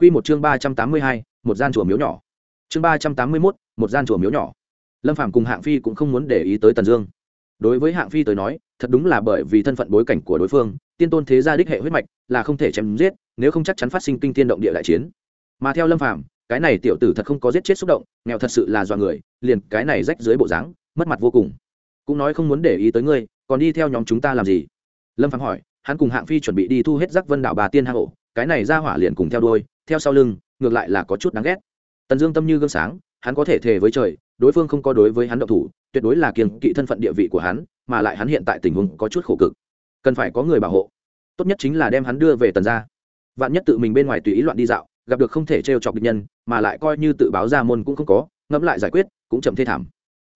Quy một chương ba trăm tám mươi hai, một gian chùa miếu nhỏ. Chương ba trăm tám mươi 381, một gian chùa miếu nhỏ. Lâm Phàm cùng Hạng Phi cũng không muốn để ý tới Tần Dương. Đối với Hạng Phi tới nói, thật đúng là bởi vì thân phận bối cảnh của đối phương, tiên tôn thế gia đích hệ huyết mạch, là không thể chém giết, nếu không chắc chắn phát sinh kinh thiên động địa đại chiến. Mà theo Lâm Phàm, cái này tiểu tử thật không có giết chết xúc động, nghèo thật sự là do người, liền cái này rách dưới bộ dáng, mất mặt vô cùng. Cũng nói không muốn để ý tới ngươi, còn đi theo nhóm chúng ta làm gì? Lâm Phàm hỏi, hắn cùng Hạng Phi chuẩn bị đi thu hết rắc Vân đảo bà tiên hang ổ, cái này ra hỏa liền cùng theo đuôi, theo sau lưng, ngược lại là có chút đáng ghét. Tần dương tâm như gương sáng, hắn có thể thề với trời, đối phương không có đối với hắn động thủ, tuyệt đối là kiềng kỵ thân phận địa vị của hắn, mà lại hắn hiện tại tình huống có chút khổ cực. Cần phải có người bảo hộ. Tốt nhất chính là đem hắn đưa về tần gia. Vạn nhất tự mình bên ngoài tùy ý loạn đi dạo, gặp được không thể t chọc địch nhân, mà lại coi như tự báo ra môn cũng không có, ngẫm lại giải quyết, cũng chậm thê thảm.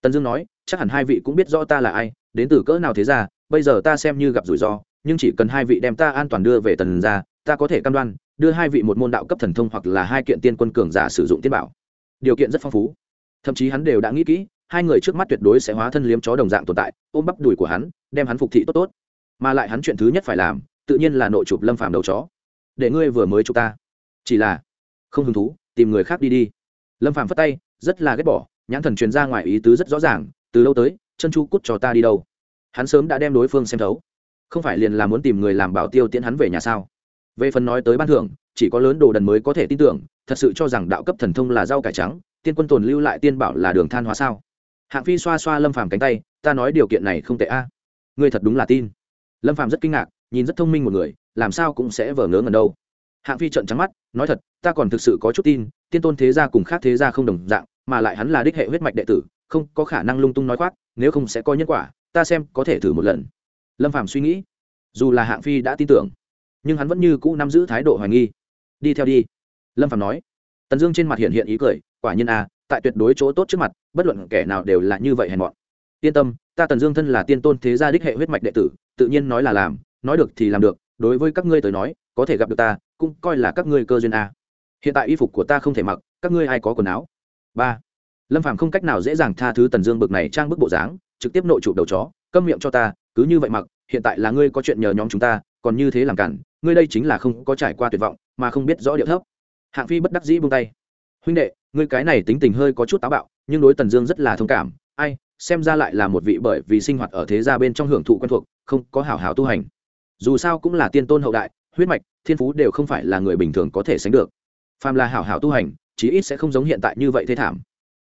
Tần dương nói, chắc hẳn hai vị cũng biết rõ ta là ai, đến từ cỡ nào thế ra bây giờ ta xem như gặp rủi ro, nhưng chỉ cần hai vị đem ta an toàn đưa về tần gia, ta có thể cam đoan đưa hai vị một môn đạo cấp thần thông hoặc là hai kiện tiên quân cường giả sử dụng tiên bảo. Điều kiện rất phong phú. Thậm chí hắn đều đã nghĩ kỹ, hai người trước mắt tuyệt đối sẽ hóa thân liếm chó đồng dạng tồn tại, ôm bắp đùi của hắn, đem hắn phục thị tốt tốt. Mà lại hắn chuyện thứ nhất phải làm, tự nhiên là nội chụp lâm phàm đầu chó. Để ngươi vừa mới chụp ta. Chỉ là, không hứng thú, tìm người khác đi đi. Lâm phàm phất tay, rất là ghét bỏ, nhãn thần truyền ra ngoài ý tứ rất rõ ràng, từ lâu tới, chân chu cút cho ta đi đâu. Hắn sớm đã đem đối phương xem thấu. Không phải liền là muốn tìm người làm bảo tiêu tiễn hắn về nhà sao? Về phần nói tới ban thưởng, chỉ có lớn đồ đần mới có thể tin tưởng, thật sự cho rằng đạo cấp thần thông là rau cải trắng, tiên quân tồn lưu lại tiên bảo là đường than hóa sao? Hạng phi xoa xoa lâm phàm cánh tay, ta nói điều kiện này không tệ a. À. ngươi thật đúng là tin. Lâm phàm rất kinh ngạc, nhìn rất thông minh một người, làm sao cũng sẽ vờ ngớ ngẩn đâu. Hạng phi trợn trắng mắt, nói thật, ta còn thực sự có chút tin, tiên tôn thế gia cùng khác thế gia không đồng dạng, mà lại hắn là đích hệ huyết mạch đệ tử, không có khả năng lung tung nói khoác, nếu không sẽ có nhân quả, ta xem có thể thử một lần. Lâm phàm suy nghĩ, dù là hạng phi đã tin tưởng nhưng hắn vẫn như cũ nắm giữ thái độ hoài nghi. Đi theo đi. Lâm phạm nói. Tần dương trên mặt hiện hiện ý cười quả nhiên a à, tại tuyệt đối chỗ tốt trước mặt bất luận kẻ nào đều là như vậy hèn mọn. Yên tâm ta tần dương thân là tiên tôn thế gia đích hệ huyết mạch đệ tử tự nhiên nói là làm nói được thì làm được đối với các ngươi tới nói có thể gặp được ta cũng coi là các ngươi cơ duyên a hiện tại y phục của ta không thể mặc các ngươi ai có quần áo? Ba. Lâm phàm không cách nào dễ dàng tha thứ tần dương bực này trang bức bộ dáng trực tiếp nội chụp đầu chó câm miệng cho ta cứ như vậy mặc hiện tại là ngươi có chuyện nhờ nhóm chúng ta, còn như thế làm cản, ngươi đây chính là không có trải qua tuyệt vọng, mà không biết rõ điệu thấp. Hạng phi bất đắc dĩ buông tay. Huynh đệ, ngươi cái này tính tình hơi có chút táo bạo, nhưng đối tần dương rất là thông cảm. Ai, xem ra lại là một vị bởi vì sinh hoạt ở thế gia bên trong hưởng thụ quen thuộc, không có hảo hảo tu hành. Dù sao cũng là tiên tôn hậu đại, huyết mạch, thiên phú đều không phải là người bình thường có thể sánh được. Phàm là hảo hảo tu hành, chí ít sẽ không giống hiện tại như vậy thế thảm.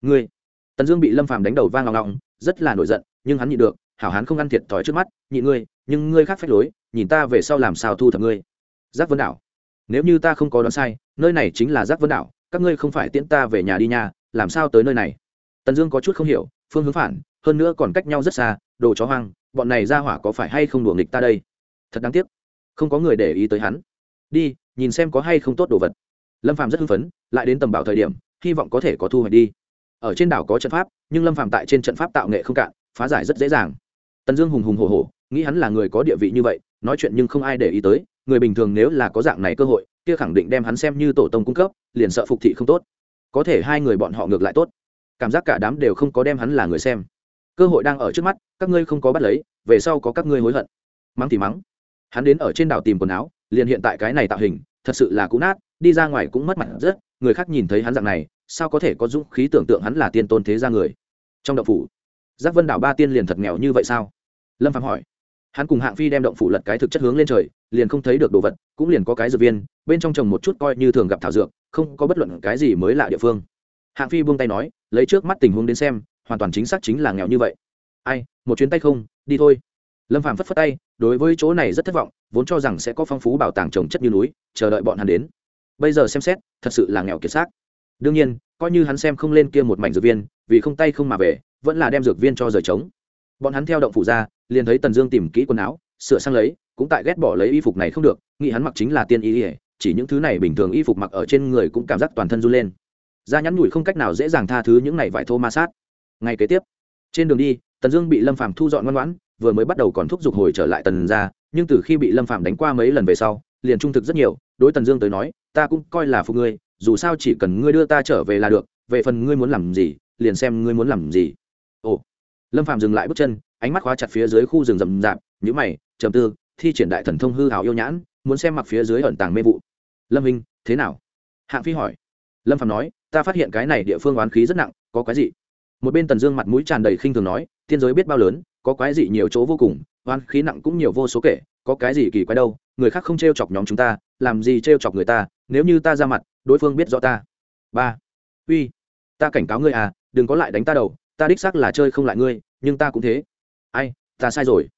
Ngươi. Tần dương bị lâm phàm đánh đầu vang ngọng ngọng, rất là nổi giận, nhưng hắn nhịn được, hảo hán không ăn thiệt thòi trước mắt, nhịn ngươi nhưng ngươi khác phách lối, nhìn ta về sau làm sao thu thập ngươi? Giác vân đảo, nếu như ta không có đoán sai, nơi này chính là giác vân đảo, các ngươi không phải tiễn ta về nhà đi nhà làm sao tới nơi này? Tần dương có chút không hiểu, phương hướng phản, hơn nữa còn cách nhau rất xa, đồ chó hoang, bọn này ra hỏa có phải hay không đùa nghịch ta đây? Thật đáng tiếc, không có người để ý tới hắn. Đi, nhìn xem có hay không tốt đồ vật. Lâm phạm rất hưng phấn, lại đến tầm bảo thời điểm, hy vọng có thể có thu hoạch đi. Ở trên đảo có trận pháp, nhưng lâm phạm tại trên trận pháp tạo nghệ không cạn, phá giải rất dễ dàng. Tần dương hùng hùng hồ hồ nghĩ hắn là người có địa vị như vậy, nói chuyện nhưng không ai để ý tới, người bình thường nếu là có dạng này cơ hội, kia khẳng định đem hắn xem như tổ tông cung cấp, liền sợ phục thị không tốt. Có thể hai người bọn họ ngược lại tốt. Cảm giác cả đám đều không có đem hắn là người xem. Cơ hội đang ở trước mắt, các ngươi không có bắt lấy, về sau có các ngươi hối hận. Mắng thì mắng. Hắn đến ở trên đảo tìm quần áo, liền hiện tại cái này tạo hình, thật sự là cũ nát, đi ra ngoài cũng mất mặt rất, người khác nhìn thấy hắn dạng này, sao có thể có dũng khí tưởng tượng hắn là tiên tôn thế gia người? Trong đậu phủ, giác vân đảo ba tiên liền thật nghèo như vậy sao? Lâm phạm hỏi hắn cùng hạng phi đem động phủ lật cái thực chất hướng lên trời, liền không thấy được đồ vật, cũng liền có cái dược viên, bên trong trồng một chút coi như thường gặp thảo dược, không có bất luận cái gì mới lạ địa phương. Hạng phi buông tay nói, lấy trước mắt tình huống đến xem, hoàn toàn chính xác chính là nghèo như vậy. Ai, một chuyến tay không, đi thôi. Lâm phạm phất phất tay, đối với chỗ này rất thất vọng, vốn cho rằng sẽ có phong phú bảo tàng trồng chất như núi, chờ đợi bọn hắn đến. Bây giờ xem xét, thật sự là nghèo kiệt xác. Đương nhiên, coi như hắn xem không lên kia một mảnh dược viên, vì không tay không mà về, vẫn là đem dược viên cho rời trống bọn hắn theo động phủ ra, liền thấy tần dương tìm kỹ quần áo, sửa sang lấy, cũng tại ghét bỏ lấy y phục này không được, nghĩ hắn mặc chính là tiên y ỉa chỉ những thứ này bình thường y phục mặc ở trên người cũng cảm giác toàn thân run lên. Da nhắn nhủi không cách nào dễ dàng tha thứ những này vải thô ma sát. Ngày kế tiếp, trên đường đi, tần dương bị lâm phàm thu dọn ngoan ngoãn, vừa mới bắt đầu còn thúc giục hồi trở lại tần ra, nhưng từ khi bị lâm phàm đánh qua mấy lần về sau, liền trung thực rất nhiều, đối tần dương tới nói, ta cũng coi là phụ ngươi, dù sao chỉ cần ngươi đưa ta trở về là được, về phần ngươi muốn làm gì, liền xem ngươi muốn làm gì. Ồ lâm phạm dừng lại bước chân, ánh mắt khóa chặt phía dưới khu rừng rậm rạp nhữ mày, trầm tư, thi triển đại thần thông hư hào yêu nhãn, muốn xem mặc phía dưới ẩn tàng mê vụ. Lâm minh, thế nào? Hạng phi hỏi. Lâm phạm nói, ta phát hiện cái này địa phương oán khí rất nặng, có cái gì một bên tần dương mặt mũi tràn đầy khinh thường nói, tiên giới biết bao lớn, có cái gì nhiều chỗ vô cùng, oán khí nặng cũng nhiều vô số kể, có cái gì kỳ quái đâu, người khác không t r e o chọc nhóm chúng ta, làm gì t r e o chọc người ta, nếu như ta ra mặt, đối phương biết rõ ta. Ba. Uy, ta cảnh cáo ngươi à đừng có lại đánh ta đầu ta đích xác là chơi không lại ngươi, nhưng ta cũng thế. Ai, ta sai rồi.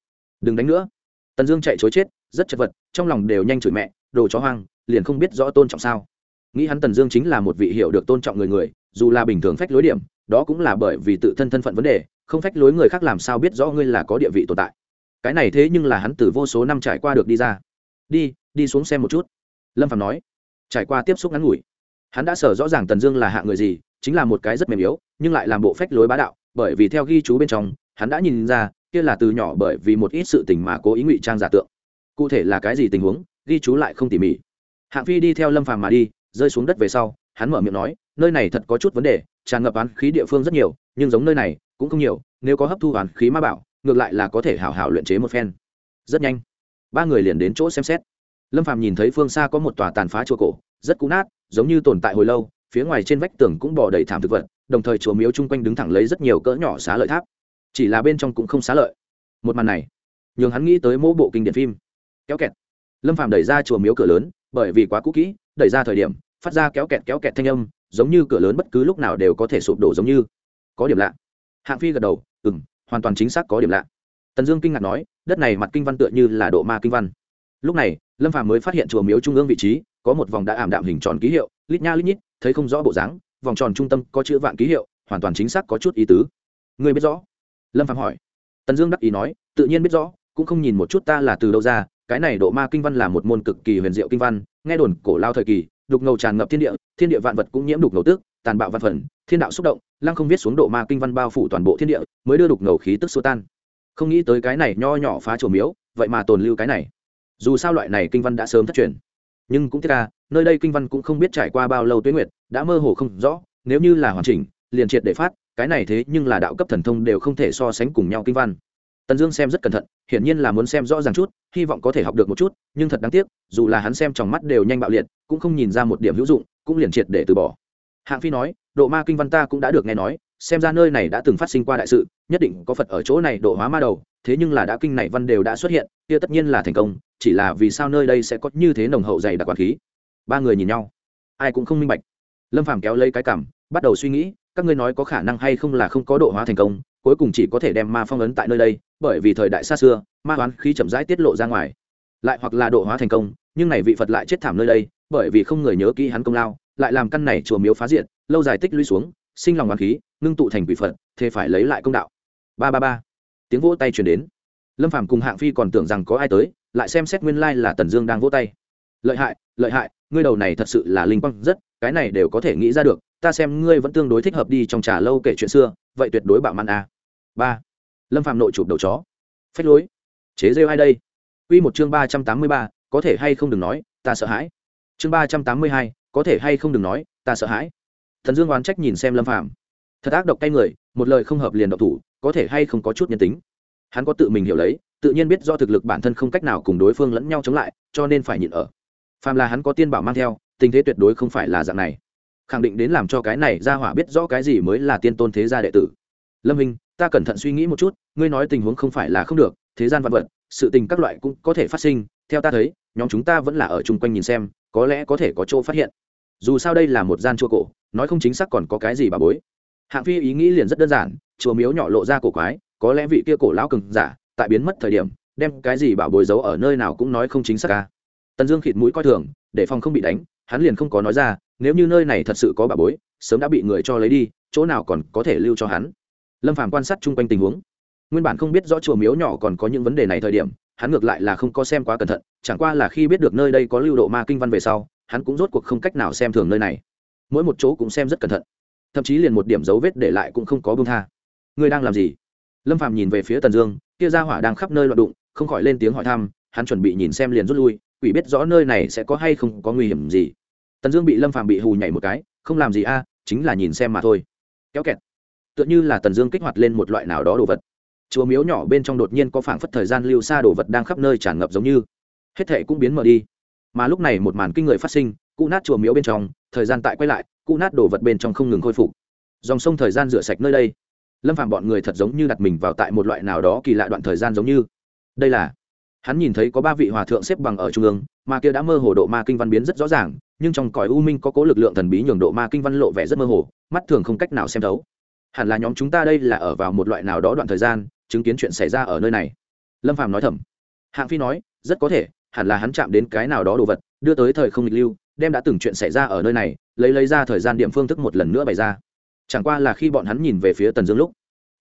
Đừng đánh nữa. Tần dương chạy chối chết, rất chật vật, trong lòng đều nhanh chửi mẹ, đồ chó hoang, liền không biết rõ tôn trọng sao. Nghĩ hắn tần dương chính là một vị hiệu được tôn trọng người người, dù là bình thường phách lối điểm, đó cũng là bởi vì tự thân thân phận vấn đề, không phách lối người khác làm sao biết rõ ngươi là có địa vị tồn tại. Cái này thế nhưng là hắn từ vô số năm trải qua được đi ra. Đi đi xuống xem một chút. Lâm phạm nói. Trải qua tiếp xúc ngắn ngủi. Hắn đã sở rõ ràng tần dương là hạ người gì chính là một cái rất mềm yếu, nhưng lại làm bộ phách lối bá đạo, bởi vì theo ghi chú bên trong, hắn đã nhìn ra, kia là từ nhỏ bởi vì một ít sự tình mà cố ý ngụy trang giả tượng. Cụ thể là cái gì tình huống, ghi chú lại không tỉ mỉ. Hạng phi đi theo lâm phàm mà đi, rơi xuống đất về sau, hắn mở miệng nói, nơi này thật có chút vấn đề, tràn ngập oán khí địa phương rất nhiều, nhưng giống nơi này, cũng không nhiều, nếu có hấp thu oán khí ma bảo, ngược lại là có thể hảo hảo luyện chế một phen. Rất nhanh, ba người liền đến chỗ xem xét. Lâm phàm nhìn thấy phương xa có một tòa tàn phá chùa cổ, rất cũ nát, giống như tồn tại hồi lâu phía ngoài trên vách tường cũng bỏ đầy thảm thực vật, đồng thời chùa miếu chung quanh đứng thẳng lấy rất nhiều cỡ nhỏ xá lợi tháp. Chỉ là bên trong cũng không xá lợi. Một màn này, nhường hắn nghĩ tới mỗi bộ kinh điển phim. Kéo kẹt. Lâm phàm đẩy ra chùa miếu cửa lớn, bởi vì quá cũ kỹ, đẩy ra thời điểm, phát ra kéo kẹt kéo kẹt thanh âm, giống như cửa lớn bất cứ lúc nào đều có thể sụp đổ giống như. Có điểm lạ. Hạng phi gật đầu ừ m hoàn toàn chính xác có điểm lạ. Tần dương kinh ngạc nói, đất này mặt kinh văn tựa như là độ ma kinh văn. Lúc này, lâm phàm mới phát hiện chùa miếu trung ương vị trí, có một vòng đã ảm đạm hình tròn ký hiệu lít nha lít nhít, thấy không rõ bộ dáng, vòng tròn trung tâm có chữ vạn ký hiệu, hoàn toàn chính xác có chút ý tứ. Người biết rõ? Lâm phàm hỏi. Tần dương đắc ý nói, tự nhiên biết rõ, cũng không nhìn một chút ta là từ đâu ra, cái này độ ma kinh văn là một môn cực kỳ huyền diệu kinh văn, nghe đồn cổ lao thời kỳ, đục ngầu tràn ngập thiên địa thiên địa vạn vật cũng nhiễm đục ngầu tước, tàn bạo văn phần, thiên đạo xúc động, lăng không viết xuống độ ma kinh văn bao phủ toàn bộ thiên địa, mới đưa đục ngầu khí tức xô tan. Không nghĩ tới cái này nho nhỏ phá trổ miếu, vậy mà tồn lưu cái này. Dù sao loại này kinh văn đã sớm thất truyền nhưng cũng tiếc ra, nơi đây kinh văn cũng không biết trải qua bao lâu tuyến nguyệt đã mơ hồ không rõ nếu như là hoàn chỉnh liền triệt để phát cái này thế nhưng là đạo cấp thần thông đều không thể so sánh cùng nhau kinh văn. Tần dương xem rất cẩn thận hiển nhiên là muốn xem rõ ràng chút hy vọng có thể học được một chút nhưng thật đáng tiếc dù là hắn xem trong mắt đều nhanh bạo liệt cũng không nhìn ra một điểm hữu dụng cũng liền triệt để từ bỏ. Hạng phi nói độ ma kinh văn ta cũng đã được nghe nói xem ra nơi này đã từng phát sinh qua đại sự nhất định có phật ở chỗ này độ hóa ma đầu thế nhưng là đã kinh này văn đều đã xuất hiện kia tất nhiên là thành công chỉ là vì sao nơi đây sẽ có như thế nồng hậu dày đặc quán khí. Ba người nhìn nhau. Ai cũng không minh bạch. Lâm phàm kéo lấy cái cảm bắt đầu suy nghĩ, các ngươi nói có khả năng hay không là không có độ hóa thành công, cuối cùng chỉ có thể đem ma phong ấn tại nơi đây, bởi vì thời đại xa xưa, ma hoán khí chậm rãi tiết lộ ra ngoài. Lại hoặc là độ hóa thành công, nhưng này vị phật lại chết thảm nơi đây, bởi vì không người nhớ kỹ hắn công lao, lại làm căn này chùa miếu phá diện lâu dài tích lũy xuống, sinh lòng oán khí, ngưng tụ thành vị phật, thế phải lấy lại công đạo. Ba ba ba. Tiếng vỗ tay truyền đến. Lâm phàm cùng hạng phi còn tưởng rằng có ai tới lại xem xét nguyên lai là tần dương đang vỗ tay. Lợi hại lợi hại, ngươi đầu này thật sự là linh quang rất, cái này đều có thể nghĩ ra được, ta xem ngươi vẫn tương đối thích hợp đi trong trà lâu kể chuyện xưa, vậy tuyệt đối bạo man a. Ba, lâm phạm nội chụp đầu chó. Phách lối, chế rêu ai đây? Quy một chương ba trăm tám mươi ba, có thể hay không đừng nói, ta sợ hãi. Chương ba trăm tám mươi hai, có thể hay không đừng nói, ta sợ hãi. Thần dương oán trách nhìn xem lâm phạm thật ác độc tay người, một lời không hợp liền độc thủ, có thể hay không có chút nhân tính. Hắn có tự mình hiểu lấy tự nhiên biết do thực lực bản thân không cách nào cùng đối phương lẫn nhau chống lại, cho nên phải nhịn ở. Phàm là hắn có tiên bảo mang theo, tình thế tuyệt đối không phải là dạng này. Khẳng định đến làm cho cái này ra hỏa biết rõ cái gì mới là tiên tôn thế gia đệ tử. Lâm hình ta cẩn thận suy nghĩ một chút, ngươi nói tình huống không phải là không được, thế gian vật vật, sự tình các loại cũng có thể phát sinh, theo ta thấy, nhóm chúng ta vẫn là ở chung quanh nhìn xem, có lẽ có thể có chỗ phát hiện. Dù sao đây là một gian chùa cổ, nói không chính xác còn có cái gì bà bối. Hạng phi ý nghĩ liền rất đơn giản, chùa miếu nhỏ lộ ra cổ quái, có lẽ vị kia cổ lão cường giả tại biến mất thời điểm, đem cái gì bảo bối giấu ở nơi nào cũng nói không chính xác ca tần dương khịt mũi coi thường, để phòng không bị đánh, hắn liền không có nói ra, nếu như nơi này thật sự có bảo bối, sớm đã bị người cho lấy đi, chỗ nào còn có thể lưu cho hắn. Lâm phàm quan sát chung quanh tình huống. Nguyên bản không biết rõ chùa miếu nhỏ còn có những vấn đề này thời điểm, hắn ngược lại là không có xem quá cẩn thận, chẳng qua là khi biết được nơi đây có lưu độ ma kinh văn về sau, hắn cũng rốt cuộc không cách nào xem thường nơi này. Mỗi một chỗ cũng xem rất cẩn thận. Thậm chí liền một điểm dấu vết để lại cũng không có bưng tha. Ngươi đang làm gì? Lâm Phạm nhìn về phía tần dương, kia ra hỏa đang khắp nơi loạn đụng, không khỏi lên tiếng hỏi thăm, hắn chuẩn bị nhìn xem liền rút lui, quỷ biết rõ nơi này sẽ có hay không có nguy hiểm gì. Tần dương bị lâm Phạm bị hù nhảy một cái, không làm gì a, chính là nhìn xem mà thôi. Kéo kẹt. Tựa như là tần dương kích hoạt lên một loại nào đó đồ vật. Chùa miếu nhỏ bên trong đột nhiên có phảng phất thời gian lưu xa đồ vật đang khắp nơi tràn ngập giống như. Hết thệ cũng biến mở đi. Mà lúc này một màn kinh người phát sinh cụ nát chùa miếu bên trong, thời gian tại quay lại cụ nát đồ vật bên trong không ngừng khôi phục. Dòng sông thời gian rửa sạch nơi đây lâm phàm bọn người thật giống như đặt mình vào tại một loại nào đó kỳ lạ đoạn thời gian giống như. Đây là, hắn nhìn thấy có ba vị hòa thượng xếp bằng ở trung ương, mà kia đã mơ hồ độ ma kinh văn biến rất rõ ràng, nhưng trong cõi u minh có cố lực lượng thần bí nhường độ ma kinh văn lộ vẻ rất mơ hồ, mắt thường không cách nào xem thấu. Hẳn là nhóm chúng ta đây là ở vào một loại nào đó đoạn thời gian, chứng kiến chuyện xảy ra ở nơi này. Lâm phàm nói thầm. Hạng phi nói, rất có thể, hẳn là hắn chạm đến cái nào đó đồ vật, đưa tới thời không nghịch lưu, đem đã từng chuyện xảy ra ở nơi này, lấy lấy ra thời gian điểm phương thức một lần nữa bày ra chẳng qua là khi bọn hắn nhìn về phía tần dương lúc,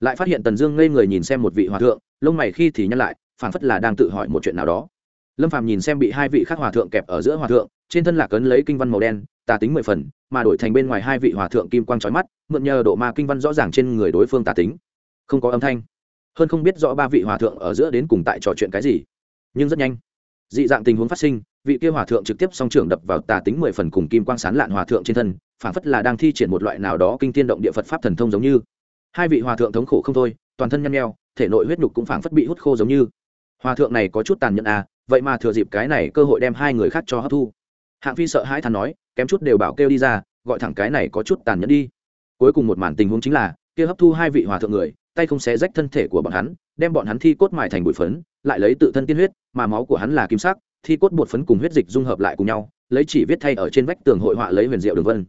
lại phát hiện tần dương ngây người nhìn xem một vị hòa thượng, lông mày khi thì nhăn lại phản phất là đang tự hỏi một chuyện nào đó. Lâm phàm nhìn xem bị hai vị khác hòa thượng kẹp ở giữa hòa thượng, trên thân lạc ấn lấy kinh văn màu đen, tà tính mười phần, mà đổi thành bên ngoài hai vị hòa thượng kim quang trói mắt, mượn nhờ độ ma kinh văn rõ ràng trên người đối phương tà tính. Không có âm thanh. Hơn không biết rõ ba vị hòa thượng ở giữa đến cùng tại trò chuyện cái gì. Nhưng rất nhanh, dị dạng tình huống phát sinh, vị kia hòa thượng trực tiếp song trưởng đập vào tà tính mười phần cùng kim quang sán lạn hòa thượng trên thân phản phất là đang thi triển một loại nào đó kinh tiên động địa phật pháp thần thông giống như. Hai vị hòa thượng thống khổ không thôi, toàn thân nhăn nheo, thể nội huyết nhục cũng phản phất bị hút khô giống như. Hòa thượng này có chút tàn nhẫn à vậy mà thừa dịp cái này cơ hội đem hai người khác cho hấp thu. Hạng phi sợ hãi thắn nói, kém chút đều bảo kêu đi ra, gọi thẳng cái này có chút tàn nhẫn đi. Cuối cùng một màn tình huống chính là, kia hấp thu hai vị hòa thượng người, tay không xé rách thân thể của bọn hắn, đem bọn hắn thi cốt mài thành bụi phấn, lại lấy tự thân tiên huyết, mà máu của hắn là kim sắc, thi cốt bột phấn cùng huyết dịch dung hợp lại cùng nhau, lấy chỉ viết thay ở trên vách tường hội họa lấy huyền diệu đường vân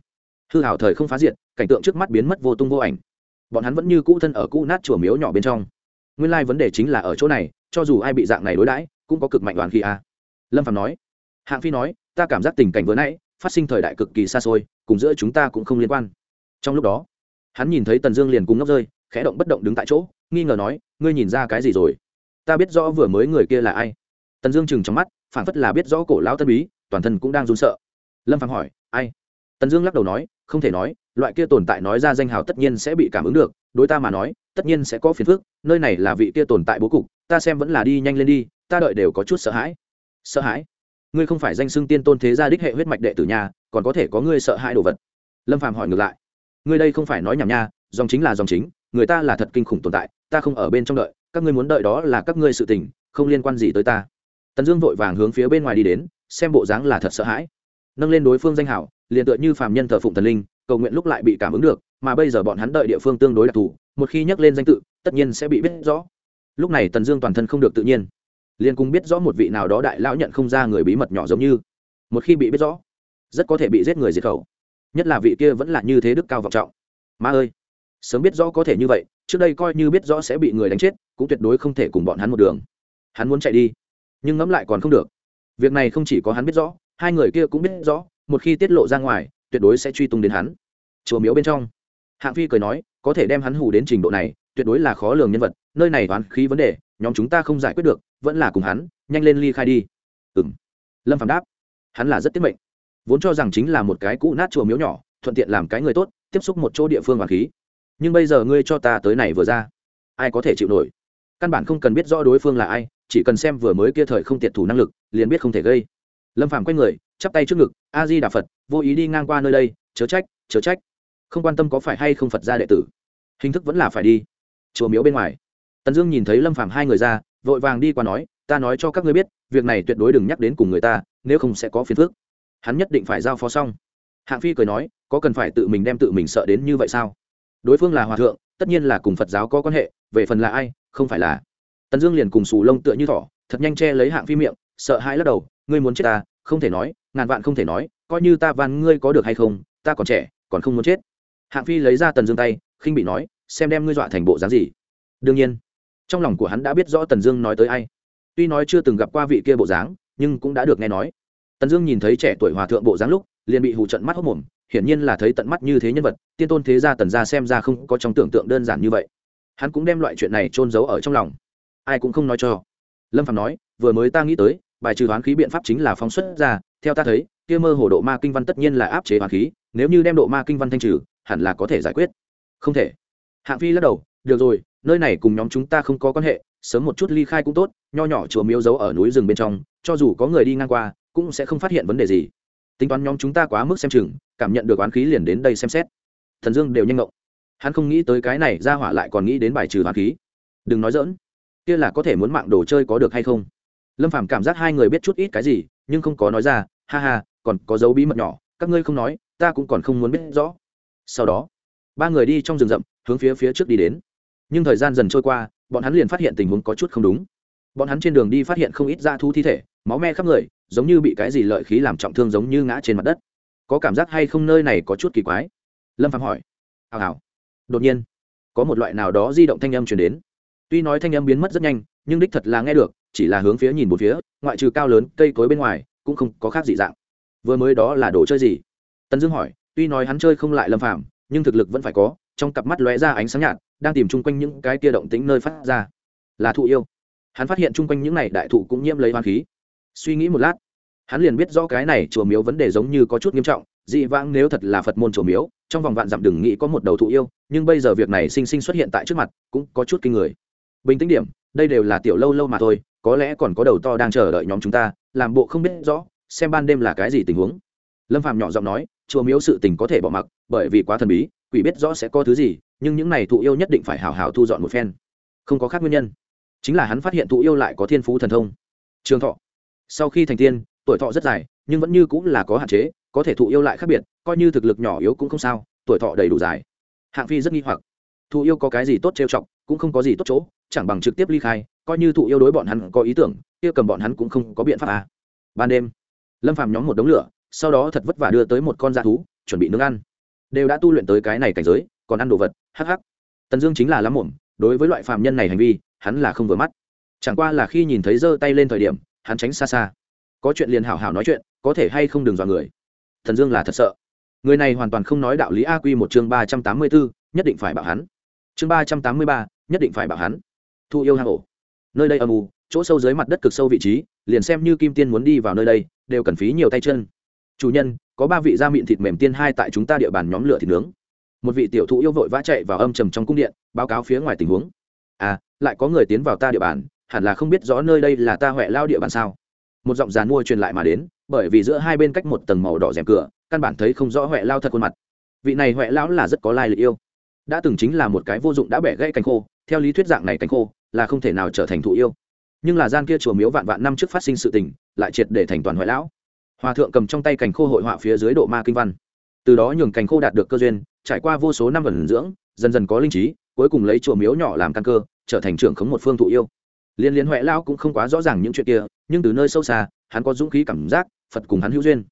hư hảo thời không phá diệt, cảnh tượng trước mắt biến mất vô tung vô ảnh. Bọn hắn vẫn như cũ thân ở cũ nát chùa miếu nhỏ bên trong. Nguyên lai vấn đề chính là ở chỗ này, cho dù ai bị dạng này đối đãi, cũng có cực mạnh đoàn khi a. Lâm phạm nói. Hạng phi nói, ta cảm giác tình cảnh vừa nãy, phát sinh thời đại cực kỳ xa xôi, cùng giữa chúng ta cũng không liên quan. Trong lúc đó, hắn nhìn thấy tần dương liền cùng ngốc rơi, khẽ động bất động đứng tại chỗ, nghi ngờ nói, ngươi nhìn ra cái gì rồi? Ta biết rõ vừa mới người kia là ai. Tần dương chừng trong mắt phản phất là biết rõ cổ lão tân bí, toàn thân cũng đang run sợ. Lâm phạm hỏi, ai? Tần dương lắc đầu nói, không thể nói, loại kia tồn tại nói ra danh hào tất nhiên sẽ bị cảm ứng được, đối ta mà nói, tất nhiên sẽ có phiền phức, nơi này là vị kia tồn tại bố cục, ta xem vẫn là đi nhanh lên đi, ta đợi đều có chút sợ hãi. Sợ hãi? Ngươi không phải danh xưng tiên tôn thế gia đích hệ huyết mạch đệ tử nhà còn có thể có ngươi sợ hãi đồ vật. Lâm phàm hỏi ngược lại. Ngươi đây không phải nói nhảm nha, dòng chính là dòng chính, người ta là thật kinh khủng tồn tại, ta không ở bên trong đợi, các ngươi muốn đợi đó là các ngươi sự tình, không liên quan gì tới ta. Tần dương vội vàng hướng phía bên ngoài đi đến, xem bộ dáng là thật sợ hãi nâng lên đối phương danh hảo, liền tựa như phàm nhân thờ phụng thần linh, cầu nguyện lúc lại bị cảm ứng được, mà bây giờ bọn hắn đợi địa phương tương đối đặc thù, một khi nhắc lên danh tự, tất nhiên sẽ bị biết rõ. Lúc này tần dương toàn thân không được tự nhiên, liền cùng biết rõ một vị nào đó đại lão nhận không ra người bí mật nhỏ giống như. Một khi bị biết rõ, rất có thể bị giết người diệt khẩu. Nhất là vị kia vẫn là như thế đức cao vọng trọng. Ma ơi, sớm biết rõ có thể như vậy, trước đây coi như biết rõ sẽ bị người đánh chết, cũng tuyệt đối không thể cùng bọn hắn một đường. Hắn muốn chạy đi, nhưng ngẫm lại còn không được. Việc này không chỉ có hắn biết rõ hai người kia cũng biết rõ, một khi tiết lộ ra ngoài, tuyệt đối sẽ truy tung đến hắn. Chùa miếu bên trong, hạng phi cười nói, có thể đem hắn hù đến trình độ này, tuyệt đối là khó lường nhân vật, nơi này toán khí vấn đề, nhóm chúng ta không giải quyết được, vẫn là cùng hắn, nhanh lên ly khai đi. Ừ m lâm phạm đáp, hắn là rất tiết mệnh. Vốn cho rằng chính là một cái cũ nát chùa miếu nhỏ, thuận tiện làm cái người tốt, tiếp xúc một chỗ địa phương hoàng khí. Nhưng bây giờ ngươi cho ta tới này vừa ra, ai có thể chịu nổi? Căn bản không cần biết rõ đối phương là ai, chỉ cần xem vừa mới kia thời không tiệt thủ năng lực, liền biết không thể gây lâm phàm quay người, chắp tay trước ngực a di đà phật, vô ý đi ngang qua nơi đây, chớ trách chớ trách. Không quan tâm có phải hay không phật ra đệ tử. Hình thức vẫn là phải đi. Chùa miếu bên ngoài. Tần dương nhìn thấy lâm phàm hai người ra, vội vàng đi qua nói, ta nói cho các ngươi biết, việc này tuyệt đối đừng nhắc đến cùng người ta, nếu không sẽ có phiền phức. Hắn nhất định phải giao phó xong. Hạng phi cười nói, có cần phải tự mình đem tự mình sợ đến như vậy sao? Đối phương là hòa thượng, tất nhiên là cùng phật giáo có quan hệ, về phần là ai, không phải là. Tần dương liền cùng xù lông tựa như thỏ, thật nhanh che lấy hạng phi miệng, sợ hãi lắc đầu ngươi muốn chết ta, không thể nói, ngàn vạn không thể nói, coi như ta van ngươi có được hay không, ta còn trẻ, còn không muốn chết. Hạng phi lấy ra tần dương tay, khinh bị nói, xem đem ngươi dọa thành bộ dáng gì. Đương nhiên, trong lòng của hắn đã biết rõ tần dương nói tới ai. Tuy nói chưa từng gặp qua vị kia bộ dáng, nhưng cũng đã được nghe nói. Tần dương nhìn thấy trẻ tuổi hòa thượng bộ dáng lúc, liền bị hù trận mắt hốc mồm, hiển nhiên là thấy tận mắt như thế nhân vật, tiên tôn thế gia tần gia xem ra không có trong tưởng tượng đơn giản như vậy. Hắn cũng đem loại chuyện này trôn giấu ở trong lòng. Ai cũng không nói cho. Lâm phạm nói, vừa mới ta nghĩ tới bài trừ hoán khí biện pháp chính là phóng xuất ra, theo ta thấy, kia mơ hồ độ ma kinh văn tất nhiên là áp chế hoán khí, nếu như đem độ ma kinh văn thanh trừ, hẳn là có thể giải quyết. Không thể. Hạng phi lắc đầu, được rồi, nơi này cùng nhóm chúng ta không có quan hệ, sớm một chút ly khai cũng tốt, nho nhỏ chùa miếu giấu ở núi rừng bên trong, cho dù có người đi ngang qua, cũng sẽ không phát hiện vấn đề gì. Tính toán nhóm chúng ta quá mức xem chừng, cảm nhận được oán khí liền đến đây xem xét. Thần dương đều nhanh ngộng. Hắn không nghĩ tới cái này ra hỏa lại còn nghĩ đến bài trừ oán khí. Đừng nói dỡn kia là có thể muốn mạng đồ chơi có được hay không? Lâm phàm cảm giác hai người biết chút ít cái gì, nhưng không có nói ra, ha ha, còn có dấu bí mật nhỏ, các ngươi không nói, ta cũng còn không muốn biết rõ. Sau đó, ba người đi trong rừng rậm, hướng phía phía trước đi đến. Nhưng thời gian dần trôi qua, bọn hắn liền phát hiện tình huống có chút không đúng. Bọn hắn trên đường đi phát hiện không ít da thu thi thể, máu me khắp người, giống như bị cái gì lợi khí làm trọng thương giống như ngã trên mặt đất. Có cảm giác hay không nơi này có chút kỳ quái? Lâm phạm hỏi. Hào hào. Đột nhiên, có một loại nào đó di động thanh âm chuyển đến. Tuy nói thanh âm biến mất rất nhanh, nhưng đích thật là nghe được chỉ là hướng phía nhìn một phía, ngoại trừ cao lớn cây cối bên ngoài, cũng không có khác gì dạng. Vừa mới đó là đồ chơi gì? Tần dương hỏi, tuy nói hắn chơi không lại lâm phạm nhưng thực lực vẫn phải có, trong cặp mắt lóe ra ánh sáng nhạt, đang tìm chung quanh những cái kia động tính nơi phát ra. Là thụ yêu. Hắn phát hiện chung quanh những này đại thụ cũng nhiễm lấy hoang khí. Suy nghĩ một lát, hắn liền biết rõ cái này chùa miếu vấn đề giống như có chút nghiêm trọng, dị vãng nếu thật là phật môn chùa miếu, trong vòng vạn dặm đừng nghĩ có một đầu thụ yêu, nhưng bây giờ việc này sinh sinh xuất hiện tại trước mặt, cũng có chút kinh người. Bình tĩnh điểm, đây đều là tiểu lâu lâu mà thôi có lẽ còn có đầu to đang chờ đợi nhóm chúng ta, làm bộ không biết rõ, xem ban đêm là cái gì tình huống. Lâm phạm nhỏ giọng nói, chùa miếu sự tình có thể bỏ mặc, bởi vì quá thần bí, quỷ biết rõ sẽ có thứ gì, nhưng những này thụ yêu nhất định phải hào hào thu dọn một phen. Không có khác nguyên nhân. Chính là hắn phát hiện thụ yêu lại có thiên phú thần thông. Trường thọ. Sau khi thành tiên, tuổi thọ rất dài, nhưng vẫn như cũng là có hạn chế, có thể thụ yêu lại khác biệt, coi như thực lực nhỏ yếu cũng không sao, tuổi thọ đầy đủ dài. Hạng phi rất nghi hoặc. Thụ yêu có cái gì tốt trêu chọc, cũng không có gì tốt chỗ, chẳng bằng trực tiếp ly khai coi như thụ yêu đối bọn hắn có ý tưởng, kia cầm bọn hắn cũng không có biện pháp à. ban đêm, lâm phàm nhóm một đống lửa, sau đó thật vất vả đưa tới một con da thú, chuẩn bị nướng ăn. Đều đã tu luyện tới cái này cảnh giới, còn ăn đồ vật, hắc hắc. Tần dương chính là lắm muộn, đối với loại phạm nhân này hành vi, hắn là không vừa mắt. Chẳng qua là khi nhìn thấy giơ tay lên thời điểm, hắn tránh xa xa. Có chuyện liền hảo hảo nói chuyện, có thể hay không đừng dọa người. Thần dương là thật sợ. Người này hoàn toàn không nói đạo lý a quy một chương ba trăm tám mươi bốn nhất định phải bảo hắn. Chương ba trăm tám mươi ba, nhất định phải bảo hắn. Thu yêu hang ổ nơi đây âm u, chỗ sâu dưới mặt đất cực sâu vị trí, liền xem như kim tiên muốn đi vào nơi đây, đều cần phí nhiều tay chân. Chủ nhân, có ba vị da mịn thịt mềm tiên hai tại chúng ta địa bàn nhóm lửa thịt nướng. Một vị tiểu thụ yêu vội vã chạy vào âm trầm trong cung điện, báo cáo phía ngoài tình huống. À lại có người tiến vào ta địa bàn, hẳn là không biết rõ nơi đây là ta huệ lao địa bàn sao. Một giọng dàn mua truyền lại mà đến, bởi vì giữa hai bên cách một tầng màu đỏ rèm cửa, căn bản thấy không rõ huệ lao thật khuôn mặt. Vị này huệ lão là rất có lai lịch yêu. Đã từng chính là một cái vô dụng đã bẻ gãy cánh khô, theo lý thuyết dạng này cánh khô là không thể nào trở thành thụ yêu. Nhưng là gian kia chùa miếu vạn vạn năm trước phát sinh sự tình, lại triệt để thành toàn huệ lão. Hòa thượng cầm trong tay cành khô hội họa phía dưới độ ma kinh văn. Từ đó nhường cành khô đạt được cơ duyên, trải qua vô số năm vần dưỡng, dần dần có linh trí, cuối cùng lấy chùa miếu nhỏ làm căn cơ, trở thành trưởng khống một phương thụ yêu. Liên liên huệ lao cũng không quá rõ ràng những chuyện kia, nhưng từ nơi sâu xa, hắn có dũng khí cảm giác, phật cùng hắn hữu duyên.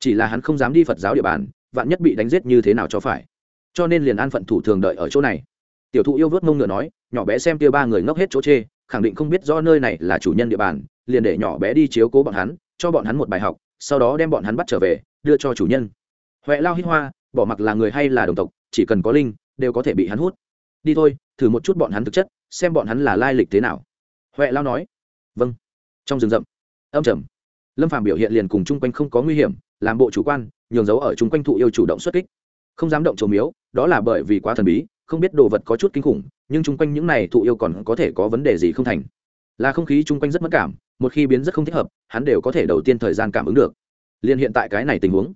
Chỉ là hắn không dám đi phật giáo địa bàn, vạn nhất bị đánh giết như thế nào cho phải. Cho nên liền an phận thủ thường đợi ở chỗ này. Tiểu thụ yêu vớt mông ngựa nói nhỏ bé xem kia ba người ngốc hết chỗ chê, khẳng định không biết rõ nơi này là chủ nhân địa bàn, liền để nhỏ bé đi chiếu cố bọn hắn, cho bọn hắn một bài học, sau đó đem bọn hắn bắt trở về, đưa cho chủ nhân. Huệ lao hít hoa, bỏ mặc là người hay là đồng tộc, chỉ cần có linh, đều có thể bị hắn hút. Đi thôi, thử một chút bọn hắn thực chất, xem bọn hắn là lai lịch thế nào. Huệ lao nói vâng. Trong rừng rậm, âm trầm, lâm phàm biểu hiện liền cùng chung quanh không có nguy hiểm, làm bộ chủ quan, nhường dấu ở chung quanh thụ yêu chủ động xuất kích. Không dám động trầu miếu, đó là bởi vì quá thần bí không biết đồ vật có chút kinh khủng, nhưng chung quanh những này thụ yêu còn có thể có vấn đề gì không thành. Là không khí chung quanh rất mất cảm, một khi biến rất không thích hợp, hắn đều có thể đầu tiên thời gian cảm ứng được. Liên hiện tại cái này tình huống,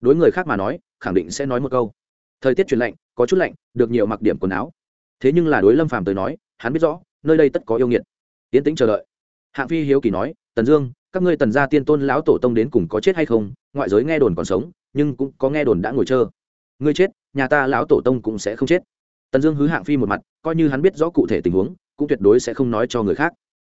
đối người khác mà nói, khẳng định sẽ nói một câu. Thời tiết chuyển lạnh, có chút lạnh, được nhiều mặc điểm quần áo. Thế nhưng là đối lâm phàm tới nói, hắn biết rõ, nơi đây tất có yêu nghiệt. Tiến tĩnh chờ đợi. Hạng phi hiếu kỳ nói, tần dương, các ngươi tần gia tiên tôn lão tổ tông đến cùng có chết hay không? Ngoại giới nghe đồn còn sống, nhưng cũng có nghe đồn đã ngồi chờ. Ngươi chết, nhà ta lão tổ tông cũng sẽ không chết tần dương hứ hạng phi một mặt, coi như hắn biết rõ cụ thể tình huống, cũng tuyệt đối sẽ không nói cho người khác.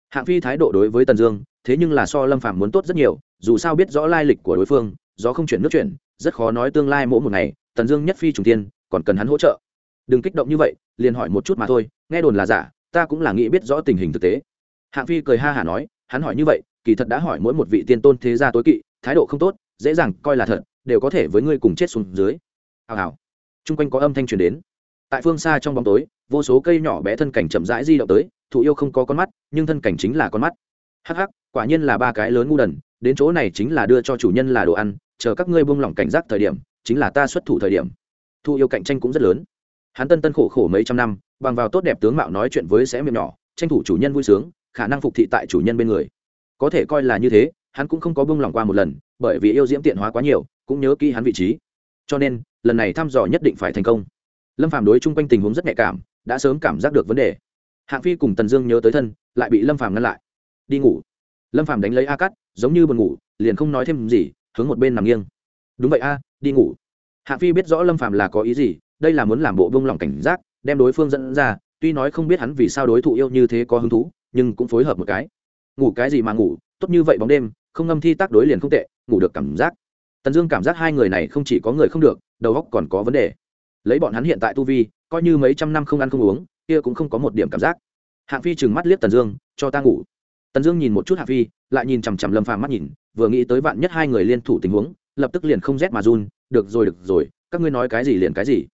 Hạng phi thái độ đối với tần dương, thế nhưng là so lâm phàm muốn tốt rất nhiều, dù sao biết rõ lai lịch của đối phương do không chuyển nước chuyển, rất khó nói tương lai mỗi một ngày, tần dương nhất phi trùng tiên còn cần hắn hỗ trợ. Đừng kích động như vậy, liền hỏi một chút mà thôi, nghe đồn là giả, ta cũng là nghĩ biết rõ tình hình thực tế. Hạng phi cười ha hả nói, hắn hỏi như vậy, kỳ thật đã hỏi mỗi một vị tiên tôn thế gia tối kỵ, thái độ không tốt, dễ dàng coi là thật, đều có thể với ngươi cùng chết xuống dưới. Hào hào. Chung quanh có âm thanh truyền đến tại phương xa trong bóng tối, vô số cây nhỏ bé thân cảnh chậm rãi di động tới, thụ yêu không có con mắt, nhưng thân cảnh chính là con mắt. Hắc hắc, quả nhiên là ba cái lớn ngu đần, đến chỗ này chính là đưa cho chủ nhân là đồ ăn, chờ các ngươi buông lỏng cảnh giác thời điểm, chính là ta xuất thủ thời điểm. Thụ yêu cạnh tranh cũng rất lớn. Hắn tân tân khổ khổ mấy trăm năm, bằng vào tốt đẹp tướng mạo nói chuyện với sẽ miệng nhỏ, tranh thủ chủ nhân vui sướng, khả năng phục thị tại chủ nhân bên người. Có thể coi là như thế, hắn cũng không có buông lỏng qua một lần, bởi vì yêu diễm tiện hóa quá nhiều, cũng nhớ kỹ hắn vị trí. Cho nên, lần này thăm dò nhất định phải thành công lâm phàm đối chung quanh tình huống rất nhạy cảm, đã sớm cảm giác được vấn đề. Hạng phi cùng tần dương nhớ tới thân, lại bị lâm phàm ngăn lại. Đi ngủ. Lâm phàm đánh lấy a cắt giống như buồn ngủ, liền không nói thêm gì, hướng một bên nằm nghiêng. Đúng vậy a, đi ngủ. Hạng phi biết rõ lâm phàm là có ý gì, đây là muốn làm bộ bông lòng cảnh giác, đem đối phương dẫn ra, tuy nói không biết hắn vì sao đối thủ yêu như thế có hứng thú, nhưng cũng phối hợp một cái. Ngủ cái gì mà ngủ, tốt như vậy bóng đêm, không ngâm thi tác đối liền không tệ, ngủ được cảm giác. Tần dương cảm giác hai người này không chỉ có người không được, đầu óc còn có vấn đề lấy bọn hắn hiện tại tu vi, coi như mấy trăm năm không ăn không uống, kia cũng không có một điểm cảm giác. Hạng phi trừng mắt liếc tần dương, cho ta ngủ. Tần dương nhìn một chút hạng phi, lại nhìn chằm chằm lâm phàm mắt nhìn, vừa nghĩ tới vạn nhất hai người liên thủ tình huống, lập tức liền không rét mà run, được rồi được rồi, các ngươi nói cái gì liền cái gì.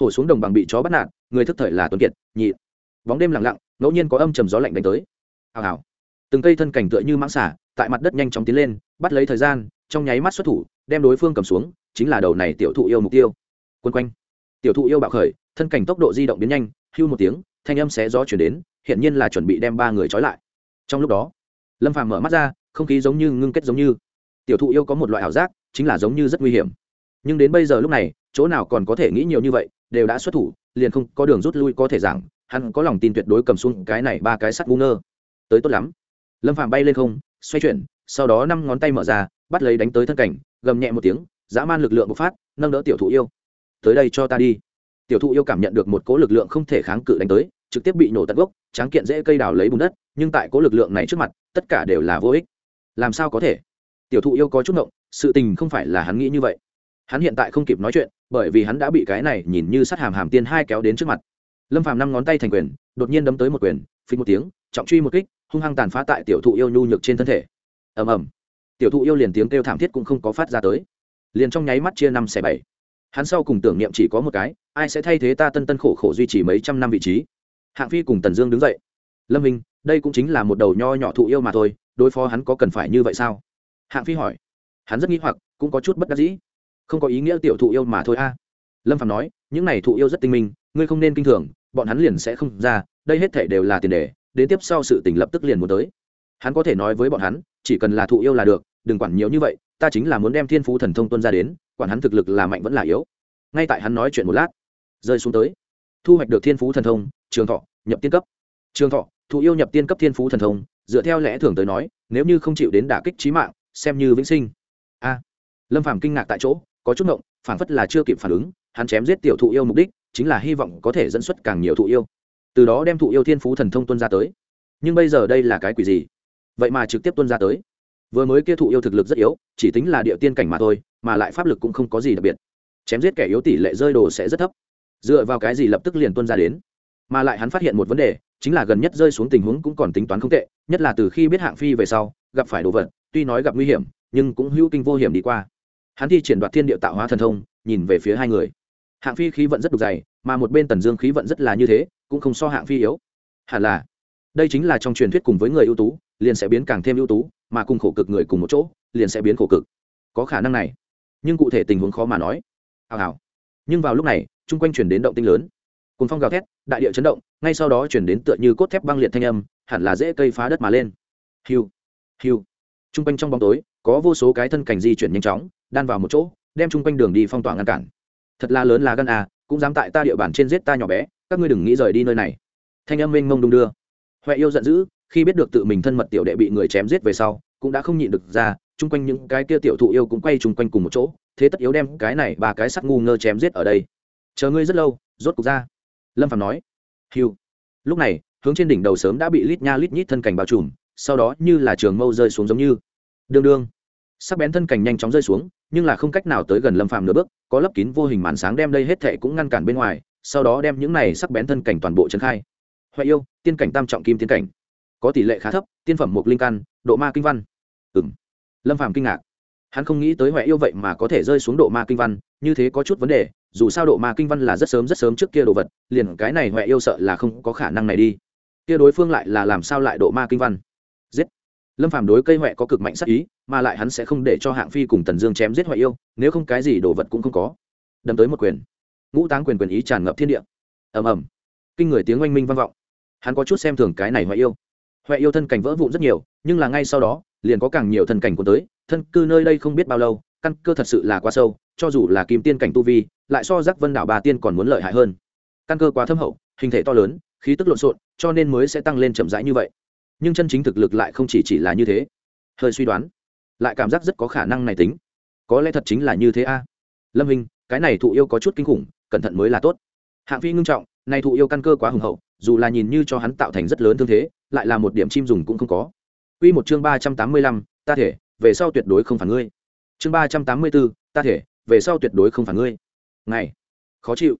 Hổ xuống đồng bằng bị chó bắt nạt, người thức thời là tuấn kiệt, nhị. Bóng đêm lặng lặng, ngẫu nhiên có âm trầm gió lạnh đánh tới. Hào hào. Từng cây thân cảnh tựa như mãng xả tại mặt đất nhanh chóng tiến lên, bắt lấy thời gian, trong nháy mắt xuất thủ, đem đối phương cầm xuống, chính là đầu này tiểu thụ yêu mục tiêu. Quân quanh tiểu thụ yêu bạo khởi, thân cảnh tốc độ di động biến nhanh, hưu một tiếng, thanh âm xé gió chuyển đến hiện nhiên là chuẩn bị đem ba người trói lại. Trong lúc đó, lâm phàm mở mắt ra, không khí giống như ngưng kết giống như. Tiểu thụ yêu có một loại ảo giác, chính là giống như rất nguy hiểm. Nhưng đến bây giờ lúc này, chỗ nào còn có thể nghĩ nhiều như vậy, đều đã xuất thủ, liền không có đường rút lui có thể giảng, hắn có lòng tin tuyệt đối cầm xuống cái này ba cái sắt ngu ngơ. Tới tốt lắm. Lâm Phàm bay lên không, xoay chuyển, sau đó năm ngón tay mở ra, bắt lấy đánh tới thân cảnh, gầm nhẹ một tiếng, dã man lực lượng bộc phát, nâng đỡ tiểu thụ yêu tới đây cho ta đi. Tiểu thụ yêu cảm nhận được một cỗ lực lượng không thể kháng cự đánh tới, trực tiếp bị nổ tận gốc, tráng kiện dễ cây đào lấy bùn đất, nhưng tại cỗ lực lượng này trước mặt, tất cả đều là vô ích. Làm sao có thể? Tiểu thụ yêu có chút ngộng, sự tình không phải là hắn nghĩ như vậy. Hắn hiện tại không kịp nói chuyện, bởi vì hắn đã bị cái này nhìn như sát hàm hàm tiên hai kéo đến trước mặt. Lâm phàm năm ngón tay thành quyền, đột nhiên đấm tới một quyền phình một tiếng, trọng truy một kích, hung hăng tàn phá tại tiểu thụ yêu nhu nhược trên thân thể. Ầm ầm. Tiểu thụ yêu liền tiếng kêu thảm thiết cũng không có phát ra tới. Liền trong nháy mắt chia năm xẻ bảy hắn sau cùng tưởng niệm chỉ có một cái, ai sẽ thay thế ta tân tân khổ khổ duy trì mấy trăm năm vị trí. Hạng phi cùng tần dương đứng dậy. Lâm minh, đây cũng chính là một đầu nho nhỏ thụ yêu mà thôi, đối phó hắn có cần phải như vậy sao? Hạng phi hỏi. Hắn rất nghĩ hoặc, cũng có chút bất đắc dĩ. Không có ý nghĩa tiểu thụ yêu mà thôi a. Lâm phạm nói, những này thụ yêu rất tinh minh, ngươi không nên kinh thường, bọn hắn liền sẽ không ra, đây hết thể đều là tiền đề, đến tiếp sau sự tỉnh lập tức liền muốn tới. Hắn có thể nói với bọn hắn, chỉ cần là thụ yêu là được, đừng quản nhiều như vậy, ta chính là muốn đem thiên phú thần thông tuân ra đến quản hắn thực lực là mạnh vẫn là yếu. Ngay tại hắn nói chuyện một lát, rơi xuống tới. Thu hoạch được thiên phú thần thông, trường thọ, nhập tiên cấp. Trường thọ, thụ yêu nhập tiên cấp thiên phú thần thông, dựa theo lẽ thường tới nói, nếu như không chịu đến đả kích trí mạng, xem như vĩnh sinh. A. Lâm phàm kinh ngạc tại chỗ, có chút ngộng phản phất là chưa kịp phản ứng, hắn chém giết tiểu thụ yêu mục đích, chính là hy vọng có thể dẫn xuất càng nhiều thụ yêu. Từ đó đem thụ yêu thiên phú thần thông tuân ra tới. Nhưng bây giờ đây là cái quỷ gì? Vậy mà trực tiếp tuân ra tới. Vừa mới kia thụ yêu thực lực rất yếu, chỉ tính là địa tiên cảnh mà thôi mà lại pháp lực cũng không có gì đặc biệt. Chém giết kẻ yếu tỷ lệ rơi đồ sẽ rất thấp. Dựa vào cái gì lập tức liền tuân ra đến? Mà lại hắn phát hiện một vấn đề, chính là gần nhất rơi xuống tình huống cũng còn tính toán không tệ, nhất là từ khi biết hạng phi về sau, gặp phải đồ vật, tuy nói gặp nguy hiểm, nhưng cũng hữu kinh vô hiểm đi qua. Hắn thi triển đoạt thiên địa tạo hóa thần thông, nhìn về phía hai người. Hạng phi khí vận rất đục dày, mà một bên tần dương khí vận rất là như thế, cũng không so hạng phi yếu. Hẳn là, đây chính là trong truyền thuyết cùng với người ưu tú, liền sẽ biến càng thêm ưu tú, mà cùng khổ cực người cùng một chỗ, liền sẽ biến khổ cực. Có khả năng này nhưng cụ thể tình huống khó mà nói. Hào hào. Nhưng vào lúc này, chung quanh chuyển đến động tinh lớn. Cùng phong gào thét, đại địa chấn động, ngay sau đó chuyển đến tựa như cốt thép băng liệt thanh âm, hẳn là dễ cây phá đất mà lên. Hiu hiu. Chung quanh trong bóng tối, có vô số cái thân cảnh di chuyển nhanh chóng, đan vào một chỗ, đem chung quanh đường đi phong tỏa ngăn cản. Thật là lớn là gan à cũng dám tại ta địa bàn trên giết ta nhỏ bé, các ngươi đừng nghĩ rời đi nơi này. Thanh âm mênh mông đung đưa. Huệ yêu giận dữ, khi biết được tự mình thân mật tiểu đệ bị người chém giết về sau, cũng đã không nhịn được ra chung quanh những cái kia tiểu thụ yêu cũng quay chung quanh cùng một chỗ, thế tất yếu đem cái này ba cái sắc ngu ngơ chém giết ở đây. Chờ ngươi rất lâu, rốt cục ra. Lâm phạm nói. Hiu lúc này, hướng trên đỉnh đầu sớm đã bị lít nha lít nhít thân cảnh bao trùm, sau đó như là trường mâu rơi xuống giống như. Đương đương. Sắc bén thân cảnh nhanh chóng rơi xuống, nhưng là không cách nào tới gần lâm phàm nửa bước, có lấp kín vô hình màn sáng đem đây hết thệ cũng ngăn cản bên ngoài, sau đó đem những này sắc bén thân cảnh toàn bộ trấn khai. Huệ yêu, tiên cảnh tam trọng kim tiên cảnh. Có tỷ lệ khá thấp, tiên phẩm một linh căn, độ ma kinh văn. Ừng lâm phàm kinh ngạc. Hắn không nghĩ tới huệ yêu vậy mà có thể rơi xuống độ ma kinh văn, như thế có chút vấn đề, dù sao độ ma kinh văn là rất sớm rất sớm trước kia đồ vật, liền cái này huệ yêu sợ là không có khả năng này đi. Kia đối phương lại là làm sao lại độ ma kinh văn? Giết. Lâm phàm đối cây huệ có cực mạnh sắc ý, mà lại hắn sẽ không để cho hạng phi cùng tần dương chém giết huệ yêu, nếu không cái gì đồ vật cũng không có. Đâm tới một quyền. Ngũ táng quyền quyền ý tràn ngập thiên địa. Ầm ầm. Kinh người tiếng oanh minh vang vọng. Hắn có chút xem thường cái này huệ yêu. Huệ yêu thân cảnh vỡ vụn rất nhiều, nhưng là ngay sau đó liền có càng nhiều thân cảnh cuốn tới, thân cư nơi đây không biết bao lâu, căn cơ thật sự là quá sâu, cho dù là kim tiên cảnh tu vi, lại so giác vân đảo bà tiên còn muốn lợi hại hơn. Căn cơ quá thâm hậu, hình thể to lớn, khí tức lộn xộn, cho nên mới sẽ tăng lên chậm rãi như vậy. Nhưng chân chính thực lực lại không chỉ chỉ là như thế. Hơi suy đoán, lại cảm giác rất có khả năng này tính. Có lẽ thật chính là như thế a. Lâm hình cái này thụ yêu có chút kinh khủng, cẩn thận mới là tốt. Hạng phi ngưng trọng, này thụ yêu căn cơ quá hùng hậu, dù là nhìn như cho hắn tạo thành rất lớn thương thế, lại là một điểm chim dùng cũng không có. Quy một chương ba trăm tám mươi lăm, ta thể, về sau tuyệt đối không phản ngươi. Chương ba trăm tám mươi 384, ta thể, về sau tuyệt đối không phản ngươi. Ngày, khó chịu,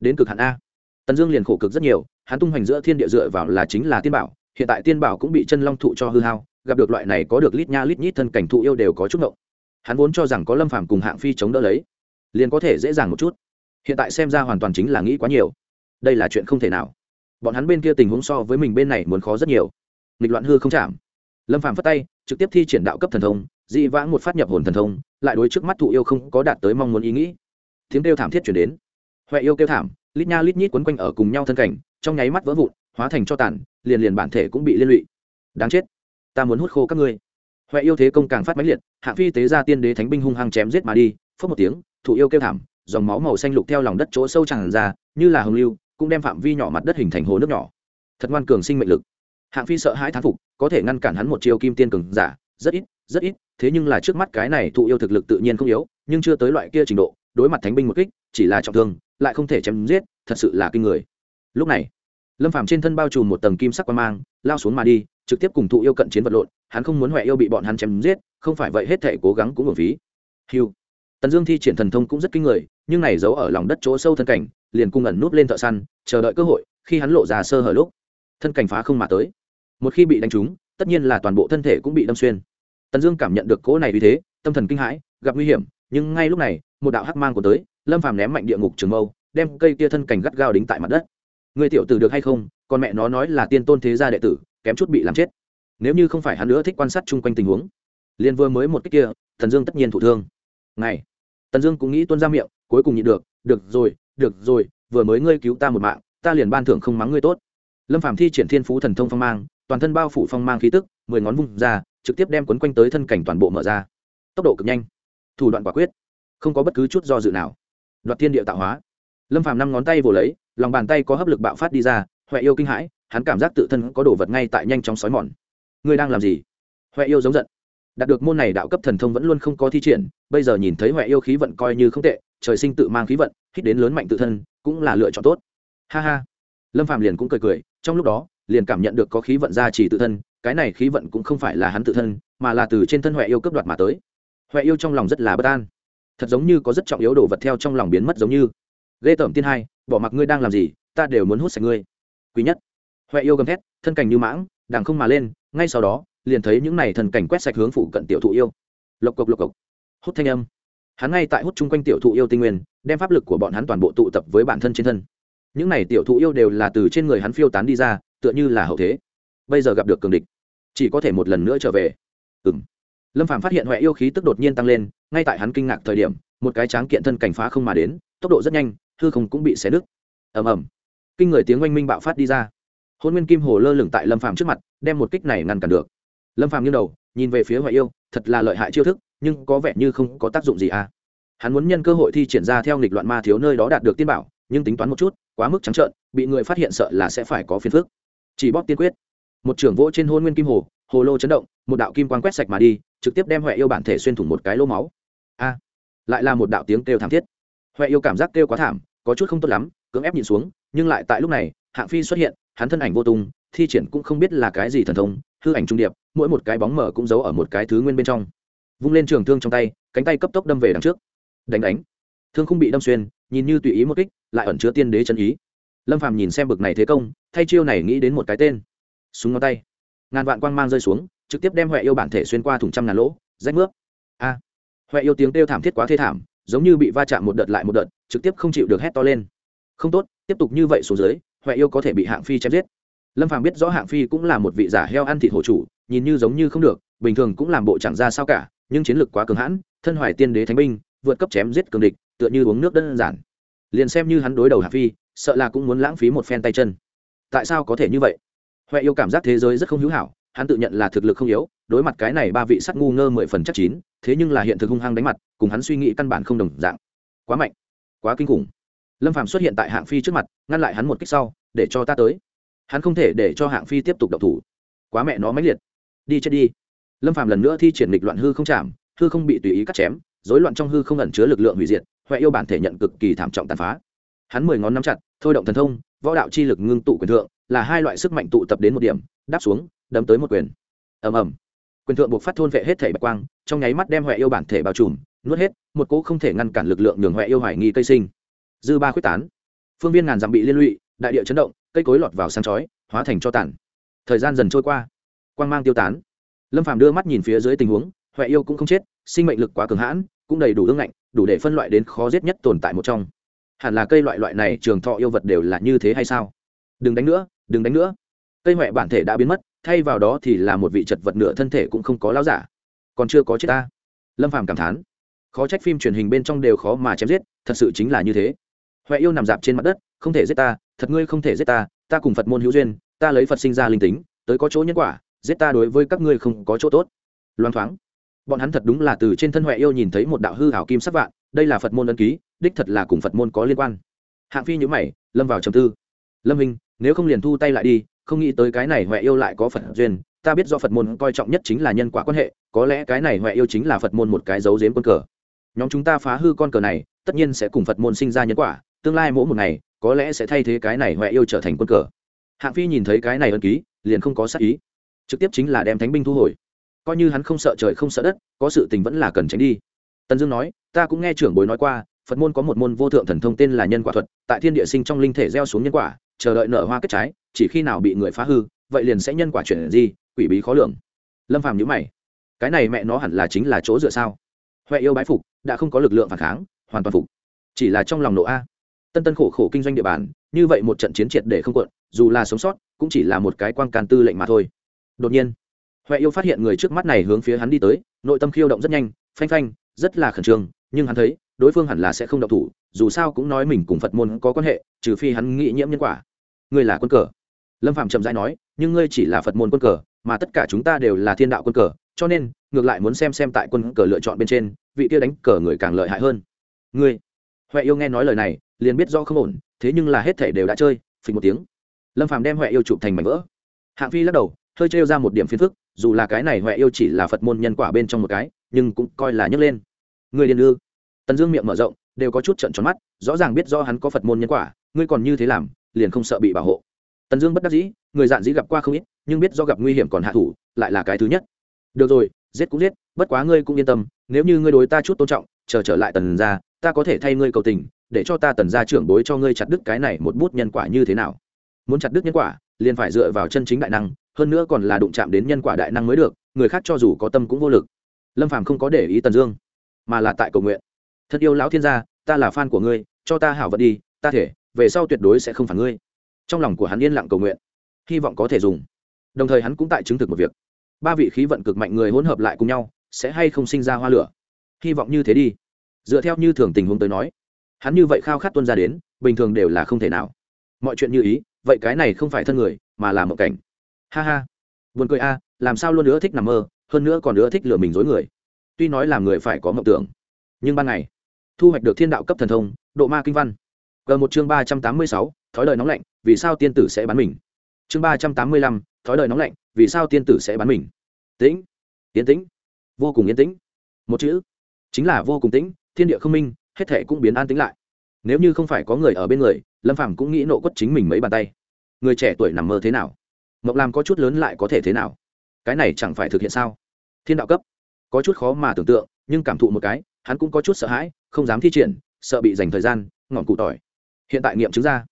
đến cực hạn a. Tần Dương liền khổ cực rất nhiều, hắn tung hoành giữa thiên địa dựa vào là chính là tiên bảo, hiện tại tiên bảo cũng bị chân long thụ cho hư hao, gặp được loại này có được lít nha lít nhít thân cảnh thụ yêu đều có chút ngộng. Hắn vốn cho rằng có Lâm Phàm cùng Hạng Phi chống đỡ lấy, liền có thể dễ dàng một chút. Hiện tại xem ra hoàn toàn chính là nghĩ quá nhiều. Đây là chuyện không thể nào. Bọn hắn bên kia tình huống so với mình bên này muốn khó rất nhiều. Nghịch loạn hư không chạm. Lâm Phàm phất tay, trực tiếp thi triển đạo cấp thần thông, dị vãng một phát nhập hồn thần thông, lại đối trước mắt thụ yêu không có đạt tới mong muốn ý nghĩ. Tiếng kêu thảm thiết chuyển đến. huệ yêu kêu thảm, lít nha lít nhít quấn quanh ở cùng nhau thân cảnh, trong nháy mắt vỡ vụn, hóa thành cho tàn, liền liền bản thể cũng bị liên lụy. Đáng chết, ta muốn hút khô các ngươi. huệ yêu thế công càng phát mãnh liệt, hạng phi tế ra tiên đế thánh binh hung hăng chém giết mà đi, phất một tiếng, thụ yêu kêu thảm, dòng máu màu xanh lục theo lòng đất chỗ sâu tràn ra, như là hồng lưu, cũng đem phạm vi nhỏ mặt đất hình thành hồ nước nhỏ. Thật ngoan cường sinh mệnh lực. Hạng phi sợ hãi thán phục, có thể ngăn cản hắn một chiêu kim tiên cường giả, rất ít, rất ít, thế nhưng là trước mắt cái này thụ yêu thực lực tự nhiên không yếu, nhưng chưa tới loại kia trình độ, đối mặt thánh binh một kích, chỉ là trọng thương, lại không thể chém giết, thật sự là kinh người. Lúc này, Lâm Phàm trên thân bao trùm một tầng kim sắc quan mang, lao xuống mà đi, trực tiếp cùng thụ yêu cận chiến vật lộn, hắn không muốn huệ yêu bị bọn hắn chém giết, không phải vậy hết thảy cố gắng cũng uổng phí. Hưu. Tần Dương thi triển thần thông cũng rất kinh người, nhưng này giấu ở lòng đất chỗ sâu thân cảnh, liền cung ẩn núp lên thợ săn, chờ đợi cơ hội, khi hắn lộ ra sơ hở lúc, thân cảnh phá không mà tới. Một khi bị đánh trúng, tất nhiên là toàn bộ thân thể cũng bị đâm xuyên. Tần Dương cảm nhận được cỗ này vì thế, tâm thần kinh hãi, gặp nguy hiểm, nhưng ngay lúc này, một đạo hắc mang của tới, Lâm Phàm ném mạnh địa ngục trường mâu, đem cây kia thân cành gắt gao đính tại mặt đất. Người tiểu tử được hay không? Còn mẹ nó nói là tiên tôn thế gia đệ tử, kém chút bị làm chết. Nếu như không phải hắn nữa thích quan sát chung quanh tình huống, liên vừa mới một cách kia, Tần Dương tất nhiên thụ thương. này Tần Dương cũng nghĩ tuôn ra miệng, cuối cùng nhịn được, được rồi, được rồi, vừa mới ngươi cứu ta một mạng, ta liền ban thưởng không mắng ngươi tốt. Lâm Phàm thi triển Thiên Phú Thần Thông phong mang, toàn thân bao phủ phong mang khí tức, mười ngón vung ra, trực tiếp đem quấn quanh tới thân cảnh toàn bộ mở ra. Tốc độ cực nhanh, thủ đoạn quả quyết, không có bất cứ chút do dự nào. Đoạt thiên địa tạo hóa. Lâm Phàm năm ngón tay vồ lấy, lòng bàn tay có hấp lực bạo phát đi ra, huệ yêu kinh hãi, hắn cảm giác tự thân có đồ vật ngay tại nhanh chóng sói mòn. Ngươi đang làm gì? huệ yêu giống giận. Đạt được môn này đạo cấp thần thông vẫn luôn không có thi triển, bây giờ nhìn thấy huệ yêu khí vận coi như không tệ, trời sinh tự mang khí vận, hít đến lớn mạnh tự thân, cũng là lựa chọn tốt. Ha ha. Lâm Phàm liền cũng cười cười, trong lúc đó, liền cảm nhận được có khí vận ra chỉ tự thân, cái này khí vận cũng không phải là hắn tự thân, mà là từ trên thân huệ yêu cấp đoạt mà tới. huệ yêu trong lòng rất là bất an, thật giống như có rất trọng yếu đồ vật theo trong lòng biến mất giống như. Ghê tởm tiên hai, bỏ mặc ngươi đang làm gì, ta đều muốn hút sạch ngươi. Quý nhất. huệ yêu gầm thét, thân cảnh như mãng, đằng không mà lên, ngay sau đó, liền thấy những này thần cảnh quét sạch hướng phụ cận tiểu thụ yêu. Lộc cộc lộc cộc. Hút thanh âm. Hắn ngay tại hút chung quanh tiểu thụ yêu tinh nguyên, đem pháp lực của bọn hắn toàn bộ tụ tập với bản thân trên thân. Những này tiểu thụ yêu đều là từ trên người hắn phiêu tán đi ra, tựa như là hậu thế. Bây giờ gặp được cường địch, chỉ có thể một lần nữa trở về. Ừng lâm phạm phát hiện huệ yêu khí tức đột nhiên tăng lên, ngay tại hắn kinh ngạc thời điểm, một cái tráng kiện thân cảnh phá không mà đến, tốc độ rất nhanh, hư không cũng bị xé nứt. Ầm ầm. Kinh người tiếng oanh minh bạo phát đi ra. Hôn nguyên kim hồ lơ lửng tại lâm phạm trước mặt, đem một kích này ngăn cản được. Lâm phạm nghiêng đầu, nhìn về phía huệ yêu, thật là lợi hại chiêu thức, nhưng có vẻ như không có tác dụng gì à. Hắn muốn nhân cơ hội thi triển ra theo nghịch loạn ma thiếu nơi đó đạt được tiên bảo, nhưng tính toán một chút, quá mức trắng trợn, bị người phát hiện sợ là sẽ phải có phiền phức chỉ bóp tiên quyết. Một trưởng vỗ trên hôn nguyên kim hồ hồ lô chấn động, một đạo kim quang quét sạch mà đi, trực tiếp đem huệ yêu bản thể xuyên thủng một cái lỗ máu. A! Lại là một đạo tiếng kêu thảm thiết. Huệ yêu cảm giác kêu quá thảm, có chút không tốt lắm, cưỡng ép nhìn xuống, nhưng lại tại lúc này, hạng phi xuất hiện, hắn thân ảnh vô tung, thi triển cũng không biết là cái gì thần thông, hư ảnh trung điệp, mỗi một cái bóng mở cũng giấu ở một cái thứ nguyên bên trong. Vung lên trường thương trong tay, cánh tay cấp tốc đâm về đằng trước. Đánh đánh. Thương không bị đâm xuyên, nhìn như tùy ý một kích, lại ẩn chứa tiên đế chân ý lâm phàm nhìn xem bực này thế công, thay chiêu này nghĩ đến một cái tên. Súng ngón tay. Ngàn vạn quang mang rơi xuống, trực tiếp đem huệ yêu bản thể xuyên qua thùng trăm ngàn lỗ, rách nước a. À. huệ yêu tiếng kêu thảm thiết quá thê thảm, giống như bị va chạm một đợt lại một đợt, trực tiếp không chịu được hét to lên. Không tốt, tiếp tục như vậy xuống dưới, huệ yêu có thể bị hạng phi chém giết. Lâm phàm biết rõ hạng phi cũng là một vị giả heo ăn thịt hổ chủ, nhìn như giống như không được, bình thường cũng làm bộ chẳng ra sao cả, nhưng chiến lược quá cường hãn, thân hoài tiên đế thánh binh, vượt cấp chém giết cường địch, tựa như uống nước đơn giản. Liền xem như hắn đối đầu hạng phi sợ là cũng muốn lãng phí một phen tay chân. Tại sao có thể như vậy? Huệ yêu cảm giác thế giới rất không hữu hảo, hắn tự nhận là thực lực không yếu, đối mặt cái này ba vị sắt ngu ngơ mười phần chắc chín, thế nhưng là hiện thực hung hăng đánh mặt, cùng hắn suy nghĩ căn bản không đồng dạng. Quá mạnh, quá kinh khủng. Lâm phàm xuất hiện tại hạng phi trước mặt, ngăn lại hắn một cách sau, để cho ta tới. Hắn không thể để cho hạng phi tiếp tục độc thủ. Quá mẹ nó mãnh liệt. Đi chết đi. Lâm phàm lần nữa thi triển lịch loạn hư không chạm, hư không bị tùy ý cắt chém, rối loạn trong hư không ẩn chứa lực lượng hủy diệt, huệ yêu bản thể nhận cực kỳ thảm trọng tàn phá. Hắn mười ngón nắm chặt thôi động thần thông, võ đạo chi lực ngưng tụ quyền thượng, là hai loại sức mạnh tụ tập đến một điểm, đáp xuống, đấm tới một quyền. Ầm ầm. Quyền thượng buộc phát thôn vệ hết thể bạch quang, trong nháy mắt đem huệ yêu bản thể bao trùm, nuốt hết, một cỗ không thể ngăn cản lực lượng nhường huệ yêu hoài nghi cây sinh. Dư ba quyết tán. Phương viên ngàn dặm bị liên lụy, đại địa chấn động, cây cối lọt vào sáng chói, hóa thành cho tản thời gian dần trôi qua, quang mang tiêu tán. Lâm phàm đưa mắt nhìn phía dưới tình huống huệ yêu cũng không chết, sinh mệnh lực quá cường hãn, cũng đầy đủ ương ngạnh, đủ để phân loại đến khó giết nhất tồn tại một trong hẳn là cây loại loại này trường thọ yêu vật đều là như thế hay sao? Đừng đánh nữa, đừng đánh nữa. Cây huệ bản thể đã biến mất, thay vào đó thì là một vị chật vật nửa thân thể cũng không có láo giả. Còn chưa có chết ta. Lâm phàm cảm thán. Khó trách phim truyền hình bên trong đều khó mà chém giết, thật sự chính là như thế. Huệ yêu nằm dạp trên mặt đất, không thể giết ta, thật ngươi không thể giết ta ta cùng phật môn hữu duyên, ta lấy phật sinh ra linh tính, tới có chỗ nhân quả, giết ta đối với các ngươi không có chỗ tốt. Loan thoáng. Bọn hắn thật đúng là từ trên thân huệ yêu nhìn thấy một đạo hư hảo kim sắc vạn đây là phật môn ân ký, đích thật là cùng phật môn có liên quan. Hạng phi nhữ mày, lâm vào trầm tư. Lâm hình nếu không liền thu tay lại đi, không nghĩ tới cái này huệ yêu lại có phật duyên, ta biết do phật môn coi trọng nhất chính là nhân quả quan hệ, có lẽ cái này huệ yêu chính là phật môn một cái dấu dếm quân cờ. Nhóm chúng ta phá hư con cờ này, tất nhiên sẽ cùng phật môn sinh ra nhân quả, tương lai mỗi một ngày, có lẽ sẽ thay thế cái này huệ yêu trở thành quân cờ. Hạng phi nhìn thấy cái này ân ký, liền không có sắc ý. Trực tiếp chính là đem thánh binh thu hồi. Coi như hắn không sợ trời không sợ đất, có sự tình vẫn là cần tránh đi tần dương nói, ta cũng nghe trưởng bối nói qua, phật môn có một môn vô thượng thần thông tên là nhân quả thuật, tại thiên địa sinh trong linh thể gieo xuống nhân quả, chờ đợi nở hoa kết trái, chỉ khi nào bị người phá hư, vậy liền sẽ nhân quả chuyển gì quỷ bí khó lường. Lâm phàm nhữ mày, cái này mẹ nó hẳn là chính là chỗ dựa sao? Huệ yêu bái phục, đã không có lực lượng phản kháng, hoàn toàn phục. Chỉ là trong lòng nộ a. Tân tân khổ khổ kinh doanh địa bàn, như vậy một trận chiến triệt để không cuộn, dù là sống sót, cũng chỉ là một cái quan can tư lệnh mà thôi. Đột nhiên, huệ yêu phát hiện người trước mắt này hướng phía hắn đi tới, nội tâm khiêu động rất nhanh, phanh phanh rất là khẩn trương, nhưng hắn thấy, đối phương hẳn là sẽ không độc thủ, dù sao cũng nói mình cùng phật môn có quan hệ, trừ phi hắn nghĩ nhiễm nhân quả. Ngươi là quân cờ. Lâm phạm chậm rãi nói, nhưng ngươi chỉ là phật môn quân cờ, mà tất cả chúng ta đều là thiên đạo quân cờ, cho nên, ngược lại muốn xem xem tại quân cờ lựa chọn bên trên, vị kia đánh cờ người càng lợi hại hơn. Ngươi, huệ yêu nghe nói lời này, liền biết do không ổn, thế nhưng là hết thể đều đã chơi, phình một tiếng. Lâm phàm đem huệ yêu chụp thành mảnh vỡ. Hạng phi lắc đầu, hơi trêu ra một điểm phiền phức, dù là cái này huệ yêu chỉ là phật môn nhân quả bên trong một cái, nhưng cũng coi là nhấc lên. Ngươi điên ư? Tần dương miệng mở rộng, đều có chút trận tròn mắt, rõ ràng biết do hắn có phật môn nhân quả, ngươi còn như thế làm, liền không sợ bị bảo hộ. Tần dương bất đắc dĩ, người dạn dĩ gặp qua không ít, nhưng biết do gặp nguy hiểm còn hạ thủ, lại là cái thứ nhất. Được rồi, giết cũng giết, bất quá ngươi cũng yên tâm, nếu như ngươi đối ta chút tôn trọng, chờ trở lại tần ra ta có thể thay ngươi cầu tình, để cho ta tần ra trưởng bối cho ngươi chặt đứt cái này một bút nhân quả như thế nào. Muốn chặt đứt nhân quả, liền phải dựa vào chân chính đại năng, hơn nữa còn là đụng chạm đến nhân quả đại năng mới được, người khác cho dù có tâm cũng vô lực. Lâm phàm không có để ý tần dương mà là tại cầu nguyện. Thật yêu lão thiên gia, ta là fan của ngươi, cho ta hảo vận đi, ta thể, về sau tuyệt đối sẽ không phản ngươi. Trong lòng của hắn yên lặng cầu nguyện, hy vọng có thể dùng. Đồng thời hắn cũng tại chứng thực một việc. Ba vị khí vận cực mạnh người hỗn hợp lại cùng nhau, sẽ hay không sinh ra hoa lửa? Hy vọng như thế đi. Dựa theo như thường tình huống tới nói, hắn như vậy khao khát tuân ra đến, bình thường đều là không thể nào. Mọi chuyện như ý, vậy cái này không phải thân người, mà là mộng cảnh. Ha ha. Buồn cười a, làm sao luôn nữa thích nằm mơ, hơn nữa còn nữa thích lừa mình dối người tuy nói là người phải có mộng tưởng, nhưng ban ngày, thu hoạch được thiên đạo cấp thần thông, độ ma kinh văn. G một chương ba trăm tám mươi sáu, thói đời nóng lạnh, vì sao tiên tử sẽ bán mình? Chương ba trăm tám mươi lăm, thói đời nóng lạnh, vì sao tiên tử sẽ bán mình? Tĩnh yên tĩnh, vô cùng yên tĩnh. Một chữ, chính là vô cùng tĩnh, thiên địa không minh, hết thể cũng biến an tĩnh lại. Nếu như không phải có người ở bên người, lâm phàm cũng nghĩ nộ quất chính mình mấy bàn tay. Người trẻ tuổi nằm mơ thế nào? Mộng làm có chút lớn lại có thể thế nào? Cái này chẳng phải thực hiện sao? Thiên đạo cấp có chút khó mà tưởng tượng, nhưng cảm thụ một cái, hắn cũng có chút sợ hãi, không dám thi triển, sợ bị dành thời gian, ngọn cụ tỏi. Hiện tại nghiệm chứng ra,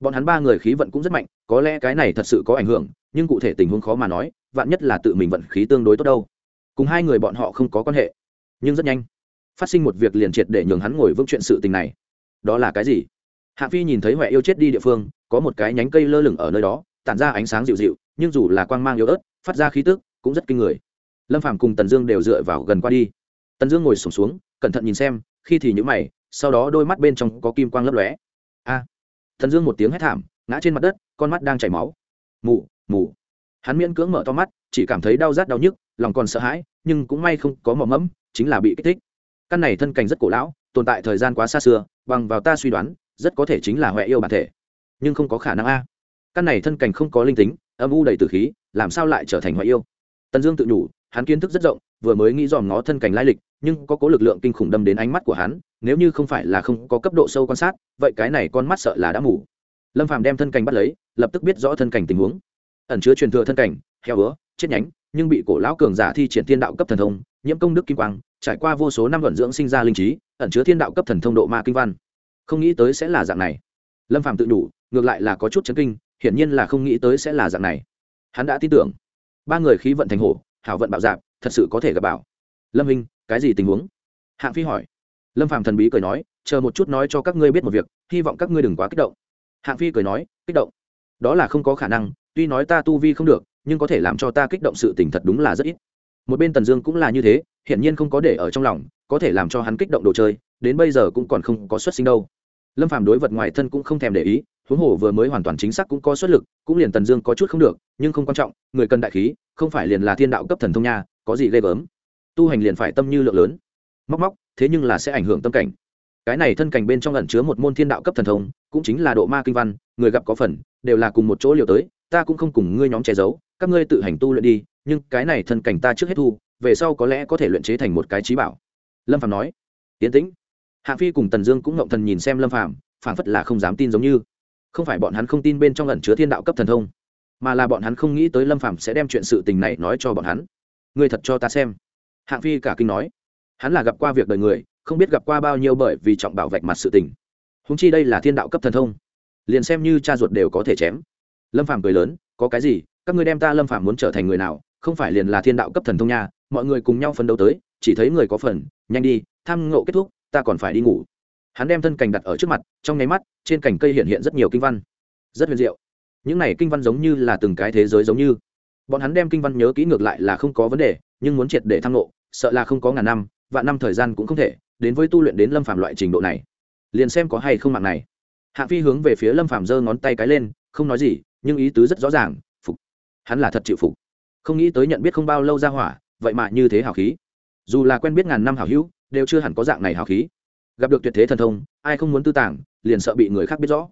bọn hắn ba người khí vận cũng rất mạnh, có lẽ cái này thật sự có ảnh hưởng, nhưng cụ thể tình huống khó mà nói, vạn nhất là tự mình vận khí tương đối tốt đâu. Cùng hai người bọn họ không có quan hệ, nhưng rất nhanh, phát sinh một việc liền triệt để nhường hắn ngồi vững chuyện sự tình này. Đó là cái gì? Hạ phi nhìn thấy huệ yêu chết đi địa phương, có một cái nhánh cây lơ lửng ở nơi đó, tản ra ánh sáng dịu dịu, nhưng dù là quang mang yếu ớt, phát ra khí tức cũng rất kinh người lâm phàm cùng tần dương đều dựa vào gần qua đi. Tần dương ngồi sùng xuống, xuống cẩn thận nhìn xem khi thì nhữ mày sau đó đôi mắt bên trong có kim quang lấp lóe. A! Tần dương một tiếng hét thảm ngã trên mặt đất con mắt đang chảy máu. Mù mù hắn miễn cưỡng mở to mắt chỉ cảm thấy đau rát đau nhức lòng còn sợ hãi nhưng cũng may không có mỏ mẫm chính là bị kích thích. Căn này thân cảnh rất cổ lão tồn tại thời gian quá xa xưa bằng vào ta suy đoán rất có thể chính là huệ yêu bản thể. Nhưng không có khả năng a. Căn này thân cảnh không có linh tính âm u đầy tử khí làm sao lại trở thành huệ yêu? Tần dương tự nhủ hắn kiến thức rất rộng, vừa mới nghĩ dòm ngó thân cảnh lai lịch, nhưng có cố lực lượng kinh khủng đâm đến ánh mắt của hắn, nếu như không phải là không có cấp độ sâu quan sát, vậy cái này con mắt sợ là đã mù. Lâm phàm đem thân cảnh bắt lấy, lập tức biết rõ thân cảnh tình huống. Ẩn chứa truyền thừa thân cảnh, heo hứa, chết nhánh, nhưng bị cổ lão cường giả thi triển thiên đạo cấp thần thông, nhiễm công đức kim quang, trải qua vô số năm vận dưỡng sinh ra linh trí, ẩn chứa thiên đạo cấp thần thông độ ma kinh văn. Không nghĩ tới sẽ là dạng này. Lâm phàm tự đủ ngược lại là có chút chấn kinh, hiển nhiên là không nghĩ tới sẽ là dạng này. Hắn đã tin tưởng. Ba người khí vận thành hổ hảo vận bạo dạp, thật sự có thể gặp bảo lâm hình cái gì tình huống? Hạng phi hỏi. Lâm phàm thần bí cười nói, chờ một chút nói cho các ngươi biết một việc, hy vọng các ngươi đừng quá kích động. Hạng phi cười nói, kích động? Đó là không có khả năng, tuy nói ta tu vi không được, nhưng có thể làm cho ta kích động sự tình thật đúng là rất ít. Một bên tần dương cũng là như thế, hiển nhiên không có để ở trong lòng, có thể làm cho hắn kích động đồ chơi, đến bây giờ cũng còn không có xuất sinh đâu. Lâm phàm đối vật ngoài thân cũng không thèm để ý huống hồ vừa mới hoàn toàn chính xác cũng có xuất lực, cũng liền tần dương có chút không được, nhưng không quan trọng, người cần đại khí, không phải liền là thiên đạo cấp thần thông nha, có gì ghê gớm. Tu hành liền phải tâm như lượng lớn. Móc móc, thế nhưng là sẽ ảnh hưởng tâm cảnh. Cái này thân cảnh bên trong ẩn chứa một môn thiên đạo cấp thần thông, cũng chính là độ ma kinh văn, người gặp có phần, đều là cùng một chỗ liều tới, ta cũng không cùng ngươi nhóm che giấu, các ngươi tự hành tu luyện đi, nhưng cái này thân cảnh ta trước hết thu, về sau có lẽ có thể luyện chế thành một cái trí bảo. Lâm phạm nói. Yến tĩnh. Hạng phi cùng tần dương cũng ngộng thần nhìn xem lâm phạm phảng phất là không dám tin giống như không phải bọn hắn không tin bên trong ẩn chứa thiên đạo cấp thần thông, mà là bọn hắn không nghĩ tới lâm phạm sẽ đem chuyện sự tình này nói cho bọn hắn. Người thật cho ta xem. Hạng phi cả kinh nói. Hắn là gặp qua việc đời người, không biết gặp qua bao nhiêu bởi vì trọng bảo vạch mặt sự tình. Húng chi đây là thiên đạo cấp thần thông, liền xem như cha ruột đều có thể chém. Lâm phàm cười lớn, có cái gì? Các ngươi đem ta lâm phàm muốn trở thành người nào? Không phải liền là thiên đạo cấp thần thông nha, mọi người cùng nhau phấn đấu tới, chỉ thấy người có phần, nhanh đi, tham ngộ kết thúc, ta còn phải đi ngủ hắn đem thân cành đặt ở trước mặt, trong nháy mắt, trên cành cây hiện hiện rất nhiều kinh văn. Rất huyền diệu. Những này kinh văn giống như là từng cái thế giới giống như. Bọn hắn đem kinh văn nhớ kỹ ngược lại là không có vấn đề, nhưng muốn triệt để tham ngộ, sợ là không có ngàn năm, vạn năm thời gian cũng không thể, đến với tu luyện đến lâm phàm loại trình độ này. Liền xem có hay không mạng này. Hạng phi hướng về phía lâm phàm giơ ngón tay cái lên, không nói gì, nhưng ý tứ rất rõ ràng, phục. Hắn là thật chịu phục. Không nghĩ tới nhận biết không bao lâu ra hỏa, vậy mà như thế hào khí. Dù là quen biết ngàn năm hào hữu, đều chưa hẳn có dạng này hào khí gặp được tuyệt thế thần thông, ai không muốn tư tàng, liền sợ bị người khác biết rõ.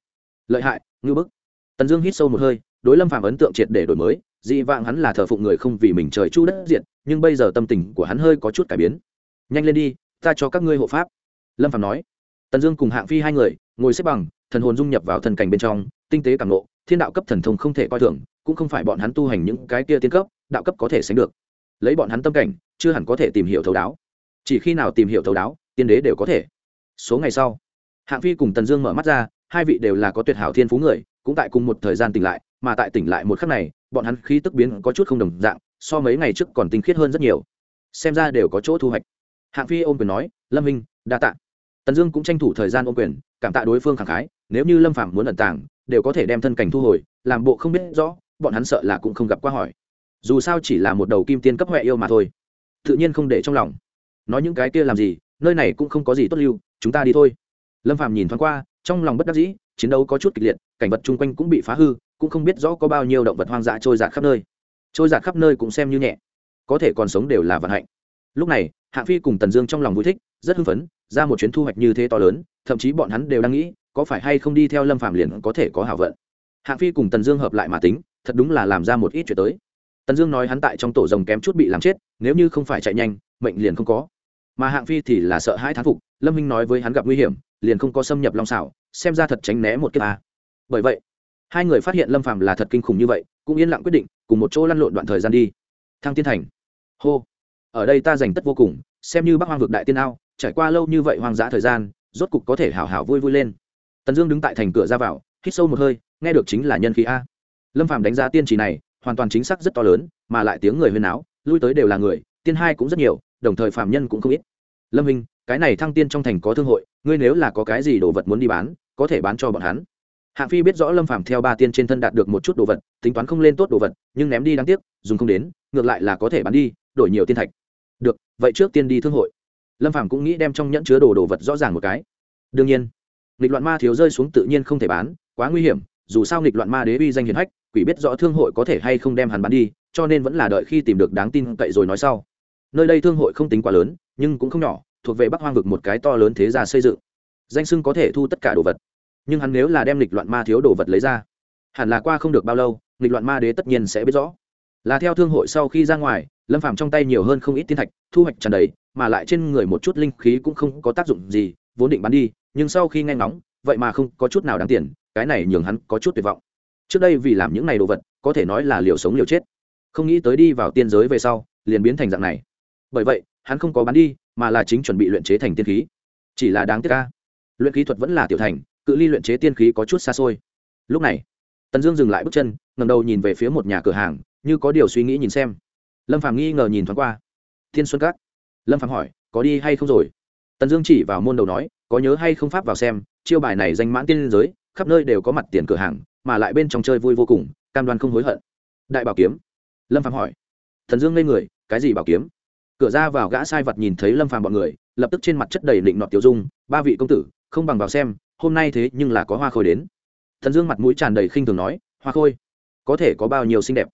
Lợi hại, ngưu bức. Tần dương hít sâu một hơi, đối lâm phàm ấn tượng triệt để đổi mới, dị vãng hắn là thờ phụng người không vì mình trời chu đất diện nhưng bây giờ tâm tình của hắn hơi có chút cải biến. Nhanh lên đi, ta cho các ngươi hộ pháp. Lâm phàm nói. Tần dương cùng hạng phi hai người, ngồi xếp bằng, thần hồn dung nhập vào thần cảnh bên trong, tinh tế cảm nộ thiên đạo cấp thần thông không thể coi thường, cũng không phải bọn hắn tu hành những cái kia tiên cấp, đạo cấp có thể sánh được. Lấy bọn hắn tâm cảnh, chưa hẳn có thể tìm hiểu thấu đáo. Chỉ khi nào tìm hiểu thấu đáo, tiên đế đều có thể số ngày sau, hạng phi cùng tần dương mở mắt ra, hai vị đều là có tuyệt hảo thiên phú người, cũng tại cùng một thời gian tỉnh lại, mà tại tỉnh lại một khắc này, bọn hắn khí tức biến có chút không đồng dạng, so mấy ngày trước còn tinh khiết hơn rất nhiều. Xem ra đều có chỗ thu hoạch. Hạng phi ôm quyền nói, lâm minh, đa tạ. Tần dương cũng tranh thủ thời gian ôm quyền, cảm tạ đối phương khẳng khái, nếu như lâm phạm muốn ẩn tàng, đều có thể đem thân cảnh thu hồi, làm bộ không biết rõ, bọn hắn sợ là cũng không gặp qua hỏi. Dù sao chỉ là một đầu kim tiên cấp huệ yêu mà thôi, tự nhiên không để trong lòng. Nói những cái kia làm gì nơi này cũng không có gì tốt lưu, chúng ta đi thôi. Lâm phạm nhìn thoáng qua, trong lòng bất đắc dĩ, chiến đấu có chút kịch liệt, cảnh vật chung quanh cũng bị phá hư, cũng không biết rõ có bao nhiêu động vật hoang dã trôi giạt khắp nơi. Trôi giạt khắp nơi cũng xem như nhẹ, có thể còn sống đều là vận hạnh. Lúc này, hạng phi cùng tần dương trong lòng vui thích, rất hưng phấn, ra một chuyến thu hoạch như thế to lớn, thậm chí bọn hắn đều đang nghĩ, có phải hay không đi theo lâm phạm liền có thể có hảo vận. Hạng phi cùng tần dương hợp lại mà tính, thật đúng là làm ra một ít chuyện tới. Tần dương nói hắn tại trong tổ rồng kém chút bị làm chết, nếu như không phải chạy nhanh, mệnh liền không có mà hạng phi thì là sợ hai thán phục, lâm minh nói với hắn gặp nguy hiểm, liền không có xâm nhập long xảo xem ra thật tránh né một kiếp a. Bởi vậy, hai người phát hiện lâm phàm là thật kinh khủng như vậy, cũng yên lặng quyết định, cùng một chỗ lăn lộn đoạn thời gian đi. Thăng tiên thành. Hô. Ở đây ta dành tất vô cùng, xem như bắc hoang vực đại tiên ao, trải qua lâu như vậy hoang dã thời gian, rốt cục có thể hào hào vui vui lên. Tần dương đứng tại thành cửa ra vào, hít sâu một hơi, nghe được chính là nhân khí a. Lâm phàm đánh giá tiên trì này, hoàn toàn chính xác rất to lớn, mà lại tiếng người huyên áo lui tới đều là người, tiên hai cũng rất nhiều, đồng thời phạm nhân cũng không ít lâm hình cái này thăng tiên trong thành có thương hội, ngươi nếu là có cái gì đồ vật muốn đi bán, có thể bán cho bọn hắn. Hạng phi biết rõ lâm phàm theo ba tiên trên thân đạt được một chút đồ vật, tính toán không lên tốt đồ vật, nhưng ném đi đáng tiếc, dùng không đến, ngược lại là có thể bán đi, đổi nhiều tiên thạch. Được, vậy trước tiên đi thương hội. Lâm phàm cũng nghĩ đem trong nhẫn chứa đồ đồ vật rõ ràng một cái. Đương nhiên, nghịch loạn ma thiếu rơi xuống tự nhiên không thể bán, quá nguy hiểm, dù sao nghịch loạn ma đế uy danh hiền hách, quỷ biết rõ thương hội có thể hay không đem hắn bán đi, cho nên vẫn là đợi khi tìm được đáng tin cậy rồi nói sau nơi đây thương hội không tính quá lớn, nhưng cũng không nhỏ, thuộc về bắc hoang vực một cái to lớn thế gia xây dựng. Danh sưng có thể thu tất cả đồ vật. Nhưng hắn nếu là đem lịch loạn ma thiếu đồ vật lấy ra, hẳn là qua không được bao lâu lịch loạn ma đế tất nhiên sẽ biết rõ. Là theo thương hội sau khi ra ngoài, lâm phàm trong tay nhiều hơn không ít tiên thạch, thu hoạch tràn đầy, mà lại trên người một chút linh khí cũng không có tác dụng gì, vốn định bán đi, nhưng sau khi nghe ngóng, vậy mà không có chút nào đáng tiền, cái này nhường hắn có chút tuyệt vọng. Trước đây vì làm những này đồ vật, có thể nói là liều sống liều chết. Không nghĩ tới đi vào tiên giới về sau, liền biến thành dạng này bởi vậy, hắn không có bán đi, mà là chính chuẩn bị luyện chế thành tiên khí. Chỉ là đáng tiếc ca luyện khí thuật vẫn là tiểu thành, cự ly luyện chế tiên khí có chút xa xôi. Lúc này, tần dương dừng lại bước chân ngầm đầu nhìn về phía một nhà cửa hàng, như có điều suy nghĩ nhìn xem. Lâm phàm nghi ngờ nhìn thoáng qua. Thiên xuân cát lâm phàm hỏi, có đi hay không rồi? Tần dương chỉ vào môn đầu nói, có nhớ hay không pháp vào xem, chiêu bài này danh mãn tiên liên giới, khắp nơi đều có mặt tiền cửa hàng, mà lại bên trong chơi vui vô cùng, cam đoan không hối hận. Đại bảo kiếm? Lâm phàm hỏi. Thần dương ngây người, cái gì bảo kiếm? Cửa ra vào gã sai vật nhìn thấy lâm phàm bọn người, lập tức trên mặt chất đầy định nọt tiêu dung, ba vị công tử, không bằng vào xem, hôm nay thế nhưng là có hoa khôi đến. Thần dương mặt mũi tràn đầy khinh thường nói, hoa khôi? Có thể có bao nhiêu xinh đẹp?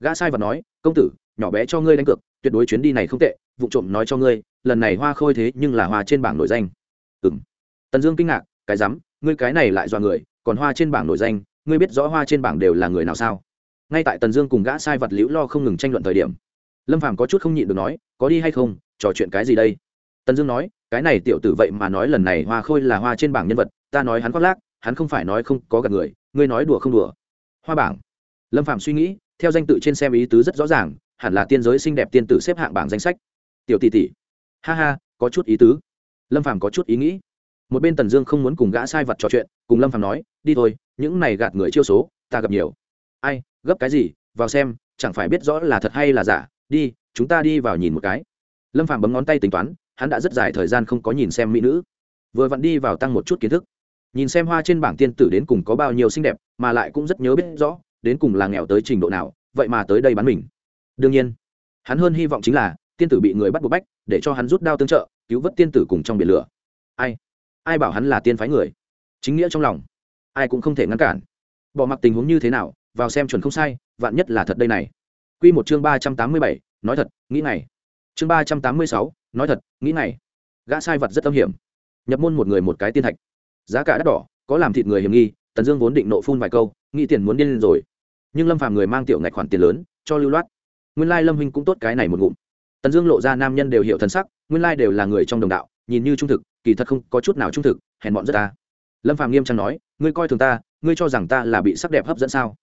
Gã sai vật nói, công tử, nhỏ bé cho ngươi đánh cược, tuyệt đối chuyến đi này không tệ, vụ trộm nói cho ngươi, lần này hoa khôi thế nhưng là hoa trên bảng nổi danh. Ừng tần dương kinh ngạc, cái rắm, ngươi cái này lại dọa người, còn hoa trên bảng nổi danh, ngươi biết rõ hoa trên bảng đều là người nào sao? Ngay tại tần dương cùng gã sai vật liễu lo không ngừng tranh luận thời điểm lâm phàm có chút không nhịn được nói, có đi hay không? Trò chuyện cái gì đây? Tần dương nói, cái này tiểu tử vậy mà nói lần này hoa khôi là hoa trên bảng nhân vật, ta nói hắn khoác lác, hắn không phải nói không có gặp người, ngươi nói đùa không đùa. Hoa bảng. Lâm phàm suy nghĩ, theo danh tự trên xem ý tứ rất rõ ràng, hẳn là tiên giới xinh đẹp tiên tử xếp hạng bảng danh sách. Tiểu tỷ tỷ. Ha ha, có chút ý tứ. Lâm phàm có chút ý nghĩ. Một bên tần dương không muốn cùng gã sai vật trò chuyện, cùng lâm phàm nói, đi thôi, những này gạt người chiêu số, ta gặp nhiều. Ai, gấp cái gì? Vào xem, chẳng phải biết rõ là thật hay là giả đi, chúng ta đi vào nhìn một cái. Lâm phàm bấm ngón tay tính toán, hắn đã rất dài thời gian không có nhìn xem mỹ nữ. Vừa vặn đi vào tăng một chút kiến thức. Nhìn xem hoa trên bảng tiên tử đến cùng có bao nhiêu xinh đẹp, mà lại cũng rất nhớ biết rõ, đến cùng là nghèo tới trình độ nào, vậy mà tới đây bán mình. Đương nhiên, hắn hơn hy vọng chính là, tiên tử bị người bắt buộc bách, để cho hắn rút đao tương trợ, cứu vớt tiên tử cùng trong biển lửa. Ai? Ai bảo hắn là tiên phái người? Chính nghĩa trong lòng. Ai cũng không thể ngăn cản. Bỏ mặc tình huống như thế nào, vào xem chuẩn không sai, vạn nhất là thật đây này. Quy một chương ba trăm tám mươi bảy, nói thật, nghĩ này chương ba trăm tám mươi sáu, nói thật, nghĩ này gã sai vật rất âm hiểm. Nhập môn một người một cái tiên thạch. Giá cả đắt đỏ, có làm thịt người hiểm nghi, tần dương vốn định nộ phun vài câu, nghĩ tiền muốn điên lên rồi. Nhưng lâm phàm người mang tiểu ngạch khoản tiền lớn, cho lưu loát. Nguyên lai lâm huynh cũng tốt cái này một ngụm. Tần dương lộ ra nam nhân đều hiểu thần sắc, nguyên lai đều là người trong đồng đạo, nhìn như trung thực, kỳ thật không có chút nào trung thực, hèn bọn rất ta. Lâm phàm nghiêm trang nói, ngươi coi thường ta, ngươi cho rằng ta là bị sắc đẹp hấp dẫn sao?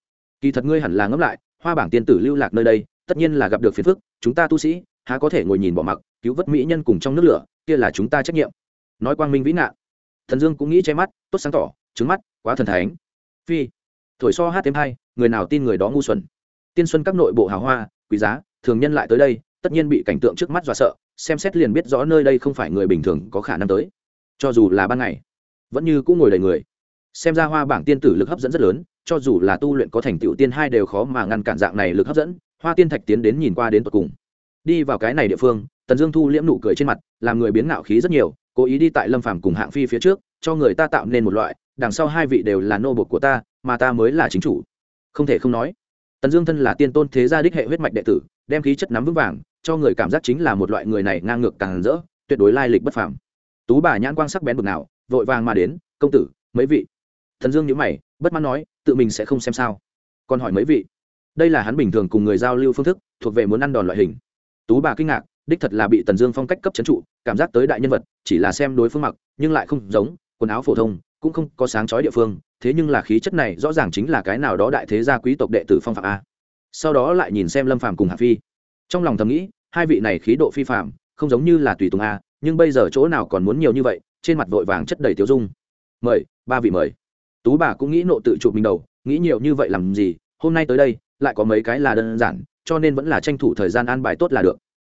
Kỳ thật ngươi hẳn là ngẫm lại hoa bảng tiên tử lưu lạc nơi đây, tất nhiên là gặp được phiền phức, chúng ta tu sĩ, há có thể ngồi nhìn bỏ mặc, cứu vớt mỹ nhân cùng trong nước lửa, kia là chúng ta trách nhiệm. Nói quang minh vĩ nạn. Thần dương cũng nghĩ che mắt, tốt sáng tỏ, trứng mắt, quá thần thánh. Phi. Thổi so hát thêm hai, người nào tin người đó ngu xuẩn. Tiên xuân các nội bộ hào hoa, quý giá, thường nhân lại tới đây, tất nhiên bị cảnh tượng trước mắt dọa sợ, xem xét liền biết rõ nơi đây không phải người bình thường có khả năng tới. Cho dù là ban ngày, vẫn như cũng ngồi đầy người. Xem ra hoa bảng tiên tử lực hấp dẫn rất lớn cho dù là tu luyện có thành tựu tiên hai đều khó mà ngăn cản dạng này lực hấp dẫn, hoa tiên thạch tiến đến nhìn qua đến tận cùng. Đi vào cái này địa phương, tần dương thu liễm nụ cười trên mặt, làm người biến ngạo khí rất nhiều, cố ý đi tại lâm phàm cùng hạng phi phía trước, cho người ta tạo nên một loại, đằng sau hai vị đều là nô bột của ta, mà ta mới là chính chủ. Không thể không nói, tần dương thân là tiên tôn thế gia đích hệ huyết mạch đệ tử, đem khí chất nắm vững vàng, cho người cảm giác chính là một loại người này ngang ngược càng rỡ, tuyệt đối lai lịch bất phàm. Tú bà nhãn quang sắc bén bực nào, vội vàng mà đến, công tử, mấy vị? Thần dương nhữ mày, bất mãn nói tự mình sẽ không xem sao. Còn hỏi mấy vị, đây là hắn bình thường cùng người giao lưu phương thức, thuộc về muốn ăn đòn loại hình. Tú bà kinh ngạc, đích thật là bị tần dương phong cách cấp c trụ, cảm giác tới đại nhân vật, chỉ là xem đối phương mặc, nhưng lại không giống, quần áo phổ thông, cũng không có sáng chói địa phương, thế nhưng là khí chất này rõ ràng chính là cái nào đó đại thế gia quý tộc đệ tử phong phạm a. Sau đó lại nhìn xem lâm phàm cùng hạ phi. Trong lòng thầm nghĩ, hai vị này khí độ phi phạm, không giống như là tùy tùng a, nhưng bây giờ chỗ nào còn muốn nhiều như vậy, trên mặt vội vàng chất đầy tiêu dung. Mời, ba vị mời tú bà cũng nghĩ nộ tự chụp mình đầu, nghĩ nhiều như vậy làm gì? Hôm nay tới đây, lại có mấy cái là đơn giản, cho nên vẫn là tranh thủ thời gian an bài tốt là được.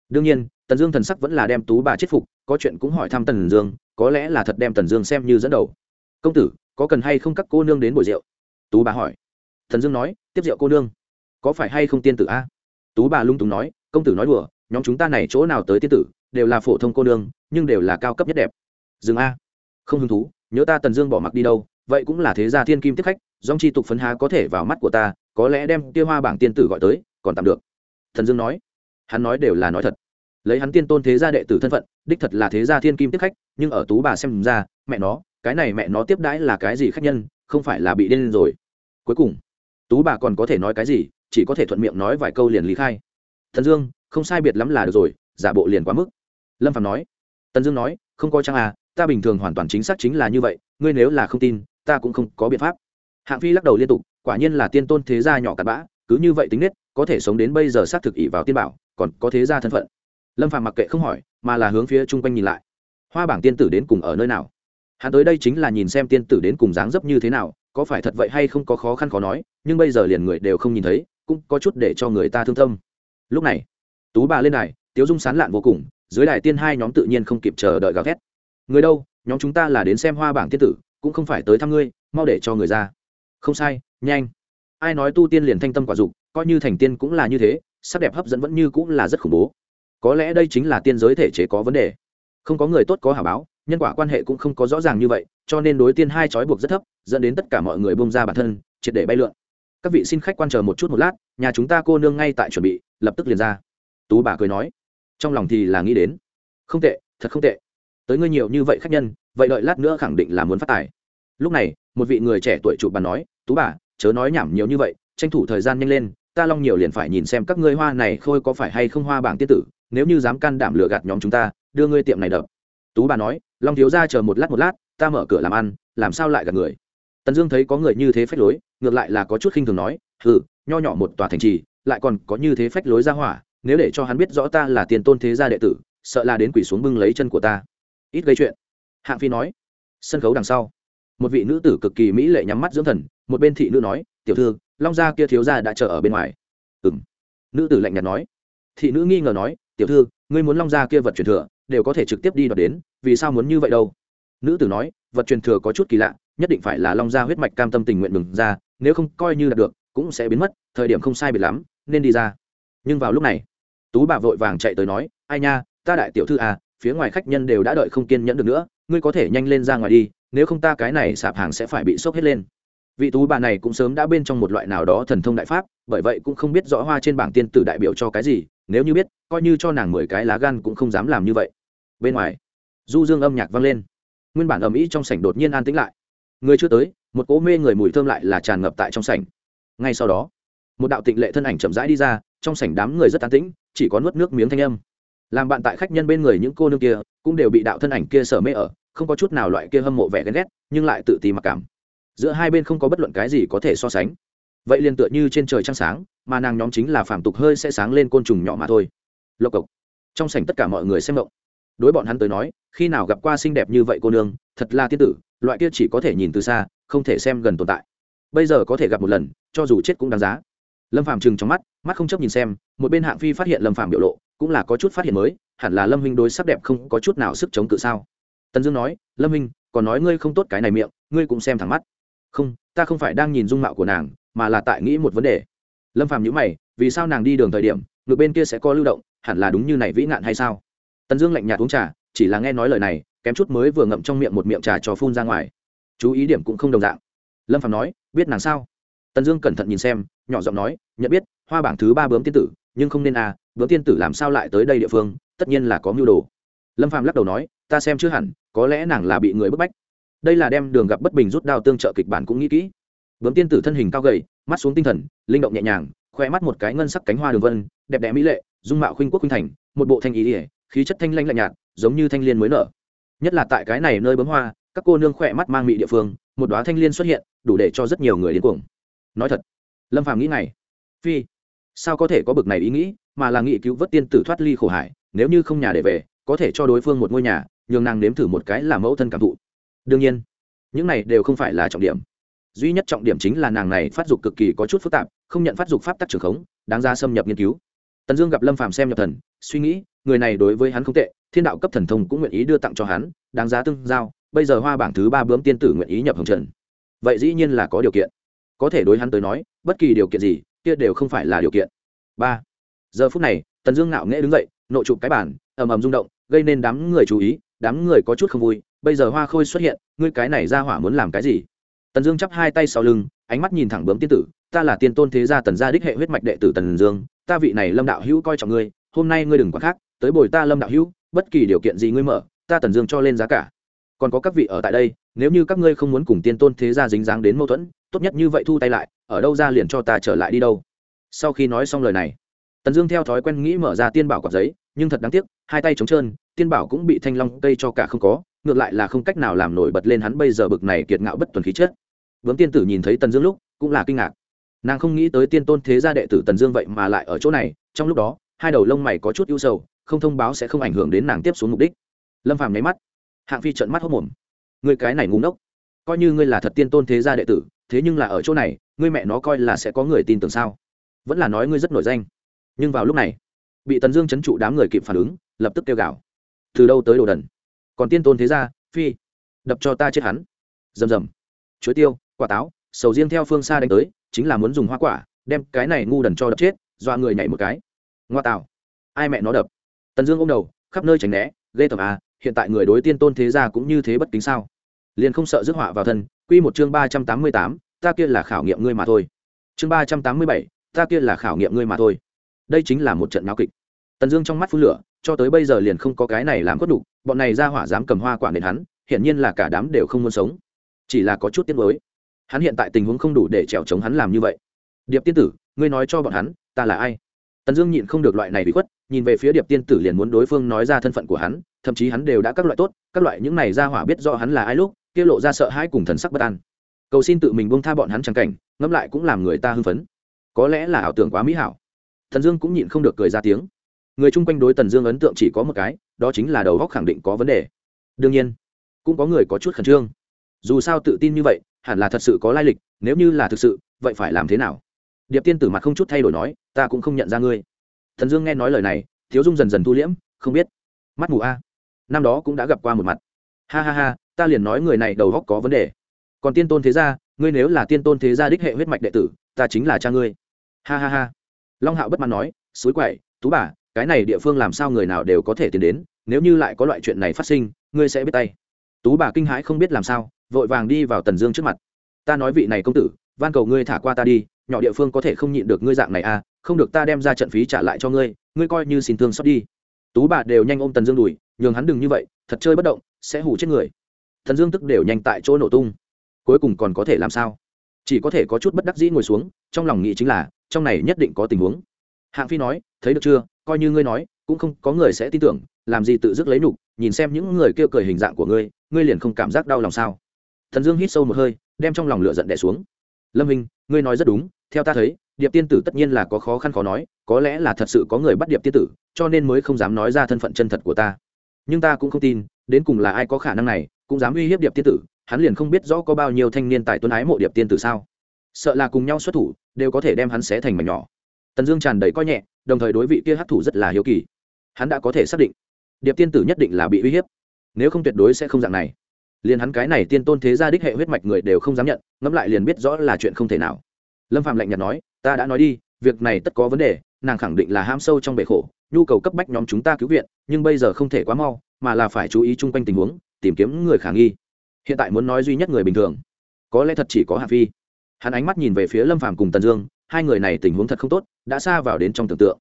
Đương nhiên, tần dương thần sắc vẫn là đem tú bà chết phục, có chuyện cũng hỏi thăm tần dương, có lẽ là thật đem tần dương xem như dẫn đầu. Công tử, có cần hay không các cô nương đến buổi rượu? Tú bà hỏi. Tần dương nói, tiếp rượu cô nương. Có phải hay không tiên tử a? Tú bà lung túng nói, công tử nói đùa, nhóm chúng ta này chỗ nào tới tiên tử, đều là phổ thông cô nương, nhưng đều là cao cấp nhất đẹp. Dừng a. Không hứng thú, nhớ ta tần dương bỏ mặc đi đâu vậy cũng là thế gia thiên kim tiếp khách, dòng chi tục phấn há có thể vào mắt của ta, có lẽ đem kia hoa bảng tiên tử gọi tới, còn tạm được. Thần dương nói. Hắn nói đều là nói thật. Lấy hắn tiên tôn thế gia đệ tử thân phận, đích thật là thế gia thiên kim tiếp khách, nhưng ở tú bà xem ra, mẹ nó, cái này mẹ nó tiếp đãi là cái gì khách nhân, không phải là bị điên rồi. Cuối cùng, tú bà còn có thể nói cái gì, chỉ có thể thuận miệng nói vài câu liền lý khai. Thần dương, không sai biệt lắm là được rồi, giả bộ liền quá mức. Lâm phạm nói. Tần dương nói, không có chăng à ta bình thường hoàn toàn chính xác chính là như vậy, ngươi nếu là không tin ta cũng không có biện pháp. Hạng phi lắc đầu liên tục, quả nhiên là tiên tôn thế gia nhỏ cặn bã, cứ như vậy tính nết, có thể sống đến bây giờ xác thực ỷ vào tiên bảo, còn có thế gia thân phận. Lâm phạm mặc kệ không hỏi, mà là hướng phía chung quanh nhìn lại. Hoa bảng tiên tử đến cùng ở nơi nào? Hắn tới đây chính là nhìn xem tiên tử đến cùng dáng dấp như thế nào, có phải thật vậy hay không có khó khăn khó nói, nhưng bây giờ liền người đều không nhìn thấy, cũng có chút để cho người ta thương tâm. Lúc này, tú bà lên đài, tiếu dung sán lạn vô cùng, dưới đài tiên hai nhóm tự nhiên không kịp chờ đợi gào ghét người đâu? Nhóm chúng ta là đến xem hoa bảng tiên tử cũng không phải tới thăm ngươi, mau để cho người ra. Không sai, nhanh. Ai nói tu tiên liền thanh tâm quả dục, coi như thành tiên cũng là như thế, sắc đẹp hấp dẫn vẫn như cũng là rất khủng bố. Có lẽ đây chính là tiên giới thể chế có vấn đề. Không có người tốt có hảo báo, nhân quả quan hệ cũng không có rõ ràng như vậy, cho nên đối tiên hai trói buộc rất thấp, dẫn đến tất cả mọi người bông ra bản thân, triệt để bay lượn. Các vị xin khách quan chờ một chút một lát, nhà chúng ta cô nương ngay tại chuẩn bị, lập tức liền ra. Tú bà cười nói. Trong lòng thì là nghĩ đến. Không tệ, thật không tệ tới ngươi nhiều như vậy khách nhân, vậy đợi lát nữa khẳng định là muốn phát tài. Lúc này, một vị người trẻ tuổi chụp bàn nói, tú bà, chớ nói nhảm nhiều như vậy, tranh thủ thời gian nhanh lên, ta long nhiều liền phải nhìn xem các ngươi hoa này khôi có phải hay không hoa bảng tiết tử, nếu như dám can đảm lừa gạt nhóm chúng ta, đưa ngươi tiệm này đập. Tú bà nói, long thiếu ra chờ một lát một lát, ta mở cửa làm ăn, làm sao lại gạt người? Tần dương thấy có người như thế phách lối, ngược lại là có chút khinh thường nói ừ nho nhỏ một tòa thành trì, lại còn có như thế phách lối ra hỏa, nếu để cho hắn biết rõ ta là tiền tôn thế gia đệ tử, sợ là đến quỷ xuống bưng lấy chân của ta ít gây chuyện. Hạng phi nói, sân khấu đằng sau. Một vị nữ tử cực kỳ mỹ lệ nhắm mắt dưỡng thần, một bên thị nữ nói, tiểu thư, long gia kia thiếu gia đã chờ ở bên ngoài. Ừng nữ tử lạnh nhạt nói. Thị nữ nghi ngờ nói, tiểu thư, ngươi muốn long gia kia vật truyền thừa, đều có thể trực tiếp đi đoạt đến, vì sao muốn như vậy đâu? Nữ tử nói, vật truyền thừa có chút kỳ lạ, nhất định phải là long gia huyết mạch cam tâm tình nguyện mừng ra, nếu không coi như đạt được, cũng sẽ biến mất, thời điểm không sai biệt lắm, nên đi ra. Nhưng vào lúc này, tú bà vội vàng chạy tới nói, ai nha, ta đại tiểu thư à phía ngoài khách nhân đều đã đợi không kiên nhẫn được nữa, ngươi có thể nhanh lên ra ngoài đi, nếu không ta cái này sạp hàng sẽ phải bị sốc hết lên. Vị tú bà này cũng sớm đã bên trong một loại nào đó thần thông đại pháp, bởi vậy cũng không biết rõ hoa trên bảng tiên tử đại biểu cho cái gì, nếu như biết, coi như cho nàng mười cái lá gan cũng không dám làm như vậy. Bên ngoài, du dương âm nhạc vang lên. Nguyên bản ầm ĩ trong sảnh đột nhiên an tĩnh lại. Người chưa tới, một cỗ mê người mùi thơm lại là tràn ngập tại trong sảnh. Ngay sau đó, một đạo tịnh lệ thân ảnh chậm rãi đi ra, trong sảnh đám người rất an tĩnh, chỉ có nuốt nước miếng thanh âm làm bạn tại khách nhân bên người những cô nương kia, cũng đều bị đạo thân ảnh kia sở mê ở, không có chút nào loại kia hâm mộ vẻ ghen ghét, nhưng lại tự ti mặc cảm. Giữa hai bên không có bất luận cái gì có thể so sánh. Vậy liền tựa như trên trời trăng sáng, mà nàng nhóm chính là phàm tục hơi sẽ sáng lên côn trùng nhỏ mà thôi. Lộc cộc. Trong sảnh tất cả mọi người xem động đối bọn hắn tới nói, khi nào gặp qua xinh đẹp như vậy cô nương, thật là tiên tử, loại kia chỉ có thể nhìn từ xa, không thể xem gần tồn tại. Bây giờ có thể gặp một lần, cho dù chết cũng đáng giá. Lâm phàm chừng trong mắt mắt không chấp nhìn xem, một bên hạng phi phát hiện lâm phàm biểu lộ cũng là có chút phát hiện mới, hẳn là lâm huynh đối sắc đẹp không có chút nào sức chống cự sao? Tần dương nói, lâm huynh còn nói ngươi không tốt cái này miệng, ngươi cũng xem thẳng mắt. Không, ta không phải đang nhìn dung mạo của nàng, mà là tại nghĩ một vấn đề. Lâm phàm nhữ mày, vì sao nàng đi đường thời điểm ngược bên kia sẽ có lưu động, hẳn là đúng như này vĩ nạn hay sao? Tần dương lạnh nhạt uống trà, chỉ là nghe nói lời này, kém chút mới vừa ngậm trong miệng một miệng trà cho phun ra ngoài. Chú ý điểm cũng không đồng dạng. Lâm phàm nói, biết nàng sao? Tần dương cẩn thận nhìn xem, nhỏ giọng nói, nhận biết, hoa bảng thứ ba bướm tiên tử nhưng không nên à bướm tiên tử làm sao lại tới đây địa phương, tất nhiên là có mưu đồ. Lâm phàm lắc đầu nói, ta xem chưa hẳn, có lẽ nàng là bị người bức bách. Đây là đem đường gặp bất bình rút đao tương trợ kịch bản cũng nghĩ kỹ. Bướm tiên tử thân hình cao gầy, mắt xuống tinh thần, linh động nhẹ nhàng khoe mắt một cái ngân sắc cánh hoa đường vân, đẹp đẽ mỹ lệ, dung mạo khuynh quốc khuynh thành, một bộ thanh ý ỉa, khí chất thanh lanh lạnh nhạt, giống như thanh liên mới nở. Nhất là tại cái này nơi bướm hoa, các cô nương khỏe mắt mang mị địa phương, một đoá thanh liên xuất hiện, đủ để cho rất nhiều người đến cuồng. Nói thật, lâm phàm nghĩ này phi sao có thể có bực này ý nghĩ, mà là nghị cứu vớt tiên tử thoát ly khổ hải, nếu như không nhà để về, có thể cho đối phương một ngôi nhà, nhường nàng nếm thử một cái là mẫu thân cảm thụ. Đương nhiên, những này đều không phải là trọng điểm. Duy nhất trọng điểm chính là nàng này phát dục cực kỳ có chút phức tạp, không nhận phát dục pháp tắc trường khống, đáng ra xâm nhập nghiên cứu. Tần dương gặp lâm phàm xem nhập thần, suy nghĩ, người này đối với hắn không tệ, thiên đạo cấp thần thông cũng nguyện ý đưa tặng cho hắn, đáng giá tương giao, bây giờ hoa bảng thứ ba bướm tiên tử nguyện ý nhập hồng trần. Vậy dĩ nhiên là có điều kiện. Có thể đối hắn tới nói, bất kỳ điều kiện gì kia đều không phải là điều kiện. Ba. Giờ phút này, tần dương ngạo nghễ đứng dậy, nộ chụp cái bản ầm ầm rung động, gây nên đám người chú ý, đám người có chút không vui, bây giờ hoa khôi xuất hiện, ngươi cái này ra hỏa muốn làm cái gì? Tần dương chắp hai tay sau lưng, ánh mắt nhìn thẳng bướm tiên tử, ta là tiên tôn thế gia tần gia đích hệ huyết mạch đệ tử tần dương, ta vị này lâm đạo hữu coi trọng ngươi, hôm nay ngươi đừng quá khác, tới bồi ta lâm đạo hữu, bất kỳ điều kiện gì ngươi mở, ta tần dương cho lên giá cả. Còn có các vị ở tại đây, nếu như các ngươi không muốn cùng tiên tôn thế gia dính dáng đến mâu thuẫn tốt nhất như vậy thu tay lại, ở đâu ra liền cho ta trở lại đi đâu. Sau khi nói xong lời này, tần dương theo thói quen nghĩ mở ra tiên bảo quạt giấy, nhưng thật đáng tiếc, hai tay trống trơn, tiên bảo cũng bị thanh long cây cho cả không có, ngược lại là không cách nào làm nổi bật lên hắn bây giờ bực này kiệt ngạo bất tuần khí chất. Vướng tiên tử nhìn thấy tần dương lúc, cũng là kinh ngạc. Nàng không nghĩ tới tiên tôn thế gia đệ tử tần dương vậy mà lại ở chỗ này, trong lúc đó, hai đầu lông mày có chút ưu sầu, không thông báo sẽ không ảnh hưởng đến nàng tiếp xuống mục đích. Lâm phàm nháy mắt, hạng phi trận mắt hốc mồm. Người cái này ngu ngốc, coi như ngươi là thật tiên tôn thế gia đệ tử thế nhưng là ở chỗ này, ngươi mẹ nó coi là sẽ có người tin tưởng sao? Vẫn là nói ngươi rất nổi danh. Nhưng vào lúc này, bị tần dương chấn trụ đám người kịp phản ứng, lập tức kêu gào. Từ đâu tới đồ đần? Còn tiên tôn thế gia, phi, đập cho ta chết hắn. Rầm rầm. Chuối tiêu, quả táo, sầu riêng theo phương xa đánh tới, chính là muốn dùng hoa quả, đem cái này ngu đần cho đập chết, dọa người nhảy một cái. Ngoa tạo. Ai mẹ nó đập? Tần dương ôm đầu, khắp nơi tránh né, ghê tởm à hiện tại người đối tiên tôn thế gia cũng như thế bất kính sao? Liền không sợ rước họa vào thân quy một chương ba trăm tám mươi tám, ta kia là khảo nghiệm ngươi mà thôi. Chương ba trăm tám mươi bảy, ta kia là khảo nghiệm ngươi mà thôi. Đây chính là một trận náo kịch. Tần dương trong mắt phun lửa, cho tới bây giờ liền không có cái này làm cốt đủ bọn này ra hỏa dám cầm hoa quả đến hắn, hiển nhiên là cả đám đều không muốn sống. Chỉ là có chút tiếc nuối. Hắn hiện tại tình huống không đủ để chèo chống hắn làm như vậy. Điệp tiên tử, ngươi nói cho bọn hắn, ta là ai? Tần dương nhịn không được loại này bị khuất, nhìn về phía điệp tiên tử liền muốn đối phương nói ra thân phận của hắn, thậm chí hắn đều đã các loại tốt, các loại những này ra hỏa biết rõ hắn là ai lúc kia lộ ra sợ hãi cùng thần sắc bất an. Cầu xin tự mình buông tha bọn hắn chẳng cảnh, ngẫm lại cũng làm người ta hưng phấn. Có lẽ là ảo tưởng quá mỹ hảo. Thần dương cũng nhịn không được cười ra tiếng. Người chung quanh đối tần dương ấn tượng chỉ có một cái, đó chính là đầu góc khẳng định có vấn đề. Đương nhiên, cũng có người có chút khẩn trương. Dù sao tự tin như vậy, hẳn là thật sự có lai lịch, nếu như là thực sự, vậy phải làm thế nào? Điệp tiên tử mặt không chút thay đổi nói, ta cũng không nhận ra ngươi. Thần dương nghe nói lời này, thiếu dung dần dần thu liễm, không biết. Mắt mù a. Năm đó cũng đã gặp qua một mặt. Ha ha ha ta liền nói người này đầu góc có vấn đề. Còn tiên tôn thế gia, ngươi nếu là tiên tôn thế gia đích hệ huyết mạch đệ tử, ta chính là cha ngươi. Ha ha ha. Long hạo bất mãn nói, suối quậy, tú bà, cái này địa phương làm sao người nào đều có thể tiến đến, nếu như lại có loại chuyện này phát sinh, ngươi sẽ biết tay. Tú bà kinh hãi không biết làm sao, vội vàng đi vào tần dương trước mặt. Ta nói vị này công tử, van cầu ngươi thả qua ta đi, nhỏ địa phương có thể không nhịn được ngươi dạng này à không được ta đem ra trận phí trả lại cho ngươi ngươi coi như xin thương xót đi. Tú bà đều nhanh ôm tần dương đùi, nhường hắn đừng như vậy, thật chơi bất động, sẽ hủ chết người thần dương tức đều nhanh tại chỗ nổ tung. Cuối cùng còn có thể làm sao? Chỉ có thể có chút bất đắc dĩ ngồi xuống, trong lòng nghĩ chính là, trong này nhất định có tình huống. Hạng phi nói, thấy được chưa? Coi như ngươi nói, cũng không có người sẽ tin tưởng, làm gì tự dứt lấy nhục, nhìn xem những người kêu cười hình dạng của ngươi ngươi liền không cảm giác đau lòng sao? Thần dương hít sâu một hơi, đem trong lòng lửa giận đẻ xuống. Lâm hình ngươi nói rất đúng, theo ta thấy, điệp tiên tử tất nhiên là có khó khăn khó nói, có lẽ là thật sự có người bắt điệp tiên tử, cho nên mới không dám nói ra thân phận chân thật của ta. Nhưng ta cũng không tin, đến cùng là ai có khả năng này cũng dám uy hiếp điệp tiên tử, hắn liền không biết rõ có bao nhiêu thanh niên tài tuấn ái mộ điệp tiên tử sao? Sợ là cùng nhau xuất thủ, đều có thể đem hắn xé thành mảnh nhỏ. Tần dương tràn đầy coi nhẹ, đồng thời đối vị kia hắc thủ rất là hiếu kỳ. Hắn đã có thể xác định, điệp tiên tử nhất định là bị uy hiếp, nếu không tuyệt đối sẽ không dạng này. Liền hắn cái này tiên tôn thế gia đích hệ huyết mạch người đều không dám nhận, ngẫm lại liền biết rõ là chuyện không thể nào. Lâm phạm lạnh nhạt nói, ta đã nói đi, việc này tất có vấn đề, nàng khẳng định là ham sâu trong bể khổ, nhu cầu cấp bách nhóm chúng ta cứu viện, nhưng bây giờ không thể quá mau, mà là phải chú ý chung quanh tình huống tìm kiếm người khả nghi. Hiện tại muốn nói duy nhất người bình thường. Có lẽ thật chỉ có hạ phi. Hắn ánh mắt nhìn về phía lâm phàm cùng tần dương, hai người này tình huống thật không tốt, đã xa vào đến trong tưởng tượng.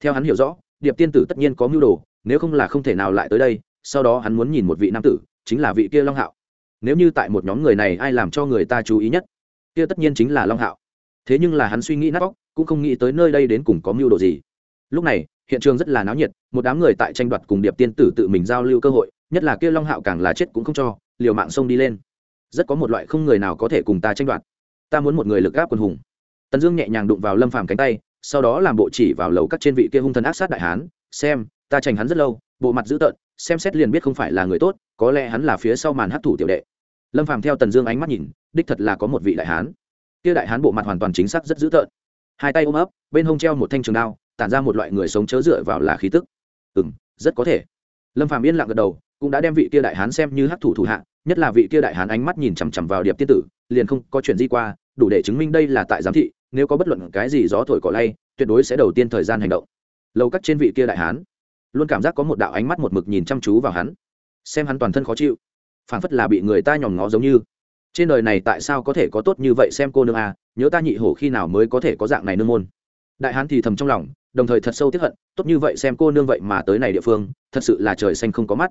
Theo hắn hiểu rõ, điệp tiên tử tất nhiên có mưu đồ, nếu không là không thể nào lại tới đây, sau đó hắn muốn nhìn một vị nam tử, chính là vị kia long hạo. Nếu như tại một nhóm người này ai làm cho người ta chú ý nhất, kia tất nhiên chính là long hạo. Thế nhưng là hắn suy nghĩ nát óc, cũng không nghĩ tới nơi đây đến cùng có mưu đồ gì. Lúc này, hiện trường rất là náo nhiệt, một đám người tại tranh đoạt cùng điệp tiên tử tự mình giao lưu cơ hội nhất là kia long hạo càng là chết cũng không cho, liều mạng sông đi lên. Rất có một loại không người nào có thể cùng ta tranh đoạt. Ta muốn một người lực gáp quân hùng. Tần dương nhẹ nhàng đụng vào lâm phàm cánh tay, sau đó làm bộ chỉ vào lầu các trên vị kia hung thần ác sát đại hán, xem, ta trành hắn rất lâu, bộ mặt dữ tợn, xem xét liền biết không phải là người tốt, có lẽ hắn là phía sau màn hấp thủ tiểu đệ. Lâm phàm theo tần dương ánh mắt nhìn, đích thật là có một vị đại hán. Kia đại hán bộ mặt hoàn toàn chính xác rất dữ tợn. Hai tay ôm ấp, bên hông treo một thanh trường đao, tản ra một loại người sống chớ dựa vào là khí tức. Ừ m rất có thể. Lâm phàm yên lặng gật đầu cũng đã đem vị kia đại hán xem như hắc thủ thủ hạ, nhất là vị kia đại hán ánh mắt nhìn chằm chằm vào điệp tiên tử, liền không có chuyện gì qua, đủ để chứng minh đây là tại giám thị, nếu có bất luận cái gì gió thổi cỏ lay, tuyệt đối sẽ đầu tiên thời gian hành động. Lâu cắt trên vị kia đại hán, luôn cảm giác có một đạo ánh mắt một mực nhìn chăm chú vào hắn, xem hắn toàn thân khó chịu, phảng phất là bị người ta nhòm ngó giống như. Trên đời này tại sao có thể có tốt như vậy xem cô nương à nhớ ta nhị hổ khi nào mới có thể có dạng này nương môn. Đại hán thì thầm trong lòng, đồng thời thật sâu tiếp hận, tốt như vậy xem cô nương vậy mà tới này địa phương, thật sự là trời xanh không có mắt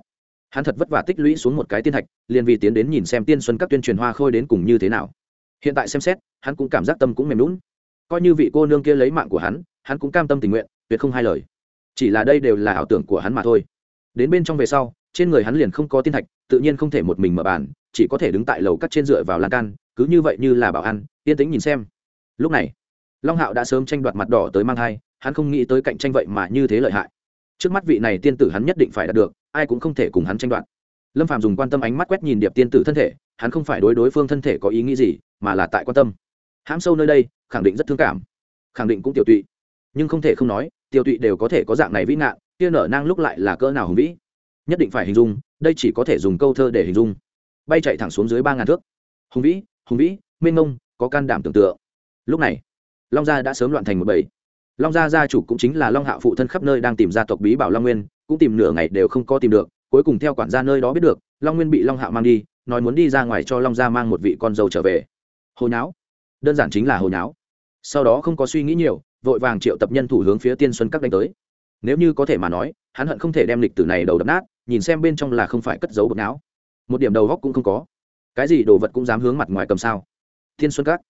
hắn thật vất vả tích lũy xuống một cái tiên thạch, liền vì tiến đến nhìn xem tiên xuân các tuyên truyền hoa khôi đến cùng như thế nào. Hiện tại xem xét, hắn cũng cảm giác tâm cũng mềm lún coi như vị cô nương kia lấy mạng của hắn hắn cũng cam tâm tình nguyện, tuyệt không hai lời. Chỉ là đây đều là ảo tưởng của hắn mà thôi. Đến bên trong về sau, trên người hắn liền không có tiên thạch, tự nhiên không thể một mình mở bàn, chỉ có thể đứng tại lầu cắt trên dựa vào lan can, cứ như vậy như là bảo ăn, yên tĩnh nhìn xem. Lúc này, long hạo đã sớm tranh đoạt mặt đỏ tới mang thai, hắn không nghĩ tới cạnh tranh vậy mà như thế lợi hại trước mắt vị này tiên tử hắn nhất định phải đạt được, ai cũng không thể cùng hắn tranh đoạt. Lâm phạm dùng quan tâm ánh mắt quét nhìn điệp tiên tử thân thể, hắn không phải đối đối phương thân thể có ý nghĩ gì, mà là tại quan tâm. Hãm sâu nơi đây, khẳng định rất thương cảm. Khẳng định cũng tiểu tụy. Nhưng không thể không nói, tiểu tụy đều có thể có dạng này vĩ nạn, kia nở nang lúc lại là cỡ nào hùng vĩ. Nhất định phải hình dung, đây chỉ có thể dùng câu thơ để hình dung. Bay chạy thẳng xuống dưới ba ngàn thước. Hùng vĩ hùng vĩ, mênh mông, có can đảm tưởng tượng. Lúc này, long gia đã sớm loạn thành một bầy long gia gia chủ cũng chính là long hạo phụ thân khắp nơi đang tìm gia tộc bí bảo long nguyên, cũng tìm nửa ngày đều không có tìm được, cuối cùng theo quản gia nơi đó biết được, long nguyên bị long hạo mang đi, nói muốn đi ra ngoài cho long gia mang một vị con dâu trở về. Hồi nháo. Đơn giản chính là hồi nháo. Sau đó không có suy nghĩ nhiều, vội vàng triệu tập nhân thủ hướng phía tiên xuân các đánh tới. Nếu như có thể mà nói, hắn hận không thể đem lịch tử này đầu đập nát, nhìn xem bên trong là không phải cất giấu bột não. Một điểm đầu góc cũng không có. Cái gì đồ vật cũng dám hướng mặt ngoài cầm sao? Thiên xuân các.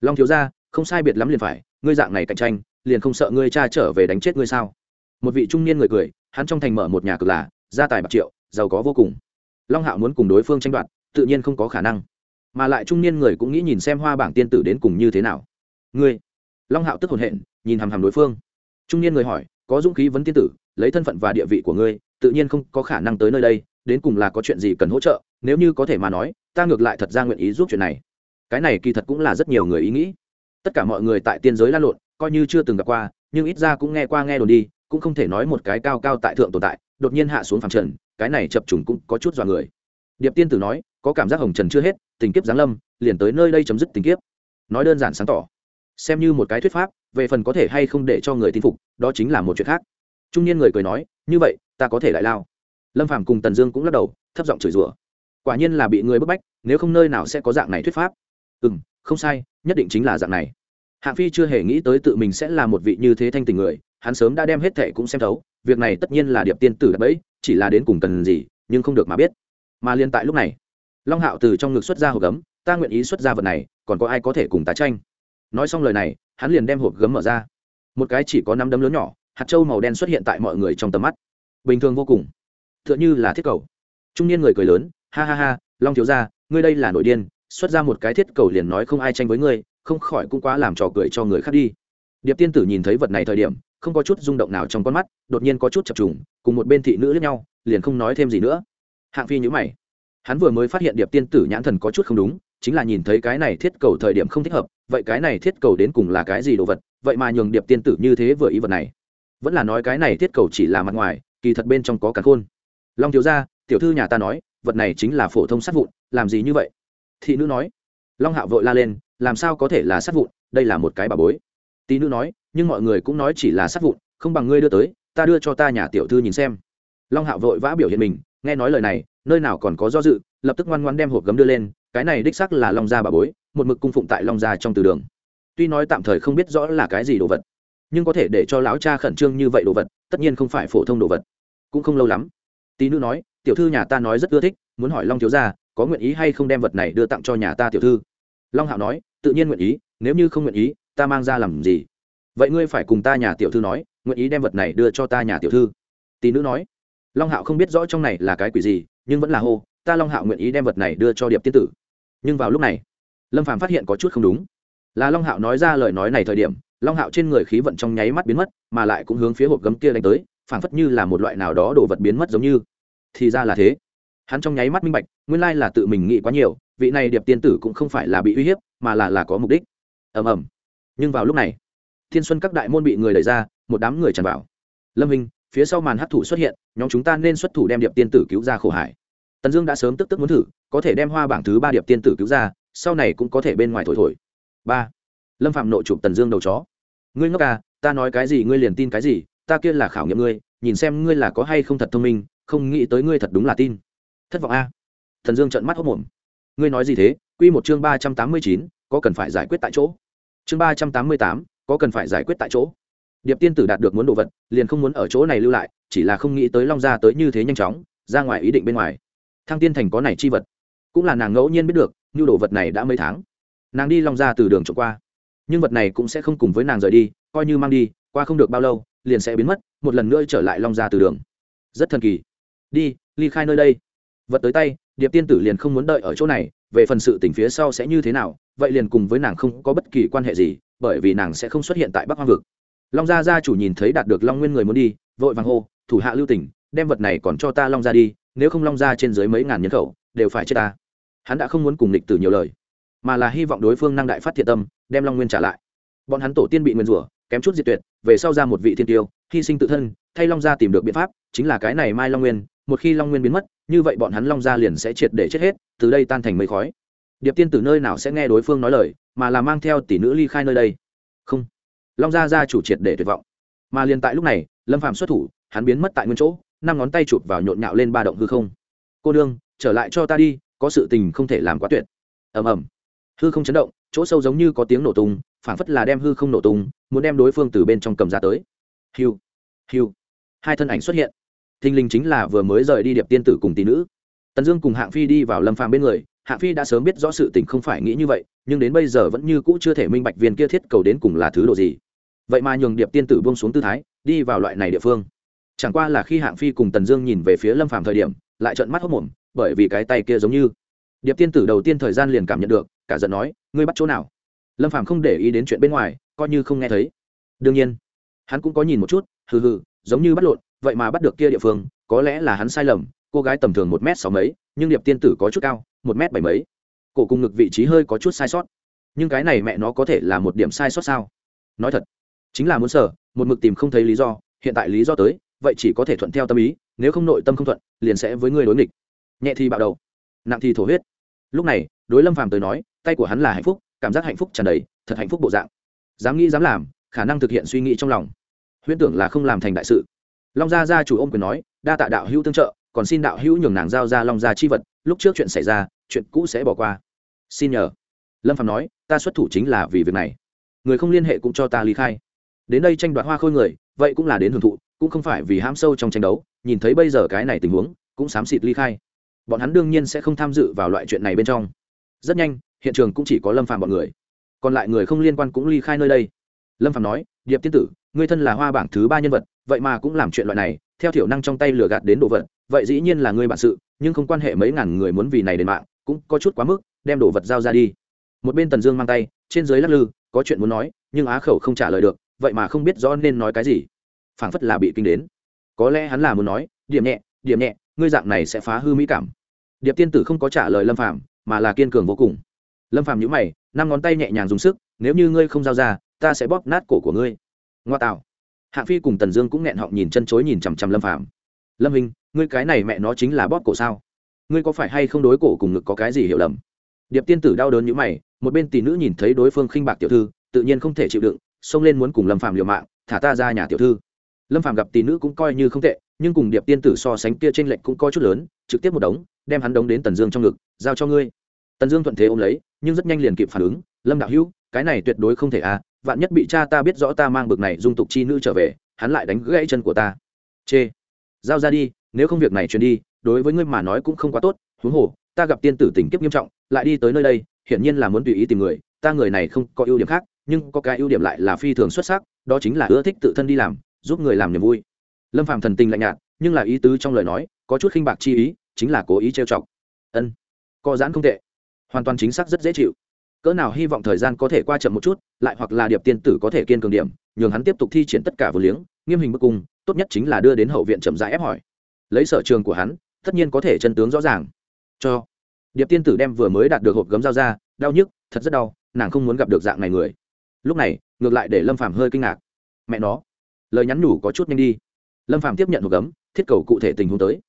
Long thiếu gia, không sai biệt lắm liền phải, ngươi dạng này cạnh tranh liền không sợ ngươi cha trở về đánh chết ngươi sao? Một vị trung niên người cười, hắn trong thành mở một nhà cực là, gia tài bạc triệu, giàu có vô cùng. Long hạo muốn cùng đối phương tranh đoạt, tự nhiên không có khả năng. Mà lại trung niên người cũng nghĩ nhìn xem hoa bảng tiên tử đến cùng như thế nào. Ngươi? Long hạo tức hồn hện, nhìn hằm hằm đối phương. Trung niên người hỏi, có dũng khí vấn tiên tử, lấy thân phận và địa vị của ngươi, tự nhiên không có khả năng tới nơi đây, đến cùng là có chuyện gì cần hỗ trợ, nếu như có thể mà nói, ta ngược lại thật ra nguyện ý giúp chuyện này. Cái này kỳ thật cũng là rất nhiều người ý nghĩ. Tất cả mọi người tại tiên giới lan lộn coi như chưa từng gặp qua, nhưng ít ra cũng nghe qua nghe đồn đi, cũng không thể nói một cái cao cao tại thượng tồn tại, đột nhiên hạ xuống phàm trần, cái này chập trùng cũng có chút dọa người. Điệp tiên tử nói, có cảm giác hồng trần chưa hết, tình kiếp giáng lâm, liền tới nơi đây chấm dứt tình kiếp. Nói đơn giản sáng tỏ. Xem như một cái thuyết pháp, về phần có thể hay không để cho người tin phục, đó chính là một chuyện khác. Trung niên người cười nói, như vậy, ta có thể đại lao. Lâm phàm cùng tần dương cũng lắc đầu, thấp giọng chửi rủa. Quả nhiên là bị người bức bách, nếu không nơi nào sẽ có dạng này thuyết pháp. Ừ không sai, nhất định chính là dạng này hạng phi chưa hề nghĩ tới tự mình sẽ là một vị như thế thanh tình người, hắn sớm đã đem hết thệ cũng xem thấu, việc này tất nhiên là điệp tiên tử đã bẫy, chỉ là đến cùng cần gì, nhưng không được mà biết. Mà liên tại lúc này, long hạo từ trong ngực xuất ra hộp gấm, ta nguyện ý xuất ra vật này, còn có ai có thể cùng tá tranh? Nói xong lời này, hắn liền đem hộp gấm mở ra. Một cái chỉ có năm đấm lớn nhỏ, hạt trâu màu đen xuất hiện tại mọi người trong tầm mắt. Bình thường vô cùng. T h ư ợ n h ư là thiết cầu. Trung niên người cười lớn, ha ha ha, long thiếu ra ngươi đây là nội điên, xuất ra một cái thiết cầu liền nói không ai tranh với ngươi không khỏi cũng quá làm trò cười cho người khác đi. Điệp tiên tử nhìn thấy vật này thời điểm, không có chút rung động nào trong con mắt, đột nhiên có chút chập trùng, cùng một bên thị nữ lẫn nhau, liền không nói thêm gì nữa. Hạng phi nhữ mày. Hắn vừa mới phát hiện điệp tiên tử nhãn thần có chút không đúng, chính là nhìn thấy cái này thiết cầu thời điểm không thích hợp, vậy cái này thiết cầu đến cùng là cái gì đồ vật, vậy mà nhường điệp tiên tử như thế vừa ý vật này. Vẫn là nói cái này thiết cầu chỉ là mặt ngoài, kỳ thật bên trong có cả khôn. Long thiếu gia, tiểu thư nhà ta nói, vật này chính là phổ thông sát vụn, làm gì như vậy? Thị nữ nói. Long hạo vội la lên làm sao có thể là sát vụn, đây là một cái bà bối. Tí nữ nói, nhưng mọi người cũng nói chỉ là sát vụn, không bằng ngươi đưa tới, ta đưa cho ta nhà tiểu thư nhìn xem. Long hạo vội vã biểu hiện mình, nghe nói lời này, nơi nào còn có do dự, lập tức ngoan ngoan đem hộp gấm đưa lên, cái này đích sắc là long gia bà bối, một mực cung phụng tại long gia trong từ đường. Tuy nói tạm thời không biết rõ là cái gì đồ vật, nhưng có thể để cho lão cha khẩn trương như vậy đồ vật, tất nhiên không phải phổ thông đồ vật. Cũng không lâu lắm, tí nữ nói, tiểu thư nhà ta nói rất ưa thích, muốn hỏi long thiếu gia, có nguyện ý hay không đem vật này đưa tặng cho nhà ta tiểu thư? Long hạo nói, tự nhiên nguyện ý, nếu như không nguyện ý, ta mang ra làm gì? Vậy ngươi phải cùng ta nhà tiểu thư nói, nguyện ý đem vật này đưa cho ta nhà tiểu thư. Tỷ nữ nói. Long hạo không biết rõ trong này là cái quỷ gì, nhưng vẫn là hô, ta long hạo nguyện ý đem vật này đưa cho điệp tiên tử. Nhưng vào lúc này, lâm phàm phát hiện có chút không đúng. Là long hạo nói ra lời nói này thời điểm, long hạo trên người khí vận trong nháy mắt biến mất, mà lại cũng hướng phía hộp gấm kia đánh tới, phảng phất như là một loại nào đó đồ vật biến mất giống như. Thì ra là thế. Hắn trong nháy mắt minh bạch, nguyên lai là tự mình nghĩ quá nhiều vị này điệp tiên tử cũng không phải là bị uy hiếp, mà là là có mục đích. Ầm ầm. Nhưng vào lúc này, thiên xuân các đại môn bị người đẩy ra, một đám người tràn vào. Lâm hình phía sau màn hấp thụ xuất hiện, nhóm chúng ta nên xuất thủ đem điệp tiên tử cứu ra khổ hải. Tần dương đã sớm tức tức muốn thử, có thể đem hoa bảng thứ ba điệp tiên tử cứu ra, sau này cũng có thể bên ngoài thổi thổi. Ba. Lâm phạm nội chụp tần dương đầu chó. Ngươi ngốc à ta nói cái gì ngươi liền tin cái gì, ta kia là khảo nghiệm ngươi, nhìn xem ngươi là có hay không thật thông minh, không nghĩ tới ngươi thật đúng là tin. Thất vọng à. a thần dương trợn mắt hốc mồm ngươi nói gì thế? Quy một chương ba trăm tám mươi chín, có cần phải giải quyết tại chỗ? Chương ba trăm tám mươi tám, có cần phải giải quyết tại chỗ? Điệp tiên tử đạt được muốn đồ vật, liền không muốn ở chỗ này lưu lại, chỉ là không nghĩ tới long gia tới như thế nhanh chóng, ra ngoài ý định bên ngoài. Thăng tiên thành có này chi vật. Cũng là nàng ngẫu nhiên biết được, như đồ vật này đã mấy tháng. Nàng đi long gia từ đường trộm qua. Nhưng vật này cũng sẽ không cùng với nàng rời đi, coi như mang đi, qua không được bao lâu, liền sẽ biến mất, một lần nữa trở lại long Gia từ đường. Rất thần kỳ. Đi, ly khai nơi đây. Vật tới tay điệp tiên tử liền không muốn đợi ở chỗ này, về phần sự tỉnh phía sau sẽ như thế nào, vậy liền cùng với nàng không có bất kỳ quan hệ gì, bởi vì nàng sẽ không xuất hiện tại bắc hoang vực. Long gia gia chủ nhìn thấy đạt được long nguyên người muốn đi, vội vàng hô, thủ hạ lưu tỉnh đem vật này còn cho ta long gia đi, nếu không long gia trên dưới mấy ngàn nhân khẩu, đều phải chết ta. Hắn đã không muốn cùng lịch tử nhiều lời, mà là hy vọng đối phương năng đại phát thiện tâm, đem long nguyên trả lại. Bọn hắn tổ tiên bị nguyên rủa, kém chút diệt tuyệt, về sau ra một vị thiên tiêu, hy sinh tự thân, thay long gia tìm được biện pháp, chính là cái này mai long nguyên, một khi long nguyên biến mất như vậy bọn hắn long gia liền sẽ triệt để chết hết, từ đây tan thành mây khói. Điệp tiên từ nơi nào sẽ nghe đối phương nói lời, mà là mang theo tỷ nữ ly khai nơi đây? Không. Long gia gia chủ triệt để tuyệt vọng. Mà liền tại lúc này, lâm phạm xuất thủ, hắn biến mất tại nguyên chỗ, năm ngón tay chụp vào nhộn nhạo lên ba động hư không. Cô đương trở lại cho ta đi, có sự tình không thể làm quá tuyệt. Ầm ầm. Hư không chấn động, chỗ sâu giống như có tiếng nổ tung, phảng phất là đem hư không nổ tung, muốn đem đối phương từ bên trong cầm ra tới. Hiu hiu. Hai thân ảnh xuất hiện thinh linh chính là vừa mới rời đi điệp tiên tử cùng tỷ nữ. Tần dương cùng hạng phi đi vào lâm phàm bên người, hạng phi đã sớm biết rõ sự tình không phải nghĩ như vậy, nhưng đến bây giờ vẫn như cũ chưa thể minh bạch viên kia thiết cầu đến cùng là thứ đồ gì. Vậy mà nhường điệp tiên tử buông xuống tư thái, đi vào loại này địa phương. Chẳng qua là khi hạng phi cùng tần dương nhìn về phía lâm phàm thời điểm, lại trợn mắt hốc mồm bởi vì cái tay kia giống như. Điệp tiên tử đầu tiên thời gian liền cảm nhận được, cả giận nói, ngươi bắt chỗ nào? Lâm phàm không để ý đến chuyện bên ngoài, coi như không nghe thấy. Đương nhiên, hắn cũng có nhìn một chút, hừ hừ, giống như bắt lộn vậy mà bắt được kia địa phương, có lẽ là hắn sai lầm, cô gái tầm thường một m sáu mấy, nhưng điệp tiên tử có chút cao, một m bảy mấy. Cổ cùng ngực vị trí hơi có chút sai sót. Nhưng cái này mẹ nó có thể là một điểm sai sót sao? Nói thật, chính là muốn sở một mực tìm không thấy lý do, hiện tại lý do tới, vậy chỉ có thể thuận theo tâm ý, nếu không nội tâm không thuận, liền sẽ với người đối nghịch. Nhẹ thì bạo đầu, nặng thì thổ huyết. Lúc này, đối lâm phàm tới nói, tay của hắn là hạnh phúc, cảm giác hạnh phúc tràn đầy, thật hạnh phúc bộ dạng. Dám nghĩ dám làm, khả năng thực hiện suy nghĩ trong lòng. Huyễn tưởng là không làm thành đại sự long gia gia chủ ôm quyền nói, đa tạ đạo hữu tương trợ, còn xin đạo hữu nhường nàng giao ra long gia chi vật, lúc trước chuyện xảy ra, chuyện cũ sẽ bỏ qua. Xin nhờ. Lâm phạm nói, ta xuất thủ chính là vì việc này. Người không liên hệ cũng cho ta ly khai. Đến đây tranh đoạt hoa khôi người, vậy cũng là đến hưởng thụ, cũng không phải vì ham sâu trong tranh đấu, nhìn thấy bây giờ cái này tình huống, cũng xám xịt ly khai. Bọn hắn đương nhiên sẽ không tham dự vào loại chuyện này bên trong. Rất nhanh, hiện trường cũng chỉ có lâm phạm bọn người. Còn lại người không liên quan cũng ly khai nơi đây. Lâm phạm nói, điệp tiên tử ngươi thân là hoa bảng thứ ba nhân vật, vậy mà cũng làm chuyện loại này, theo thiểu năng trong tay lừa gạt đến đồ vật, vậy dĩ nhiên là ngươi bản sự, nhưng không quan hệ mấy ngàn người muốn vì này đến mạng, cũng có chút quá mức, đem đồ vật giao ra đi. Một bên tần dương mang tay, trên dưới lắc lư, có chuyện muốn nói, nhưng á khẩu không trả lời được, vậy mà không biết rõ nên nói cái gì. Phảng phất là bị kinh đến. Có lẽ hắn là muốn nói, điểm nhẹ điểm nhẹ, ngươi dạng này sẽ phá hư mỹ cảm. Điệp tiên tử không có trả lời lâm phạm mà là kiên cường vô cùng. Lâm phạm nhữ mày, năm ngón tay nhẹ nhàng dùng sức, nếu như ngươi không giao ra, ta sẽ bóp nát cổ của ngươi ngoa tạo hạng phi cùng tần dương cũng nghẹn họng nhìn chân chối nhìn chằm chằm lâm phạm lâm hình ngươi cái này mẹ nó chính là bóp cổ sao? Ngươi có phải hay không đối cổ cùng ngực có cái gì hiểu lầm? Điệp tiên tử đau đớn như mày, một bên tỷ nữ nhìn thấy đối phương khinh bạc tiểu thư, tự nhiên không thể chịu đựng, xông lên muốn cùng lâm phạm liều mạng, thả ta ra nhà tiểu thư. Lâm phạm gặp tỷ nữ cũng coi như không tệ, nhưng cùng điệp tiên tử so sánh kia t r ê n cũng coi chút lớn, trực tiếp một đống, đem hắn đống đến tần dương trong ngực, giao cho ngươi. Tần dương thuận thế ôm lấy, nhưng rất nhanh liền kịp phản ứng, lâm đạo hữu, cái này tuyệt đối không thể à vạn nhất bị cha ta biết rõ ta mang bực này dung tục chi nữ trở về, hắn lại đánh gãy chân của ta. Chê. Giao ra đi, nếu không việc này truyền đi, đối với ngươi mà nói cũng không quá tốt, huống hồ, ta gặp tiên tử tình kiếp nghiêm trọng, lại đi tới nơi đây, hiển nhiên là muốn tùy ý tìm người, ta người này không có ưu điểm khác, nhưng có cái ưu điểm lại là phi thường xuất sắc, đó chính là ưa thích tự thân đi làm, giúp người làm niềm vui. Lâm phạm thần tình lạnh nhạt, nhưng là ý tứ trong lời nói, có chút khinh bạc chi ý, chính là cố ý trêu chọc. Ân. Co giãn không tệ. Hoàn toàn chính xác rất dễ chịu cỡ nào hy vọng thời gian có thể qua chậm một chút, lại hoặc là điệp tiên tử có thể kiên cường điểm, nhường hắn tiếp tục thi triển tất cả vừa liếng, nghiêm hình bức cung, tốt nhất chính là đưa đến hậu viện chậm rãi ép hỏi. Lấy sở trường của hắn, tất nhiên có thể chân tướng rõ ràng. Cho. Điệp tiên tử đem vừa mới đạt được hộp gấm dao ra, đau nhức, thật rất đau, nàng không muốn gặp được dạng này người. Lúc này, ngược lại để lâm phàm hơi kinh ngạc. Mẹ nó. Lời nhắn nhủ có chút nhanh đi. Lâm phàm tiếp nhận hộp gấm, thiết cầu cụ thể tình huống tới.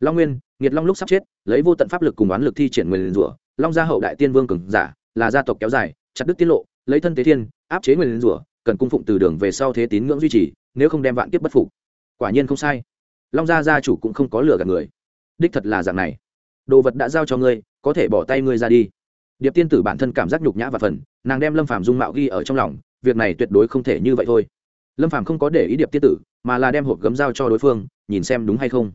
Long nguyên, nghiệt long lúc sắp chết, lấy vô tận pháp lực cùng oán lực thi triển nguyền rủa, long gia hậu đại tiên vương cường giả là gia tộc kéo dài, chặt đứt tiết lộ, lấy thân tế thiên, áp chế người lên rủa, cần cung phụng từ đường về sau thế tín ngưỡng duy trì, nếu không đem vạn kiếp bất phục. Quả nhiên không sai. Long gia gia chủ cũng không có lừa gạt người. Đích thật là dạng này. Đồ vật đã giao cho ngươi, có thể bỏ tay ngươi ra đi. Điệp tiên tử bản thân cảm giác nhục nhã và phần, nàng đem lâm phàm dung mạo ghi ở trong lòng, việc này tuyệt đối không thể như vậy thôi. Lâm phàm không có để ý điệp tiên tử, mà là đem hộp gấm giao cho đối phương, nhìn xem đúng hay không.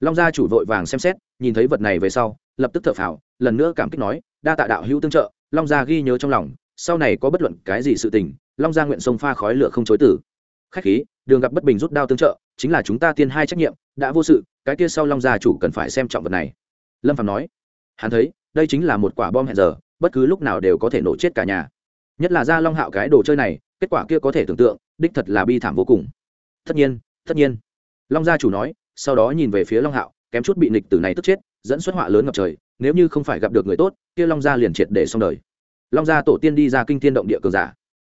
Long gia chủ vội vàng xem xét, nhìn thấy vật này về sau, lập tức thở phào, lần nữa cảm kích nói, đa tạ đạo hữu tương trợ long gia ghi nhớ trong lòng, sau này có bất luận cái gì sự tình, long gia nguyện sông pha khói lửa không chối tử khách khí, đường gặp bất bình rút đao tương trợ, chính là chúng ta tiên hai trách nhiệm, đã vô sự, cái kia sau long gia chủ cần phải xem trọng vật này. Lâm phạm nói, hắn thấy, đây chính là một quả bom hẹn giờ, bất cứ lúc nào đều có thể nổ chết cả nhà. Nhất là ra long hạo cái đồ chơi này, kết quả kia có thể tưởng tượng, đích thật là bi thảm vô cùng. Tất nhiên tất nhiên. Long gia chủ nói, sau đó nhìn về phía long hạo kém chút bị nịch tử này tức chết, dẫn xuất họa lớn ngập trời, nếu như không phải gặp được người tốt, kia long gia liền triệt để xong đời. Long gia tổ tiên đi ra kinh thiên động địa cường giả.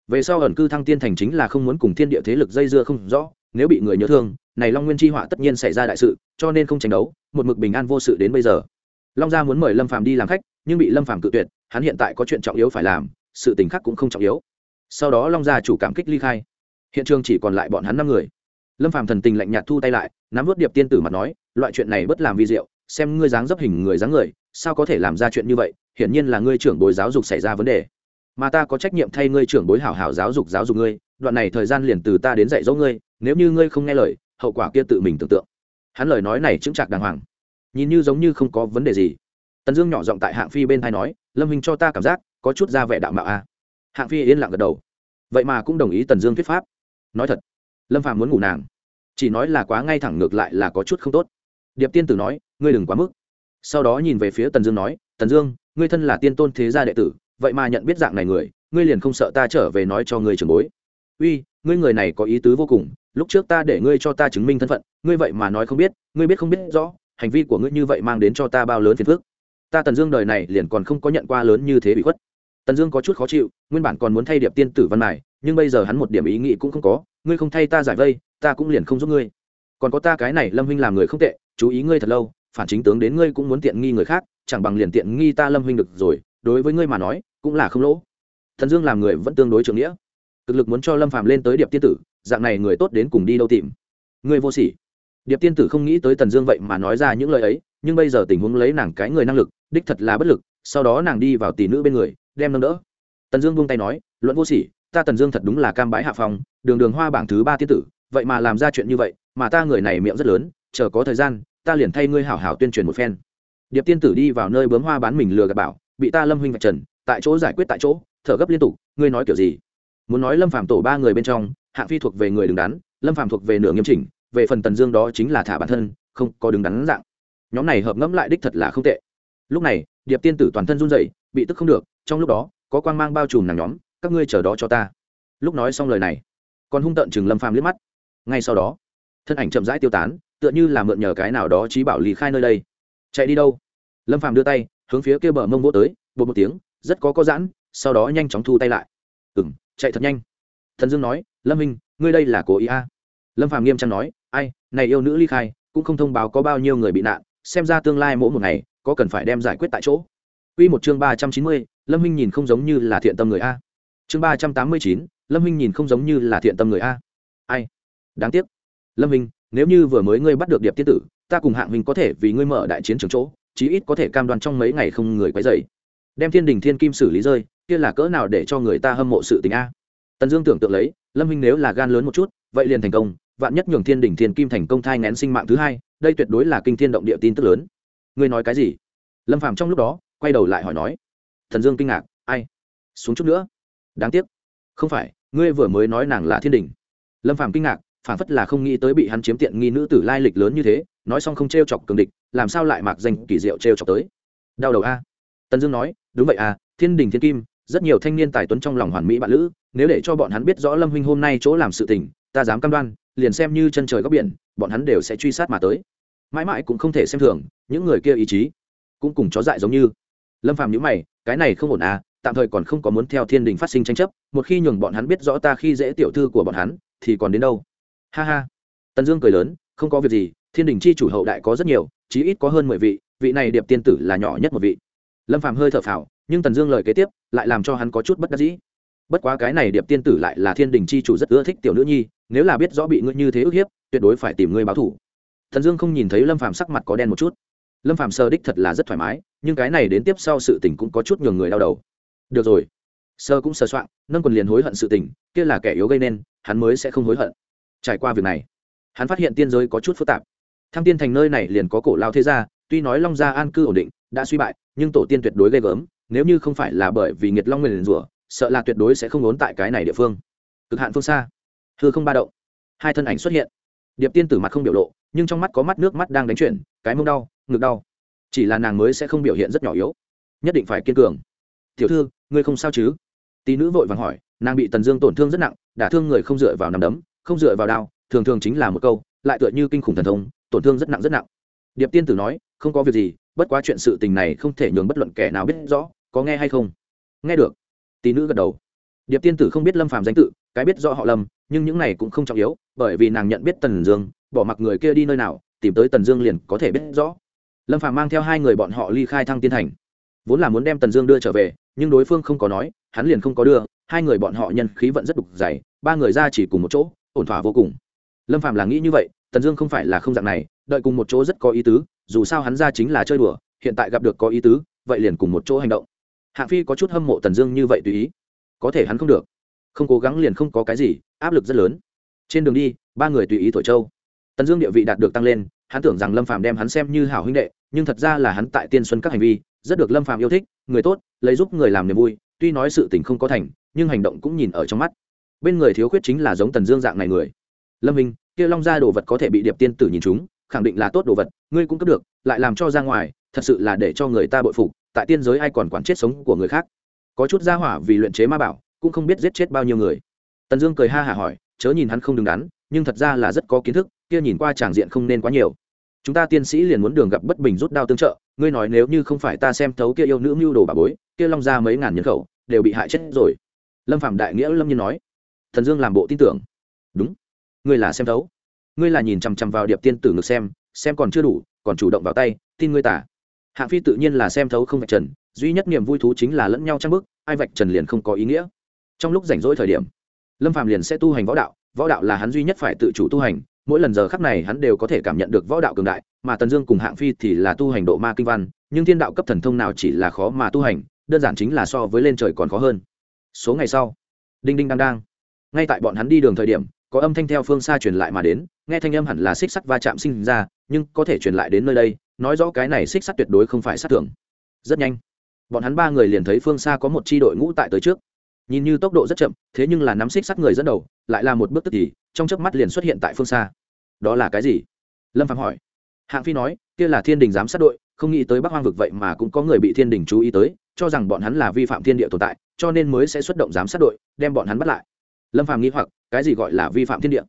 Về sau ẩn cư thăng tiên thành chính là không muốn cùng thiên địa thế lực dây dưa không rõ, nếu bị người nhớ thương, này long nguyên chi họa tất nhiên xảy ra đại sự, cho nên không tranh đấu, một mực bình an vô sự đến bây giờ. Long gia muốn mời lâm phàm đi làm khách, nhưng bị lâm phàm cự tuyệt, hắn hiện tại có chuyện trọng yếu phải làm, sự tình khác cũng không trọng yếu. Sau đó long gia chủ cảm kích ly khai. Hiện trường chỉ còn lại bọn hắn năm người. Lâm phàm thần tình lạnh nhạt thu tay lại, nắm vớt điệp tiên tử mặt nói loại chuyện này bất làm vi diệu, xem ngươi dáng dấp hình người dáng người, sao có thể làm ra chuyện như vậy, hiển nhiên là ngươi trưởng bối giáo dục xảy ra vấn đề. Mà ta có trách nhiệm thay ngươi trưởng bối hảo hảo giáo dục giáo dục ngươi, đoạn này thời gian liền từ ta đến dạy dỗ ngươi, nếu như ngươi không nghe lời, hậu quả kia tự mình tưởng tượng. Hắn lời nói này chứng chạc đàng hoàng. Nhìn như giống như không có vấn đề gì. Tần dương nhỏ giọng tại hạng phi bên thai nói, lâm hình cho ta cảm giác, có chút ra vẻ đạo mạo a. À. Hạng phi yên lặng gật đầu. Vậy mà cũng đồng ý tần dương thuyết pháp. Nói thật, lâm phàm muốn ngủ nàng, chỉ nói là quá ngay thẳng ngược lại là có chút không tốt điệp tiên tử nói, ngươi đừng quá mức. Sau đó nhìn về phía tần dương nói, tần dương, ngươi thân là tiên tôn thế gia đệ tử, vậy mà nhận biết dạng này người, ngươi liền không sợ ta trở về nói cho ngươi trường bối? Uy, ngươi người này có ý tứ vô cùng, lúc trước ta để ngươi cho ta chứng minh thân phận, ngươi vậy mà nói không biết, ngươi biết không biết rõ, hành vi của ngươi như vậy mang đến cho ta bao lớn phiền phức. Ta tần dương đời này liền còn không có nhận qua lớn như thế bị khuất. Tần dương có chút khó chịu, nguyên bản còn muốn thay điệp tiên tử văn này nhưng bây giờ hắn một điểm ý nghĩ cũng không có, ngươi không thay ta giải vây, ta cũng liền không giúp ngươi. Còn có ta cái này lâm huynh làm người không tệ chú ý ngươi thật lâu, phản chính tướng đến ngươi cũng muốn tiện nghi người khác, chẳng bằng liền tiện nghi ta lâm huynh được rồi, đối với ngươi mà nói, cũng là không lỗ. Thần dương làm người vẫn tương đối trưởng nghĩa. Cực lực muốn cho lâm phàm lên tới điệp tiên tử, dạng này người tốt đến cùng đi đâu tìm? Ngươi vô sỉ. Điệp tiên tử không nghĩ tới tần dương vậy mà nói ra những lời ấy, nhưng bây giờ tình huống lấy nàng cái người năng lực, đích thật là bất lực, sau đó nàng đi vào tỷ nữ bên người, đem nâng đỡ. Tần dương vung tay nói, luận vô sỉ, ta tần dương thật đúng là cam bái hạ phòng đường đường hoa bảng thứ ba tiên tử, vậy mà làm ra chuyện như vậy, mà ta người này miệng rất lớn chờ có thời gian, ta liền thay ngươi hảo hảo tuyên truyền một phen. Điệp tiên tử đi vào nơi bướm hoa bán mình lừa gạt bảo, bị ta lâm huynh vạch trần, tại chỗ giải quyết tại chỗ, thở gấp liên tục, ngươi nói kiểu gì? Muốn nói lâm phạm tổ ba người bên trong, hạng phi thuộc về người đứng đắn, lâm phạm thuộc về nửa nghiêm chỉnh, về phần tần dương đó chính là thả bản thân, không có đứng đắn dạng. Nhóm này hợp ngẫm lại đích thật là không tệ. Lúc này, điệp tiên tử toàn thân run dậy bị tức không được, trong lúc đó, có quan g mang bao trùm nàng nhóm, các ngươi chờ đó cho ta. Lúc nói xong lời này, còn hung tợn chừng lâm phàm liếc mắt. Ngay sau đó, thân ảnh chậm rãi tiêu tán tựa như là mượn nhờ cái nào đó trí bảo lý khai nơi đây chạy đi đâu lâm phàm đưa tay hướng phía kia bờ mông vỗ tới bột một tiếng rất có có giãn sau đó nhanh chóng thu tay lại ừng chạy thật nhanh thần dương nói lâm minh ngươi đây là cố ý a à. lâm phàm nghiêm trang nói ai này yêu nữ ly khai cũng không thông báo có bao nhiêu người bị nạn xem ra tương lai mỗi một ngày có cần phải đem giải quyết tại chỗ Quy một chương ba trăm chín mươi, Lâm Minh nhìn không giống như là thiện tâm người a. Chương ba trăm tám mươi chín, Lâm Minh nhìn không giống như là thiện tâm người a. Ai? Đáng tiếc. Lâm Minh, nếu như vừa mới ngươi bắt được điệp tiên tử, ta cùng hạng minh có thể vì ngươi mở đại chiến trường chỗ, chí ít có thể cam đoan trong mấy ngày không người quấy dày Đem Thiên Đình Thiên Kim xử lý rơi, kia là cỡ nào để cho người ta hâm mộ sự tình a. Tần Dương tưởng tượng lấy, Lâm Minh nếu là gan lớn một chút, vậy liền thành công, vạn nhất nhường Thiên Đình Thiên Kim thành công thai ngén sinh mạng thứ hai, đây tuyệt đối là kinh thiên động địa tin tức lớn. Ngươi nói cái gì? Lâm Phàm trong lúc đó, quay đầu lại hỏi nói. Thần Dương kinh ngạc, ai? Xuống chút nữa. Đáng tiếc. Không phải, ngươi vừa mới nói nàng là Thiên Đình. Lâm Phàm kinh ngạc, phản phất là không nghĩ tới bị hắn chiếm tiện nghi nữ tử lai lịch lớn như thế, nói xong không t r e o chọc cường địch, làm sao lại mạc danh kỳ diệu t r e o chọc tới. Đau đầu a. Tần dương nói, đúng vậy à thiên đình thiên kim, rất nhiều thanh niên tài tuấn trong lòng hoàn mỹ bạn lữ, nếu để cho bọn hắn biết rõ lâm huynh hôm nay chỗ làm sự tình, ta dám cam đoan, liền xem như chân trời góc biển, bọn hắn đều sẽ truy sát mà tới. Mãi mãi cũng không thể xem thường, những người kia ý chí cũng cùng chó dại giống như. Lâm phàm nhữ mày, cái này không ổn à tạm thời còn không có muốn theo thiên đình phát sinh tranh chấp, một khi nhường bọn hắn biết rõ ta khi dễ tiểu thư của bọn hắn, thì còn đến đâu? Ha ha. Tần dương cười lớn, không có việc gì, thiên đình chi chủ hậu đại có rất nhiều, chí ít có hơn mười vị vị này điệp tiên tử là nhỏ nhất một vị. Lâm phàm hơi thở phào, nhưng tần dương lời kế tiếp lại làm cho hắn có chút bất đắc dĩ. Bất quá cái này điệp tiên tử lại là thiên đình chi chủ rất ưa thích tiểu nữ nhi, nếu là biết rõ bị ngươi như thế ức hiếp, tuyệt đối phải tìm ngươi báo thủ Tần dương không nhìn thấy lâm phàm sắc mặt có đen một chút. Lâm phàm sơ đích thật là rất thoải mái, nhưng cái này đến tiếp sau sự tình cũng có chút nhường người đau đầu. Được rồi. Sơ cũng sơ soạn nâng quần liền hối hận sự tình, kia là kẻ yếu gây nên, hắn mới sẽ không hối hận trải qua việc này, hắn phát hiện tiên giới có chút phức tạp. Thăng tiên thành nơi này liền có cổ lao thế gia, tuy nói long gia an cư ổn định, đã suy bại, nhưng tổ tiên tuyệt đối ghê gớm, nếu như không phải là bởi vì nghiệt long nguyền rủa, sợ là tuyệt đối sẽ không ốn tại cái này địa phương. Cực hạn phương xa. Hư không ba động. Hai thân ảnh xuất hiện. Điệp tiên tử mặt không biểu lộ, nhưng trong mắt có mắt nước mắt đang đánh chuyển, cái mông đau, ngực đau. Chỉ là nàng mới sẽ không biểu hiện rất nhỏ yếu. Nhất định phải kiên cường. Tiểu thư, ngươi không sao chứ? Tỷ nữ vội vàng hỏi, nàng bị tần dương tổn thương rất nặng, đả thương người không dựa vào nằm đấm không dựa vào đao, thường thường chính là một câu, lại tựa như kinh khủng thần thông, tổn thương rất nặng rất nặng. Điệp tiên tử nói, không có việc gì, bất quá chuyện sự tình này không thể nhường bất luận kẻ nào biết rõ, có nghe hay không? Nghe được. Tỷ nữ gật đầu. Điệp tiên tử không biết lâm phàm danh tự, cái biết rõ họ lâm, nhưng những này cũng không trọng yếu, bởi vì nàng nhận biết tần dương, bỏ mặc người kia đi nơi nào, tìm tới tần dương liền có thể biết rõ. Lâm phàm mang theo hai người bọn họ ly khai thăng tiên thành. Vốn là muốn đem tần dương đưa trở về, nhưng đối phương không có nói, hắn liền không có đưa, hai người bọn họ nhân khí vận rất đục dày, ba người ra chỉ cùng một chỗ ổn thỏa vô cùng. Lâm phàm là nghĩ như vậy, tần dương không phải là không dạng này, đợi cùng một chỗ rất có ý tứ, dù sao hắn ra chính là chơi đùa, hiện tại gặp được có ý tứ, vậy liền cùng một chỗ hành động. Hạng phi có chút hâm mộ tần dương như vậy tùy ý. Có thể hắn không được. Không cố gắng liền không có cái gì, áp lực rất lớn. Trên đường đi, ba người tùy ý thổi châu. Tần dương địa vị đạt được tăng lên, hắn tưởng rằng lâm phàm đem hắn xem như hảo huynh đệ, nhưng thật ra là hắn tại tiên xuân các hành vi, rất được lâm phàm yêu thích, người tốt, lấy giúp người làm niềm vui, tuy nói sự tình không có thành, nhưng hành động cũng nhìn ở trong mắt bên người thiếu khuyết chính là giống tần dương dạng này người. Lâm minh kia long gia đồ vật có thể bị điệp tiên tử nhìn chúng, khẳng định là tốt đồ vật, ngươi cũng cấp được, lại làm cho ra ngoài, thật sự là để cho người ta bội phục, tại tiên giới ai còn quản chết sống của người khác. Có chút gia hỏa vì luyện chế ma bảo, cũng không biết giết chết bao nhiêu người. Tần dương cười ha hả hỏi, chớ nhìn hắn không đứng đắn, nhưng thật ra là rất có kiến thức, kia nhìn qua tràng diện không nên quá nhiều. Chúng ta tiên sĩ liền muốn đường gặp bất bình rút đao tương trợ, ngươi nói nếu như không phải ta xem thấu kia yêu nữ mưu đồ bà bối, kia long ra mấy ngàn nhân khẩu, đều bị hại chết rồi. Lâm phạm đại nghĩa lâm nhiên nói thần dương làm bộ tin tưởng. Đúng. Ngươi là xem thấu. Ngươi là nhìn chằm chằm vào điệp tiên tử ngược xem xem còn chưa đủ, còn chủ động vào tay, tin ngươi tả. Hạng phi tự nhiên là xem thấu không vạch trần, duy nhất niềm vui thú chính là lẫn nhau trang bức ai vạch trần liền không có ý nghĩa. Trong lúc rảnh rỗi thời điểm, lâm phạm liền sẽ tu hành võ đạo võ đạo là hắn duy nhất phải tự chủ tu hành, mỗi lần giờ khắc này hắn đều có thể cảm nhận được võ đạo cường đại, mà tần dương cùng hạng phi thì là tu hành độ ma kinh văn, nhưng thiên đạo cấp thần thông nào chỉ là khó mà tu hành, đơn giản chính là so với lên trời còn khó hơn. Số ngày sau, đinh đinh đang đang ngay tại bọn hắn đi đường thời điểm, có âm thanh theo phương xa truyền lại mà đến, nghe thanh âm hẳn là xích sắt va chạm sinh ra, nhưng có thể truyền lại đến nơi đây, nói rõ cái này xích sắt tuyệt đối không phải sát thường. Rất nhanh, bọn hắn ba người liền thấy phương xa có một c h i đội ngũ tại tới trước. Nhìn như tốc độ rất chậm, thế nhưng là nắm xích sắt người dẫn đầu, lại là một bước tức thì, trong chớp mắt liền xuất hiện tại phương xa. Đó là cái gì? Lâm phạm hỏi. Hạng phi nói, kia là thiên đình giám sát đội, không nghĩ tới bắc hoang vực vậy mà cũng có người bị thiên đình chú ý tới, cho rằng bọn hắn là vi phạm thiên địa tồn tại, cho nên mới sẽ xuất động giám sát đội, đem bọn hắn bắt lại lâm Phàm nghĩ hoặc, cái gì gọi là vi phạm thiên địa?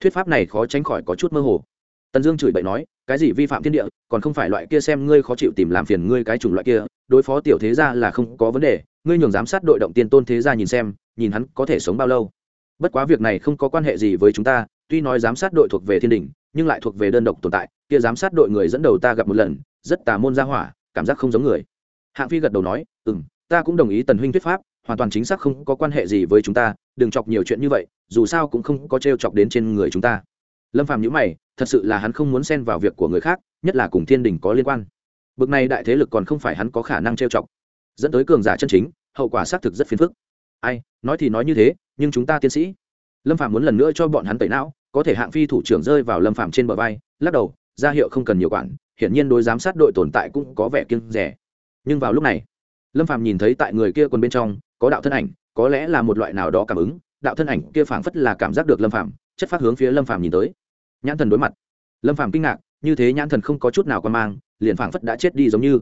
Thuyết pháp này khó tránh khỏi có chút mơ hồ. Tần dương chửi bậy nói, cái gì vi phạm thiên địa, còn không phải loại kia xem ngươi khó chịu tìm làm phiền ngươi cái chủng loại kia, đối phó tiểu thế gia là không có vấn đề, ngươi nhường giám sát đội động tiên tôn thế gia nhìn xem, nhìn hắn có thể sống bao lâu. Bất quá việc này không có quan hệ gì với chúng ta, tuy nói giám sát đội thuộc về thiên đình, nhưng lại thuộc về đơn độc tồn tại, kia giám sát đội người dẫn đầu ta gặp một lần, rất tà môn gia hỏa, cảm giác không giống người. Hạng phi gật đầu nói ừ m ta cũng đồng ý tần huynh thuyết pháp hoàn toàn chính xác không có quan hệ gì với chúng ta, đừng chọc nhiều chuyện như vậy, dù sao cũng không có t r e o chọc đến trên người chúng ta. Lâm phàm nhữ mày, thật sự là hắn không muốn xen vào việc của người khác, nhất là cùng thiên đình có liên quan. Bực này đại thế lực còn không phải hắn có khả năng t r e o chọc. Dẫn tới cường giả chân chính, hậu quả xác thực rất phiền phức. Ai, nói thì nói như thế, nhưng chúng ta tiến sĩ. Lâm phạm muốn lần nữa cho bọn hắn tẩy não, có thể hạng phi thủ trưởng rơi vào lâm phạm trên bờ vai, lắc đầu, ra hiệu không cần nhiều quản, hiển nhiên đối giám sát đội tồn tại cũng có vẻ kiêng rẻ nhưng vào lúc này, lâm phạm nhìn thấy tại người kia quần bên trong có đạo thân ảnh có lẽ là một loại nào đó cảm ứng đạo thân ảnh kia phảng phất là cảm giác được lâm phàm, chất phát hướng phía lâm phàm nhìn tới. Nhãn thần đối mặt. Lâm phàm kinh ngạc như thế nhãn thần không có chút nào quan mang liền phảng phất đã chết đi giống như.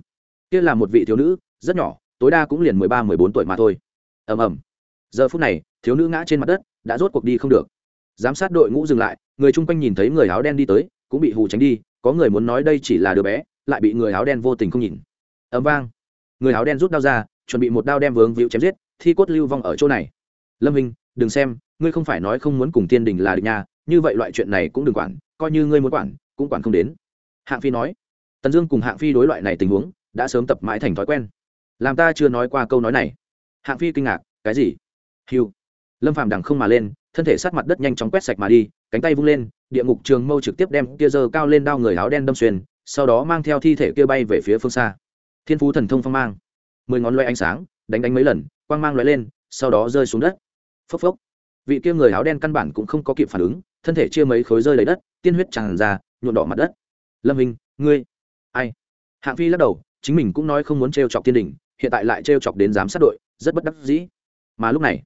Kia là một vị thiếu nữ rất nhỏ tối đa cũng liền mười ba mười bốn tuổi mà thôi. Ầm ầm. Giờ phút này thiếu nữ ngã trên mặt đất đã rốt cuộc đi không được. Giám sát đội ngũ dừng lại người chung quanh nhìn thấy người áo đen đi tới cũng bị hù tránh đi có người muốn nói đây chỉ là đứa bé lại bị người áo đen vô tình không nhìn. Ấm vang. Người áo đen rút đao ra chuẩn bị một đao đem vướng víu chém giết thi cốt lưu vong ở chỗ này. Lâm hình, đừng xem, ngươi không phải nói không muốn cùng tiên đình là địch nhà như vậy loại chuyện này cũng đừng quản, coi như ngươi muốn quản, cũng quản không đến. Hạng phi nói. Tần dương cùng hạng phi đối loại này tình huống, đã sớm tập mãi thành thói quen. Làm ta chưa nói qua câu nói này. Hạng phi kinh ngạc, cái gì? Hiu lâm phàm đằng không mà lên, thân thể sát mặt đất nhanh chóng quét sạch mà đi, cánh tay vung lên, địa ngục trường mâu trực tiếp đem kia dơ cao lên đao người áo đen đâm xuyên, sau đó mang theo thi thể kia bay về phía phương xa. Thiên phú thần thông phong mang. Mười ngón loay ánh sáng, đánh đánh mấy lần quang mang lóe lên, sau đó rơi xuống đất. Phốc phốc. Vị kia người áo đen căn bản cũng không có kịp phản ứng, thân thể chia mấy khối rơi lấy đất, tiên huyết tràn ra nhuộn đỏ mặt đất. Lâm hình ngươi ai? Hạng phi lắc đầu, chính mình cũng nói không muốn t chọc tiên đình, hiện tại lại t chọc đến giám sát đội, rất bất đắc dĩ. Mà lúc này,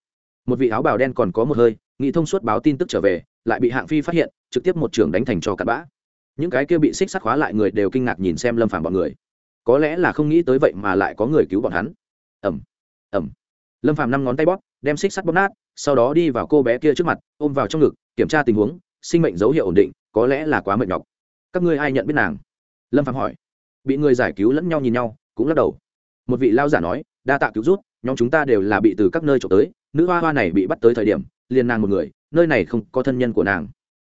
một vị áo bào đen còn có một hơi nghĩ thông suốt báo tin tức trở về, lại bị hạng phi phát hiện, trực tiếp một trường đánh thành cho cặn bã. Những cái kia bị xích sắt khóa lại người đều kinh ngạc nhìn xem lâm phàm bọn người. Có lẽ là không nghĩ tới vậy mà lại có người cứu bọn hắn. Ẩm ẩm lâm phàm năm ngón tay bóp, đem xích sắt bóp nát, sau đó đi vào cô bé kia trước mặt, ôm vào trong ngực, kiểm tra tình huống, sinh mệnh dấu hiệu ổn định, có lẽ là quá mệt nhọc. Các ngươi ai nhận biết nàng? Lâm phàm hỏi. Bị người giải cứu lẫn nhau nhìn nhau, cũng lắc đầu. Một vị lao giả nói, đa tạ cứu rút nhóm chúng ta đều là bị từ các nơi trộm tới, nữ hoa hoa này bị bắt tới thời điểm, liền nàng một người, nơi này không có thân nhân của nàng.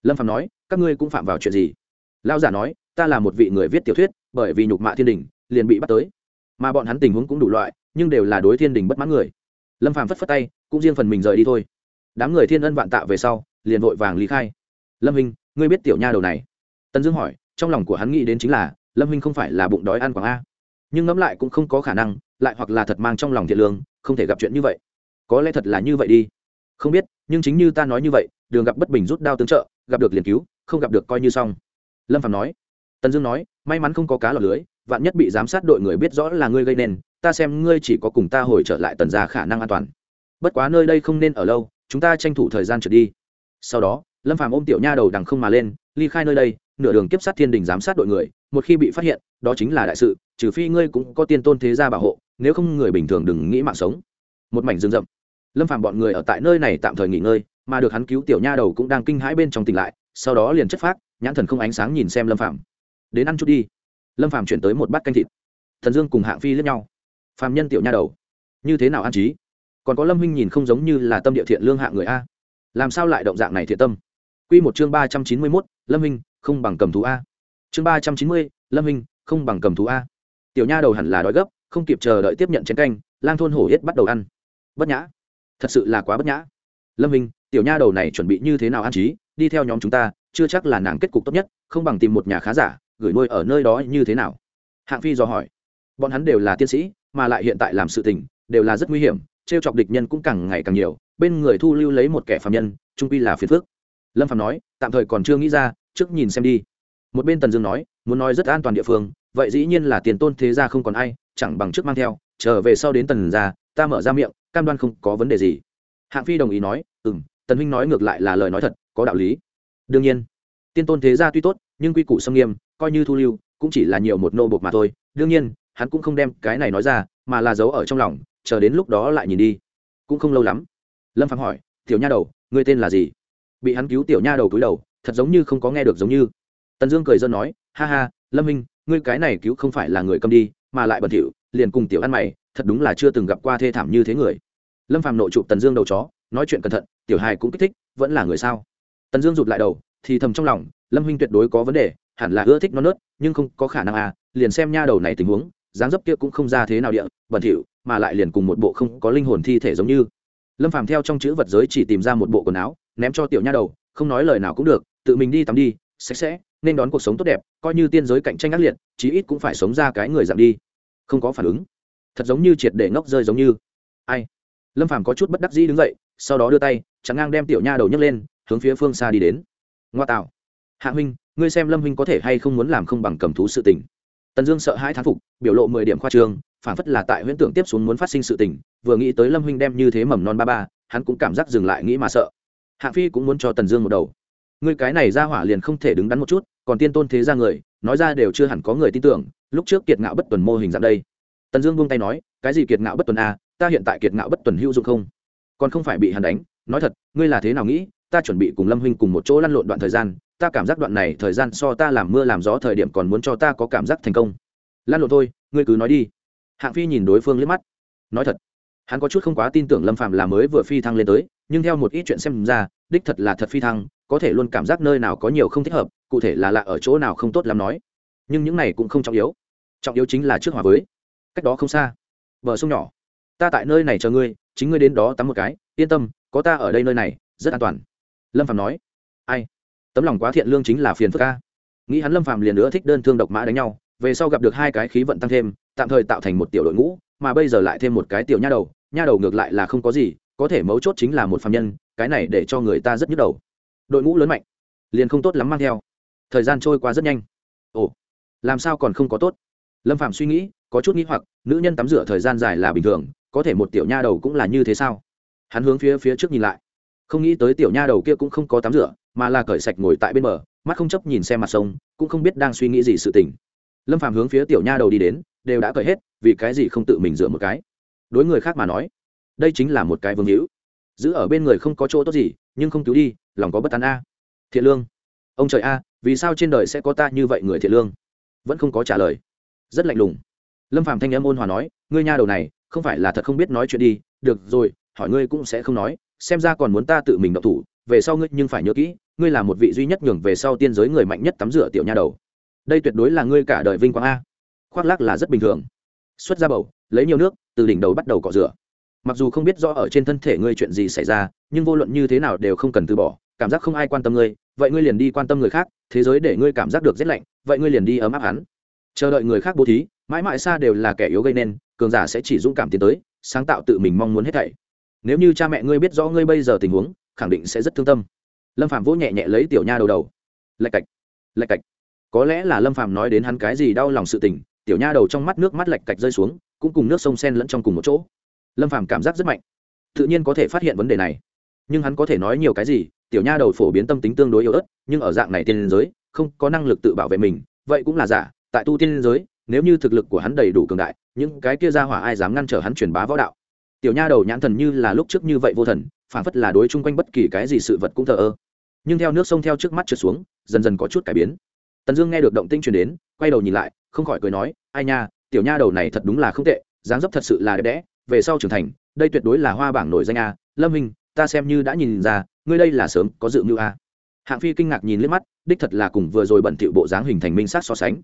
Lâm phạm nói, các ngươi cũng phạm vào chuyện gì? Lao giả nói, ta là một vị người viết tiểu thuyết, bởi vì nhục mạ thiên đình, liền bị bắt tới. Mà bọn hắn tình huống cũng đủ loại, nhưng đều là đối thiên đình bất mãn người lâm phạm phất phất tay, cũng riêng phần mình rời đi thôi. Đám người thiên ân vạn tạ về sau, liền vội vàng lý khai. Lâm hình ngươi biết tiểu nha đầu này? Tân dương hỏi, trong lòng của hắn nghĩ đến chính là, lâm hình không phải là bụng đói ăn quảng a. Nhưng ngẫm lại cũng không có khả năng, lại hoặc là thật mang trong lòng thiện lương, không thể gặp chuyện như vậy. Có lẽ thật là như vậy đi. Không biết, nhưng chính như ta nói như vậy, đường gặp bất bình rút đao tương trợ, gặp được liền cứu, không gặp được coi như xong. Lâm phạm nói. Tần dương nói, may mắn không có cá lọc lưới, vạn nhất bị giám sát đội người biết rõ là ngươi gây nên ta xem ngươi chỉ có cùng ta hồi trở lại tần ra khả năng an toàn. Bất quá nơi đây không nên ở lâu, chúng ta tranh thủ thời gian trượt đi. Sau đó, lâm phàm ôm tiểu nha đầu đằng không mà lên, ly khai nơi đây, nửa đường kiếp sát thiên đình giám sát đội người, một khi bị phát hiện, đó chính là đại sự, trừ phi ngươi cũng có tiên tôn thế gia bảo hộ, nếu không người bình thường đừng nghĩ mạng sống. Một mảnh rừng rậm. Lâm phàm bọn người ở tại nơi này tạm thời nghỉ ngơi, mà được hắn cứu tiểu nha đầu cũng đang kinh hãi bên trong tỉnh lại, sau đó liền chất phát nhãn thần không ánh sáng nhìn xem lâm phàm. Đến ăn chút đi. Lâm phàm chuyển tới một bát canh thịt. Thần dương cùng hạng phi liếc nhau phàm nhân tiểu nha đầu như thế nào an trí còn có lâm huynh nhìn không giống như là tâm địa thiện lương Hạ người a làm sao lại động dạng này thiện tâm Quy một chương ba trăm chín mươi mốt Lâm huynh, không bằng cầm thú a. Chương ba trăm chín mươi, Lâm huynh, không bằng cầm thú a. Tiểu nha đầu hẳn là đói gấp, không kịp chờ đợi tiếp nhận chén canh, lang thôn hổ hết bắt đầu ăn. Bất nhã, thật sự là quá bất nhã. Lâm huynh, tiểu nha đầu này chuẩn bị như thế nào an trí, đi theo nhóm chúng ta, chưa chắc là nàng kết cục tốt nhất, không bằng tìm một nhà khá giả, gửi nuôi ở nơi đó như thế nào. Hạng Phi dò hỏi. Bọn hắn đều là tiên sĩ, mà lại hiện tại làm sự tình, đều là rất nguy hiểm, trêu chọc địch nhân cũng càng ngày càng nhiều, bên người thu lưu lấy một kẻ phàm nhân, trung quy là phiền phức. Lâm phạm nói tạm thời còn chưa nghĩ ra trước nhìn xem đi. Một bên tần dương nói muốn nói rất an toàn địa phương vậy dĩ nhiên là tiền tôn thế gia không còn ai chẳng bằng trước mang theo trở về sau đến tần gia ta mở ra miệng cam đoan không có vấn đề gì. Hạng phi đồng ý nói ừ m tần huynh nói ngược lại là lời nói thật có đạo lý. Đương nhiên. Tiên tôn thế gia tuy tốt nhưng quy củ xâm nghiêm coi như thu lưu cũng chỉ là nhiều một nô bộc mà thôi. Đương nhiên hắn cũng không đem cái này nói ra, mà là giấu ở trong lòng, chờ đến lúc đó lại nhìn đi. Cũng không lâu lắm, lâm phạm hỏi, tiểu nha đầu, ngươi tên là gì? Bị hắn cứu tiểu nha đầu túi đầu, thật giống như không có nghe được giống như. Tần dương cười dân nói, ha ha, lâm minh, ngươi cái này cứu không phải là người cầm đi, mà lại bẩn thỉu, liền cùng tiểu ăn mày, thật đúng là chưa từng gặp qua thê thảm như thế người. Lâm phàm nội chụp tần dương đầu chó, nói chuyện cẩn thận, tiểu hài cũng kích thích, vẫn là người sao? Tần dương rụt lại đầu, thì thầm trong lòng, lâm huynh tuyệt đối có vấn đề, hẳn là ưa thích nó nớt, nhưng không có khả năng à liền xem nha đầu này tình huống dáng dấp kia cũng không ra thế nào địa, bẩn thỉu, mà lại liền cùng một bộ không có linh hồn thi thể giống như. Lâm phàm theo trong chữ vật giới chỉ tìm ra một bộ quần áo, ném cho tiểu nha đầu, không nói lời nào cũng được, tự mình đi tắm đi, sạch sẽ, nên đón cuộc sống tốt đẹp, coi như tiên giới cạnh tranh ác liệt, chí ít cũng phải sống ra cái người giảm đi. Không có phản ứng. Thật giống như triệt để ngốc rơi giống như. Ai? Lâm phàm có chút bất đắc dĩ đứng dậy, sau đó đưa tay, chẳng ngang đem tiểu nha đầu nhấc lên, hướng phía phương xa đi đến. Ngoa tạo. Hạ huynh, ngươi xem lâm huynh có thể hay không muốn làm không bằng cầm thú sự tình tần dương sợ hai thán phục biểu lộ mười điểm khoa trương phản phất là tại huyễn tưởng tiếp xuống muốn phát sinh sự tình vừa nghĩ tới lâm huynh đem như thế mầm non ba ba hắn cũng cảm giác dừng lại nghĩ mà sợ. Hạng phi cũng muốn cho tần dương một đầu. Ngươi cái này ra hỏa liền không thể đứng đắn một chút còn tiên tôn thế ra người nói ra đều chưa hẳn có người tin tưởng lúc trước kiệt ngạo bất tuần mô hình dạng đây. Tần dương buông tay nói cái gì kiệt ngạo bất tuần a à, ta hiện tại kiệt ngạo bất tuần hữu dụng không? Còn không phải bị hắn đánh nói thật ngươi là thế nào nghĩ ta chuẩn bị cùng lâm huynh cùng một chỗ lăn lộn đoạn thời gian ta cảm giác đoạn này thời gian so ta làm mưa làm gió thời điểm còn muốn cho ta có cảm giác thành công. Lan lộ thôi, ngươi cứ nói đi. Hạng phi nhìn đối phương liếc mắt. Nói thật, hắn có chút không quá tin tưởng lâm Phạm là mới vừa phi thăng lên tới, nhưng theo một ít chuyện xem ra, đích thật là thật phi thăng, có thể luôn cảm giác nơi nào có nhiều không thích hợp, cụ thể là lạ ở chỗ nào không tốt lắm nói. Nhưng những này cũng không trọng yếu. Trọng yếu chính là trước hòa với. Cách đó không xa. Bờ sông nhỏ. Ta tại nơi này chờ ngươi, chính ngươi đến đó tắm một cái, yên tâm, có ta ở đây nơi này, rất an toàn. Lâm phạm nói. Ai? Tấm lòng quá thiện lương chính là phiền phức ca nghĩ hắn lâm phạm liền nữa thích đơn thương độc mã đánh nhau, về sau gặp được hai cái khí vận tăng thêm, tạm thời tạo thành một tiểu đội ngũ, mà bây giờ lại thêm một cái tiểu nha đầu nha đầu ngược lại là không có gì, có thể mấu chốt chính là một phạm nhân, cái này để cho người ta rất nhức đầu. Đội ngũ lớn mạnh, liền không tốt lắm mang theo. Thời gian trôi qua rất nhanh. Ồ, làm sao còn không có tốt? Lâm phạm suy nghĩ, có chút nghĩ hoặc, nữ nhân tắm rửa thời gian dài là bình thường, có thể một tiểu nha đầu cũng là như thế sao? Hắn hướng phía phía trước nhìn lại không nghĩ tới tiểu nha đầu kia cũng không có tắm rửa, mà là cởi sạch ngồi tại bên bờ, mắt không chấp nhìn xem mặt sông, cũng không biết đang suy nghĩ gì sự tình. Lâm phàm hướng phía tiểu nha đầu đi đến, đều đã cởi hết, vì cái gì không tự mình rửa một cái? Đối người khác mà nói, đây chính là một cái vương hữu. Giữ ở bên người không có chỗ tốt gì, nhưng không cứu đi, lòng có bất tán a. Thiện lương. Ông trời a, vì sao trên đời sẽ có ta như vậy người thiện lương? Vẫn không có trả lời. Rất lạnh lùng. Lâm phàm thanh âm ôn hòa nói, ngươi nha đầu này, không phải là thật không biết nói chuyện đi, được rồi, hỏi ngươi cũng sẽ không nói xem ra còn muốn ta tự mình động thủ, về sau ngươi nhưng phải nhớ kỹ, ngươi là một vị duy nhất nhường về sau tiên giới người mạnh nhất tắm rửa tiểu nha đầu. Đây tuyệt đối là ngươi cả đời vinh quang a. Khoác lác là rất bình thường. Xuất ra bầu, lấy nhiều nước, từ đỉnh đầu bắt đầu cọ rửa. Mặc dù không biết rõ ở trên thân thể ngươi chuyện gì xảy ra, nhưng vô luận như thế nào đều không cần từ bỏ, cảm giác không ai quan tâm ngươi, vậy ngươi liền đi quan tâm người khác, thế giới để ngươi cảm giác được rét lạnh, vậy ngươi liền đi ấm áp hắn. Chờ đợi người khác bố thí, mãi mãi xa đều là kẻ yếu gây nên, cường giả sẽ chỉ dũng cảm tiến tới, sáng tạo tự mình mong muốn hết thảy nếu như cha mẹ ngươi biết rõ ngươi bây giờ tình huống, khẳng định sẽ rất thương tâm. Lâm phạm vỗ nhẹ nhẹ lấy tiểu nha đầu đầu. Lạch cạch lạch cạch. Có lẽ là lâm phạm nói đến hắn cái gì đau lòng sự tình, tiểu nha đầu trong mắt nước mắt lạch cạch rơi xuống, cũng cùng nước sông sen lẫn trong cùng một chỗ. Lâm phạm cảm giác rất mạnh. Tự nhiên có thể phát hiện vấn đề này. Nhưng hắn có thể nói nhiều cái gì, tiểu nha đầu phổ biến tâm tính tương đối yếu ớt, nhưng ở dạng này tiên giới, không có năng lực tự bảo vệ mình, vậy cũng là giả. Tại tu tiên giới, nếu như thực lực của hắn đầy đủ cường đại, những cái kia ra hỏa ai dám ngăn trở hắn truyền bá võ đạo? Tiểu nha đầu nhãn thần như là lúc trước như vậy vô thần phản phất là đối chung quanh bất kỳ cái gì sự vật cũng thờ ơ. Nhưng theo nước sông theo trước mắt trượt xuống, dần dần có chút cải biến. Tần dương nghe được động tinh truyền đến, quay đầu nhìn lại, không khỏi cười nói, ai nha, tiểu nha đầu này thật đúng là không tệ, dáng dấp thật sự là đẹp đẽ, về sau trưởng thành, đây tuyệt đối là hoa bảng nổi danh a. Lâm minh, ta xem như đã nhìn ra, ngươi đây là sớm có dự mưu a. Hạng phi kinh ngạc nhìn liếc mắt, đích thật là cùng vừa rồi bẩn thiệu bộ dáng hình thành minh sát so sánh.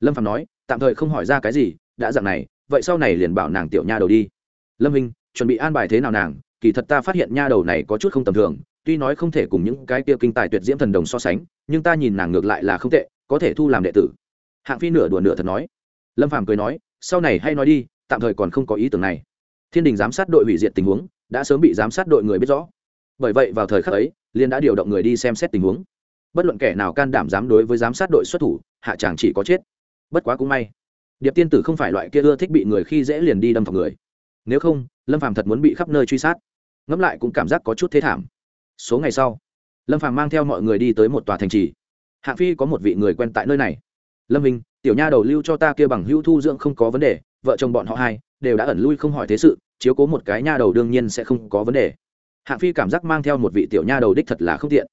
Lâm phạm nói, tạm thời không hỏi ra cái gì, đã dặn này, vậy sau này liền bảo nàng tiểu nha đầu đi. Lâm minh chuẩn bị an bài thế nào nàng, kỳ thật ta phát hiện nha đầu này có chút không tầm thường, tuy nói không thể cùng những cái kia kinh tài tuyệt diễm thần đồng so sánh, nhưng ta nhìn nàng ngược lại là không tệ, có thể thu làm đệ tử. Hạng phi nửa đùa nửa thật nói. Lâm phàm cười nói, sau này hay nói đi, tạm thời còn không có ý tưởng này. Thiên đình giám sát đội hủy diệt tình huống, đã sớm bị giám sát đội người biết rõ. Bởi vậy vào thời khắc ấy liên đã điều động người đi xem xét tình huống. Bất luận kẻ nào can đảm dám đối với giám sát đội xuất thủ, hạ chàng chỉ có chết. Bất quá cũng may, điệp tiên tử không phải loại kia ưa thích bị người khi dễ liền đi đâm vào người nếu không, lâm phàm thật muốn bị khắp nơi truy sát. Ngẫm lại cũng cảm giác có chút thế thảm. Số ngày sau, lâm phàm mang theo mọi người đi tới một tòa thành trì. Hạng phi có một vị người quen tại nơi này. Lâm minh, tiểu nha đầu lưu cho ta kia bằng hữu thu dưỡng không có vấn đề, vợ chồng bọn họ hai đều đã ẩn lui không hỏi thế sự, chiếu cố một cái nha đầu đương nhiên sẽ không có vấn đề. Hạng phi cảm giác mang theo một vị tiểu nha đầu đích thật là không tiện.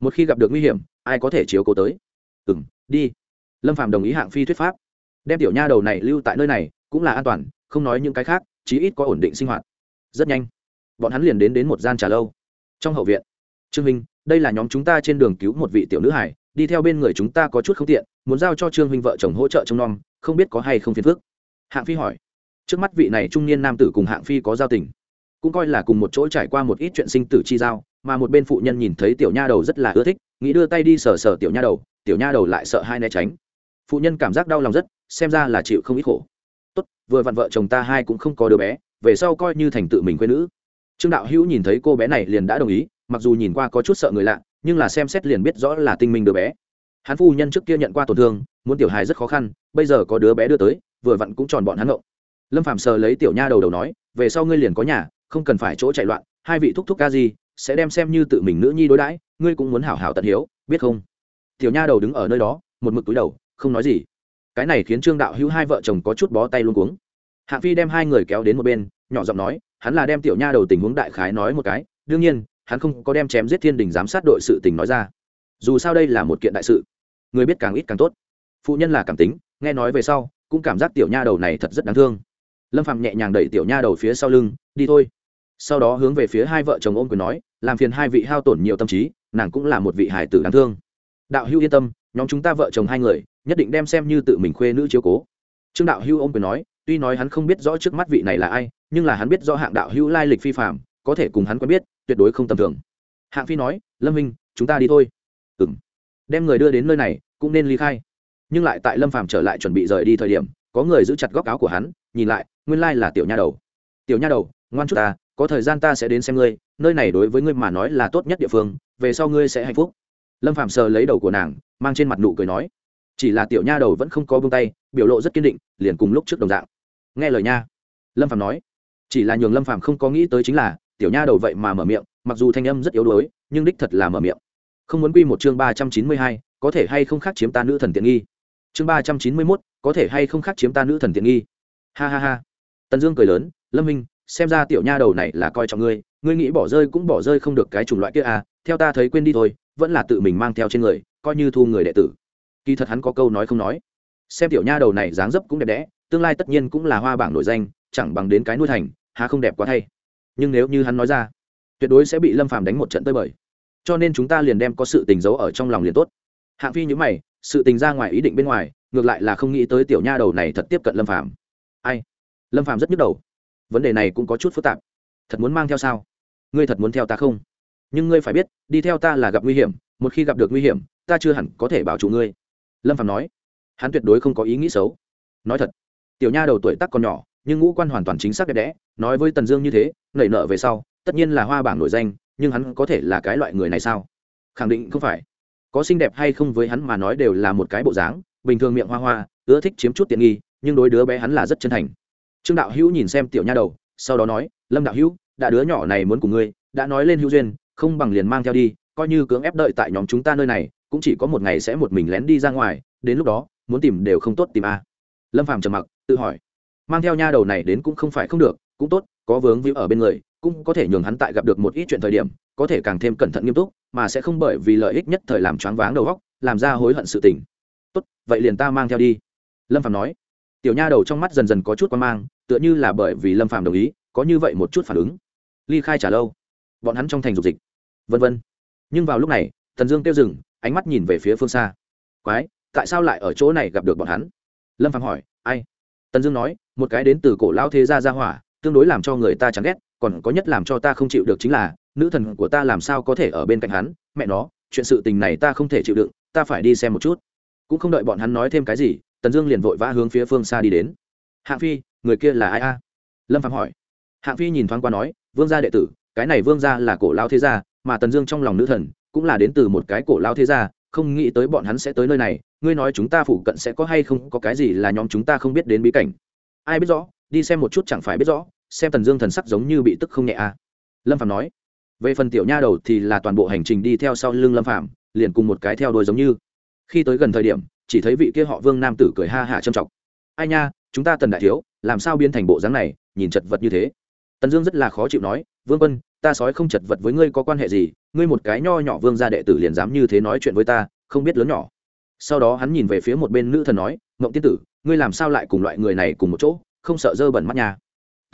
Một khi gặp được nguy hiểm, ai có thể chiếu cố tới? Ừ m đi. Lâm phạm đồng ý hạng phi thuyết pháp. Đem tiểu nha đầu này lưu tại nơi này cũng là an toàn, không nói những cái khác chí ít có ổn định sinh hoạt. Rất nhanh, bọn hắn liền đến đến một gian trà lâu. Trong hậu viện, trương minh đây là nhóm chúng ta trên đường cứu một vị tiểu nữ hải đi theo bên người chúng ta có chút không tiện, muốn giao cho trương minh vợ chồng hỗ trợ trông nom, không biết có hay không phiền phước hạng phi hỏi. Trước mắt vị này trung niên nam tử cùng hạng phi có giao tình, cũng coi là cùng một chỗ trải qua một ít chuyện sinh tử chi giao, mà một bên phụ nhân nhìn thấy tiểu nha đầu rất là ưa thích, nghĩ đưa tay đi sờ sờ tiểu nha đầu, tiểu nha đầu lại sợ hai né tránh. Phụ nhân cảm giác đau lòng rất, xem ra là chịu không ít khổ tốt, vừa vặn vợ chồng ta hai cũng không có đứa bé, về sau coi như thành tự mình quê nữ. Trương đạo hữu nhìn thấy cô bé này liền đã đồng ý, mặc dù nhìn qua có chút sợ người lạ, nhưng là xem xét liền biết rõ là tinh minh đứa bé. Hắn phu nhân trước kia nhận qua tổn thương, muốn tiểu hài rất khó khăn, bây giờ có đứa bé đưa tới, vừa vặn cũng tròn bọn hắn ngộ. Lâm phạm sờ lấy tiểu nha đầu đầu nói, về sau ngươi liền có nhà, không cần phải chỗ chạy loạn, hai vị thúc thúc ca gì sẽ đem xem như tự mình nữ nhi đối đãi, ngươi cũng muốn hảo hảo tận hiếu, biết không? Tiểu nha đầu đứng ở nơi đó, một mực túi đầu, không nói gì cái này khiến trương đạo hữu hai vợ chồng có chút bó tay luôn cuống. Hạng phi đem hai người kéo đến một bên, nhỏ giọng nói, hắn là đem tiểu nha đầu tình huống đại khái nói một cái, đương nhiên, hắn không có đem chém giết thiên đình giám sát đội sự tình nói ra. Dù sao đây là một kiện đại sự, người biết càng ít càng tốt. Phụ nhân là cảm tính, nghe nói về sau, cũng cảm giác tiểu nha đầu này thật rất đáng thương. Lâm phạm nhẹ nhàng đẩy tiểu nha đầu phía sau lưng, đi thôi. Sau đó hướng về phía hai vợ chồng ôm quyền nói, làm phiền hai vị hao tổn nhiều tâm trí, nàng cũng là một vị hải tử đáng thương. Đạo hữu yên tâm, nhóm chúng ta vợ chồng hai người nhất định đem xem như tự mình khuê nữ chiếu cố. Trương đạo Hưu ông quyền nói, tuy nói hắn không biết rõ trước mắt vị này là ai, nhưng là hắn biết rõ hạng đạo Hưu lai lịch phi phạm có thể cùng hắn quen biết, tuyệt đối không tầm thường. Hạng phi nói, lâm minh chúng ta đi thôi. Ừ m đem người đưa đến nơi này, cũng nên ly khai. Nhưng lại tại lâm phàm trở lại chuẩn bị rời đi thời điểm, có người giữ chặt góc áo của hắn, nhìn lại, nguyên lai là tiểu nha đầu. Tiểu nha đầu, ngoan chút ta, có thời gian ta sẽ đến xem ngươi, nơi này đối với ngươi mà nói là tốt nhất địa phương, về sau ngươi sẽ hạnh phúc. Lâm phạm sờ lấy đầu của nàng, mang trên mặt nụ cười nói chỉ là tiểu nha đầu vẫn không có bông tay, biểu lộ rất kiên định, liền cùng lúc trước đồng dạng. Nghe lời nha. Lâm phạm nói. Chỉ là nhường lâm phạm không có nghĩ tới chính là, tiểu nha đầu vậy mà mở miệng, mặc dù thanh âm rất yếu đuối, nhưng đích thật là mở miệng. Không muốn quy một chương ba trăm chín mươi hai, có thể hay không khác chiếm ta nữ thần tiện nghi? Chương ba trăm chín mươi mốt, có thể hay không khác chiếm ta nữ thần tiện nghi? Ha ha ha. Tần dương cười lớn, lâm minh, xem ra tiểu nha đầu này là coi trọng ngươi ngươi nghĩ bỏ rơi cũng bỏ rơi không được cái chủng loại kia à theo ta thấy quên đi thôi, vẫn là tự mình mang theo trên người, coi như thu người đệ tử kỳ thật hắn có câu nói không nói. Xem tiểu nha đầu này dáng dấp cũng đẹp đẽ, tương lai tất nhiên cũng là hoa bảng nổi danh, chẳng bằng đến cái nuôi thành, há không đẹp quá thay. Nhưng nếu như hắn nói ra, tuyệt đối sẽ bị lâm phàm đánh một trận tơi bời. Cho nên chúng ta liền đem có sự tình giấu ở trong lòng liền tốt. Hạng phi nhữ mày, sự tình ra ngoài ý định bên ngoài, ngược lại là không nghĩ tới tiểu nha đầu này thật tiếp cận lâm phàm. Ai? Lâm phàm rất nhức đầu. Vấn đề này cũng có chút phức tạp. Thật muốn mang theo sao? Ngươi thật muốn theo ta không? Nhưng ngươi phải biết, đi theo ta là gặp nguy hiểm, một khi gặp được nguy hiểm, ta chưa hẳn có thể bảo chủ ngươi lâm Phạm nói, hắn tuyệt đối không có ý nghĩ xấu. Nói thật, tiểu nha đầu tuổi tác còn nhỏ, nhưng ngũ quan hoàn toàn chính xác đẹp đẽ, nói với tần dương như thế, nảy nợ về sau, tất nhiên là hoa bảng nổi danh, nhưng hắn có thể là cái loại người này sao? Khẳng định không phải. Có xinh đẹp hay không với hắn mà nói đều là một cái bộ dáng, bình thường miệng hoa hoa, ưa thích chiếm chút tiện nghi, nhưng đối đứa bé hắn là rất chân thành. Trương đạo hữu nhìn xem tiểu nha đầu, sau đó nói, lâm đạo hữu, đã đứa nhỏ này muốn cùng ngươi, đã nói lên hữu duyên, không bằng liền mang theo đi, coi như cưỡng ép đợi tại nhóm chúng ta nơi này cũng chỉ có một ngày sẽ một mình lén đi ra ngoài, đến lúc đó, muốn tìm đều không tốt tìm a. Lâm phàm trầm mặc, tự hỏi. Mang theo nha đầu này đến cũng không phải không được, cũng tốt, có vướng víu ở bên người, cũng có thể nhường hắn tại gặp được một ít chuyện thời điểm, có thể càng thêm cẩn thận nghiêm túc, mà sẽ không bởi vì lợi ích nhất thời làm choáng váng đầu óc, làm ra hối hận sự tình. Tốt, vậy liền ta mang theo đi. Lâm phàm nói. Tiểu nha đầu trong mắt dần dần có chút quan mang, tựa như là bởi vì lâm phàm đồng ý, có như vậy một chút phản ứng. Ly khai trả lâu. Bọn hắn trong thành dục dịch. Vân vân. Nhưng vào lúc này, thần dương kêu dừng ánh mắt nhìn về phía phương xa. Quái, tại sao lại ở chỗ này gặp được bọn hắn? Lâm phạm hỏi. Ai? Tần dương nói, một cái đến từ cổ lao thế gia gia hỏa, tương đối làm cho người ta chán ghét, còn có nhất làm cho ta không chịu được chính là, nữ thần của ta làm sao có thể ở bên cạnh hắn? Mẹ nó, chuyện sự tình này ta không thể chịu đựng, ta phải đi xem một chút. Cũng không đợi bọn hắn nói thêm cái gì, tần dương liền vội vã hướng phía phương xa đi đến. Hạng phi, người kia là ai a? Lâm phạm hỏi. Hạng phi nhìn thoáng qua nói, vương gia đệ tử, cái này vương gia là cổ lao thế gia, mà tần dương trong lòng nữ thần cũng là đến từ một cái cổ lao thế gia, không nghĩ tới bọn hắn sẽ tới nơi này, ngươi nói chúng ta phụ cận sẽ có hay không, có cái gì là nhóm chúng ta không biết đến bí cảnh. Ai biết rõ, đi xem một chút chẳng phải biết rõ, xem tần dương thần sắc giống như bị tức không nhẹ à. Lâm phạm nói, về phần tiểu nha đầu thì là toàn bộ hành trình đi theo sau lưng lâm phạm liền cùng một cái theo đuôi giống như. Khi tới gần thời điểm, chỉ thấy vị kia họ vương nam tử cười ha hả trầm trọng ai nha, chúng ta tần đại thiếu, làm sao biến thành bộ dáng này, nhìn chật vật như thế. Tần dương rất là khó chịu nói, vương quân, ta sói không chật vật với ngươi có quan hệ gì ngươi một cái nho nhỏ vương gia đệ tử liền dám như thế nói chuyện với ta, không biết lớn nhỏ. Sau đó hắn nhìn về phía một bên nữ thần nói, mộng tiên tử, ngươi làm sao lại cùng loại người này cùng một chỗ? Không sợ dơ bẩn mắt nhà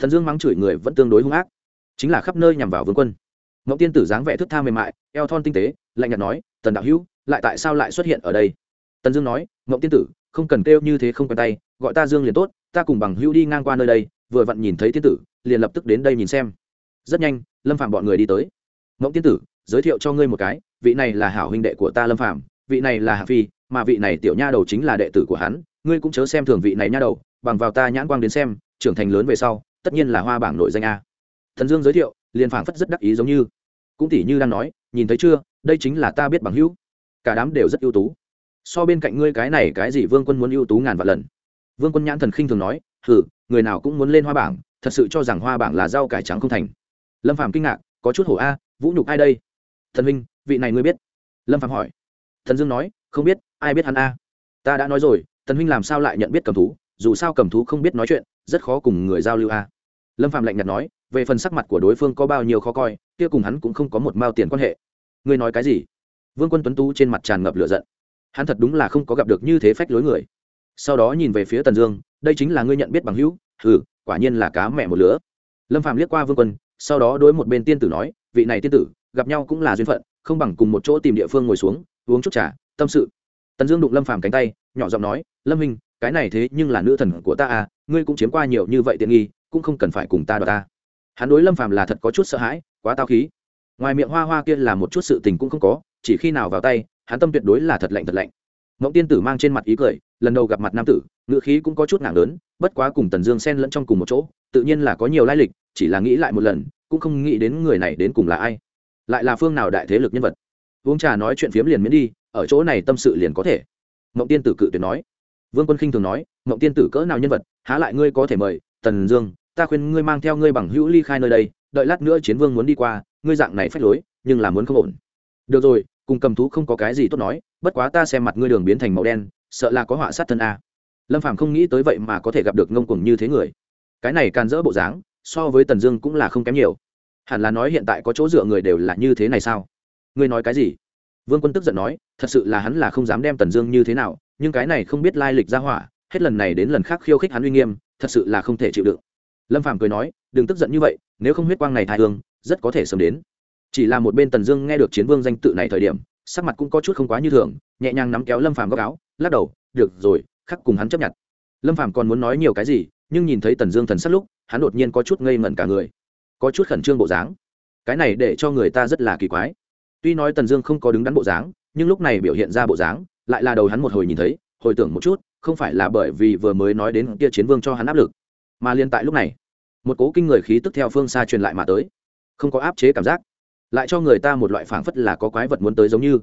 thần dương mắng chửi người vẫn tương đối hung ác. Chính là khắp nơi nhằm vào vương quân. Mộng tiên tử dáng vẻ thức tha mềm mại, eo thon tinh tế, lạnh nhạt nói, tần đạo hữu, lại tại sao lại xuất hiện ở đây? Tần dương nói, mộng tiên tử, không cần kêu như thế không quen tay, gọi ta dương liền tốt, ta cùng bằng hữu đi ngang qua nơi đây, vừa vặn nhìn thấy tiên tử, liền lập tức đến đây nhìn xem. Rất nhanh, lâm phạm bọn người đi tới. Mộng tiên tử giới thiệu cho ngươi một cái, vị này là hảo huynh đệ của ta lâm phạm vị này là hạ phi, mà vị này tiểu nha đầu chính là đệ tử của hắn, ngươi cũng chớ xem thường vị này nha đầu, bằng vào ta nhãn quang đến xem, trưởng thành lớn về sau, tất nhiên là hoa bảng nội danh a. Thần dương giới thiệu, liền phảng phất rất đắc ý giống như. Cũng tỉ như đang nói, nhìn thấy chưa, đây chính là ta biết bằng hữu. Cả đám đều rất ưu tú. So bên cạnh ngươi cái này cái gì vương quân muốn ưu tú ngàn vạn lần. Vương quân nhãn thần khinh thường nói hử người nào cũng muốn lên hoa bảng, thật sự cho rằng hoa bảng là rau cải trắng không thành. Lâm phàm kinh ngạc, có chút hổ a, vũ nhục ai đây? Thần huynh, vị này ngươi biết? Lâm phàm hỏi. Thần dương nói, không biết, ai biết hắn a? Ta đã nói rồi, thần huynh làm sao lại nhận biết cầm thú? Dù sao cầm thú không biết nói chuyện, rất khó cùng người giao lưu a. Lâm phạm lạnh nhạt nói, về phần sắc mặt của đối phương có bao nhiêu khó coi, kia cùng hắn cũng không có một mao tiền quan hệ. Ngươi nói cái gì? Vương quân tuấn tú trên mặt tràn ngập lửa giận. Hắn thật đúng là không có gặp được như thế phách lối người. Sau đó nhìn về phía tần dương, đây chính là ngươi nhận biết bằng hữu? Ừ quả nhiên là cá mẹ một lứa. Lâm phạm liếc qua vương quân, sau đó đối một bên tiên tử nói, vị này tiên tử gặp nhau cũng là duyên phận, không bằng cùng một chỗ tìm địa phương ngồi xuống, uống chút trà, tâm sự. Tần dương đụng lâm phàm cánh tay, nhỏ giọng nói, lâm minh cái này thế nhưng là nữ thần của ta à ngươi cũng chiếm qua nhiều như vậy tiện nghi, cũng không cần phải cùng ta đ ta. Hắn đối lâm phàm là thật có chút sợ hãi, quá tao khí. Ngoài miệng hoa hoa kia là một chút sự tình cũng không có, chỉ khi nào vào tay, hắn tâm tuyệt đối là thật lạnh thật lạnh. Mộng tiên tử mang trên mặt ý cười, lần đầu gặp mặt nam tử ngự khí cũng có chút nặng lớn, bất quá cùng tần dương xen lẫn trong cùng một chỗ, tự nhiên là có nhiều lai lịch, chỉ là nghĩ lại một lần, cũng không nghĩ đến người này đến cùng là ai lại là phương nào đại thế lực nhân vật? Uống trà nói chuyện phiếm liền miễn đi, ở chỗ này tâm sự liền có thể. Mộng tiên tử cự tuyệt nói. Vương quân khinh thường nói, mộng tiên tử cỡ nào nhân vật, há lại ngươi có thể mời? Tần dương, ta khuyên ngươi mang theo ngươi bằng hữu ly khai nơi đây, đợi lát nữa chiến vương muốn đi qua, ngươi dạng này phách lối, nhưng là muốn không ổn. Được rồi, cùng cầm thú không có cái gì tốt nói, bất quá ta xem mặt ngươi đường biến thành màu đen, sợ là có họa sát thân a. Lâm phàm không nghĩ tới vậy mà có thể gặp được ngông cuồng như thế người. Cái này càn dỡ bộ dáng, so với tần dương cũng là không kém nhiều hẳn là nói hiện tại có chỗ dựa người đều là như thế này sao? Ngươi nói cái gì? Vương quân tức giận nói, thật sự là hắn là không dám đem tần dương như thế nào, nhưng cái này không biết lai lịch ra hỏa, hết lần này đến lần khác khiêu khích hắn uy nghiêm, thật sự là không thể chịu đựng. Lâm phàm cười nói, đừng tức giận như vậy, nếu không huyết quang này thai hương, rất có thể sớm đến. Chỉ là một bên tần dương nghe được chiến vương danh tự này thời điểm, sắc mặt cũng có chút không quá như thường, nhẹ nhàng nắm kéo lâm phàm góc áo, lắc đầu, được rồi, khắc cùng hắn chấp nhận. Lâm phàm còn muốn nói nhiều cái gì, nhưng nhìn thấy tần dương thần sắc lúc, hắn đột nhiên có chút ngây ngẩn cả người có chút khẩn trương bộ dáng. Cái này để cho người ta rất là kỳ quái. Tuy nói tần dương không có đứng đắn bộ dáng, nhưng lúc này biểu hiện ra bộ dáng, lại là đầu hắn một hồi nhìn thấy, hồi tưởng một chút, không phải là bởi vì vừa mới nói đến kia chiến vương cho hắn áp lực, mà liên tại lúc này, một cố kinh người khí tức theo phương xa truyền lại mà tới. Không có áp chế cảm giác, lại cho người ta một loại phảng phất là có quái vật muốn tới giống như.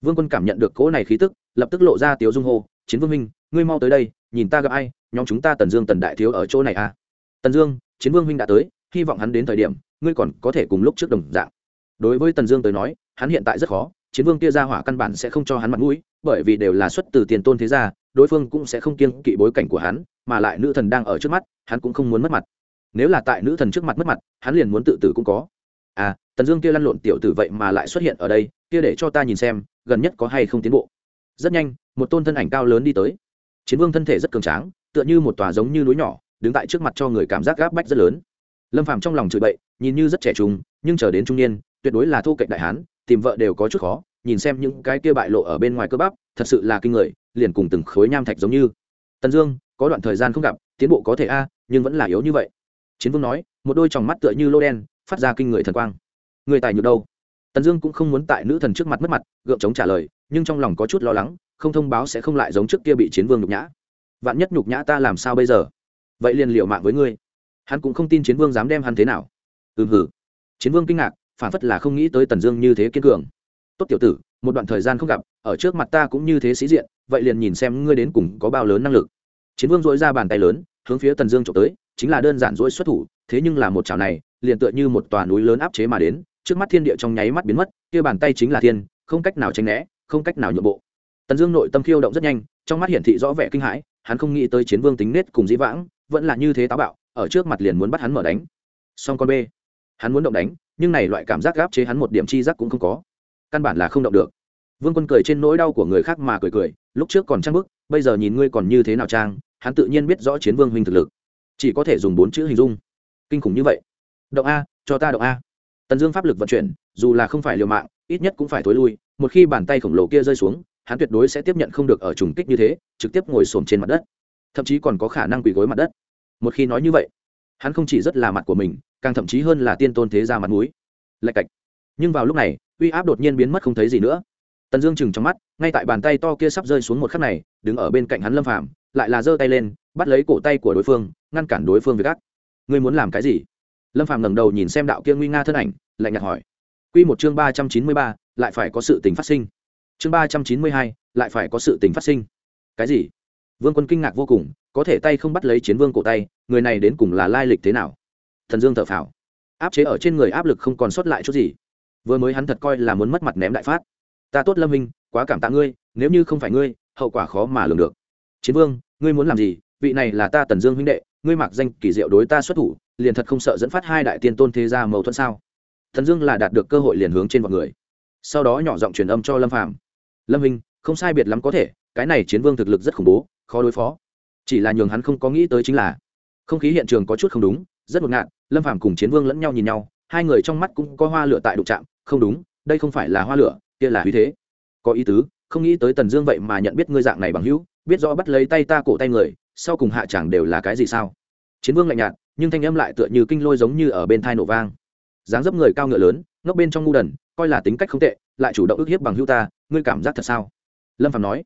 Vương quân cảm nhận được cỗ này khí tức, lập tức lộ ra tiếu dung hô, chiến vương minh ngươi mau tới đây, nhìn ta gặp ai, nhóm chúng ta tần dương tần đại thiếu ở chỗ này à? Tần dương, chiến vương huynh đã tới hy vọng hắn đến thời điểm, ngươi còn có thể cùng lúc trước đồng dạng. Đối với tần dương tới nói, hắn hiện tại rất khó, chiến vương kia ra hỏa căn bản sẽ không cho hắn mặt mũi, bởi vì đều là xuất từ tiền tôn thế gia, đối phương cũng sẽ không kiêng kỵ bối cảnh của hắn, mà lại nữ thần đang ở trước mắt, hắn cũng không muốn mất mặt. Nếu là tại nữ thần trước mặt mất mặt, hắn liền muốn tự tử cũng có. À tần dương kia lăn lộn tiểu tử vậy mà lại xuất hiện ở đây, kia để cho ta nhìn xem, gần nhất có hay không tiến bộ. Rất nhanh, một tôn thân ảnh cao lớn đi tới. Chiến vương thân thể rất cường tráng, tựa như một tòa giống như núi nhỏ, đứng tại trước mặt cho người cảm giác gáp bách rất lớn lâm phàm trong lòng chửi bậy, nhìn như rất trẻ trung, nhưng chờ đến trung niên, tuyệt đối là thu cạnh đại hán, tìm vợ đều có chút khó, nhìn xem những cái kia bại lộ ở bên ngoài cơ bắp, thật sự là kinh người, liền cùng từng khối nham thạch giống như. Tần dương, có đoạn thời gian không gặp, tiến bộ có thể a, nhưng vẫn là yếu như vậy. Chiến vương nói, một đôi tròng mắt tựa như lô đen, phát ra kinh người thần quang. Người tài nhược đâu? Tần dương cũng không muốn tại nữ thần trước mặt mất mặt, gượng chống trả lời, nhưng trong lòng có chút lo lắng, không thông báo sẽ không lại giống trước kia bị chiến vương nhục nhã. Vạn nhất nhục nhã ta làm sao bây giờ? Vậy liền liệu mạng với ngươi hắn cũng không tin chiến vương dám đem hắn thế nào. Ừm hử. Chiến vương kinh ngạc, phản phất là không nghĩ tới tần dương như thế kiên cường. Tốt tiểu tử, một đoạn thời gian không gặp, ở trước mặt ta cũng như thế sĩ diện, vậy liền nhìn xem ngươi đến cùng có bao lớn năng lực. Chiến vương dội ra bàn tay lớn, hướng phía tần dương trộm tới, chính là đơn giản dỗi xuất thủ, thế nhưng là một chảo này, liền tựa như một tòa núi lớn áp chế mà đến, trước mắt thiên địa trong nháy mắt biến mất, kia bàn tay chính là thiên, không cách nào tránh né, không cách nào nhượng bộ. Tần dương nội tâm khiêu động rất nhanh, trong mắt hiển thị rõ vẻ kinh hãi, hắn không nghĩ tới chiến vương tính nết cùng dĩ vãng, vẫn là như thế táo bạo ở trước mặt liền muốn bắt hắn mở đánh. Song con b hắn muốn động đánh, nhưng này loại cảm giác gáp chế hắn một điểm chi giác cũng không có. Căn bản là không động được. Vương quân cười trên nỗi đau của người khác mà cười cười, lúc trước còn trang bức, bây giờ nhìn ngươi còn như thế nào trang, hắn tự nhiên biết rõ chiến vương huynh thực lực. Chỉ có thể dùng bốn chữ hình dung. Kinh khủng như vậy. Động a, cho ta động a. Tần dương pháp lực vận chuyển, dù là không phải liều mạng, ít nhất cũng phải thối lui, một khi bàn tay khổng lồ kia rơi xuống, hắn tuyệt đối sẽ tiếp nhận không được ở trùng kích như thế, trực tiếp ngồi xổm trên mặt đất. Thậm chí còn có khả năng quỳ gối mặt đất một khi nói như vậy, hắn không chỉ rất là mặt của mình, càng thậm chí hơn là tiên tôn thế ra mặt mũi. lạch cạch. Nhưng vào lúc này, uy áp đột nhiên biến mất không thấy gì nữa. Tần dương chừng trong mắt, ngay tại bàn tay to kia sắp rơi xuống một khắc này, đứng ở bên cạnh hắn lâm phàm, lại là giơ tay lên, bắt lấy cổ tay của đối phương, ngăn cản đối phương với gác ngươi muốn làm cái gì? Lâm phàm ngẩng đầu nhìn xem đạo kia nguy nga thân ảnh, lạnh nhạt hỏi. Q một chương ba trăm chín mươi ba, lại phải có sự tình phát sinh. Chương ba trăm chín mươi hai, lại phải có sự tình phát sinh. Cái gì? Vương quân kinh ngạc vô cùng có thể tay không bắt lấy chiến vương cổ tay, người này đến cùng là lai lịch thế nào? Thần dương thở phào. Áp chế ở trên người áp lực không còn sót lại chút gì. Vừa mới hắn thật coi là muốn mất mặt ném đại phát. Ta tốt lâm minh, quá cảm tạ ngươi, nếu như không phải ngươi, hậu quả khó mà lường được. Chiến vương, ngươi muốn làm gì? Vị này là ta tần dương huynh đệ, ngươi mặc danh kỳ diệu đối ta xuất thủ, liền thật không sợ dẫn phát hai đại tiên tôn thế gia mâu thuẫn sao? Thần dương là đạt được cơ hội liền hướng trên mọi người. Sau đó nhỏ giọng truyền âm cho lâm phàm. Lâm minh, không sai biệt lắm có thể, cái này chiến vương thực lực rất khủng bố, khó đối phó chỉ là nhường hắn không có nghĩ tới chính là, không khí hiện trường có chút không đúng, rất ngột ngạt, lâm phàm cùng chiến vương lẫn nhau nhìn nhau, hai người trong mắt cũng có hoa lửa tại đụng trạm không đúng, đây không phải là hoa lửa, kia là uy thế. Có ý tứ, không nghĩ tới tần dương vậy mà nhận biết ngươi dạng này bằng hữu, biết rõ bắt lấy tay ta cổ tay người, sau cùng hạ chẳng đều là cái gì sao? Chiến vương lạnh nhạt, nhưng thanh âm lại tựa như kinh lôi giống như ở bên thai nổ vang. Dáng dấp người cao ngựa lớn, ngốc bên trong ngu đần, coi là tính cách không tệ, lại chủ động ức hiếp bằng hữu ta, ngươi cảm giác thật sao? Lâm phạm nói.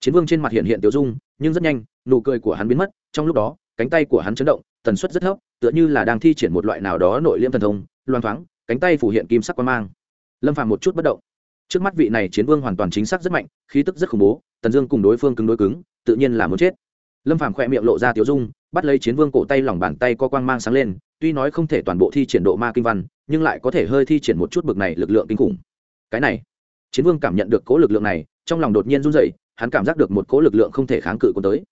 Chiến vương trên mặt hiện hiện tiểu dung, nhưng rất nhanh nụ cười của hắn biến mất, trong lúc đó, cánh tay của hắn chấn động, tần suất rất thấp, tựa như là đang thi triển một loại nào đó nội liêm thần thông loan thoáng, cánh tay phủ hiện kim sắc quan mang. Lâm phạm một chút bất động. Trước mắt vị này chiến vương hoàn toàn chính xác rất mạnh, khí tức rất khủng bố, tần dương cùng đối phương cứng đối cứng, tự nhiên là muốn chết. Lâm phàm khỏe miệng lộ ra tiếu dung, bắt lấy chiến vương cổ tay lòng bàn tay có quang mang sáng lên, tuy nói không thể toàn bộ thi triển độ ma kinh văn, nhưng lại có thể hơi thi triển một chút bực này lực lượng kinh khủng. Cái này, chiến vương cảm nhận được cố lực lượng này, trong lòng đột nhiên run dậy hắn cảm giác được một cố lực lượng không thể kháng cự cuốn tới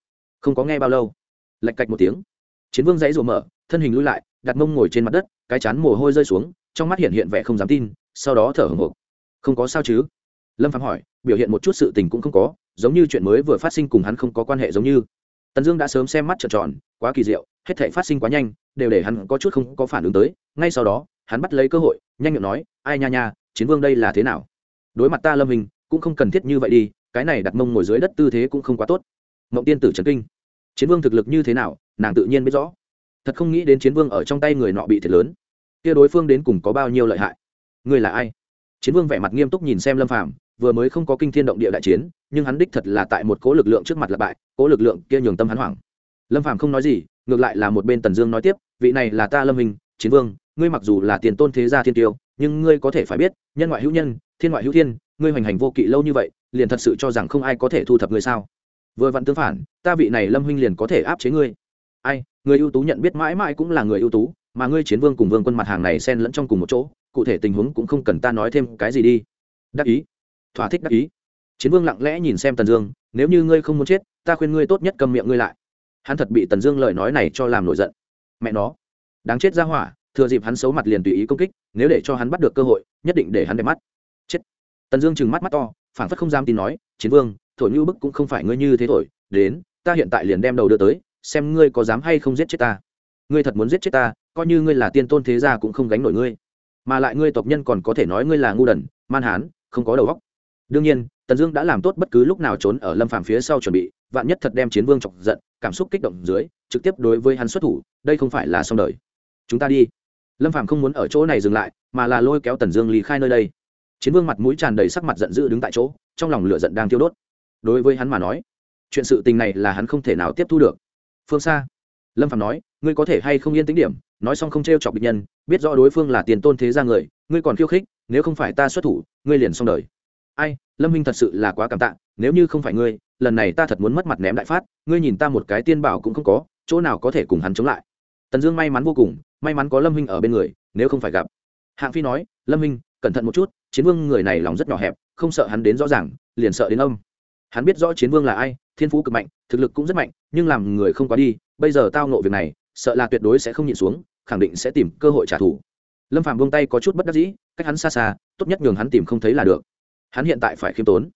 không có nghe bao lâu. Lạch cạch một tiếng. Chiến vương dãy rùa mở, thân hình lui lại, đặt mông ngồi trên mặt đất, cái chán mồ hôi rơi xuống, trong mắt hiện hiện vẻ không dám tin, sau đó thở hồng hộc. Không có sao chứ? Lâm phạm hỏi, biểu hiện một chút sự tình cũng không có, giống như chuyện mới vừa phát sinh cùng hắn không có quan hệ giống như. Tần dương đã sớm xem mắt trợn tròn, quá kỳ diệu, hết thể phát sinh quá nhanh, đều để hắn có chút không có phản ứng tới. Ngay sau đó, hắn bắt lấy cơ hội, nhanh miệng nói, ai nha nha, chiến vương đây là thế nào? Đối mặt ta lâm hình, cũng không cần thiết như vậy đi, cái này đặt mông ngồi dưới đất tư thế cũng không quá tốt mộng tiên tử trần kinh. Chiến vương thực lực như thế nào, nàng tự nhiên biết rõ. Thật không nghĩ đến chiến vương ở trong tay người nọ bị thiệt lớn. Kia đối phương đến cùng có bao nhiêu lợi hại? Người là ai? Chiến vương vẻ mặt nghiêm túc nhìn xem lâm phàm, vừa mới không có kinh thiên động địa đại chiến, nhưng hắn đích thật là tại một cố lực lượng trước mặt là bại, cố lực lượng kia nhường tâm hắn hoảng. Lâm phàm không nói gì, ngược lại là một bên tần dương nói tiếp, vị này là ta lâm hình chiến vương, ngươi mặc dù là tiền tôn thế gia thiên tiêu, nhưng ngươi có thể phải biết, nhân ngoại hữu nhân, thiên ngoại hữu thiên, ngươi hoành hành vô kỵ lâu như vậy, liền thật sự cho rằng không ai có thể thu thập ngươi sao? Vừa vặn tương phản, ta vị này lâm huynh liền có thể áp chế ngươi. Ai, người ưu tú nhận biết mãi mãi cũng là người ưu tú, mà ngươi chiến vương cùng vương quân mặt hàng này xen lẫn trong cùng một chỗ, cụ thể tình huống cũng không cần ta nói thêm cái gì đi. Đắc ý. Thỏa thích đắc ý. Chiến vương lặng lẽ nhìn xem tần dương, nếu như ngươi không muốn chết, ta khuyên ngươi tốt nhất cầm miệng ngươi lại. Hắn thật bị tần dương lời nói này cho làm nổi giận. Mẹ nó. Đáng chết ra hỏa, thừa dịp hắn xấu mặt liền tùy ý công kích, nếu để cho hắn bắt được cơ hội, nhất định để hắn đẹp mắt. Chết. Tần dương chừng mắt mắt to, phảng phất không dám tin nói, chiến vương thổi như bức cũng không phải ngươi như thế thổi, đến, ta hiện tại liền đem đầu đưa tới, xem ngươi có dám hay không giết chết ta. Ngươi thật muốn giết chết ta, coi như ngươi là tiên tôn thế gia cũng không gánh nổi ngươi. Mà lại ngươi tộc nhân còn có thể nói ngươi là ngu đần, man hán, không có đầu óc. Đương nhiên, tần dương đã làm tốt bất cứ lúc nào trốn ở lâm phàm phía sau chuẩn bị, vạn nhất thật đem chiến vương chọc giận, cảm xúc kích động dưới, trực tiếp đối với hắn xuất thủ, đây không phải là xong đời. Chúng ta đi. Lâm phàm không muốn ở chỗ này dừng lại, mà là lôi kéo tần dương lý khai nơi đây. Chiến vương mặt mũi tràn đầy sắc mặt giận dữ đứng tại chỗ, trong lòng lửa giận đang tiêu đốt đối với hắn mà nói, chuyện sự tình này là hắn không thể nào tiếp thu được. Phương xa lâm phạm nói, ngươi có thể hay không yên tính điểm, nói xong không t r e o chọc bệnh nhân, biết rõ đối phương là tiền tôn thế ra người, ngươi còn khiêu khích, nếu không phải ta xuất thủ, ngươi liền xong đời. Ai, lâm minh thật sự là quá cảm tạ, nếu như không phải ngươi, lần này ta thật muốn mất mặt ném đại phát, ngươi nhìn ta một cái tiên bảo cũng không có, chỗ nào có thể cùng hắn chống lại. Tần dương may mắn vô cùng, may mắn có lâm minh ở bên người, nếu không phải gặp. Hạng phi nói, lâm minh, cẩn thận một chút, chiến vương người này lòng rất nhỏ hẹp, không sợ hắn đến rõ ràng, liền sợ đến ông hắn biết rõ chiến vương là ai, thiên phú cực mạnh, thực lực cũng rất mạnh, nhưng làm người không quá đi, bây giờ tao nộ việc này, sợ là tuyệt đối sẽ không nhịn xuống, khẳng định sẽ tìm cơ hội trả thù. Lâm phạm vung tay có chút bất đắc dĩ, cách hắn xa xa, tốt nhất nhường hắn tìm không thấy là được. Hắn hiện tại phải khiêm tốn,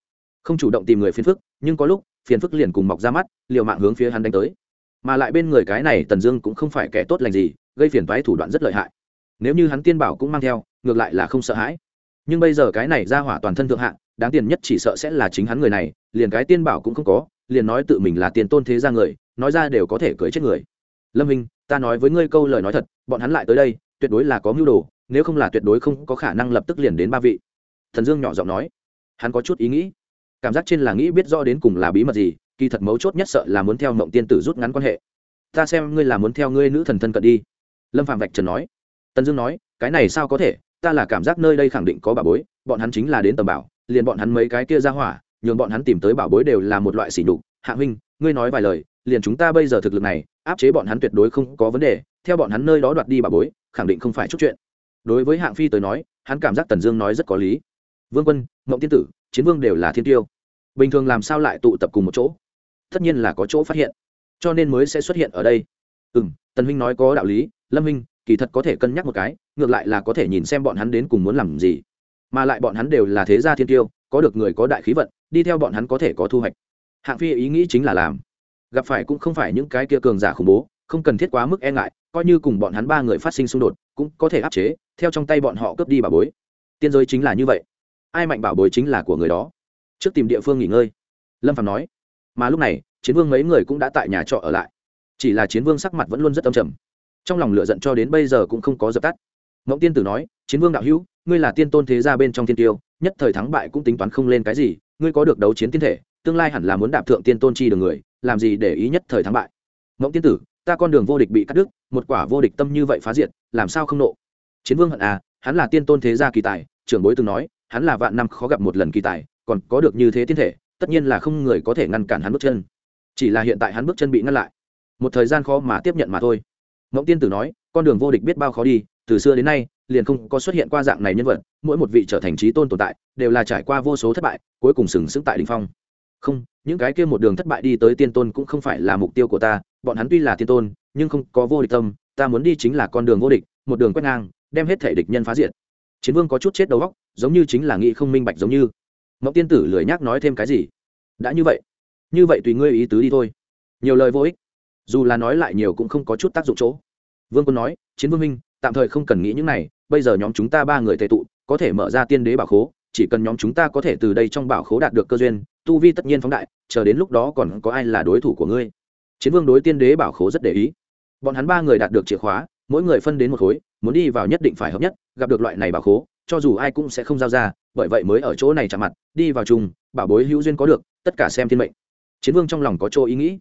không chủ động tìm người phiền phức, nhưng có lúc, phiền phức liền cùng mọc ra mắt, liều mạng hướng phía hắn đánh tới. Mà lại bên người cái này tần dương cũng không phải kẻ tốt lành gì, gây phiền toái thủ đoạn rất lợi hại. Nếu như hắn tiên bảo cũng mang theo, ngược lại là không sợ hãi. Nhưng bây giờ cái này ra hỏa toàn thân thượng hạng đáng tiền nhất chỉ sợ sẽ là chính hắn người này, liền cái tiên bảo cũng không có, liền nói tự mình là tiền tôn thế ra người, nói ra đều có thể cưới chết người. Lâm minh ta nói với ngươi câu lời nói thật, bọn hắn lại tới đây, tuyệt đối là có mưu đồ, nếu không là tuyệt đối không có khả năng lập tức liền đến ba vị. Thần dương nhỏ giọng nói. Hắn có chút ý nghĩ. Cảm giác trên là nghĩ biết rõ đến cùng là bí mật gì, kỳ thật mấu chốt nhất sợ là muốn theo mộng tiên tử rút ngắn quan hệ. Ta xem ngươi là muốn theo ngươi nữ thần thân cận đi. Lâm phạm vạch trần nói. Tần dương nói, cái này sao có thể, ta là cảm giác nơi đây khẳng định có bà bối, bọn hắn chính là đến tầm bảo liền bọn hắn mấy cái kia ra hỏa, nhường bọn hắn tìm tới bảo bối đều là một loại xỉ nhục. Hạ huynh, ngươi nói vài lời, liền chúng ta bây giờ thực lực này, áp chế bọn hắn tuyệt đối không có vấn đề. Theo bọn hắn nơi đó đoạt đi bảo bối, khẳng định không phải chút chuyện. Đối với hạng phi tới nói, hắn cảm giác tần dương nói rất có lý. Vương quân, mộng tiên tử, chiến vương đều là thiên tiêu. Bình thường làm sao lại tụ tập cùng một chỗ? Tất nhiên là có chỗ phát hiện, cho nên mới sẽ xuất hiện ở đây. Ừ m tần huynh nói có đạo lý. Lâm huynh, kỳ thật có thể cân nhắc một cái, ngược lại là có thể nhìn xem bọn hắn đến cùng muốn làm gì mà lại bọn hắn đều là thế gia thiên tiêu, có được người có đại khí vận, đi theo bọn hắn có thể có thu hoạch. Hạng phi ý nghĩ chính là làm. Gặp phải cũng không phải những cái kia cường giả khủng bố, không cần thiết quá mức e ngại, coi như cùng bọn hắn ba người phát sinh xung đột, cũng có thể áp chế, theo trong tay bọn họ cướp đi bảo bối. Tiên giới chính là như vậy. Ai mạnh bảo bối chính là của người đó. Trước tìm địa phương nghỉ ngơi. Lâm phạm nói. Mà lúc này, chiến vương mấy người cũng đã tại nhà trọ ở lại. Chỉ là chiến vương sắc mặt vẫn luôn rất âm trầm. Trong lòng lửa giận cho đến bây giờ cũng không có dập tắt ngỗng tiên tử nói, chiến vương đạo hữu, ngươi là tiên tôn thế gia bên trong thiên tiêu, nhất thời thắng bại cũng tính toán không lên cái gì, ngươi có được đấu chiến tiên thể, tương lai hẳn là muốn đạp thượng tiên tôn chi đường người, làm gì để ý nhất thời thắng bại? Ngỗng tiên tử, ta con đường vô địch bị cắt đứt, một quả vô địch tâm như vậy phá diệt, làm sao không nộ? Chiến vương hận à hắn là tiên tôn thế gia kỳ tài, trưởng bối từng nói, hắn là vạn năm khó gặp một lần kỳ tài, còn có được như thế tiên thể, tất nhiên là không người có thể ngăn cản hắn bước chân. Chỉ là hiện tại hắn bước chân bị ngăn lại. Một thời gian khó mà tiếp nhận mà thôi. Ngẫu tiên tử nói, con đường vô địch biết bao khó đi từ xưa đến nay, liền không có xuất hiện qua dạng này nhân vật, mỗi một vị trở thành trí tôn tồn tại, đều là trải qua vô số thất bại, cuối cùng sừng sững tại đ ỉ n h phong. Không, những cái kia một đường thất bại đi tới tiên tôn cũng không phải là mục tiêu của ta, bọn hắn tuy là tiên tôn, nhưng không có vô địch tâm, ta muốn đi chính là con đường vô địch, một đường quét ngang, đem hết thể địch nhân phá diệt. Chiến vương có chút chết đầu góc giống như chính là nghĩ không minh bạch giống như. Mẫu tiên tử lười nhác nói thêm cái gì? Đã như vậy như vậy tùy ngươi ý tứ đi thôi. Nhiều lời vô ích. Dù là nói lại nhiều cũng không có chút tác dụng chỗ. Vương quân nói, chiến vương minh tạm thời không cần nghĩ những này, bây giờ nhóm chúng ta ba người tệ tụ, có thể mở ra tiên đế bảo khố, chỉ cần nhóm chúng ta có thể từ đây trong bảo khố đạt được cơ duyên, tu vi tất nhiên phóng đại, chờ đến lúc đó còn có ai là đối thủ của ngươi. Chiến vương đối tiên đế bảo khố rất để ý. Bọn hắn ba người đạt được chìa khóa, mỗi người phân đến một khối, muốn đi vào nhất định phải hợp nhất, gặp được loại này bảo khố, cho dù ai cũng sẽ không giao ra, bởi vậy mới ở chỗ này chạm mặt, đi vào chung, bảo bối hữu duyên có được, tất cả xem thiên mệnh. Chiến vương trong lòng có chỗ ý nghĩ.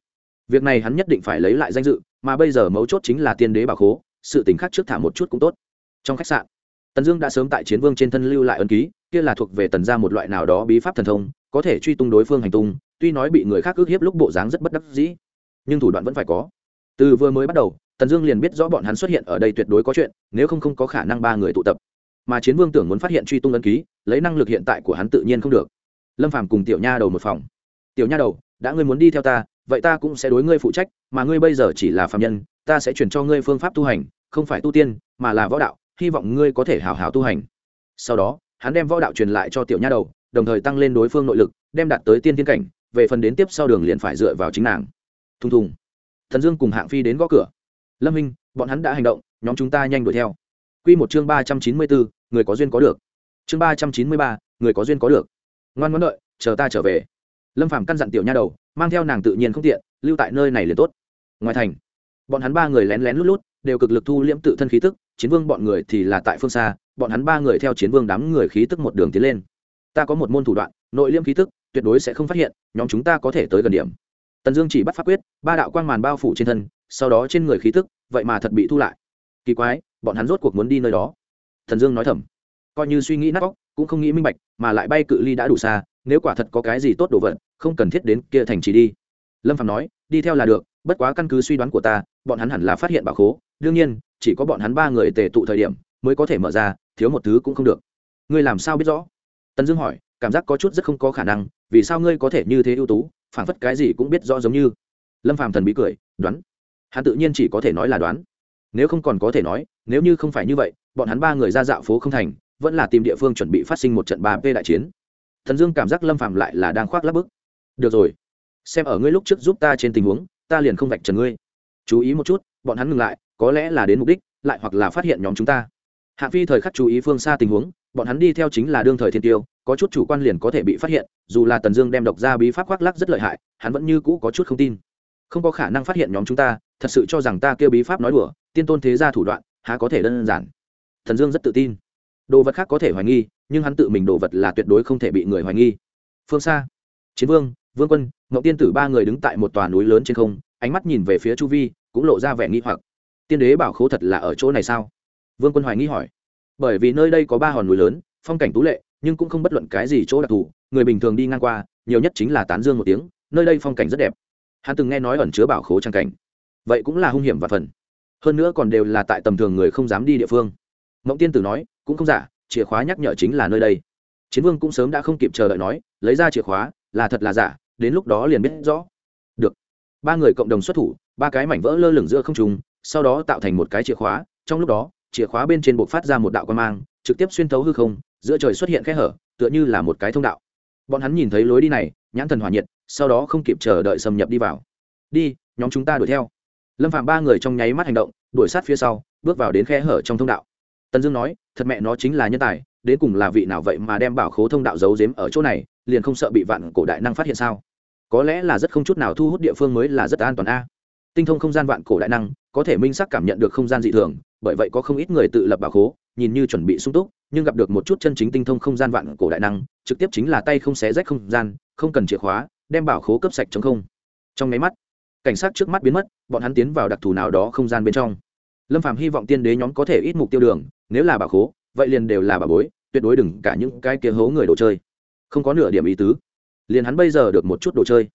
Việc này hắn nhất định phải lấy lại danh dự, mà bây giờ mấu chốt chính là tiên đế bảo khố sự tình khác trước thả một chút cũng tốt. Trong khách sạn, tần dương đã sớm tại chiến vương trên thân lưu lại ân ký, kia là thuộc về tần ra một loại nào đó bí pháp thần thông, có thể truy tung đối phương hành tung, tuy nói bị người khác ước hiếp lúc bộ dáng rất bất đắc dĩ, nhưng thủ đoạn vẫn phải có. Từ vừa mới bắt đầu, tần dương liền biết rõ bọn hắn xuất hiện ở đây tuyệt đối có chuyện, nếu không không có khả năng ba người tụ tập. Mà chiến vương tưởng muốn phát hiện truy tung ân ký, lấy năng lực hiện tại của hắn tự nhiên không được. Lâm phàm cùng tiểu nha đầu một phòng. Tiểu nha đầu, đã ngươi muốn đi theo ta vậy ta cũng sẽ đối ngươi phụ trách, mà ngươi bây giờ chỉ là phạm nhân, ta sẽ chuyển cho ngươi phương pháp tu hành, không phải tu tiên, mà là võ đạo, hy vọng ngươi có thể hào hào tu hành. Sau đó, hắn đem võ đạo truyền lại cho tiểu nha đầu, đồng thời tăng lên đối phương nội lực, đem đạt tới tiên tiên cảnh, về phần đến tiếp sau đường liền phải dựa vào chính nàng. Thùng thùng. Thần dương cùng hạng phi đến gõ cửa. Lâm minh, bọn hắn đã hành động, nhóm chúng ta nhanh đuổi theo. Q một chương ba trăm chín mươi bốn, người có duyên có được. Chương ba trăm chín mươi ba, người có duyên có được. Ngoan ngoãn đợi, chờ ta trở về. Lâm phàm căn dặn tiểu nha đầu mang theo nàng tự nhiên không tiện, lưu tại nơi này liền tốt. Ngoài thành, bọn hắn ba người lén lén lút lút, đều cực lực thu liễm tự thân khí tức, chiến vương bọn người thì là tại phương xa, bọn hắn ba người theo chiến vương đám người khí tức một đường tiến lên. Ta có một môn thủ đoạn, nội liễm khí tức, tuyệt đối sẽ không phát hiện, nhóm chúng ta có thể tới gần điểm. Tần dương chỉ bắt pháp quyết, ba đạo quang màn bao phủ trên thân, sau đó trên người khí tức, vậy mà thật bị thu lại. Kỳ quái, bọn hắn rốt cuộc muốn đi nơi đó. Thần dương nói thầm, coi như suy nghĩ nát óc, cũng không nghĩ minh bạch, mà lại bay cự ly đã đủ xa nếu quả thật có cái gì tốt đồ vật, không cần thiết đến kia thành trì đi. Lâm phạm nói, đi theo là được, bất quá căn cứ suy đoán của ta, bọn hắn hẳn là phát hiện bảo khố. Đương nhiên, chỉ có bọn hắn ba người tề tụ thời điểm mới có thể mở ra, thiếu một thứ cũng không được. Ngươi làm sao biết rõ? Tần dương hỏi, cảm giác có chút rất không có khả năng, vì sao ngươi có thể như thế ưu tú phảng phất cái gì cũng biết rõ giống như. Lâm phàm thần bí cười, đoán. Hắn tự nhiên chỉ có thể nói là đoán. Nếu không còn có thể nói, nếu như không phải như vậy, bọn hắn ba người ra dạo phố không thành, vẫn là tìm địa phương chuẩn bị phát sinh một trận ba p đại chiến thần dương cảm giác lâm Phạm lại là đang khoác lắp bức. Được rồi, xem ở ngươi lúc trước giúp ta trên tình huống, ta liền không vạch trần ngươi. Chú ý một chút, bọn hắn ngừng lại, có lẽ là đến mục đích, lại hoặc là phát hiện nhóm chúng ta. Hạ phi thời khắc chú ý phương xa tình huống, bọn hắn đi theo chính là đương thời thiên tiêu, có chút chủ quan liền có thể bị phát hiện, dù là tần dương đem độc ra bí pháp khoác lắc rất lợi hại, hắn vẫn như cũ có chút không tin. Không có khả năng phát hiện nhóm chúng ta, thật sự cho rằng ta kêu bí pháp nói đùa, tiên tôn thế gia thủ đoạn, há có thể đơn giản. Thần dương rất tự tin. Đồ vật khác có thể hoài nghi nhưng hắn tự mình đồ vật là tuyệt đối không thể bị người hoài nghi. Phương xa, chiến vương vương quân ngậu tiên tử ba người đứng tại một tòa núi lớn trên không, ánh mắt nhìn về phía chu vi, cũng lộ ra vẻ nghi hoặc. Tiên đế bảo khố thật là ở chỗ này sao? Vương quân hoài nghi hỏi. Bởi vì nơi đây có ba hòn núi lớn, phong cảnh tú lệ, nhưng cũng không bất luận cái gì chỗ đặc thù, người bình thường đi ngang qua, nhiều nhất chính là tán dương một tiếng, nơi đây phong cảnh rất đẹp. Hắn từng nghe nói ẩn chứa bảo khố trang cảnh. Vậy cũng là hung hiểm và phần. Hơn nữa còn đều là tại tầm thường người không dám đi địa phương. Mộng tiên tử nói, cũng không giả chìa khóa nhắc nhở chính là nơi đây. Chiến vương cũng sớm đã không kịp chờ đợi nói, lấy ra chìa khóa, là thật là giả, đến lúc đó liền biết rõ. Được. Ba người cộng đồng xuất thủ, ba cái mảnh vỡ lơ lửng giữa không trùng sau đó tạo thành một cái chìa khóa, trong lúc đó, chìa khóa bên trên bột phát ra một đạo quan mang, trực tiếp xuyên thấu hư không, giữa trời xuất hiện khe hở, tựa như là một cái thông đạo. Bọn hắn nhìn thấy lối đi này, nhãn thần hỏa nhiệt, sau đó không kịp chờ đợi xâm nhập đi vào. Đi, nhóm chúng ta đuổi theo. Lâm phạm ba người trong nháy mắt hành động, đuổi sát phía sau, bước vào đến khe hở trong thông đạo tần dương nói, thật mẹ nó chính là nhân tài, đến cùng là vị nào vậy mà đem bảo khố thông đạo giấu giếm ở chỗ này, liền không sợ bị vạn cổ đại năng phát hiện sao? Có lẽ là rất không chút nào thu hút địa phương mới là rất an toàn a. Tinh thông không gian vạn cổ đại năng, có thể minh sắc cảm nhận được không gian dị thường, bởi vậy có không ít người tự lập bảo khố, nhìn như chuẩn bị sung túc, nhưng gặp được một chút chân chính tinh thông không gian vạn cổ đại năng, trực tiếp chính là tay không xé rách không gian, không cần chìa khóa, đem bảo khố cấp sạch chống không. Trong máy mắt, cảnh sát trước mắt biến mất, bọn hắn tiến vào đặc thù nào đó không gian bên trong. Lâm phạm hy vọng tiên đế nhóm có thể ít mục tiêu đường nếu là bà khố, vậy liền đều là bà bối, tuyệt đối đừng cả những cái kia hố người đồ chơi. Không có nửa điểm ý tứ. Liền hắn bây giờ được một chút đồ chơi.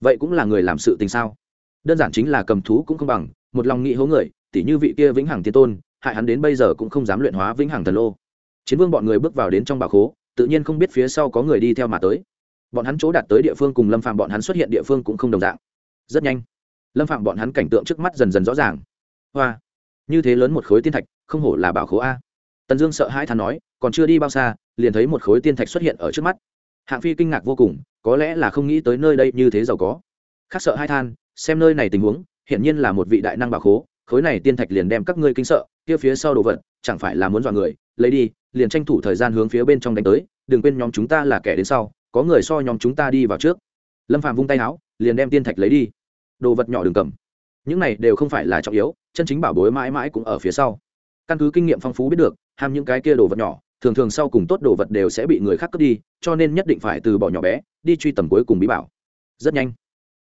Vậy cũng là người làm sự tình sao? Đơn giản chính là cầm thú cũng không bằng, một lòng nghị hố người, tỉ như vị kia vĩnh hằng tiên tôn, hại hắn đến bây giờ cũng không dám luyện hóa vĩnh hằng thần lô. Chiến vương bọn người bước vào đến trong bảo khố, tự nhiên không biết phía sau có người đi theo mà tới. Bọn hắn chỗ đạt tới địa phương cùng lâm phạm bọn hắn xuất hiện địa phương cũng không đồng dạng. Rất nhanh, lâm phạm bọn hắn cảnh tượng trước mắt dần dần rõ ràng. Hoa, như thế lớn một khối tiên thạch không hổ là bảo khố a. Tần dương sợ hãi thán nói, còn chưa đi bao xa, liền thấy một khối tiên thạch xuất hiện ở trước mắt. Hạng phi kinh ngạc vô cùng, có lẽ là không nghĩ tới nơi đây như thế giàu có. Khác sợ hai than, xem nơi này tình huống hiện nhiên là một vị đại năng bảo khố, khối này tiên thạch liền đem các ngươi kinh sợ, kia phía sau đồ vật, chẳng phải là muốn dọa người, lấy đi, liền tranh thủ thời gian hướng phía bên trong đánh tới, đừng quên nhóm chúng ta là kẻ đến sau, có người so nhóm chúng ta đi vào trước. Lâm phạm vung tay áo, liền đem tiên thạch lấy đi. Đồ vật nhỏ đừng cầm. Những này đều không phải là trọng yếu, chân chính bảo bối mãi mãi cũng ở phía sau căn cứ kinh nghiệm phong phú biết được, ham những cái kia đồ vật nhỏ, thường thường sau cùng tốt đồ vật đều sẽ bị người khác cướp đi, cho nên nhất định phải từ bỏ nhỏ bé, đi truy tầm cuối cùng bí bảo. Rất nhanh,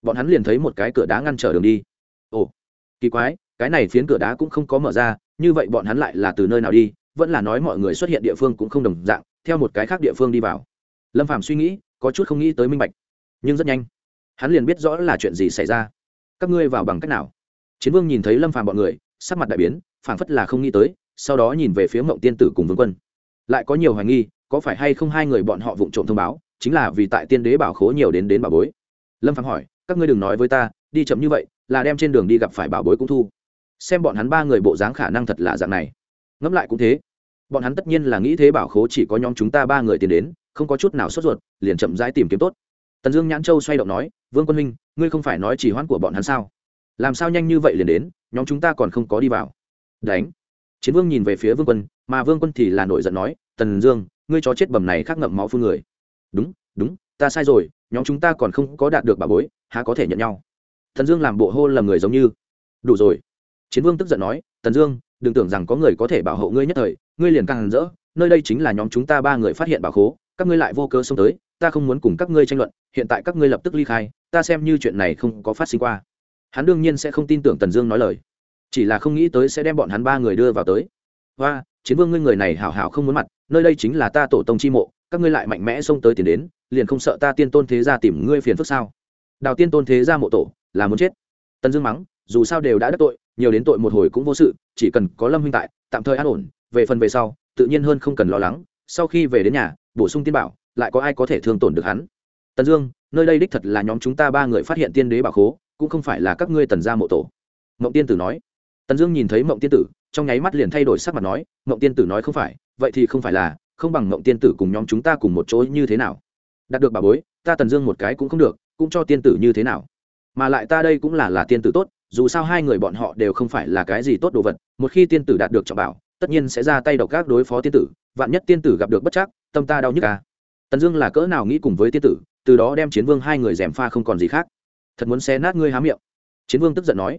bọn hắn liền thấy một cái cửa đá ngăn trở đường đi. Ồ, kỳ quái, cái này phiến cửa đá cũng không có mở ra, như vậy bọn hắn lại là từ nơi nào đi, vẫn là nói mọi người xuất hiện địa phương cũng không đồng dạng, theo một cái khác địa phương đi vào. Lâm phàm suy nghĩ, có chút không nghĩ tới minh bạch. Nhưng rất nhanh, hắn liền biết rõ là chuyện gì xảy ra. Các ngươi vào bằng cách nào? Chiến vương nhìn thấy lâm phàm bọn người, sắc mặt đại biến phảng phất là không nghĩ tới, sau đó nhìn về phía mộng tiên tử cùng vương quân. Lại có nhiều hoài nghi, có phải hay không hai người bọn họ vụng trộm thông báo, chính là vì tại tiên đế bảo khố nhiều đến đến bảo bối. Lâm phàm hỏi, các ngươi đừng nói với ta, đi chậm như vậy, là đem trên đường đi gặp phải bảo bối cũng thu. Xem bọn hắn ba người bộ dáng khả năng thật là dạng này. Ngẫm lại cũng thế. Bọn hắn tất nhiên là nghĩ thế bảo khố chỉ có nhóm chúng ta ba người tiến đến, không có chút nào sốt ruột, liền chậm rãi tìm kiếm tốt. Tần dương nhãn châu xoay động nói, vương quân minh ngươi không phải nói chỉ hoãn của bọn hắn sao? Làm sao nhanh như vậy liền đến, nhóm chúng ta còn không có đi vào? Đánh. Chiến vương nhìn về phía vương quân, mà vương quân thì là nổi giận nói, tần dương, ngươi chó chết bầm này khác ngậm máu phương người. Đúng đúng, ta sai rồi, nhóm chúng ta còn không có đạt được bà bối, há có thể nhận nhau? Thần dương làm bộ hô lầm người giống như, đủ rồi. Chiến vương tức giận nói, tần dương, đừng tưởng rằng có người có thể bảo hộ ngươi nhất thời, ngươi liền càng rỡ, nơi đây chính là nhóm chúng ta ba người phát hiện bảo khố, các ngươi lại vô cơ xông tới, ta không muốn cùng các ngươi tranh luận, hiện tại các ngươi lập tức ly khai, ta xem như chuyện này không có phát sinh qua. Hắn đương nhiên sẽ không tin tưởng tần dương nói lời chỉ là không nghĩ tới sẽ đem bọn hắn ba người đưa vào tới. Và chiến vương ngươi người này hảo hảo không muốn mặt, nơi đây chính là ta tổ tông chi mộ, các ngươi lại mạnh mẽ xông tới tiền đến, liền không sợ ta tiên tôn thế gia tìm ngươi phiền phức sao? Đào tiên tôn thế gia mộ tổ, là muốn chết. Tần dương mắng, dù sao đều đã đắc tội, nhiều đến tội một hồi cũng vô sự, chỉ cần có lâm huynh tại, tạm thời an ổn, về phần về sau, tự nhiên hơn không cần lo lắng, sau khi về đến nhà, bổ sung tiên bảo, lại có ai có thể thương tổn được hắn? Tần dương, nơi đây đích thật là nhóm chúng ta ba người phát hiện tiên đế bảo khố, cũng không phải là các ngươi tần gia mộ tổ. Mộng tiên tử nói tần dương nhìn thấy mộng tiên tử, trong nháy mắt liền thay đổi sắc mặt nói, mộng tiên tử nói không phải, vậy thì không phải là, không bằng mộng tiên tử cùng nhóm chúng ta cùng một chỗ như thế nào? Đạt được bà bối, ta tần dương một cái cũng không được, cũng cho tiên tử như thế nào? Mà lại ta đây cũng là là tiên tử tốt, dù sao hai người bọn họ đều không phải là cái gì tốt đồ vật, một khi tiên tử đạt được trọng bảo, tất nhiên sẽ ra tay độc các đối phó tiên tử, vạn nhất tiên tử gặp được bất chắc, tâm ta đau nhức à. tần dương là cỡ nào nghĩ cùng với tiên tử, từ đó đem chiến vương hai người d pha không còn gì khác. Thật muốn xé nát ngươi há miệng. Chiến vương tức giận nói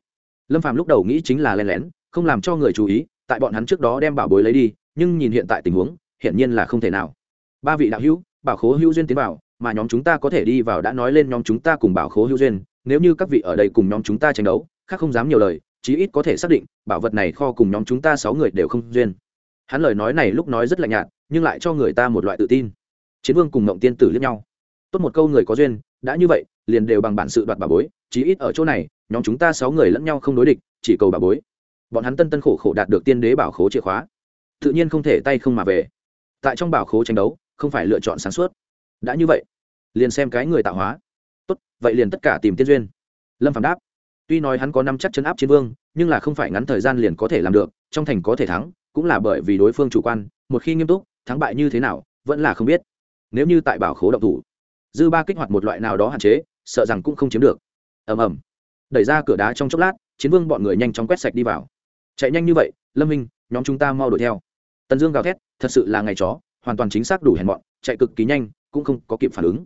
lâm phàm lúc đầu nghĩ chính là len lén, không làm cho người chú ý, tại bọn hắn trước đó đem bảo bối lấy đi, nhưng nhìn hiện tại tình huống, hiển nhiên là không thể nào. Ba vị đạo hữu, bảo khố hữu duyên tiến vào, mà nhóm chúng ta có thể đi vào đã nói lên nhóm chúng ta cùng bảo khố hữu duyên, nếu như các vị ở đây cùng nhóm chúng ta tranh đấu, khác không dám nhiều lời, chí ít có thể xác định, bảo vật này kho cùng nhóm chúng ta sáu người đều không duyên. Hắn lời nói này lúc nói rất lạnh nhạt, nhưng lại cho người ta một loại tự tin. Chiến vương cùng mộng tiên tử liếc nhau. Tốt một câu người có duyên, đã như vậy, liền đều bằng bản sự đoạt bà bối, chí ít ở chỗ này nhóm chúng ta sáu người lẫn nhau không đối địch, chỉ cầu bà bối. Bọn hắn tân tân khổ khổ đạt được tiên đế bảo khố chìa khóa. Tự nhiên không thể tay không mà về. Tại trong bảo khố tranh đấu, không phải lựa chọn sáng suốt. Đã như vậy, liền xem cái người tạo hóa. Tốt, vậy liền tất cả tìm tiên duyên. Lâm phạm đáp. Tuy nói hắn có năm chắc chấn áp chiến vương, nhưng là không phải ngắn thời gian liền có thể làm được, trong thành có thể thắng, cũng là bởi vì đối phương chủ quan, một khi nghiêm túc, thắng bại như thế nào, vẫn là không biết. Nếu như tại bảo khố động thủ, dư ba kích hoạt một loại nào đó hạn chế, sợ rằng cũng không chiếm được. Ầm ầm đẩy ra cửa đá trong chốc lát, chiến vương bọn người nhanh chóng quét sạch đi vào. Chạy nhanh như vậy, lâm minh, nhóm chúng ta mau đuổi theo. Tần dương gào thét, thật sự là ngày chó, hoàn toàn chính xác đủ hèn bọn chạy cực kỳ nhanh, cũng không có kịp phản ứng.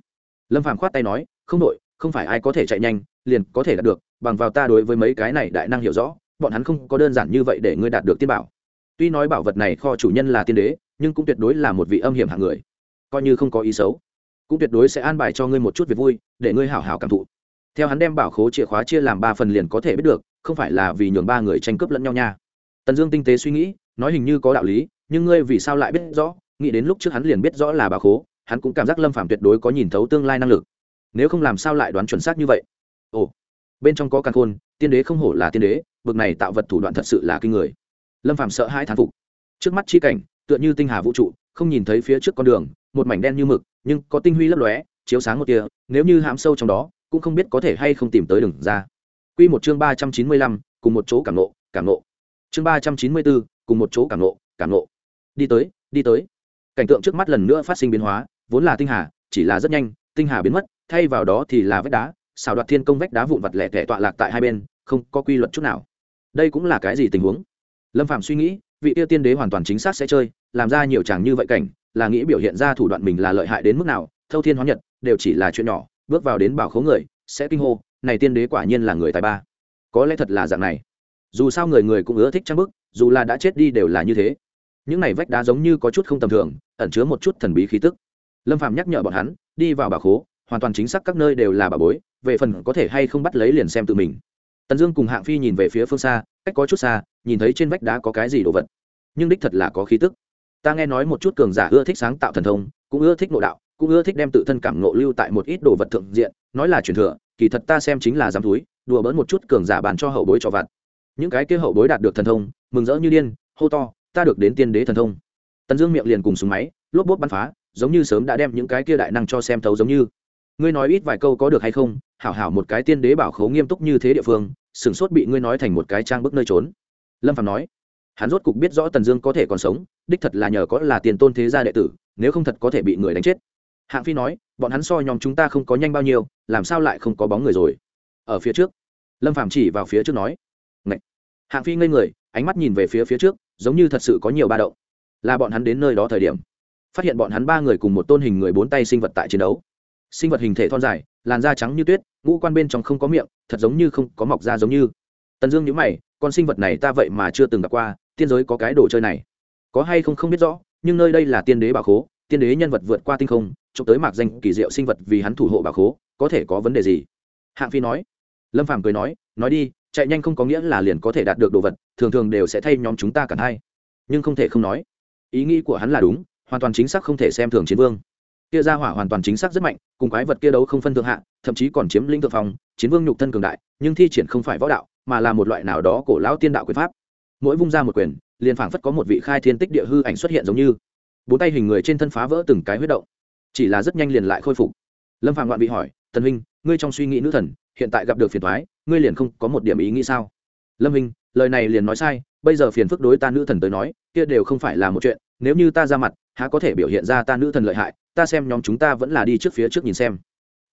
Lâm phàm khoát tay nói, không đội, không phải ai có thể chạy nhanh, liền có thể đạt được, bằng vào ta đối với mấy cái này đại năng hiểu rõ, bọn hắn không có đơn giản như vậy để ngươi đạt được tiên bảo. Tuy nói bảo vật này kho chủ nhân là tiên đế, nhưng cũng tuyệt đối là một vị âm hiểm hạng người. Coi như không có ý xấu, cũng tuyệt đối sẽ an bài cho ngươi một chút việc vui, để ngươi hảo hảo cảm thụ theo hắn đem bảo khố chìa khóa chia làm ba phần liền có thể biết được, không phải là vì nhường ba người tranh cướp lẫn nhau nha. Tần dương tinh tế suy nghĩ, nói hình như có đạo lý, nhưng ngươi vì sao lại biết rõ? Nghĩ đến lúc trước hắn liền biết rõ là bảo khố, hắn cũng cảm giác lâm phạm tuyệt đối có nhìn thấu tương lai năng lực. Nếu không làm sao lại đoán chuẩn xác như vậy? Ồ, bên trong có căn khôn, tiên đế không hổ là tiên đế, bực này tạo vật thủ đoạn thật sự là kinh người. Lâm phạm sợ hai thán phục. Trước mắt chi cảnh, tựa như tinh hà vũ trụ, không nhìn thấy phía trước con đường, một mảnh đen như mực, nhưng có tinh huy lấp lóe, chiếu sáng một tia, nếu như hãm sâu trong đó cũng không biết có thể hay không tìm tới đường ra. Quy một chương ba trăm chín mươi lăm, cùng một chỗ cảm nộ cảm nộ. Chương ba trăm chín mươi bốn cùng một chỗ cảm nộ cảm nộ. Đi tới đi tới. Cảnh tượng trước mắt lần nữa phát sinh biến hóa, vốn là tinh hà, chỉ là rất nhanh, tinh hà biến mất, thay vào đó thì là vách đá, xào đoạt thiên công vách đá vụn vặt lẻ tẻ tọa lạc tại hai bên, không có quy luật chút nào. Đây cũng là cái gì tình huống? Lâm phạm suy nghĩ, vị tiêu tiên đế hoàn toàn chính xác sẽ chơi, làm ra nhiều chàng như vậy cảnh, là nghĩ biểu hiện ra thủ đoạn mình là lợi hại đến mức nào, thâu thiên hóa nhật, đều chỉ là chuyện nhỏ bước vào đến bảo khố người, sẽ kinh hô, này tiên đế quả nhiên là người tài ba. Có lẽ thật là dạng này. Dù sao người người cũng ưa thích trang bức, dù là đã chết đi đều là như thế. Những này vách đá giống như có chút không tầm thường, ẩn chứa một chút thần bí khí tức. Lâm phạm nhắc nhở bọn hắn, đi vào bảo khố, hoàn toàn chính xác các nơi đều là bà bối, về phần có thể hay không bắt lấy liền xem tự mình. Tần dương cùng hạng phi nhìn về phía phương xa, cách có chút xa, nhìn thấy trên vách đá có cái gì đồ vật. Nhưng đích thật là có khí tức. Ta nghe nói một chút cường giả ưa thích sáng tạo thần thông, cũng ưa thích nội đạo cũng ưa thích đem tự thân cảm ngộ lưu tại một ít đồ vật thượng diện, nói là truyền thừa, kỳ thật ta xem chính là dám túi, đùa bỡn một chút cường giả bàn cho hậu bối cho vặt. Những cái kia hậu bối đạt được thần thông, mừng rỡ như điên, hô to, ta được đến tiên đế thần thông. Tần dương miệng liền cùng súng máy, lốp bốp bắn phá, giống như sớm đã đem những cái kia đại năng cho xem thấu giống như. Ngươi nói ít vài câu có được hay không? Hảo hảo một cái tiên đế bảo khấu nghiêm túc như thế địa phương sửng sốt bị ngươi nói thành một cái trang bức nơi trốn. Lâm phạm nói. Hắn rốt cục biết rõ tần dương có thể còn sống, đích thật là nhờ có là tiền tôn thế gia đệ tử, nếu không thật có thể bị người đánh chết hạng phi nói bọn hắn so nhóm chúng ta không có nhanh bao nhiêu làm sao lại không có bóng người rồi? Ở phía trước lâm phạm chỉ vào phía trước nói Ngậy. hạng phi ngây người ánh mắt nhìn về phía phía trước giống như thật sự có nhiều ba đậu, là bọn hắn đến nơi đó thời điểm phát hiện bọn hắn ba người cùng một tôn hình người bốn tay sinh vật tại chiến đấu. Sinh vật hình thể thon dài làn da trắng như tuyết ngũ quan bên trong không có miệng thật giống như không có mọc da giống như. Tần dương nhữ mày con sinh vật này ta vậy mà chưa từng gặp qua tiên giới có cái đồ chơi này. Có hay không không biết rõ nhưng nơi đây là tiên đế bảo khố tiên đế nhân vật vượt qua tinh không chụp tới mạc danh kỳ diệu sinh vật vì hắn thủ hộ bảo khố, có thể có vấn đề gì? Hạng phi nói. Lâm phàm cười nói nói đi, chạy nhanh không có nghĩa là liền có thể đạt được đồ vật, thường thường đều sẽ thay nhóm chúng ta cả hay nhưng không thể không nói, ý nghĩ của hắn là đúng, hoàn toàn chính xác không thể xem thường chiến vương. Kia ra hỏa hoàn toàn chính xác rất mạnh, cùng quái vật kia đấu không phân thượng hạ, thậm chí còn chiếm lĩnh thượng phòng chiến vương nhục thân cường đại, nhưng thi triển không phải võ đạo, mà là một loại nào đó cổ lão tiên đạo quyền pháp. Mỗi vung ra một quyền, liền phảng phất có một vị khai thiên tích địa hư ảnh xuất hiện giống như. Bốn tay hình người trên thân phá vỡ từng cái huyết động chỉ là rất nhanh liền lại khôi phục. Lâm phạm loạn bị hỏi, tần huynh, ngươi trong suy nghĩ nữ thần, hiện tại gặp được phiền thoái ngươi liền không có một điểm ý nghĩ sao? Lâm huynh, lời này liền nói sai, bây giờ phiền phức đối ta nữ thần tới nói, kia đều không phải là một chuyện, nếu như ta ra mặt, há có thể biểu hiện ra ta nữ thần lợi hại, ta xem nhóm chúng ta vẫn là đi trước phía trước nhìn xem.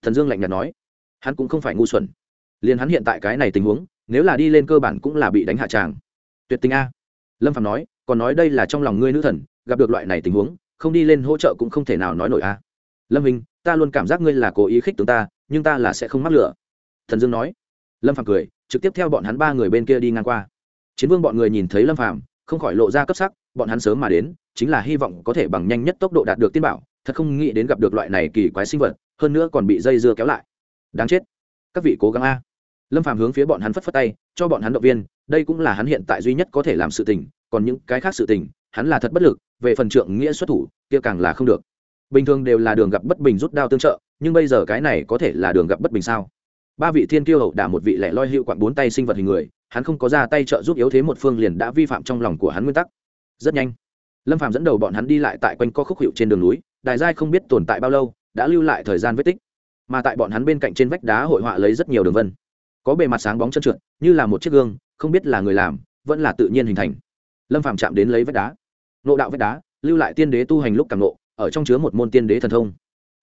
Thần dương lạnh nhạt nói. Hắn cũng không phải ngu xuẩn. Liền hắn hiện tại cái này tình huống, nếu là đi lên cơ bản cũng là bị đánh hạ tràng. Tuyệt tình a. Lâm phạm nói, còn nói đây là trong lòng ngươi nữ thần, gặp được loại này tình huống, không đi lên hỗ trợ cũng không thể nào nói nổi a lâm hình ta luôn cảm giác ngươi là cố ý khích tướng ta, nhưng ta là sẽ không mắc lửa. Thần dương nói. Lâm phạm cười, trực tiếp theo bọn hắn ba người bên kia đi ngang qua. Chiến vương bọn người nhìn thấy lâm phạm không khỏi lộ ra cấp sắc, bọn hắn sớm mà đến, chính là hy vọng có thể bằng nhanh nhất tốc độ đạt được tiên bảo, thật không nghĩ đến gặp được loại này kỳ quái sinh vật, hơn nữa còn bị dây dưa kéo lại. Đáng chết. Các vị cố gắng a. Lâm phàm hướng phía bọn hắn phất phất tay, cho bọn hắn động viên, đây cũng là hắn hiện tại duy nhất có thể làm sự tình, còn những cái khác sự tình, hắn là thật bất lực, về phần trượng nghĩa xuất thủ, kia càng là không được bình thường đều là đường gặp bất bình rút đao tương trợ, nhưng bây giờ cái này có thể là đường gặp bất bình sao? Ba vị thiên kiêu hậu đả một vị lẻ loi hiệu quặn bốn tay sinh vật hình người, hắn không có ra tay trợ giúp yếu thế một phương liền đã vi phạm trong lòng của hắn nguyên tắc. Rất nhanh, lâm phàm dẫn đầu bọn hắn đi lại tại quanh co khúc hiệu trên đường núi, đài giai không biết tồn tại bao lâu, đã lưu lại thời gian vết tích. Mà tại bọn hắn bên cạnh trên vách đá hội họa lấy rất nhiều đường vân. Có bề mặt sáng bóng chân trượt, như là một chiếc gương, không biết là người làm, vẫn là tự nhiên hình thành. Lâm phàm chạm đến lấy vách đá. Nộ đạo vách đá, lưu lại tiên đế tu hành lúc càng nộ ở trong chứa một môn tiên đế thần thông.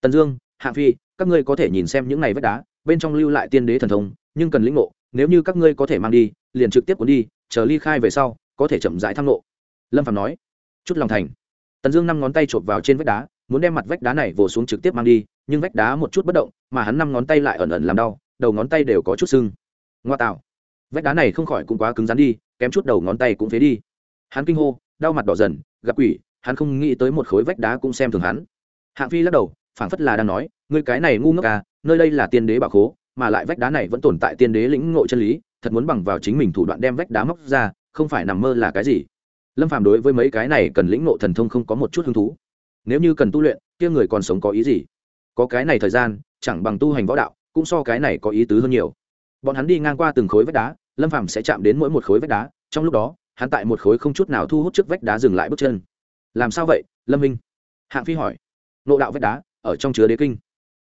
Tần dương, hạ phi, các ngươi có thể nhìn xem những này vách đá, bên trong lưu lại tiên đế thần thông, nhưng cần lĩnh ngộ, nếu như các ngươi có thể mang đi, liền trực tiếp cuốn đi, chờ ly khai về sau, có thể chậm rãi thăng ngộ. lâm phạm nói, chút lòng thành. Tần dương năm ngón tay chộp vào trên vách đá, muốn đem mặt vách đá này vồ xuống trực tiếp mang đi, nhưng vách đá một chút bất động, mà hắn năm ngón tay lại ẩn ẩn làm đau, đầu ngón tay đều có chút sưng. Ngoa tạo. Vách đá này không khỏi cũng quá cứng rắn đi, kém chút đầu ngón tay cũng phế đi. Hắn kinh hô, đau mặt đỏ dần, gặp quỷ hắn không nghĩ tới một khối vách đá cũng xem thường hắn. Hạng phi lắc đầu, phảng phất là đang nói, ngươi cái này ngu ngốc à nơi đây là tiên đế bảo khố, mà lại vách đá này vẫn tồn tại tiên đế lĩnh ngộ chân lý, thật muốn bằng vào chính mình thủ đoạn đem vách đá móc ra, không phải nằm mơ là cái gì? Lâm phàm đối với mấy cái này cần lĩnh ngộ thần thông không có một chút hứng thú. Nếu như cần tu luyện, kia người còn sống có ý gì? Có cái này thời gian, chẳng bằng tu hành võ đạo, cũng so cái này có ý tứ hơn nhiều. Bọn hắn đi ngang qua từng khối vách đá, lâm phàm sẽ chạm đến mỗi một khối vách đá, trong lúc đó, hắn tại một khối không chút nào thu hút trước vách đá dừng lại bước chân làm sao vậy, lâm minh? Hạng phi hỏi. Nộ đạo vách đá, ở trong chứa đế kinh.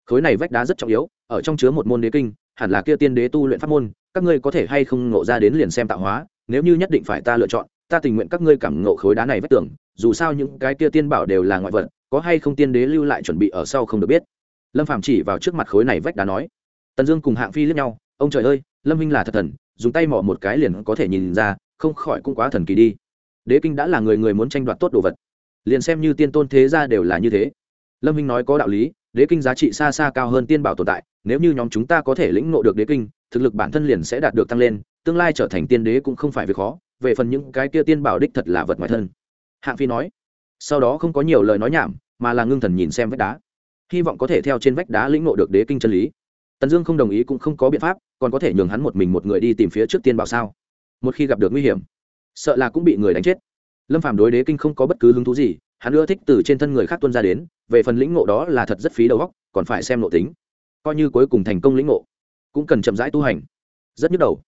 Khối này vách đá rất trọng yếu, ở trong chứa một môn đế kinh, hẳn là kia tiên đế tu luyện pháp môn, các ngươi có thể hay không ngộ ra đến liền xem tạo hóa, nếu như nhất định phải ta lựa chọn, ta tình nguyện các ngươi cảm ngộ khối đá này vách tưởng dù sao những cái kia tiên bảo đều là ngoại vật, có hay không tiên đế lưu lại chuẩn bị ở sau không được biết. Lâm Phàm chỉ vào trước mặt khối này vách đá nói. Tần dương cùng hạng phi lướt nhau, ông trời ơi, lâm minh là thật thần, dùng tay mỏ một cái liền có thể nhìn ra, không khỏi cũng quá thần kỳ đi. Đế kinh đã là người người muốn tranh đoạt tốt đồ vật liền xem như tiên tôn thế gia đều là như thế. Lâm minh nói có đạo lý, đế kinh giá trị xa xa cao hơn tiên bảo tồn tại, nếu như nhóm chúng ta có thể lĩnh ngộ được đế kinh, thực lực bản thân liền sẽ đạt được tăng lên, tương lai trở thành tiên đế cũng không phải việc khó, về phần những cái kia tiên bảo đích thật là vật ngoài thân. Hạng phi nói, sau đó không có nhiều lời nói nhảm, mà là ngưng thần nhìn xem vách đá. Hy vọng có thể theo trên vách đá lĩnh ngộ được đế kinh chân lý. Tần dương không đồng ý cũng không có biện pháp, còn có thể nhường hắn một mình một người đi tìm phía trước tiên bảo sao? Một khi gặp được nguy hiểm, sợ là cũng bị người đánh chết lâm phàm đối đế kinh không có bất cứ hứng thú gì, hắn ưa thích từ trên thân người khác tuân ra đến, về phần lĩnh ngộ đó là thật rất phí đầu óc, còn phải xem nội tính. Coi như cuối cùng thành công lĩnh ngộ, cũng cần chậm rãi tu hành. Rất nhức đầu.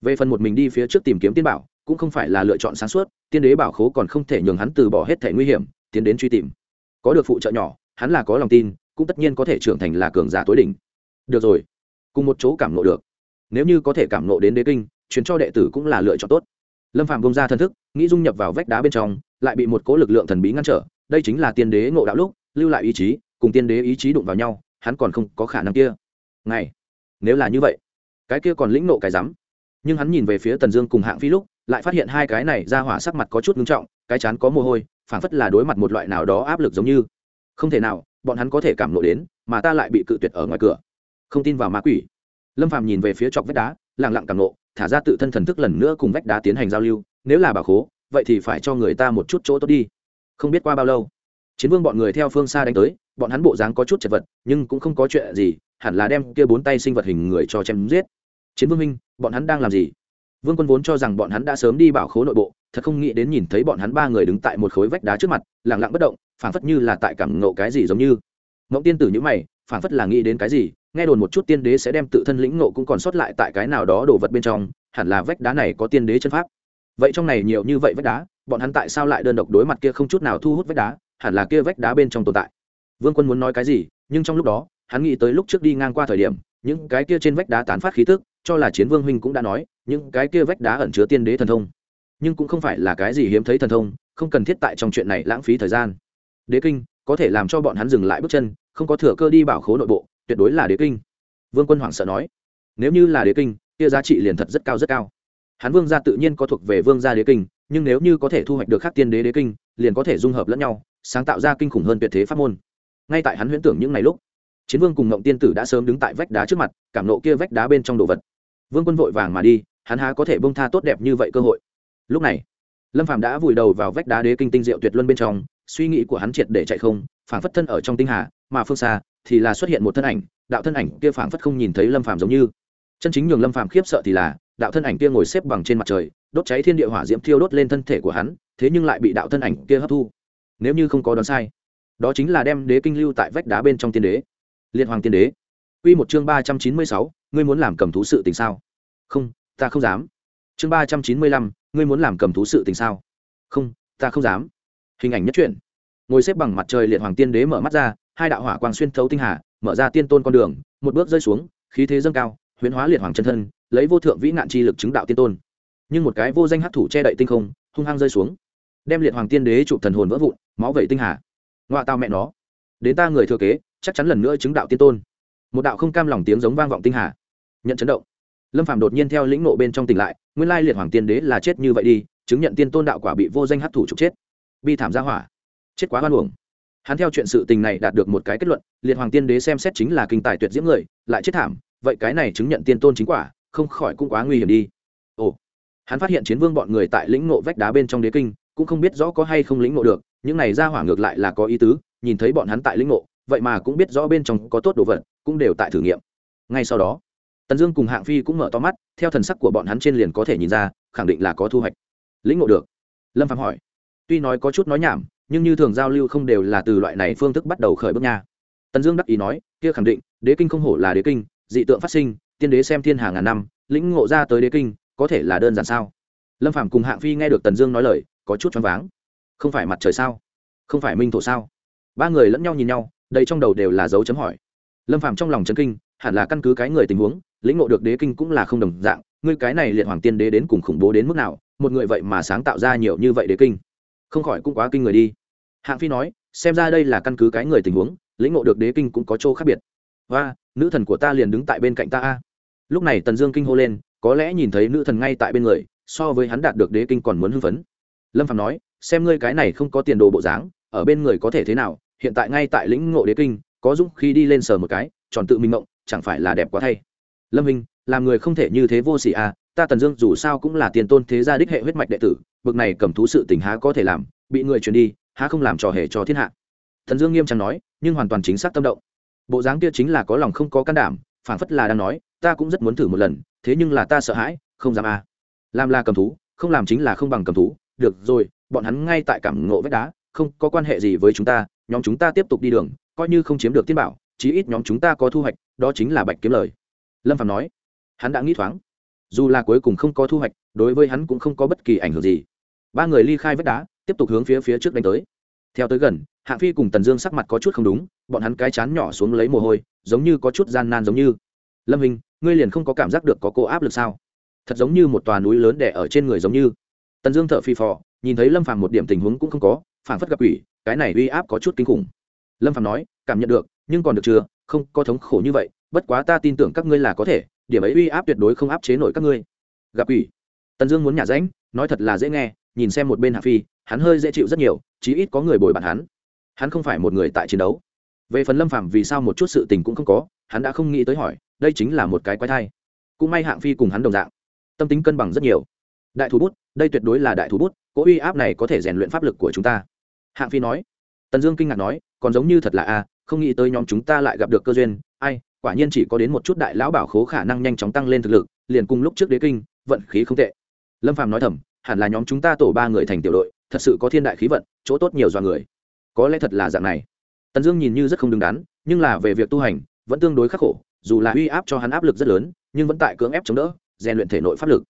Về phần một mình đi phía trước tìm kiếm tiên bảo, cũng không phải là lựa chọn sáng suốt, tiên đế bảo khố còn không thể nhường hắn từ bỏ hết thể nguy hiểm, tiến đến truy tìm. Có được phụ trợ nhỏ, hắn là có lòng tin, cũng tất nhiên có thể trưởng thành là cường giả tối đỉnh. Được rồi. Cùng một chỗ cảm nộ được. Nếu như có thể cảm nộ đến đế kinh chuyến cho đệ tử cũng là lựa chọn tốt lâm phạm bông ra thân thức, nghĩ dung nhập vào vách đá bên trong, lại bị một cố lực lượng thần bí ngăn trở. Đây chính là tiên đế ngộ đạo lúc, lưu lại ý chí, cùng tiên đế ý chí đụng vào nhau, hắn còn không có khả năng kia. Này nếu là như vậy, cái kia còn lĩnh nộ cái rắm. Nhưng hắn nhìn về phía tần dương cùng hạng phi lúc, lại phát hiện hai cái này ra hỏa sắc mặt có chút ngưng trọng, cái chán có mồ hôi, phảng phất là đối mặt một loại nào đó áp lực giống như. Không thể nào, bọn hắn có thể cảm lộ đến, mà ta lại bị cự tuyệt ở ngoài cửa. Không tin vào ma quỷ. Lâm phàm nhìn về phía chọc vách đá lẳng lặng cảm nộ thả ra tự thân thần thức lần nữa cùng vách đá tiến hành giao lưu, nếu là bảo khố, vậy thì phải cho người ta một chút chỗ tốt đi. Không biết qua bao lâu, chiến vương bọn người theo phương xa đánh tới, bọn hắn bộ dáng có chút chật vật, nhưng cũng không có chuyện gì, hẳn là đem kia bốn tay sinh vật hình người cho chém giết. Chiến vương minh, bọn hắn đang làm gì? Vương quân vốn cho rằng bọn hắn đã sớm đi bảo khố nội bộ, thật không nghĩ đến nhìn thấy bọn hắn ba người đứng tại một khối vách đá trước mặt lẳng lặng bất động, phảng phất như là tại cảm ngộ cái gì giống như. Ngẫu tiên tử nhữ mày, phảng phất là nghĩ đến cái gì nghe đồn một chút tiên đế sẽ đem tự thân lĩnh ngộ cũng còn sót lại tại cái nào đó đồ vật bên trong, hẳn là vách đá này có tiên đế chân pháp. Vậy trong này nhiều như vậy vách đá, bọn hắn tại sao lại đơn độc đối mặt kia không chút nào thu hút vách đá, hẳn là kia vách đá bên trong tồn tại. Vương quân muốn nói cái gì, nhưng trong lúc đó, hắn nghĩ tới lúc trước đi ngang qua thời điểm, những cái kia trên vách đá tán phát khí tức, cho là chiến vương huynh cũng đã nói, những cái kia vách đá ẩn chứa tiên đế thần thông. Nhưng cũng không phải là cái gì hiếm thấy thần thông, không cần thiết tại trong chuyện này lãng phí thời gian. Đế kinh, có thể làm cho bọn hắn dừng lại bước chân, không có thừa cơ đi bảo khố nội bộ tuyệt đối là đế kinh. Vương quân hoảng sợ nói, nếu như là đế kinh, kia giá trị liền thật rất cao rất cao. Hắn vương gia tự nhiên có thuộc về vương gia đế kinh, nhưng nếu như có thể thu hoạch được khắc tiên đế đế kinh, liền có thể dung hợp lẫn nhau, sáng tạo ra kinh khủng hơn tuyệt thế pháp môn. Ngay tại hắn huyễn tưởng những ngày lúc, chiến vương cùng ngộng tiên tử đã sớm đứng tại vách đá trước mặt, cảm nộ kia vách đá bên trong đồ vật. Vương quân vội vàng mà đi, hắn há có thể bông tha tốt đẹp như vậy cơ hội. Lúc này, lâm phàm đã vùi đầu vào vách đá đế kinh tinh diệu tuyệt luân bên trong, suy nghĩ của hắn triệt để chạy không, phảng phất thân ở trong tinh hà, mà phương xa thì là xuất hiện một thân ảnh, đạo thân ảnh kia phảng phất không nhìn thấy lâm phàm giống như. Chân chính nhường lâm phàm khiếp sợ thì là, đạo thân ảnh kia ngồi xếp bằng trên mặt trời, đốt cháy thiên địa hỏa diễm thiêu đốt lên thân thể của hắn, thế nhưng lại bị đạo thân ảnh kia hấp thu. Nếu như không có đoán sai, đó chính là đem đế kinh lưu tại vách đá bên trong tiên đế. Liệt hoàng tiên đế. Quy một chương ba trăm chín mươi sáu, ngươi muốn làm cầm thú sự tình sao? Không, ta không dám. Chương ba trăm chín mươi lăm, ngươi muốn làm cầm thú sự tình sao? Không, ta không dám. Hình ảnh nhất truyện. Ngồi xếp bằng mặt trời liệt hoàng tiên đế mở mắt ra hai đạo hỏa quang xuyên thấu tinh hà, mở ra tiên tôn con đường, một bước rơi xuống, khí thế dâng cao huyễn hóa liệt hoàng chân thân, lấy vô thượng vĩ nạn chi lực chứng đạo tiên tôn. Nhưng một cái vô danh hắc thủ che đậy tinh không, hung hăng rơi xuống, đem liệt hoàng tiên đế chụp thần hồn vỡ vụn, máu vẩy tinh hà. Ngoạ tao mẹ nó, đến ta người thừa kế, chắc chắn lần nữa chứng đạo tiên tôn. Một đạo không cam lòng tiếng giống vang vọng tinh hà. Nhận chấn động. Lâm phạm đột nhiên theo lĩnh nộ bên trong tỉnh lại, nguyên lai liệt hoàng tiên đế là chết như vậy đi, chứng nhận tiên tôn đạo quả bị vô danh hấp thủ trục chết. Bi thảm gia hỏa. Chết quá hoan uổng hắn theo chuyện sự tình này đạt được một cái kết luận liệt hoàng tiên đế xem xét chính là kinh tài tuyệt diễm người lại chết thảm vậy cái này chứng nhận tiên tôn chính quả không khỏi cũng quá nguy hiểm đi. Ồ hắn phát hiện chiến vương bọn người tại lĩnh ngộ vách đá bên trong đế kinh cũng không biết rõ có hay không lĩnh ngộ được những này ra hỏa ngược lại là có ý tứ nhìn thấy bọn hắn tại lĩnh ngộ, vậy mà cũng biết rõ bên trong có tốt đồ vật cũng đều tại thử nghiệm. Ngay sau đó tần dương cùng hạng phi cũng mở to mắt theo thần sắc của bọn hắn trên liền có thể nhìn ra khẳng định là có thu hoạch. Lĩnh ngộ được. Lâm phạm hỏi. Tuy nói có chút nói nhảm nhưng như thường giao lưu không đều là từ loại này phương thức bắt đầu khởi bước nha. Tần dương đắc ý nói, kia khẳng định, đế kinh không hổ là đế kinh, dị tượng phát sinh, tiên đế xem thiên hà ngàn năm, lĩnh ngộ ra tới đế kinh, có thể là đơn giản sao? Lâm phạm cùng hạng phi nghe được tần dương nói lời, có chút choáng váng. Không phải mặt trời sao? Không phải minh thổ sao? Ba người lẫn nhau nhìn nhau đây trong đầu đều là dấu chấm hỏi. Lâm phạm trong lòng chấn kinh, hẳn là căn cứ cái người tình huống, lĩnh ngộ được đế kinh cũng là không đồng dạng, ngươi cái này liệt hoàng tiên đế đến cùng khủng bố đến mức nào, một người vậy mà sáng tạo ra nhiều như vậy đế kinh không khỏi cũng quá kinh người đi. Hạng phi nói, xem ra đây là căn cứ cái người tình huống, lĩnh ngộ được đế kinh cũng có chỗ khác biệt. Và nữ thần của ta liền đứng tại bên cạnh ta a. Lúc này tần dương kinh hô lên, có lẽ nhìn thấy nữ thần ngay tại bên người, so với hắn đạt được đế kinh còn muốn hưng phấn. Lâm phạm nói, xem ngươi cái này không có tiền đồ bộ dáng, ở bên người có thể thế nào, hiện tại ngay tại lĩnh ngộ đế kinh, có dũng khi đi lên sờ một cái tròn tự mình mộng chẳng phải là đẹp quá thay. Lâm hình, làm người không thể như thế vô sỉ à ta tần dương dù sao cũng là tiền tôn thế gia đích hệ huyết mạch đệ tử bực này cầm thú sự tình há có thể làm, bị người truyền đi, há không làm trò hề cho thiên hạ. Thần dương nghiêm trọng nói, nhưng hoàn toàn chính xác tâm động. Bộ dáng kia chính là có lòng không có can đảm phản phất là đang nói, ta cũng rất muốn thử một lần, thế nhưng là ta sợ hãi, không dám à. làm là cầm thú, không làm chính là không bằng cầm thú. Được rồi, bọn hắn ngay tại cảm ngộ vách đá, không có quan hệ gì với chúng ta, nhóm chúng ta tiếp tục đi đường, coi như không chiếm được tiên bảo, chí ít nhóm chúng ta có thu hoạch, đó chính là bạch kiếm lời. Lâm phạm nói, hắn đã nghĩ thoáng. Dù là cuối cùng không có thu hoạch, đối với hắn cũng không có bất kỳ ảnh hưởng gì ba người ly khai vách đá, tiếp tục hướng phía phía trước đánh tới. Theo tới gần, hạng phi cùng tần dương sắc mặt có chút không đúng, bọn hắn cái chán nhỏ xuống lấy mồ hôi, giống như có chút gian nan giống như. Lâm hình, ngươi liền không có cảm giác được có cô áp lực sao? Thật giống như một tòa núi lớn đẻ ở trên người giống như. Tần dương thợ phi phò, nhìn thấy lâm phàm một điểm tình huống cũng không có phản phất gặp ủy cái này uy áp có chút kinh khủng. Lâm phàm nói, cảm nhận được, nhưng còn được chưa? Không, có thống khổ như vậy, bất quá ta tin tưởng các ngươi là có thể, điểm ấy uy áp tuyệt đối không áp chế nổi các ngươi. Gặp ủy tần dương muốn nhả rãnh nói thật là dễ nghe nhìn xem một bên hạ phi, hắn hơi dễ chịu rất nhiều, chí ít có người bồi bàn hắn. Hắn không phải một người tại chiến đấu. Về phần lâm phàm vì sao một chút sự tình cũng không có, hắn đã không nghĩ tới hỏi, đây chính là một cái quái thai. Cũng may hạng phi cùng hắn đồng dạng, tâm tính cân bằng rất nhiều. Đại thú bút, đây tuyệt đối là đại thú bút, cỗ uy áp này có thể rèn luyện pháp lực của chúng ta. Hạng phi nói. Tần dương kinh ngạc nói, còn giống như thật là a, không nghĩ tới nhóm chúng ta lại gặp được cơ duyên. Ai, quả nhiên chỉ có đến một chút đại lão bảo khố khả năng nhanh chóng tăng lên thực lực, liền cùng lúc trước đế kinh, vận khí không tệ. Lâm phàm nói thầm hẳn là nhóm chúng ta tổ ba người thành tiểu đội, thật sự có thiên đại khí vận, chỗ tốt nhiều do người. Có lẽ thật là dạng này. Tần dương nhìn như rất không đứng đắn, nhưng là về việc tu hành, vẫn tương đối khắc khổ, dù là uy áp cho hắn áp lực rất lớn, nhưng vẫn tại cưỡng ép chống đỡ, rèn luyện thể nội pháp lực.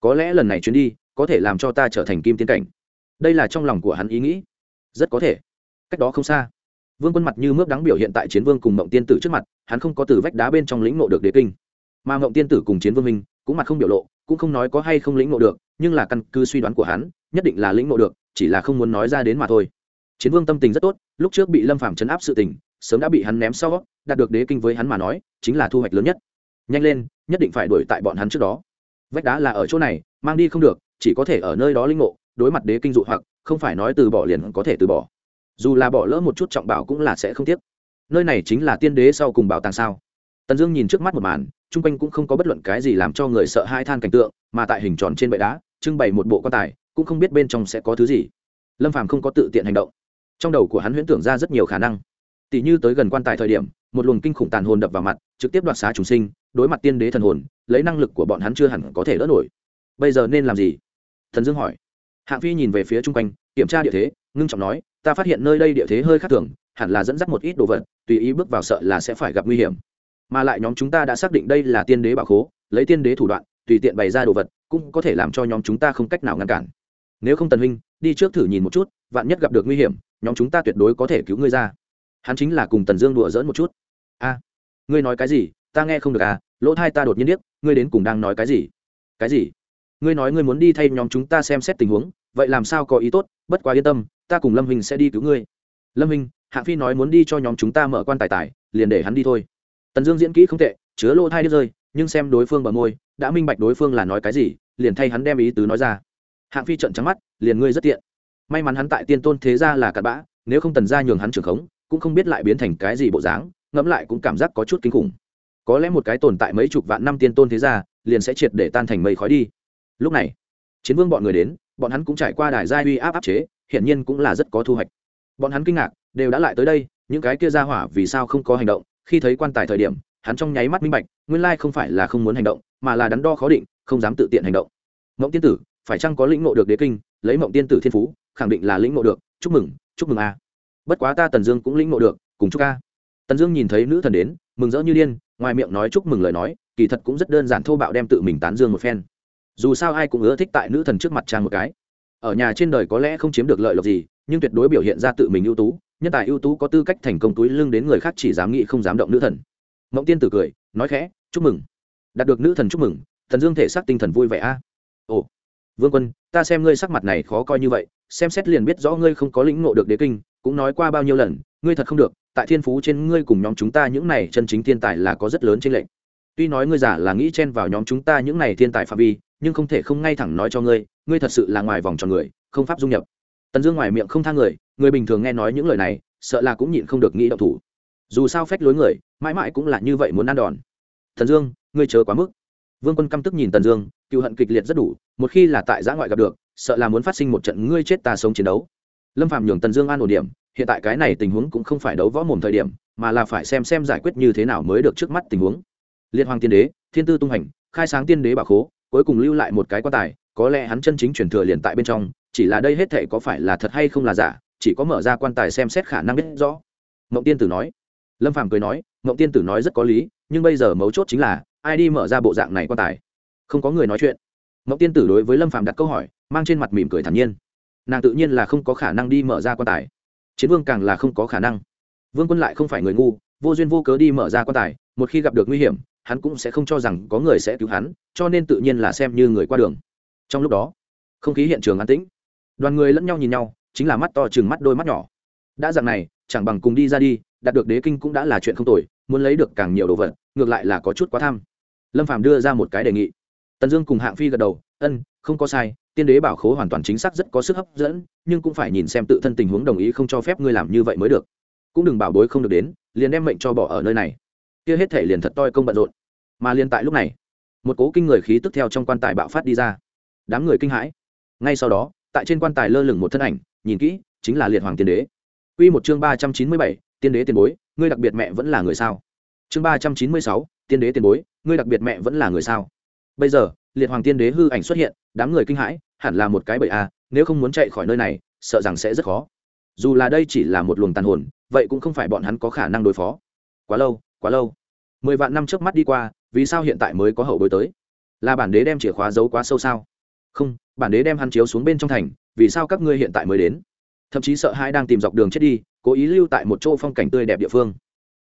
Có lẽ lần này chuyến đi, có thể làm cho ta trở thành kim tiến cảnh. Đây là trong lòng của hắn ý nghĩ. Rất có thể. Cách đó không xa. Vương quân mặt như mướp đắng biểu hiện tại chiến vương cùng mộng tiên tử trước mặt, hắn không có từ vách đá bên trong lĩnh ngộ được đế kinh. Mà mộng tiên tử cùng chiến vương minh cũng mặt không biểu lộ cũng không nói có hay không lĩnh ngộ được, nhưng là căn cứ suy đoán của hắn, nhất định là lĩnh ngộ được, chỉ là không muốn nói ra đến mà thôi. Chiến vương tâm tình rất tốt, lúc trước bị lâm Phàm chấn áp sự tình, sớm đã bị hắn ném sau, đạt được đế kinh với hắn mà nói, chính là thu hoạch lớn nhất. Nhanh lên, nhất định phải đuổi tại bọn hắn trước đó. Vách đá là ở chỗ này, mang đi không được, chỉ có thể ở nơi đó linh ngộ, đối mặt đế kinh dụ hoặc, không phải nói từ bỏ liền có thể từ bỏ. Dù là bỏ lỡ một chút trọng bảo cũng là sẽ không tiếc. Nơi này chính là tiên đế sau cùng bảo tàng sao? Tần dương nhìn trước mắt một màn, chung quanh cũng không có bất luận cái gì làm cho người sợ hai than cảnh tượng, mà tại hình tròn trên bệ đá, trưng bày một bộ quan tài, cũng không biết bên trong sẽ có thứ gì. Lâm phàm không có tự tiện hành động. Trong đầu của hắn huyễn tưởng ra rất nhiều khả năng. Tỷ như tới gần quan tài thời điểm, một luồng kinh khủng tàn hồn đập vào mặt, trực tiếp đoạt xá chúng sinh, đối mặt tiên đế thần hồn, lấy năng lực của bọn hắn chưa hẳn có thể đỡ nổi. Bây giờ nên làm gì? Thần dương hỏi. Hạng phi nhìn về phía chung quanh, kiểm tra địa thế, ngưng trọng nói, ta phát hiện nơi đây địa thế hơi khác thường, hẳn là dẫn dắt một ít đồ vật, tùy ý bước vào sợ là sẽ phải gặp nguy hiểm mà lại nhóm chúng ta đã xác định đây là tiên đế bảo khố, lấy tiên đế thủ đoạn, tùy tiện bày ra đồ vật, cũng có thể làm cho nhóm chúng ta không cách nào ngăn cản. Nếu không tần huynh, đi trước thử nhìn một chút, vạn nhất gặp được nguy hiểm, nhóm chúng ta tuyệt đối có thể cứu ngươi ra. Hắn chính là cùng tần dương đùa dỡn một chút. A, ngươi nói cái gì? Ta nghe không được à? Lỗ thai ta đột nhiên biết ngươi đến cùng đang nói cái gì? Cái gì? Ngươi nói ngươi muốn đi thay nhóm chúng ta xem xét tình huống, vậy làm sao có ý tốt? Bất quá yên tâm, ta cùng lâm hình sẽ đi cứu ngươi. Lâm hình hạng phi nói muốn đi cho nhóm chúng ta mở quan tài tài, liền để hắn đi thôi tần dương diễn kỹ không tệ, chứa lỗ thai đi rơi, nhưng xem đối phương bờ môi, đã minh bạch đối phương là nói cái gì, liền thay hắn đem ý tứ nói ra. Hạng phi trận trắng mắt, liền ngươi rất tiện. May mắn hắn tại tiên tôn thế ra là cặn bã, nếu không tần ra nhường hắn trưởng khống, cũng không biết lại biến thành cái gì bộ dáng, ngẫm lại cũng cảm giác có chút kinh khủng. Có lẽ một cái tồn tại mấy chục vạn năm tiên tôn thế ra liền sẽ triệt để tan thành mây khói đi. Lúc này, chiến vương bọn người đến, bọn hắn cũng trải qua đài gia uy áp áp chế, hiển nhiên cũng là rất có thu hoạch. Bọn hắn kinh ngạc, đều đã lại tới đây, những cái kia ra hỏa vì sao không có hành động khi thấy quan tài thời điểm, hắn trong nháy mắt minh bạch, nguyên lai không phải là không muốn hành động, mà là đắn đo khó định, không dám tự tiện hành động. Mộng tiên tử, phải chăng có lĩnh ngộ được đế kinh, lấy mộng tiên tử thiên phú, khẳng định là lĩnh ngộ được, chúc mừng chúc mừng a. Bất quá ta tần dương cũng lĩnh ngộ được, cùng chúc a. Tần dương nhìn thấy nữ thần đến, mừng rỡ như điên, ngoài miệng nói chúc mừng lời nói, kỳ thật cũng rất đơn giản thô bạo đem tự mình tán dương một phen. Dù sao ai cũng ưa thích tại nữ thần trước mặt trang một cái. Ở nhà trên đời có lẽ không chiếm được lợi lộc gì, nhưng tuyệt đối biểu hiện ra tự mình ưu tú nhân tài ưu tú có tư cách thành công túi lưng đến người khác chỉ dám nghĩ không dám động nữ thần. Mộng tiên tử cười, nói khẽ, chúc mừng. Đạt được nữ thần chúc mừng, thần dương thể xác tinh thần vui vẻ a. Ồ, vương quân, ta xem ngươi sắc mặt này khó coi như vậy, xem xét liền biết rõ ngươi không có lĩnh ngộ được đế kinh, cũng nói qua bao nhiêu lần, ngươi thật không được, tại thiên phú trên ngươi cùng nhóm chúng ta những này chân chính thiên tài là có rất lớn trên lệnh tuy nói ngươi giả là nghĩ chen vào nhóm chúng ta những này thiên tài phạm vi, nhưng không thể không ngay thẳng nói cho ngươi ngươi thật sự là ngoài vòng tròn người, không pháp dung nhập tần dương ngoài miệng không thang người người bình thường nghe nói những lời này, sợ là cũng nhịn không được nghĩ động thủ. Dù sao phách lối người, mãi mãi cũng là như vậy muốn ăn đòn. Thần dương, ngươi chờ quá mức. Vương quân căm tức nhìn tần dương, cựu hận kịch liệt rất đủ, một khi là tại giã ngoại gặp được, sợ là muốn phát sinh một trận ngươi chết ta sống chiến đấu. Lâm phạm nhường tần dương an ổn điểm, hiện tại cái này tình huống cũng không phải đấu võ mồm thời điểm, mà là phải xem xem giải quyết như thế nào mới được trước mắt tình huống. Liệt hoàng tiên đế, thiên tư tung hành, khai sáng tiên đế bà khố, cuối cùng lưu lại một cái quan tài có lẽ hắn chân chính truyền thừa liền tại bên trong, chỉ là đây hết thể có phải là thật hay không là giả, chỉ có mở ra quan tài xem xét khả năng biết rõ. Mộng tiên tử nói. Lâm phàm cười nói, mộng tiên tử nói rất có lý, nhưng bây giờ mấu chốt chính là, ai đi mở ra bộ dạng này quan tài? Không có người nói chuyện. Mộng tiên tử đối với lâm phàm đặt câu hỏi, mang trên mặt mỉm cười thản nhiên. Nàng tự nhiên là không có khả năng đi mở ra quan tài. Chiến vương càng là không có khả năng. Vương quân lại không phải người ngu, vô duyên vô cớ đi mở ra quan tài, một khi gặp được nguy hiểm, hắn cũng sẽ không cho rằng có người sẽ cứu hắn, cho nên tự nhiên là xem như người qua đường trong lúc đó, không khí hiện trường an tĩnh. Đoàn người lẫn nhau nhìn nhau, chính là mắt to chừng mắt đôi mắt nhỏ. Đã dạng này, chẳng bằng cùng đi ra đi, đạt được đế kinh cũng đã là chuyện không tồi, muốn lấy được càng nhiều đồ vật, ngược lại là có chút quá tham. Lâm phàm đưa ra một cái đề nghị. Tần dương cùng hạng phi gật đầu, ân, không có sai, tiên đế bảo khố hoàn toàn chính xác rất có sức hấp dẫn, nhưng cũng phải nhìn xem tự thân tình huống đồng ý không cho phép ngươi làm như vậy mới được. Cũng đừng bảo bối không được đến, liền đem mệnh cho bỏ ở nơi này. Kia hết thể liền thật toi công bận rộn. Mà liền tại lúc này, một cố kinh người khí tức theo trong quan tài bạo phát đi ra đám người kinh hãi. Ngay sau đó, tại trên quan tài lơ lửng một thân ảnh, nhìn kỹ, chính là liệt hoàng tiên đế. Quy một chương ba trăm chín mươi bảy, tiên đế tiền bối, ngươi đặc biệt mẹ vẫn là người sao? Chương ba trăm chín mươi sáu, tiên đế tiền bối, ngươi đặc biệt mẹ vẫn là người sao? Bây giờ, liệt hoàng tiên đế hư ảnh xuất hiện, đám người kinh hãi, hẳn là một cái bậy a, nếu không muốn chạy khỏi nơi này, sợ rằng sẽ rất khó. Dù là đây chỉ là một luồng tàn hồn, vậy cũng không phải bọn hắn có khả năng đối phó. Quá lâu quá lâu. Mười vạn năm trước mắt đi qua, vì sao hiện tại mới có hậu bối tới? Là bản đế đem chìa khóa giấu quá sâu sao? Không, bản đế đem hắn chiếu xuống bên trong thành, vì sao các ngươi hiện tại mới đến? Thậm chí sợ hai đang tìm dọc đường chết đi, cố ý lưu tại một chỗ phong cảnh tươi đẹp địa phương.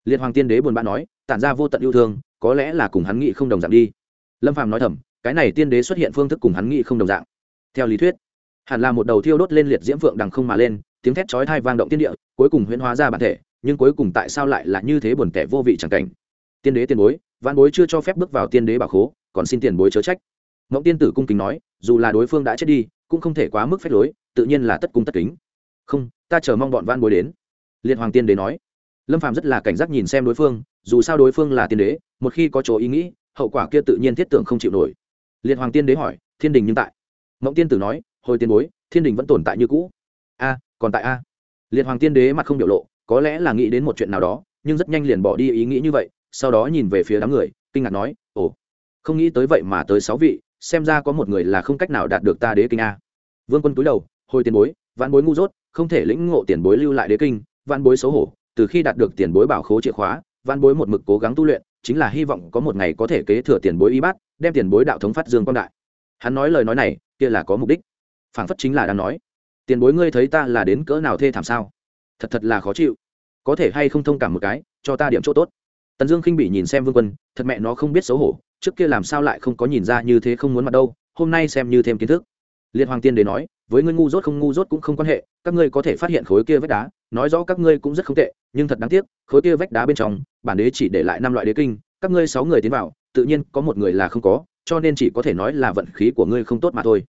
Liệt hoàng tiên đế buồn bã nói, tản ra vô tận yêu thương, có lẽ là cùng hắn nghị không đồng dạng đi. Lâm phàm nói thầm, cái này tiên đế xuất hiện phương thức cùng hắn nghị không đồng dạng. Theo lý thuyết, hẳn là một đầu thiêu đốt lên liệt diễm phượng đằng không mà lên, tiếng thét chói thai vang động tiên địa, cuối cùng huyễn hóa ra bản thể, nhưng cuối cùng tại sao lại là như thế buồn tẻ vô vị chẳng cảnh? Tiên đế tiền bối văn bối chưa cho phép bước vào tiên đế bảo khố, còn xin tiền bối chớ trách mộng tiên tử cung kính nói, dù là đối phương đã chết đi, cũng không thể quá mức phép lối, tự nhiên là tất cung tất kính. Không, ta chờ mong bọn van bối đến. Liệt hoàng tiên đế nói. Lâm phạm rất là cảnh giác nhìn xem đối phương, dù sao đối phương là tiên đế, một khi có chỗ ý nghĩ, hậu quả kia tự nhiên thiết tưởng không chịu nổi. Liệt hoàng tiên đế hỏi, thiên đình nhưng tại? Mộng tiên tử nói, hồi tiên bối, thiên đình vẫn tồn tại như cũ. A, còn tại a. Liệt hoàng tiên đế mặt không biểu lộ, có lẽ là nghĩ đến một chuyện nào đó, nhưng rất nhanh liền bỏ đi ý nghĩ như vậy, sau đó nhìn về phía đám người, kinh ngạc nói, ồ, không nghĩ tới vậy mà tới sáu vị xem ra có một người là không cách nào đạt được ta đế kinh a. Vương quân túi đầu, hồi tiền bối, vạn bối ngu dốt, không thể lĩnh ngộ tiền bối lưu lại đế kinh, vạn bối xấu hổ, từ khi đạt được tiền bối bảo khố chìa khóa, vạn bối một mực cố gắng tu luyện, chính là hy vọng có một ngày có thể kế thừa tiền bối y bát, đem tiền bối đạo thống phát dương quang đại. Hắn nói lời nói này, kia là có mục đích. Phảng phất chính là đang nói, tiền bối ngươi thấy ta là đến cỡ nào thê thảm sao? Thật thật là khó chịu. Có thể hay không thông cảm một cái, cho ta điểm chỗ tốt. Tần dương khinh bị nhìn xem vương quân, thật mẹ nó không biết xấu hổ trước kia làm sao lại không có nhìn ra như thế không muốn mặt đâu, hôm nay xem như thêm kiến thức. Liệt hoàng tiên đế nói, với ngươi ngu dốt không ngu dốt cũng không quan hệ, các ngươi có thể phát hiện khối kia vách đá, nói rõ các ngươi cũng rất không tệ, nhưng thật đáng tiếc, khối kia vách đá bên trong, bản đế chỉ để lại năm loại đế kinh, các ngươi sáu người tiến vào, tự nhiên có một người là không có, cho nên chỉ có thể nói là vận khí của ngươi không tốt mà thôi.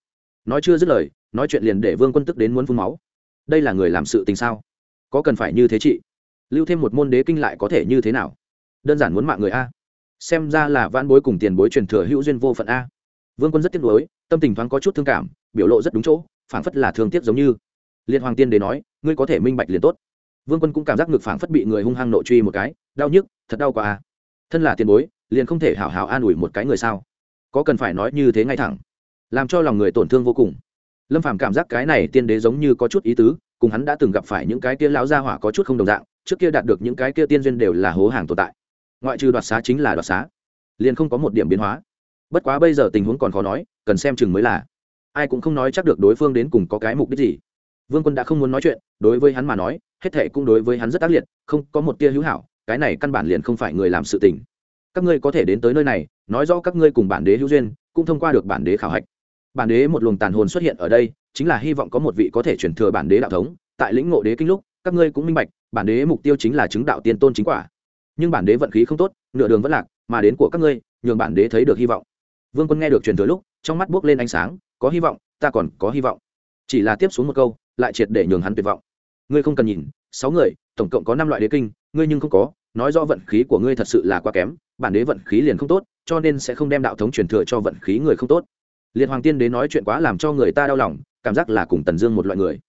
Nói chưa dứt lời, nói chuyện liền để vương quân tức đến muốn phun máu. Đây là người làm sự tình sao? Có cần phải như thế chị? Lưu thêm một môn đế kinh lại có thể như thế nào? Đơn giản muốn mạng người a xem ra là vãn bối cùng tiền bối truyền thừa hữu duyên vô phận a. Vương quân rất tiếc nuối, tâm tình thoáng có chút thương cảm, biểu lộ rất đúng chỗ, phảng phất là thương tiếc giống như. Liên hoàng tiên đế nói, ngươi có thể minh bạch liền tốt. Vương quân cũng cảm giác ngực phảng phất bị người hung hăng nội truy một cái, đau nhức, thật đau quá a. Thân là tiền bối, liền không thể hảo hảo an ủi một cái người sao? Có cần phải nói như thế ngay thẳng. Làm cho lòng người tổn thương vô cùng. Lâm phàm cảm giác cái này tiên đế giống như có chút ý tứ, cùng hắn đã từng gặp phải những cái kia lão gia hỏa có chút không đồng dạng, trước kia đạt được những cái kia tiên duyên đều là hố hàng tồn tại ngoại trừ đoạt xá chính là đoạt xá. Liền không có một điểm biến hóa. Bất quá bây giờ tình huống còn khó nói, cần xem chừng mới là. Ai cũng không nói chắc được đối phương đến cùng có cái mục đích gì. Vương quân đã không muốn nói chuyện, đối với hắn mà nói, hết thệ cũng đối với hắn rất ác liệt, không có một tia hữu hảo, cái này căn bản liền không phải người làm sự tình. Các ngươi có thể đến tới nơi này, nói rõ các ngươi cùng bản đế hữu duyên, cũng thông qua được bản đế khảo hạch. Bản đế một luồng tàn hồn xuất hiện ở đây, chính là hy vọng có một vị có thể chuyển thừa bản đế đạo thống. Tại lĩnh ngộ đế kinh lúc, các ngươi cũng minh bạch, bản đế mục tiêu chính là chứng đạo tiên tôn chính quả nhưng bản đế vận khí không tốt, nửa đường vẫn lạc, mà đến của các ngươi, nhường bản đế thấy được hy vọng. Vương quân nghe được truyền thừa lúc, trong mắt buốc lên ánh sáng, có hy vọng, ta còn có hy vọng. Chỉ là tiếp xuống một câu, lại triệt để nhường hắn tuyệt vọng. Ngươi không cần nhìn, sáu người, tổng cộng có năm loại đế kinh, ngươi nhưng không có, nói do vận khí của ngươi thật sự là quá kém, bản đế vận khí liền không tốt, cho nên sẽ không đem đạo thống truyền thừa cho vận khí người không tốt. Liệt hoàng tiên đế nói chuyện quá làm cho người ta đau lòng, cảm giác là cùng tần dương một loại người.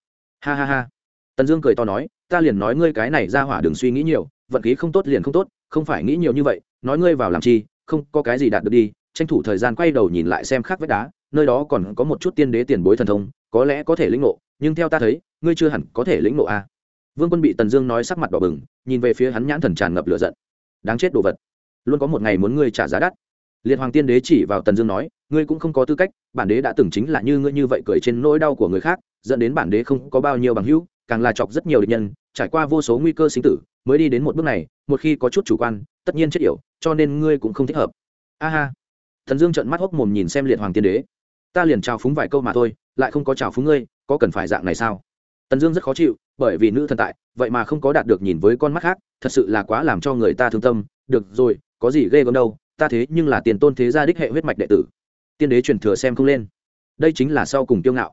Ha ha ha. Tần dương cười to nói, ta liền nói ngươi cái này ra hỏa đừng suy nghĩ nhiều vận khí không tốt liền không tốt, không phải nghĩ nhiều như vậy, nói ngươi vào làm chi, không có cái gì đạt được đi, tranh thủ thời gian quay đầu nhìn lại xem khác vách đá, nơi đó còn có một chút tiên đế tiền bối thần thông, có lẽ có thể lĩnh ngộ, nhưng theo ta thấy, ngươi chưa hẳn có thể lĩnh ngộ a à. vương quân bị tần dương nói sắc mặt đỏ bừng, nhìn về phía hắn nhãn thần tràn ngập lửa giận. Đáng chết đồ vật. Luôn có một ngày muốn ngươi trả giá đắt. Liệt hoàng tiên đế chỉ vào tần dương nói, ngươi cũng không có tư cách, bản đế đã từng chính là như ngươi như vậy cười trên nỗi đau của người khác, dẫn đến bản đế không có bao nhiêu bằng hữu càng là chọc rất nhiều địch nhân, trải qua vô số nguy cơ sinh tử, mới đi đến một bước này, một khi có chút chủ quan, tất nhiên chết yểu, cho nên ngươi cũng không thích hợp. A ha. Thần dương trợn mắt hốc mồm nhìn xem liệt hoàng tiên đế. Ta liền trào phúng vài câu mà thôi, lại không có trào phúng ngươi, có cần phải dạng này sao? Tần dương rất khó chịu, bởi vì nữ thần tại, vậy mà không có đạt được nhìn với con mắt khác, thật sự là quá làm cho người ta thương tâm. Được rồi, có gì ghê gớm đâu, ta thế nhưng là tiền tôn thế gia đích hệ huyết mạch đệ tử. Tiên đế truyền thừa xem không lên. Đây chính là sau cùng kiêu ngạo.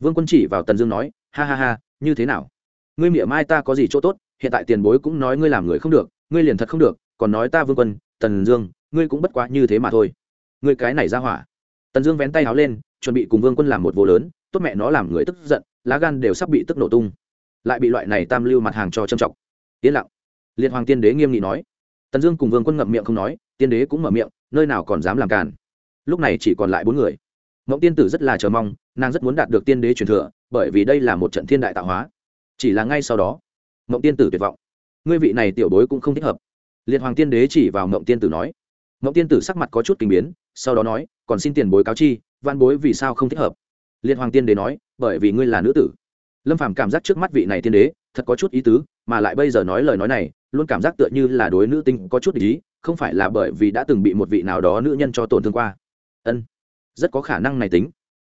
Vương quân chỉ vào tần dương nói, ha ha ha như thế nào? Ngươi miệng mai ta có gì chỗ tốt, hiện tại tiền bối cũng nói ngươi làm người không được, ngươi liền thật không được, còn nói ta vương quân, tần dương, ngươi cũng bất quá như thế mà thôi. Ngươi cái này ra hỏa. Tần dương vén tay háo lên, chuẩn bị cùng vương quân làm một vô lớn, tốt mẹ nó làm người tức giận, lá gan đều sắp bị tức nổ tung. Lại bị loại này tam lưu mặt hàng cho trầm trọng. Yên lặng. Liệt hoàng tiên đế nghiêm nghị nói. Tần dương cùng vương quân ngậm miệng không nói, tiên đế cũng mở miệng, nơi nào còn dám làm càn. Lúc này chỉ còn lại bốn người mộng tiên tử rất là chờ mong, nàng rất muốn đạt được tiên đế truyền thừa, bởi vì đây là một trận thiên đại tạo hóa. Chỉ là ngay sau đó, mộng tiên tử tuyệt vọng. Ngươi vị này tiểu bối cũng không thích hợp. Liệt hoàng tiên đế chỉ vào mộng tiên tử nói. Mộng tiên tử sắc mặt có chút kinh biến, sau đó nói, còn xin tiền bối cáo chi văn bối vì sao không thích hợp? Liệt hoàng tiên đế nói, bởi vì ngươi là nữ tử. Lâm phàm cảm giác trước mắt vị này tiên đế, thật có chút ý tứ, mà lại bây giờ nói lời nói này, luôn cảm giác tựa như là đối nữ tinh có chút ý, không phải là bởi vì đã từng bị một vị nào đó nữ nhân cho tổn thương qua. Ân rất có khả năng này tính.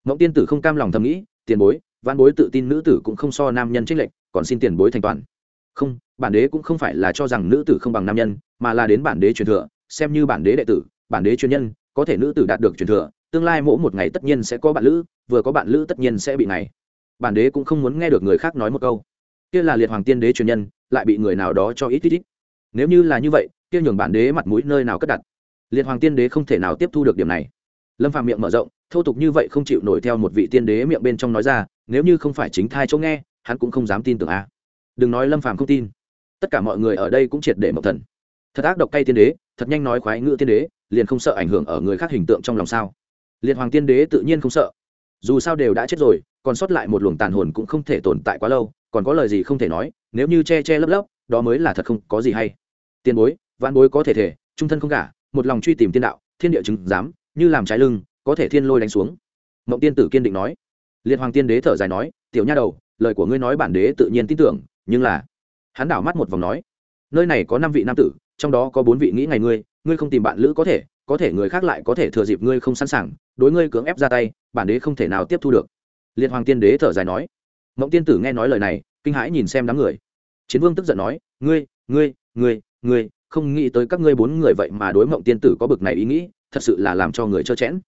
Mộng tiên tử không cam lòng thầm nghĩ, tiền bối văn bối tự tin nữ tử cũng không so nam nhân trích lệnh còn xin tiền bối thành toàn. Không, bản đế cũng không phải là cho rằng nữ tử không bằng nam nhân, mà là đến bản đế truyền thừa, xem như bản đế đệ tử, bản đế chuyên nhân, có thể nữ tử đạt được truyền thừa, tương lai mỗi một ngày tất nhiên sẽ có bạn lữ, vừa có bạn lữ tất nhiên sẽ bị này. Bản đế cũng không muốn nghe được người khác nói một câu. Kia là liệt hoàng tiên đế truyền nhân, lại bị người nào đó cho ít ít ít. Nếu như là như vậy, kia nhường bản đế mặt mũi nơi nào cất đặt. Liệt hoàng tiên đế không thể nào tiếp thu được điểm này lâm phàm miệng mở rộng, thô tục như vậy không chịu nổi theo một vị tiên đế miệng bên trong nói ra, nếu như không phải chính thai chỗ nghe, hắn cũng không dám tin tưởng a. Đừng nói lâm phàm không tin. Tất cả mọi người ở đây cũng triệt để mộng thần. Thật ác độc cay tiên đế, thật nhanh nói khoái ngữ tiên đế, liền không sợ ảnh hưởng ở người khác hình tượng trong lòng sao. Liệt hoàng tiên đế tự nhiên không sợ. Dù sao đều đã chết rồi, còn sót lại một luồng tàn hồn cũng không thể tồn tại quá lâu, còn có lời gì không thể nói, nếu như che che lấp lấp, đó mới là thật không có gì hay. Tiền bối, vạn bối có thể thể, trung thân không cả một lòng truy tìm tiên đạo, thiên địa chứng dám như làm trái lưng, có thể thiên lôi đánh xuống. Mộng tiên tử kiên định nói. Liệt hoàng tiên đế thở dài nói, tiểu nha đầu, lời của ngươi nói bản đế tự nhiên tin tưởng, nhưng là hắn đảo mắt một vòng nói, nơi này có năm vị nam tử, trong đó có bốn vị nghĩ ngày ngươi ngươi không tìm bạn lữ có thể có thể người khác lại có thể thừa dịp ngươi không sẵn sàng, đối ngươi cưỡng ép ra tay, bản đế không thể nào tiếp thu được. Liệt hoàng tiên đế thở dài nói. Mộng tiên tử nghe nói lời này, kinh hãi nhìn xem đám người. Chiến vương tức giận nói, ngươi ngươi ngươi ngươi, không nghĩ tới các ngươi bốn người vậy mà đối mộng tiên tử có bực này ý nghĩ thật sự là làm cho người trơ chẽn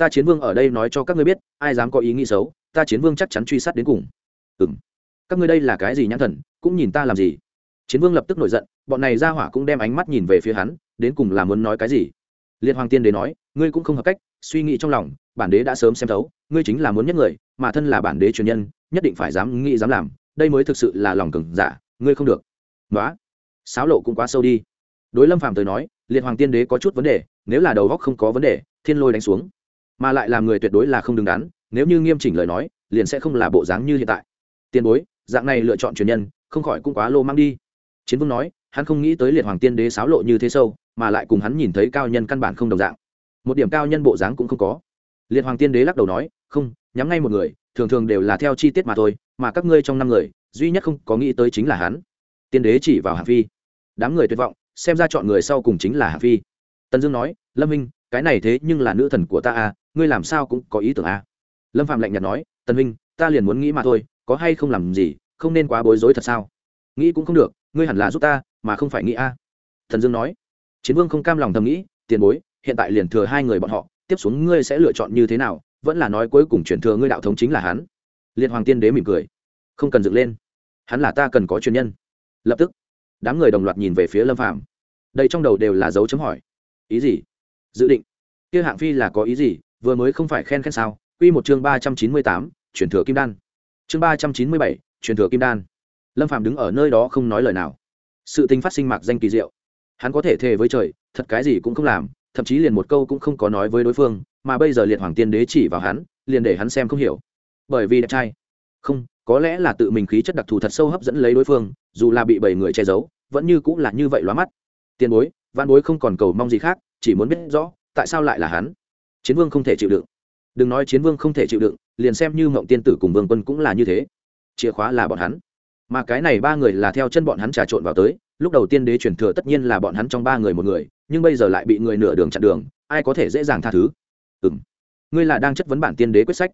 ta chiến vương ở đây nói cho các ngươi biết, ai dám có ý nghĩ xấu, ta chiến vương chắc chắn truy sát đến cùng. Ừ m các ngươi đây là cái gì nhãn thần, cũng nhìn ta làm gì? Chiến vương lập tức nổi giận, bọn này ra hỏa cũng đem ánh mắt nhìn về phía hắn, đến cùng là muốn nói cái gì? Liệt hoàng tiên đế nói, ngươi cũng không hợp cách, suy nghĩ trong lòng, bản đế đã sớm xem thấu, ngươi chính là muốn nhất người, mà thân là bản đế truyền nhân, nhất định phải dám nghĩ dám làm, đây mới thực sự là lòng cừng giả, ngươi không được. Nói sáo lộ cũng quá sâu đi. Đối lâm phàm tới nói, liệt hoàng tiên đế có chút vấn đề nếu là đầu góc không có vấn đề, thiên lôi đánh xuống. Mà lại làm người tuyệt đối là không đứng đắn, nếu như nghiêm chỉnh lời nói, liền sẽ không là bộ dáng như hiện tại. Tiền bối, dạng này lựa chọn truyền nhân, không khỏi cũng quá lô mang đi. Chiến vương nói, hắn không nghĩ tới liệt hoàng tiên đế sáo lộ như thế sâu, mà lại cùng hắn nhìn thấy cao nhân căn bản không đồng dạng. Một điểm cao nhân bộ dáng cũng không có. Liệt hoàng tiên đế lắc đầu nói, không, nhắm ngay một người, thường thường đều là theo chi tiết mà thôi, mà các ngươi trong năm người, duy nhất không có nghĩ tới chính là hắn. Tiên đế chỉ vào hạng phi. Đám người tuyệt vọng, xem ra chọn người sau cùng chính là hạng phi tần dương nói, lâm minh cái này thế nhưng là nữ thần của ta à ngươi làm sao cũng có ý tưởng à? Lâm phạm lạnh nhạt nói, tần minh ta liền muốn nghĩ mà thôi, có hay không làm gì, không nên quá bối rối thật sao? Nghĩ cũng không được, ngươi hẳn là giúp ta, mà không phải nghĩ à. a thần dương nói, chiến vương không cam lòng thầm nghĩ, tiền bối, hiện tại liền thừa hai người bọn họ, tiếp xuống ngươi sẽ lựa chọn như thế nào, vẫn là nói cuối cùng chuyển thừa ngươi đạo thống chính là hắn. Liệt hoàng tiên đế mỉm cười, không cần dựng lên, hắn là ta cần có truyền nhân. Lập tức, đám người đồng loạt nhìn về phía lâm phạm. Đây trong đầu đều là dấu chấm hỏi ý gì? Dự định. Kia hạng phi là có ý gì? Vừa mới không phải khen khen sao? Q một chương ba trăm chín mươi tám, chuyển thừa kim đan. Chương ba trăm chín mươi bảy, chuyển thừa kim đan. Lâm phạm đứng ở nơi đó không nói lời nào. Sự tình phát sinh mạc danh kỳ diệu. Hắn có thể thề với trời, thật cái gì cũng không làm, thậm chí liền một câu cũng không có nói với đối phương, mà bây giờ liệt hoàng tiên đế chỉ vào hắn, liền để hắn xem không hiểu. Bởi vì đẹp trai. Không, có lẽ là tự mình khí chất đặc thù thật sâu hấp dẫn lấy đối phương, dù là bị bảy người che giấu, vẫn như cũng là như vậy lóa mắt. Tiền bối văn bối không còn cầu mong gì khác, chỉ muốn biết rõ, tại sao lại là hắn? Chiến vương không thể chịu đựng. Đừng nói chiến vương không thể chịu đựng, liền xem như mộng tiên tử cùng vương quân cũng là như thế. Chìa khóa là bọn hắn. Mà cái này ba người là theo chân bọn hắn trà trộn vào tới, lúc đầu tiên đế truyền thừa tất nhiên là bọn hắn trong ba người một người, nhưng bây giờ lại bị người nửa đường chặn đường, ai có thể dễ dàng tha thứ? Ừ m ngươi là đang chất vấn bản tiên đế quyết sách.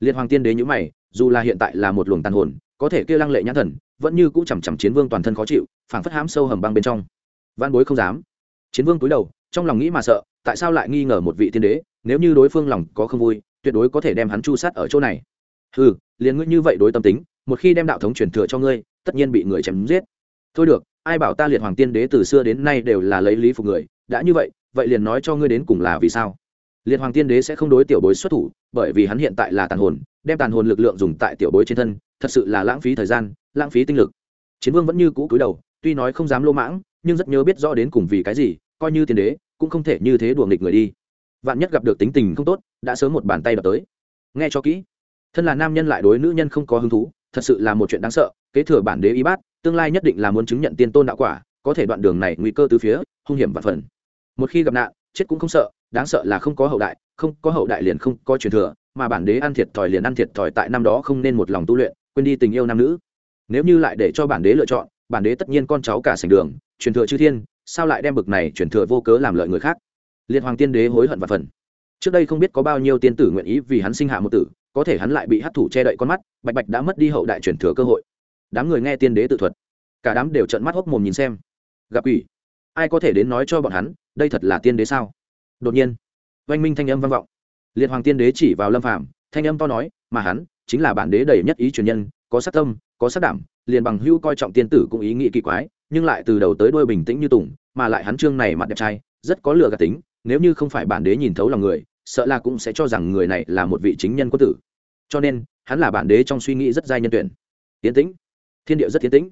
Liệt hoàng tiên đế nhữ mày, dù là hiện tại là một luồng tàn hồn, có thể kia lăng lệ nhãn thần, vẫn như cũ chằm chằm chiến vương toàn thân khó chịu, phảng phất hãm sâu hầm băng bên trong. Văn bối không dám chiến vương cúi đầu, trong lòng nghĩ mà sợ, tại sao lại nghi ngờ một vị tiên đế, nếu như đối phương lòng có không vui, tuyệt đối có thể đem hắn chu sát ở chỗ này. Ừ liền ngươi như vậy đối tâm tính, một khi đem đạo thống truyền thừa cho ngươi, tất nhiên bị người chém giết. Thôi được, ai bảo ta liệt hoàng tiên đế từ xưa đến nay đều là lấy lý phục người, đã như vậy vậy liền nói cho ngươi đến cùng là vì sao? Liệt hoàng tiên đế sẽ không đối tiểu bối xuất thủ, bởi vì hắn hiện tại là tàn hồn, đem tàn hồn lực lượng dùng tại tiểu bối trên thân, thật sự là lãng phí thời gian, lãng phí tinh lực. Chiến vương vẫn như cũ cúi đầu, tuy nói không dám lô mãng nhưng rất nhớ biết rõ đến cùng vì cái gì, coi như tiên đế, cũng không thể như thế đùa nghịch người đi. Vạn nhất gặp được tính tình không tốt, đã sớm một bàn tay đập tới. Nghe cho kỹ. Thân là nam nhân lại đối nữ nhân không có hứng thú, thật sự là một chuyện đáng sợ, kế thừa bản đế y bát, tương lai nhất định là muốn chứng nhận tiên tôn đạo quả, có thể đoạn đường này nguy cơ từ phía, hung hiểm và phần. Một khi gặp nạn, chết cũng không sợ, đáng sợ là không có hậu đại, không có hậu đại liền không có truyền thừa, mà bản đế ăn thiệt thòi liền ăn thiệt thòi tại năm đó không nên một lòng tu luyện, quên đi tình yêu nam nữ. Nếu như lại để cho bản đế lựa chọn, bản đế tất nhiên con cháu cả sành đường truyền thừa chư thiên, sao lại đem bực này truyền thừa vô cớ làm lợi người khác? Liệt hoàng tiên đế hối hận và phần. Trước đây không biết có bao nhiêu tiên tử nguyện ý vì hắn sinh hạ một tử, có thể hắn lại bị hấp thủ che đậy con mắt, bạch bạch đã mất đi hậu đại truyền thừa cơ hội. Đám người nghe tiên đế tự thuật, cả đám đều trợn mắt hốc mồm nhìn xem. Gặp ủy ai có thể đến nói cho bọn hắn, đây thật là tiên đế sao? Đột nhiên, oanh minh thanh âm vang vọng. Liệt hoàng tiên đế chỉ vào lâm phàm, thanh âm to nói, mà hắn chính là bản đế đầy nhất ý truyền nhân, có sát tâm, có sát đảm, liền bằng hưu coi trọng tiên tử cũng ý nghĩ kỳ quái nhưng lại từ đầu tới đuôi bình tĩnh như tùng, mà lại hắn trương này mặt đẹp trai, rất có lựa gạt tính, nếu như không phải bản đế nhìn thấu lòng người, sợ là cũng sẽ cho rằng người này là một vị chính nhân quân tử. Cho nên, hắn là bản đế trong suy nghĩ rất giai nhân tuyển. Tiến tĩnh. Thiên địa rất tiến tĩnh.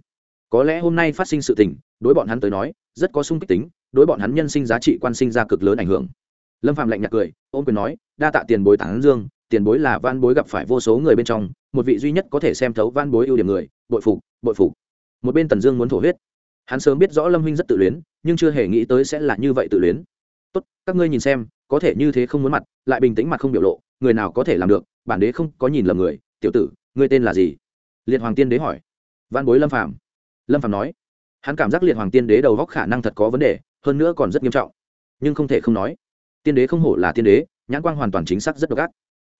Có lẽ hôm nay phát sinh sự tình, đối bọn hắn tới nói, rất có sung kích tính, đối bọn hắn nhân sinh giá trị quan sinh ra cực lớn ảnh hưởng. Lâm phạm lạnh nhạt cười ôm quyền nói, đa tạ tiền bối tán dương, tiền bối là van bối gặp phải vô số người bên trong, một vị duy nhất có thể xem thấu van bối ưu điểm người, bội phục bội phục. Một bên tần dương muốn thổ huyết hắn sớm biết rõ lâm huynh rất tự luyến, nhưng chưa hề nghĩ tới sẽ là như vậy tự luyến. Tốt, các ngươi nhìn xem, có thể như thế không muốn mặt, lại bình tĩnh mặt không biểu lộ, người nào có thể làm được, bản đế không có nhìn lầm người. Tiểu tử, ngươi tên là gì? Liệt hoàng tiên đế hỏi. Văn bối lâm phàm. Lâm phàm nói. Hắn cảm giác liệt hoàng tiên đế đầu góc khả năng thật có vấn đề, hơn nữa còn rất nghiêm trọng. Nhưng không thể không nói, tiên đế không hổ là tiên đế, nhãn quang hoàn toàn chính xác rất độc ác.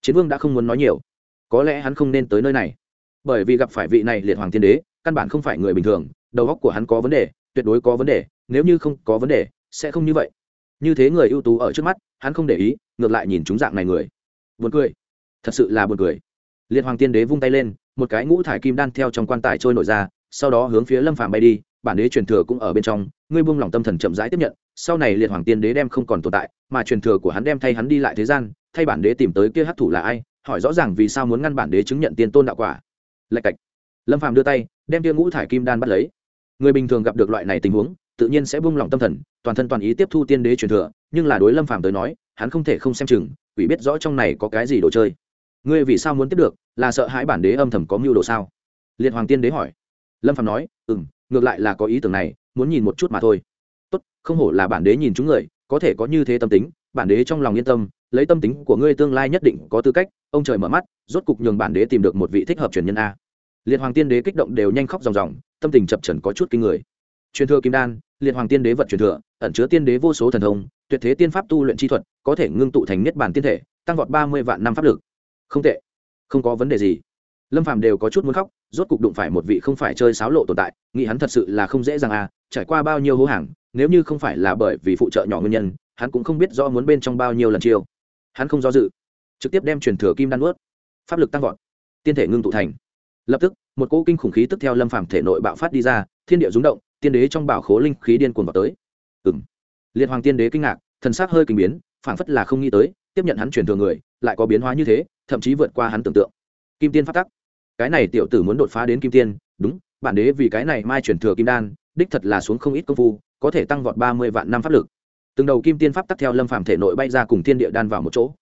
Chiến vương đã không muốn nói nhiều. Có lẽ hắn không nên tới nơi này. Bởi vì gặp phải vị này liệt hoàng tiên đế, căn bản không phải người bình thường đầu óc của hắn có vấn đề, tuyệt đối có vấn đề, nếu như không có vấn đề, sẽ không như vậy. Như thế người ưu tú ở trước mắt, hắn không để ý, ngược lại nhìn chúng dạng này người. Buồn cười. Thật sự là buồn cười. Liệt hoàng tiên đế vung tay lên, một cái ngũ thải kim đan theo trong quan tài trôi nổi ra, sau đó hướng phía lâm phàm bay đi, bản đế truyền thừa cũng ở bên trong, ngươi buông lòng tâm thần chậm rãi tiếp nhận, sau này liệt hoàng tiên đế đem không còn tồn tại, mà truyền thừa của hắn đem thay hắn đi lại thế gian, thay bản đế tìm tới kia hắc thủ là ai, hỏi rõ ràng vì sao muốn ngăn bản đế chứng nhận tiên tôn đạo quả. Lạch cạch. Lâm phàm đưa tay, đem kia ngũ thải kim đan bắt lấy người bình thường gặp được loại này tình huống, tự nhiên sẽ buông lòng tâm thần, toàn thân toàn ý tiếp thu tiên đế truyền thừa, nhưng là đối lâm phàm tới nói, hắn không thể không xem chừng, quỷ biết rõ trong này có cái gì đồ chơi. Ngươi vì sao muốn tiếp được, là sợ hãi bản đế âm thầm có mưu đồ sao? Liệt hoàng tiên đế hỏi. Lâm phàm nói ừ m ngược lại là có ý tưởng này, muốn nhìn một chút mà thôi. Tốt, không hổ là bản đế nhìn chúng người, có thể có như thế tâm tính, bản đế trong lòng yên tâm, lấy tâm tính của ngươi tương lai nhất định có tư cách, ông trời mở mắt, rốt cục nhường bản đế tìm được một vị thích hợp truyền nhân a liệt hoàng tiên đế kích động đều nhanh khóc ròng ròng, tâm tình chập trần có chút kinh người. Truyền thừa kim đan, liệt hoàng tiên đế vật truyền thừa, ẩn chứa tiên đế vô số thần thông, tuyệt thế tiên pháp tu luyện chi thuật, có thể ngưng tụ thành niết bản tiên thể, tăng vọt ba mươi vạn năm pháp lực. Không tệ. Không có vấn đề gì. Lâm phàm đều có chút muốn khóc, rốt cục đụng phải một vị không phải chơi sáo lộ tồn tại, nghĩ hắn thật sự là không dễ dàng à trải qua bao nhiêu hố hàng, nếu như không phải là bởi vì phụ trợ nhỏ nguyên nhân, hắn cũng không biết do muốn bên trong bao nhiêu lần chiêu. Hắn không do dự, trực tiếp đem truyền thừa kim đan ướt pháp lực tăng vọt, tiên thể ngưng tụ thành lập tức, một cỗ kinh khủng khí tức theo lâm phàm thể nội bạo phát đi ra, thiên địa rúng động, tiên đế trong bảo khố linh khí điên cuồng vào tới. Ừng liệt hoàng tiên đế kinh ngạc, thần sắc hơi kinh biến, phảng phất là không nghĩ tới, tiếp nhận hắn truyền thừa người, lại có biến hóa như thế, thậm chí vượt qua hắn tưởng tượng. Kim tiên phát tắc. Cái này tiểu tử muốn đột phá đến kim tiên, đúng, bản đế vì cái này mai truyền thừa kim đan, đích thật là xuống không ít công phu, có thể tăng vọt ba mươi vạn năm pháp lực. Từng đầu kim tiên pháp tắc theo lâm phàm thể nội bay ra cùng thiên địa đan vào một chỗ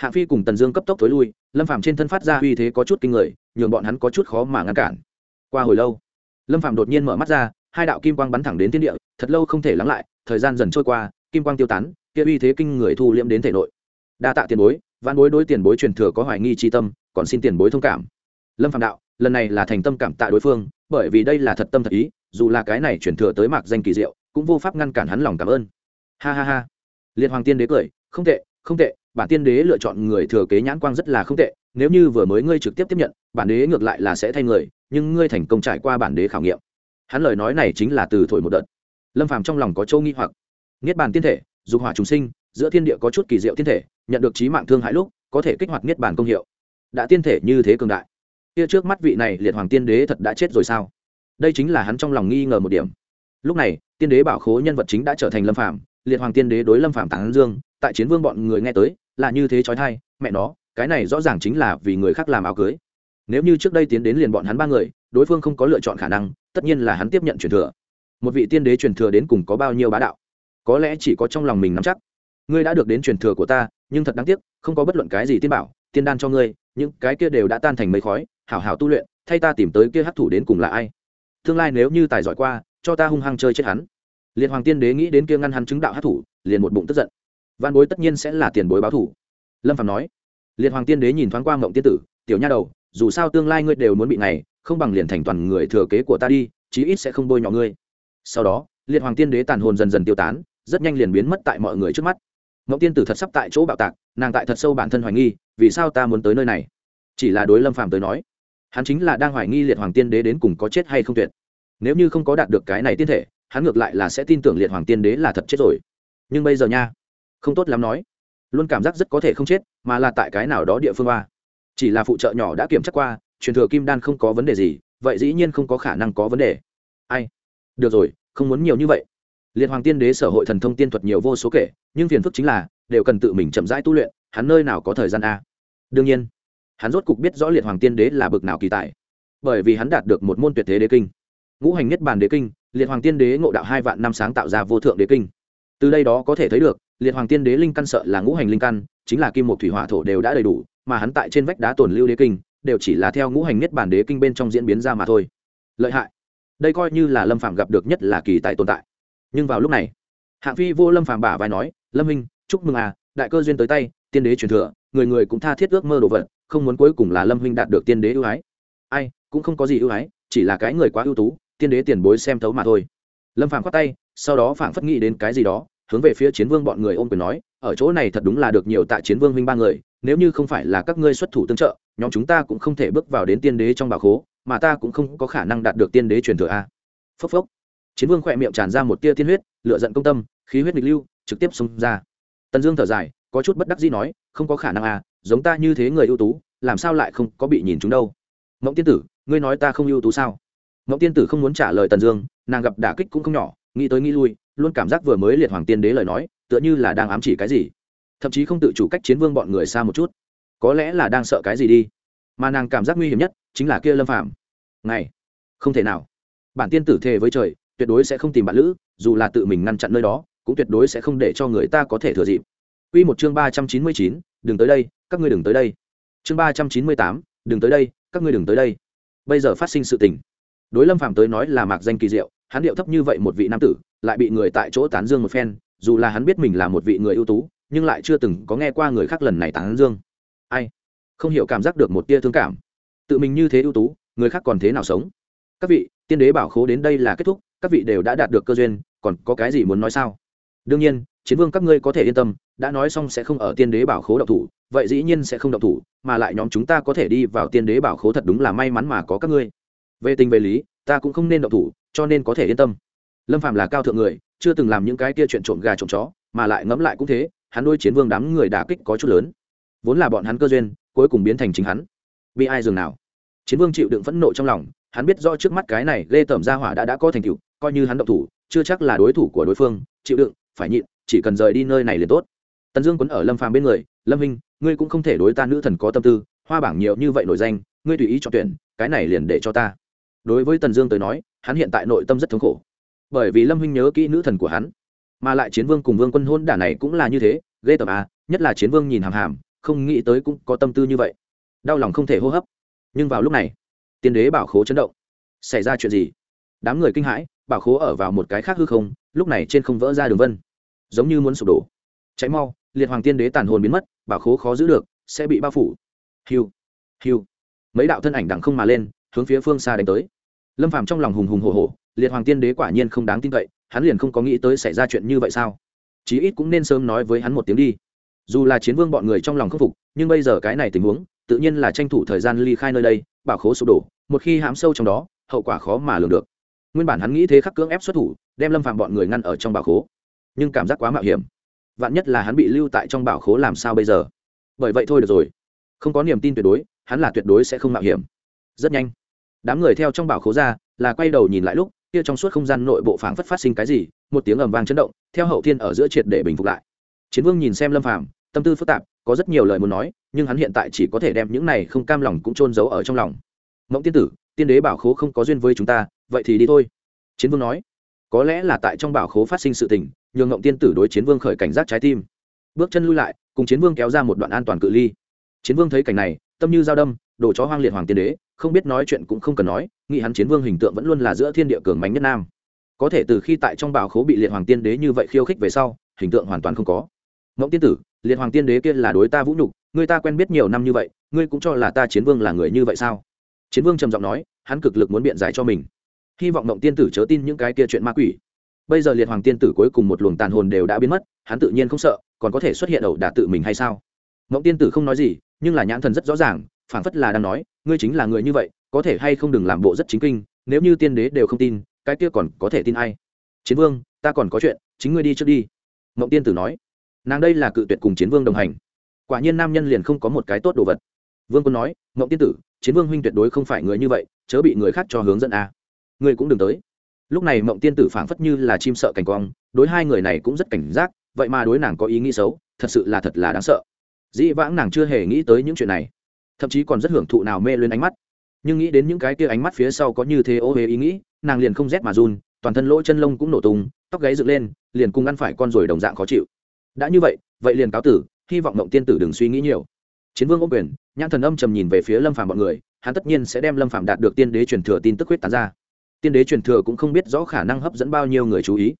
hạ phi cùng tần dương cấp tốc thối lui, lâm phàm trên thân phát ra uy thế có chút kinh người, nhường bọn hắn có chút khó mà ngăn cản. Qua hồi lâu, lâm phàm đột nhiên mở mắt ra, hai đạo kim quang bắn thẳng đến thiên địa, thật lâu không thể lắng lại, thời gian dần trôi qua, kim quang tiêu tán, kia uy thế kinh người thu liễm đến thể nội. Đa tạ tiền bối văn bối đối tiền bối truyền thừa có hoài nghi chi tâm, còn xin tiền bối thông cảm. Lâm phạm đạo, lần này là thành tâm cảm tạ đối phương, bởi vì đây là thật tâm thật ý, dù là cái này truyền thừa tới mạc danh kỳ diệu, cũng vô pháp ngăn cản hắn lòng cảm ơn. Ha ha ha. Liệt hoàng tiên đế cười, không tệ không tệ bản tiên đế lựa chọn người thừa kế nhãn quang rất là không tệ, nếu như vừa mới ngươi trực tiếp tiếp nhận, bản đế ngược lại là sẽ thay người, nhưng ngươi thành công trải qua bản đế khảo nghiệm. Hắn lời nói này chính là từ thổi một đợt. Lâm phàm trong lòng có châu nghi hoặc. Niết bàn tiên thể, dục hỏa chúng sinh, giữa thiên địa có chút kỳ diệu tiên thể, nhận được trí mạng thương hại lúc, có thể kích hoạt niết bàn công hiệu. Đã tiên thể như thế cường đại. Kia trước mắt vị này liệt hoàng tiên đế thật đã chết rồi sao? Đây chính là hắn trong lòng nghi ngờ một điểm. Lúc này, tiên đế bảo khố nhân vật chính đã trở thành lâm phàm liệt hoàng tiên đế đối lâm phạm tán dương, tại chiến vương bọn người nghe tới, là như thế trói thai, mẹ nó, cái này rõ ràng chính là vì người khác làm áo cưới. Nếu như trước đây tiến đến liền bọn hắn ba người, đối phương không có lựa chọn khả năng, tất nhiên là hắn tiếp nhận truyền thừa. Một vị tiên đế truyền thừa đến cùng có bao nhiêu bá đạo? Có lẽ chỉ có trong lòng mình nắm chắc. Ngươi đã được đến truyền thừa của ta, nhưng thật đáng tiếc, không có bất luận cái gì tiên bảo, tiên đan cho ngươi, những cái kia đều đã tan thành mây khói, hảo hảo tu luyện, thay ta tìm tới kia hấp thủ đến cùng là ai? Tương lai nếu như tài giỏi qua, cho ta hung hăng chơi chết hắn liệt hoàng tiên đế nghĩ đến kia ngăn hắn chứng đạo hát thủ, liền một bụng tức giận. Văn bối tất nhiên sẽ là tiền bối báo thủ. Lâm phạm nói. Liệt hoàng tiên đế nhìn thoáng qua mộng tiên tử, tiểu nha đầu, dù sao tương lai ngươi đều muốn bị này, không bằng liền thành toàn người thừa kế của ta đi, chí ít sẽ không bôi nhọ ngươi. Sau đó liệt hoàng tiên đế tàn hồn dần dần tiêu tán, rất nhanh liền biến mất tại mọi người trước mắt. Mộng tiên tử thật sắp tại chỗ bạo tạc, nàng tại thật sâu bản thân hoài nghi, vì sao ta muốn tới nơi này? Chỉ là đối lâm phàm tới nói, hắn chính là đang hoài nghi liệt hoàng tiên đế đến cùng có chết hay không tuyệt. Nếu như không có đạt được cái này tiên thể hắn ngược lại là sẽ tin tưởng liệt hoàng tiên đế là thật chết rồi. Nhưng bây giờ nha, không tốt lắm nói. Luôn cảm giác rất có thể không chết, mà là tại cái nào đó địa phương ba chỉ là phụ trợ nhỏ đã kiểm tra qua, truyền thừa kim đan không có vấn đề gì, vậy dĩ nhiên không có khả năng có vấn đề. Ai? Được rồi, không muốn nhiều như vậy. Liệt hoàng tiên đế sở hội thần thông tiên thuật nhiều vô số kể, nhưng phiền phức chính là, đều cần tự mình chậm rãi tu luyện, hắn nơi nào có thời gian a? Đương nhiên, hắn rốt cục biết rõ liệt hoàng tiên đế là bực nào kỳ tài. Bởi vì hắn đạt được một môn tuyệt thế đế kinh. Ngũ hành nhất bản đế kinh liệt hoàng tiên đế ngộ đạo hai vạn năm sáng tạo ra vô thượng đế kinh. Từ đây đó có thể thấy được, liệt hoàng tiên đế linh căn sợ là ngũ hành linh căn, chính là kim một thủy hỏa thổ đều đã đầy đủ, mà hắn tại trên vách đá tồn lưu đế kinh, đều chỉ là theo ngũ hành nhất bản đế kinh bên trong diễn biến ra mà thôi. Lợi hại. Đây coi như là lâm phạm gặp được nhất là kỳ tại tồn tại. Nhưng vào lúc này, hạng phi vô lâm phàm bả vai nói, lâm minh, chúc mừng à đại cơ duyên tới tay, tiên đế truyền thừa, người người cũng tha thiết ước mơ đồ vật, không muốn cuối cùng là lâm huynh đạt được tiên đế ưu ái. Ai, cũng không có gì ưu ái, chỉ là cái người quá ưu tú tiên đế tiền bối xem thấu mà thôi. Lâm phàm khoát tay, sau đó phảng phất nghĩ đến cái gì đó, hướng về phía chiến vương bọn người ôm quyền nói, ở chỗ này thật đúng là được nhiều tại chiến vương huynh ba người, nếu như không phải là các ngươi xuất thủ tương trợ, nhóm chúng ta cũng không thể bước vào đến tiên đế trong bảo khố, mà ta cũng không có khả năng đạt được tiên đế truyền thừa a. Phốc phốc. Chiến vương khỏe miệng tràn ra một tia tiên huyết lựa giận công tâm, khí huyết nghịch lưu, trực tiếp xông ra. Tần dương thở dài, có chút bất đắc dĩ nói, không có khả năng à giống ta như thế người ưu tú, làm sao lại không có bị nhìn chúng đâu? Mộng tiên tử, ngươi nói ta không ưu tú sao? Mộng tiên tử không muốn trả lời tần dương nàng gặp đả kích cũng không nhỏ nghĩ tới nghĩ lui luôn cảm giác vừa mới liệt hoàng tiên đế lời nói tựa như là đang ám chỉ cái gì thậm chí không tự chủ cách chiến vương bọn người xa một chút có lẽ là đang sợ cái gì đi mà nàng cảm giác nguy hiểm nhất chính là kia lâm phạm ngày, không thể nào bản tiên tử thề với trời tuyệt đối sẽ không tìm bạn lữ dù là tự mình ngăn chặn nơi đó cũng tuyệt đối sẽ không để cho người ta có thể thừa dịp Quy một chương ba trăm chín mươi chín, đừng tới đây, các ngươi đừng tới đây. Chương ba trăm chín mươi tám, đừng tới đây, các ngươi đừng tới đây. Bây giờ phát sinh sự tình. Đối Lâm Phàm tới nói là mạc danh kỳ diệu, hắn điệu thấp như vậy một vị nam tử lại bị người tại chỗ tán dương một phen dù là hắn biết mình là một vị người ưu tú nhưng lại chưa từng có nghe qua người khác lần này tán dương. Ai? Không hiểu cảm giác được một tia thương cảm. Tự mình như thế ưu tú người khác còn thế nào sống? Các vị tiên đế bảo khố đến đây là kết thúc các vị đều đã đạt được cơ duyên còn có cái gì muốn nói sao? Đương nhiên chiến vương các ngươi có thể yên tâm đã nói xong sẽ không ở tiên đế bảo khố động thủ vậy dĩ nhiên sẽ không động thủ mà lại nhóm chúng ta có thể đi vào tiên đế bảo khố thật đúng là may mắn mà có các ngươi về tình về lý, ta cũng không nên động thủ, cho nên có thể yên tâm. Lâm phạm là cao thượng người, chưa từng làm những cái kia chuyện trộm gà trộm chó, mà lại ngẫm lại cũng thế, hắn đôi chiến vương đám người đả kích có chút lớn. Vốn là bọn hắn cơ duyên, cuối cùng biến thành chính hắn. Bị ai dường nào? Chiến vương chịu đựng phẫn nộ trong lòng, hắn biết do trước mắt cái này lê tẩm gia hỏa đã đã có thành tựu, coi như hắn động thủ, chưa chắc là đối thủ của đối phương, chịu đựng, phải nhịn, chỉ cần rời đi nơi này liền tốt. Tần dương quấn ở lâm phàm bên người, lâm minh ngươi cũng không thể đối ta nữ thần có tâm tư, hoa bảng nhiều như vậy nổi danh, ngươi tùy ý cho tuyển, cái này liền để cho ta đối với tần dương tới nói, hắn hiện tại nội tâm rất thống khổ. Bởi vì lâm huynh nhớ kỹ nữ thần của hắn, mà lại chiến vương cùng vương quân hôn đả này cũng là như thế, ghê tởm à nhất là chiến vương nhìn hàm hàm, không nghĩ tới cũng có tâm tư như vậy. Đau lòng không thể hô hấp. Nhưng vào lúc này, tiên đế bảo khố chấn động. Xảy ra chuyện gì? Đám người kinh hãi, bảo khố ở vào một cái khác hư không, lúc này trên không vỡ ra đường vân. Giống như muốn sụp đổ. Cháy mau, liệt hoàng tiên đế tàn hồn biến mất, bảo khố khó giữ được, sẽ bị bao phủ. Hiu hiu. Mấy đạo thân ảnh đằng không mà lên hướng phía phương xa đánh tới. Lâm phàm trong lòng hùng hùng hồ hồ liệt hoàng tiên đế quả nhiên không đáng tin cậy, hắn liền không có nghĩ tới xảy ra chuyện như vậy sao? Chí ít cũng nên sớm nói với hắn một tiếng đi. Dù là chiến vương bọn người trong lòng khâm phục, nhưng bây giờ cái này tình huống, tự nhiên là tranh thủ thời gian ly khai nơi đây, bảo khố sụp đổ, một khi hãm sâu trong đó, hậu quả khó mà lường được. Nguyên bản hắn nghĩ thế khắc cưỡng ép xuất thủ, đem lâm phạm bọn người ngăn ở trong bảo khố. Nhưng cảm giác quá mạo hiểm. Vạn nhất là hắn bị lưu tại trong bảo khố làm sao bây giờ? Bởi vậy thôi được rồi. Không có niềm tin tuyệt đối, hắn là tuyệt đối sẽ không mạo hiểm. Rất nhanh đám người theo trong bảo khố ra, là quay đầu nhìn lại lúc, kia trong suốt không gian nội bộ phảng phất phát sinh cái gì, một tiếng ầm vang chấn động, theo hậu thiên ở giữa triệt để bình phục lại. Chiến vương nhìn xem lâm phàm, tâm tư phức tạp, có rất nhiều lời muốn nói, nhưng hắn hiện tại chỉ có thể đem những này không cam lòng cũng trôn giấu ở trong lòng. Mộng tiên tử, tiên đế bảo khố không có duyên với chúng ta, vậy thì đi thôi. Chiến vương nói. Có lẽ là tại trong bảo khố phát sinh sự tình, nhường ngộng tiên tử đối chiến vương khởi cảnh giác trái tim. Bước chân lui lại, cùng chiến vương kéo ra một đoạn an toàn cự ly. Chiến vương thấy cảnh này, tâm như dao đâm, đổ chó hoang liệt hoàng tiên đế không biết nói chuyện cũng không cần nói, nghĩ hắn chiến vương hình tượng vẫn luôn là giữa thiên địa cường mánh nhất nam. Có thể từ khi tại trong bảo khố bị liệt hoàng tiên đế như vậy khiêu khích về sau, hình tượng hoàn toàn không có. Ngộng tiên tử, liệt hoàng tiên đế kia là đối ta vũ nhục, người ta quen biết nhiều năm như vậy, ngươi cũng cho là ta chiến vương là người như vậy sao? Chiến vương trầm giọng nói, hắn cực lực muốn biện giải cho mình. Hy vọng ngộng tiên tử chớ tin những cái kia chuyện ma quỷ. Bây giờ liệt hoàng tiên tử cuối cùng một luồng tàn hồn đều đã biến mất, hắn tự nhiên không sợ, còn có thể xuất hiện ẩu đả tự mình hay sao? Ngộng tiên tử không nói gì, nhưng là nhãn thần rất rõ ràng, phảng phất là đang nói ngươi chính là người như vậy, có thể hay không đừng làm bộ rất chính kinh, nếu như tiên đế đều không tin, cái kia còn có thể tin ai? Chiến vương, ta còn có chuyện, chính ngươi đi trước đi. Mộng tiên tử nói. Nàng đây là cự tuyệt cùng chiến vương đồng hành. Quả nhiên nam nhân liền không có một cái tốt đồ vật. Vương quân nói. Mộng tiên tử, chiến vương huynh tuyệt đối không phải người như vậy, chớ bị người khác cho hướng dẫn a. À. ngươi cũng đừng tới. Lúc này mộng tiên tử phảng phất như là chim sợ cảnh quang, đối hai người này cũng rất cảnh giác, vậy mà đối nàng có ý nghĩ xấu, thật sự là thật là đáng sợ. Dĩ vãng nàng chưa hề nghĩ tới những chuyện này thậm chí còn rất hưởng thụ nào mê lên ánh mắt. Nhưng nghĩ đến những cái kia ánh mắt phía sau có như thế ô huế ý nghĩ, nàng liền không rét mà run, toàn thân lỗ chân lông cũng nổ tung, tóc gáy dựng lên, liền cùng ăn phải con ruồi đồng dạng khó chịu. Đã như vậy vậy liền cáo tử, hy vọng mộng tiên tử đừng suy nghĩ nhiều. Chiến vương ô quyền, nhãn thần âm trầm nhìn về phía lâm phàm bọn người, hắn tất nhiên sẽ đem lâm phàm đạt được tiên đế truyền thừa tin tức huyết tán ra. Tiên đế truyền thừa cũng không biết rõ khả năng hấp dẫn bao nhiêu người chú ý.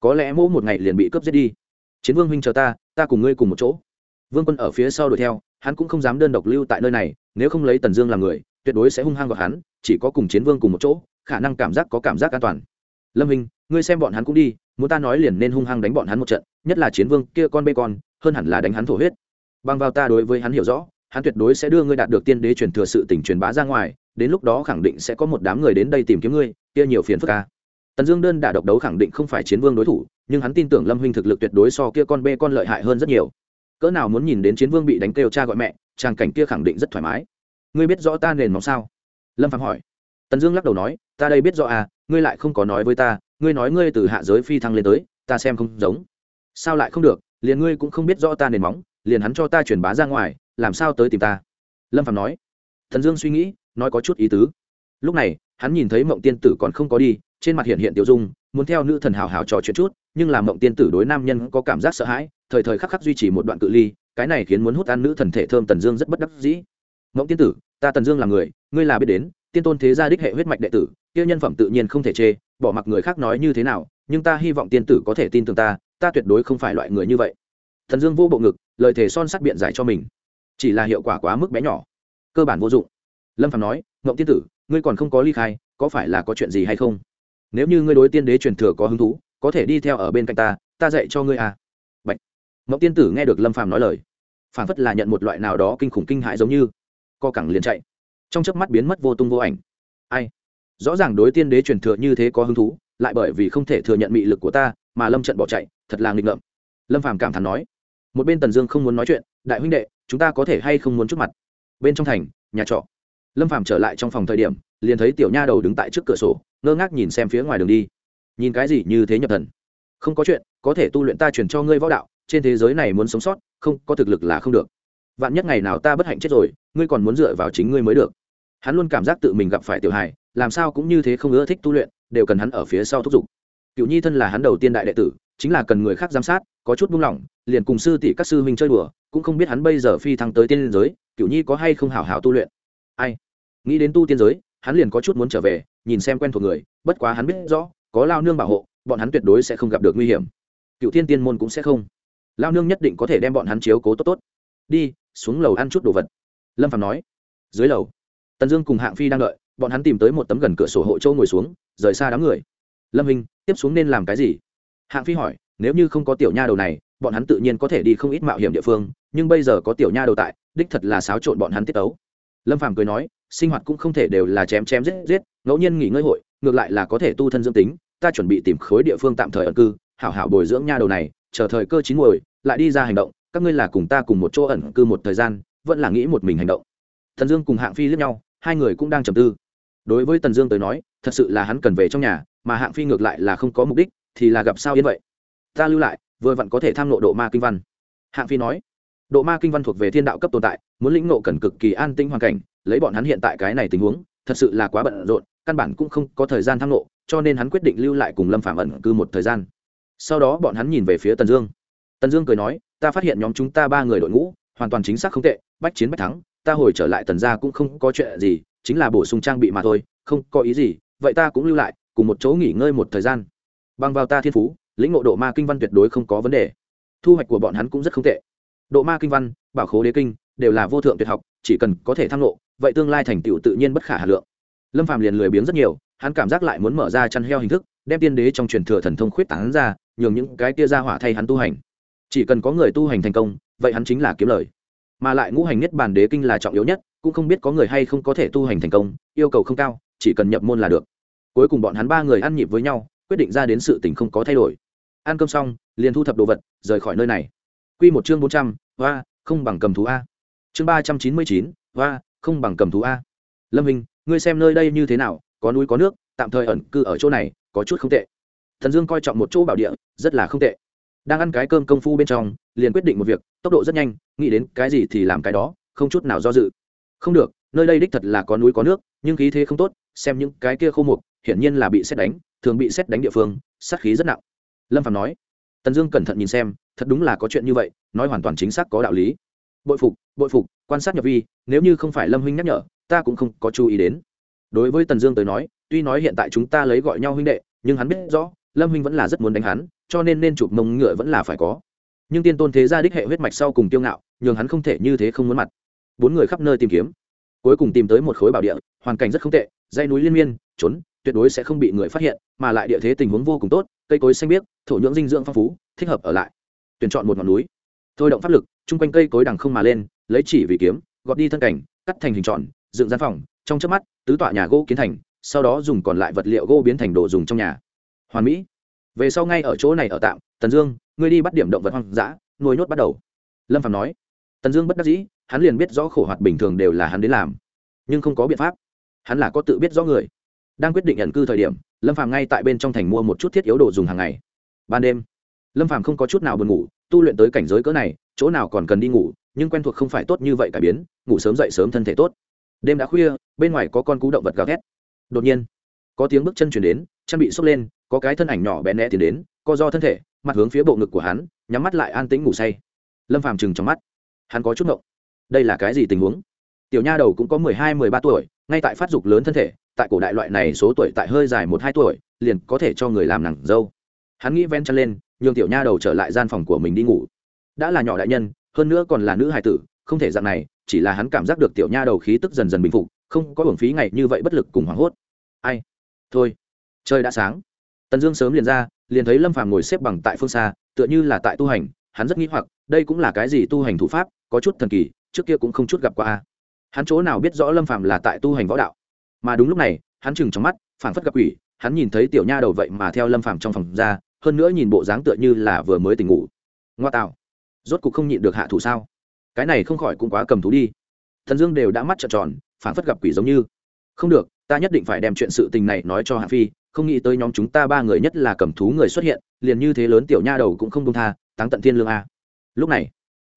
Có lẽ mỗi một ngày liền bị cướp giết đi. Chiến vương huynh chờ ta ta cùng ngươi cùng một chỗ. Vương quân ở phía sau đuổi theo hắn cũng không dám đơn độc lưu tại nơi này, nếu không lấy tần dương làm người, tuyệt đối sẽ hung hăng gọi hắn, chỉ có cùng chiến vương cùng một chỗ, khả năng cảm giác có cảm giác an toàn. Lâm hình ngươi xem bọn hắn cũng đi, muốn ta nói liền nên hung hăng đánh bọn hắn một trận, nhất là chiến vương kia con bê con, hơn hẳn là đánh hắn thổ huyết. Bằng vào ta đối với hắn hiểu rõ, hắn tuyệt đối sẽ đưa ngươi đạt được tiên đế truyền thừa sự tỉnh truyền bá ra ngoài, đến lúc đó khẳng định sẽ có một đám người đến đây tìm kiếm ngươi, kia nhiều phiền phức ca tần dương đơn đả độc đấu khẳng định không phải chiến vương đối thủ, nhưng hắn tin tưởng lâm huynh thực lực tuyệt đối so kia con bê con lợi hại hơn rất nhiều cỡ nào muốn nhìn đến chiến vương bị đánh kêu cha gọi mẹ, tràng cảnh kia khẳng định rất thoải mái. Ngươi biết rõ ta nền móng sao? Lâm phạm hỏi. Tần dương lắc đầu nói, ta đây biết rõ à ngươi lại không có nói với ta, ngươi nói ngươi từ hạ giới phi thăng lên tới, ta xem không giống. Sao lại không được, liền ngươi cũng không biết rõ ta nền móng, liền hắn cho ta truyền bá ra ngoài, làm sao tới tìm ta? Lâm phạm nói. Thần dương suy nghĩ, nói có chút ý tứ. Lúc này, hắn nhìn thấy mộng tiên tử còn không có đi, trên mặt hiện hiện tiêu dung, muốn theo nữ thần hào hào trò chuyện chút, nhưng làm mộng tiên tử đối nam nhân có cảm giác sợ hãi thời thời khắc khắc duy trì một đoạn cự ly, cái này khiến muốn hút ăn nữ thần thể thơm tần dương rất bất đắc dĩ. Mộng tiên tử, ta tần dương là người, ngươi là biết đến, tiên tôn thế gia đích hệ huyết mạch đệ tử, kia nhân phẩm tự nhiên không thể chê, bỏ mặc người khác nói như thế nào, nhưng ta hy vọng tiên tử có thể tin tưởng ta ta tuyệt đối không phải loại người như vậy. Thần dương vô bộ ngực, lời thề son sắt biện giải cho mình. Chỉ là hiệu quả quá mức bé nhỏ. Cơ bản vô dụng. Lâm phạm nói ngộng tiên tử, ngươi còn không có ly khai, có phải là có chuyện gì hay không? Nếu như ngươi đối tiên đế truyền thừa có hứng thú, có thể đi theo ở bên cạnh ta ta dạy cho ngươi à. Mẫu tiên tử nghe được lâm phàm nói lời phản phất là nhận một loại nào đó kinh khủng kinh hãi giống như, co cẳng liền chạy. Trong chớp mắt biến mất vô tung vô ảnh. Ai? Rõ ràng đối tiên đế truyền thừa như thế có hứng thú, lại bởi vì không thể thừa nhận mị lực của ta, mà lâm trận bỏ chạy, thật là nghịch ngợm. Lâm phàm cảm thán nói, một bên tần dương không muốn nói chuyện, đại huynh đệ, chúng ta có thể hay không muốn chút mặt? Bên trong thành, nhà trọ. Lâm phàm trở lại trong phòng thời điểm, liền thấy tiểu nha đầu đứng tại trước cửa sổ, ngơ ngác nhìn xem phía ngoài đường đi. Nhìn cái gì như thế nhập thần? Không có chuyện, có thể tu luyện ta truyền cho ngươi võ đạo trên thế giới này muốn sống sót, không, có thực lực là không được. Vạn nhất ngày nào ta bất hạnh chết rồi, ngươi còn muốn dựa vào chính ngươi mới được. Hắn luôn cảm giác tự mình gặp phải tiểu hài, làm sao cũng như thế không ưa thích tu luyện, đều cần hắn ở phía sau thúc giục. Cựu nhi thân là hắn đầu tiên đại đệ tử, chính là cần người khác giám sát, có chút buông lỏng, liền cùng sư tỷ các sư huynh chơi đùa, cũng không biết hắn bây giờ phi thăng tới tiên giới, cựu nhi có hay không hảo hảo tu luyện. Ai? Nghĩ đến tu tiên giới, hắn liền có chút muốn trở về, nhìn xem quen thuộc người, bất quá hắn biết rõ, có lao nương bảo hộ, bọn hắn tuyệt đối sẽ không gặp được nguy hiểm. Cựu thiên tiên môn cũng sẽ không lao nương nhất định có thể đem bọn hắn chiếu cố tốt tốt. Đi, xuống lầu ăn chút đồ vật. Lâm phạm nói. Dưới lầu, tần dương cùng hạng phi đang đợi, bọn hắn tìm tới một tấm gần cửa sổ hộ châu ngồi xuống, rời xa đám người. Lâm hình tiếp xuống nên làm cái gì? Hạng phi hỏi. Nếu như không có tiểu nha đầu này, bọn hắn tự nhiên có thể đi không ít mạo hiểm địa phương, nhưng bây giờ có tiểu nha đầu tại, đích thật là xáo trộn bọn hắn tiết tấu lâm phàm cười nói. Sinh hoạt cũng không thể đều là chém chém giết giết, ngẫu nhiên nghỉ ngơi hội, ngược lại là có thể tu thân dưỡng tính, ta chuẩn bị tìm khối địa phương tạm thời ẩn cư, hảo hảo bồi dưỡng nha đầu này chờ thời cơ chín muồi, lại đi ra hành động, các ngươi là cùng ta cùng một chỗ ẩn cư một thời gian, vẫn là nghĩ một mình hành động. Thần dương cùng hạng phi liếc nhau, hai người cũng đang trầm tư. Đối với tần dương tới nói, thật sự là hắn cần về trong nhà, mà hạng phi ngược lại là không có mục đích, thì là gặp sao yên vậy? Ta lưu lại, vừa vặn có thể tham nộ độ ma kinh văn. Hạng phi nói, độ ma kinh văn thuộc về thiên đạo cấp tồn tại, muốn lĩnh nộ cần cực kỳ an tinh hoàn cảnh, lấy bọn hắn hiện tại cái này tình huống, thật sự là quá bận rộn, căn bản cũng không có thời gian tham nộ cho nên hắn quyết định lưu lại cùng lâm phạm ẩn cư một thời gian sau đó bọn hắn nhìn về phía tần dương. Tần dương cười nói, ta phát hiện nhóm chúng ta ba người đội ngũ, hoàn toàn chính xác không tệ, bách chiến bách thắng, ta hồi trở lại tần gia cũng không có chuyện gì, chính là bổ sung trang bị mà thôi, không có ý gì, vậy ta cũng lưu lại, cùng một chỗ nghỉ ngơi một thời gian. Bằng vào ta thiên phú, lĩnh ngộ độ ma kinh văn tuyệt đối không có vấn đề. Thu hoạch của bọn hắn cũng rất không tệ. Độ ma kinh văn, bảo khố đế kinh, đều là vô thượng tuyệt học, chỉ cần có thể tham ngộ, vậy tương lai thành tựu tự nhiên bất khả hà lượng. Lâm phàm liền lười biếng rất nhiều, hắn cảm giác lại muốn mở ra chăn heo hình thức, đem tiên đế trong truyền thừa thần thông khuyết tán ra nhường những cái tia ra hỏa thay hắn tu hành. Chỉ cần có người tu hành thành công, vậy hắn chính là kiếm lời. Mà lại ngũ hành nhất bản đế kinh là trọng yếu nhất, cũng không biết có người hay không có thể tu hành thành công, yêu cầu không cao, chỉ cần nhập môn là được. Cuối cùng bọn hắn ba người ăn nhịp với nhau, quyết định ra đến sự tình không có thay đổi. Ăn cơm xong, liền thu thập đồ vật, rời khỏi nơi này. Q một chương bốn trăm và không bằng cầm thú a. Chương ba trăm chín mươi chín và không bằng cầm thú a. Lâm hình, ngươi xem nơi đây như thế nào, có núi có nước, tạm thời ẩn cư ở chỗ này, có chút không tệ thần dương coi trọng một chỗ bảo địa, rất là không tệ. Đang ăn cái cơm công phu bên trong, liền quyết định một việc, tốc độ rất nhanh, nghĩ đến cái gì thì làm cái đó, không chút nào do dự. Không được, nơi đây đích thật là có núi có nước, nhưng khí thế không tốt, xem những cái kia khô mục, hiển nhiên là bị xét đánh, thường bị xét đánh địa phương, sát khí rất nặng. Lâm phạm nói, tần dương cẩn thận nhìn xem, thật đúng là có chuyện như vậy, nói hoàn toàn chính xác có đạo lý. Bội phục bội phục, quan sát nhập vi, nếu như không phải lâm huynh nhắc nhở, ta cũng không có chú ý đến. Đối với tần dương tới nói, tuy nói hiện tại chúng ta lấy gọi nhau huynh đệ, nhưng hắn biết rõ lâm huynh vẫn là rất muốn đánh hắn, cho nên nên chụp mông ngựa vẫn là phải có. Nhưng tiên tôn thế gia đích hệ huyết mạch sau cùng tiêu ngạo, nhường hắn không thể như thế không muốn mặt. Bốn người khắp nơi tìm kiếm. Cuối cùng tìm tới một khối bảo địa, hoàn cảnh rất không tệ dây núi liên miên, trốn, tuyệt đối sẽ không bị người phát hiện, mà lại địa thế tình huống vô cùng tốt, cây cối xanh biếc, thổ nhưỡng dinh dưỡng phong phú, thích hợp ở lại. Tuyển chọn một ngọn núi. Thôi động pháp lực, chung quanh cây cối đằng không mà lên, lấy chỉ vì kiếm, gọt đi thân cảnh, cắt thành hình tròn, dựng gian phòng, trong chớp mắt, tứ tọa nhà gỗ kiến thành, sau đó dùng còn lại vật liệu gỗ biến thành đồ dùng trong nhà hoàn mỹ. Về sau ngay ở chỗ này ở tạm, tần dương, ngươi đi bắt điểm động vật hoang dã, nuôi nhốt bắt đầu. Lâm phạm nói. Tần dương bất đắc dĩ, hắn liền biết rõ khổ hoạt bình thường đều là hắn đến làm, nhưng không có biện pháp. Hắn là có tự biết rõ người. Đang quyết định nhận cư thời điểm, lâm phàm ngay tại bên trong thành mua một chút thiết yếu đồ dùng hàng ngày. Ban đêm, lâm phàm không có chút nào buồn ngủ, tu luyện tới cảnh giới cỡ này, chỗ nào còn cần đi ngủ, nhưng quen thuộc không phải tốt như vậy cải biến, ngủ sớm dậy sớm thân thể tốt. Đêm đã khuya, bên ngoài có con cú động vật gào thét. Đột nhiên, có tiếng bước chân chuyển đến, chân bị sốc lên có cái thân ảnh nhỏ bé né tiến đến, co do thân thể, mặt hướng phía bộ ngực của hắn, nhắm mắt lại an tĩnh ngủ say. Lâm phàm chừng trong mắt. Hắn có chút ngộng. Đây là cái gì tình huống? Tiểu nha đầu cũng có mười hai, mười ba tuổi, ngay tại phát dục lớn thân thể, tại cổ đại loại này số tuổi tại hơi dài một hai tuổi, liền có thể cho người làm nàng dâu. Hắn nghĩ ven chân lên, nhường tiểu nha đầu trở lại gian phòng của mình đi ngủ. Đã là nhỏ đại nhân, hơn nữa còn là nữ hài tử, không thể dạng này, chỉ là hắn cảm giác được tiểu nha đầu khí tức dần dần bình phục, không có hưởng phí ngày như vậy bất lực cùng hoảng hốt. Ai? Thôi. Trời đã sáng tần dương sớm liền ra, liền thấy lâm phàm ngồi xếp bằng tại phương xa, tựa như là tại tu hành, hắn rất nghĩ hoặc, đây cũng là cái gì tu hành thủ pháp, có chút thần kỳ, trước kia cũng không chút gặp qua hắn chỗ nào biết rõ lâm phàm là tại tu hành võ đạo? Mà đúng lúc này, hắn chừng trong mắt, phảng phất gặp quỷ, hắn nhìn thấy tiểu nha đầu vậy mà theo lâm phàm trong phòng ra, hơn nữa nhìn bộ dáng tựa như là vừa mới tỉnh ngủ. Ngoa tạo. Rốt cục không nhịn được hạ thủ sao? Cái này không khỏi cũng quá cầm thú đi. Thần dương đều đã mắt trợn tròn, phảng phất gặp quỷ giống như. Không được, ta nhất định phải đem chuyện sự tình này nói cho hạ phi không nghĩ tới nhóm chúng ta ba người nhất là cầm thú người xuất hiện, liền như thế lớn tiểu nha đầu cũng không đông tha, táng tận thiên lương a. Lúc này,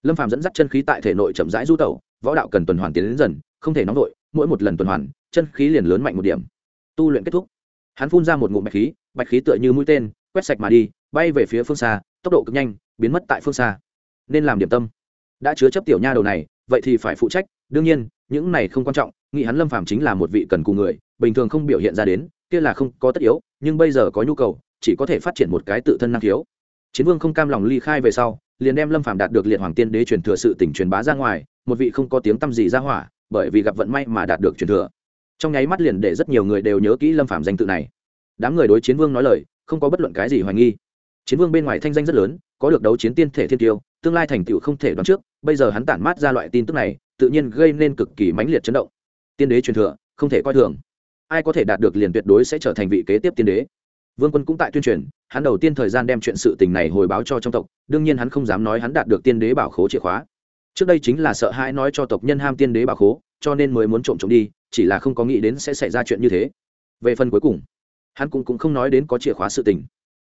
lâm phàm dẫn dắt chân khí tại thể nội chậm rãi du tẩu, võ đạo cần tuần hoàn tiến đến dần, không thể nóng vội, mỗi một lần tuần hoàn, chân khí liền lớn mạnh một điểm. Tu luyện kết thúc. Hắn phun ra một ngụm bạch khí bạch khí tựa như mũi tên, quét sạch mà đi, bay về phía phương xa, tốc độ cực nhanh, biến mất tại phương xa. Nên làm điểm tâm. Đã chứa chấp tiểu nha đầu này, vậy thì phải phụ trách. Đương nhiên, những này không quan trọng, nghĩ hắn lâm phàm chính là một vị cần cù người, bình thường không biểu hiện ra đến kia là không có tất yếu, nhưng bây giờ có nhu cầu, chỉ có thể phát triển một cái tự thân năng khiếu. Chiến vương không cam lòng ly khai về sau, liền đem lâm phàm đạt được liệt hoàng tiên đế truyền thừa sự tỉnh truyền bá ra ngoài, một vị không có tiếng tăm gì ra hỏa, bởi vì gặp vận may mà đạt được truyền thừa. Trong nháy mắt liền để rất nhiều người đều nhớ kỹ lâm phàm danh tự này. Đám người đối chiến vương nói lời, không có bất luận cái gì hoài nghi. Chiến vương bên ngoài thanh danh rất lớn, có được đấu chiến tiên thể thiên tiêu, tương lai thành tựu không thể đoán trước, bây giờ hắn tản mát ra loại tin tức này, tự nhiên gây nên cực kỳ mãnh liệt chấn động. Tiên đế truyền thừa, không thể coi thường ai có thể đạt được liền tuyệt đối sẽ trở thành vị kế tiếp tiên đế. Vương quân cũng tại tuyên truyền hắn đầu tiên thời gian đem chuyện sự tình này hồi báo cho trong tộc đương nhiên hắn không dám nói hắn đạt được tiên đế bảo khố chìa khóa. Trước đây chính là sợ hãi nói cho tộc nhân ham tiên đế bảo khố cho nên mới muốn trộm trộm đi chỉ là không có nghĩ đến sẽ xảy ra chuyện như thế. Về phần cuối cùng hắn cũng, cũng không nói đến có chìa khóa sự tình.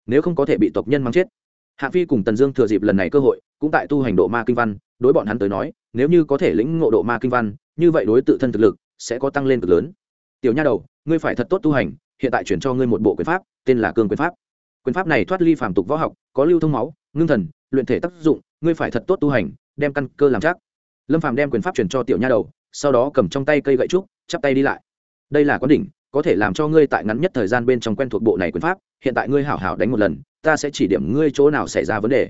Nếu không có thể bị tộc nhân mang chết. Hạ phi cùng tần dương thừa dịp lần này cơ hội cũng tại tu hành độ ma kinh văn đối bọn hắn tới nói nếu như có thể lĩnh ngộ độ ma kinh văn như vậy đối tự thân thực lực sẽ có tăng lên cực lớn tiểu nha đầu, ngươi phải thật tốt tu hành, hiện tại chuyển cho ngươi một bộ quyền pháp, tên là cương quyền pháp. Quyền pháp này thoát ly phàm tục võ học, có lưu thông máu, ngưng thần, luyện thể tác dụng, ngươi phải thật tốt tu hành, đem căn cơ làm chắc. Lâm phàm đem quyền pháp chuyển cho tiểu nha đầu, sau đó cầm trong tay cây gậy trúc, chắp tay đi lại. Đây là quán đỉnh, có thể làm cho ngươi tại ngắn nhất thời gian bên trong quen thuộc bộ này quyền pháp, hiện tại ngươi hảo hảo đánh một lần, ta sẽ chỉ điểm ngươi chỗ nào xảy ra vấn đề.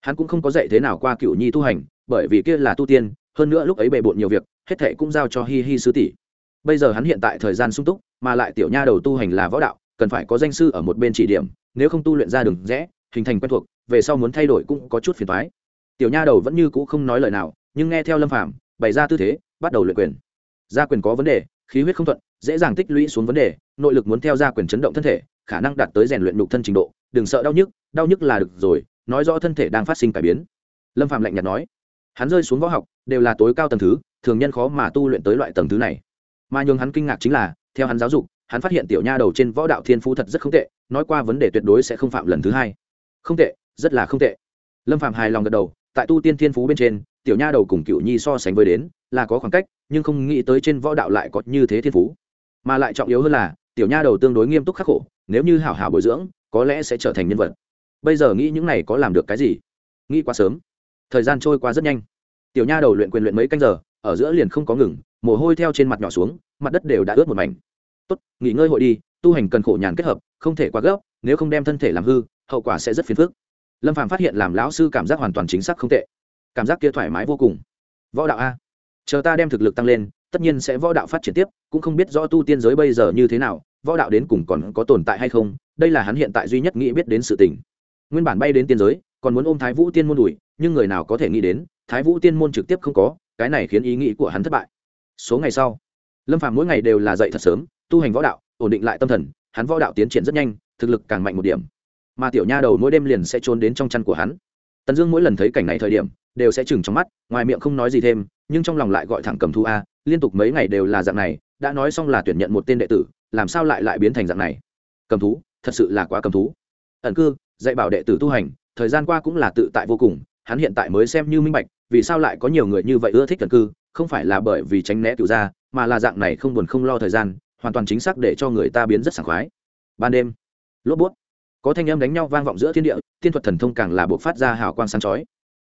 Hắn cũng không có dạy thế nào qua cựu nhi tu hành, bởi vì kia là tu tiên, hơn nữa lúc ấy bề bộn nhiều việc, hết thệ cũng giao cho hi hi sư tỷ bây giờ hắn hiện tại thời gian sung túc, mà lại tiểu nha đầu tu hành là võ đạo, cần phải có danh sư ở một bên chỉ điểm, nếu không tu luyện ra đường rẽ, hình thành quen thuộc, về sau muốn thay đổi cũng có chút phiền thoái tiểu nha đầu vẫn như cũ không nói lời nào, nhưng nghe theo lâm phạm bày ra tư thế, bắt đầu luyện quyền. Gia quyền có vấn đề, khí huyết không thuận, dễ dàng tích lũy xuống vấn đề, nội lực muốn theo gia quyền chấn động thân thể, khả năng đạt tới rèn luyện nhục thân trình độ, đừng sợ đau nhức đau nhức là được rồi, nói rõ thân thể đang phát sinh cải biến. Lâm phạm lạnh nhạt nói. Hắn rơi xuống võ học, đều là tối cao tầng thứ, thường nhân khó mà tu luyện tới loại tầng thứ này mà nhường hắn kinh ngạc chính là, theo hắn giáo dục, hắn phát hiện tiểu nha đầu trên võ đạo thiên phú thật rất không tệ, nói qua vấn đề tuyệt đối sẽ không phạm lần thứ hai. Không tệ, rất là không tệ. Lâm phạm hài lòng gật đầu, tại tu tiên thiên phú bên trên, tiểu nha đầu cùng cựu nhi so sánh với đến, là có khoảng cách, nhưng không nghĩ tới trên võ đạo lại có như thế thiên phú. Mà lại trọng yếu hơn là, tiểu nha đầu tương đối nghiêm túc khắc khổ, nếu như hảo hảo bồi dưỡng, có lẽ sẽ trở thành nhân vật. Bây giờ nghĩ những này có làm được cái gì? Nghĩ quá sớm. Thời gian trôi qua rất nhanh. Tiểu nha đầu luyện quyền luyện mấy canh giờ, ở giữa liền không có ngừng mồ hôi theo trên mặt nhỏ xuống, mặt đất đều đã ướt một mảnh. Tốt, nghỉ ngơi hội đi, tu hành cần khổ nhàn kết hợp, không thể quá gấp, nếu không đem thân thể làm hư, hậu quả sẽ rất phiền phức. Lâm phàm phát hiện làm lão sư cảm giác hoàn toàn chính xác không tệ. Cảm giác kia thoải mái vô cùng. Võ đạo a, chờ ta đem thực lực tăng lên, tất nhiên sẽ võ đạo phát triển tiếp, cũng không biết rõ tu tiên giới bây giờ như thế nào, võ đạo đến cùng còn có tồn tại hay không, đây là hắn hiện tại duy nhất nghĩ biết đến sự tình. Nguyên bản bay đến tiên giới, còn muốn ôm thái vũ tiên môn đùi nhưng người nào có thể nghĩ đến, thái vũ tiên môn trực tiếp không có, cái này khiến ý nghĩ của hắn thất bại số ngày sau. Lâm phàm mỗi ngày đều là dậy thật sớm, tu hành võ đạo, ổn định lại tâm thần, hắn võ đạo tiến triển rất nhanh, thực lực càng mạnh một điểm. Mà tiểu nha đầu mỗi đêm liền sẽ trốn đến trong chăn của hắn. Tần dương mỗi lần thấy cảnh này thời điểm, đều sẽ chừng trong mắt, ngoài miệng không nói gì thêm, nhưng trong lòng lại gọi thẳng cầm thu a, liên tục mấy ngày đều là dạng này, đã nói xong là tuyển nhận một tên đệ tử, làm sao lại lại biến thành dạng này? Cầm thú, thật sự là quá cầm thú. Ẩn cư, dạy bảo đệ tử tu hành, thời gian qua cũng là tự tại vô cùng, hắn hiện tại mới xem như minh bạch, vì sao lại có nhiều người như vậy ưa thích ẩn cư không phải là bởi vì tránh né cựu gia, mà là dạng này không buồn không lo thời gian hoàn toàn chính xác để cho người ta biến rất sảng khoái. Ban đêm lốp bút có thanh âm đánh nhau vang vọng giữa thiên địa tiên thuật thần thông càng là buộc phát ra hào quang sáng chói.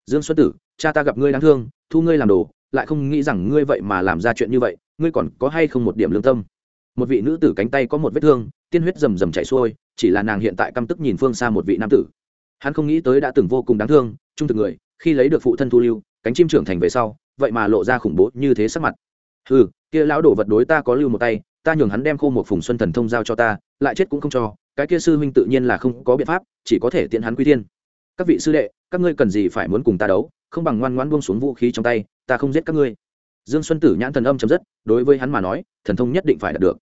Dương xuân tử cha ta gặp ngươi đáng thương thu ngươi làm đồ lại không nghĩ rằng ngươi vậy mà làm ra chuyện như vậy ngươi còn có hay không một điểm lương tâm? Một vị nữ tử cánh tay có một vết thương tiên huyết rầm rầm chảy xuôi chỉ là nàng hiện tại căm tức nhìn phương xa một vị nam tử. Hắn không nghĩ tới đã từng vô cùng đáng thương trung thực người khi lấy được phụ thân thu lưu cánh chim trưởng thành về sau vậy mà lộ ra khủng bố như thế sắc mặt. Ừ kia lão đổ vật đối ta có lưu một tay, ta nhường hắn đem khô một phùng xuân thần thông giao cho ta, lại chết cũng không cho, cái kia sư huynh tự nhiên là không có biện pháp, chỉ có thể tiện hắn quy thiên. Các vị sư đệ, các ngươi cần gì phải muốn cùng ta đấu, không bằng ngoan ngoan buông xuống vũ khí trong tay, ta không giết các ngươi. Dương xuân tử nhãn thần âm chấm dứt, đối với hắn mà nói, thần thông nhất định phải đạt được.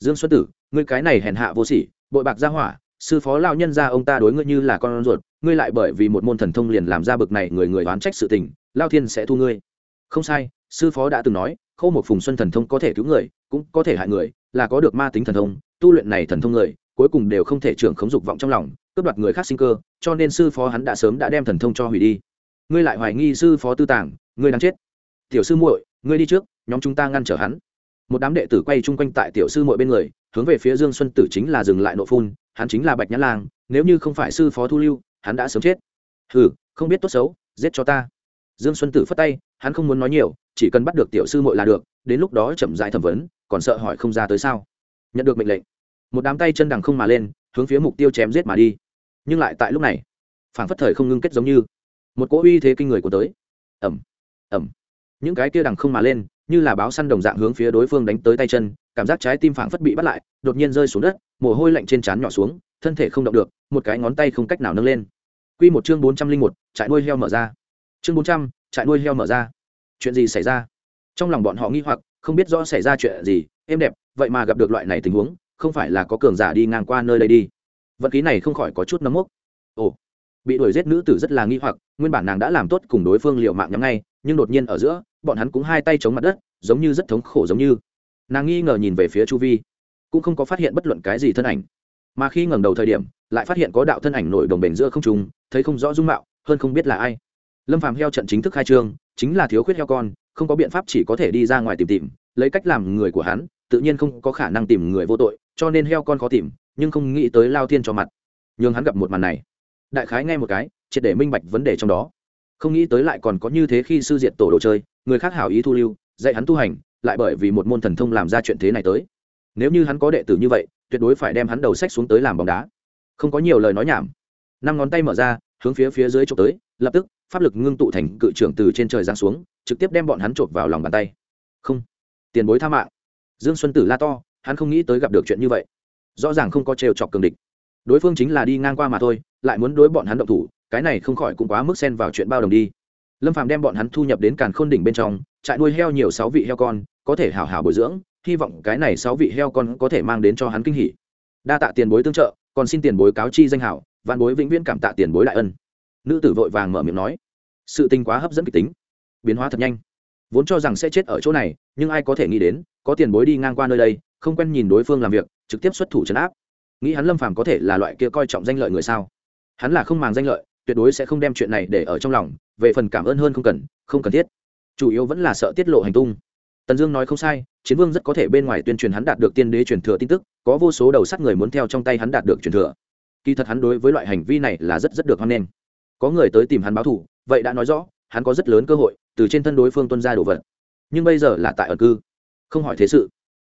Dương xuân tử, ngươi cái này hèn hạ vô sỉ, bội bạc gia hỏa, sư phó lao nhân ra ông ta đối ngươi như là con ruột, ngươi lại bởi vì một môn thần thông liền làm ra bực này người người oán trách sự tình lao thiên sẽ thu ngươi không sai, sư phó đã từng nói, khâu một phùng xuân thần thông có thể cứu người, cũng có thể hại người, là có được ma tính thần thông, tu luyện này thần thông người, cuối cùng đều không thể trưởng khống dục vọng trong lòng, cướp đoạt người khác sinh cơ, cho nên sư phó hắn đã sớm đã đem thần thông cho hủy đi. Ngươi lại hoài nghi sư phó tư tàng, ngươi đang chết. Tiểu sư muội, ngươi đi trước, nhóm chúng ta ngăn trở hắn. Một đám đệ tử quay chung quanh tại tiểu sư muội bên người, hướng về phía dương xuân tử chính là dừng lại nội phun, hắn chính là bạch nhã lang, nếu như không phải sư phó thu lưu, hắn đã sớm chết. Hừ, không biết tốt xấu, giết cho ta. Dương xuân tử phất tay hắn không muốn nói nhiều chỉ cần bắt được tiểu sư muội là được đến lúc đó chậm rãi thẩm vấn còn sợ hỏi không ra tới sao. Nhận được mệnh lệnh một đám tay chân đằng không mà lên hướng phía mục tiêu chém giết mà đi. Nhưng lại tại lúc này phản phất thời không ngưng kết giống như một cỗ uy thế kinh người của tới. Ẩm ẩm những cái kia đằng không mà lên như là báo săn đồng dạng hướng phía đối phương đánh tới tay chân cảm giác trái tim phảng phất bị bắt lại đột nhiên rơi xuống đất mồ hôi lạnh trên trán nhỏ xuống thân thể không động được một cái ngón tay không cách nào nâng lên. Quy một chương bốn trăm linh một, trại nuôi heo mở ra. Chương bốn trăm, trại nuôi heo mở ra. Chuyện gì xảy ra? Trong lòng bọn họ nghi hoặc, không biết rõ xảy ra chuyện gì, êm đẹp, vậy mà gặp được loại này tình huống, không phải là có cường giả đi ngang qua nơi đây đi. Vận khí này không khỏi có chút nấm mốc. Ồ, bị đuổi giết nữ tử rất là nghi hoặc, nguyên bản nàng đã làm tốt cùng đối phương liều mạng nhắm ngay, nhưng đột nhiên ở giữa, bọn hắn cũng hai tay chống mặt đất, giống như rất thống khổ giống như. Nàng nghi ngờ nhìn về phía chu vi, cũng không có phát hiện bất luận cái gì thân ảnh. Mà khi ngẩng đầu thời điểm, lại phát hiện có đạo thân ảnh nổi đồng bền giữa không trung, thấy không rõ dung mạo hơn không biết là ai lâm phàm heo trận chính thức khai trương, chính là thiếu khuyết heo con, không có biện pháp chỉ có thể đi ra ngoài tìm tìm, lấy cách làm người của hắn, tự nhiên không có khả năng tìm người vô tội, cho nên heo con khó tìm, nhưng không nghĩ tới lao thiên cho mặt. Nhưng hắn gặp một màn này. Đại khái nghe một cái, triệt để minh bạch vấn đề trong đó. Không nghĩ tới lại còn có như thế khi sư diệt tổ đồ chơi, người khác hảo ý thu lưu, dạy hắn tu hành, lại bởi vì một môn thần thông làm ra chuyện thế này tới. Nếu như hắn có đệ tử như vậy, tuyệt đối phải đem hắn đầu sách xuống tới làm bóng đá. Không có nhiều lời nói nhảm. Năm ngón tay mở ra hướng phía phía dưới trộm tới, lập tức, pháp lực ngưng tụ thành cự trưởng từ trên trời giáng xuống, trực tiếp đem bọn hắn trộm vào lòng bàn tay. Không, tiền bối tha mạng. Dương xuân tử la to, hắn không nghĩ tới gặp được chuyện như vậy. Rõ ràng không có trêu chọc cường địch. Đối phương chính là đi ngang qua mà thôi, lại muốn đối bọn hắn động thủ, cái này không khỏi cũng quá mức xen vào chuyện bao đồng đi. Lâm phàm đem bọn hắn thu nhập đến càn khôn đỉnh bên trong, trại nuôi heo nhiều sáu vị heo con, có thể hảo hảo bồi dưỡng, hy vọng cái này sáu vị heo con có thể mang đến cho hắn kinh hỉ. Đa tạ tiền bối tương trợ, còn xin tiền bối cáo chi danh hảo văn bối vĩnh viễn cảm tạ tiền bối đại ân. Nữ tử vội vàng mở miệng nói, sự tình quá hấp dẫn kịch tính, biến hóa thật nhanh. Vốn cho rằng sẽ chết ở chỗ này, nhưng ai có thể nghĩ đến, có tiền bối đi ngang qua nơi đây, không quen nhìn đối phương làm việc, trực tiếp xuất thủ trấn áp. Nghĩ hắn lâm phàm có thể là loại kia coi trọng danh lợi người sao? Hắn là không màng danh lợi, tuyệt đối sẽ không đem chuyện này để ở trong lòng, về phần cảm ơn hơn không cần không cần thiết. Chủ yếu vẫn là sợ tiết lộ hành tung. Tần dương nói không sai, chiến vương rất có thể bên ngoài tuyên truyền hắn đạt được tiên đế truyền thừa tin tức, có vô số đầu sắt người muốn theo trong tay hắn đạt được truyền thừa kỳ thật hắn đối với loại hành vi này là rất rất được hoan nghênh. Có người tới tìm hắn báo thù, vậy đã nói rõ, hắn có rất lớn cơ hội từ trên thân đối phương tuân ra đồ vật. Nhưng bây giờ là tại ẩn cư. Không hỏi thế sự.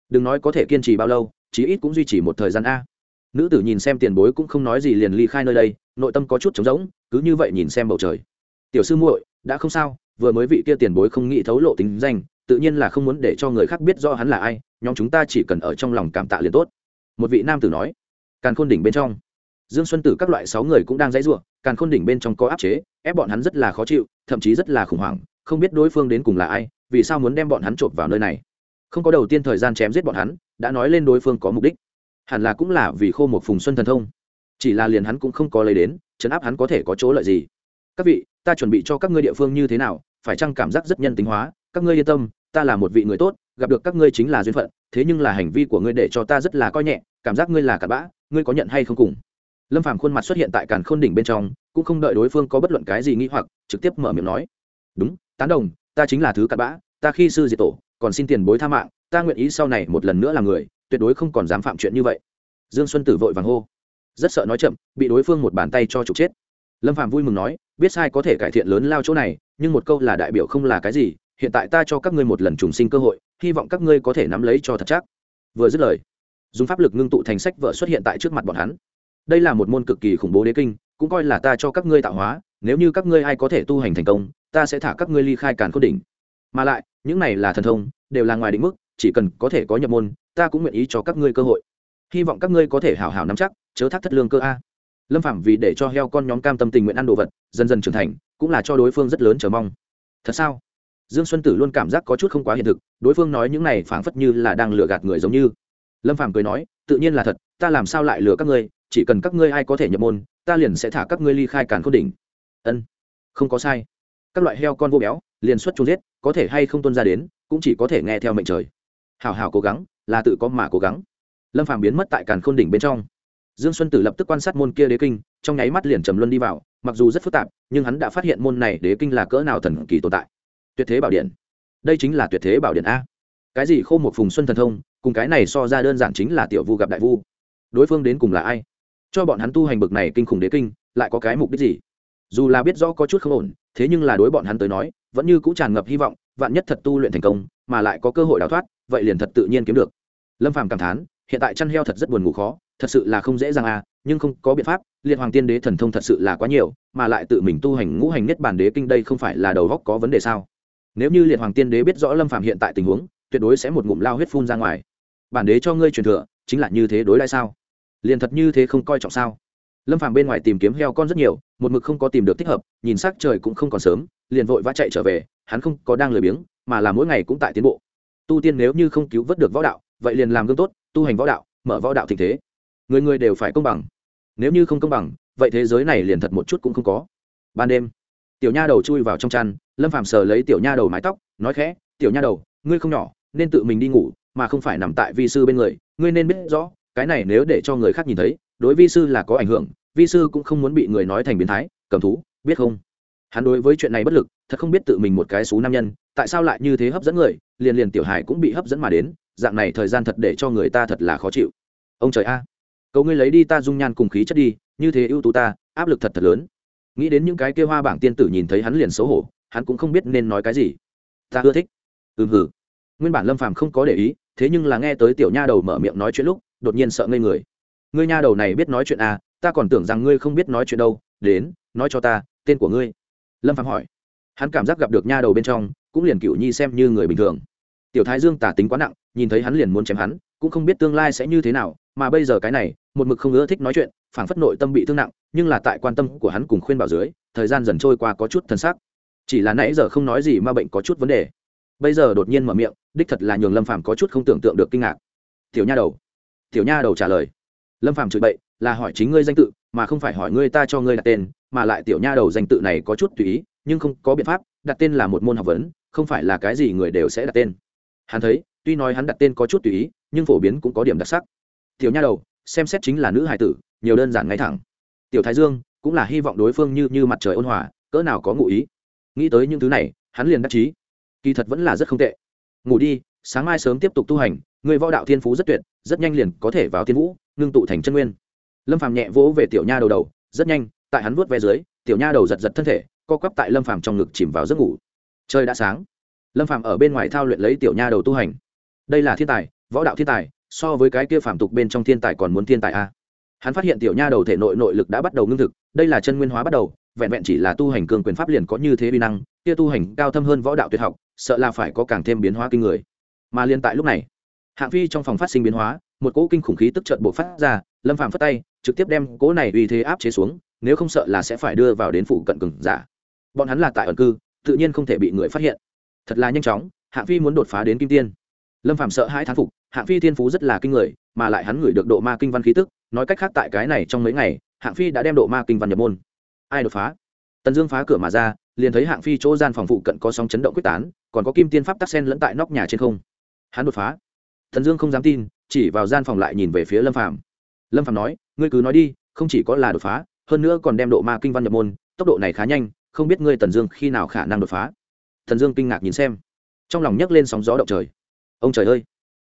Đừng nói có thể kiên trì bao lâu, chí ít cũng duy trì một thời gian a. Nữ tử nhìn xem tiền bối cũng không nói gì liền ly khai nơi đây, nội tâm có chút trống rỗng, cứ như vậy nhìn xem bầu trời. Tiểu sư muội, đã không sao, vừa mới vị kia tiền bối không nghĩ thấu lộ tính danh, tự nhiên là không muốn để cho người khác biết do hắn là ai, nhóm chúng ta chỉ cần ở trong lòng cảm tạ liền tốt. Một vị nam tử nói, càn khôn đỉnh bên trong dương xuân tử các loại sáu người cũng đang dãy ruộng càn khôn đỉnh bên trong có áp chế, ép bọn hắn rất là khó chịu, thậm chí rất là khủng hoảng, không biết đối phương đến cùng là ai, vì sao muốn đem bọn hắn trộm vào nơi này. Không có đầu tiên thời gian chém giết bọn hắn, đã nói lên đối phương có mục đích. Hẳn là cũng là vì khô một phùng xuân thần thông. Chỉ là liền hắn cũng không có lấy đến chấn áp hắn có thể có chỗ lợi gì. Các vị, ta chuẩn bị cho các ngươi địa phương như thế nào, phải chăng cảm giác rất nhân tính hóa, các ngươi yên tâm, ta là một vị người tốt, gặp được các ngươi chính là duyên phận, thế nhưng là hành vi của ngươi để cho ta rất là coi nhẹ, cảm giác ngươi là cặn bã, ngươi có nhận hay không cùng? Lâm phàm khuôn mặt xuất hiện tại càn khôn đỉnh bên trong, cũng không đợi đối phương có bất luận cái gì nghĩ hoặc, trực tiếp mở miệng nói. Đúng, tán đồng, ta chính là thứ cặn bã, ta khi sư diệt tổ, còn xin tiền bối tha mạng, ta nguyện ý sau này một lần nữa là người, tuyệt đối không còn dám phạm chuyện như vậy. Dương xuân tử vội vàng hô. Rất sợ nói chậm, bị đối phương một bàn tay cho trục chết. Lâm phạm vui mừng nói, biết sai có thể cải thiện lớn lao chỗ này, nhưng một câu là đại biểu không là cái gì, hiện tại ta cho các ngươi một lần trùng sinh cơ hội, hy vọng các ngươi có thể nắm lấy cho thật chắc. Vừa dứt lời, dùng pháp lực ngưng tụ thành sách vợ xuất hiện tại trước mặt bọn hắn đây là một môn cực kỳ khủng bố đế kinh, cũng coi là ta cho các ngươi tạo hóa, nếu như các ngươi ai có thể tu hành thành công, ta sẽ thả các ngươi ly khai càn cốt đỉnh. Mà lại, những này là thần thông, đều là ngoài định mức, chỉ cần có thể có nhập môn, ta cũng nguyện ý cho các ngươi cơ hội. Hy vọng các ngươi có thể hảo hảo nắm chắc, chớ thác thất lương cơ a. Lâm phạm vì để cho heo con nhóm cam tâm tình nguyện ăn đồ vật, dần dần trưởng thành, cũng là cho đối phương rất lớn chờ mong. Thật sao? Dương xuân tử luôn cảm giác có chút không quá hiện thực, đối phương nói những này phảng phất như là đang lừa gạt người giống như. Lâm phạm cười nói, tự nhiên là thật, ta làm sao lại lừa các ngươi chỉ cần các ngươi ai có thể nhập môn, ta liền sẽ thả các ngươi ly khai càn khôn đỉnh. Ân, không có sai. Các loại heo con vô béo, liền xuất chung giết, có thể hay không tuân ra đến, cũng chỉ có thể nghe theo mệnh trời. Hảo hảo cố gắng, là tự có mà cố gắng. Lâm phàm biến mất tại càn khôn đỉnh bên trong. Dương xuân tử lập tức quan sát môn kia đế kinh, trong nháy mắt liền trầm luân đi vào, mặc dù rất phức tạp, nhưng hắn đã phát hiện môn này đế kinh là cỡ nào thần kỳ tồn tại. Tuyệt thế bảo điện. Đây chính là tuyệt thế bảo điện a. Cái gì khô một phùng xuân thần thông, cùng cái này so ra đơn giản chính là tiểu vu gặp đại vu. Đối phương đến cùng là ai? Cho bọn hắn tu hành bực này kinh khủng đế kinh, lại có cái mục đích gì? Dù là biết rõ có chút không ổn, thế nhưng là đối bọn hắn tới nói, vẫn như cũng tràn ngập hy vọng, vạn nhất thật tu luyện thành công, mà lại có cơ hội đào thoát, vậy liền thật tự nhiên kiếm được. Lâm phàm cảm thán, hiện tại chăn heo thật rất buồn ngủ khó, thật sự là không dễ dàng à nhưng không có biện pháp, liệt hoàng tiên đế thần thông thật sự là quá nhiều, mà lại tự mình tu hành ngũ hành nhất bản đế kinh đây không phải là đầu góc có vấn đề sao? Nếu như liệt hoàng tiên đế biết rõ lâm phàm hiện tại tình huống, tuyệt đối sẽ một ngụm lao huyết phun ra ngoài. Bản đế cho ngươi truyền thừa, chính là như thế đối lại sao? Liền thật như thế không coi trọng sao? Lâm phàm bên ngoài tìm kiếm heo con rất nhiều, một mực không có tìm được thích hợp, nhìn s ắ c trời cũng không còn sớm, liền vội vã chạy trở về, hắn không có đang lười biếng, mà là mỗi ngày cũng tại tiến bộ. Tu tiên nếu như không cứu vớt được võ đạo, vậy liền làm gương tốt, tu hành võ đạo, mở võ đạo tình thế. Người người đều phải công bằng. Nếu như không công bằng, vậy thế giới này liền thật một chút cũng không có. Ban đêm, tiểu nha đầu chui vào trong chăn, lâm phàm sờ lấy tiểu nha đầu mái tóc, nói khẽ, tiểu nha đầu, ngươi không nhỏ, nên tự mình đi ngủ, mà không phải nằm tại vi sư bên người, ngươi nên biết rõ cái này nếu để cho người khác nhìn thấy, đối vi sư là có ảnh hưởng, vi sư cũng không muốn bị người nói thành biến thái, cầm thú, biết không? Hắn đối với chuyện này bất lực, thật không biết tự mình một cái xú nam nhân, tại sao lại như thế hấp dẫn người, liền liền tiểu hải cũng bị hấp dẫn mà đến, dạng này thời gian thật để cho người ta thật là khó chịu. Ông trời a cầu ngươi lấy đi ta dung nhan cùng khí chất đi, như thế ưu tú ta, áp lực thật thật lớn. Nghĩ đến những cái kia hoa bảng tiên tử nhìn thấy hắn liền xấu hổ, hắn cũng không biết nên nói cái gì. Ta ưa thích. Ừm hử nguyên bản lâm phàm không có để ý, thế nhưng là nghe tới tiểu nha đầu mở miệng nói chuyện lúc đột nhiên sợ ngây người. Ngươi nha đầu này biết nói chuyện à ta còn tưởng rằng ngươi không biết nói chuyện đâu, đến, nói cho ta, tên của ngươi. Lâm phạm hỏi. Hắn cảm giác gặp được nha đầu bên trong, cũng liền cựu nhi xem như người bình thường. Tiểu thái dương tả tính quá nặng, nhìn thấy hắn liền muốn chém hắn, cũng không biết tương lai sẽ như thế nào, mà bây giờ cái này, một mực không ưa thích nói chuyện, phảng phất nội tâm bị thương nặng, nhưng là tại quan tâm của hắn cùng khuyên bảo dưới, thời gian dần trôi qua có chút thân xác. Chỉ là nãy giờ không nói gì mà bệnh có chút vấn đề. Bây giờ đột nhiên mở miệng, đích thật là nhường lâm phàm có chút không tưởng tượng được kinh ngạc. Tiểu nha đầu tiểu nha đầu trả lời, lâm phàm chửi bậy, là hỏi chính ngươi danh tự, mà không phải hỏi ngươi ta cho ngươi đặt tên, mà lại tiểu nha đầu danh tự này có chút tùy ý, nhưng không có biện pháp, đặt tên là một môn học vấn, không phải là cái gì người đều sẽ đặt tên. Hắn thấy, tuy nói hắn đặt tên có chút tùy ý, nhưng phổ biến cũng có điểm đặc sắc. Tiểu nha đầu, xem xét chính là nữ hài tử, nhiều đơn giản ngay thẳng. Tiểu thái dương, cũng là hy vọng đối phương như như mặt trời ôn hòa, cỡ nào có ngụ ý. Nghĩ tới những thứ này, hắn liền đắc chí. Kỳ thật vẫn là rất không tệ. Ngủ đi sáng mai sớm tiếp tục tu hành, người võ đạo thiên phú rất tuyệt, rất nhanh liền có thể vào thiên vũ, ngưng tụ thành chân nguyên. Lâm phàm nhẹ vỗ về tiểu nha đầu đầu, rất nhanh, tại hắn vuốt ve dưới, tiểu nha đầu giật giật thân thể, co quắp tại lâm phàm trong ngực chìm vào giấc ngủ. Trời đã sáng. Lâm phàm ở bên ngoài thao luyện lấy tiểu nha đầu tu hành. Đây là thiên tài, võ đạo thiên tài, so với cái kia phàm tục bên trong thiên tài còn muốn thiên tài a. Hắn phát hiện tiểu nha đầu thể nội nội lực đã bắt đầu ngưng thực, đây là chân nguyên hóa bắt đầu, vẹn vẹn chỉ là tu hành cường quyền pháp liền có như thế vi năng, kia tu hành cao thâm hơn võ đạo tuyệt học, sợ là phải có càng thêm biến hóa kinh người mà liên tại lúc này, hạng phi trong phòng phát sinh biến hóa, một cỗ kinh khủng khí tức trợn bộ phát ra, lâm phạm phất tay, trực tiếp đem cỗ này uy thế áp chế xuống, nếu không sợ là sẽ phải đưa vào đến phụ cận cừng giả. Bọn hắn là tại ẩn cư, tự nhiên không thể bị người phát hiện. Thật là nhanh chóng, hạng phi muốn đột phá đến kim tiên. Lâm phạm sợ hai thán phục, hạng phi thiên phú rất là kinh người, mà lại hắn gửi được độ ma kinh văn khí tức, nói cách khác tại cái này trong mấy ngày, hạng phi đã đem độ ma kinh văn nhập môn. Ai đột phá? Tần dương phá cửa mà ra, liền thấy hạng phi chỗ gian phòng phụ cận có sóng chấn động quyết tán, còn có kim tiên pháp tắc sen lẫn tại nóc nhà trên không hắn đột phá. Thần dương không dám tin, chỉ vào gian phòng lại nhìn về phía lâm phàm. Lâm phàm nói, ngươi cứ nói đi, không chỉ có là đột phá, hơn nữa còn đem độ ma kinh văn nhập môn, tốc độ này khá nhanh, không biết ngươi tần dương khi nào khả năng đột phá. Thần dương kinh ngạc nhìn xem. Trong lòng nhấc lên sóng gió động trời. Ông trời ơi,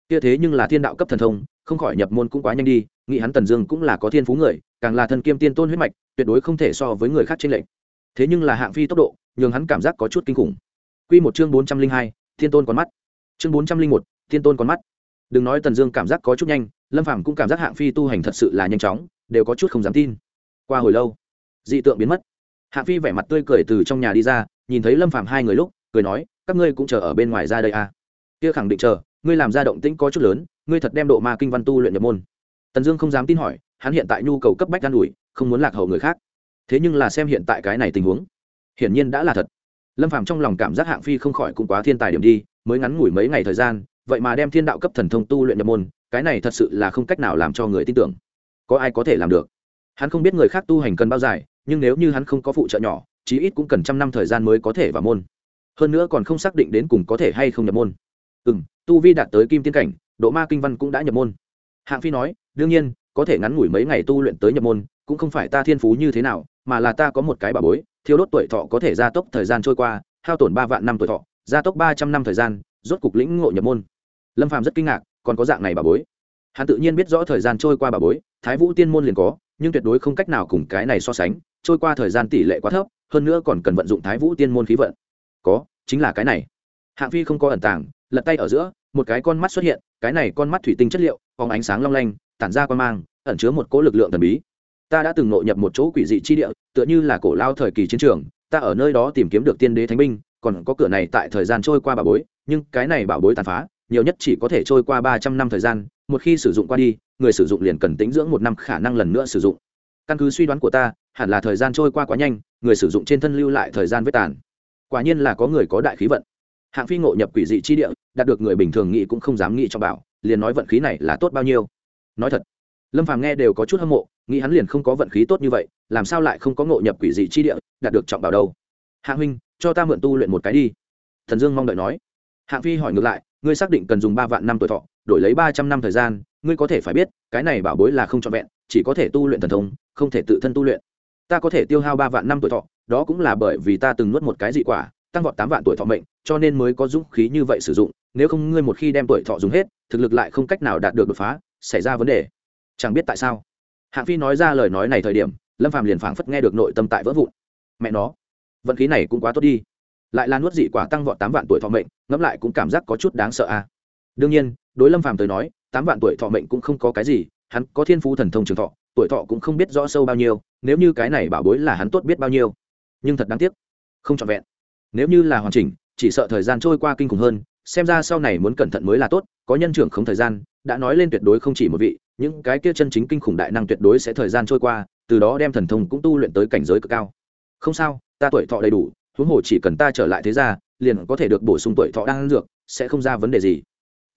kia thế nhưng là thiên đạo cấp thần thông, không khỏi nhập môn cũng quá nhanh đi, nghĩ hắn tần dương cũng là có thiên phú người, càng là thần kiêm tiên tôn huyết mạch, tuyệt đối không thể so với người khác trên lệnh thế nhưng là hạng phi tốc độ, nhường hắn cảm giác có chút kinh khủng. Quy một chương bốn trăm linh hai, thiên tôn con mắt. Chương bốn trăm linh một thiên tôn con mắt. Đừng nói tần dương cảm giác có chút nhanh, lâm phàm cũng cảm giác hạng phi tu hành thật sự là nhanh chóng, đều có chút không dám tin. Qua hồi lâu, dị tượng biến mất. Hạng phi vẻ mặt tươi cười từ trong nhà đi ra, nhìn thấy lâm phàm hai người lúc, cười nói, các ngươi cũng chờ ở bên ngoài ra đây à. kia khẳng định chờ, ngươi làm ra động tĩnh có chút lớn, ngươi thật đem độ ma kinh văn tu luyện nhập môn. Tần dương không dám tin hỏi, hắn hiện tại nhu cầu cấp bách an ủi, không muốn lạc hậu người khác. Thế nhưng là xem hiện tại cái này tình huống, hiển nhiên đã là thật. Lâm phàm trong lòng cảm giác hạng phi không khỏi cũng quá thiên tài điểm đi, mới ngắn ngủi mấy ngày thời gian vậy mà đem thiên đạo cấp thần thông tu luyện nhập môn, cái này thật sự là không cách nào làm cho người tin tưởng. Có ai có thể làm được? Hắn không biết người khác tu hành cần bao dài, nhưng nếu như hắn không có phụ trợ nhỏ, chí ít cũng cần trăm năm thời gian mới có thể vào môn. Hơn nữa còn không xác định đến cùng có thể hay không nhập môn. Ừ m tu vi đạt tới kim tiên cảnh, độ ma kinh văn cũng đã nhập môn. Hạng phi nói, đương nhiên, có thể ngắn ngủi mấy ngày tu luyện tới nhập môn, cũng không phải ta thiên phú như thế nào, mà là ta có một cái bà bối thiếu đốt tuổi thọ có thể gia tốc thời gian trôi qua, hao tổn ba vạn năm tuổi thọ, gia tốc ba trăm năm thời gian, rốt cục lĩnh ngộ nhập môn lâm phàm rất kinh ngạc, còn có dạng này bà bối. Hắn tự nhiên biết rõ thời gian trôi qua bà bối, thái vũ tiên môn liền có, nhưng tuyệt đối không cách nào cùng cái này so sánh, trôi qua thời gian tỷ lệ quá thấp, hơn nữa còn cần vận dụng thái vũ tiên môn khí vận. Có, chính là cái này. Hạng phi không có ẩn tàng, lật tay ở giữa, một cái con mắt xuất hiện, cái này con mắt thủy tinh chất liệu, phóng ánh sáng long lanh, tản ra quan mang, ẩn chứa một cỗ lực lượng thần bí. Ta đã từng nội nhập một chỗ quỷ dị chi địa, tựa như là cổ lao thời kỳ chiến trường, ta ở nơi đó tìm kiếm được tiên đế thánh binh, còn có cửa này tại thời gian trôi qua bà bối, nhưng cái này bảo bối tàn phá nhiều nhất chỉ có thể trôi qua ba trăm năm thời gian, một khi sử dụng qua đi, người sử dụng liền cần tính dưỡng một năm khả năng lần nữa sử dụng. Căn cứ suy đoán của ta, hẳn là thời gian trôi qua quá nhanh, người sử dụng trên thân lưu lại thời gian vết tàn. Quả nhiên là có người có đại khí vận. Hạng phi ngộ nhập quỷ dị chi địa, đạt được người bình thường nghĩ cũng không dám nghĩ cho bảo, liền nói vận khí này là tốt bao nhiêu. Nói thật, lâm phàm nghe đều có chút hâm mộ, nghĩ hắn liền không có vận khí tốt như vậy, làm sao lại không có ngộ nhập quỷ dị chi địa, đạt được trọng bảo đâu. Hạng huynh, cho ta mượn tu luyện một cái đi. Thần dương mong đợi nói. Hạng phi hỏi ngược lại ngươi xác định cần dùng ba vạn năm tuổi thọ, đổi lấy ba trăm năm thời gian, ngươi có thể phải biết, cái này bảo bối là không trọn vẹn, chỉ có thể tu luyện thần thông, không thể tự thân tu luyện. Ta có thể tiêu hao ba vạn năm tuổi thọ, đó cũng là bởi vì ta từng nuốt một cái dị quả, tăng vọt tám vạn tuổi thọ mệnh, cho nên mới có dũng khí như vậy sử dụng, nếu không ngươi một khi đem tuổi thọ dùng hết, thực lực lại không cách nào đạt được đột phá, xảy ra vấn đề. Chẳng biết tại sao. Hạng phi nói ra lời nói này thời điểm, lâm phàm liền phảng phất nghe được nội tâm tại vỡ vụn. Mẹ nó, vận khí này cũng quá tốt đi lại là nuốt dị quả tăng vọt tám vạn tuổi thọ mệnh, ngẫm lại cũng cảm giác có chút đáng sợ a. À. đương nhiên, đối lâm phàm tới nói, tám vạn tuổi thọ mệnh cũng không có cái gì, hắn có thiên phú thần thông trường thọ, tuổi thọ cũng không biết rõ sâu bao nhiêu, nếu như cái này bảo bối là hắn tốt biết bao nhiêu. Nhưng thật đáng tiếc, không trọn vẹn. Nếu như là hoàn chỉnh, chỉ sợ thời gian trôi qua kinh khủng hơn, xem ra sau này muốn cẩn thận mới là tốt, có nhân trưởng không thời gian, đã nói lên tuyệt đối không chỉ một vị, những cái kia chân chính kinh khủng đại năng tuyệt đối sẽ thời gian trôi qua, từ đó đem thần thông cũng tu luyện tới cảnh giới cực cao. Không sao, ta tuổi thọ đầy đủ huống hồ chỉ cần ta trở lại thế gia, liền có thể được bổ sung tuổi thọ đang ăn dược, sẽ không ra vấn đề gì.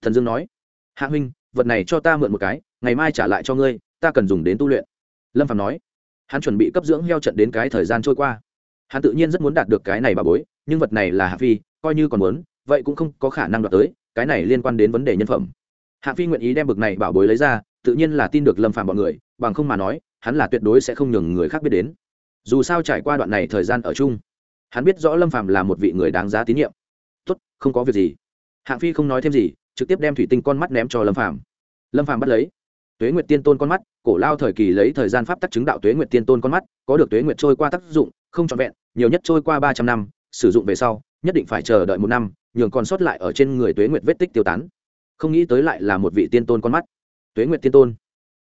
Thần dương nói. Hạ huynh, vật này cho ta mượn một cái, ngày mai trả lại cho ngươi, ta cần dùng đến tu luyện. Lâm phạm nói. Hắn chuẩn bị cấp dưỡng heo trận đến cái thời gian trôi qua. Hắn tự nhiên rất muốn đạt được cái này bà bối, nhưng vật này là hạ phi, coi như còn muốn, vậy cũng không có khả năng đoạt tới, cái này liên quan đến vấn đề nhân phẩm. Hạ phi nguyện ý đem bực này bảo bối lấy ra, tự nhiên là tin được lâm phạm bọn người, bằng không mà nói, hắn là tuyệt đối sẽ không nhường người khác biết đến. Dù sao trải qua đoạn này thời gian ở chung hắn biết rõ lâm phạm là một vị người đáng giá tín nhiệm. Tốt, không có việc gì. Hạng phi không nói thêm gì, trực tiếp đem thủy tinh con mắt ném cho lâm phạm lâm phạm bắt lấy. Tuế nguyệt tiên tôn con mắt, cổ lao thời kỳ lấy thời gian pháp tắc chứng đạo tuế nguyệt tiên tôn con mắt, có được tuế nguyệt trôi qua tác dụng, không trọn vẹn, nhiều nhất trôi qua ba trăm năm, sử dụng về sau, nhất định phải chờ đợi một năm, nhường còn sót lại ở trên người tuế nguyệt vết tích tiêu tán. Không nghĩ tới lại là một vị tiên tôn con mắt. Tuế nguyệt tiên tôn.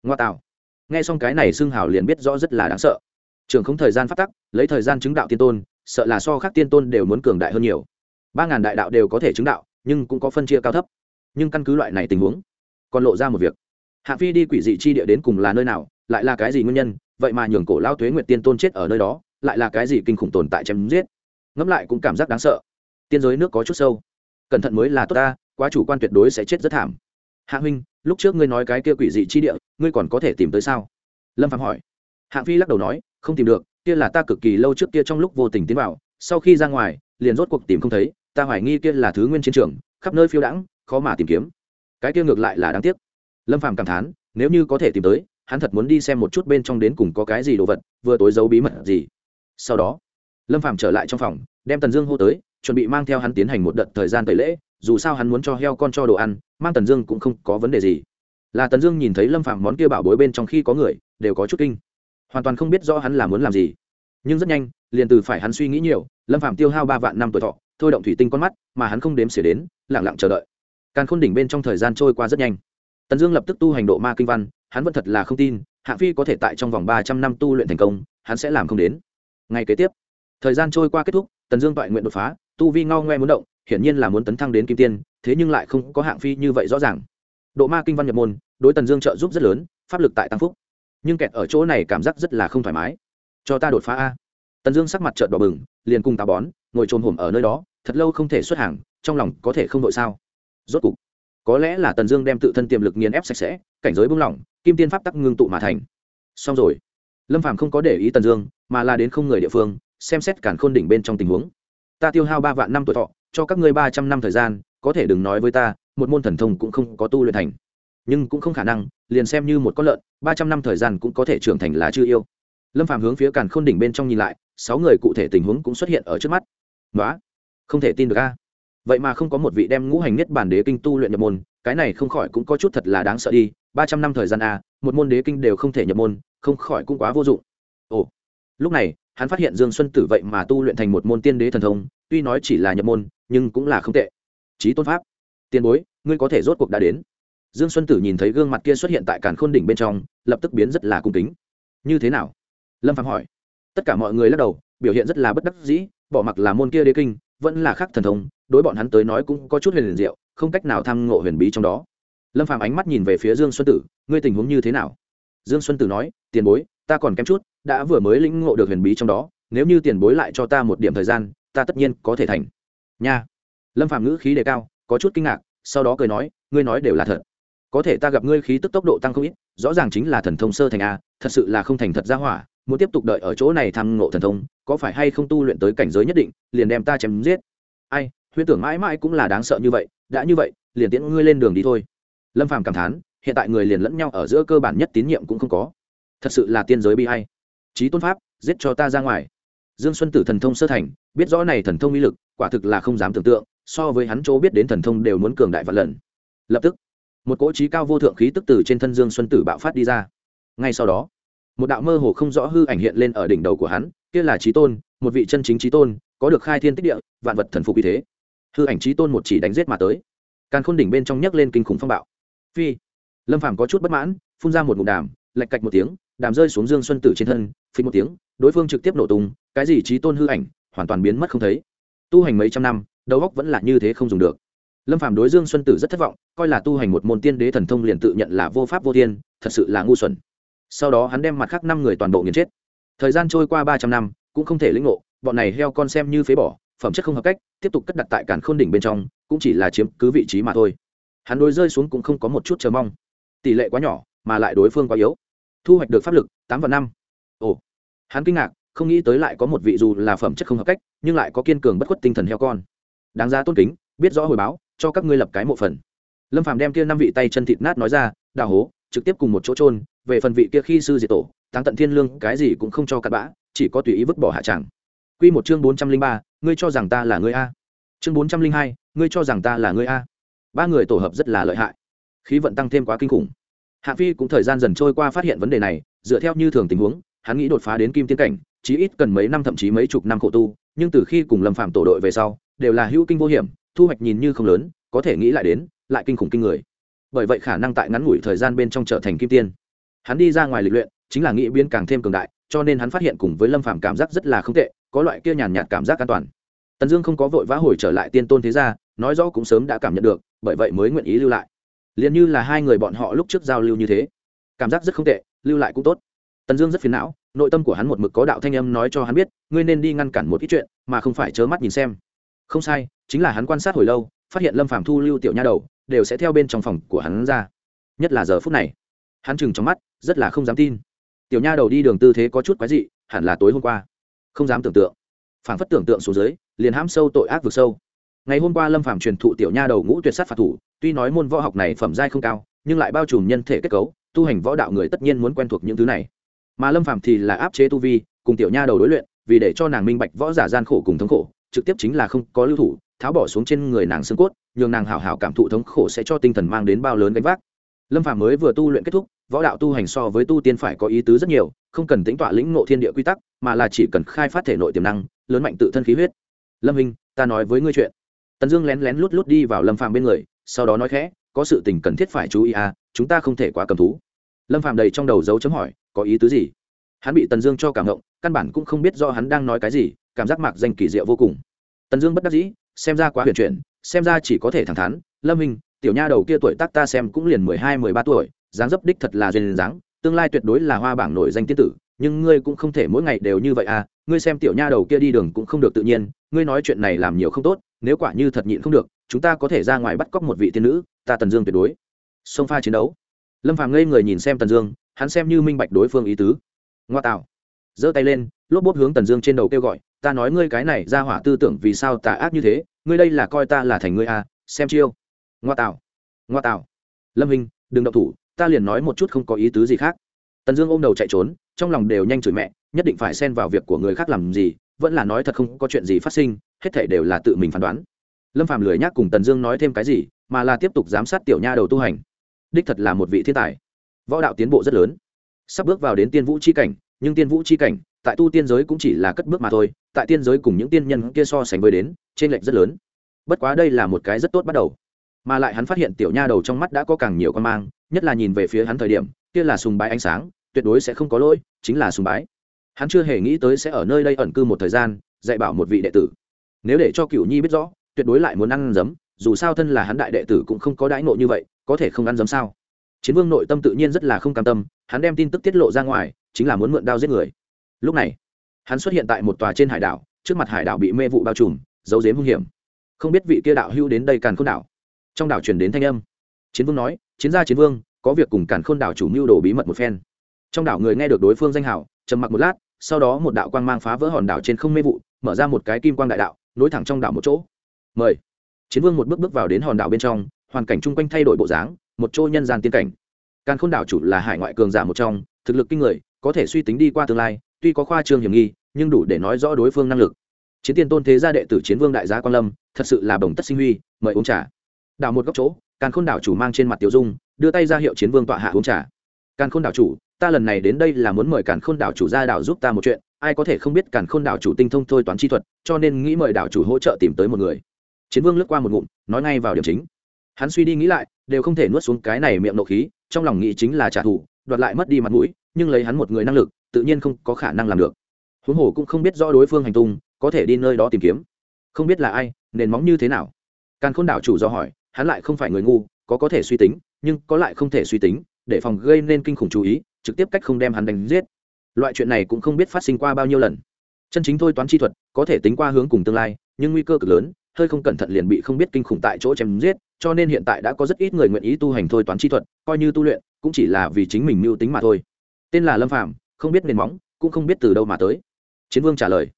Ngoa tạo. Nghe xong cái này xưng hào liền biết rõ rất là đáng sợ trường không thời gian phát tắc, lấy thời gian chứng đạo tiên tôn, sợ là so khác tiên tôn đều muốn cường đại hơn nhiều. Ba ngàn đại đạo đều có thể chứng đạo, nhưng cũng có phân chia cao thấp. Nhưng căn cứ loại này tình huống, còn lộ ra một việc. Hạ phi đi quỷ dị chi địa đến cùng là nơi nào, lại là cái gì nguyên nhân, vậy mà nhường cổ lao thuế nguyệt tiên tôn chết ở nơi đó, lại là cái gì kinh khủng tồn tại chém giết. Ngẫm lại cũng cảm giác đáng sợ. Tiên giới nước có chút sâu. Cẩn thận mới là tốt ta, quá chủ quan tuyệt đối sẽ chết rất thảm. Hạ huynh, lúc trước ngươi nói cái kia quỷ dị chi địa, ngươi còn có thể tìm tới sao? Lâm phạm hỏi. Hạng phi lắc đầu nói không tìm được, kia là ta cực kỳ lâu trước kia trong lúc vô tình tiến vào, sau khi ra ngoài, liền rốt cuộc tìm không thấy, ta hoài nghi kia là thứ nguyên chiến trường, khắp nơi phiêu đãng, khó mà tìm kiếm. Cái kia ngược lại là đáng tiếc. Lâm phàm cảm thán, nếu như có thể tìm tới, hắn thật muốn đi xem một chút bên trong đến cùng có cái gì đồ vật, vừa tối giấu bí mật gì. Sau đó, lâm phàm trở lại trong phòng, đem tần dương hô tới, chuẩn bị mang theo hắn tiến hành một đợt thời gian tẩy lễ, dù sao hắn muốn cho heo con cho đồ ăn, mang tần dương cũng không có vấn đề gì. Là tần dương nhìn thấy lâm phàm món kia bảo bối bên trong khi có người, đều có chút kinh hoàn toàn không biết rõ hắn là muốn làm gì. Nhưng rất nhanh, liền từ phải hắn suy nghĩ nhiều, lâm phàm tiêu hao ba vạn năm tuổi thọ, thôi động thủy tinh con mắt, mà hắn không đếm xỉa đến lẳng lặng chờ đợi. Càn khôn đỉnh bên trong thời gian trôi qua rất nhanh. Tần dương lập tức tu hành độ ma kinh văn, hắn vẫn thật là không tin, hạng phi có thể tại trong vòng ba trăm năm tu luyện thành công, hắn sẽ làm không đến. Ngay kế tiếp, thời gian trôi qua kết thúc, tần dương toại nguyện đột phá, tu vi ngao ngoe muốn động, hiển nhiên là muốn tấn thăng đến kim tiên, thế nhưng lại không có hạng phi như vậy rõ ràng. Độ ma kinh văn nhập môn, đối tần dương trợ giúp rất lớn, pháp lực tại tăng phúc nhưng kẹt ở chỗ này cảm giác rất là không thoải mái. Cho ta đột phá a. Tần dương sắc mặt trợn đỏ bừng, liền cùng tà bón, ngồi trồm hổm ở nơi đó, thật lâu không thể xuất hàng, trong lòng có thể không đội sao. Rốt cục, có lẽ là tần dương đem tự thân tiềm lực nghiền ép sạch sẽ, cảnh giới buông lỏng, kim tiên pháp tắc ngưng tụ mà thành. Xong rồi. Lâm phàm không có để ý tần dương, mà là đến không người địa phương, xem xét cản khôn đỉnh bên trong tình huống. Ta tiêu hao ba vạn năm tuổi thọ, cho các ngươi ba trăm năm thời gian, có thể đừng nói với ta, một môn thần thông cũng không có tu luyện thành nhưng cũng không khả năng, liền xem như một con lợn, ba trăm năm thời gian cũng có thể trưởng thành là chưa yêu. Lâm phàm hướng phía càn khôn đỉnh bên trong nhìn lại, sáu người cụ thể tình huống cũng xuất hiện ở trước mắt. Đó không thể tin được a. Vậy mà không có một vị đem ngũ hành nhất bản đế kinh tu luyện nhập môn, cái này không khỏi cũng có chút thật là đáng sợ đi, ba trăm năm thời gian a, một môn đế kinh đều không thể nhập môn, không khỏi cũng quá vô dụng. Ồ, lúc này, hắn phát hiện dương xuân tử vậy mà tu luyện thành một môn tiên đế thần thông, tuy nói chỉ là nhập môn, nhưng cũng là không tệ. Trí tôn pháp. Tiền bối, ngươi có thể rốt cuộc đã đến dương xuân tử nhìn thấy gương mặt kia xuất hiện tại càn khôn đỉnh bên trong, lập tức biến rất là cung kính. Như thế nào? Lâm phạm hỏi. Tất cả mọi người lắc đầu, biểu hiện rất là bất đắc dĩ, bỏ mặc là môn kia đế kinh, vẫn là khác thần thông, đối bọn hắn tới nói cũng có chút huyền diệu, không cách nào tham ngộ huyền bí trong đó. Lâm phạm ánh mắt nhìn về phía dương xuân tử, ngươi tình huống như thế nào? Dương xuân tử nói, tiền bối, ta còn kém chút, đã vừa mới lĩnh ngộ được huyền bí trong đó, nếu như tiền bối lại cho ta một điểm thời gian, ta tất nhiên có thể thành. Nha. Lâm phạm ngữ khí đề cao, có chút kinh ngạc, sau đó cười nói, ngươi nói đều là thật có thể ta gặp ngươi khí tức tốc độ tăng không ít, rõ ràng chính là thần thông sơ thành a, thật sự là không thành thật ra hỏa, muốn tiếp tục đợi ở chỗ này tham ngộ thần thông, có phải hay không tu luyện tới cảnh giới nhất định, liền đem ta chém giết. Ai, huyễn tưởng mãi mãi cũng là đáng sợ như vậy, đã như vậy, liền tiễn ngươi lên đường đi thôi. Lâm phàm cảm thán, hiện tại người liền lẫn nhau ở giữa cơ bản nhất tín nhiệm cũng không có. Thật sự là tiên giới bi hay trí tôn pháp, giết cho ta ra ngoài. Dương xuân tử thần thông sơ thành, biết rõ này thần thông uy lực, quả thực là không dám tưởng tượng, so với hắn chỗ biết đến thần thông đều muốn cường đại vạn lần. Lập tức một cỗ trí cao vô thượng khí tức từ trên thân dương xuân tử bạo phát đi ra. Ngay sau đó, một đạo mơ hồ không rõ hư ảnh hiện lên ở đỉnh đầu của hắn, kia là trí tôn, một vị chân chính trí tôn, có được khai thiên tích địa, vạn vật thần phục như thế. Hư ảnh trí tôn một chỉ đánh giết mà tới. Càn khôn đỉnh bên trong nhấc lên kinh khủng phong bạo. Phi, lâm phàm có chút bất mãn, phun ra một ngụm đàm lạch cạch một tiếng, đàm rơi xuống dương xuân tử trên thân phí một tiếng, đối phương trực tiếp nổ tung, cái gì trí tôn hư ảnh, hoàn toàn biến mất không thấy. Tu hành mấy trăm năm, đầu óc vẫn là như thế không dùng được lâm phàm đối dương xuân tử rất thất vọng, coi là tu hành một môn tiên đế thần thông liền tự nhận là vô pháp vô thiên, thật sự là ngu xuẩn. Sau đó hắn đem mặt khác năm người toàn bộ nghiền chết. Thời gian trôi qua ba trăm năm, cũng không thể lĩnh ngộ, bọn này heo con xem như phế bỏ, phẩm chất không hợp cách, tiếp tục cất đặt tại cản khôn đỉnh bên trong, cũng chỉ là chiếm cứ vị trí mà thôi. Hắn đối rơi xuống cũng không có một chút chờ mong. Tỷ lệ quá nhỏ, mà lại đối phương quá yếu. Thu hoạch được pháp lực, tám và năm. Ồ. Hắn kinh ngạc, không nghĩ tới lại có một vị dù là phẩm chất không hợp cách, nhưng lại có kiên cường bất khuất tinh thần heo con. Đáng giá tôn kính, biết rõ hồi báo cho các ngươi lập cái mộ phần. Lâm phàm đem kia năm vị tay chân thịt nát nói ra, đào hố, trực tiếp cùng một chỗ trôn về phần vị kia khi sư diệt tổ tăng tận thiên lương, cái gì cũng không cho cặn bã, chỉ có tùy ý vứt bỏ hạ tràng. Quy một chương bốn trăm linh ba, ngươi cho rằng ta là ngươi a? Chương bốn trăm linh hai, ngươi cho rằng ta là ngươi a? Ba người tổ hợp rất là lợi hại. Khí vận tăng thêm quá kinh khủng. Hạ phi cũng thời gian dần trôi qua phát hiện vấn đề này, dựa theo như thường tình huống, hắn nghĩ đột phá đến kim tiến cảnh, chí ít cần mấy năm thậm chí mấy chục năm khổ tu, nhưng từ khi cùng lâm phạm tổ đội về sau, đều là hữu kinh vô hiểm thu hoạch nhìn như không lớn, có thể nghĩ lại đến, lại kinh khủng kinh người. Bởi vậy khả năng tại ngắn ngủi thời gian bên trong trở thành kim tiên. Hắn đi ra ngoài lịch luyện, chính là nghĩ biến càng thêm cường đại, cho nên hắn phát hiện cùng với lâm phàm cảm giác rất là không tệ, có loại kia nhàn nhạt cảm giác an toàn. Tần dương không có vội vã hồi trở lại tiên tôn thế gia, nói rõ cũng sớm đã cảm nhận được, bởi vậy mới nguyện ý lưu lại. Liền như là hai người bọn họ lúc trước giao lưu như thế. Cảm giác rất không tệ, lưu lại cũng tốt. Tần dương rất phiền não, nội tâm của hắn một mực có đạo thanh âm nói cho hắn biết, ngươi nên đi ngăn cản một ít chuyện, mà không phải chớ mắt nhìn xem. Không sai chính là hắn quan sát hồi lâu, phát hiện lâm phàm thu lưu tiểu nha đầu đều sẽ theo bên trong phòng của hắn ra. Nhất là giờ phút này, hắn chừng trong mắt, rất là không dám tin. Tiểu nha đầu đi đường tư thế có chút quái dị, hẳn là tối hôm qua. Không dám tưởng tượng. Phản phất tưởng tượng xuống dưới, liền hãm sâu tội ác vực sâu. Ngày hôm qua lâm phàm truyền thụ tiểu nha đầu ngũ tuyệt sát phạt thủ, tuy nói môn võ học này phẩm giai không cao, nhưng lại bao trùm nhân thể kết cấu, tu hành võ đạo người tất nhiên muốn quen thuộc những thứ này. Mà lâm phàm thì là áp chế tu vi, cùng tiểu nha đầu đối luyện, vì để cho nàng minh bạch võ giả gian khổ cùng thống khổ trực tiếp chính là không có lưu thủ, tháo bỏ xuống trên người nàng xương cốt, nhường nàng hảo hảo cảm thụ thống khổ sẽ cho tinh thần mang đến bao lớn gánh vác. Lâm phàm mới vừa tu luyện kết thúc, võ đạo tu hành so với tu tiên phải có ý tứ rất nhiều, không cần tính tọa lĩnh ngộ thiên địa quy tắc, mà là chỉ cần khai phát thể nội tiềm năng, lớn mạnh tự thân khí huyết. Lâm hình ta nói với ngươi chuyện. Tần dương lén lén lút lút đi vào lâm phàm bên người, sau đó nói khẽ, có sự tình cần thiết phải chú ý à chúng ta không thể quá cầm thú. Lâm phàm đầy trong đầu dấu chấm hỏi, có ý tứ gì? Hắn bị tần dương cho cảm động, căn bản cũng không biết do hắn đang nói cái gì cảm giác mạc danh kỳ diệu vô cùng. Tần dương bất đắc dĩ, xem ra quá huyền chuyển, xem ra chỉ có thể thẳng thắn. Lâm minh, tiểu nha đầu kia tuổi tác ta xem cũng liền mười hai, mười ba tuổi, dáng dấp đích thật là duyên dáng, tương lai tuyệt đối là hoa bảng nổi danh tiên tử, nhưng ngươi cũng không thể mỗi ngày đều như vậy à ngươi xem tiểu nha đầu kia đi đường cũng không được tự nhiên, ngươi nói chuyện này làm nhiều không tốt, nếu quả như thật nhịn không được, chúng ta có thể ra ngoài bắt cóc một vị tiên nữ, ta tần dương tuyệt đối. Sông pha chiến đấu. Lâm phàm ngây người nhìn xem tần dương, hắn xem như minh bạch đối phương ý tứ. Ngoa tạo. Giơ tay lên lốp bốp hướng tần dương trên đầu kêu gọi, ta nói ngươi cái này ra hỏa tư tưởng vì sao tà ác như thế? Ngươi đây là coi ta là thành ngươi à? Xem chiêu. Ngoa tạo ngoa tạo lâm hình đừng động thủ, ta liền nói một chút không có ý tứ gì khác. Tần dương ôm đầu chạy trốn, trong lòng đều nhanh chửi mẹ, nhất định phải xen vào việc của người khác làm gì, vẫn là nói thật không có chuyện gì phát sinh, hết thể đều là tự mình phán đoán. Lâm phàm lười nhắc cùng tần dương nói thêm cái gì, mà là tiếp tục giám sát tiểu nha đầu tu hành. Đích thật là một vị thiên tài. Võ đạo tiến bộ rất lớn. Sắp bước vào đến tiên vũ c h i cảnh, nhưng tiên vũ c h i cảnh tại tu tiên giới cũng chỉ là cất bước mà thôi, tại tiên giới cùng những tiên nhân kia so sánh với đến trên lệch rất lớn. Bất quá đây là một cái rất tốt bắt đầu. Mà lại hắn phát hiện tiểu nha đầu trong mắt đã có càng nhiều con mang, nhất là nhìn về phía hắn thời điểm, kia là sùng bái ánh sáng, tuyệt đối sẽ không có lỗi, chính là sùng bái. Hắn chưa hề nghĩ tới sẽ ở nơi đây ẩn cư một thời gian, dạy bảo một vị đệ tử. Nếu để cho cựu nhi biết rõ, tuyệt đối lại muốn ăn giấm, dù sao thân là hắn đại đệ tử cũng không có đãi nộ như vậy, có thể không ăn giấm sao? Chiến vương nội tâm tự nhiên rất là không cam tâm, hắn đem tin tức tiết lộ ra ngoài, chính là muốn mượn đao giết người lúc này, hắn xuất hiện tại một tòa trên hải đảo, trước mặt hải đảo bị mê vụ bao trùm, giấu dếm hung hiểm. Không biết vị kia đạo hưu đến đây càn khôn đảo. Trong đảo truyền đến thanh âm. Chiến vương nói, chiến gia chiến vương, có việc cùng càn khôn đảo chủ mưu đồ bí mật một phen. Trong đảo người nghe được đối phương danh hảo trầm mặc một lát, sau đó một đạo quang mang phá vỡ hòn đảo trên không mê vụ, mở ra một cái kim quang đại đạo, nối thẳng trong đảo một chỗ. Mời. Chiến vương một bước bước vào đến hòn đảo bên trong, hoàn cảnh chung quanh thay đổi bộ dáng, một chỗ nhân gian tiên cảnh. Càn khôn đảo chủ là hải ngoại cường giả một trong, thực lực kinh người, có thể suy tính đi qua tương lai tuy có khoa trương hiểm nghi, nhưng đủ để nói rõ đối phương năng lực. Chiến tiên tôn thế gia đệ tử chiến vương đại gia quan lâm, thật sự là bồng tất sinh huy, mời uống trà. Đảo một góc chỗ, càn khôn đảo chủ mang trên mặt tiểu dung, đưa tay ra hiệu chiến vương tọa hạ uống trà. Càn khôn đảo chủ, ta lần này đến đây là muốn mời càn khôn đảo chủ ra đảo giúp ta một chuyện, ai có thể không biết càn khôn đảo chủ tinh thông thôi toán chi thuật, cho nên nghĩ mời đảo chủ hỗ trợ tìm tới một người. Chiến vương lướt qua một ngụm, nói ngay vào điểm chính. Hắn suy đi nghĩ lại, đều không thể nuốt xuống cái này miệng nộ khí, trong lòng nghĩ chính là trả thù, đoạt lại mất đi mặt mũi nhưng lấy hắn một người năng lực, tự nhiên không có khả năng làm được. Huống hồ cũng không biết rõ đối phương hành tung, có thể đi nơi đó tìm kiếm. Không biết là ai, nền móng như thế nào? Càn khôn đảo chủ do hỏi, hắn lại không phải người ngu, có có thể suy tính, nhưng có lại không thể suy tính, để phòng gây nên kinh khủng chú ý, trực tiếp cách không đem hắn đánh giết. Loại chuyện này cũng không biết phát sinh qua bao nhiêu lần. Chân chính thôi toán chi thuật, có thể tính qua hướng cùng tương lai, nhưng nguy cơ cực lớn, hơi không cẩn thận liền bị không biết kinh khủng tại chỗ chém giết, cho nên hiện tại đã có rất ít người nguyện ý tu hành thôi toán chi thuật, coi như tu luyện, cũng chỉ là vì chính mình mưu tính mà thôi tên là lâm phạm không biết nền móng, cũng không biết từ đâu mà tới. Chiến vương trả lời.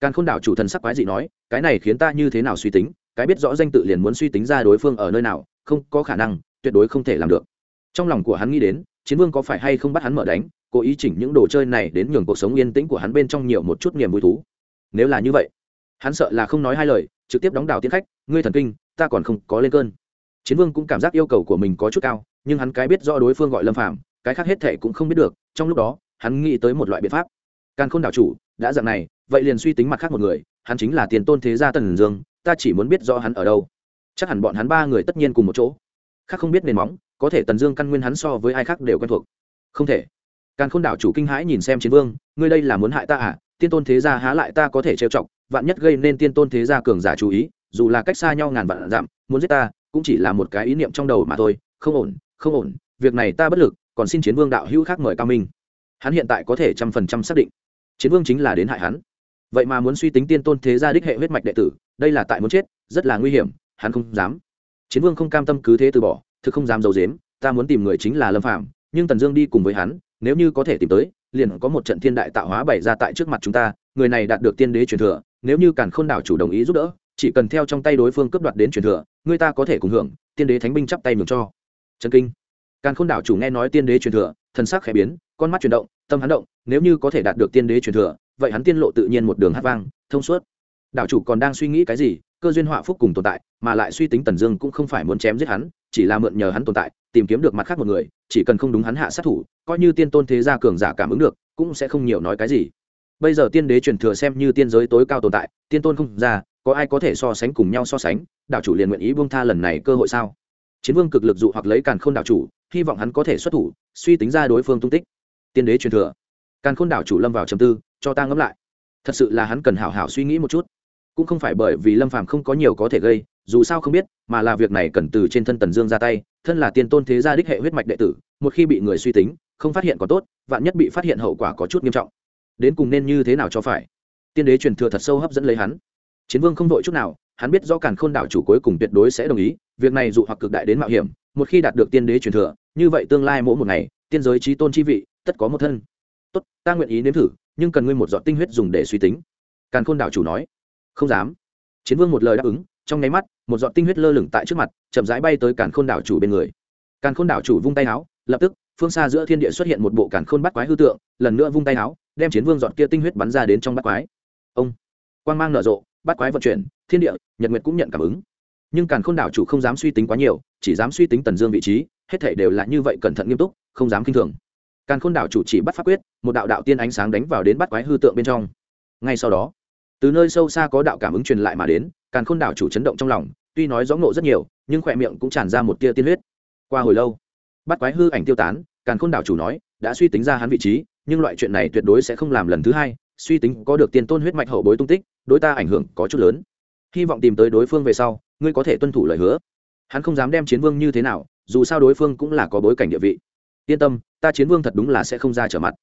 Càn khôn đảo chủ thần sắc quái dị nói, cái này khiến ta như thế nào suy tính, cái biết rõ danh tự liền muốn suy tính ra đối phương ở nơi nào, không có khả năng, tuyệt đối không thể làm được. Trong lòng của hắn nghĩ đến, chiến vương có phải hay không bắt hắn mở đánh, cố ý chỉnh những đồ chơi này đến nhường cuộc sống yên tĩnh của hắn bên trong nhiều một chút niềm vui thú. Nếu là như vậy, hắn sợ là không nói hai lời, trực tiếp đóng đảo tiến khách, ngươi thần kinh, ta còn không có lên cơn. Chiến vương cũng cảm giác yêu cầu của mình có chút cao, nhưng hắn cái biết rõ đối phương gọi lâm Phạm cái khác hết thệ cũng không biết được, trong lúc đó, hắn nghĩ tới một loại biện pháp. Càn khôn đảo chủ, đã dạng này, vậy liền suy tính mặt khác một người, hắn chính là tiền tôn thế gia tần dương, ta chỉ muốn biết rõ hắn ở đâu. Chắc hẳn bọn hắn ba người tất nhiên cùng một chỗ. Khác không biết nền móng, có thể tần dương căn nguyên hắn so với ai khác đều quen thuộc. Không thể. Càn khôn đảo chủ kinh hãi nhìn xem chiến vương, ngươi đây là muốn hại ta à? Tiên tôn thế gia há lại ta có thể trêu chọc, vạn nhất gây nên tiên tôn thế gia cường giả chú ý, dù là cách xa nhau ngàn vạn dặm, muốn giết ta, cũng chỉ là một cái ý niệm trong đầu mà thôi. Không ổn không ổn, việc này ta bất lực còn xin chiến vương đạo hữu khác mời cao minh. Hắn hiện tại có thể trăm phần trăm xác định, chiến vương chính là đến hại hắn. Vậy mà muốn suy tính tiên tôn thế gia đích hệ huyết mạch đệ tử, đây là tại muốn chết, rất là nguy hiểm, hắn không dám. Chiến vương không cam tâm cứ thế từ bỏ, thực không dám d i ấ u dếm ta muốn tìm người chính là lâm phạm nhưng tần dương đi cùng với hắn, nếu như có thể tìm tới, liền có một trận thiên đại tạo hóa bày ra tại trước mặt chúng ta, người này đạt được tiên đế truyền thừa, nếu như càn khôn đảo chủ đồng ý giúp đỡ, chỉ cần theo trong tay đối phương cướp đoạt đến truyền thừa, người ta có thể cùng hưởng, tiên đế thánh binh chắp tay mừng cho. Trần kinh càn khôn đảo chủ nghe nói tiên đế truyền thừa, thần sắc khẽ biến, con mắt chuyển động, tâm hắn động, nếu như có thể đạt được tiên đế truyền thừa, vậy hắn tiên lộ tự nhiên một đường hát vang, thông suốt. Đảo chủ còn đang suy nghĩ cái gì, cơ duyên họa phúc cùng tồn tại, mà lại suy tính tần dương cũng không phải muốn chém giết hắn, chỉ là mượn nhờ hắn tồn tại, tìm kiếm được mặt khác một người, chỉ cần không đúng hắn hạ sát thủ, coi như tiên tôn thế gia cường giả cảm ứng được, cũng sẽ không nhiều nói cái gì. Bây giờ tiên đế truyền thừa xem như tiên giới tối cao tồn tại, tiên tôn không ra, có ai có thể so sánh cùng nhau so sánh đạo chủ liền nguyện ý buông tha lần này cơ hội sao? Chiến vương cực lực dụ hoặc lấy càn khôn đảo chủ hy vọng hắn có thể xuất thủ, suy tính ra đối phương tung tích. Tiên đế truyền thừa. Càn khôn đảo chủ lâm vào trầm tư, cho ta ngẫm lại. Thật sự là hắn cần hảo hảo suy nghĩ một chút. Cũng không phải bởi vì lâm phàm không có nhiều có thể gây, dù sao không biết, mà là việc này cần từ trên thân tần dương ra tay, thân là tiên tôn thế gia đích hệ huyết mạch đệ tử, một khi bị người suy tính, không phát hiện có tốt, vạn nhất bị phát hiện hậu quả có chút nghiêm trọng. Đến cùng nên như thế nào cho phải? Tiên đế truyền thừa thật sâu hấp dẫn lấy hắn. Chiến vương không đội chút nào hắn biết do càn khôn đảo chủ cuối cùng tuyệt đối sẽ đồng ý, việc này dụ hoặc cực đại đến mạo hiểm, một khi đạt được tiên đế truyền thừa, như vậy tương lai mỗi một ngày, tiên giới trí tôn chi vị, tất có một thân. Tốt, ta nguyện ý nếm thử, nhưng cần ngươi một giọt tinh huyết dùng để suy tính. Càn khôn đảo chủ nói. Không dám. Chiến vương một lời đáp ứng, trong nháy mắt, một giọt tinh huyết lơ lửng tại trước mặt, chậm rãi bay tới càn khôn đảo chủ bên người. Càn khôn đảo chủ vung tay áo, lập tức, phương xa giữa thiên địa xuất hiện một bộ càn khôn bắt quái hư tượng, lần nữa vung tay áo, đem chiến vương giọt kia tinh huyết bắn ra đến trong bắt quái. Ông. Quang mang nở rộ bắt quái vận chuyển, thiên địa, nhật nguyệt cũng nhận cảm ứng. Nhưng càn khôn đảo chủ không dám suy tính quá nhiều, chỉ dám suy tính tần dương vị trí, hết thể đều là như vậy cẩn thận nghiêm túc, không dám k i n h thường. Càn khôn đảo chủ chỉ bắt pháp quyết, một đạo đạo tiên ánh sáng đánh vào đến bắt quái hư tượng bên trong. Ngay sau đó, từ nơi sâu xa có đạo cảm ứng truyền lại mà đến, càn khôn đảo chủ chấn động trong lòng, tuy nói rõ ngộ rất nhiều, nhưng khỏe miệng cũng tràn ra một tia tiên huyết. Qua hồi lâu, bắt quái hư ảnh tiêu tán, càn khôn đảo chủ nói, đã suy tính ra hắn vị trí, nhưng loại chuyện này tuyệt đối sẽ không làm lần thứ hai suy tính có được tiền tôn huyết mạch hậu bối tung tích, đối ta ảnh hưởng có chút lớn. Hy vọng tìm tới đối phương về sau, ngươi có thể tuân thủ lời hứa. Hắn không dám đem chiến vương như thế nào, dù sao đối phương cũng là có bối cảnh địa vị. Yên tâm, ta chiến vương thật đúng là sẽ không ra trở mặt.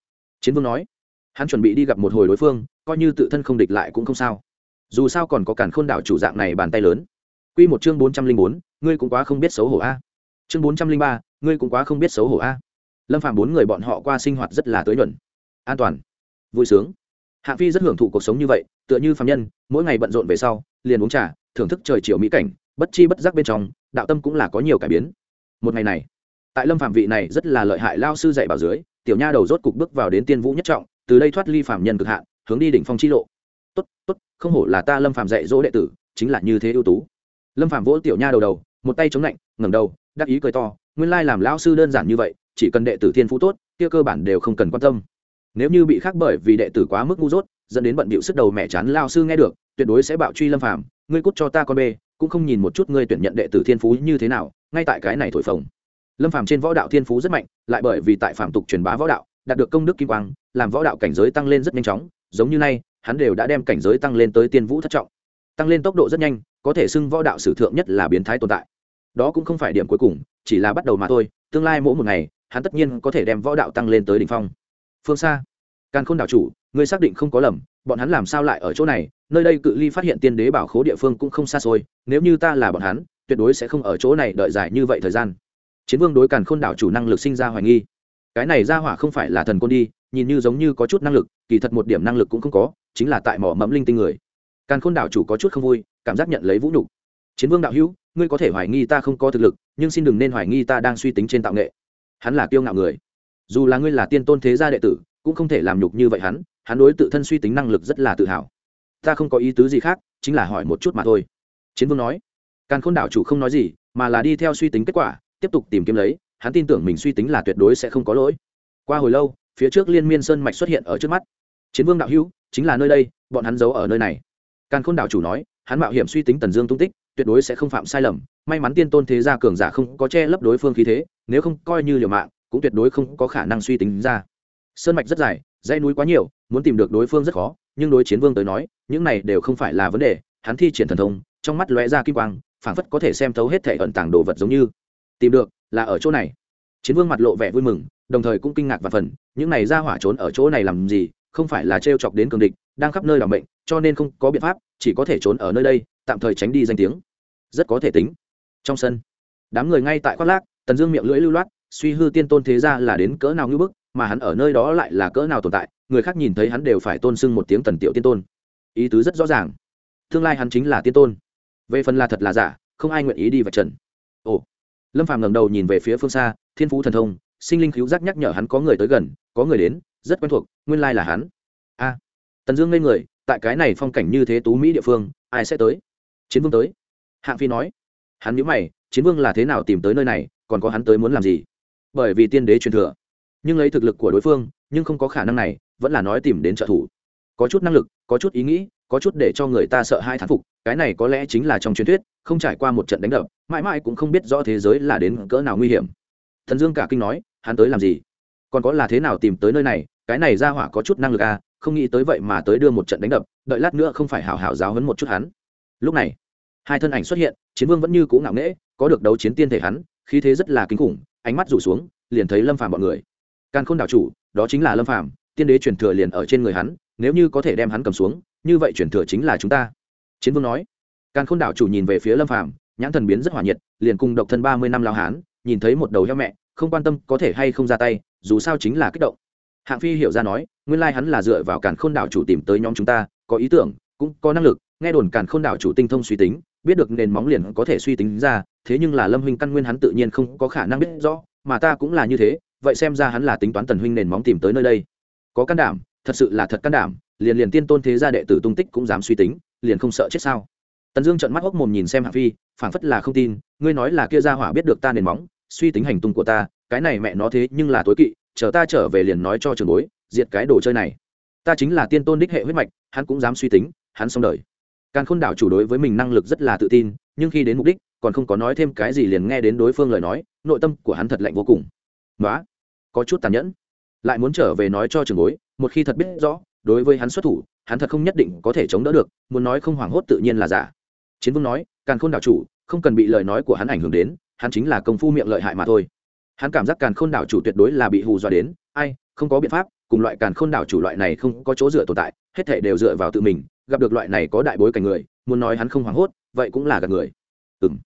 Chiến vương nói. Hắn chuẩn bị đi gặp một hồi đối phương, coi như tự thân không địch lại cũng không sao. Dù sao còn có cản khôn đảo chủ dạng này bàn tay lớn. Q một chương bốn trăm linh bốn, ngươi cũng quá không biết xấu hổ a. Chương bốn trăm linh ba, ngươi cũng quá không biết xấu hổ a. Lâm phạm bốn người bọn họ qua sinh hoạt rất là tới nhuận. An toàn. Vui sướng hạ phi rất hưởng thụ cuộc sống như vậy, tựa như phạm nhân, mỗi ngày bận rộn về sau, liền uống trà, thưởng thức trời chiều mỹ cảnh, bất chi bất giác bên trong, đạo tâm cũng là có nhiều cải biến. Một ngày này, tại lâm phạm vị này rất là lợi hại lao sư dạy bảo dưới, tiểu nha đầu rốt cục bước vào đến tiên vũ nhất trọng, từ đây thoát ly phạm nhân cực hạn, hướng đi đỉnh phong chi lộ. Tốt tốt, không hổ là ta lâm phạm dạy dỗ đệ tử, chính là như thế ưu tú. Lâm phạm vỗ tiểu nha đầu đầu, một tay chống lạnh, ngẩng đầu, đắc ý cười to, nguyên lai làm lao sư đơn giản như vậy, chỉ cần đệ tử thiên phú tốt, kia cơ bản đều không cần quan tâm nếu như bị khác bởi vì đệ tử quá mức ngu dốt, dẫn đến bận bịu sức đầu mẹ chán lao sư nghe được, tuyệt đối sẽ bạo truy lâm phàm, ngươi cút cho ta con bê, cũng không nhìn một chút ngươi tuyển nhận đệ tử thiên phú như thế nào, ngay tại cái này thổi phồng. Lâm phàm trên võ đạo thiên phú rất mạnh, lại bởi vì tại phạm tục truyền bá võ đạo, đạt được công đức kim quang, làm võ đạo cảnh giới tăng lên rất nhanh chóng, giống như nay, hắn đều đã đem cảnh giới tăng lên tới tiên vũ thất trọng. Tăng lên tốc độ rất nhanh, có thể xưng võ đạo sử thượng nhất là biến thái tồn tại. Đó cũng không phải điểm cuối cùng, chỉ là bắt đầu mà thôi, tương lai mỗi một ngày, hắn tất nhiên có thể đem võ đạo tăng lên tới đỉnh phong phương xa. Càn khôn đảo chủ, ngươi xác định không có lầm, bọn hắn làm sao lại ở chỗ này? Nơi đây cự ly phát hiện tiên đế bảo khố địa phương cũng không xa xôi, nếu như ta là bọn hắn, tuyệt đối sẽ không ở chỗ này đợi dài như vậy thời gian. Chiến vương đối càn khôn đảo chủ năng lực sinh ra hoài nghi. Cái này ra hỏa không phải là thần côn đi, nhìn như giống như có chút năng lực, kỳ thật một điểm năng lực cũng không có, chính là tại mỏ mẫm linh tinh người. Càn khôn đảo chủ có chút không vui, cảm giác nhận lấy vũ nhục. Chiến vương đạo hữu, ngươi có thể hoài nghi ta không có thực lực, nhưng xin đừng nên hoài nghi ta đang suy tính trên tạo nghệ. Hắn là kiêu ngạo người dù là ngươi là tiên tôn thế gia đệ tử, cũng không thể làm nhục như vậy hắn hắn đối tự thân suy tính năng lực rất là tự hào. Ta không có ý tứ gì khác, chính là hỏi một chút mà thôi. Chiến vương nói. Càn khôn đảo chủ không nói gì, mà là đi theo suy tính kết quả, tiếp tục tìm kiếm lấy, hắn tin tưởng mình suy tính là tuyệt đối sẽ không có lỗi. Qua hồi lâu, phía trước liên miên sơn mạch xuất hiện ở trước mắt. Chiến vương đạo hữu, chính là nơi đây, bọn hắn giấu ở nơi này. Càn khôn đảo chủ nói, hắn mạo hiểm suy tính tần dương tung tích, tuyệt đối sẽ không phạm sai lầm, may mắn tiên tôn thế gia cường giả không có che lấp đối phương khí thế, nếu không coi như liều mạng cũng tuyệt đối không có khả năng suy tính ra. Sơn mạch rất dài, dãy núi quá nhiều, muốn tìm được đối phương rất khó, nhưng đối chiến vương tới nói, những này đều không phải là vấn đề, hắn thi triển thần thông, trong mắt lóe ra kim quang, phảng phất có thể xem thấu hết thể ẩn tàng đồ vật giống như. Tìm được, là ở chỗ này. Chiến vương mặt lộ vẻ vui mừng, đồng thời cũng kinh ngạc và phần, những này ra hỏa trốn ở chỗ này làm gì, không phải là t chọc đến cường địch, đang khắp nơi làm bệnh cho nên không có biện pháp, chỉ có thể trốn ở nơi đây, tạm thời tránh đi danh tiếng. Rất có thể tính. Trong sân, đám người ngay tại khoác lác, tần dương miệng lưỡi lưu loát suy hư tiên tôn thế ra là đến cỡ nào ngưỡng bức, mà hắn ở nơi đó lại là cỡ nào tồn tại, người khác nhìn thấy hắn đều phải tôn sưng một tiếng tần tiểu tiên tôn. Ý tứ rất rõ ràng. Tương lai hắn chính là tiên tôn. Về phần là thật là giả, không ai nguyện ý đi vạch trần. Ồ. Lâm phàm ngẩng đầu nhìn về phía phương xa, thiên phú thần thông, sinh linh cứu giác nhắc nhở hắn có người tới gần, có người đến, rất quen thuộc, nguyên lai là hắn. A. Tần dương ngây người, tại cái này phong cảnh như thế tú mỹ địa phương, ai sẽ tới? Chiến vương tới. Hạng phi nói. Hắn nhớ mày, chiến vương là thế nào tìm tới nơi này, còn có hắn tới muốn làm gì? Bởi vì tiên đế truyền thừa. Nhưng lấy thực lực của đối phương, nhưng không có khả năng này, vẫn là nói tìm đến trợ thủ. Có chút năng lực, có chút ý nghĩ, có chút để cho người ta sợ hai thán phục, cái này có lẽ chính là trong truyền thuyết, không trải qua một trận đánh đập, mãi mãi cũng không biết rõ thế giới là đến cỡ nào nguy hiểm. Thần dương cả kinh nói, hắn tới làm gì? Còn có là thế nào tìm tới nơi này? Cái này ra hỏa có chút năng lực à không nghĩ tới vậy mà tới đưa một trận đánh đập, đợi lát nữa không phải hảo hảo giáo hấn một chút hắn. Lúc này, hai thân ảnh xuất hiện, chiến vương vẫn như cũ ngạo nghễ, có được đấu chiến tiên thể hắn, khí thế rất là kinh khủng ánh mắt rủ xuống, liền thấy lâm phàm bọn người. Càn khôn đảo chủ, đó chính là lâm phàm, tiên đế truyền thừa liền ở trên người hắn, nếu như có thể đem hắn cầm xuống, như vậy truyền thừa chính là chúng ta. Chiến vương nói. Càn khôn đảo chủ nhìn về phía lâm phàm, nhãn thần biến rất hỏa nhiệt, liền cùng độc thân ba mươi năm lao hán, nhìn thấy một đầu heo mẹ, không quan tâm có thể hay không ra tay, dù sao chính là kích động. Hạng phi hiểu ra nói, nguyên lai hắn là dựa vào càn khôn đảo chủ tìm tới nhóm chúng ta, có ý tưởng, cũng có năng lực, nghe đồn càn khôn đảo chủ tinh thông suy tính, biết được nền móng liền có thể suy tính ra thế nhưng là lâm huynh căn nguyên hắn tự nhiên không có khả năng biết rõ, mà ta cũng là như thế, vậy xem ra hắn là tính toán tần huynh nền móng tìm tới nơi đây. Có can đảm, thật sự là thật can đảm, liền liền tiên tôn thế gia đệ tử tung tích cũng dám suy tính, liền không sợ chết sao? Tần dương trợn mắt hốc mồm nhìn xem hạ phi, phảng phất là không tin, ngươi nói là kia gia hỏa biết được ta nền móng, suy tính hành tung của ta, cái này mẹ nó thế nhưng là tối kỵ, chờ ta trở về liền nói cho trường bối, diệt cái đồ chơi này. Ta chính là tiên tôn đích hệ huyết mạch, hắn cũng dám suy tính, hắn xong đời. Càn khôn đảo chủ đối với mình năng lực rất là tự tin, nhưng khi đến mục đích còn không có nói thêm cái gì liền nghe đến đối phương lời nói, nội tâm của hắn thật lạnh vô cùng. Nói có chút tàn nhẫn. Lại muốn trở về nói cho trường bối, một khi thật biết rõ, đối với hắn xuất thủ, hắn thật không nhất định có thể chống đỡ được, muốn nói không hoảng hốt tự nhiên là giả. Chiến vương nói, càn khôn đảo chủ, không cần bị lời nói của hắn ảnh hưởng đến, hắn chính là công phu miệng lợi hại mà thôi. Hắn cảm giác càn khôn đảo chủ tuyệt đối là bị hù dọa đến, ai, không có biện pháp, cùng loại càn khôn đảo chủ loại này không có chỗ dựa tồn tại, hết thể đều dựa vào tự mình, gặp được loại này có đại bối cảnh người, muốn nói hắn không hoảng hốt, vậy cũng là gạt người. Ừ m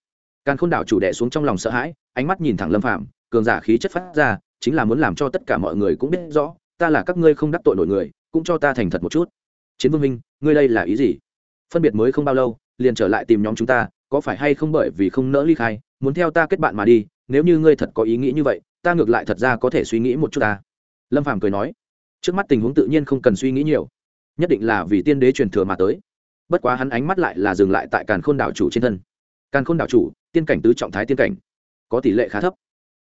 càn khôn đảo chủ đè xuống trong lòng sợ hãi, ánh mắt nhìn thẳng lâm phạm cường giả khí chất phát ra, chính là muốn làm cho tất cả mọi người cũng biết rõ, ta là các ngươi không đắc tội nổi người, cũng cho ta thành thật một chút. Chiến vương minh, ngươi đây là ý gì? Phân biệt mới không bao lâu, liền trở lại tìm nhóm chúng ta, có phải hay không bởi vì không nỡ ly khai, muốn theo ta kết bạn mà đi, nếu như ngươi thật có ý nghĩ như vậy, ta ngược lại thật ra có thể suy nghĩ một chút ta. Lâm phàm cười nói, trước mắt tình huống tự nhiên không cần suy nghĩ nhiều, nhất định là vì tiên đế truyền thừa mà tới. Bất quá hắn ánh mắt lại là dừng lại tại càn khôn đảo chủ trên thân. Càn khôn đảo chủ tiên cảnh tứ trọng thái tiên cảnh, có tỷ lệ khá thấp.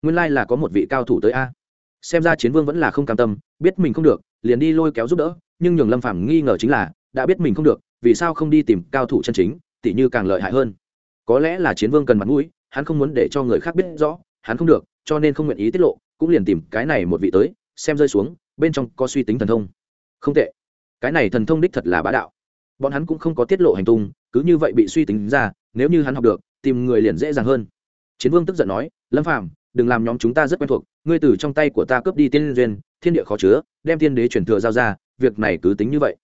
Nguyên lai là có một vị cao thủ tới a. Xem ra chiến vương vẫn là không cam tâm, biết mình không được, liền đi lôi kéo giúp đỡ, nhưng nhường lâm phàm nghi ngờ chính là, đã biết mình không được, vì sao không đi tìm cao thủ chân chính tỷ như càng lợi hại hơn. Có lẽ là chiến vương cần mặt mũi, hắn không muốn để cho người khác biết rõ, hắn không được, cho nên không nguyện ý tiết lộ, cũng liền tìm cái này một vị tới, xem rơi xuống, bên trong có suy tính thần thông. Không tệ. Cái này thần thông đích thật là bá đạo. Bọn hắn cũng không có tiết lộ hành tung, cứ như vậy bị suy tính ra, nếu như hắn học được tìm người liền dễ dàng hơn. Chiến vương tức giận nói, lâm phàm, đừng làm nhóm chúng ta rất quen thuộc, ngươi từ trong tay của ta cướp đi tiên duyên, thiên địa khó chứa, đem tiên đế truyền thừa giao ra, việc này cứ tính như vậy.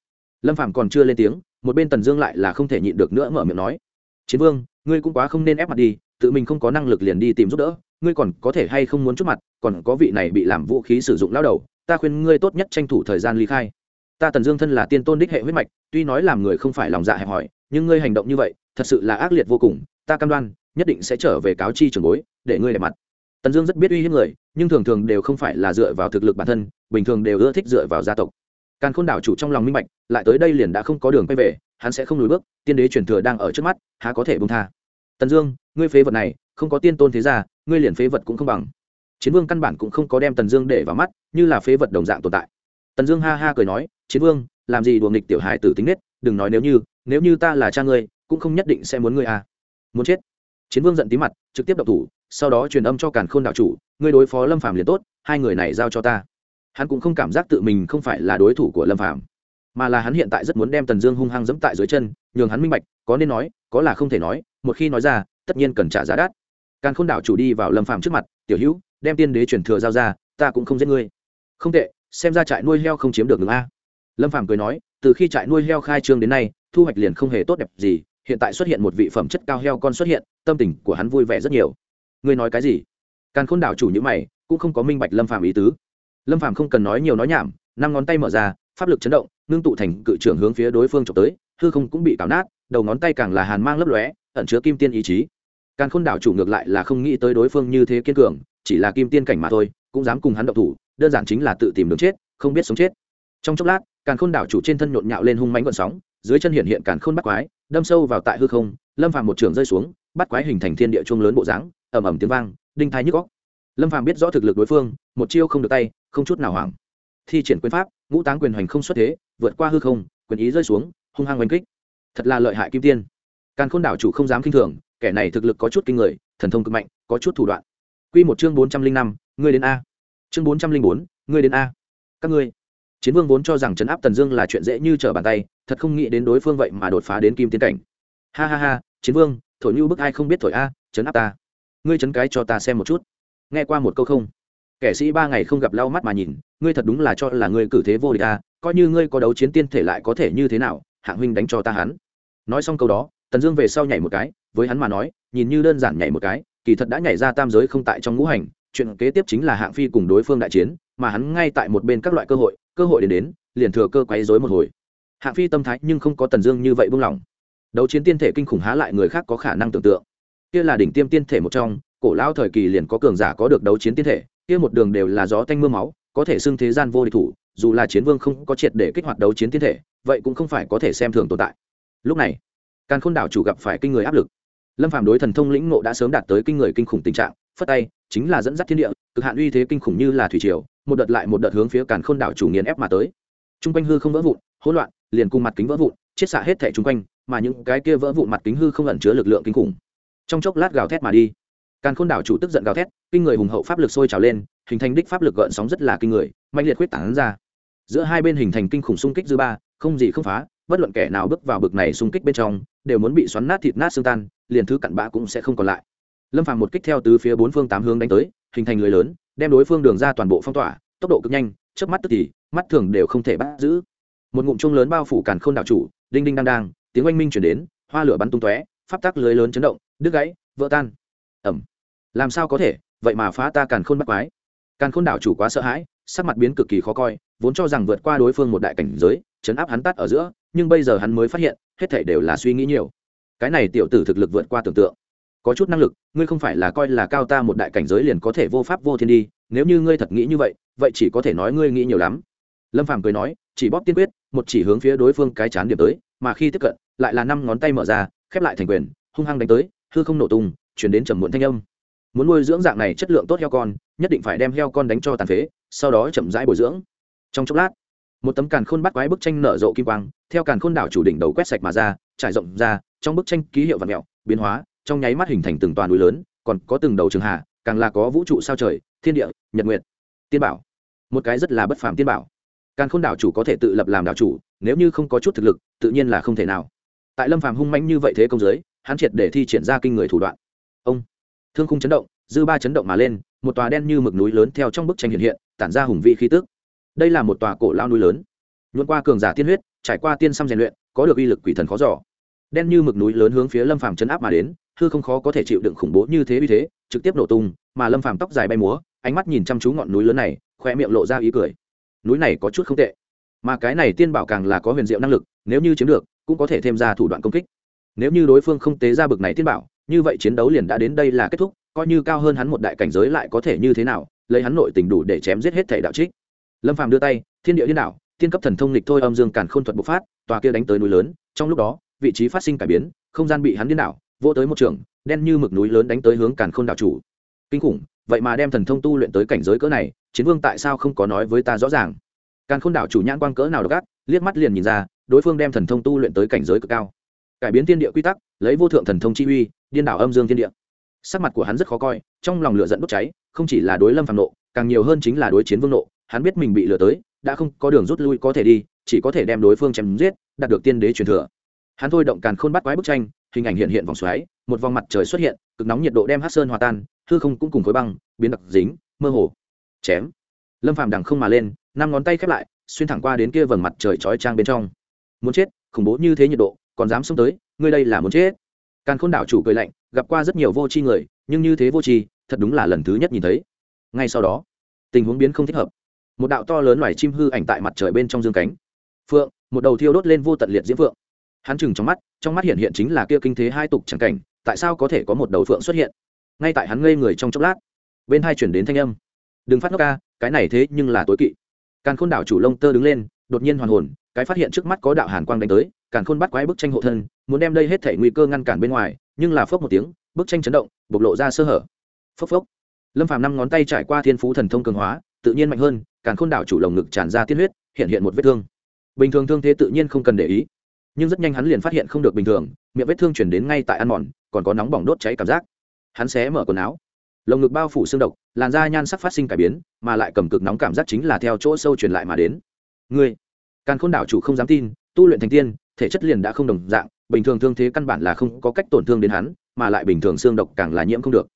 Lâm phàm còn chưa lên tiếng, một bên tần dương lại là không thể nhịn được nữa mở miệng nói, chiến vương, ngươi cũng quá không nên ép mặt đi, tự mình không có năng lực liền đi tìm giúp đỡ, ngươi còn có thể hay không muốn chút mặt, còn có vị này bị làm vũ khí sử dụng lao đầu, ta khuyên ngươi tốt nhất tranh thủ thời gian ly khai ta tần dương thân là tiên tôn đích hệ huyết mạch, tuy nói làm người không phải lòng dạ hẹp hòi, nhưng ngươi hành động như vậy, thật sự là ác liệt vô cùng, ta cam đoan, nhất định sẽ trở về cáo chi trường bối, để ngươi đẹp mặt. Tần dương rất biết uy hiếp người, nhưng thường thường đều không phải là dựa vào thực lực bản thân, bình thường đều ưa thích dựa vào gia tộc. Càn khôn đảo chủ trong lòng minh bạch, lại tới đây liền đã không có đường quay về, hắn sẽ không lùi bước, tiên đế truyền thừa đang ở trước mắt, há có thể bông tha. Tần dương, ngươi phế vật này, không có tiên tôn thế gia, ngươi liền phế vật cũng không bằng. Chiến vương căn bản cũng không có đem tần dương để vào mắt, như là phế vật đồng dạng tồn tại. Tần dương ha ha cười nói chiến vương, làm gì đùa nghịch tiểu hài tử tính nết, đừng nói nếu như nếu như ta là cha ngươi, cũng không nhất định sẽ muốn ngươi à. Muốn chết. Chiến vương giận tí mặt, trực tiếp đập thủ, sau đó truyền âm cho càn khôn đạo chủ, ngươi đối phó lâm phàm liền tốt, hai người này giao cho ta. Hắn cũng không cảm giác tự mình không phải là đối thủ của lâm phàm, mà là hắn hiện tại rất muốn đem tần dương hung hăng dẫm tại dưới chân, nhường hắn minh bạch, có nên nói, có là không thể nói, một khi nói ra, tất nhiên cần trả giá đắt. Càn khôn đạo chủ đi vào lâm phàm trước mặt, tiểu hữu, đem tiên đế truyền thừa giao ra, ta cũng không giết ngươi. Không tệ, xem ra trại nuôi heo không chiếm được đường a lâm phàm cười nói, từ khi trại nuôi heo khai trương đến nay, thu hoạch liền không hề tốt đẹp gì, hiện tại xuất hiện một vị phẩm chất cao heo con xuất hiện, tâm tình của hắn vui vẻ rất nhiều. Ngươi nói cái gì? Càn khôn đảo chủ như mày, cũng không có minh bạch lâm phàm ý tứ. Lâm phàm không cần nói nhiều nói nhảm, năm ngón tay mở ra, pháp lực chấn động, ngưng tụ thành cự trưởng hướng phía đối phương trộm tới, hư không cũng bị cào nát, đầu ngón tay càng là hàn mang lấp lóe, ẩn chứa kim tiên ý chí. Càn khôn đảo chủ ngược lại là không nghĩ tới đối phương như thế kiên cường, chỉ là kim tiên cảnh mà thôi, cũng dám cùng hắn động thủ, đơn giản chính là tự tìm đường chết, không biết sống chết. Trong chốc lát càn khôn đảo chủ trên thân nhộn nhạo lên hung mánh gọn sóng, dưới chân hiện hiện càn khôn bắt quái, đâm sâu vào tại hư không, lâm phàm một trường rơi xuống, bắt quái hình thành thiên địa chuông lớn bộ dáng, ầm ầm tiếng vang, đinh thái nhức góc lâm phàm biết rõ thực lực đối phương, một chiêu không được tay, không chút nào hoảng. Thi triển quyền pháp, ngũ táng quyền hoành không xuất thế, vượt qua hư không, quyền ý rơi xuống, hung hăng oanh kích. Thật là lợi hại kim tiên. Càn khôn đảo chủ không dám kinh thường, kẻ này thực lực có chút kinh người, thần thông cực mạnh, có chút thủ đoạn. Quy một chương bốn trăm linh năm, ngươi đến a. Chương bốn trăm linh bốn, ngươi đến a. Các ngươi chiến vương vốn cho rằng trấn áp tần dương là chuyện dễ như trở bàn tay, thật không nghĩ đến đối phương vậy mà đột phá đến kim tiến cảnh. Ha ha ha, chiến vương, thổi như bức ai không biết thổi a, trấn áp ta. Ngươi chấn cái cho ta xem một chút. Nghe qua một câu không? Kẻ sĩ ba ngày không gặp lau mắt mà nhìn, ngươi thật đúng là cho là ngươi cử thế vô địch a, coi như ngươi có đấu chiến tiên thể lại có thể như thế nào, hạng huynh đánh cho ta hắn. Nói xong câu đó, tần dương về sau nhảy một cái, với hắn mà nói, nhìn như đơn giản nhảy một cái, kỳ thật đã nhảy ra tam giới không tại trong ngũ hành, chuyện kế tiếp chính là hạng phi cùng đối phương đại chiến, mà hắn ngay tại một bên các loại cơ hội cơ hội đến đến, liền thừa cơ quấy rối một hồi. Hạng phi tâm thái nhưng không có tần dương như vậy buông lỏng. Đấu chiến tiên thể kinh khủng há lại người khác có khả năng tưởng tượng. Kia là đỉnh tiêm tiên thể một trong, cổ lao thời kỳ liền có cường giả có được đấu chiến tiên thể, kia một đường đều là gió tanh mưa máu, có thể xưng thế gian vô địch thủ, dù là chiến vương không có triệt để kích hoạt đấu chiến tiên thể, vậy cũng không phải có thể xem thường tồn tại. Lúc này, càn khôn đảo chủ gặp phải kinh người áp lực. Lâm phàm đối thần thông lĩnh ngộ đã sớm đạt tới kinh người kinh khủng tình trạng, phất tay, chính là dẫn dắt thiên địa, cực hạn uy thế kinh khủng như là thủy triều một đợt lại một đợt hướng phía càn khôn đảo chủ nghiền ép mà tới. T r u n g quanh hư không vỡ vụn, hỗn loạn, liền cùng mặt kính vỡ vụn chiết xạ hết thẻ chung quanh, mà những cái kia vỡ vụn mặt kính hư không ẩn chứa lực lượng kinh khủng. Trong chốc lát gào thét mà đi. Càn khôn đảo chủ tức giận gào thét, kinh người hùng hậu pháp lực sôi trào lên, hình thành đích pháp lực gợn sóng rất là kinh người mạnh liệt quyết tản ra. Giữa hai bên hình thành kinh khủng xung kích dư ba, không gì không phá, bất luận kẻ nào bước vào bực này xung kích bên trong, đều muốn bị xoắn nát thịt nát xương tan, liền thứ cặn bã cũng sẽ không còn lại. Lâm phàm một kích theo từ phía bốn phương tám hướng đánh tới hình thành lưới lớn, đem đối phương đường ra toàn bộ phong tỏa, tốc độ cực nhanh, chớp mắt tức thì, mắt thường đều không thể bắt giữ. Một ngụm chung lớn bao phủ càn khôn đạo chủ, đinh đinh đang đang, tiếng oanh minh chuyển đến, hoa lửa bắn tung tóe, pháp tắc lưới lớn chấn động, đứt gãy, vỡ tan. Ẩm. Làm sao có thể? Vậy mà phá ta càn khôn bắt quái. Càn khôn đạo chủ quá sợ hãi, sắc mặt biến cực kỳ khó coi, vốn cho rằng vượt qua đối phương một đại cảnh giới, chấn áp hắn tắt ở giữa, nhưng bây giờ hắn mới phát hiện, hết thảy đều là suy nghĩ nhiều. Cái này tiểu tử thực lực vượt qua tưởng tượng có chút năng lực, ngươi không phải là coi là cao ta một đại cảnh giới liền có thể vô pháp vô thiên đi, nếu như ngươi thật nghĩ như vậy vậy chỉ có thể nói ngươi nghĩ nhiều lắm. Lâm phàm cười nói, chỉ bóp tiên quyết, một chỉ hướng phía đối phương cái chán điểm tới, mà khi tiếp cận, lại là năm ngón tay mở ra, khép lại thành quyền, hung hăng đánh tới, hư không nổ tung, chuyển đến trầm muộn thanh âm. Muốn nuôi dưỡng dạng này chất lượng tốt heo con, nhất định phải đem heo con đánh cho tàn phế, sau đó chậm rãi bồi dưỡng. Trong chốc lát, một tấm càn khôn bắt quái bức tranh nở rộ kim quang, theo càn khôn đảo chủ đỉnh đầu quét sạch mà ra, trải rộng ra, trong bức tranh ký hiệu và mẹo, biến hóa trong nháy mắt hình thành từng toàn núi lớn, còn có từng đầu trường hạ càng là có vũ trụ sao trời, thiên địa, nhật nguyệt, tiên bảo. Một cái rất là bất phàm tiên bảo. Càn khôn đảo chủ có thể tự lập làm đảo chủ, nếu như không có chút thực lực, tự nhiên là không thể nào. Tại lâm phàm hung mãnh như vậy thế công giới hắn triệt để thi triển ra kinh người thủ đoạn. Ông, thương khung chấn động, dư ba chấn động mà lên, một tòa đen như mực núi lớn theo trong bức tranh hiện hiện, tản ra hùng vị khí tức. Đây là một tòa cổ lao núi lớn. Nhuộn qua cường giả tiên huyết, trải qua tiên xăm rèn luyện, có được uy lực quỷ thần khó giỏ đen như mực núi lớn hướng phía lâm phàm chấn áp mà đến hư không khó có thể chịu đựng khủng bố như thế uy thế, trực tiếp nổ tung, mà lâm phàm tóc dài bay múa, ánh mắt nhìn chăm chú ngọn núi lớn này khoe miệng lộ ra ý cười. Núi này có chút không tệ, mà cái này tiên bảo càng là có huyền diệu năng lực, nếu như chiếm được, cũng có thể thêm ra thủ đoạn công kích. Nếu như đối phương không tế ra bực này tiên bảo, như vậy chiến đấu liền đã đến đây là kết thúc, coi như cao hơn hắn một đại cảnh giới lại có thể như thế nào, lấy hắn nội tình đủ để chém giết hết thể đạo trích. Lâm phàm đưa tay, thiên địa điên đảo thiên cấp thần thông lịch thôi âm dương càn khôn thuật bộc phát, tòa kia đánh tới núi lớn, trong lúc đó, vị trí phát sinh cải biến, không gian bị hắn điên đảo vô tới một trường, đen như mực núi lớn đánh tới hướng càn khôn đảo chủ. Kinh khủng, vậy mà đem thần thông tu luyện tới cảnh giới cỡ này, chiến vương tại sao không có nói với ta rõ ràng? Càn khôn đảo chủ nhãn quang cỡ nào đ gắt liếc mắt liền nhìn ra, đối phương đem thần thông tu luyện tới cảnh giới cực cao. Cải biến thiên địa quy tắc, lấy vô thượng thần thông chi uy, điên đảo âm dương thiên địa. Sắc mặt của hắn rất khó coi, trong lòng lửa giận đốt cháy, không chỉ là đối lâm phàm nộ, càng nhiều hơn chính là đối chiến vương nộ. Hắn biết mình bị lừa tới, đã không có đường rút lui có thể đi, chỉ có thể đem đối phương chém giết, đạt được tiên đế truyền thừa. Hắn thôi động càn khôn bắt quái bức tranh hình ảnh hiện hiện vòng xoáy, một vòng mặt trời xuất hiện, cực nóng nhiệt độ đem hát sơn hòa tan, hư không cũng cùng khối băng, biến đặc dính, mơ hồ. Chém. Lâm phàm đằng không mà lên, năm ngón tay khép lại, xuyên thẳng qua đến kia vầng mặt trời chói trang bên trong. Muốn chết, khủng bố như thế nhiệt độ, còn dám xông tới, ngươi đây là muốn chết. Càn khôn đảo chủ cười lạnh, gặp qua rất nhiều vô tri người, nhưng như thế vô tri, thật đúng là lần thứ nhất nhìn thấy. Ngay sau đó, tình huống biến không thích hợp. Một đạo to lớn loài chim hư ảnh tại mặt trời bên trong dương cánh. Phượng, một đầu thiêu đốt lên vô tận liệt diễm phượng hắn chừng trong mắt trong mắt hiện hiện chính là kia kinh thế hai tục chẳng cảnh, tại sao có thể có một đầu phượng xuất hiện? Ngay tại hắn ngây người trong chốc lát, bên hai chuyển đến thanh âm. Đừng phát nước ca, cái này thế nhưng là tối kỵ. Càn khôn đảo chủ lông tơ đứng lên, đột nhiên hoàn hồn, cái phát hiện trước mắt có đạo hàn quang đánh tới, càn khôn bắt quái bức tranh hộ thân, muốn đem đây hết thể nguy cơ ngăn cản bên ngoài, nhưng là phốc một tiếng, bức tranh chấn động, bộc lộ ra sơ hở. Phốc phốc. Lâm phàm năm ngón tay trải qua thiên phú thần thông cường hóa, tự nhiên mạnh hơn, càn khôn đảo chủ lồng ngực tràn ra tiên huyết, hiện hiện một vết thương. Bình thường thương thế tự nhiên không cần để ý nhưng rất nhanh hắn liền phát hiện không được bình thường, miệng vết thương chuyển đến ngay tại ăn mòn, còn có nóng bỏng đốt cháy cảm giác. Hắn xé mở quần áo. Lồng ngực bao phủ xương độc, làn da nhan sắc phát sinh cải biến, mà lại cầm cực nóng cảm giác chính là theo chỗ sâu truyền lại mà đến. Ngươi càng khôn đảo chủ không dám tin, tu luyện thành tiên, thể chất liền đã không đồng dạng, bình thường thương thế căn bản là không có cách tổn thương đến hắn, mà lại bình thường xương độc càng là nhiễm không được.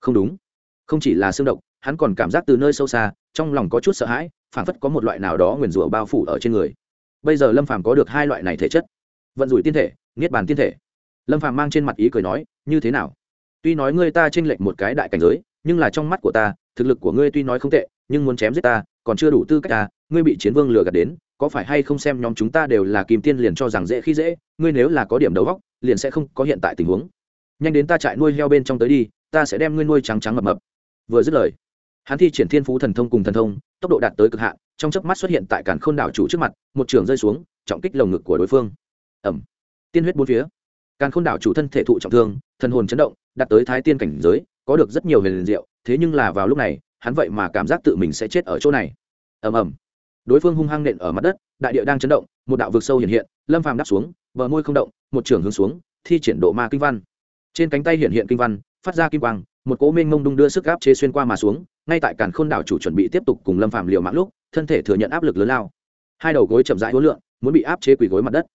Không đúng. Không chỉ là xương độc, hắn còn cảm giác từ nơi sâu xa, trong lòng có chút sợ hãi, phảng phất có một loại nào đó nguyền rủa bao phủ ở trên người. Bây giờ lâm phàm có được hai loại này thể chất vận rủi tiên thể, niết bàn tiên thể. Lâm phàm mang trên mặt ý cười nói, như thế nào? Tuy nói ngươi ta chênh lệch một cái đại cảnh giới, nhưng là trong mắt của ta, thực lực của ngươi tuy nói không tệ, nhưng muốn chém giết ta, còn chưa đủ tư cách ta, ngươi bị chiến vương lừa gạt đến, có phải hay không xem nhóm chúng ta đều là kim tiên liền cho rằng dễ khi dễ, ngươi nếu là có điểm đầu góc liền sẽ không có hiện tại tình huống. Nhanh đến ta trại nuôi heo bên trong tới đi, ta sẽ đem ngươi nuôi trắng trắng mập mập. Vừa dứt lời, hắn thi triển thiên phú thần thông cùng thần thông, tốc độ đạt tới cực hạn, trong chớp mắt xuất hiện tại cản khôn đảo chủ trước mặt, một trường rơi xuống, trọng kích lồng ngực của đối phương ẩm. Tiên huyết bốn phía. Càn khôn đảo chủ thân thể thụ trọng thương, thần hồn chấn động, đạt tới thái tiên cảnh giới, có được rất nhiều huyền diệu, thế nhưng là vào lúc này, hắn vậy mà cảm giác tự mình sẽ chết ở chỗ này. Ầm ầm. Đối phương hung hăng nện ở mặt đất, đại địa đang chấn động, một đạo vực sâu hiện hiện, lâm phàm đáp xuống, bờ môi không động, một trường hướng xuống, thi triển độ ma kinh văn. Trên cánh tay hiện hiện kinh văn, phát ra kim quang, một cỗ mênh mông đung đưa sức áp chế xuyên qua mà xuống, ngay tại càn khôn đảo chủ chuẩn bị tiếp tục cùng lâm phàm liều mạng lúc, thân thể thừa nhận áp lực lớn lao. Hai đầu gối chậm rãi hối lượng muốn bị áp chế quỳ gối mặt đất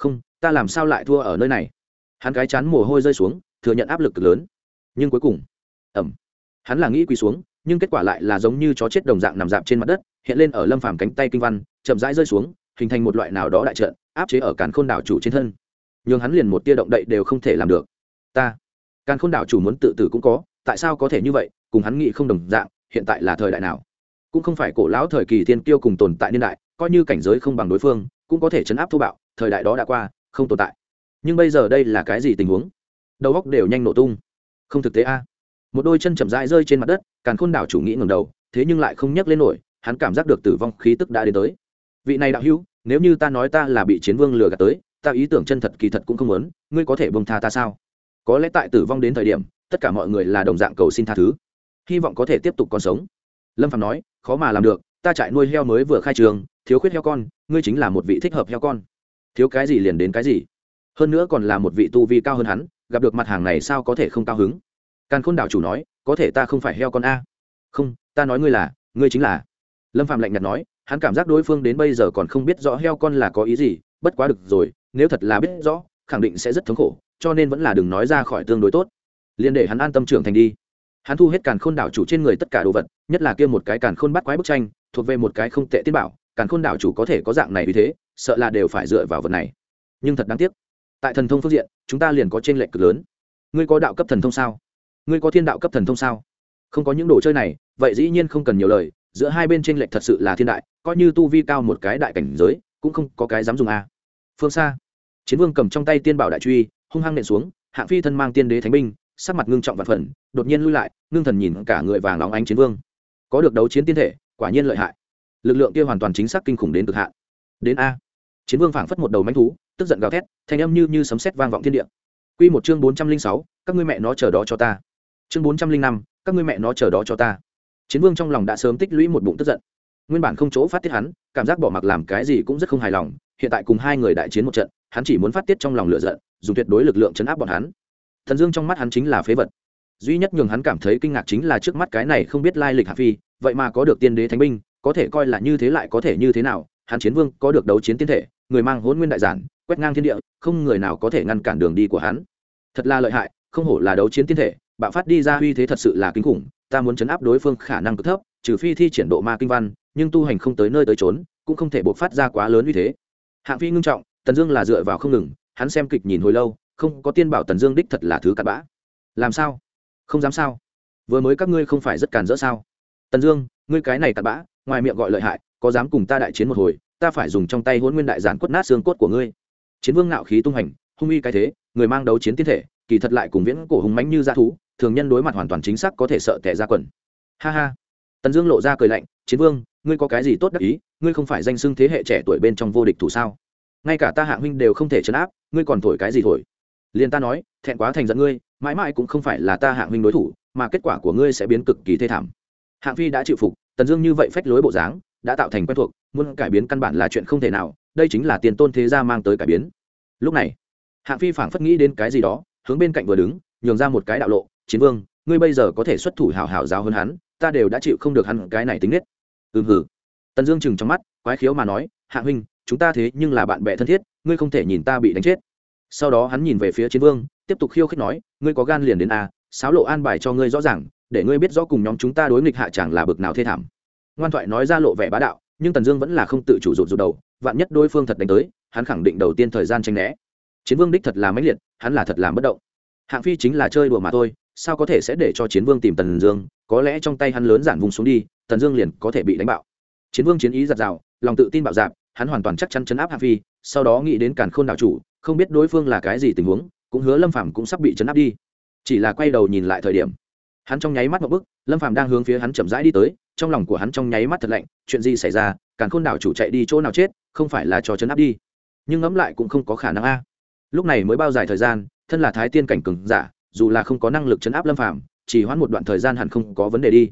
không, ta làm sao lại thua ở nơi này? Hắn cái chán mồ hôi rơi xuống, thừa nhận áp lực cực lớn. Nhưng cuối cùng ẩm hắn là nghĩ quỳ xuống, nhưng kết quả lại là giống như chó chết đồng dạng nằm dạp trên mặt đất, hiện lên ở lâm phàm cánh tay kinh văn, chậm rãi rơi xuống, hình thành một loại nào đó đại trận, áp chế ở càn khôn đảo chủ trên thân. Nhưng hắn liền một tia động đậy đều không thể làm được. Ta, càn khôn đảo chủ muốn tự tử cũng có, tại sao có thể như vậy, cùng hắn nghĩ không đồng dạng, hiện tại là thời đại nào? Cũng không phải cổ lão thời kỳ thiên kiêu cùng tồn tại niên đại, coi như cảnh giới không bằng đối phương cũng có thể chấn áp thô bạo, thời đại đó đã qua, không tồn tại. Nhưng bây giờ đây là cái gì tình huống? Đầu góc đều nhanh nổ tung. Không thực tế a. Một đôi chân chậm rãi rơi trên mặt đất, càn khôn đảo chủ nghĩ ngầm đầu, thế nhưng lại không nhấc lên nổi, hắn cảm giác được tử vong khí tức đã đến tới. Vị này đạo hữu, nếu như ta nói ta là bị chiến vương lừa gạt tới, ta ý tưởng chân thật kỳ thật cũng không muốn, ngươi có thể bông tha ta sao? Có lẽ tại tử vong đến thời điểm, tất cả mọi người là đồng dạng cầu xin tha thứ, hy vọng có thể tiếp tục còn sống. Lâm phạm nói, khó mà làm được ta trại nuôi heo mới vừa khai trường, thiếu khuyết heo con, ngươi chính là một vị thích hợp heo con. Thiếu cái gì liền đến cái gì. Hơn nữa còn là một vị tu vi cao hơn hắn, gặp được mặt hàng này sao có thể không cao hứng? Càn khôn đảo chủ nói, có thể ta không phải heo con a. Không, ta nói ngươi là, ngươi chính là. Lâm phạm lạnh nhạt nói, hắn cảm giác đối phương đến bây giờ còn không biết rõ heo con là có ý gì, bất quá được rồi, nếu thật là biết rõ, khẳng định sẽ rất thống khổ, cho nên vẫn là đừng nói ra khỏi tương đối tốt. Liền để hắn an tâm trưởng thành đi. Hắn thu hết càn khôn đảo chủ trên người tất cả đồ vật, nhất là kia một cái càn khôn bắt quái bức tranh thuộc về một cái không tệ tiên bảo, càn khôn đảo chủ có thể có dạng này vì thế, sợ là đều phải dựa vào vật này. Nhưng thật đáng tiếc, tại thần thông phương diện, chúng ta liền có t r ê n lệch cực lớn. Ngươi có đạo cấp thần thông sao? Ngươi có thiên đạo cấp thần thông sao? Không có những đồ chơi này, vậy dĩ nhiên không cần nhiều lời, giữa hai bên t r ê n lệch thật sự là thiên đại, coi như tu vi cao một cái đại cảnh giới, cũng không có cái dám dùng a. Phương xa, chiến vương cầm trong tay tiên bảo đại truy, hung hăng nện xuống, hạng phi thân mang tiên đế thánh binh, sắc mặt ngưng trọng và phần, đột nhiên lui lại, ngưng thần nhìn cả người vàng óng ánh chiến vương. Có được đấu chiến tiên thể quả nhiên lợi hại. Lực lượng kia hoàn toàn chính xác kinh khủng đến cực hạn. Đến a. Chiến vương phảng phất một đầu manh thú, tức giận gào thét, thanh âm như như sấm sét vang vọng thiên địa. Quy một chương bốn trăm linh sáu, các ngươi mẹ nó chờ đó cho ta. Chương bốn trăm linh năm, các ngươi mẹ nó chờ đó cho ta. Chiến vương trong lòng đã sớm tích lũy một bụng tức giận. Nguyên bản không chỗ phát tiết hắn, cảm giác bỏ mặc làm cái gì cũng rất không hài lòng, hiện tại cùng hai người đại chiến một trận, hắn chỉ muốn phát tiết trong lòng lửa giận, dùng tuyệt đối lực lượng chấn áp bọn hắn. Thần dương trong mắt hắn chính là phế vật. Duy nhất nhường hắn cảm thấy kinh ngạc chính là trước mắt cái này không biết lai lịch hạ phi vậy mà có được tiên đế thánh binh, có thể coi là như thế lại có thể như thế nào? Hắn chiến vương có được đấu chiến tiên thể, người mang hôn nguyên đại giản, quét ngang thiên địa, không người nào có thể ngăn cản đường đi của hắn. Thật là lợi hại, không hổ là đấu chiến tiên thể, bạo phát đi ra uy thế thật sự là kinh khủng, ta muốn chấn áp đối phương khả năng cực thấp, trừ phi thi triển độ ma kinh văn, nhưng tu hành không tới nơi tới trốn cũng không thể buộc phát ra quá lớn uy thế. Hạng phi ngưng trọng, tần dương là dựa vào không ngừng, hắn xem kịch nhìn hồi lâu, không có tiên bảo tần dương đích thật là thứ cặn bã. Làm sao? Không dám sao? Vừa mới các ngươi không phải rất càn rỡ sao? Tần dương, ngươi cái này cặn bã, ngoài miệng gọi lợi hại, có dám cùng ta đại chiến một hồi, ta phải dùng trong tay hôn nguyên đại giản quất nát xương cốt của ngươi. Chiến vương ngạo khí tung hành, hung uy cái thế, người mang đấu chiến tiến thể, kỳ thật lại cùng viễn cổ hùng mánh như dã thú, thường nhân đối mặt hoàn toàn chính xác có thể sợ tẻ ra quần. Ha ha. Tần dương lộ ra cười lạnh, chiến vương, ngươi có cái gì tốt đắc ý? Ngươi không phải danh xưng thế hệ trẻ tuổi bên trong vô địch thủ sao? Ngay cả ta hạ huynh đều không thể chấn áp, ngươi còn thổi cái gì thổi? Liền ta nói, thẹn quá thành giận ngươi, mãi mãi cũng không phải là ta hạ huynh đối thủ, mà kết quả của ngươi sẽ biến cực kỳ thê thảm hạng phi đã chịu phục, tần dương như vậy phách lối bộ dáng, đã tạo thành quen thuộc, muốn cải biến căn bản là chuyện không thể nào, đây chính là tiền tôn thế gia mang tới cải biến. Lúc này, hạng phi phảng phất nghĩ đến cái gì đó, hướng bên cạnh vừa đứng, nhường ra một cái đạo lộ, chiến vương, ngươi bây giờ có thể xuất thủ hào hào giáo hơn hắn, ta đều đã chịu không được hắn cái này tính nết. Ừm hử tần dương chừng trong mắt, quái khiếu mà nói, Hạng huynh, chúng ta thế nhưng là bạn bè thân thiết, ngươi không thể nhìn ta bị đánh chết. Sau đó hắn nhìn về phía chiến vương, tiếp tục khiêu khích nói, ngươi có gan liền đến a sáo lộ an bài cho ngươi rõ ràng để ngươi biết rõ cùng nhóm chúng ta đối nghịch hạ chẳng là bực nào thê thảm. Ngoan thoại nói ra lộ vẻ bá đạo, nhưng tần dương vẫn là không tự chủ rụt rụt đầu, vạn nhất đối phương thật đánh tới, hắn khẳng định đầu tiên thời gian tranh né. Chiến vương đích thật là mãnh liệt, hắn là thật là bất động. Hạng phi chính là chơi đùa mà thôi, sao có thể sẽ để cho chiến vương tìm tần dương? Có lẽ trong tay hắn lớn giản vùng xuống đi, tần dương liền có thể bị đánh bạo. Chiến vương chiến ý giặt rào lòng tự tin bạo dạp hắn hoàn toàn chắc chắn chấn áp hạng phi, sau đó nghĩ đến càn khôn đảo chủ, không biết đối phương là cái gì tình huống, cũng hứa lâm phàm cũng sắp bị chấn áp đi. Chỉ là quay đầu nhìn lại thời điểm hắn trong nháy mắt một bước, lâm phàm đang hướng phía hắn chậm rãi đi tới trong lòng của hắn trong nháy mắt thật lạnh chuyện gì xảy ra càn khôn đảo chủ chạy đi chỗ nào chết không phải là cho chấn áp đi. Nhưng ngẫm lại cũng không có khả năng a. Lúc này mới bao dài thời gian thân là thái tiên cảnh cường giả dù là không có năng lực chấn áp lâm phàm chỉ hoãn một đoạn thời gian hẳn không có vấn đề đi.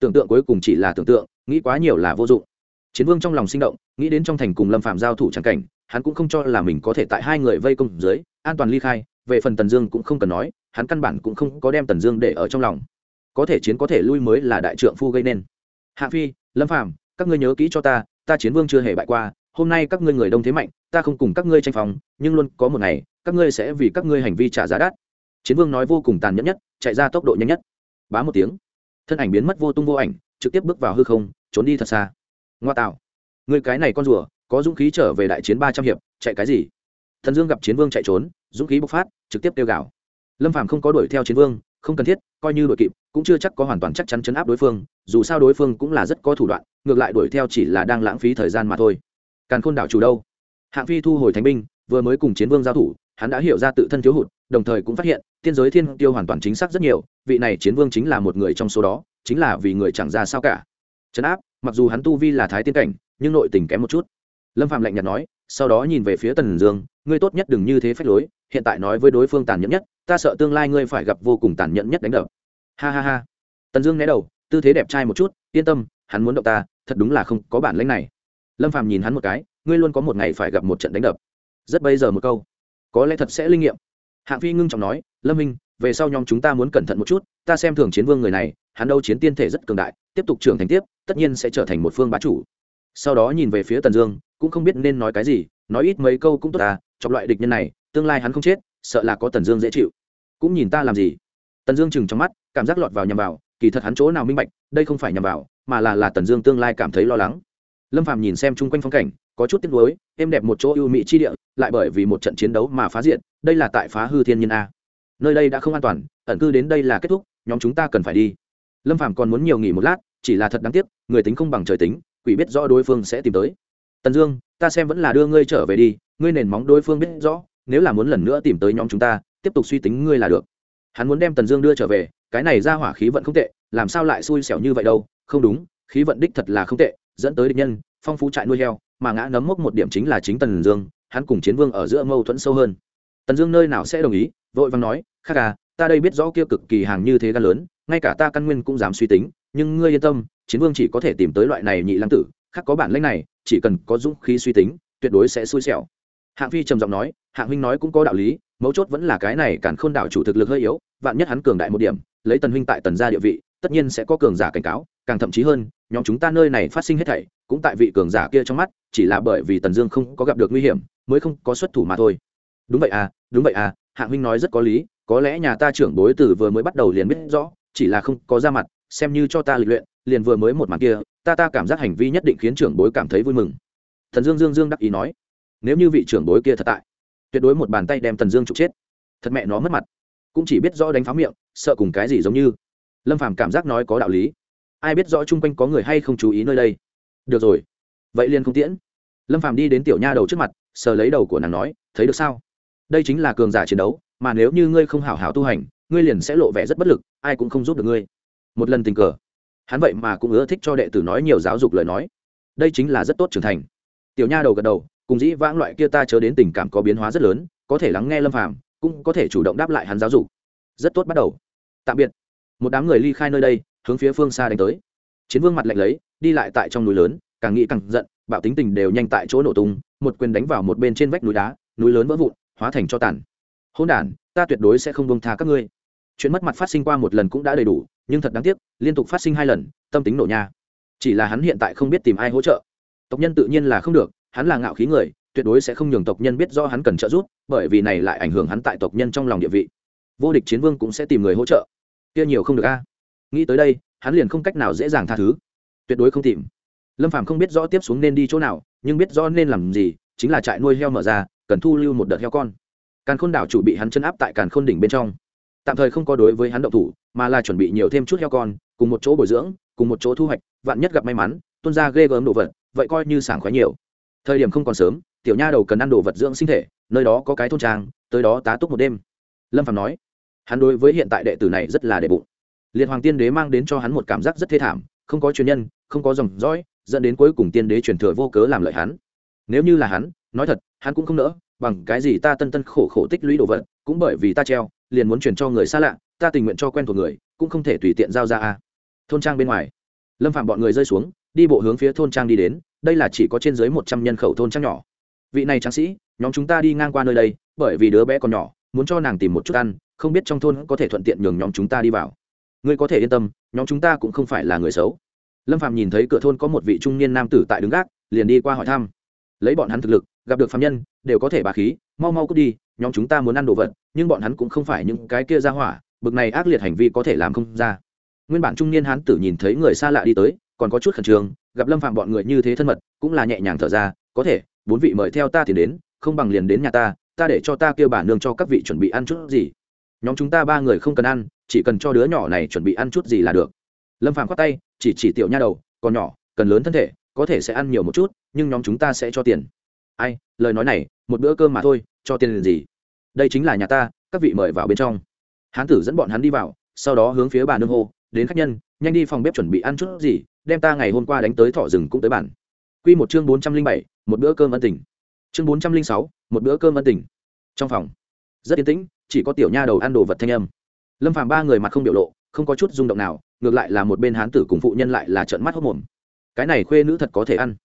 Tưởng tượng cuối cùng chỉ là tưởng tượng nghĩ quá nhiều là vô dụng. Chiến vương trong lòng sinh động nghĩ đến trong thành cùng lâm phàm giao thủ trắng cảnh hắn cũng không cho là mình có thể tại hai người vây công dưới an toàn ly khai về phần tần dương cũng không cần nói hắn căn bản cũng không có đem tần dương để ở trong lòng có thể chiến có thể lui mới là đại trượng phu gây nên. Hạ phi, lâm phàm, các ngươi nhớ kỹ cho ta ta chiến vương chưa hề bại qua, hôm nay các ngươi người đông thế mạnh, ta không cùng các ngươi tranh phòng, nhưng luôn có một ngày, các ngươi sẽ vì các ngươi hành vi trả giá đắt. Chiến vương nói vô cùng tàn nhẫn nhất, chạy ra tốc độ nhanh nhất. Bá một tiếng, thân ảnh biến mất vô tung vô ảnh, trực tiếp bước vào hư không, trốn đi thật xa. Ngoa tạo. Người cái này con rùa, có dũng khí trở về đại chiến ba trăm hiệp, chạy cái gì? Thần dương gặp chiến vương chạy trốn, dũng khí bộc phát, trực tiếp tiêu gạo lâm phàm không có đuổi theo chiến vương không cần thiết, coi như đội kịp, cũng chưa chắc có hoàn toàn chắc chắn chấn áp đối phương, dù sao đối phương cũng là rất có thủ đoạn, ngược lại đuổi theo chỉ là đang lãng phí thời gian mà thôi. Càn khôn đảo chủ đâu? Hạng phi thu hồi thánh binh, vừa mới cùng chiến vương giao thủ, hắn đã hiểu ra tự thân thiếu hụt, đồng thời cũng phát hiện, tiên giới thiên tiêu hoàn toàn chính xác rất nhiều, vị này chiến vương chính là một người trong số đó, chính là vì người chẳng ra sao cả. Trấn áp, mặc dù hắn tu vi là thái tiên cảnh, nhưng nội tình kém một chút. Lâm phạm lạnh nhạt nói, sau đó nhìn về phía tần dương, ngươi tốt nhất đừng như thế phách lối hiện tại nói với đối phương tàn nhẫn nhất, ta sợ tương lai ngươi phải gặp vô cùng tàn nhẫn nhất đánh đập. Ha ha ha. Tần dương né đầu, tư thế đẹp trai một chút, yên tâm, hắn muốn động ta, thật đúng là không có bản lãnh này. Lâm phàm nhìn hắn một cái, ngươi luôn có một ngày phải gặp một trận đánh đập. Rất bây giờ một câu. Có lẽ thật sẽ linh nghiệm. Hạng phi ngưng trọng nói, lâm minh, về sau nhóm chúng ta muốn cẩn thận một chút, ta xem thường chiến vương người này, hắn đâu chiến tiên thể rất cường đại, tiếp tục trưởng thành tiếp, tất nhiên sẽ trở thành một phương bá chủ. Sau đó nhìn về phía tần dương, cũng không biết nên nói cái gì, nói ít mấy câu cũng tốt ta, chọc loại địch nhân này tương lai hắn không chết, sợ là có tần dương dễ chịu. Cũng nhìn ta làm gì? Tần dương chừng trong mắt, cảm giác lọt vào nhằm vào, kỳ thật hắn chỗ nào minh bạch, đây không phải nhằm vào, mà là là tần dương tương lai cảm thấy lo lắng. Lâm phàm nhìn xem chung quanh phong cảnh, có chút tiếc nuối, êm đẹp một chỗ ưu mỹ chi địa, lại bởi vì một trận chiến đấu mà phá diện đây là tại phá hư thiên nhiên a. Nơi đây đã không an toàn, ẩn cư đến đây là kết thúc, nhóm chúng ta cần phải đi. Lâm phàm còn muốn nhiều nghỉ một lát, chỉ là thật đáng tiếc, người tính không bằng trời tính, quỷ biết rõ đối phương sẽ tìm tới. Tần dương, ta xem vẫn là đưa ngươi trở về đi, ngươi nền móng đối phương biết rõ nếu là muốn lần nữa tìm tới nhóm chúng ta, tiếp tục suy tính ngươi là được. Hắn muốn đem tần dương đưa trở về, cái này ra hỏa khí vận không tệ, làm sao lại xui xẻo như vậy đâu? Không đúng, khí vận đích thật là không tệ, dẫn tới địch nhân, phong phú trại nuôi heo, mà ngã nấm mốc một điểm chính là chính tần dương, hắn cùng chiến vương ở giữa mâu thuẫn sâu hơn. Tần dương nơi nào sẽ đồng ý, vội vàng nói, khắc à ta đây biết rõ kia cực kỳ hàng như thế gan lớn, ngay cả ta căn nguyên cũng dám suy tính, nhưng ngươi yên tâm, chiến vương chỉ có thể tìm tới loại này nhị lãng tử khác có bản lĩnh này, chỉ cần có dũng khí suy tính, tuyệt đối sẽ xui xẻo hạng phi trầm giọng nói, hạng huynh nói cũng có đạo lý, mấu chốt vẫn là cái này cản khôn đảo chủ thực lực hơi yếu, vạn nhất hắn cường đại một điểm, lấy tần huynh tại tần gia địa vị, tất nhiên sẽ có cường giả cảnh cáo, càng thậm chí hơn, nhóm chúng ta nơi này phát sinh hết thảy, cũng tại vị cường giả kia trong mắt, chỉ là bởi vì tần dương không có gặp được nguy hiểm, mới không có xuất thủ mà thôi. Đúng vậy à đúng vậy à hạng huynh nói rất có lý, có lẽ nhà ta trưởng bối tử vừa mới bắt đầu liền biết rõ, chỉ là không có ra mặt, xem như cho ta lịch luyện, liền vừa mới một màn kia, ta ta cảm giác hành vi nhất định khiến trưởng bối cảm thấy vui mừng. Thần dương dương dương đắc ý nói nếu như vị trưởng bối kia thật tại, tuyệt đối một bàn tay đem tần dương trục chết. Thật mẹ nó mất mặt. Cũng chỉ biết rõ đánh phá miệng, sợ cùng cái gì giống như. Lâm phàm cảm giác nói có đạo lý. Ai biết rõ chung quanh có người hay không chú ý nơi đây. Được rồi. Vậy liền không tiễn. Lâm phàm đi đến tiểu nha đầu trước mặt, sờ lấy đầu của nàng nói, thấy được sao? Đây chính là cường giả chiến đấu, mà nếu như ngươi không hảo hảo tu hành, ngươi liền sẽ lộ vẻ rất bất lực, ai cũng không giúp được ngươi. Một lần tình cờ. Hắn vậy mà cũng ưa thích cho đệ tử nói nhiều giáo dục lời nói. Đây chính là rất tốt trưởng thành. Tiểu nha đầu gật đầu cùng dĩ vãng loại kia ta chớ đến tình cảm có biến hóa rất lớn, có thể lắng nghe lâm phàm, cũng có thể chủ động đáp lại hắn giáo dục. Rất tốt bắt đầu. Tạm biệt. Một đám người ly khai nơi đây, hướng phía phương xa đánh tới. Chiến vương mặt lạnh lấy, đi lại tại trong núi lớn, càng nghĩ càng giận, bạo tính tình đều nhanh tại chỗ nổ tung, một quyền đánh vào một bên trên vách núi đá, núi lớn vỡ vụn, hóa thành cho tàn. Hôn đản, ta tuyệt đối sẽ không bông tha các ngươi. Chuyện mất mặt phát sinh qua một lần cũng đã đầy đủ, nhưng thật đáng tiếc, liên tục phát sinh hai lần, tâm tính nổ nha. Chỉ là hắn hiện tại không biết tìm ai hỗ trợ. Tộc nhân tự nhiên là không được hắn là ngạo khí người, tuyệt đối sẽ không nhường tộc nhân biết do hắn cần trợ giúp, bởi vì này lại ảnh hưởng hắn tại tộc nhân trong lòng địa vị. Vô địch chiến vương cũng sẽ tìm người hỗ trợ. Kia nhiều không được a. Nghĩ tới đây, hắn liền không cách nào dễ dàng tha thứ. Tuyệt đối không tìm. Lâm phàm không biết rõ tiếp xuống nên đi chỗ nào, nhưng biết rõ nên làm gì, chính là trại nuôi heo mở ra, cần thu lưu một đợt heo con. Càn khôn đảo chủ bị hắn chân áp tại càn khôn đỉnh bên trong. Tạm thời không có đối với hắn động thủ, mà là chuẩn bị nhiều thêm chút heo con, cùng một chỗ bồi dưỡng, cùng một chỗ thu hoạch, vạn nhất gặp may mắn tuân ra ghê gớm đồ vật, vậy coi như sảng khoái nhiều thời điểm không còn sớm, tiểu nha đầu cần ăn đồ vật dưỡng sinh thể, nơi đó có cái thôn trang, tới đó tá túc một đêm. Lâm phạm nói, hắn đối với hiện tại đệ tử này rất là đệ bụng. Liệt hoàng tiên đế mang đến cho hắn một cảm giác rất thê thảm, không có truyền nhân, không có dòng dõi, dẫn đến cuối cùng tiên đế truyền thừa vô cớ làm lợi hắn. Nếu như là hắn, nói thật, hắn cũng không nỡ, bằng cái gì ta tân tân khổ khổ tích lũy đồ vật, cũng bởi vì ta treo, liền muốn truyền cho người xa lạ, ta tình nguyện cho quen thuộc người, cũng không thể tùy tiện giao ra a. Thôn trang bên ngoài, lâm phạm bọn người rơi xuống, đi bộ hướng phía thôn trang đi đến đây là chỉ có trên dưới một trăm nhân khẩu thôn trang nhỏ. Vị này tráng sĩ, nhóm chúng ta đi ngang qua nơi đây, bởi vì đứa bé còn nhỏ, muốn cho nàng tìm một chút ăn, không biết trong thôn có thể thuận tiện nhường nhóm chúng ta đi vào. Ngươi có thể yên tâm, nhóm chúng ta cũng không phải là người xấu. Lâm phạm nhìn thấy cửa thôn có một vị trung niên nam tử tại đứng gác, liền đi qua hỏi thăm. Lấy bọn hắn thực lực, gặp được phạm nhân, đều có thể bà khí, mau mau cút đi, nhóm chúng ta muốn ăn đồ vật, nhưng bọn hắn cũng không phải những cái kia ra hỏa, bực này ác liệt hành vi có thể làm không ra. Nguyên bản trung niên hán tử nhìn thấy người xa lạ đi tới, còn có chút khẩn trương gặp lâm phạm bọn người như thế thân mật, cũng là nhẹ nhàng thở ra, có thể, bốn vị mời theo ta thì đến, không bằng liền đến nhà ta ta để cho ta kêu bà nương cho các vị chuẩn bị ăn chút gì. Nhóm chúng ta ba người không cần ăn, chỉ cần cho đứa nhỏ này chuẩn bị ăn chút gì là được. Lâm phạm khoát tay, chỉ chỉ tiểu nha đầu, còn nhỏ, cần lớn thân thể, có thể sẽ ăn nhiều một chút, nhưng nhóm chúng ta sẽ cho tiền. Ai, lời nói này, một bữa cơm mà thôi, cho tiền liền gì? Đây chính là nhà ta, các vị mời vào bên trong. Hán tử dẫn bọn hắn đi vào, sau đó hướng phía bà nương hô, đến khách nhân, nhanh đi phòng bếp chuẩn bị ăn chút gì đem ta ngày hôm qua đánh tới thọ rừng cũng tới bản. Quy một chương bốn trăm linh bảy, một bữa cơm ân tình. Chương bốn trăm linh sáu, một bữa cơm ân tình. Trong phòng, rất yên tĩnh, chỉ có tiểu nha đầu ăn đồ vật thanh âm. Lâm phàm ba người mặt không biểu lộ, không có chút rung động nào, ngược lại là một bên hán tử cùng phụ nhân lại là trợn mắt hốc mồm cái này khuê nữ thật có thể ăn.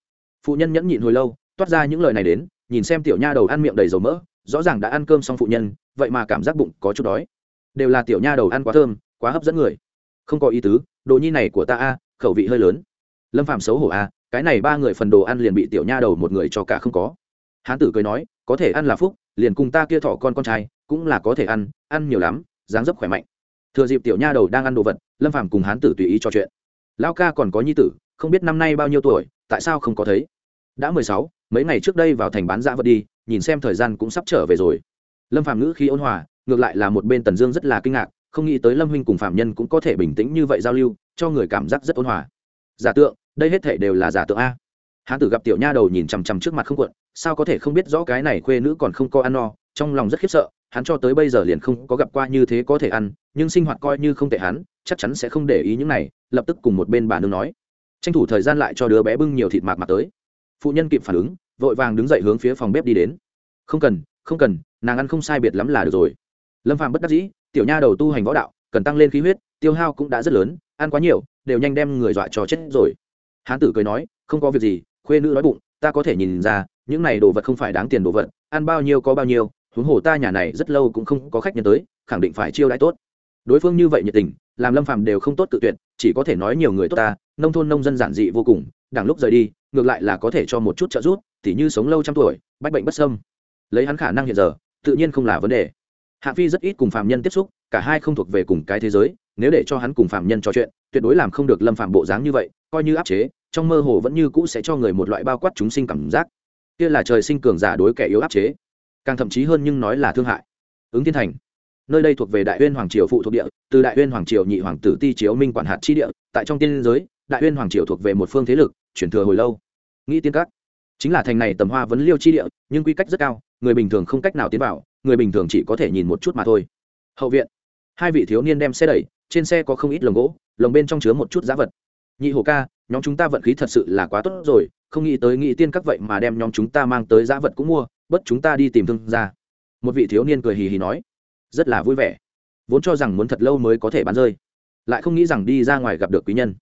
Phụ nhân nhẫn nhịn hồi lâu, toát ra những lời này đến, nhìn xem tiểu nha đầu ăn miệng đầy dầu mỡ, rõ ràng đã ăn cơm xong phụ nhân, vậy mà cảm giác bụng có chút đói. Đều là tiểu nha đầu ăn quá thơm, quá hấp dẫn người. Không có ý tứ, đồ nhi này của ta a khẩu vị hơi lớn. Lâm phạm xấu hổ a cái này ba người phần đồ ăn liền bị tiểu nha đầu một người cho cả không có. Hán tử cười nói, có thể ăn là phúc, liền cùng ta kia thỏ con con trai, cũng là có thể ăn ăn nhiều lắm, dáng dấp khỏe mạnh. Thừa dịp tiểu nha đầu đang ăn đồ vật, lâm phạm cùng hán tử tùy ý trò chuyện. Lao ca còn có nhi tử, không biết năm nay bao nhiêu tuổi, tại sao không có thấy? Đã mười sáu, mấy ngày trước đây vào thành bán dã vật đi, nhìn xem thời gian cũng sắp trở về rồi. Lâm phạm ngữ khi ôn hòa, ngược lại là một bên tần dương rất là kinh ngạc, không nghĩ tới lâm huynh cùng phạm nhân cũng có thể bình tĩnh như vậy giao lưu cho người cảm giác rất ôn hòa. Giả tượng, đây hết thể đều là giả tượng a. Hán tử gặp tiểu nha đầu nhìn chằm chằm trước mặt không cuộn, sao có thể không biết rõ cái này khuê nữ còn không có ăn no, trong lòng rất khiếp sợ, hắn cho tới bây giờ liền không có gặp qua như thế có thể ăn, nhưng sinh hoạt coi như không tệ hắn, chắc chắn sẽ không để ý những này, lập tức cùng một bên bà nương nói. Tranh thủ thời gian lại cho đứa bé bưng nhiều thịt mạc mạc tới. Phụ nhân kịp phản ứng, vội vàng đứng dậy hướng phía phòng bếp đi đến. Không cần không cần, nàng ăn không sai biệt lắm là được rồi. Lâm phàm bất đắc dĩ, tiểu nha đầu tu hành võ đạo, cần tăng lên khí huyết tiêu hao cũng đã rất lớn, ăn quá nhiều, đều nhanh đem người dọa cho chết rồi. Hán tử cười nói, không có việc gì, khuê nữ nói bụng, ta có thể nhìn ra, những này đồ vật không phải đáng tiền đồ vật, ăn bao nhiêu có bao nhiêu, huống hồ ta nhà này rất lâu cũng không có khách nhân tới, khẳng định phải chiêu đãi tốt. Đối phương như vậy nhiệt tình, làm lâm phàm đều không tốt tự tuyệt, chỉ có thể nói nhiều người tốt ta, nông thôn nông dân giản dị vô cùng đằng lúc rời đi, ngược lại là có thể cho một chút trợ giúp, tỉ như sống lâu trăm tuổi, bách bệnh bất sâm lấy hắn khả năng hiện giờ, tự nhiên không là vấn đề. Hạng phi rất ít cùng phạm nhân tiếp xúc, cả hai không thuộc về cùng cái thế giới nếu để cho hắn cùng phạm nhân trò chuyện, tuyệt đối làm không được lâm phạm bộ dáng như vậy, coi như áp chế, trong mơ hồ vẫn như cũ sẽ cho người một loại bao quát chúng sinh cảm giác. Kia là trời sinh cường giả đối kẻ yếu áp chế, càng thậm chí hơn nhưng nói là thương hại. Ứng thiên thành, nơi đây thuộc về đại uyên hoàng triều phụ thuộc địa, từ đại uyên hoàng triều nhị hoàng tử ti chiếu minh quản hạt chi địa, tại trong tiên giới, đại uyên hoàng triều thuộc về một phương thế lực, chuyển thừa hồi lâu. Nghĩ tiên các, chính là thành này tầm hoa vấn liêu chi địa, nhưng quy cách rất cao, người bình thường không cách nào tiến vào, người bình thường chỉ có thể nhìn một chút mà thôi. Hậu viện, hai vị thiếu niên đem xe đẩy trên xe có không ít lồng gỗ, lồng bên trong chứa một chút giá vật. Nhị hồ ca, nhóm chúng ta vận khí thật sự là quá tốt rồi, không nghĩ tới nghĩ tiên các vậy mà đem nhóm chúng ta mang tới giá vật cũng mua, bất chúng ta đi tìm thương ra một vị thiếu niên cười hì hì nói, rất là vui vẻ. Vốn cho rằng muốn thật lâu mới có thể bán rơi, lại không nghĩ rằng đi ra ngoài gặp được quý nhân.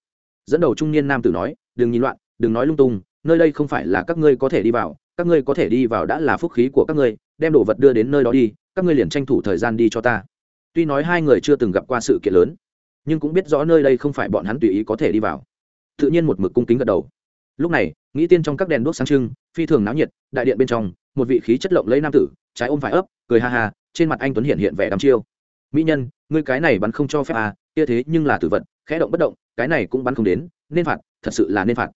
Dẫn đầu trung niên nam tử nói, đừng nhìn loạn, đừng nói lung tung, nơi đây không phải là các ngươi có thể đi vào, các ngươi có thể đi vào đã là phúc khí của các ngươi, đem đồ vật đưa đến nơi đó đi, các ngươi liền tranh thủ thời gian đi cho ta tuy nói hai người chưa từng gặp qua sự kiện lớn, nhưng cũng biết rõ nơi đây không phải bọn hắn tùy ý có thể đi vào. Tự nhiên một mực cung kính gật đầu. Lúc này, nghĩ tiên trong các đèn đuốc sáng trưng, phi thường náo nhiệt, đại điện bên trong, một vị khí chất lộng lấy nam tử, trái ôm phải ấp, cười ha ha, trên mặt anh tuấn hiện hiện vẻ đắm chiêu. Mỹ nhân, ngươi cái này bắn không cho phép à kia thế nhưng là tử vật, khẽ động bất động, cái này cũng bắn không đến, nên phạt, thật sự là nên phạt.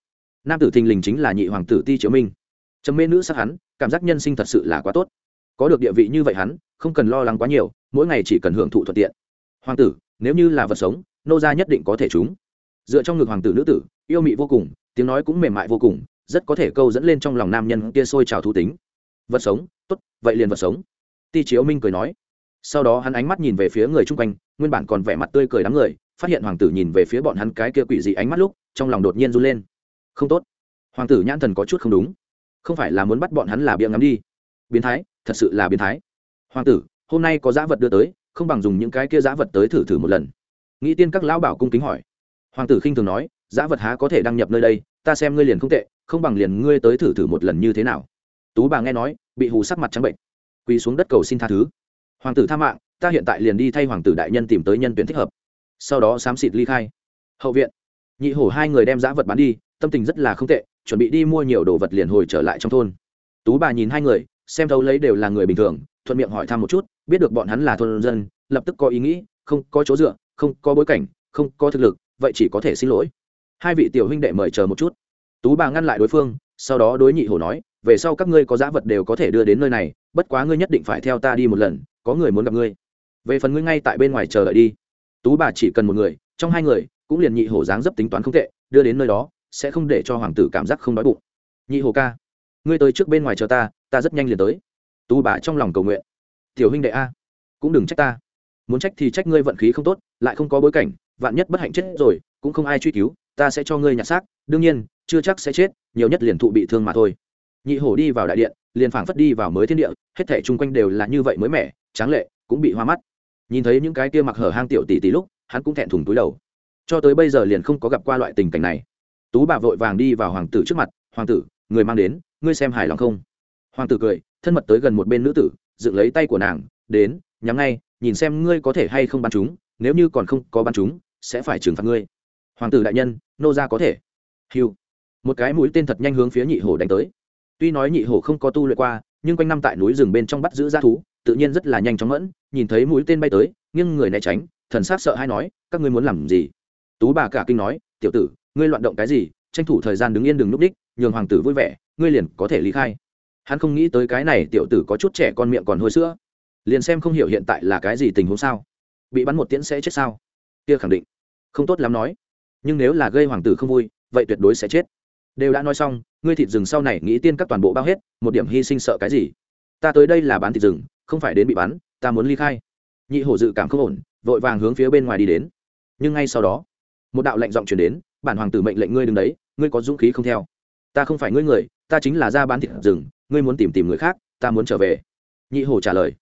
Nam tử thình lình chính là nhị hoàng tử ti chiếu minh. Trầm mê nữ sắc hắn, cảm giác nhân sinh thật sự là quá tốt. Có được địa vị như vậy hắn, không cần lo lắng quá nhiều mỗi ngày chỉ cần hưởng thụ thuận tiện. Hoàng tử, nếu như là vật sống, nô gia nhất định có thể chúng. Dựa trong ngực hoàng tử nữ tử, yêu mị vô cùng, tiếng nói cũng mềm mại vô cùng, rất có thể câu dẫn lên trong lòng nam nhân kia sôi trào thú tính. Vật sống, tốt, vậy liền vật sống. Ti chiếu minh cười nói. Sau đó hắn ánh mắt nhìn về phía người chung quanh, nguyên bản còn vẻ mặt tươi cười đám người, phát hiện hoàng tử nhìn về phía bọn hắn cái kia quỷ dị ánh mắt lúc, trong lòng đột nhiên run lên. Không tốt. Hoàng tử nhãn thần có chút không đúng. Không phải là muốn bắt bọn hắn là bia ngắm đi. Biến thái, thật sự là biến thái. Hoàng tử hôm nay có giá vật đưa tới, không bằng dùng những cái kia giá vật tới thử thử một lần. Nghĩ tiên các lão bảo cung kính hỏi. Hoàng tử khinh thường nói giá vật há có thể đăng nhập nơi đây, ta xem ngươi liền không tệ, không bằng liền ngươi tới thử thử một lần như thế nào. Tú bà nghe nói, bị hù sắc mặt trắng bệnh. Quỳ xuống đất cầu xin tha thứ. Hoàng tử tha mạng, ta hiện tại liền đi thay hoàng tử đại nhân tìm tới nhân tuyển thích hợp. Sau đó xám xịt ly khai. Hậu viện. Nhị hổ hai người đem giá vật bán đi, tâm tình rất là không tệ, chuẩn bị đi mua nhiều đồ vật liền hồi trở lại trong thôn. Tú bà nhìn hai người, xem thấu lấy đều là người bình thường thuận miệng hỏi thăm một chút, biết được bọn hắn là thôn dân, lập tức có ý nghĩ, không có chỗ dựa, không có bối cảnh, không có thực lực, vậy chỉ có thể xin lỗi. Hai vị tiểu huynh đệ mời chờ một chút. Tú bà ngăn lại đối phương, sau đó đối nhị hổ nói, về sau các ngươi có giá vật đều có thể đưa đến nơi này, bất quá ngươi nhất định phải theo ta đi một lần, có người muốn gặp ngươi. Về phần ngươi ngay tại bên ngoài chờ đợi đi. Tú bà chỉ cần một người, trong hai người, cũng liền nhị hổ dáng dấp tính toán không tệ, đưa đến nơi đó, sẽ không để cho hoàng tử cảm giác không đói bụng. Nhị hổ ca, ngươi tới trước bên ngoài chờ ta ta rất nhanh liền tới tú bà trong lòng cầu nguyện. Tiểu huynh đệ a, cũng đừng trách ta. Muốn trách thì trách ngươi vận khí không tốt, lại không có bối cảnh, vạn nhất bất hạnh chết rồi, cũng không ai truy cứu, ta sẽ cho ngươi nhặt xác. Đương nhiên, chưa chắc sẽ chết, nhiều nhất liền thụ bị thương mà thôi. Nhị hổ đi vào đại điện, liền phảng phất đi vào mới thiên địa, hết thảy chung quanh đều là như vậy mới mẻ, tráng lệ, cũng bị hoa mắt. Nhìn thấy những cái kia mặc hở hang tiểu tỷ tỷ lúc, hắn cũng thẹn thùng túi đầu. Cho tới bây giờ liền không có gặp qua loại tình cảnh này. Tú bà vội vàng đi vào hoàng tử trước mặt, hoàng tử, người mang đến, ngươi xem hài lòng không? Hoàng tử cười thân mật tới gần một bên nữ tử, dựng lấy tay của nàng, đến, nhắm ngay, nhìn xem ngươi có thể hay không bắn chúng, nếu như còn không có bắn chúng, sẽ phải trừng phạt ngươi. Hoàng tử đại nhân, nô ra có thể. Hiu một cái mũi tên thật nhanh hướng phía nhị hổ đánh tới. Tuy nói nhị hổ không có tu luyện qua, nhưng quanh năm tại núi rừng bên trong bắt giữ g thú, tự nhiên rất là nhanh chóng mẫn, nhìn thấy mũi tên bay tới nhưng người né tránh, thần s á c sợ hay nói, các ngươi muốn làm gì? Tú bà cả kinh nói, tiểu tử, ngươi loạn động cái gì? Tranh thủ thời gian đứng yên đừng núp đích, nhường hoàng tử vui vẻ, ngươi liền có thể lý khai hắn không nghĩ tới cái này tiểu tử có chút trẻ con miệng còn hôi sữa. Liền xem không hiểu hiện tại là cái gì tình huống sao. Bị bắn một tiễn sẽ chết sao? Kia khẳng định. Không tốt lắm nói. Nhưng nếu là gây hoàng tử không vui, vậy tuyệt đối sẽ chết. Đều đã nói xong, ngươi thịt rừng sau này nghĩ tiên các toàn bộ bao hết, một điểm hy sinh sợ cái gì? Ta tới đây là bán thịt rừng, không phải đến bị bắn, ta muốn ly khai. Nhị hổ dự cảm không ổn, vội vàng hướng phía bên ngoài đi đến. Nhưng ngay sau đó, một đạo lệnh giọng chuyển đến, bản hoàng tử mệnh lệnh ngươi đứng đấy, ngươi có dũng khí không theo. Ta không phải ngươi người, ta chính là ra bán thịt rừng ngươi muốn tìm tìm người khác, ta muốn trở về. Nhị hổ trả lời.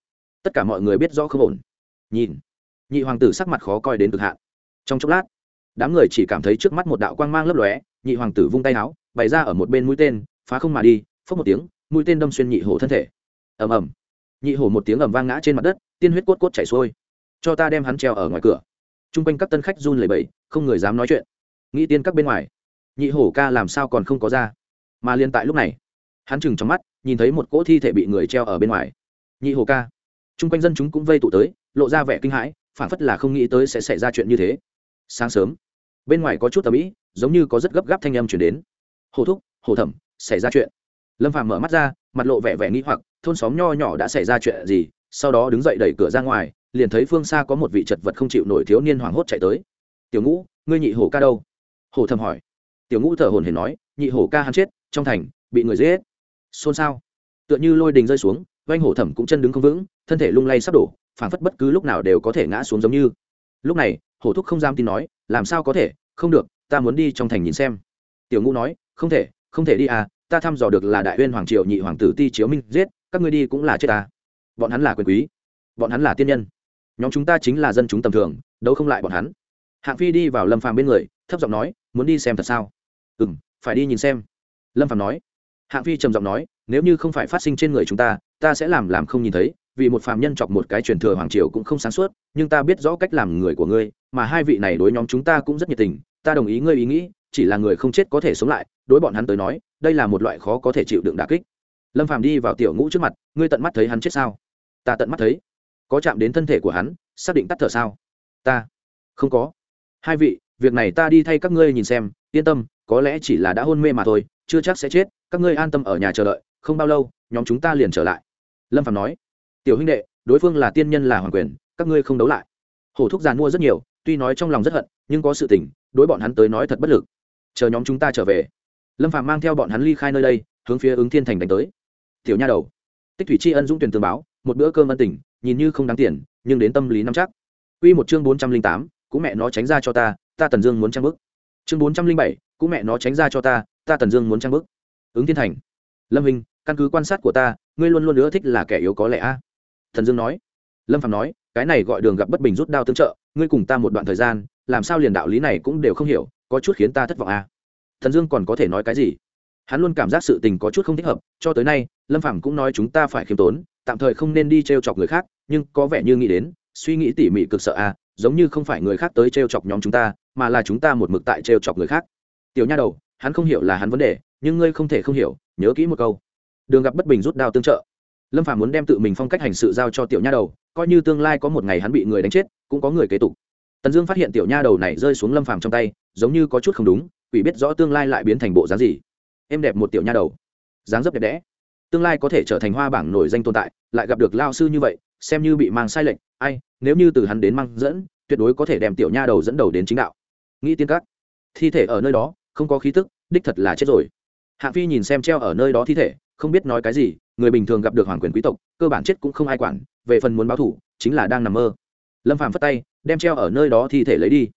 Tất cả mọi người biết rõ không ổn. Nhìn, nhị hoàng tử sắc mặt khó coi đến cực hạn. Trong chốc lát, đám người chỉ cảm thấy trước mắt một đạo quang mang lấp lóe, nhị hoàng tử vung tay áo, bày ra ở một bên mũi tên, phá không mà đi, phốc một tiếng, mũi tên đâm xuyên nhị hổ thân thể. Ầm ầm. Nhị hổ một tiếng ầm vang ngã trên mặt đất, tiên huyết cốt cốt chảy xuôi. Cho ta đem hắn treo ở ngoài cửa. T r u n g quanh các tân khách run lẩy bẩy, không người dám nói chuyện. Nghĩ tiên các bên ngoài. Nhị hổ ca làm sao còn không có ra? Mà liên tại lúc này hắn chừng trong mắt, nhìn thấy một cỗ thi thể bị người treo ở bên ngoài. Nhị hồ ca. T r u n g quanh dân chúng cũng vây tụ tới, lộ ra vẻ kinh hãi phản phất là không nghĩ tới sẽ xảy ra chuyện như thế. Sáng sớm, bên ngoài có chút tầm ĩ, giống như có rất gấp gáp thanh âm chuyển đến. Hồ thúc, hồ thẩm, xảy ra chuyện. Lâm phàm mở mắt ra, mặt lộ vẻ vẻ nghĩ hoặc, thôn xóm nho nhỏ đã xảy ra chuyện gì, sau đó đứng dậy đẩy cửa ra ngoài, liền thấy phương xa có một vị chật vật không chịu nổi thiếu niên hoảng hốt chạy tới. Tiểu ngũ, ngươi nhị hổ ca đâu? Hổ thầm hỏi. Tiểu ngũ thở hồn hển nói, nhị hổ ca hắn chết, trong thành, bị người giết xôn xao. Tựa như lôi đình rơi xuống, oanh hổ thẩm cũng chân đứng không vững, thân thể lung lay sắp đổ, phảng phất bất cứ lúc nào đều có thể ngã xuống giống như. Lúc này, hổ thúc không dám tin nói, làm sao có thể? Không được, ta muốn đi trong thành nhìn xem. Tiểu ngũ nói, không thể không thể đi à ta thăm dò được là đại uyên hoàng triều nhị hoàng tử ti chiếu minh giết, các ngươi đi cũng là chết ta. Bọn hắn là quyền quý, bọn hắn là tiên nhân. Nhóm chúng ta chính là dân chúng tầm thường đâu không lại bọn hắn. Hạng phi đi vào lâm phàm bên người, thấp giọng nói, muốn đi xem thật sao? Ừ m phải đi nhìn xem. Lâm phàm nói hạng phi trầm giọng nói, nếu như không phải phát sinh trên người chúng ta ta sẽ làm làm không nhìn thấy, vì một phàm nhân chọc một cái truyền thừa hoàng triều cũng không sáng suốt, nhưng ta biết rõ cách làm người của ngươi, mà hai vị này đối nhóm chúng ta cũng rất nhiệt tình, ta đồng ý ngươi ý nghĩ, chỉ là người không chết có thể sống lại, đối bọn hắn tới nói, đây là một loại khó có thể chịu đựng đà kích. Lâm phàm đi vào tiểu ngũ trước mặt, ngươi tận mắt thấy hắn chết sao? Ta tận mắt thấy. Có chạm đến thân thể của hắn, xác định tắt thở sao? Ta. Không có. Hai vị, việc này ta đi thay các ngươi nhìn xem, yên tâm, có lẽ chỉ là đã hôn mê mà thôi, chưa chắc sẽ chết các ngươi an tâm ở nhà chờ đợi, không bao lâu, nhóm chúng ta liền trở lại. Lâm phạm nói. Tiểu huynh đệ, đối phương là tiên nhân là hoàng quyền, các ngươi không đấu lại. Hổ thúc giàn mua rất nhiều, tuy nói trong lòng rất hận, nhưng có sự tình, đối bọn hắn tới nói thật bất lực. Chờ nhóm chúng ta trở về. Lâm phạm mang theo bọn hắn ly khai nơi đây, hướng phía ứng thiên thành đánh tới. Tiểu nha đầu. Tích thủy tri ân dũng tuyển tường báo, một bữa cơm ân tình, nhìn như không đáng tiền, nhưng đến tâm lý nắm chắc. Quy một chương bốn trăm linh tám, cũng mẹ nó tránh ra cho ta ta tần dương muốn trang bức. Chương bốn trăm linh bảy, cũng mẹ nó tránh ra cho ta ta tần dương muốn trang bức ứng thiên thành. Lâm hình, căn cứ quan sát của ta, ngươi luôn luôn ưa thích là kẻ yếu có lẽ a. Thần dương nói. Lâm phạm nói, cái này gọi đường gặp bất bình rút đao tương trợ, ngươi cùng ta một đoạn thời gian, làm sao liền đạo lý này cũng đều không hiểu, có chút khiến ta thất vọng a. Thần dương còn có thể nói cái gì? Hắn luôn cảm giác sự tình có chút không thích hợp, cho tới nay, lâm phạm cũng nói chúng ta phải khiêm tốn, tạm thời không nên đi t r e o chọc người khác, nhưng có vẻ như nghĩ đến, suy nghĩ tỉ mỉ cực sợ a, giống như không phải người khác tới t r e o chọc nhóm chúng ta, mà là chúng ta một mực tại t r e o chọc người khác. Tiểu nha đầu, hắn không hiểu là hắn vấn đề nhưng ngươi không thể không hiểu, nhớ kỹ một câu. Đường gặp bất bình rút đao tương trợ. Lâm phạm muốn đem tự mình phong cách hành sự giao cho tiểu nha đầu, coi như tương lai có một ngày hắn bị người đánh chết, cũng có người kế tục. Tần dương phát hiện tiểu nha đầu này rơi xuống lâm phàm trong tay, giống như có chút không đúng, quỷ biết rõ tương lai lại biến thành bộ dáng gì. Em đẹp một tiểu nha đầu. Dáng dấp đẹp đẽ. Tương lai có thể trở thành hoa bảng nổi danh tồn tại, lại gặp được lao sư như vậy, xem như bị mang sai lệch, ai, nếu như từ hắn đến mang dẫn, tuyệt đối có thể đem tiểu nha đầu dẫn đầu đến chính đạo. Nghĩ tiên các, thi thể ở nơi đó, không có khí tức, đích thật là chết rồi hạng phi nhìn xem treo ở nơi đó thi thể, không biết nói cái gì, người bình thường gặp được hoàng quyền quý tộc, cơ bản chết cũng không ai quản, về phần muốn báo thủ, chính là đang nằm mơ. Lâm phàm phất tay, đem treo ở nơi đó thi thể lấy đi.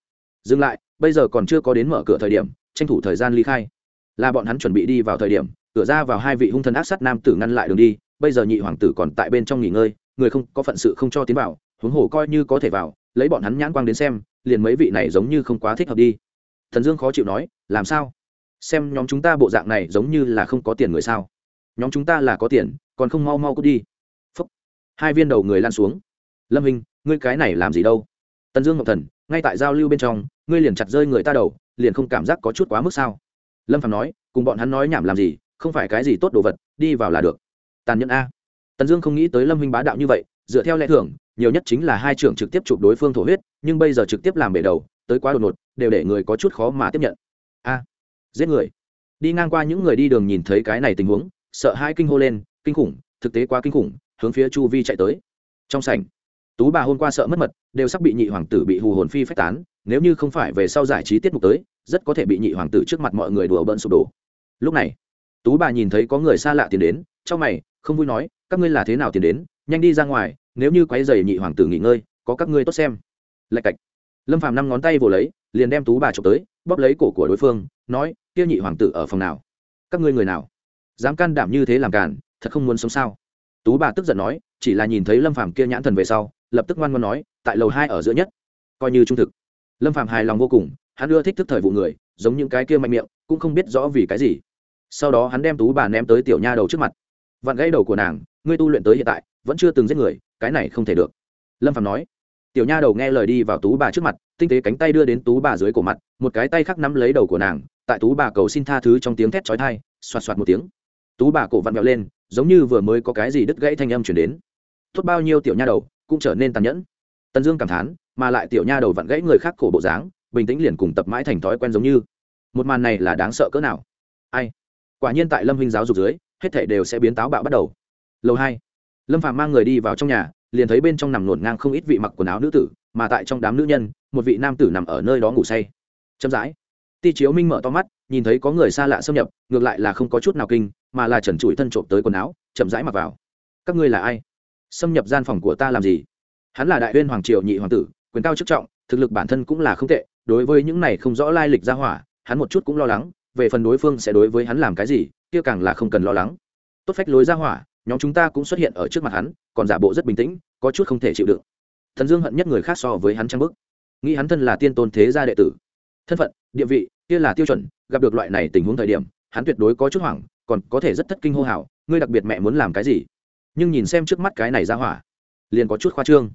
Dừng lại, bây giờ còn chưa có đến mở cửa thời điểm, tranh thủ thời gian ly khai. Là bọn hắn chuẩn bị đi vào thời điểm, cửa ra vào hai vị hung thần ác sát nam tử ngăn lại đường đi, bây giờ nhị hoàng tử còn tại bên trong nghỉ ngơi, người không có phận sự không cho tiến vào, huống hồ coi như có thể vào, lấy bọn hắn nhãn quang đến xem, liền mấy vị này giống như không quá thích hợp đi. Thần dương khó chịu nói, làm sao? Xem nhóm chúng ta bộ dạng này giống như là không có tiền người sao. Nhóm chúng ta là có tiền, còn không mau mau cút đi. Phúc. hai viên đầu người lan xuống. Lâm hình, ngươi cái này làm gì đâu? Tần dương ngọc thần, ngay tại giao lưu bên trong, ngươi liền chặt rơi người ta đầu, liền không cảm giác có chút quá mức sao? Lâm phạm nói, cùng bọn hắn nói nhảm làm gì, không phải cái gì tốt đồ vật, đi vào là được. Tàn nhẫn a. Tần dương không nghĩ tới lâm huynh bá đạo như vậy, dựa theo lẽ thường, nhiều nhất chính là hai trưởng trực tiếp chụp đối phương thổ huyết, nhưng bây giờ trực tiếp làm bể đầu, tới quá đột ngột, đều để người có chút khó mà tiếp nhận giết người. Đi ngang qua những người đi đường nhìn thấy cái này tình huống, sợ hai kinh hô lên, kinh khủng, thực tế quá kinh khủng, hướng phía chu vi chạy tới. Trong sảnh, tú bà hôm qua sợ mất mật, đều sắp bị nhị hoàng tử bị hù hồn phi phách tán, nếu như không phải về sau giải trí tiết mục tới, rất có thể bị nhị hoàng tử trước mặt mọi người đùa bỡn sụp đổ. Lúc này, tú bà nhìn thấy có người xa lạ tiến đến, trong mày, không vui nói, các ngươi là thế nào tiến đến? Nhanh đi ra ngoài, nếu như quấy dày nhị hoàng tử nghỉ ngơi, có các ngươi tốt xem. Lạch cạch. Lâm phàm năm ngón tay vồ lấy, liền đem tú bà trộm tới bóp lấy cổ của đối phương, nói kia nhị hoàng tử ở phòng nào? Các ngươi người nào? Dám can đảm như thế làm càn, thật không muốn sống sao? Tú bà tức giận nói, chỉ là nhìn thấy lâm phàm kia nhãn thần về sau, lập tức ngoan ngoan nói, tại lầu hai ở giữa nhất. Coi như trung thực. Lâm phàm hài lòng vô cùng, hắn ưa thích thức thời vụ người, giống những cái kia mạnh miệng, cũng không biết rõ vì cái gì. Sau đó hắn đem tú bà ném tới tiểu nha đầu trước mặt. Vặn gãy đầu của nàng, ngươi tu luyện tới hiện tại, vẫn chưa từng giết người, cái này không thể được. Lâm phạm nói tiểu nha đầu nghe lời đi vào tú bà trước mặt, tinh tế cánh tay đưa đến tú bà dưới cổ mặt, một cái tay khác nắm lấy đầu của nàng, tại tú bà cầu xin tha thứ trong tiếng thét trói thai xoạt xoạt một tiếng. Tú bà cổ vặn vẹo lên, giống như vừa mới có cái gì đứt gãy thanh âm chuyển đến. Tốt bao nhiêu tiểu nha đầu, cũng trở nên tàn nhẫn. Tần dương cảm thán, mà lại tiểu nha đầu vặn gãy người khác cổ bộ dáng, bình tĩnh liền cùng tập mãi thành thói quen giống như. Một màn này là đáng sợ cỡ nào? Ai? Quả nhiên tại lâm huynh giáo dục dưới, hết thể đều sẽ biến táo bạo bắt đầu. Lâu hai. Lâm phạm mang người đi vào trong nhà liền thấy bên trong nằm nổn ngang không ít vị mặc quần áo nữ tử, mà tại trong đám nữ nhân, một vị nam tử nằm ở nơi đó ngủ say. Chậm rãi, ti chiếu minh mở to mắt, nhìn thấy có người xa lạ xâm nhập, ngược lại là không có chút nào kinh, mà là trần trụi thân trộm tới quần áo, chậm rãi mặc vào. Các ngươi là ai? Xâm nhập gian phòng của ta làm gì? Hắn là đại uyên hoàng triều nhị hoàng tử, quyền cao chức trọng, thực lực bản thân cũng là không tệ, đối với những này không rõ lai lịch ra hỏa, hắn một chút cũng lo lắng, về phần đối phương sẽ đối với hắn làm cái gì, kia càng là không cần lo lắng. Tốt phách lối ra hỏa nhóm chúng ta cũng xuất hiện ở trước mặt hắn, còn giả bộ rất bình tĩnh, có chút không thể chịu đựng. Thần dương hận nhất người khác so với hắn trang bức. Nghĩ hắn thân là tiên tôn thế gia đệ tử. Thân phận, địa vị, kia là tiêu chuẩn, gặp được loại này tình huống thời điểm, hắn tuyệt đối có chút hoảng, còn có thể rất thất kinh hô hào, ngươi đặc biệt mẹ muốn làm cái gì? Nhưng nhìn xem trước mắt cái này ra hỏa, liền có chút khoa trương.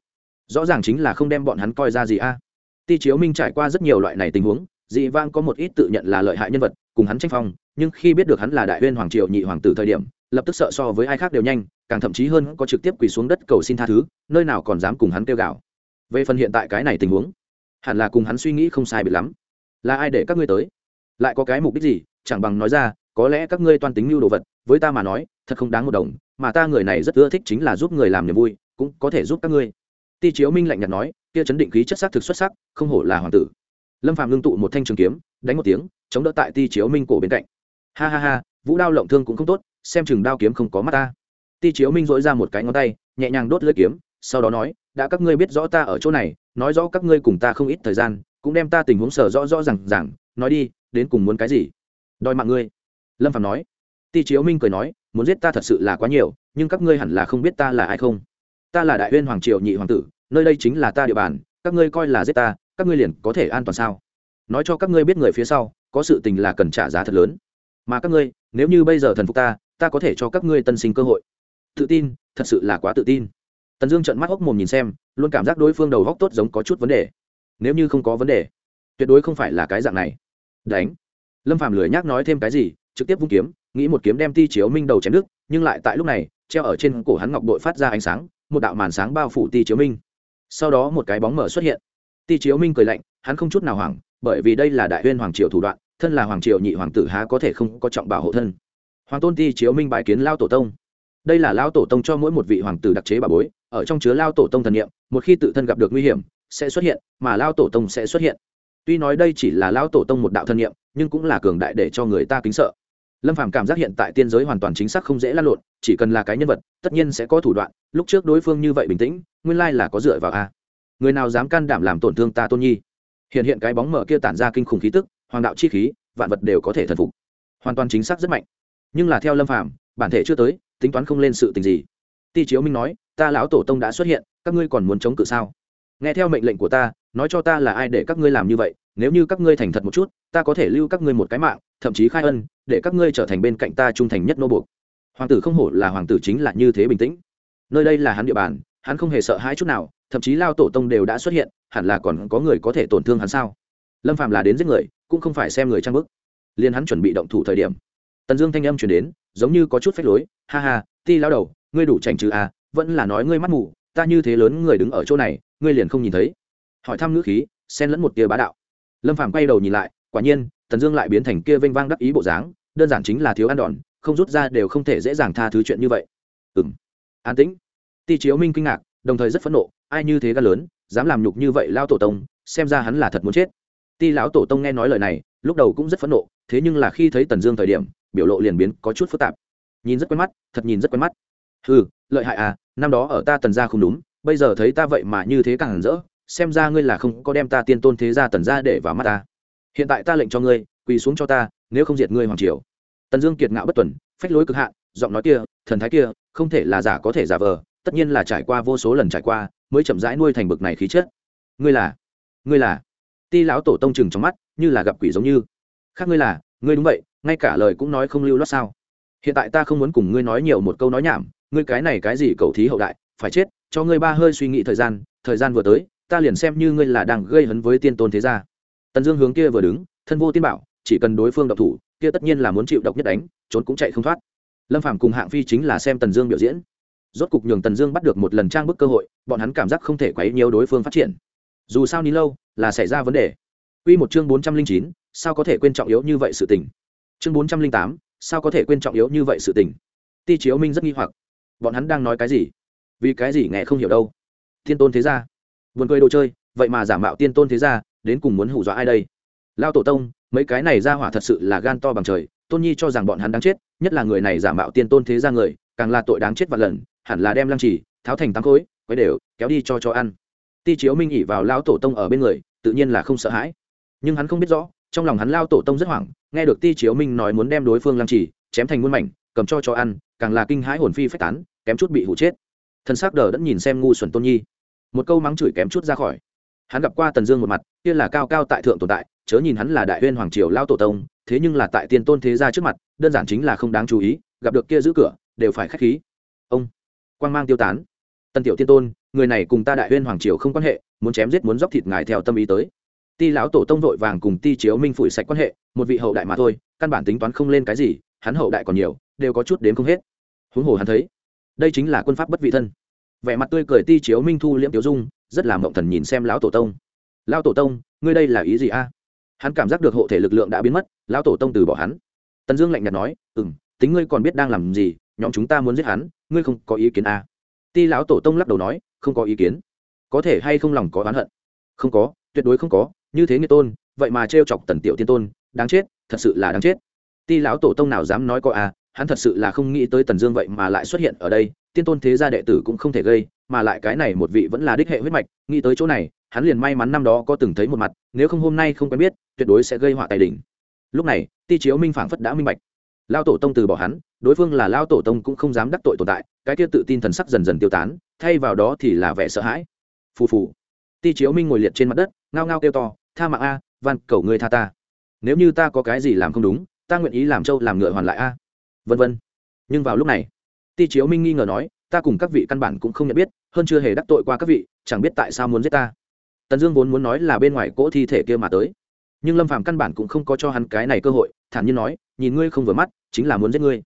Rõ ràng chính là không đem bọn hắn coi ra gì a. Ti chiếu minh trải qua rất nhiều loại này tình huống, dị vang có một ít tự nhận là lợi hại nhân vật, cùng hắn tranh phong, nhưng khi biết được hắn là đại huyên hoàng triều nhị hoàng tử thời điểm lập tức sợ so với ai khác đều nhanh, càng thậm chí hơn có trực tiếp quỳ xuống đất cầu xin tha thứ, nơi nào còn dám cùng hắn kêu gào. Về phần hiện tại cái này tình huống, hẳn là cùng hắn suy nghĩ không sai biệt lắm. Là ai để các ngươi tới? Lại có cái mục đích gì? Chẳng bằng nói ra, có lẽ các ngươi toan tính mưu đồ vật, với ta mà nói, thật không đáng một đồng, mà ta người này rất ưa thích chính là giúp người làm niềm vui, cũng có thể giúp các ngươi. Ti chiếu minh lạnh nhạt nói, kia chấn định khí chất sắc thực xuất sắc, không hổ là hoàng tử. Lâm phạm ngưng tụ một thanh trường kiếm, đánh một tiếng, chống đỡ tại ti chiếu minh cổ bên cạnh. Ha ha ha, vũ đao lộng thương cũng không tốt xem chừng đao kiếm không có mắt ta. Ti chiếu minh dỗi ra một cái ngón tay, nhẹ nhàng đốt lưỡi kiếm, sau đó nói, đã các ngươi biết rõ ta ở chỗ này, nói rõ các ngươi cùng ta không ít thời gian, cũng đem ta tình huống sở rõ rõ r à n g rằng nói đi, đến cùng muốn cái gì? Đòi mạng ngươi. Lâm phạm nói. Ti chiếu minh cười nói, muốn giết ta thật sự là quá nhiều, nhưng các ngươi hẳn là không biết ta là ai không? Ta là đại huyên hoàng triều nhị hoàng tử, nơi đây chính là ta địa bàn, các ngươi coi là giết ta, các ngươi liền có thể an toàn sao? Nói cho các ngươi biết người phía sau, có sự tình là cần trả giá thật lớn. Mà các ngươi, nếu như bây giờ thần phục ta ta có thể cho các ngươi tân sinh cơ hội. Tự tin, thật sự là quá tự tin. Tần dương trợn mắt hốc mồm nhìn xem, luôn cảm giác đối phương đầu góc tốt giống có chút vấn đề. Nếu như không có vấn đề, tuyệt đối không phải là cái dạng này. Đánh. Lâm phàm lười nhác nói thêm cái gì, trực tiếp vung kiếm, nghĩ một kiếm đem ti chiếu minh đầu chém nước nhưng lại tại lúc này, treo ở trên cổ hắn ngọc đội phát ra ánh sáng, một đạo màn sáng bao phủ ti chiếu minh. Sau đó một cái bóng mở xuất hiện. Ti chiếu minh cười lạnh, hắn không chút nào hoảng, bởi vì đây là đại huyên hoàng triều thủ đoạn, thân là hoàng triều nhị hoàng tử há có thể không có trọng bảo hộ thân hoàng tôn ti chiếu minh bài kiến lao tổ tông. Đây là lao tổ tông cho mỗi một vị hoàng tử đặc chế bà bối, ở trong chứa lao tổ tông thần nghiệm một khi tự thân gặp được nguy hiểm, sẽ xuất hiện, mà lao tổ tông sẽ xuất hiện. Tuy nói đây chỉ là lao tổ tông một đạo thần nghiệm nhưng cũng là cường đại để cho người ta kính sợ. Lâm phàm cảm giác hiện tại tiên giới hoàn toàn chính xác không dễ lan lộn, chỉ cần là cái nhân vật, tất nhiên sẽ có thủ đoạn, lúc trước đối phương như vậy bình tĩnh, nguyên lai là có dựa vào a. Người nào dám can đảm làm tổn thương ta tôn nhi? Hiện hiện cái bóng mở kia tản ra kinh khủng khí tức, hoàng đạo chi khí, vạn vật đều có thể thần phục. Hoàn toàn chính xác rất mạnh nhưng là theo lâm phàm, bản thể chưa tới, tính toán không lên sự tình gì. Ti chiếu minh nói, ta lão tổ tông đã xuất hiện, các ngươi còn muốn chống cự sao? Nghe theo mệnh lệnh của ta, nói cho ta là ai để các ngươi làm như vậy, nếu như các ngươi thành thật một chút, ta có thể lưu các ngươi một cái mạng, thậm chí khai ân, để các ngươi trở thành bên cạnh ta trung thành nhất nô buộc. Hoàng tử không hổ là hoàng tử chính là như thế bình tĩnh. Nơi đây là hắn địa bàn, hắn không hề sợ hãi chút nào, thậm chí lao tổ tông đều đã xuất hiện, hẳn là còn có người có thể tổn thương hắn sao? Lâm phạm là đến giết người, cũng không phải xem người trang bức. Liền hắn chuẩn bị động thủ thời điểm tần dương thanh âm chuyển đến, giống như có chút phách lối, ha ha, ti lao đầu, ngươi đủ chảnh chứ à vẫn là nói ngươi mắt mù, ta như thế lớn người đứng ở chỗ này, ngươi liền không nhìn thấy. Hỏi thăm ngữ khí, xen lẫn một tia bá đạo. Lâm phàm quay đầu nhìn lại, quả nhiên, tần dương lại biến thành kia vênh vang đắc ý bộ dáng, đơn giản chính là thiếu ăn đòn, không rút ra đều không thể dễ dàng tha thứ chuyện như vậy. Ừng an tĩnh. Ti chiếu minh kinh ngạc, đồng thời rất phẫn nộ, ai như thế gan lớn, dám làm nhục như vậy lao tổ tông, xem ra hắn là thật muốn chết. Ti lão tổ tông nghe nói lời này, lúc đầu cũng rất phẫn nộ, thế nhưng là khi thấy tần dương thời điểm biểu lộ liền biến có chút phức tạp. Nhìn rất quen mắt, thật nhìn rất quen mắt. Ừ lợi hại à năm đó ở ta tần gia không đúng, bây giờ thấy ta vậy mà như thế càng hẳn rỡ, xem ra ngươi là không có đem ta tiên tôn thế gia tần gia để vào mắt ta. Hiện tại ta lệnh cho ngươi, quỳ xuống cho ta, nếu không diệt ngươi hoàng triều. Tần dương kiệt ngạo bất tuần, phách lối cực hạn, giọng nói kia, thần thái kia, không thể là giả có thể giả vờ, tất nhiên là trải qua vô số lần trải qua, mới chậm rãi nuôi thành bực này khí chất. Ngươi là ngươi là. Ti lão tổ tông chừng trong mắt, như là gặp quỷ giống như. Khác ngươi là, ngươi đúng vậy ngay cả lời cũng nói không lưu loát sao? Hiện tại ta không muốn cùng ngươi nói nhiều một câu nói nhảm ngươi cái này cái gì cầu thí hậu đại phải chết cho ngươi ba hơi suy nghĩ thời gian thời gian vừa tới ta liền xem như ngươi là đang gây hấn với tiên tôn thế gia. Tần dương hướng kia vừa đứng thân vô tiên bảo chỉ cần đối phương độc thủ kia tất nhiên là muốn chịu độc nhất đánh trốn cũng chạy không thoát. Lâm phàm cùng hạng phi chính là xem tần dương biểu diễn. Rốt cục nhường tần dương bắt được một lần trang bức cơ hội bọn hắn cảm giác không thể quấy nhiều đối phương phát triển. Dù sao ní lâu là xảy ra vấn đề. Quy một chương bốn trăm linh chín, sao có thể quên trọng yếu như vậy sự tình. Chương bốn trăm linh tám, sao có thể quên trọng yếu như vậy sự tình. Ti Chiếu Minh rất nghi hoặc. Bọn hắn đang nói cái gì? Vì cái gì nghe không hiểu đâu. Tiên tôn thế gia. Vườn cười đồ chơi vậy mà giả mạo tiên tôn thế gia đến cùng muốn hù dọa ai đây? Lao tổ tông mấy cái này ra hỏa thật sự là gan to bằng trời tôn nhi cho rằng bọn hắn đáng chết nhất là người này giả mạo tiên tôn thế gia người càng là tội đáng chết vạn lần hẳn là đem lăng trì tháo thành tám khối quấy đều kéo đi cho cho ăn. Ti chiếu minh ỉ vào lão tổ tông ở bên người tự nhiên là không sợ hãi. Nhưng hắn không biết rõ trong lòng hắn lao tổ tông rất hoảng, nghe được ti chiếu minh nói muốn đem đối phương lăng trì, chém thành muôn mảnh, cầm cho cho ăn, càng là kinh hãi hồn phi phách tán, kém chút bị hụ chết. Thân xác đờ đẫn nhìn xem ngu xuẩn tôn nhi. Một câu mắng chửi kém chút ra khỏi. Hắn gặp qua tần dương một mặt, kia là cao cao tại thượng tồn tại, chớ nhìn hắn là đại huyên hoàng triều lao tổ tông, thế nhưng là tại tiền tôn thế gia trước mặt, đơn giản chính là không đáng chú ý, gặp được kia giữ cửa, đều phải k h á c h khí. Ông, quang mang tiêu tán. Tần tiểu tiên tôn, người này cùng ta đại huyên hoàng triều không quan hệ, muốn chém giết muốn dóc thịt ngài theo tâm ý tới ti lão tổ tông vội vàng cùng ti chiếu minh phủi sạch quan hệ, một vị hậu đại mà thôi, căn bản tính toán không lên cái gì, hắn hậu đại còn nhiều, đều có chút đến không hết. Huống hồ hắn thấy, đây chính là quân pháp bất vị thân. Vẻ mặt tươi cười ti chiếu minh thu liễm tiểu dung, rất là mộng thần nhìn xem lão tổ tông. Lão tổ tông, ngươi đây là ý gì a? Hắn cảm giác được hộ thể lực lượng đã biến mất, lão tổ tông từ bỏ hắn. Tần dương lạnh nhạt nói ừ m tính ngươi còn biết đang làm gì, nhóm chúng ta muốn giết hắn, ngươi không có ý kiến a? Ti lão tổ tông lắc đầu nói, không có ý kiến. Có thể hay không lòng có oán hận? Không có, tuyệt đối không có như thế nghĩa tôn, vậy mà trêu chọc tần tiểu tiên tôn, đáng chết, thật sự là đáng chết. Ti lão tổ tông nào dám nói có à hắn thật sự là không nghĩ tới tần dương vậy mà lại xuất hiện ở đây, tiên tôn thế gia đệ tử cũng không thể gây, mà lại cái này một vị vẫn là đích hệ huyết mạch, nghĩ tới chỗ này, hắn liền may mắn năm đó có từng thấy một mặt, nếu không hôm nay không quen biết, tuyệt đối sẽ gây họa tài đỉnh. Lúc này, ti chiếu minh phảng phất đã minh bạch. Lao tổ tông từ bỏ hắn, đối phương là lao tổ tông cũng không dám đắc tội tồn tại, cái kia tự tin thần sắc dần dần tiêu tán, thay vào đó thì là vẻ sợ hãi. Phù phù. Ti chiếu minh ngồi liệt trên mặt đất, ngao ngao kêu to tha mạng a, van, cầu ngươi tha ta. Nếu như ta có cái gì làm không đúng, ta nguyện ý làm trâu làm ngựa hoàn lại a. Vân vân. Nhưng vào lúc này, ti chiếu minh nghi ngờ nói, ta cùng các vị căn bản cũng không nhận biết, hơn chưa hề đắc tội qua các vị, chẳng biết tại sao muốn giết ta. Tần dương vốn muốn nói là bên ngoài cỗ thi thể kia mà tới. Nhưng lâm phàm căn bản cũng không có cho hắn cái này cơ hội, thản nhiên nói, nhìn ngươi không vừa mắt, chính là muốn giết ngươi.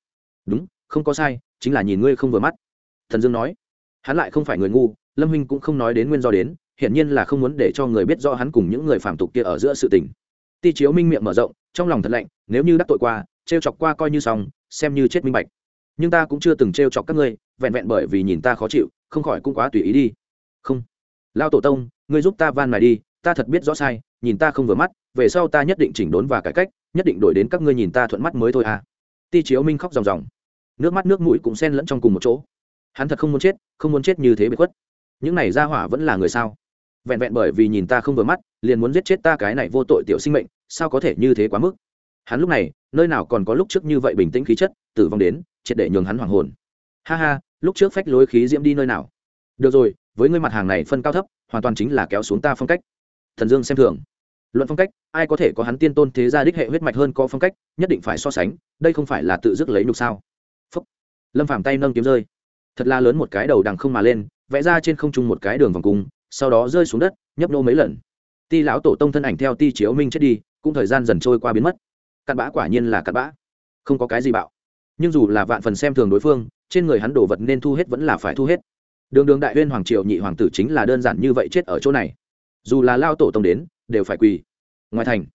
Đúng, không có sai, chính là nhìn ngươi không vừa mắt. Thần dương nói, hắn lại không phải người ngu, lâm huynh cũng không nói đến nguyên do đến hiển nhiên là không muốn để cho người biết rõ hắn cùng những người phạm tục kia ở giữa sự tình. Ti chiếu minh miệng mở rộng, trong lòng thật lạnh, nếu như đắc tội qua t chọc qua coi như xong, xem như chết minh bạch. Nhưng ta cũng chưa từng t chọc các ngươi, vẹn vẹn bởi vì nhìn ta khó chịu, không khỏi cũng quá tùy ý đi. Không. Lao tổ tông, ngươi giúp ta van mài đi, ta thật biết rõ sai, nhìn ta không vừa mắt, về sau ta nhất định chỉnh đốn và cải cách, nhất định đổi đến các ngươi nhìn ta thuận mắt mới thôi à. Ti chiếu minh khóc ròng ròng. Nước mắt nước mũi cũng xen lẫn trong cùng một chỗ. Hắn thật không muốn chết, không muốn chết như thế bị khuất. Những này ra hỏa vẫn là người sao? Vẹn vẹn bởi vì nhìn ta không vừa mắt, liền muốn giết chết ta cái này vô tội tiểu sinh mệnh, sao có thể như thế quá mức? Hắn lúc này, nơi nào còn có lúc trước như vậy bình tĩnh khí chất, tử vong đến, triệt để nhường hắn hoàng hồn. Ha ha, lúc trước phách lối khí diễm đi nơi nào? Được rồi, với ngươi mặt hàng này phân cao thấp, hoàn toàn chính là kéo xuống ta phong cách. Thần dương xem thường. Luận phong cách, ai có thể có hắn tiên tôn thế gia đích hệ huyết mạch hơn có phong cách, nhất định phải so sánh, đây không phải là tự dứt lấy nhục sao? Phúc. lâm phàm tay nâng kiếm rơi. Thật là lớn một cái đầu đằng không mà lên, vẽ ra trên không trung một cái đường vòng cung sau đó rơi xuống đất, nhấp nô mấy lần. Ti lão tổ tông thân ảnh theo ti chiếu minh chết đi, cũng thời gian dần trôi qua biến mất. Cặn bã quả nhiên là cặn bã, không có cái gì bạo. Nhưng dù là vạn phần xem thường đối phương, trên người hắn đồ vật nên thu hết vẫn là phải thu hết. Đường đường đại huyên hoàng triều nhị hoàng tử chính là đơn giản như vậy chết ở chỗ này. Dù là lao tổ tông đến, đều phải quỳ. Ngoài thành,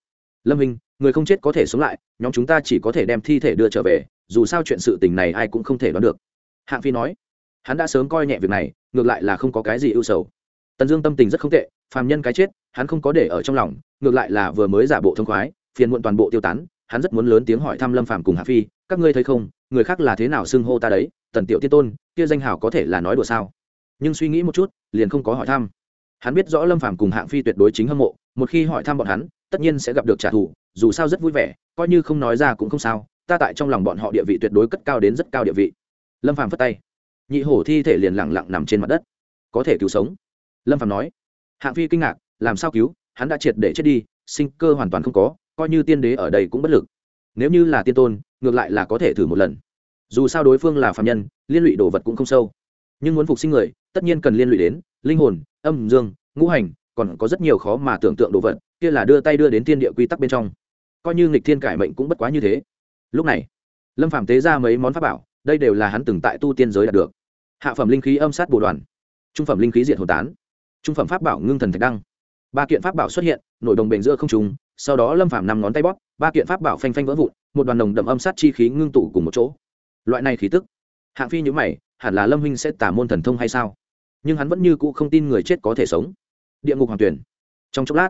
lâm hình người không chết có thể sống lại, nhóm chúng ta chỉ có thể đem thi thể đưa trở về, dù sao chuyện sự tình này ai cũng không thể đoán được. Hạng phi nói, hắn đã sớm coi nhẹ việc này, ngược lại là không có cái gì ưu sầu tần dương tâm tình rất không tệ, phàm nhân cái chết, hắn không có để ở trong lòng, ngược lại là vừa mới giả bộ thông khoái, phiền muộn toàn bộ tiêu tán, hắn rất muốn lớn tiếng hỏi thăm lâm phàm cùng hạ phi, các ngươi thấy không, người khác là thế nào xưng hô ta đấy? Tần tiểu tiên tôn, kia danh hào có thể là nói đùa sao? Nhưng suy nghĩ một chút, liền không có hỏi thăm. Hắn biết rõ lâm phàm cùng hạng phi tuyệt đối chính hâm mộ, một khi hỏi thăm bọn hắn, tất nhiên sẽ gặp được trả thù, dù sao rất vui vẻ, coi như không nói ra cũng không sao, ta tại trong lòng bọn họ địa vị tuyệt đối cất cao đến rất cao địa vị. Lâm phàm phất tay. Nhị hổ thi thể liền lẳng lặng nằm trên mặt đất. Có thể cứu sống lâm phạm nói, hạng phi kinh ngạc, làm sao cứu? Hắn đã triệt để chết đi, sinh cơ hoàn toàn không có, coi như tiên đế ở đây cũng bất lực. Nếu như là tiên tôn, ngược lại là có thể thử một lần. Dù sao đối phương là phạm nhân, liên lụy đồ vật cũng không sâu. Nhưng muốn phục sinh người, tất nhiên cần liên lụy đến linh hồn, âm dương, ngũ hành, còn có rất nhiều khó mà tưởng tượng đồ vật, kia là đưa tay đưa đến tiên địa quy tắc bên trong. Coi như nghịch thiên cải mệnh cũng bất quá như thế. Lúc này, lâm phạm tế ra mấy món pháp bảo, đây đều là hắn từng tại tu tiên giới đạt được. Hạ phẩm linh khí âm sát bồ đoàn, trung phẩm linh khí diệt hồn tán trung phẩm pháp bảo ngưng thần thạch đăng. Ba kiện pháp bảo xuất hiện, nổi đồng bền giữa không trùng sau đó lâm phàm nằm ngón tay bóp, ba kiện pháp bảo phanh phanh vỡ vụn, một đoàn đồng đậm âm sát chi khí ngưng tụ cùng một chỗ. Loại này khí tức, hạng phi nhữ mày, hẳn là lâm huynh sẽ tả môn thần thông hay sao? Nhưng hắn vẫn như cũ không tin người chết có thể sống. Địa ngục hoàng tuyển. Trong chốc lát,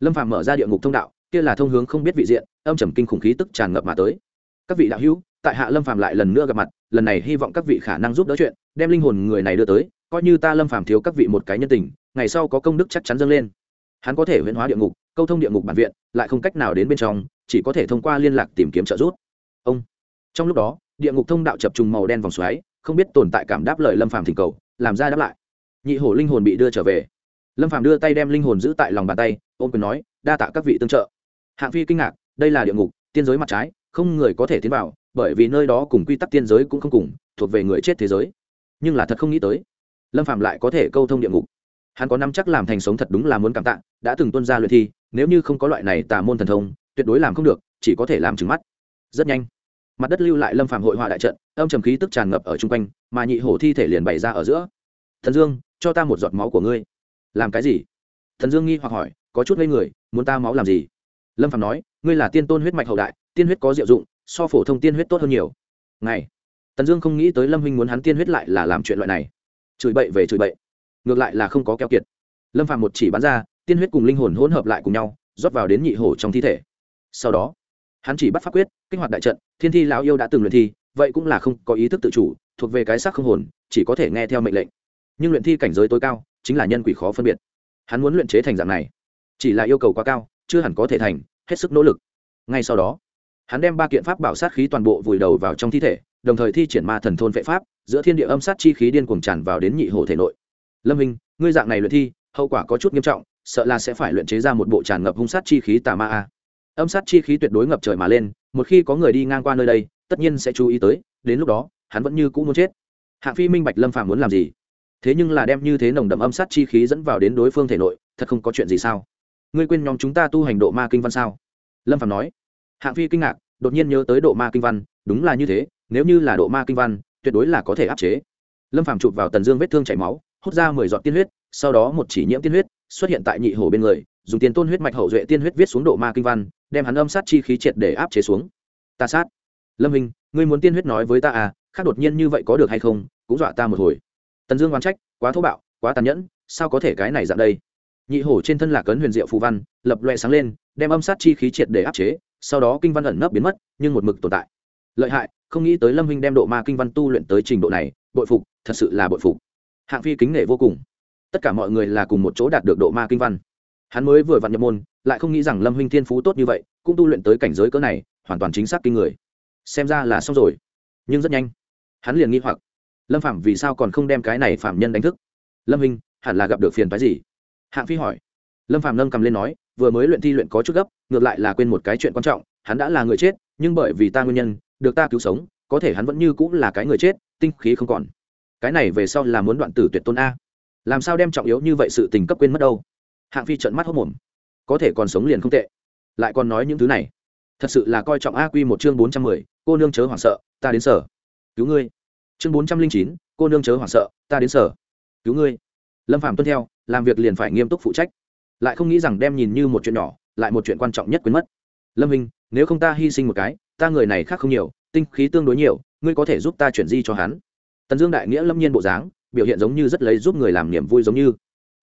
lâm phàm mở ra địa ngục thông đạo, kia là thông hướng không biết vị diện, âm trầm kinh khủng khí tức tràn ngập mà tới. Các vị đạo hữu, tại hạ lâm phàm lại lần nữa gặp mặt, lần này hy vọng các vị khả năng giúp đỡ chuyện, đem linh hồn người này đưa tới coi như ta lâm phàm thiếu các vị một cái nhân tình, ngày sau có công đức chắc chắn dâng lên. Hắn có thể huyễn hóa địa ngục, câu thông địa ngục bản viện, lại không cách nào đến bên trong, chỉ có thể thông qua liên lạc tìm kiếm trợ giúp. Ông. Trong lúc đó, địa ngục thông đạo chập trùng màu đen vòng xoáy, không biết tồn tại cảm đáp lời lâm phàm thỉnh cầu, làm ra đáp lại. Nhị hổ linh hồn bị đưa trở về. Lâm phàm đưa tay đem linh hồn giữ tại lòng bàn tay, ôm quyền nói, đa tạ các vị tương trợ. Hạng phi kinh ngạc, đây là địa ngục, tiên giới mặt trái, không người có thể tiến vào, bởi vì nơi đó cùng quy tắc tiên giới cũng không cùng, thuộc về người chết thế giới. Nhưng là thật không nghĩ tới lâm phạm lại có thể câu thông địa ngục. Hắn có năm chắc làm thành sống thật đúng là muốn cảm tạ, đã từng tuân ra luyện thi, nếu như không có loại này tà môn thần thông, tuyệt đối làm không được, chỉ có thể làm trừng mắt. Rất nhanh, mặt đất lưu lại lâm phạm hội họa đại trận, âm trầm khí tức tràn ngập ở chung quanh, mà nhị hổ thi thể liền bày ra ở giữa. Thần dương, cho ta một giọt máu của ngươi. Làm cái gì? Thần dương nghi hoặc hỏi, có chút ngây người, muốn ta máu làm gì? Lâm phạm nói, ngươi là tiên tôn huyết mạch hậu đại, tiên huyết có diệu dụng, so phổ thông tiên huyết tốt hơn nhiều. Ngày tần dương không nghĩ tới lâm huynh muốn hắn tiên huyết lại là làm chuyện loại này chửi bậy về chửi bậy. Ngược lại là không có keo kiệt. Lâm phạm một chỉ bắn ra, tiên huyết cùng linh hồn hỗn hợp lại cùng nhau, rót vào đến nhị hổ trong thi thể. Sau đó, hắn chỉ bắt pháp quyết, kích hoạt đại trận, thiên thi lão yêu đã từng luyện thi, vậy cũng là không có ý thức tự chủ, thuộc về cái xác không hồn, chỉ có thể nghe theo mệnh lệnh. Nhưng luyện thi cảnh giới tối cao, chính là nhân quỷ khó phân biệt. Hắn muốn luyện chế thành dạng này, chỉ là yêu cầu quá cao, chưa hẳn có thể thành, hết sức nỗ lực. Ngay sau đó, hắn đem ba kiện pháp bảo sát khí toàn bộ vùi đầu vào trong thi thể đồng thời thi triển ma thần thôn vệ pháp, giữa thiên địa âm sát chi khí điên cuồng tràn vào đến nhị hổ thể nội. Lâm hình ngươi dạng này luyện thi, hậu quả có chút nghiêm trọng, sợ là sẽ phải luyện chế ra một bộ tràn ngập hung sát chi khí tà ma a. Âm sát chi khí tuyệt đối ngập trời mà lên, một khi có người đi ngang qua nơi đây, tất nhiên sẽ chú ý tới, đến lúc đó, hắn vẫn như cũ muốn chết. Hạng phi minh bạch lâm phàm muốn làm gì? Thế nhưng là đem như thế nồng đậm âm sát chi khí dẫn vào đến đối phương thể nội, thật không có chuyện gì sao? Ngươi quên nhóm chúng ta tu hành độ ma kinh văn sao? Lâm phàm nói. Hạng phi kinh ngạc, đột nhiên nhớ tới độ ma kinh văn, đúng là như thế nếu như là độ ma kinh văn, tuyệt đối là có thể áp chế. Lâm phàm chụp vào tần dương vết thương chảy máu, hút ra mười giọt tiên huyết, sau đó một chỉ nhiễm tiên huyết xuất hiện tại nhị hổ bên người, dùng tiền tôn huyết mạch hậu duệ tiên huyết viết xuống độ ma kinh văn, đem hắn âm sát chi khí triệt để áp chế xuống. Ta sát. Lâm hình, ngươi muốn tiên huyết nói với ta à khác đột nhiên như vậy có được hay không, cũng dọa ta một hồi. Tần dương oán trách, quá thô bạo, quá tàn nhẫn, sao có thể cái này dạng đây? Nhị hổ trên thân là cấn huyền diệu phù văn, lập loè sáng lên, đem âm sát chi khí triệt để áp chế, sau đó kinh văn ẩn nấp biến mất, nhưng một mực tồn tại. Lợi hại không nghĩ tới lâm huynh đem độ ma kinh văn tu luyện tới trình độ này, bội phục, thật sự là bội phục. Hạng phi kính nể vô cùng. Tất cả mọi người là cùng một chỗ đạt được độ ma kinh văn. Hắn mới vừa vặn nhập môn, lại không nghĩ rằng lâm huynh thiên phú tốt như vậy, cũng tu luyện tới cảnh giới cỡ này, hoàn toàn chính xác kinh người. Xem ra là xong rồi. Nhưng rất nhanh, hắn liền nghi hoặc. Lâm phạm vì sao còn không đem cái này phạm nhân đánh thức? Lâm huynh hẳn là gặp được phiền phái gì? Hạng phi hỏi. Lâm phạm nâng cầm lên nói, vừa mới luyện thi luyện có chút gấp, ngược lại là quên một cái chuyện quan trọng, hắn đã là người chết, nhưng bởi vì ta nguyên nhân được ta cứu sống, có thể hắn vẫn như cũng là cái người chết, tinh khí không còn. Cái này về sau là muốn đoạn tử tuyệt tôn a. Làm sao đem trọng yếu như vậy sự tình cấp quên mất đâu? Hạng phi trận mắt hốc mồm. Có thể còn sống liền không tệ. Lại còn nói những thứ này. Thật sự là coi trọng a quy một chương bốn trăm mười, cô nương chớ hoảng sợ, ta đến sở. Cứu ngươi. Chương bốn trăm linh chín, cô nương chớ hoảng sợ, ta đến sở. Cứu ngươi. Lâm phạm tuân theo, làm việc liền phải nghiêm túc phụ trách. Lại không nghĩ rằng đem nhìn như một chuyện nhỏ, lại một chuyện quan trọng nhất quên mất. Lâm hình nếu không ta hy sinh một cái ta người này khác không nhiều, tinh khí tương đối nhiều, ngươi có thể giúp ta chuyển di cho hắn. Tần dương đại nghĩa lâm nhiên bộ dáng, biểu hiện giống như rất lấy giúp người làm niềm vui giống như.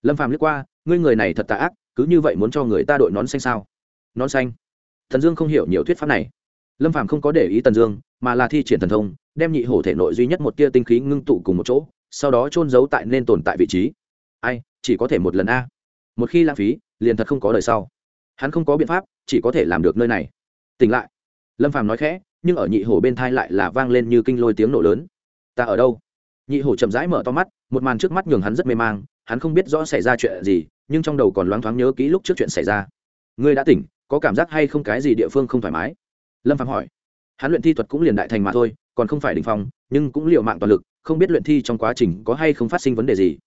Lâm phàm liếc qua, ngươi người này thật tà ác, cứ như vậy muốn cho người ta đội nón xanh sao? Nón xanh? Tần dương không hiểu nhiều thuyết pháp này. Lâm phàm không có để ý tần dương, mà là thi triển thần thông, đem nhị hổ thể nội duy nhất một tia tinh khí ngưng tụ cùng một chỗ, sau đó trôn giấu tại nên tồn tại vị trí. Ai, chỉ có thể một lần a. Một khi lãng phí, liền thật không có đời sau. Hắn không có biện pháp, chỉ có thể làm được nơi này. Tỉnh lại lâm phàm nói khẽ, nhưng ở nhị hổ bên thai lại là vang lên như kinh lôi tiếng nổ lớn. Ta ở đâu? Nhị hổ chậm rãi mở to mắt, một màn trước mắt nhường hắn rất mê mang, hắn không biết rõ xảy ra chuyện gì, nhưng trong đầu còn loáng thoáng nhớ kỹ lúc trước chuyện xảy ra. Ngươi đã tỉnh, có cảm giác hay không cái gì địa phương không thoải mái? Lâm phạm hỏi. Hắn luyện thi thuật cũng liền đại thành mà thôi, còn không phải đình phong, nhưng cũng liệu mạng toàn lực, không biết luyện thi trong quá trình có hay không phát sinh vấn đề gì.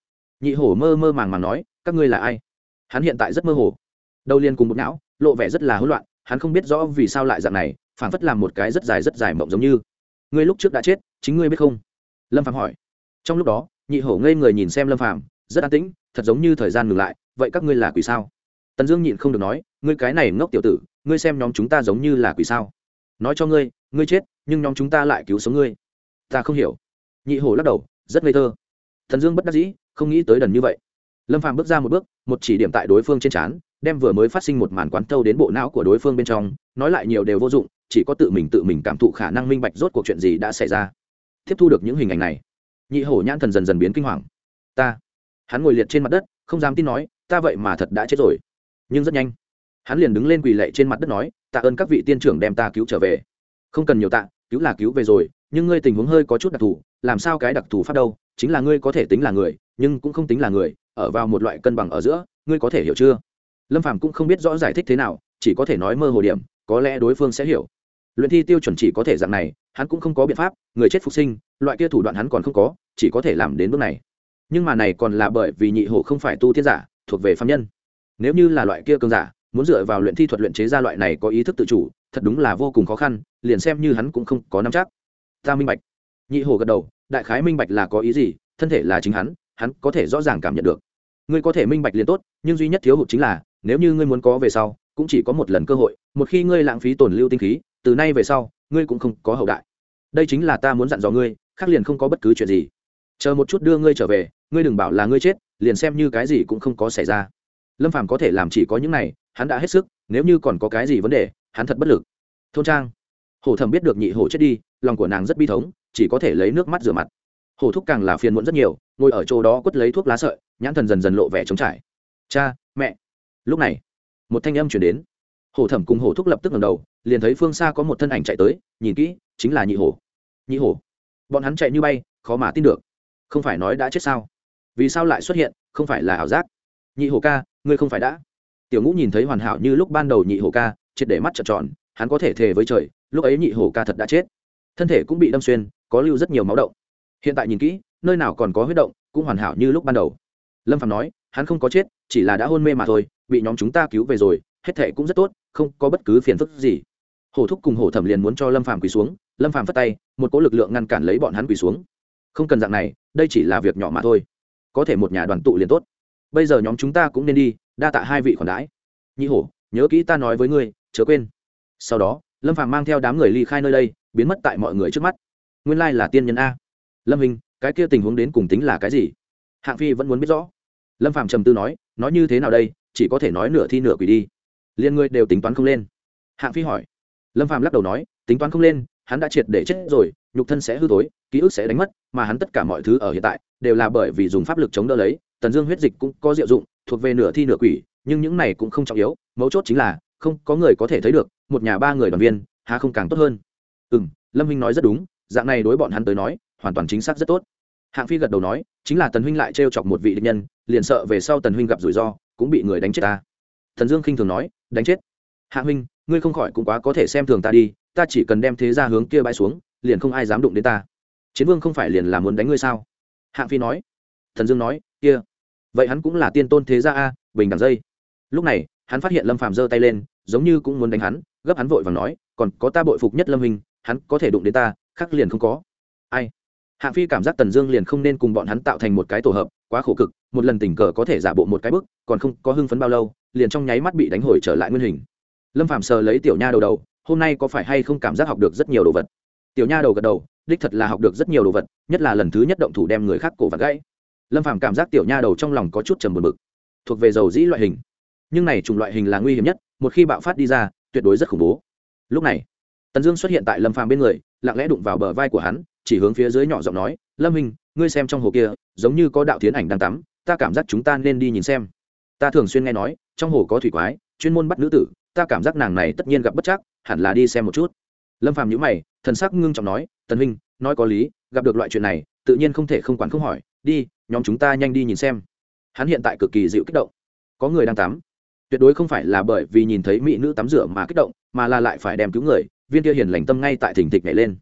Nhị hổ mơ mơ màng màng nói, các ngươi là ai? Hắn hiện tại rất mơ hồ. Đầu liên cùng một não, lộ vẻ rất là hỗn loạn, hắn không biết rõ vì sao lại dạng này phản phất làm một cái rất dài rất dài mộng giống như. Ngươi lúc trước đã chết, chính ngươi biết không? Lâm phạm hỏi. Trong lúc đó, nhị hổ ngây người nhìn xem lâm phạm rất an tĩnh, thật giống như thời gian ngừng lại, vậy các ngươi là quỷ sao? Tần dương nhịn không được nói, ngươi cái này ngốc tiểu tử, ngươi xem nhóm chúng ta giống như là quỷ sao? Nói cho ngươi ngươi chết, nhưng nhóm chúng ta lại cứu sống ngươi. Ta không hiểu. Nhị hổ lắc đầu, rất ngây thơ. Thần dương bất đắc dĩ, không nghĩ tới đần như vậy. Lâm phàm bước ra một bước, một chỉ điểm tại đối phương trên trán, đem vừa mới phát sinh một màn quán thâu đến bộ não của đối phương bên trong, nói lại nhiều đều vô dụng chỉ có tự mình tự mình cảm thụ khả năng minh bạch rốt cuộc chuyện gì đã xảy ra. Tiếp thu được những hình ảnh này, nhị hổ nhãn thần dần dần biến kinh hoàng. Ta, hắn ngồi liệt trên mặt đất, không dám tin nói, ta vậy mà thật đã chết rồi. Nhưng rất nhanh, hắn liền đứng lên quỳ lệ trên mặt đất nói, tạ ơn các vị tiên trưởng đem ta cứu trở về. Không cần nhiều tạ, cứu là cứu về rồi, nhưng ngươi tình huống hơi có chút đặc thù, làm sao cái đặc thù phát đâu, chính là ngươi có thể tính là người, nhưng cũng không tính là người, ở vào một loại cân bằng ở giữa, ngươi có thể hiểu chưa? Lâm phàm cũng không biết rõ giải thích thế nào, chỉ có thể nói mơ hồ điểm, có lẽ đối phương sẽ hiểu luyện thi tiêu chuẩn chỉ có thể dạng này, hắn cũng không có biện pháp, người chết phục sinh, loại kia thủ đoạn hắn còn không có, chỉ có thể làm đến bước này. Nhưng mà này còn là bởi vì nhị hổ không phải tu tiên giả, thuộc về phạm nhân. Nếu như là loại kia cường giả, muốn dựa vào luyện thi thuật luyện chế ra loại này có ý thức tự chủ, thật đúng là vô cùng khó khăn, liền xem như hắn cũng không có nắm chắc. Ta minh bạch. Nhị hổ gật đầu, đại khái minh bạch là có ý gì, thân thể là chính hắn hắn có thể rõ ràng cảm nhận được. Ngươi có thể minh bạch liền tốt, nhưng duy nhất thiếu hụt chính là, nếu như ngươi muốn có về sau, cũng chỉ có một lần cơ hội, một khi ngươi lãng phí tổn lưu tinh khí từ nay về sau, ngươi cũng không có hậu đại. Đây chính là ta muốn dặn dò ngươi, khác liền không có bất cứ chuyện gì. Chờ một chút đưa ngươi trở về, ngươi đừng bảo là ngươi chết, liền xem như cái gì cũng không có xảy ra. Lâm phàm có thể làm chỉ có những này, hắn đã hết sức, nếu như còn có cái gì vấn đề, hắn thật bất lực. Thôn trang. Hổ thẩm biết được nhị hổ chết đi, lòng của nàng rất bi thống, chỉ có thể lấy nước mắt rửa mặt. Hổ thúc càng là phiền muộn rất nhiều, ngồi ở chỗ đó quất lấy thuốc lá sợi, nhãn thần dần dần lộ vẻ trống trải. Cha, mẹ. Lúc này, một thanh âm chuyển đến hổ thẩm cùng hổ thúc lập tức ngẩng đầu, liền thấy phương xa có một thân ảnh chạy tới, nhìn kỹ, chính là nhị hổ. Nhị hổ? Bọn hắn chạy như bay, khó mà tin được. Không phải nói đã chết sao? Vì sao lại xuất hiện, không phải là ảo giác? Nhị hổ ca, ngươi không phải đã. Tiểu ngũ nhìn thấy hoàn hảo như lúc ban đầu nhị hổ ca, triệt để mắt trợn tròn, hắn có thể thề với trời, lúc ấy nhị hổ ca thật đã chết. Thân thể cũng bị đâm xuyên, có lưu rất nhiều máu động. Hiện tại nhìn kỹ, nơi nào còn có huyết động, cũng hoàn hảo như lúc ban đầu. Lâm phạm nói, hắn không có chết, chỉ là đã hôn mê mà thôi, bị nhóm chúng ta cứu về rồi, hết thệ cũng rất tốt không có bất cứ phiền phức gì. Hổ thúc cùng hổ thẩm liền muốn cho lâm phàm quỳ xuống, lâm phàm phất tay, một cỗ lực lượng ngăn cản lấy bọn hắn quỳ xuống. Không cần dạng này, đây chỉ là việc nhỏ mà thôi. Có thể một nhà đoàn tụ liền tốt. Bây giờ nhóm chúng ta cũng nên đi, đa tạ hai vị khoản đãi. Nhị hổ, nhớ kỹ ta nói với ngươi, chớ quên. Sau đó, lâm phàm mang theo đám người ly khai nơi đây, biến mất tại mọi người trước mắt. Nguyên lai là tiên nhân a. Lâm hình, cái kia tình huống đến cùng tính là cái gì? Hạng phi vẫn muốn biết rõ. Lâm phàm trầm tư nói nói như thế nào đây, chỉ có thể nói nửa thi nửa quỷ đi liền ngươi đều tính toán không lên. Hạng phi hỏi. Lâm phàm lắc đầu nói, tính toán không lên, hắn đã triệt để chết rồi, nhục thân sẽ hư tối ký ức sẽ đánh mất, mà hắn tất cả mọi thứ ở hiện tại đều là bởi vì dùng pháp lực chống đỡ lấy, tần dương huyết dịch cũng có diệu dụng, thuộc về nửa thi nửa quỷ, nhưng những này cũng không trọng yếu, mấu chốt chính là, không có người có thể thấy được, một nhà ba người đoàn viên hà không càng tốt hơn. Ừ m lâm huynh nói rất đúng, dạng này đối bọn hắn tới nói, hoàn toàn chính xác rất tốt. Hạng phi gật đầu nói, chính là tần huynh lại trêu chọc một vị địch nhân, liền sợ về sau tần huynh gặp rủi ro, cũng bị người đánh chết ta. Thần dương khinh thường nói đánh chết. Hạ huynh, ngươi không khỏi cũng quá có thể xem thường ta đi, ta chỉ cần đem thế ra hướng kia bãi xuống, liền không ai dám đụng đến ta. Chiến vương không phải liền là muốn đánh ngươi sao? Hạng phi nói. Thần dương nói, kia. Vậy hắn cũng là tiên tôn thế gia a, bình đẳng dây. Lúc này, hắn phát hiện lâm phàm giơ tay lên, giống như cũng muốn đánh hắn, gấp hắn vội và nói, còn có ta bội phục nhất lâm hình hắn có thể đụng đến ta khắc liền không có. Ai? Hạng phi cảm giác tần dương liền không nên cùng bọn hắn tạo thành một cái tổ hợp, quá khổ cực, một lần tình cờ có thể giả bộ một cái bức, còn không có hưng phấn bao lâu liền trong nháy mắt bị đánh hồi trở lại nguyên hình. Lâm phạm sờ lấy tiểu nha đầu đầu, hôm nay có phải hay không cảm giác học được rất nhiều đồ vật? Tiểu nha đầu gật đầu, đích thật là học được rất nhiều đồ vật, nhất là lần thứ nhất động thủ đem người khác cổ vật gãy. Lâm phạm cảm giác tiểu nha đầu trong lòng có chút trầm buồn bực. Thuộc về dầu dĩ loại hình. Nhưng này chủng loại hình là nguy hiểm nhất, một khi bạo phát đi ra, tuyệt đối rất khủng bố. Lúc này, tần dương xuất hiện tại lâm phàm bên người, lặng lẽ đụng vào bờ vai của hắn, chỉ hướng phía dưới nhỏ giọng nói, lâm hình ngươi xem trong hồ kia, giống như có đạo tiến ảnh đang tắm, ta cảm giác chúng ta nên đi nhìn xem. Ta thường xuyên nghe nói trong hồ có thủy quái, chuyên môn bắt nữ tử, ta cảm giác nàng này tất nhiên gặp bất chắc, hẳn là đi xem một chút. Lâm phàm nhữ mày, thần sắc ngưng trọng nói, tần huynh, nói có lý, gặp được loại chuyện này, tự nhiên không thể không quản không hỏi, đi, nhóm chúng ta nhanh đi nhìn xem. Hắn hiện tại cực kỳ dịu kích động. Có người đang tắm. Tuyệt đối không phải là bởi vì nhìn thấy mỹ nữ tắm rửa mà kích động, mà là lại phải đem cứu người, viên kia hiền lành tâm ngay tại thỉnh thịch nhảy lên.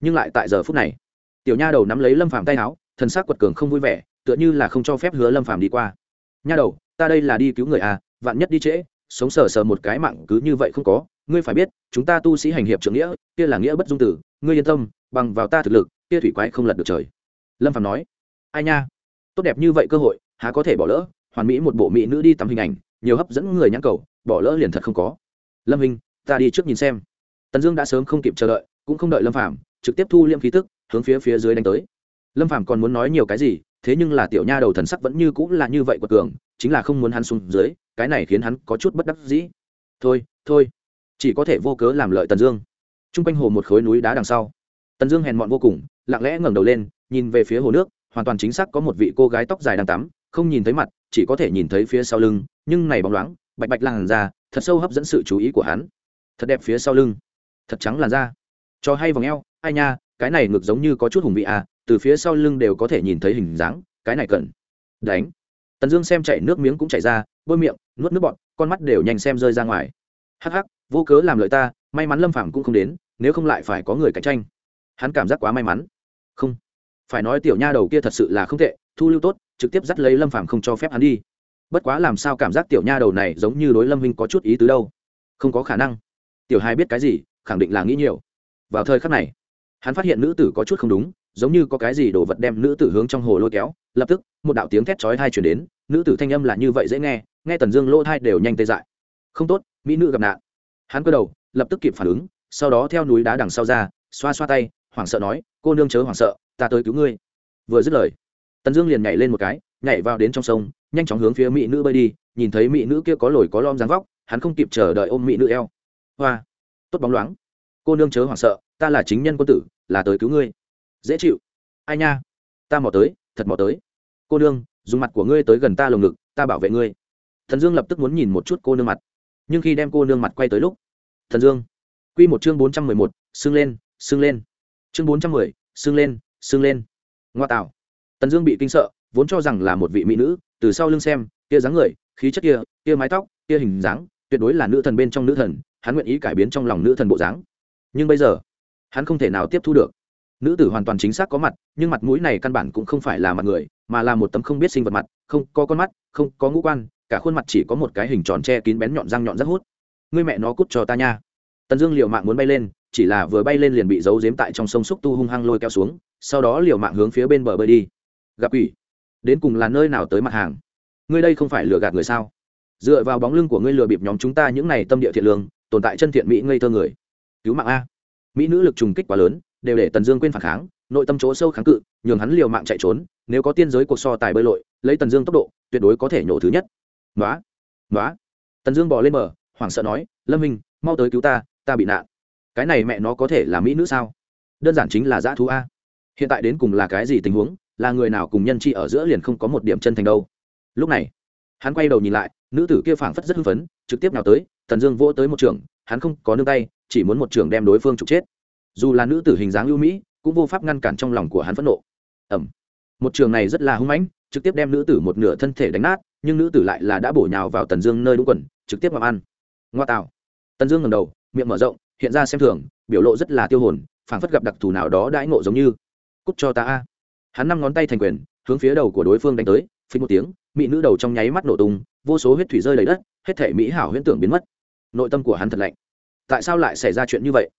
Nhưng lại tại giờ phút này, tiểu nha đầu nắm lấy lâm phàm tay áo, thần sắc quật cường không vui vẻ, tựa như là không cho phép hứa lâm phàm đi qua. Nha đầu, ta đây là đi cứu người à vạn nhất đi trễ, sống sờ sờ một cái mạng cứ như vậy không có. Ngươi phải biết, chúng ta tu sĩ hành hiệp trưởng nghĩa, kia là nghĩa bất dung tử. Ngươi yên tâm, bằng vào ta thực lực, kia thủy quái không lật được trời. Lâm phàm nói. Ai nha? Tốt đẹp như vậy cơ hội, há có thể bỏ lỡ? Hoàn mỹ một bộ mỹ nữ đi tắm hình ảnh, nhiều hấp dẫn người nhãn cầu, bỏ lỡ liền thật không có. Lâm hình ta đi trước nhìn xem. Tần dương đã sớm không kịp chờ đợi, cũng không đợi lâm phàm trực tiếp thu liêm khí tức, hướng phía phía dưới đánh tới. Lâm phàm còn muốn nói nhiều cái gì, thế nhưng là tiểu nha đầu thần sắc vẫn như cũng là như vậy của cường chính là không muốn hắn xuống dưới, cái này khiến hắn có chút bất đắc dĩ. Thôi thôi, chỉ có thể vô cớ làm lợi tần dương. T r u n g quanh hồ một khối núi đá đằng sau, tần dương hèn mọn vô cùng, lặng lẽ ngẩng đầu lên, nhìn về phía hồ nước, hoàn toàn chính xác có một vị cô gái tóc dài đang tắm, không nhìn thấy mặt, chỉ có thể nhìn thấy phía sau lưng, nhưng này bóng loáng, bạch bạch làn da, thật sâu hấp dẫn sự chú ý của hắn. Thật đẹp phía sau lưng, thật trắng làn da. Cho hay vòng eo, ai nha, cái này ngược giống như có chút hùng vị à từ phía sau lưng đều có thể nhìn thấy hình dáng, cái này cần đánh tần dương xem chảy nước miếng cũng chảy ra, bôi miệng, nuốt nước bọt, con mắt đều nhanh xem rơi ra ngoài. Hắc hắc, vô cớ làm lợi ta, may mắn lâm phàm cũng không đến, nếu không lại phải có người cạnh tranh. Hắn cảm giác quá may mắn. Không, phải nói tiểu nha đầu kia thật sự là không tệ, thu lưu tốt, trực tiếp dắt lấy lâm phàm không cho phép hắn đi. Bất quá làm sao cảm giác tiểu nha đầu này giống như đối lâm minh có chút ý tứ đâu? Không có khả năng. Tiểu hai biết cái gì, khẳng định là nghĩ nhiều. Vào thời khắc này, hắn phát hiện nữ tử có chút không đúng giống như có cái gì đồ vật đem nữ tử hướng trong hồ lôi kéo, lập tức, một đạo tiếng thét chói thai chuyển đến, nữ tử thanh âm là như vậy dễ nghe nghe tần dương lỗ thai đều nhanh tê dại. Không tốt, mỹ nữ gặp nạn. Hắn cơ đầu, lập tức kịp phản ứng, sau đó theo núi đá đằng sau ra, xoa xoa tay, hoảng sợ nói, cô nương chớ hoảng sợ, ta tới cứu ngươi. Vừa dứt lời, tần dương liền nhảy lên một cái, nhảy vào đến trong sông, nhanh chóng hướng phía mỹ nữ bơi đi, nhìn thấy mỹ nữ kia có lồi có lom dáng vóc, hắn không kịp chờ đợi ôm mỹ nữ eo. Hoa, tốt bóng loáng. Cô nương chớ hoảng sợ, ta là chính nhân quân tử, là tới cứu ngươi dễ chịu. Ai nha? Ta mò tới, thật mò tới. Cô nương, dùng mặt của ngươi tới gần ta lồng ngực, ta bảo vệ ngươi. Thần dương lập tức muốn nhìn một chút cô nương mặt. Nhưng khi đem cô nương mặt quay tới lúc, thần dương. Q một chương bốn trăm mười một xưng lên xưng lên. Chương bốn trăm mười xưng lên xưng lên. Ngoa tạo. Tần dương bị kinh sợ, vốn cho rằng là một vị mỹ nữ, từ sau lưng xem, kia dáng người, khí chất kia kia mái tóc, kia hình dáng, tuyệt đối là nữ thần bên trong nữ thần, hắn nguyện ý cải biến trong lòng nữ thần bộ dáng. Nhưng bây giờ, hắn không thể nào tiếp thu được nữ tử hoàn toàn chính xác có mặt, nhưng mặt mũi này căn bản cũng không phải là mặt người, mà là một tấm không biết sinh vật mặt, không có con mắt, không có ngũ quan, cả khuôn mặt chỉ có một cái hình tròn che kín bén nhọn răng nhọn rất hút. Ngươi mẹ nó cút cho ta nha. Tần dương liều mạng muốn bay lên, chỉ là vừa bay lên liền bị giấu giếm tại trong sông xúc tu hung hăng lôi kéo xuống, sau đó liều mạng hướng phía bên bờ bơi đi. Gặp quỷ. Đến cùng là nơi nào tới mặt hàng? Ngươi đây không phải lừa gạt người sao? Dựa vào bóng lưng của ngươi lừa bịp nhóm chúng ta những này tâm địa thiện lương, tồn tại chân thiện mỹ ngây thơ người. Cứu mạng a. Mỹ nữ lực trùng kích quá lớn đều để tần dương quên phản kháng, nội tâm chỗ sâu kháng cự, nhường hắn liều mạng chạy trốn, nếu có tiên giới cuộc so tài bơi lội, lấy tần dương tốc độ, tuyệt đối có thể nhổ thứ nhất. Nói nói tần dương bỏ lên bờ, hoảng sợ nói, lâm minh, mau tới cứu ta ta bị nạn. Cái này mẹ nó có thể là mỹ nữ sao? Đơn giản chính là dã thú a. Hiện tại đến cùng là cái gì tình huống, là người nào cùng nhân chi ở giữa liền không có một điểm chân thành đâu. Lúc này, hắn quay đầu nhìn lại, nữ tử kia phảng phất rất hưng phấn, trực tiếp nào tới, tần dương vỗ tới một trường, hắn không có nương tay, chỉ muốn một trường đem đối phương trục chết dù là nữ tử hình dáng ưu mỹ, cũng vô pháp ngăn cản trong lòng của hắn phẫn nộ. Ẩm một trường này rất là hung mãnh, trực tiếp đem nữ tử một nửa thân thể đánh nát, nhưng nữ tử lại là đã bổ nhào vào tần dương nơi đúng quần, trực tiếp làm ăn. Ngoa tạo. Tần dương ngầm đầu, miệng mở rộng, hiện ra xem thường, biểu lộ rất là tiêu hồn, phảng phất gặp đặc thù nào đó đãi ngộ giống như. Cút cho ta a. Hắn năm ngón tay thành quyền, hướng phía đầu của đối phương đánh tới, phí một tiếng, mỹ nữ đầu trong nháy mắt nổ tung, vô số huyết thủy rơi đầy đất, hết thể mỹ hảo huyễn tưởng biến mất. Nội tâm của hắn thật lạnh. Tại sao lại xảy ra chuyện như vậy?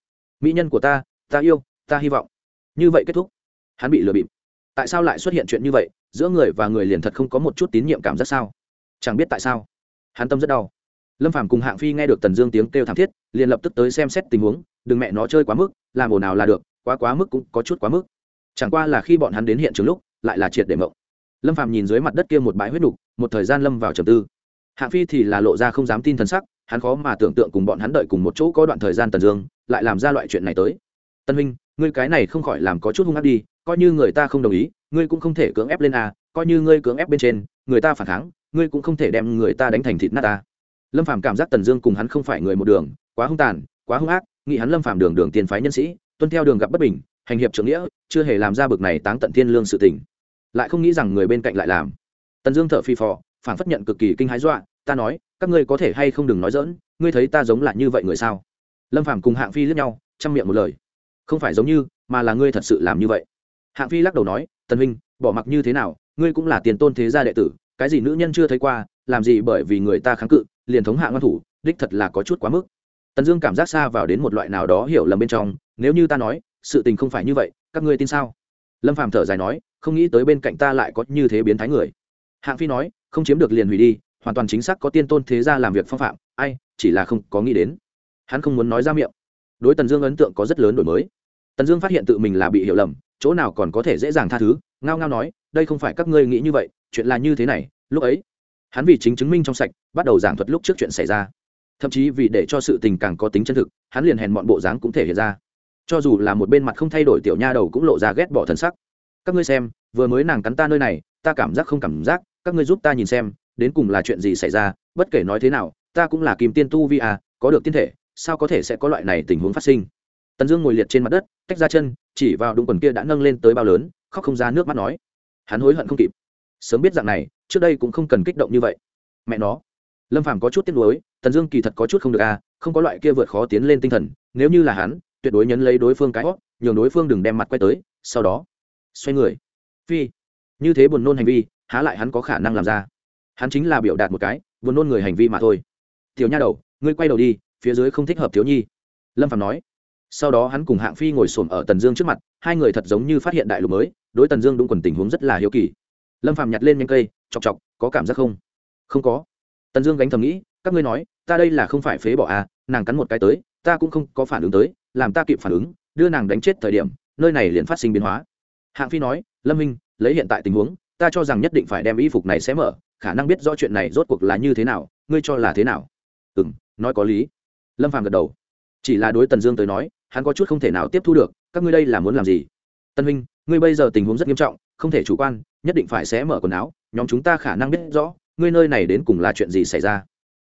Mỹ nhân của ta ta yêu ta hy vọng. Như vậy kết thúc. Hắn bị lừa bịp. Tại sao lại xuất hiện chuyện như vậy? Giữa người và người liền thật không có một chút tín nhiệm cảm giác sao? Chẳng biết tại sao. Hắn tâm rất đau. Lâm phàm cùng hạng phi nghe được tần dương tiếng kêu thảm thiết liền lập tức tới xem xét tình huống. Đừng mẹ nó chơi quá mức làm ồn nào là được quá quá mức cũng có chút quá mức. Chẳng qua là khi bọn hắn đến hiện trường lúc lại là triệt để mộng. Lâm phàm nhìn dưới mặt đất kia một bãi huyết đục, một thời gian lâm vào trầm tư. Hạng phi thì là lộ ra không dám tin thần sắc hắn khó mà tưởng tượng cùng bọn hắn đợi cùng một chỗ có đoạn thời gian tần dương lại làm ra loại chuyện này tới. Tân huynh, ngươi cái này không khỏi làm có chút hung ác đi, coi như người ta không đồng ý, ngươi cũng không thể cưỡng ép lên a, coi như ngươi cưỡng ép bên trên, người ta phản kháng, ngươi cũng không thể đem người ta đánh thành thịt nát ta lâm phàm cảm giác tần dương cùng hắn không phải người một đường, quá hung tàn, quá hung ác, nghĩ hắn lâm phàm đường đường tiền phái nhân sĩ, tuân theo đường gặp bất bình, hành hiệp trưởng nghĩa, chưa hề làm ra bực này táng tận thiên lương sự tình. Lại không nghĩ rằng người bên cạnh lại làm. Tần dương thở phi phò, phản phất nhận cực kỳ kinh hái dọa, ta nói, các ngươi có thể hay không đừng nói dỡn ngươi thấy ta giống lại như vậy người sao? Lâm phàm cùng hạng phi lướt nhau, chăm miệng một lời. Không phải giống như, mà là ngươi thật sự làm như vậy. Hạng phi lắc đầu nói, tần huynh, bỏ mặc như thế nào, ngươi cũng là tiền tôn thế gia đệ tử, cái gì nữ nhân chưa thấy qua, làm gì bởi vì người ta kháng cự, liền thống hạ ngoan thủ, đích thật là có chút quá mức. Tần dương cảm giác xa vào đến một loại nào đó hiểu lầm bên trong, nếu như ta nói, sự tình không phải như vậy, các ngươi tin sao? Lâm phàm thở dài nói, không nghĩ tới bên cạnh ta lại có như thế biến thái người. Hạng phi nói, không chiếm được liền hủy đi, hoàn toàn chính xác có tiên tôn thế gia làm việc phong phạm, ai, chỉ là không có nghĩ đến hắn không muốn nói ra miệng. Đối tần dương ấn tượng có rất lớn đổi mới. Tần dương phát hiện tự mình là bị hiểu lầm, chỗ nào còn có thể dễ dàng tha thứ, ngao ngao nói, đây không phải các ngươi nghĩ như vậy, chuyện là như thế này, lúc ấy, hắn vì chính chứng minh trong sạch, bắt đầu giảng thuật lúc trước chuyện xảy ra. Thậm chí vì để cho sự tình càng có tính chân thực, hắn liền hèn mọn bộ dáng cũng thể hiện ra. Cho dù là một bên mặt không thay đổi tiểu nha đầu cũng lộ ra ghét bỏ thần sắc. Các ngươi xem, vừa mới nàng cắn ta nơi này, ta cảm giác không cảm giác, các ngươi giúp ta nhìn xem, đến cùng là chuyện gì xảy ra, bất kể nói thế nào, ta cũng là kim tiên tu vi à có được tiên thể sao có thể sẽ có loại này tình huống phát sinh? Tần dương ngồi liệt trên mặt đất, tách ra chân, chỉ vào đúng quần kia đã nâng lên tới bao lớn, khóc không ra nước mắt nói. Hắn hối hận không kịp. Sớm biết dạng này, trước đây cũng không cần kích động như vậy. Mẹ nó. Lâm phàm có chút tiếc nuối, tần dương kỳ thật có chút không được à không có loại kia vượt khó tiến lên tinh thần, nếu như là hắn, tuyệt đối nhấn lấy đối phương cái hót nhường đối phương đừng đem mặt quay tới, sau đó, xoay người. Phi. Như thế buồn nôn hành vi, há lại hắn có khả năng làm ra? Hắn chính là biểu đạt một cái, buồn nôn người hành vi mà thôi. Tiểu nha đầu, ngươi quay đầu đi phía dưới không thích hợp thiếu nhi. Lâm phạm nói. Sau đó hắn cùng hạng phi ngồi xổm ở tần dương trước mặt, hai người thật giống như phát hiện đại lục mới, đối tần dương đúng quần tình huống rất là hiếu kỳ. Lâm phạm nhặt lên nhanh cây, chọc chọc, có cảm giác không? Không có. Tần dương gánh thầm nghĩ, các ngươi nói, ta đây là không phải phế bỏ à nàng cắn một cái tới, ta cũng không có phản ứng tới, làm ta kịp phản ứng, đưa nàng đánh chết thời điểm, nơi này liền phát sinh biến hóa. Hạng phi nói, lâm minh, lấy hiện tại tình huống, ta cho rằng nhất định phải đem y phục này xé mở, khả năng biết rõ chuyện này rốt cuộc là như thế nào, ngươi cho là thế nào? Ừ m nói có lý lâm phàm gật đầu. Chỉ là đối tần dương tới nói, hắn có chút không thể nào tiếp thu được, các ngươi đây là muốn làm gì? Tân huynh, ngươi bây giờ tình huống rất nghiêm trọng, không thể chủ quan, nhất định phải xé mở quần áo, nhóm chúng ta khả năng biết rõ, ngươi nơi này đến cùng là chuyện gì xảy ra.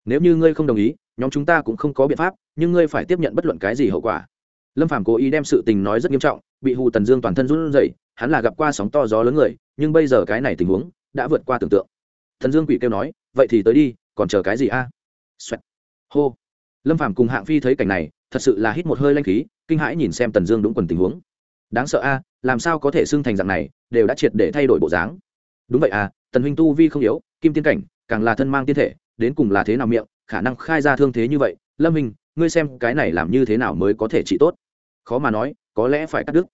Nếu như ngươi không đồng ý, nhóm chúng ta cũng không có biện pháp, nhưng ngươi phải tiếp nhận bất luận cái gì hậu quả. Lâm phàm cố ý đem sự tình nói rất nghiêm trọng, bị hù tần dương toàn thân run rẩy, hắn là gặp qua sóng to gió lớn người, nhưng bây giờ cái này tình huống đã vượt qua tưởng tượng. Thần dương quỷ kêu nói, vậy thì tới đi, còn chờ cái gì a? Xoẹt. hô lâm phàm cùng hạng phi thấy cảnh này, thật sự là hít một hơi lanh khí, kinh hãi nhìn xem tần dương đúng quần tình huống. Đáng sợ a, làm sao có thể xưng thành dạng này, đều đã triệt để thay đổi bộ dáng. Đúng vậy à tần huynh tu vi không yếu, kim tiên cảnh, càng là thân mang tiên thể, đến cùng là thế nào miệng, khả năng khai ra thương thế như vậy. Lâm minh ngươi xem cái này làm như thế nào mới có thể trị tốt? Khó mà nói, có lẽ phải cắt đứt.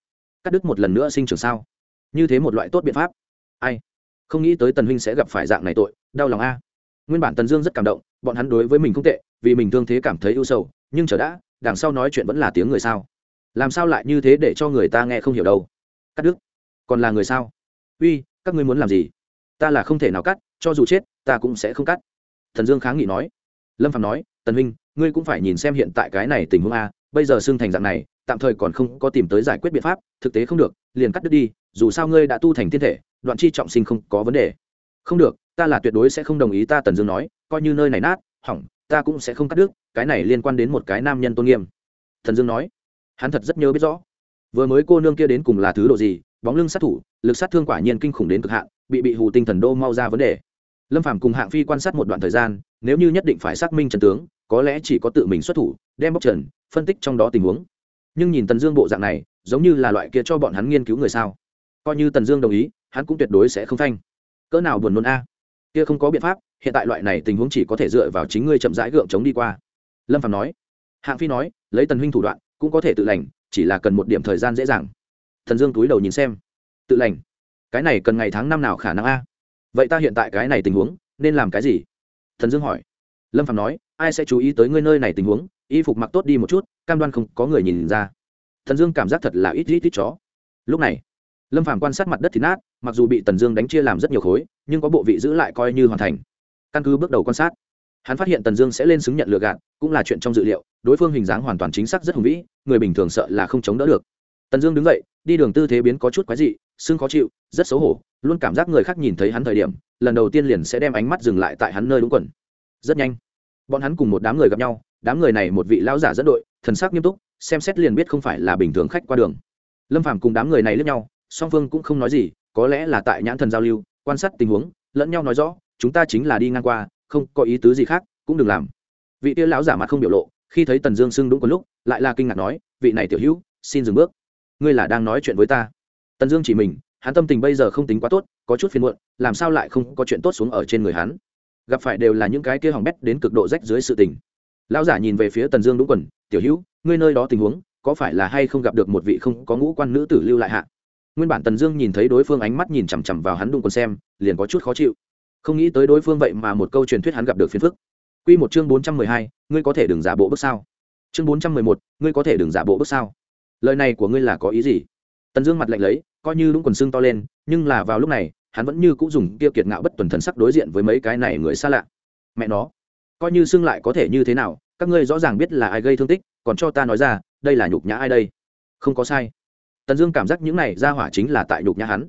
Cắt đứt một lần nữa sinh trưởng sao? Như thế một loại tốt biện pháp. Ai? Không nghĩ tới tần huynh sẽ gặp phải dạng này tội, đau lòng a. Nguyên bản tần dương rất cảm động, bọn hắn đối với mình không tệ vì mình thương thế cảm thấy ưu sầu, nhưng chờ đã, đằng sau nói chuyện vẫn là tiếng người sao? Làm sao lại như thế để cho người ta nghe không hiểu đâu? Cắt đứt. Còn là người sao? Uy, các ngươi muốn làm gì? Ta là không thể nào cắt, cho dù chết, ta cũng sẽ không cắt. Thần dương kháng nghị nói. Lâm phạm nói, tần huynh, ngươi cũng phải nhìn xem hiện tại cái này tình huống a, bây giờ xưng thành dạng này, tạm thời còn không có tìm tới giải quyết biện pháp, thực tế không được, liền cắt đứt đi, dù sao ngươi đã tu thành thiên thể, đoạn chi trọng sinh không có vấn đề. Không được, ta là tuyệt đối sẽ không đồng ý, ta tần dương nói, coi như nơi này nát, hỏng ta cũng sẽ không cắt đứt, cái này liên quan đến một cái nam nhân tôn nghiêm. Thần dương nói. Hắn thật rất nhớ biết rõ. Vừa mới cô nương kia đến cùng là thứ độ gì, bóng lưng sát thủ, lực sát thương quả nhiên kinh khủng đến cực hạn, bị bị hù tinh thần đô mau ra vấn đề. Lâm phàm cùng hạng phi quan sát một đoạn thời gian, nếu như nhất định phải xác minh trần tướng, có lẽ chỉ có tự mình xuất thủ, đem bóc trần, phân tích trong đó tình huống. Nhưng nhìn tần dương bộ dạng này, giống như là loại kia cho bọn hắn nghiên cứu người sao? Coi như tần dương đồng ý, hắn cũng tuyệt đối sẽ không thanh cỡ nào buồn nôn a kia không có biện pháp, hiện tại loại này tình huống chỉ có thể dựa vào chính ngươi chậm rãi gượng chống đi qua. Lâm phạm nói. Hạng phi nói, lấy tần huynh thủ đoạn, cũng có thể tự lành, chỉ là cần một điểm thời gian dễ dàng. Thần dương túi đầu nhìn xem. Tự lành? Cái này cần ngày tháng năm nào khả năng a? Vậy ta hiện tại cái này tình huống, nên làm cái gì? Thần dương hỏi. Lâm phạm nói, ai sẽ chú ý tới ngươi nơi này tình huống, y phục mặc tốt đi một chút, cam đoan không có người nhìn ra. Thần dương cảm giác thật là ít ít ít chó. Lúc này lâm phàm quan sát mặt đất thì nát, mặc dù bị tần dương đánh chia làm rất nhiều khối, nhưng có bộ vị giữ lại coi như hoàn thành. Căn cứ bước đầu quan sát, hắn phát hiện tần dương sẽ lên xứng nhận lựa gạt, cũng là chuyện trong dự liệu, đối phương hình dáng hoàn toàn chính xác rất hùng vĩ, người bình thường sợ là không chống đỡ được. Tần dương đứng dậy, đi đường tư thế biến có chút quái dị, xương khó chịu, rất xấu hổ, luôn cảm giác người khác nhìn thấy hắn thời điểm, lần đầu tiên liền sẽ đem ánh mắt dừng lại tại hắn nơi đúng quần. Rất nhanh, bọn hắn cùng một đám người gặp nhau, đám người này một vị lão giả dẫn đội, thần sắc nghiêm túc, xem xét liền biết không phải là bình thường khách qua đường. Lâm phàm cùng đám người này lướt nhau song phương cũng không nói gì, có lẽ là tại nhãn thần giao lưu, quan sát tình huống, lẫn nhau nói rõ, chúng ta chính là đi ngang qua, không có ý tứ gì khác, cũng đừng làm. Vị tia lão giả mặt không biểu lộ, khi thấy tần dương sưng đúng có lúc, lại là kinh ngạc nói, vị này tiểu hữu, xin dừng bước. Ngươi là đang nói chuyện với ta. Tần dương chỉ mình, hắn tâm tình bây giờ không tính quá tốt, có chút phiền muộn, làm sao lại không có chuyện tốt xuống ở trên người hắn? Gặp phải đều là những cái kia hỏng bét đến cực độ rách dưới sự tình. Lão giả nhìn về phía tần dương đúng quần, tiểu hữu, ngươi nơi đó tình huống, có phải là hay không gặp được một vị không có ngũ quan nữ tử lưu lại hạ? Nguyên bản tần dương nhìn thấy đối phương ánh mắt nhìn chằm chằm vào hắn đung quần xem, liền có chút khó chịu. Không nghĩ tới đối phương vậy mà một câu truyền thuyết hắn gặp được phiền phức. Q một chương bốn trăm mười hai, ngươi có thể đừng giả bộ bước sao? Chương bốn trăm mười một, ngươi có thể đừng giả bộ bước sao? Lời này của ngươi là có ý gì? Tần dương mặt lạnh lấy, coi như đúng quần xương to lên, nhưng là vào lúc này, hắn vẫn như cũng dùng kia kiệt ngạo bất tuần thần sắc đối diện với mấy cái này người xa lạ. Mẹ nó, coi như xương lại có thể như thế nào, các ngươi rõ ràng biết là ai gây thương tích, còn cho ta nói ra, đây là nhục nhã ai đây? Không có sai tần dương cảm giác những này ra hỏa chính là tại nhục nhã hắn.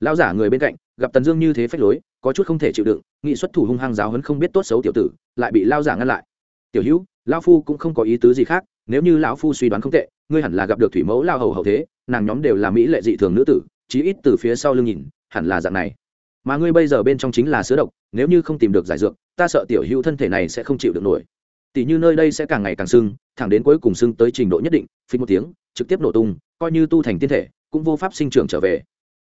Lão giả người bên cạnh, gặp tần dương như thế phách lối, có chút không thể chịu đựng, nghị xuất thủ hung hăng giáo hấn không biết tốt xấu tiểu tử, lại bị lao giả ngăn lại. Tiểu hữu lao phu cũng không có ý tứ gì khác, nếu như lão phu suy đoán không tệ, ngươi hẳn là gặp được thủy mẫu lao hầu hầu thế, nàng nhóm đều là mỹ lệ dị thường nữ tử, chí ít từ phía sau lưng nhìn, hẳn là dạng này. Mà ngươi bây giờ bên trong chính là sữa độc, nếu như không tìm được giải dược, ta sợ tiểu hữu thân thể này sẽ không chịu được nổi. Tỷ như nơi đây sẽ càng ngày càng sưng, thẳng đến cuối cùng sưng tới trình độ nhất định phí một tiếng trực tiếp nổ tung, coi như tu thành tiên thể, cũng vô pháp sinh trưởng trở về.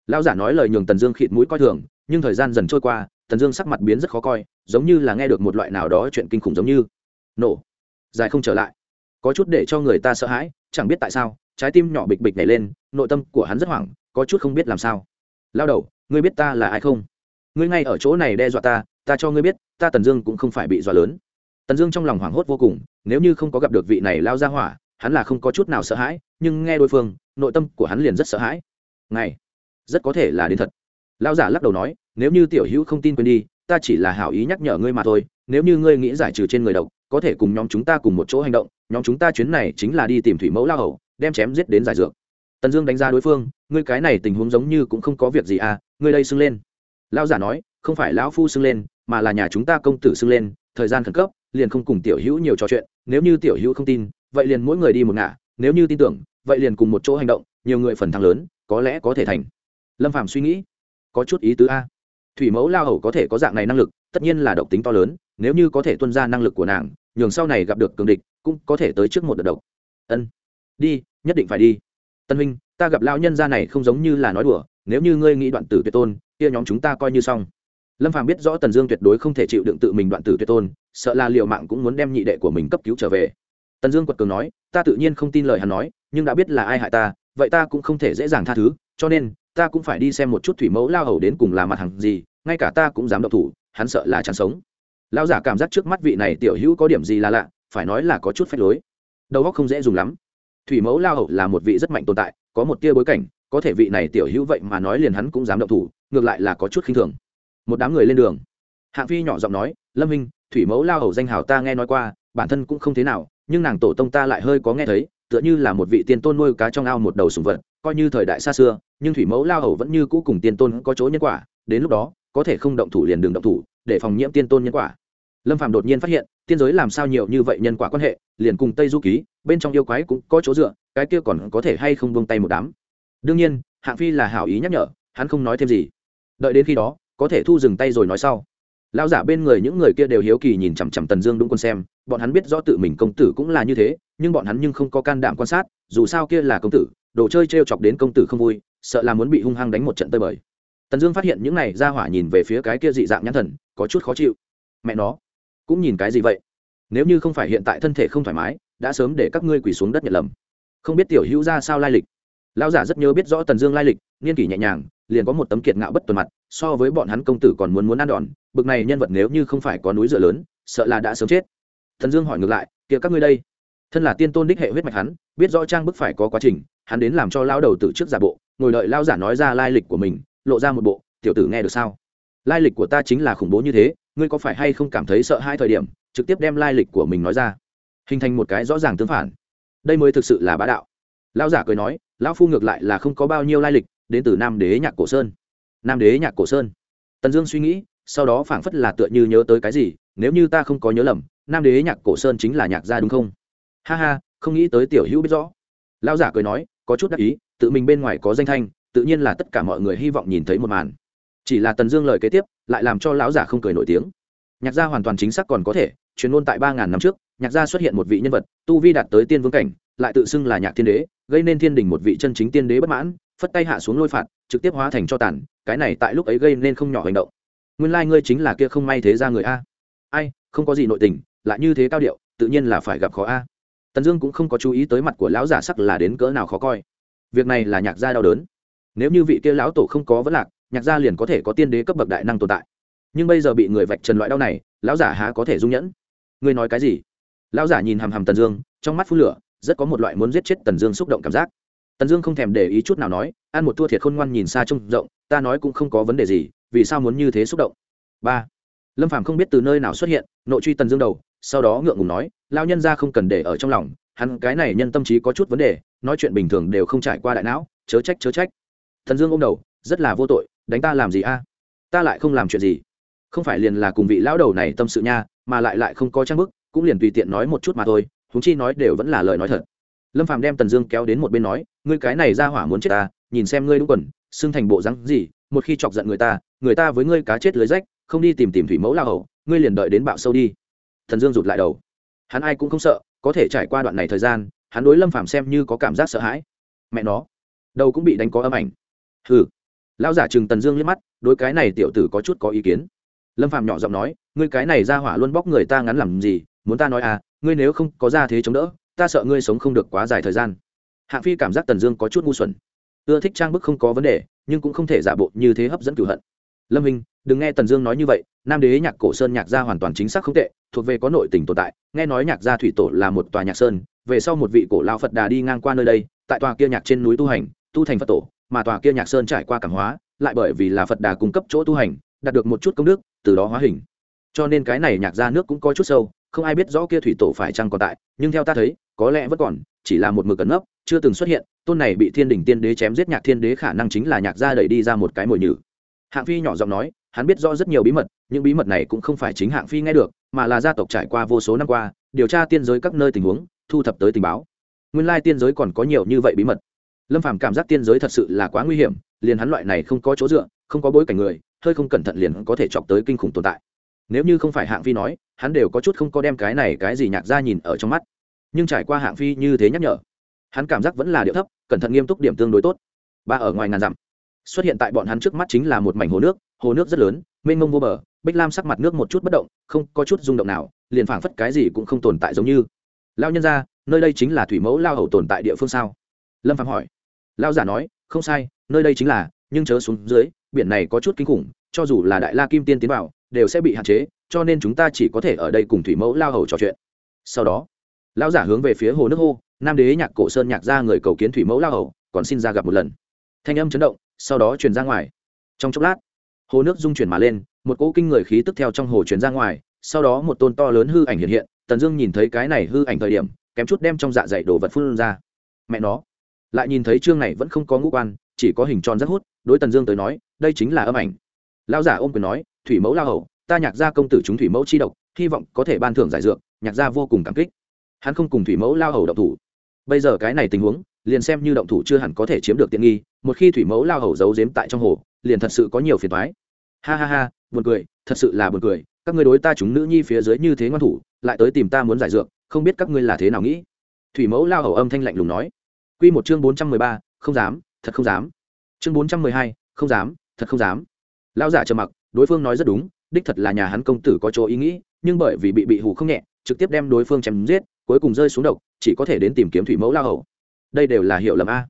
Lão giả nói lời nhường tần dương khịt mũi coi thường, nhưng thời gian dần trôi qua, tần dương sắc mặt biến rất khó coi, giống như là nghe được một loại nào đó chuyện kinh khủng giống như. Nổ. Dài không trở lại. Có chút để cho người ta sợ hãi, chẳng biết tại sao, trái tim nhỏ bịch bịch nhảy lên, nội tâm của hắn rất hoảng, có chút không biết làm sao. Lao đầu, ngươi biết ta là ai không? Ngươi ngay ở chỗ này đe dọa ta ta cho ngươi biết, ta tần dương cũng không phải bị dọa lớn. Tần dương trong lòng hoảng hốt vô cùng, nếu như không có gặp được vị này lao ra hỏa hắn là không có chút nào sợ hãi nhưng nghe đối phương nội tâm của hắn liền rất sợ hãi. Ngày, rất có thể là đến thật. Lão giả lắc đầu nói nếu như tiểu hữu không tin quên đi ta chỉ là hảo ý nhắc nhở ngươi mà thôi. Nếu như ngươi nghĩ giải trừ trên người độc có thể cùng nhóm chúng ta cùng một chỗ hành động. Nhóm chúng ta chuyến này chính là đi tìm thủy mẫu lao hầu đem chém giết đến giải dược. Tần dương đánh giá đối phương ngươi cái này tình huống giống như cũng không có việc gì à ngươi đây xưng lên. Lão giả nói không phải lão phu xưng lên mà là nhà chúng ta công tử xưng lên thời gian khẩn cấp liền không cùng tiểu hữu nhiều trò chuyện. Nếu như tiểu hữu không tin vậy liền mỗi người đi một ngả, nếu như tin tưởng, vậy liền cùng một chỗ hành động, nhiều người phần thắng lớn, có lẽ có thể thành. Lâm phàm suy nghĩ, có chút ý tứ a. Thủy mẫu lao hầu có thể có dạng này năng lực, tất nhiên là độc tính to lớn, nếu như có thể tuân ra năng lực của nàng, nhường sau này gặp được cường địch, cũng có thể tới trước một đợt độc. Ân, đi, nhất định phải đi. Tân huynh, ta gặp lao nhân gia này không giống như là nói đùa, nếu như ngươi nghĩ đoạn tử tuyệt tôn, kia nhóm chúng ta coi như xong. Lâm phàm biết rõ tần dương tuyệt đối không thể chịu đựng tự mình đoạn tử tuyệt tôn, sợ là liệu mạng cũng muốn đem nhị đệ của mình cấp cứu trở về tần dương quật cường nói, ta tự nhiên không tin lời hắn nói, nhưng đã biết là ai hại ta, vậy ta cũng không thể dễ dàng tha thứ, cho nên, ta cũng phải đi xem một chút thủy mẫu lao hầu đến cùng là mặt hàng gì, ngay cả ta cũng dám độc thủ, hắn sợ là chẳng sống. Lao giả cảm giác trước mắt vị này tiểu hữu có điểm gì là lạ, phải nói là có chút phách lối. Đầu óc không dễ dùng lắm. Thủy mẫu lao hầu là một vị rất mạnh tồn tại, có một tia bối cảnh, có thể vị này tiểu hữu vậy mà nói liền hắn cũng dám động thủ, ngược lại là có chút khinh thường. Một đám người lên đường. Hạng phi nhỏ giọng nói, lâm minh, thủy mẫu lao hầu danh hào ta nghe nói qua, bản thân cũng không thế nào nhưng nàng tổ tông ta lại hơi có nghe thấy, tựa như là một vị tiên tôn nuôi cá trong ao một đầu sùng vật, coi như thời đại xa xưa, nhưng thủy mẫu lao hầu vẫn như cũ cùng tiên tôn có chỗ nhân quả, đến lúc đó, có thể không động thủ liền đường động thủ, để phòng nhiễm tiên tôn nhân quả. Lâm phạm đột nhiên phát hiện, tiên giới làm sao nhiều như vậy nhân quả quan hệ, liền cùng tây du ký, bên trong yêu quái cũng có chỗ dựa, cái kia còn có thể hay không buông tay một đám. Đương nhiên, hạng phi là hảo ý nhắc nhở, hắn không nói thêm gì. Đợi đến khi đó, có thể thu dừng tay rồi nói sau lão giả bên người những người kia đều hiếu kỳ nhìn chằm chằm tần dương đúng quân xem, bọn hắn biết rõ tự mình công tử cũng là như thế, nhưng bọn hắn nhưng không có can đảm quan sát, dù sao kia là công tử, đồ chơi t r e o chọc đến công tử không vui, sợ là muốn bị hung hăng đánh một trận tơi bời. Tần dương phát hiện những này ra hỏa nhìn về phía cái kia dị dạng nhãn thần, có chút khó chịu. Mẹ nó, cũng nhìn cái gì vậy? Nếu như không phải hiện tại thân thể không thoải mái, đã sớm để các ngươi quỳ xuống đất nhận lầm. Không biết tiểu hữu ra sao lai lịch. Lão giả rất nhớ biết rõ tần dương lai lịch, niên kỷ nhẹ nhàng liền có một tấm kiệt ngạo bất tuần mặt, so với bọn hắn công tử còn muốn muốn ăn đòn, bực này nhân vật nếu như không phải có núi dựa lớn, sợ là đã sớm chết. Thần dương hỏi ngược lại kia các ngươi đây, thân là tiên tôn đích hệ huyết mạch hắn, biết rõ trang bức phải có quá trình, hắn đến làm cho lao đầu tử trước giả bộ, ngồi đợi lao giả nói ra lai lịch của mình, lộ ra một bộ, tiểu tử nghe được sao? Lai lịch của ta chính là khủng bố như thế, ngươi có phải hay không cảm thấy sợ hai thời điểm, trực tiếp đem lai lịch của mình nói ra? Hình thành một cái rõ ràng tương phản. Đây mới thực sự là bá đạo. Lão giả cười nói, lão phu ngược lại là không có bao nhiêu lai lịch đến từ nam đế nhạc cổ sơn. Nam đế nhạc cổ sơn. Tần dương suy nghĩ, sau đó phảng phất là tựa như nhớ tới cái gì, nếu như ta không có nhớ lầm, nam đế nhạc cổ sơn chính là nhạc gia đúng không? Ha ha, không nghĩ tới tiểu hữu biết rõ. Lão giả cười nói, có chút đắc ý, tự mình bên ngoài có danh thanh, tự nhiên là tất cả mọi người hy vọng nhìn thấy một màn. Chỉ là tần dương lời kế tiếp, lại làm cho lão giả không cười nổi tiếng. Nhạc gia hoàn toàn chính xác còn có thể, truyền ngôn tại ba ngàn năm trước, nhạc gia xuất hiện một vị nhân vật, tu vi đạt tới tiên vương cảnh, lại tự xưng là nhạc thiên đế, gây nên thiên đình một vị chân chính tiên đế bất mãn phất tay hạ xuống lôi phạt, trực tiếp hóa thành cho tàn, cái này tại lúc ấy gây nên không nhỏ hành động. Nguyên lai、like、ngươi chính là kia không may thế ra người a. Ai, không có gì nội tình, lại như thế cao điệu, tự nhiên là phải gặp khó a. Tần dương cũng không có chú ý tới mặt của lão giả sắc là đến cỡ nào khó coi. Việc này là nhạc gia đau đớn. Nếu như vị kia lão tổ không có vấn lạc, nhạc gia liền có thể có tiên đế cấp bậc đại năng tồn tại. Nhưng bây giờ bị người vạch trần loại đau này, lão giả há có thể dung nhẫn? Ngươi nói cái gì? Lão giả nhìn hằm hằm tần dương, trong mắt phút lửa, rất có một loại muốn giết chết tần dương xúc động cảm giác tần dương không thèm để ý chút nào nói, ăn một thua thiệt khôn ngoan nhìn xa trông rộng, ta nói cũng không có vấn đề gì, vì sao muốn như thế xúc động? Ba, lâm phàm không biết từ nơi nào xuất hiện, nội truy tần dương đầu, sau đó ngượng ngùng nói, lao nhân ra không cần để ở trong lòng, hắn cái này nhân tâm trí có chút vấn đề, nói chuyện bình thường đều không trải qua đại não, chớ trách chớ trách. Thần dương ôm đầu, rất là vô tội, đánh ta làm gì a? Ta lại không làm chuyện gì. Không phải liền là cùng vị lão đầu này tâm sự nha, mà lại lại không có trang bức, cũng liền tùy tiện nói một chút mà thôi húng chi nói đều vẫn là lời nói thật lâm phàm đem tần dương kéo đến một bên nói, ngươi cái này ra hỏa muốn chết ta, nhìn xem ngươi đúng quần, xưng thành bộ rắn gì, một khi chọc giận người ta người ta với ngươi cá chết lưới rách, không đi tìm tìm thủy mẫu la hầu, ngươi liền đợi đến bạo sâu đi. Thần dương rụt lại đầu. Hắn ai cũng không sợ, có thể trải qua đoạn này thời gian, hắn đối lâm phàm xem như có cảm giác sợ hãi. Mẹ nó, đầu cũng bị đánh có âm ảnh. Hừ. Lão giả chừng tần dương liếc mắt, đối cái này tiểu tử có chút có ý kiến. Lâm phàm nhỏ giọng nói, ngươi cái này ra hỏa luôn bóc người ta ngắn làm gì, muốn ta nói à ngươi nếu không có ra thế chống đỡ ta sợ ngươi sống không được quá dài thời gian. Hạng phi cảm giác tần dương có chút ngu xuẩn. Ưa thích trang bức không có vấn đề, nhưng cũng không thể giả bộ như thế hấp dẫn cửu hận. Lâm hình đừng nghe tần dương nói như vậy, nam đế nhạc cổ sơn nhạc gia hoàn toàn chính xác không tệ, thuộc về có nội tình tồn tại, nghe nói nhạc gia thủy tổ là một tòa nhạc sơn, về sau một vị cổ lao phật đà đi ngang qua nơi đây, tại tòa kia nhạc trên núi tu hành, tu thành phật tổ, mà tòa kia nhạc sơn trải qua cảm hóa, lại bởi vì là phật đà cung cấp chỗ tu hành, đạt được một chút công đức, từ đó hóa hình. Cho nên cái này nhạc ra nước cũng có chút sâu, không ai biết rõ kia thủy tổ phải chăng còn tại, nhưng theo ta thấy có lẽ vẫn còn, chỉ là một mực ẩn nấp, chưa từng xuất hiện, tôn này bị thiên đình tiên đế chém giết nhạc thiên đế khả năng chính là nhạc gia đẩy đi ra một cái mồi nhử. Hạng phi nhỏ giọng nói, hắn biết rõ rất nhiều bí mật, những bí mật này cũng không phải chính hạng phi nghe được, mà là gia tộc trải qua vô số năm qua, điều tra tiên giới các nơi tình huống, thu thập tới tình báo. Nguyên lai tiên giới còn có nhiều như vậy bí mật. Lâm phàm cảm giác tiên giới thật sự là quá nguy hiểm, liền hắn loại này không có chỗ dựa, không có bối cảnh người, hơi không cẩn thận liền có thể chọc tới kinh khủng tồn tại. Nếu như không phải hạng phi nói, hắn đều có chút không có đem cái này cái gì nhạc ra nhìn ở trong mắt nhưng trải qua hạng phi như thế nhắc nhở, hắn cảm giác vẫn là điệu thấp, cẩn thận nghiêm túc điểm tương đối tốt. Ba ở ngoài ngàn dặm, xuất hiện tại bọn hắn trước mắt chính là một mảnh hồ nước hồ nước rất lớn, mênh mông vô bờ, bích lam sắc mặt nước một chút bất động, không có chút rung động nào, liền phảng phất cái gì cũng không tồn tại giống như. Lao nhân ra nơi đây chính là thủy mẫu lao hầu tồn tại địa phương sao? Lâm phạm hỏi. Lao giả nói, không sai, nơi đây chính là, nhưng chớ xuống dưới, biển này có chút kinh khủng, cho dù là đại la kim tiên tiến vào, đều sẽ bị hạn chế, cho nên chúng ta chỉ có thể ở đây cùng thủy mẫu lao hầu trò chuyện. Sau đó lão giả hướng về phía hồ nước hô, nam đế nhạc cổ sơn nhạc ra người cầu kiến thủy mẫu lao hầu, còn xin ra gặp một lần. Thanh âm chấn động, sau đó truyền ra ngoài. Trong chốc lát, hồ nước dung chuyển mà lên, một cỗ kinh người khí tức theo trong hồ truyền ra ngoài, sau đó một tôn to lớn hư ảnh hiện hiện, tần dương nhìn thấy cái này hư ảnh thời điểm, kém chút đem trong dạ dày đồ vật phun ra. Mẹ nó! Lại nhìn thấy chương này vẫn không có ngũ quan, chỉ có hình tròn rất hút, đối tần dương tới nói, đây chính là âm ảnh. Lão giả ôm quyền nói, thủy mẫu la hầu, ta nhạc gia công tử chúng thủy mẫu chi độc, hy vọng có thể ban thưởng giải dược, nhạc gia vô cùng cảm kích hắn không cùng thủy mẫu lao hầu động thủ. Bây giờ cái này tình huống, liền xem như động thủ chưa hẳn có thể chiếm được tiện nghi, một khi thủy mẫu lao hầu giấu giếm tại trong hồ, liền thật sự có nhiều phiền thoái ha ha ha, buồn cười, thật sự là buồn cười, các ngươi đối ta chúng nữ nhi phía dưới như thế ngoan thủ, lại tới tìm ta muốn giải dược, không biết các ngươi là thế nào nghĩ. Thủy mẫu lao hầu âm thanh lạnh lùng nói. Q một chương bốn trăm mười ba, không dám, thật không dám. Chương bốn trăm mười hai, không dám, thật không dám. Lao giả trầm mặc, đối phương nói rất đúng, đích thật là nhà hắn công tử có chỗ ý nghĩ, nhưng bởi vì bị bị hủ không nhẹ trực tiếp đem đối phương chém giết, cuối cùng rơi xuống độc, chỉ có thể đến tìm kiếm thủy mẫu lao hầu. Đây đều là hiểu lầm a.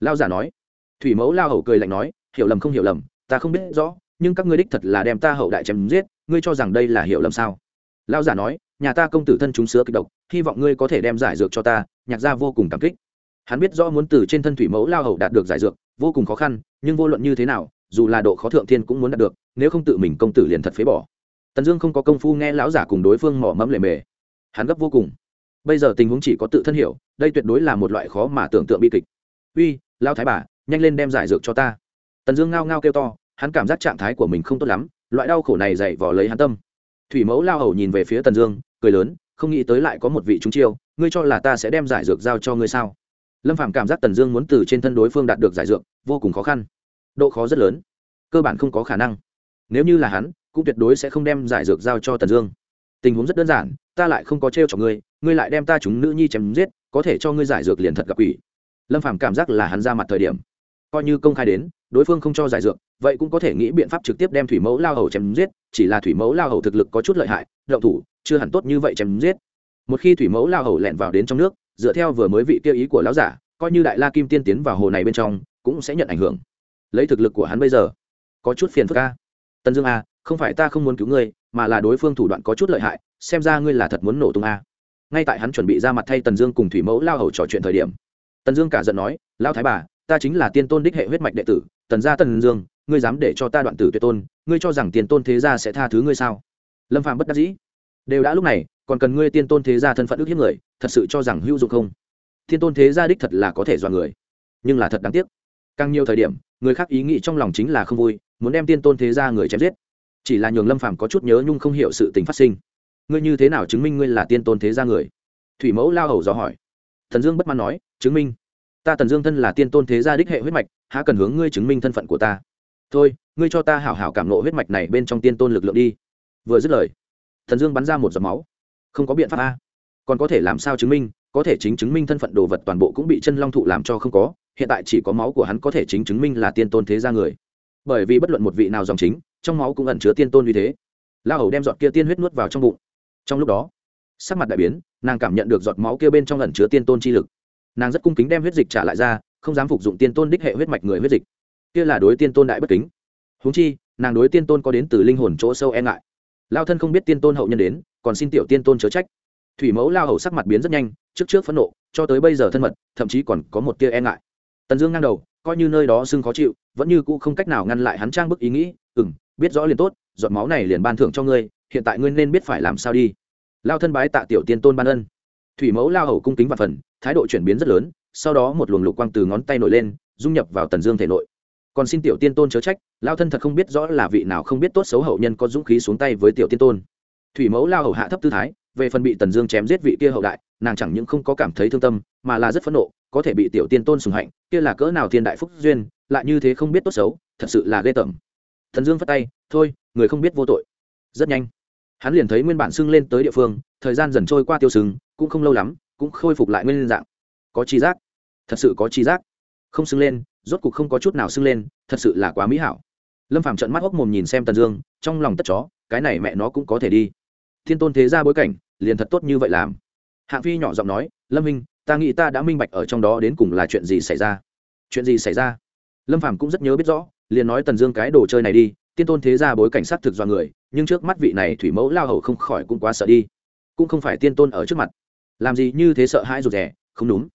Lao giả nói. Thủy mẫu lao hầu cười lạnh nói, hiểu lầm không hiểu lầm, ta không biết rõ, nhưng các ngươi đích thật là đem ta hậu đại chém giết, ngươi cho rằng đây là hiểu lầm sao? Lao giả nói, nhà ta công tử thân chúng sứa kịch độc, hy vọng ngươi có thể đem giải dược cho ta, nhạc gia vô cùng cảm kích. Hắn biết rõ muốn từ trên thân thủy mẫu lao hầu đạt được giải dược, vô cùng khó khăn, nhưng vô luận như thế nào, dù là độ khó thượng thiên cũng muốn đạt được, nếu không tự mình công tử liền thật phế bỏ. Tần dương không có công phu nghe lão giả cùng đối phương mỏ mẫm lề mề hắn gấp vô cùng. Bây giờ tình huống chỉ có tự thân hiểu, đây tuyệt đối là một loại khó mà tưởng tượng bi kịch. Uy lao thái bà, nhanh lên đem giải dược cho ta. Tần dương ngao ngao kêu to, hắn cảm giác trạng thái của mình không tốt lắm, loại đau khổ này dậy vò lấy hắn tâm. Thủy mẫu lao hầu nhìn về phía tần dương, cười lớn, không nghĩ tới lại có một vị chúng chiêu, ngươi cho là ta sẽ đem giải dược giao cho ngươi sao? Lâm phạm cảm giác tần dương muốn từ trên thân đối phương đạt được giải dược, vô cùng khó khăn. Độ khó rất lớn, cơ bản không có khả năng. Nếu như là hắn, cũng tuyệt đối sẽ không đem giải dược giao cho tần dương. Tình huống rất đơn giản ta lại không có trêu cho ngươi ngươi lại đem ta chúng nữ nhi chém giết, có thể cho ngươi giải dược liền thật gặp quỷ. Lâm phàm cảm giác là hắn ra mặt thời điểm. Coi như công khai đến, đối phương không cho giải dược, vậy cũng có thể nghĩ biện pháp trực tiếp đem thủy mẫu lao hầu chém giết, chỉ là thủy mẫu lao hầu thực lực có chút lợi hại, động thủ, chưa hẳn tốt như vậy chém giết. Một khi thủy mẫu lao hầu lẻn vào đến trong nước, dựa theo vừa mới vị tiêu ý của lão giả, coi như đại la kim tiên tiến vào hồ này bên trong, cũng sẽ nhận ảnh hưởng. Lấy thực lực của hắn bây giờ, có chút phiền phức a. tân dương a không phải ta không muốn cứu ngươi, mà là đối phương thủ đoạn có chút lợi hại xem ra ngươi là thật muốn nổ tung a. Ngay tại hắn chuẩn bị ra mặt thay tần dương cùng thủy mẫu lao hầu trò chuyện thời điểm, tần dương cả giận nói lao thái bà, ta chính là tiên tôn đích hệ huyết mạch đệ tử, tần gia tần dương, ngươi dám để cho ta đoạn tử tuyệt tôn, ngươi cho rằng tiền tôn thế gia sẽ tha thứ ngươi sao? Lâm phạm bất đắc dĩ, đều đã lúc này, còn cần ngươi tiên tôn thế gia thân phận ước hiếp người, thật sự cho rằng hữu dụng không? Tiên tôn thế gia đích thật là có thể dọa người, nhưng là thật đáng tiếc. Càng nhiều thời điểm, người khác ý nghĩ trong lòng chính là không vui, muốn đem tiên tôn thế gia người chém giết. Chỉ là nhường lâm phàm có chút nhớ nhung không hiểu sự tình phát sinh ngươi như thế nào chứng minh ngươi là tiên tôn thế gia người? Thủy mẫu lao hầu dò hỏi. Thần dương bất mãn nói, chứng minh. Ta tần dương thân là tiên tôn thế gia đích hệ huyết mạch, há cần hướng ngươi chứng minh thân phận của ta? Thôi, ngươi cho ta hảo hảo cảm nộ huyết mạch này bên trong tiên tôn lực lượng đi. Vừa dứt lời, thần dương bắn ra một giọt máu. Không có biện pháp a. Còn có thể làm sao chứng minh? Có thể chính chứng minh thân phận đồ vật toàn bộ cũng bị chân long thụ làm cho không có. Hiện tại chỉ có máu của hắn có thể chính chứng minh là tiên tôn thế gia người. Bởi vì bất luận một vị nào dòng chính, trong máu cũng ẩn chứa tiên tôn như thế. La hầu đem giọt kia tiên huyết nuốt vào trong bụng trong lúc đó, sắc mặt đại biến, nàng cảm nhận được giọt máu kia bên trong ẩn chứa tiên tôn chi lực. Nàng rất cung kính đem huyết dịch trả lại ra, không dám phục dụng tiên tôn đích hệ huyết mạch người huyết dịch. Kia là đối tiên tôn đại bất kính. Huống chi, nàng đối tiên tôn có đến từ linh hồn chỗ sâu e ngại. Lao thân không biết tiên tôn hậu nhân đến, còn xin tiểu tiên tôn chớ trách. Thủy mẫu lao hầu sắc mặt biến rất nhanh, trước trước phẫn nộ, cho tới bây giờ thân mật, thậm chí còn có một tia e ngại. Tần dương ngang đầu, coi như nơi đó sưng khó chịu, vẫn như cũ không cách nào ngăn lại hắn trang bức ý nghĩ ừ m biết rõ liền tốt, giọt máu này liền ban thưởng cho ngươi hiện tại ngươi nên biết phải làm sao đi. Lao thân bái tạ tiểu tiên tôn ban ân. Thủy mẫu lao hầu cung kính và phần, thái độ chuyển biến rất lớn, sau đó một luồng lục quang từ ngón tay nổi lên, dung nhập vào tần dương thể nội. Còn xin tiểu tiên tôn chớ trách, lao thân thật không biết rõ là vị nào không biết tốt xấu hậu nhân có dũng khí xuống tay với tiểu tiên tôn. Thủy mẫu lao hầu hạ thấp tư thái, về phần bị tần dương chém giết vị kia hậu đại, nàng chẳng những không có cảm thấy thương tâm, mà là rất phẫn nộ, có thể bị tiểu tiên tôn sùng hạnh, kia là cỡ nào thiên đại phúc duyên, lại như thế không biết tốt xấu, thật sự là ghê tởm. Thần dương phát tay, thôi, người không biết vô tội. Rất nhanh hắn liền thấy nguyên bản sưng lên tới địa phương, thời gian dần trôi qua tiêu sừng cũng không lâu lắm, cũng khôi phục lại nguyên dạng. Có chi giác. Thật sự có chi giác. Không sưng lên, rốt cục không có chút nào sưng lên, thật sự là quá mỹ hảo. Lâm phàm trận mắt hốc mồm nhìn xem tần dương, trong lòng tất chó, cái này mẹ nó cũng có thể đi. Thiên tôn thế ra bối cảnh, liền thật tốt như vậy làm. Hạng phi nhỏ giọng nói, lâm minh, ta nghĩ ta đã minh bạch ở trong đó đến cùng là chuyện gì xảy ra. Chuyện gì xảy ra? Lâm phàm cũng rất nhớ biết rõ, liền nói tần dương cái đồ chơi này đi tiên tôn thế gia bối cảnh sát thực do người, nhưng trước mắt vị này thủy mẫu lao hầu không khỏi cũng quá sợ đi. Cũng không phải tiên tôn ở trước mặt. Làm gì như thế sợ hãi rụt rẻ không đúng.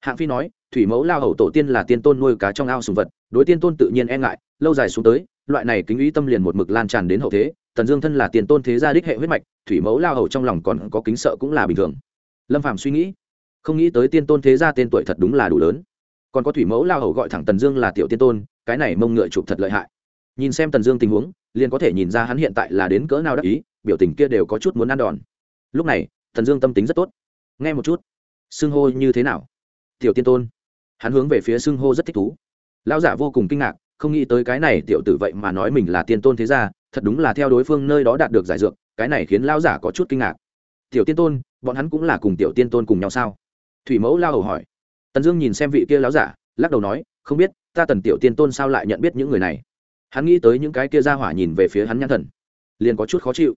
Hạng phi nói, thủy mẫu lao hầu tổ tiên là tiên tôn nuôi cá trong ao sùng vật, đối tiên tôn tự nhiên e ngại, lâu dài xuống tới, loại này kính ý tâm liền một mực lan tràn đến hậu thế, tần dương thân là tiền tôn thế gia đích hệ huyết mạch, thủy mẫu lao hầu trong lòng còn có kính sợ cũng là bình thường. Lâm phàm suy nghĩ, không nghĩ tới tiên tôn thế gia tên tuổi thật đúng là đủ lớn. Còn có thủy mẫu lao hầu gọi thẳng tần dương là tiểu tiên tôn, cái này mông ngựa chụp thật lợi hại nhìn xem tần dương tình huống, liền có thể nhìn ra hắn hiện tại là đến cỡ nào đắc ý, biểu tình kia đều có chút muốn ăn đòn. Lúc này, tần dương tâm tính rất tốt. Nghe một chút. Xưng hô như thế nào? Tiểu tiên tôn. Hắn hướng về phía xưng hô rất thích thú. Lão giả vô cùng kinh ngạc, không nghĩ tới cái này tiểu tử vậy mà nói mình là tiên tôn thế ra thật đúng là theo đối phương nơi đó đạt được giải dược, cái này khiến lão giả có chút kinh ngạc. Tiểu tiên tôn, bọn hắn cũng là cùng tiểu tiên tôn cùng nhau sao? Thủy mẫu lao hầu hỏi. Tần dương nhìn xem vị kia lão giả, lắc đầu nói, không biết, ta tần tiểu tiên tôn sao lại nhận biết những người này? Hắn nghĩ tới những cái kia ra hỏa nhìn về phía hắn nhãn thần, liền có chút khó chịu.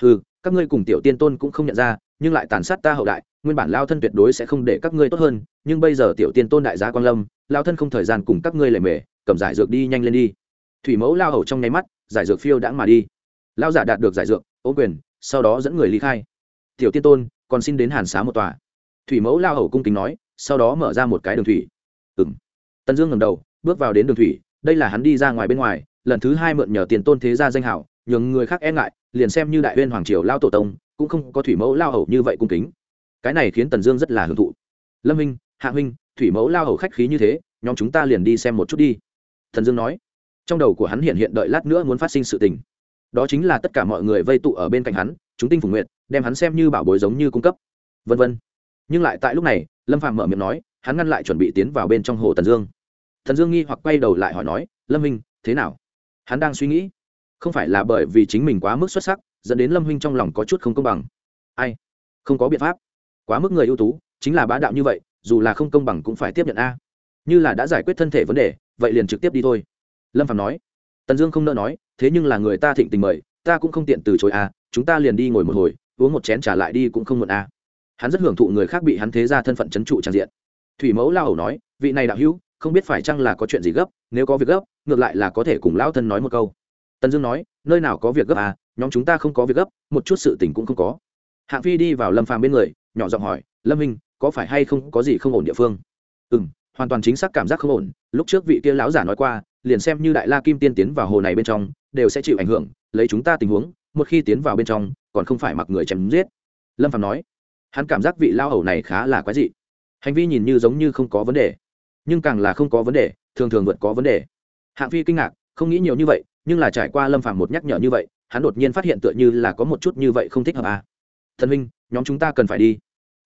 Ừ các ngươi cùng tiểu tiên tôn cũng không nhận ra, nhưng lại tàn sát ta hậu đại, nguyên bản lao thân tuyệt đối sẽ không để các ngươi tốt hơn, nhưng bây giờ tiểu tiên tôn đại gia quan lâm, lao thân không thời gian cùng các ngươi lề mề, cầm giải dược đi nhanh lên đi. Thủy mẫu lao hầu trong nháy mắt, giải dược phiêu đãng mà đi. Lao giả đạt được giải dược, ô quyền, sau đó dẫn người ly khai. Tiểu tiên tôn, còn xin đến hàn xá một tòa. Thủy mẫu lao hầu cung kính nói, sau đó mở ra một cái đường thủy. Ừng tần dương ngầm đầu, bước vào đến đường thủy, đây là hắn đi ra ngoài bên ngoài lần thứ hai mượn nhờ tiền tôn thế gia danh hảo, nhường người khác e ngại, liền xem như đại huyên hoàng triều lao tổ tông, cũng không có thủy mẫu lao hầu như vậy cung kính. Cái này khiến tần dương rất là hưởng thụ. Lâm minh hạ huynh, thủy mẫu lao hầu khách khí như thế, nhóm chúng ta liền đi xem một chút đi. Thần dương nói. Trong đầu của hắn hiện hiện đợi lát nữa muốn phát sinh sự tình. Đó chính là tất cả mọi người vây tụ ở bên cạnh hắn, chúng tinh phủ nguyện đem hắn xem như bảo bối giống như cung cấp. Vân vân. Nhưng lại tại lúc này, lâm phàm mở miệng nói, hắn ngăn lại chuẩn bị tiến vào bên trong hồ tần dương. Thần dương nghi hoặc quay đầu lại hỏi nói, lâm minh thế nào? Hắn đang suy nghĩ, không phải là bởi vì chính mình quá mức xuất sắc, dẫn đến lâm huynh trong lòng có chút không công bằng. Ai? Không có biện pháp. Quá mức người ưu tú, chính là bá đạo như vậy, dù là không công bằng cũng phải tiếp nhận a. Như là đã giải quyết thân thể vấn đề, vậy liền trực tiếp đi thôi. Lâm phạm nói. Tần dương không nỡ nói, thế nhưng là người ta thịnh tình mời, ta cũng không tiện từ chối a, chúng ta liền đi ngồi một hồi, uống một chén trả lại đi cũng không muộn a. Hắn rất hưởng thụ người khác bị hắn thế ra thân phận c h ấ n trụ tràn diện. Thủy mẫu lao hầu nói, vị này đạo hữu, không biết phải chăng là có chuyện gì gấp, nếu có việc gấp ngược lại là có thể cùng lão thân nói một câu. Tần dương nói, nơi nào có việc gấp à nhóm chúng ta không có việc gấp, một chút sự tình cũng không có. Hạng phi đi vào lâm phàm bên người, nhỏ giọng hỏi, lâm minh, có phải hay không có gì không ổn địa phương? Ừ m hoàn toàn chính xác cảm giác không ổn. Lúc trước vị kia lão giả nói qua, liền xem như đại la kim tiên tiến vào hồ này bên trong, đều sẽ chịu ảnh hưởng, lấy chúng ta tình huống, một khi tiến vào bên trong, còn không phải mặc người chém giết. Lâm Phàm nói, hắn cảm giác vị lao hầu này khá là quái dị. Hành vi nhìn như giống như không có vấn đề, nhưng càng là không có vấn đề, thường thường vượt có vấn đề hạng phi kinh ngạc, không nghĩ nhiều như vậy, nhưng là trải qua lâm phàm một nhắc nhở như vậy, hắn đột nhiên phát hiện tựa như là có một chút như vậy không thích hợp à. thần minh nhóm chúng ta cần phải đi.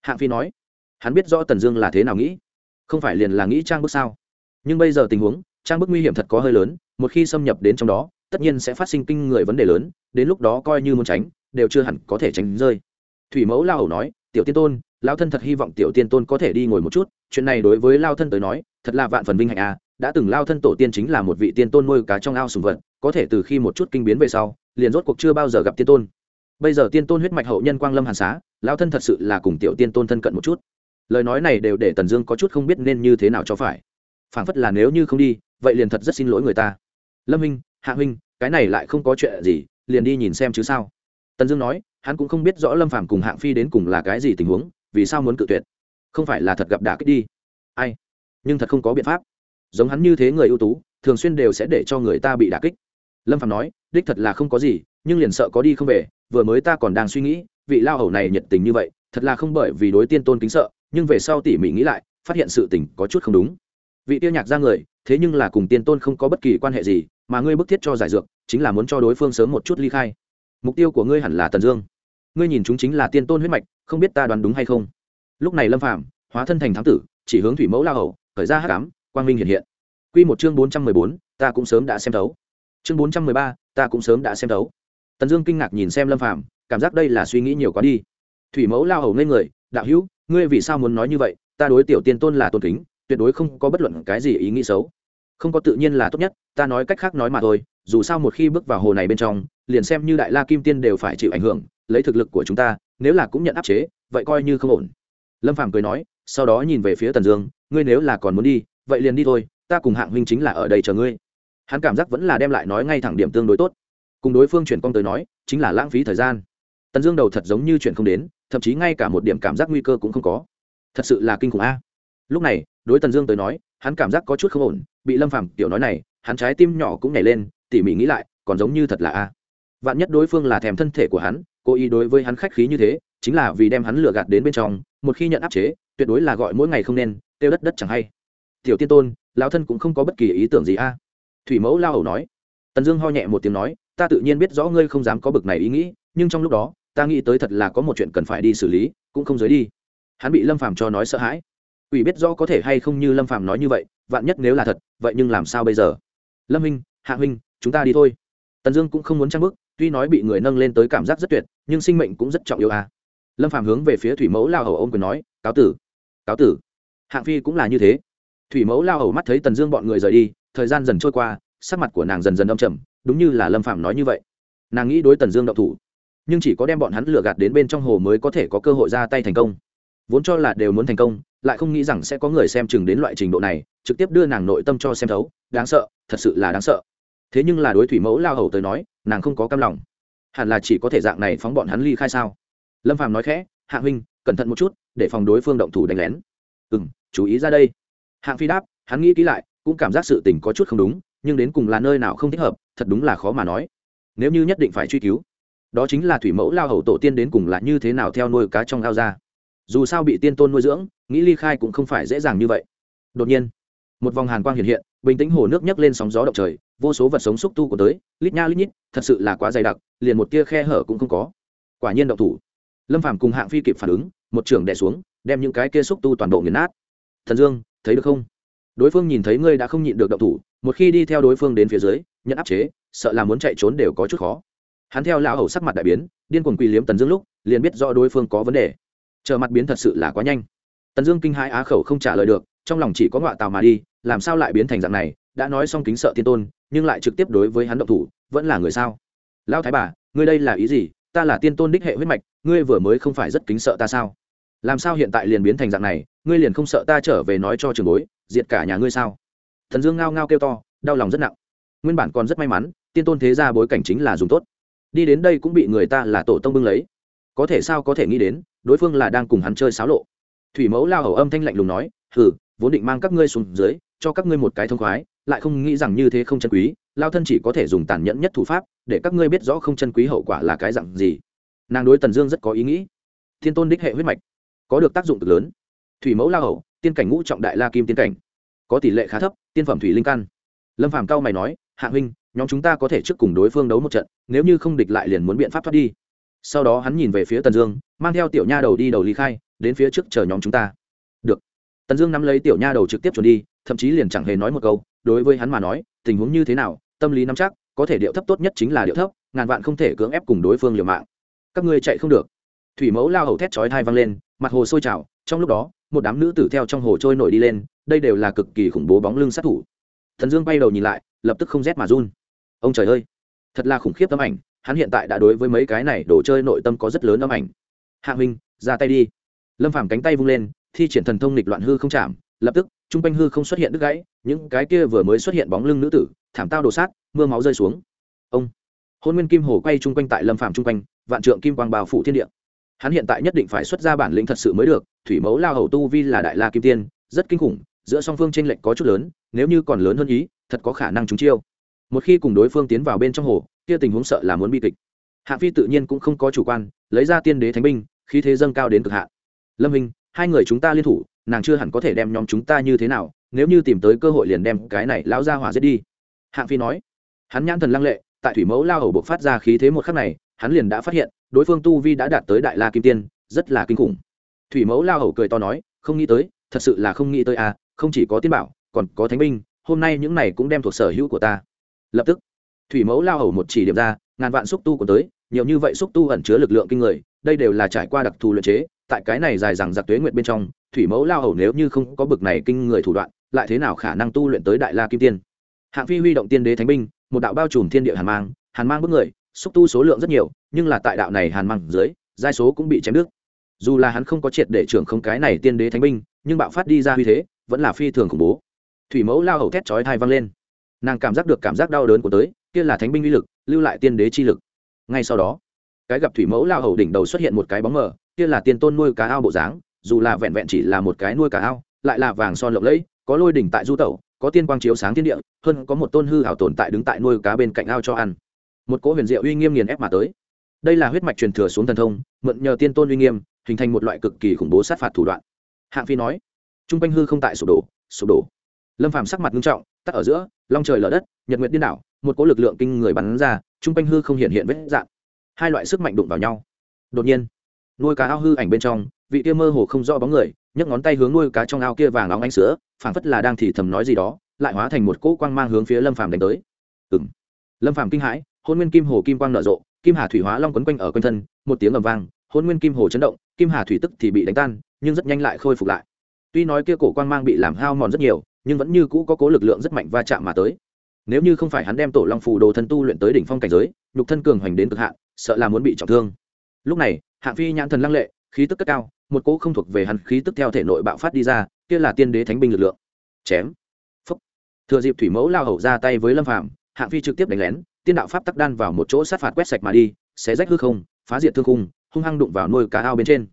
Hạng phi nói. Hắn biết rõ tần dương là thế nào nghĩ. Không phải liền là nghĩ trang bức sao? Nhưng bây giờ tình huống, trang bức nguy hiểm thật có hơi lớn, một khi xâm nhập đến trong đó, tất nhiên sẽ phát sinh kinh người vấn đề lớn, đến lúc đó coi như muốn tránh, đều chưa hẳn có thể tránh rơi. Thủy mẫu lao hầu nói, tiểu tiên tôn lao thân thật hy vọng tiểu tiên tôn có thể đi ngồi một chút, chuyện này đối với lao thân tới nói, thật là vạn phần vinh hạnh à đã từng lao thân tổ tiên chính là một vị tiên tôn nuôi cá trong ao sùng vật, có thể từ khi một chút kinh biến về sau, liền rốt cuộc chưa bao giờ gặp tiên tôn. Bây giờ tiên tôn huyết mạch hậu nhân quang lâm hàn xá, lao thân thật sự là cùng tiểu tiên tôn thân cận một chút. Lời nói này đều để tần dương có chút không biết nên như thế nào cho phải. Phảng phất là nếu như không đi, vậy liền thật rất xin lỗi người ta. Lâm huynh hạ huynh cái này lại không có chuyện gì, liền đi nhìn xem chứ sao? Tần dương nói, hắn cũng không biết rõ lâm phàm cùng hạng phi đến cùng là cái gì tình huống, vì sao muốn cự tuyệt? Không phải là thật gặp đả kích đi. Ai? Nhưng thật không có biện pháp giống hắn như thế người ưu tú, thường xuyên đều sẽ để cho người ta bị đả kích. Lâm phàm nói, đích thật là không có gì, nhưng liền sợ có đi không về, vừa mới ta còn đang suy nghĩ, vị lao hầu này nhiệt tình như vậy, thật là không bởi vì đối tiên tôn kính sợ, nhưng về sau tỉ mỉ nghĩ lại, phát hiện sự tình có chút không đúng. Vị tiêu nhạc ra người, thế nhưng là cùng tiên tôn không có bất kỳ quan hệ gì, mà ngươi bức thiết cho giải dược, chính là muốn cho đối phương sớm một chút ly khai. Mục tiêu của ngươi hẳn là tần dương. Ngươi nhìn chúng chính là tiên tôn huyết mạch, không biết ta đoán đúng hay không? Lúc này lâm phạm hóa thân thành thám tử, chỉ hướng thủy mẫu lao hầu, khởi ra hát cám quang minh hiện hiện. Q một chương bốn trăm mười bốn ta cũng sớm đã xem thấu. Chương bốn trăm mười ba ta cũng sớm đã xem thấu. Tần dương kinh ngạc nhìn xem lâm Phàm, cảm giác đây là suy nghĩ nhiều quá đi. Thủy mẫu lao hầu ngây người đạo hữu ngươi vì sao muốn nói như vậy? Ta đối tiểu tiên tôn là tôn kính tuyệt đối không có bất luận cái gì ý nghĩ xấu. Không có tự nhiên là tốt nhất ta nói cách khác nói mà thôi dù sao một khi bước vào hồ này bên trong liền xem như đại la kim tiên đều phải chịu ảnh hưởng lấy thực lực của chúng ta nếu là cũng nhận áp chế vậy coi như không ổn. Lâm phàm cười nói sau đó nhìn về phía tần dương ngươi nếu là còn muốn đi vậy liền đi thôi, ta cùng hạng huynh chính là ở đây chờ ngươi. Hắn cảm giác vẫn là đem lại nói ngay thẳng điểm tương đối tốt. Cùng đối phương chuyển công tới nói, chính là lãng phí thời gian. Tần dương đầu thật giống như chuyện không đến, thậm chí ngay cả một điểm cảm giác nguy cơ cũng không có. Thật sự là kinh khủng a. Lúc này, đối tần dương tới nói, hắn cảm giác có chút không ổn, bị lâm phàm tiểu nói này, hắn trái tim nhỏ cũng nhảy lên, tỉ mỉ nghĩ lại, còn giống như thật là a. Vạn nhất đối phương là thèm thân thể của hắn, cố ý đối với hắn khách khí như thế, chính là vì đem hắn lừa gạt đến bên trong, một khi nhận áp chế, tuyệt đối là gọi mỗi ngày không nên, tiêu đất đất chẳng hay tiểu tiên tôn, lão thân cũng không có bất kỳ ý tưởng gì a. Thủy mẫu lao hầu nói. Tần dương ho nhẹ một tiếng nói, ta tự nhiên biết rõ ngươi không dám có bực này ý nghĩ, nhưng trong lúc đó, ta nghĩ tới thật là có một chuyện cần phải đi xử lý, cũng không giới đi. Hắn bị lâm phàm cho nói sợ hãi. Ủy biết rõ có thể hay không như lâm phàm nói như vậy, vạn nhất nếu là thật, vậy nhưng làm sao bây giờ? Lâm huynh, hạ huynh, chúng ta đi thôi. Tần dương cũng không muốn trang bức tuy nói bị người nâng lên tới cảm giác rất tuyệt, nhưng sinh mệnh cũng rất trọng yêu à. lâm phàm hướng về phía thủy mẫu lao hầu ôm quyền nói, cáo tử cáo tử. Hạng phi cũng là như thế thủy mẫu lao hầu mắt thấy tần dương bọn người rời đi, thời gian dần trôi qua, sắc mặt của nàng dần dần âm trầm, đúng như là lâm Phạm nói như vậy. Nàng nghĩ đối tần dương đậu thủ, nhưng chỉ có đem bọn hắn lừa gạt đến bên trong hồ mới có thể có cơ hội ra tay thành công. Vốn cho là đều muốn thành công, lại không nghĩ rằng sẽ có người xem chừng đến loại trình độ này, trực tiếp đưa nàng nội tâm cho xem thấu, đáng sợ, thật sự là đáng sợ. Thế nhưng là đối thủy mẫu lao hầu tới nói, nàng không có cam lòng. Hẳn là chỉ có thể dạng này phóng bọn hắn ly khai sao? Lâm phàm nói khẽ, hạ huynh, cẩn thận một chút, để phòng đối phương động thủ đánh lén. Ừ m chú ý ra đây hạng phi đáp, hắn nghĩ kỹ lại, cũng cảm giác sự tình có chút không đúng, nhưng đến cùng là nơi nào không thích hợp, thật đúng là khó mà nói. Nếu như nhất định phải truy cứu, đó chính là thủy mẫu lao hầu tổ tiên đến cùng là như thế nào theo nuôi cá trong ao ra. Dù sao bị tiên tôn nuôi dưỡng, nghĩ ly khai cũng không phải dễ dàng như vậy. Đột nhiên, một vòng hàn quang hiện hiện, bình tĩnh hồ nước nhấc lên sóng gió động trời, vô số vật sống xúc tu của tới, lít nha lít nhít, thật sự là quá dày đặc, liền một tia khe hở cũng không có. Quả nhiên động thủ. Lâm phàm cùng hạng phi kịp phản ứng, một trường đè xuống, đem những cái kia xúc tu toàn bộ nghiền nát. Thần dương thấy được không? Đối phương nhìn thấy ngươi đã không nhịn được động thủ, một khi đi theo đối phương đến phía dưới, nhận áp chế, sợ là muốn chạy trốn đều có chút khó. Hắn theo lão hầu sắc mặt đại biến, điên cuồng quỳ liếm tần dương lúc, liền biết rõ đối phương có vấn đề. Chờ mặt biến thật sự là quá nhanh. Tần dương kinh hãi á khẩu không trả lời được, trong lòng chỉ có ngọa tào mà đi, làm sao lại biến thành dạng này, đã nói xong kính sợ tiên tôn, nhưng lại trực tiếp đối với hắn động thủ, vẫn là người sao? Lão thái bà, ngươi đây là ý gì? Ta là tiên tôn đích hệ huyết mạch, ngươi vừa mới không phải rất kính sợ ta sao? Làm sao hiện tại liền biến thành dạng này ngươi liền không sợ ta trở về nói cho trường bối, diệt cả nhà ngươi sao? Thần dương ngao ngao kêu to, đau lòng rất nặng. Nguyên bản còn rất may mắn, tiên tôn thế ra bối cảnh chính là dùng tốt. Đi đến đây cũng bị người ta là tổ tông bưng lấy. Có thể sao có thể nghĩ đến, đối phương là đang cùng hắn chơi xáo lộ. Thủy mẫu lao hầu âm thanh lạnh lùng nói, hừ, vốn định mang các ngươi xuống dưới, cho các ngươi một cái thông khoái, lại không nghĩ rằng như thế không chân quý, lao thân chỉ có thể dùng tàn nhẫn nhất thủ pháp, để các ngươi biết rõ không chân quý hậu quả là cái dặn gì. Nàng đối tần dương rất có ý nghĩ. Thiên tôn đích hệ huyết mạch, có được tác dụng cực lớn thủy mẫu la hầu, tiên cảnh ngũ trọng đại la kim tiên cảnh. Có tỷ lệ khá thấp, tiên phẩm thủy linh căn. Lâm phàm cao mày nói, hạ huynh, nhóm chúng ta có thể trước cùng đối phương đấu một trận, nếu như không địch lại liền muốn biện pháp thoát đi. Sau đó hắn nhìn về phía tần dương, mang theo tiểu nha đầu đi đầu ly khai, đến phía trước chờ nhóm chúng ta. Được. Tần dương nắm lấy tiểu nha đầu trực tiếp chuẩn đi, thậm chí liền chẳng hề nói một câu, đối với hắn mà nói, tình huống như thế nào, tâm lý nắm chắc, có thể điệu thấp tốt nhất chính là điệu thấp, ngàn vạn không thể cưỡng ép cùng đối phương liều mạng. Các ngươi chạy không được. Thủy mẫu lao hầu thét chói thai văng lên, mặt hồ sôi trào, trong lúc đó một đám nữ tử theo trong hồ trôi nổi đi lên, đây đều là cực kỳ khủng bố bóng lưng sát thủ. Thần dương bay đầu nhìn lại, lập tức không rét mà run. Ông trời ơi, thật là khủng khiếp tấm ảnh, hắn hiện tại đã đối với mấy cái này đồ chơi nội tâm có rất lớn âm ảnh. Hạ huynh ra tay đi. Lâm phàm cánh tay vung lên, thi triển thần thông nịch loạn hư không chạm, lập tức, trung quanh hư không xuất hiện đứt gãy, những cái kia vừa mới xuất hiện bóng lưng nữ tử, thảm tao đổ sát, mưa máu rơi xuống. Ông, hôn nguyên kim hồ quay chung quanh tại lâm phàm chung quanh, vạn trượng kim quang bào phủ thiên địa hắn hiện tại nhất định phải xuất ra bản lĩnh thật sự mới được, thủy mẫu lao hầu tu vi là đại la kim tiên, rất kinh khủng, giữa song phương tranh lệch có chút lớn, nếu như còn lớn hơn ý, thật có khả năng trúng chiêu. Một khi cùng đối phương tiến vào bên trong hồ, kia tình huống sợ là muốn bi kịch. Hạng phi tự nhiên cũng không có chủ quan, lấy ra tiên đế thánh binh, khí thế dâng cao đến cực hạn. Lâm hình hai người chúng ta liên thủ, nàng chưa hẳn có thể đem nhóm chúng ta như thế nào, nếu như tìm tới cơ hội liền đem cái này lão ra hỏa giết đi. Hạng phi nói. Hắn nhãn thần lăng lệ tại thủy mẫu lao hầu buộc phát ra khí thế một khắc này, hắn liền đã phát hiện, đối phương tu vi đã đạt tới đại la kim tiên, rất là kinh khủng. Thủy mẫu lao hầu cười to nói, không nghĩ tới, thật sự là không nghĩ tới à không chỉ có tiên bảo, còn có thánh binh, hôm nay những này cũng đem thuộc sở hữu của ta. Lập tức, thủy mẫu lao hầu một chỉ điểm ra, ngàn vạn xúc tu của tới, nhiều như vậy xúc tu ẩn chứa lực lượng kinh người, đây đều là trải qua đặc thù luyện chế, tại cái này dài dằng giặc tuế nguyện bên trong, thủy mẫu lao hầu nếu như không có bực này kinh người thủ đoạn, lại thế nào khả năng tu luyện tới đại la kim tiên? Hạng phi huy động tiên đế thánh binh, một đạo bao trùm thiên địa hàn mang hàn mang bước người, xúc tu số lượng rất nhiều, nhưng là tại đạo này hàn mang dưới, giai số cũng bị chém đứt. Dù là hắn không có triệt để trưởng không cái này tiên đế thánh binh, nhưng bạo phát đi ra uy thế, vẫn là phi thường khủng bố. Thủy mẫu lao hầu thét chói thai văng lên. Nàng cảm giác được cảm giác đau đớn của tới, kia là thánh binh uy lực, lưu lại tiên đế chi lực. Ngay sau đó, cái gặp thủy mẫu lao hầu đỉnh đầu xuất hiện một cái bóng mờ, kia là tiên tôn nuôi cá ao bộ dáng, dù là vẹn vẹn chỉ là một cái nuôi cá ao, lại là vàng son lộng lẫy, có lôi đỉnh tại du tẩu có tiên quang chiếu sáng thiên địa, hơn có một tôn hư hảo tồn tại đứng tại nuôi cá bên cạnh ao cho ăn. Một cỗ huyền diệu uy nghiêm nghiền ép mà tới. Đây là huyết mạch truyền thừa xuống thần thông, mượn nhờ tiên tôn uy nghiêm, hình thành một loại cực kỳ khủng bố sát phạt thủ đoạn. Hạng phi nói t r u n g quanh hư không tại sụp đổ sụp đổ. Lâm phàm sắc mặt nghiêm trọng, tắt ở giữa, long trời lở đất, nhật nguyệt điên đảo, một cỗ lực lượng kinh người bắn ra t r u n g quanh hư không hiện hiện vết dạng hai loại sức mạnh đụng vào nhau. Đột nhiên, nuôi cá ao hư ảnh bên trong, vị kia mơ hồ không rõ bóng người, nhấc ngón tay hướng nuôi cá trong ao kia vàng óng ánh sữa phảng phất là đang thì thầm nói gì đó, lại hóa thành một cỗ quang mang hướng phía lâm phàm đánh tới. Ừm. lâm phàm kinh hãi, hôn nguyên kim hồ kim quang nở rộ, kim hà thủy hóa long quấn quanh ở quanh thân, một tiếng ầm vang, hôn nguyên kim hồ chấn động, kim hà thủy tức thì bị đánh tan, nhưng rất nhanh lại khôi phục lại. Tuy nói kia cổ quang mang bị làm hao mòn rất nhiều, nhưng vẫn như cũ có cố lực lượng rất mạnh va chạm mà tới. Nếu như không phải hắn đem tổ long phù đồ thân tu luyện tới đỉnh phong cảnh giới, nhục thân cường hoành đến cực hạn, sợ là muốn bị trọng thương. Lúc này, hạng phi nhãn thần lăng lệ, khí tức cất cao, một cỗ không thuộc về hắn khí tức theo thể nội bạo phát đi ra kia là tiên đế thánh binh lực lượng. Chém. Phúc. Thừa dịp thủy mẫu lao hầu ra tay với lâm phàm, hạng phi trực tiếp đánh lén, tiên đạo pháp tắc đan vào một chỗ sát phạt quét sạch mà đi, xé rách hư không, phá diệt thương khung, hung hăng đụng vào nuôi cá ao bên trên.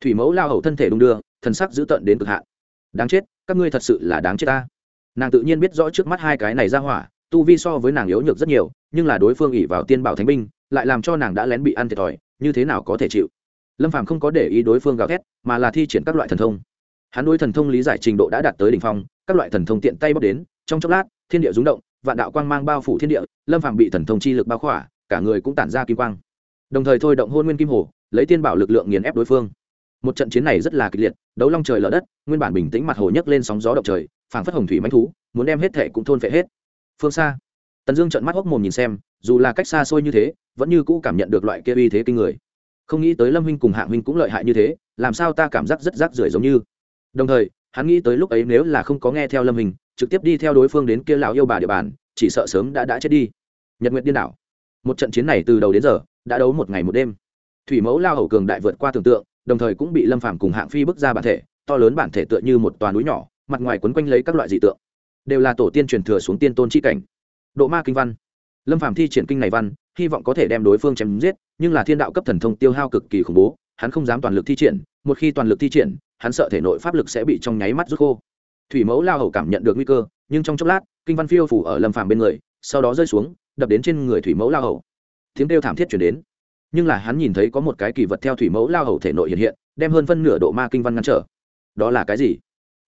Thủy mẫu lao hầu thân thể đung đưa, thần sắc dữ tợn đến cực hạn. Đáng chết, các ngươi thật sự là đáng chết ta. Nàng tự nhiên biết rõ trước mắt hai cái này ra hỏa, tu vi so với nàng yếu nhược rất nhiều, nhưng là đối phương ỉ vào tiên bảo thánh binh, lại làm cho nàng đã lén bị ăn thiệt thòi, như thế nào có thể chịu? Lâm phàm không có để ý đối phương gào thét, mà là thi triển các loại thần thông hắn đối thần thông lý giải trình độ đã đạt tới đỉnh phong, các loại thần thông tiện tay bóc đến, trong chốc lát, thiên địa rúng động, vạn đạo quang mang bao phủ thiên địa, lâm phàm bị thần thông chi lực bao khỏa, cả người cũng tản ra kim quang. Đồng thời thôi động hôn nguyên kim hồ, lấy tiên bảo lực lượng nghiền ép đối phương. Một trận chiến này rất là kịch liệt, đấu long trời lở đất, nguyên bản bình tĩnh mặt hồ nhấc lên sóng gió động trời, phảng phất hồng thủy manh thú, muốn đem hết thệ cũng thôn phệ hết. Phương xa, tần dương trận mắt hốc mồm nhìn xem, dù là cách xa xôi như thế, vẫn như cũ cảm nhận được loại kia uy thế kinh người. Không nghĩ tới lâm huynh cùng hạng huynh cũng lợi hại như thế, làm sao ta cảm giác rất rác rưởi giống như đồng thời, hắn nghĩ tới lúc ấy nếu là không có nghe theo lâm hình, trực tiếp đi theo đối phương đến kia lão yêu bà địa bàn, chỉ sợ sớm đã đã chết đi. Nhật nguyện điên đảo. Một trận chiến này từ đầu đến giờ, đã đấu một ngày một đêm. Thủy mẫu lao hầu cường đại vượt qua tưởng tượng, đồng thời cũng bị lâm phàm cùng hạng phi bước ra bản thể, to lớn bản thể tựa như một toàn núi nhỏ, mặt ngoài quấn quanh lấy các loại dị tượng. Đều là tổ tiên truyền thừa xuống tiên tôn chi cảnh. Độ ma kinh văn. Lâm phàm thi triển kinh này văn, hy vọng có thể đem đối phương chém giết, nhưng là thiên đạo cấp thần thông tiêu hao cực kỳ khủng bố, hắn không dám toàn lực thi triển, một khi toàn lực thi triển hắn sợ thể nội pháp lực sẽ bị trong nháy mắt rút khô. Thủy mẫu lao hầu cảm nhận được nguy cơ, nhưng trong chốc lát, kinh văn phiêu phủ ở lâm phàm bên người, sau đó rơi xuống, đập đến trên người thủy mẫu lao hầu. Tiếng kêu thảm thiết chuyển đến. Nhưng là hắn nhìn thấy có một cái kỳ vật theo thủy mẫu lao hầu thể nội hiện hiện, đem hơn phân nửa độ ma kinh văn ngăn trở. Đó là cái gì?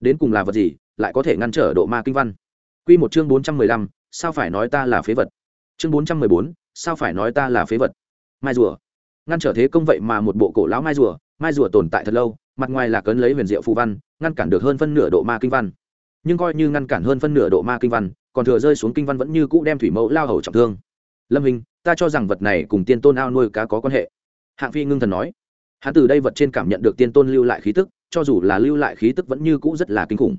Đến cùng là vật gì, lại có thể ngăn trở độ ma kinh văn? Quy một chương bốn trăm mười lăm, sao phải nói ta là phế vật? Chương bốn trăm mười bốn, sao phải nói ta là phế vật? Mai rùa. Ngăn trở thế công vậy mà một bộ cổ lão mai rùa mai rùa tồn tại thật lâu mặt ngoài là cấn lấy huyền diệu phù văn, ngăn cản được hơn phân nửa độ ma kinh văn. Nhưng coi như ngăn cản hơn phân nửa độ ma kinh văn, còn thừa rơi xuống kinh văn vẫn như cũ đem thủy mẫu lao hầu trọng thương. Lâm hình ta cho rằng vật này cùng tiên tôn ao nuôi cá có quan hệ. Hạng phi ngưng thần nói. Hắn từ đây vật trên cảm nhận được tiên tôn lưu lại khí tức, cho dù là lưu lại khí tức vẫn như cũ rất là kinh khủng.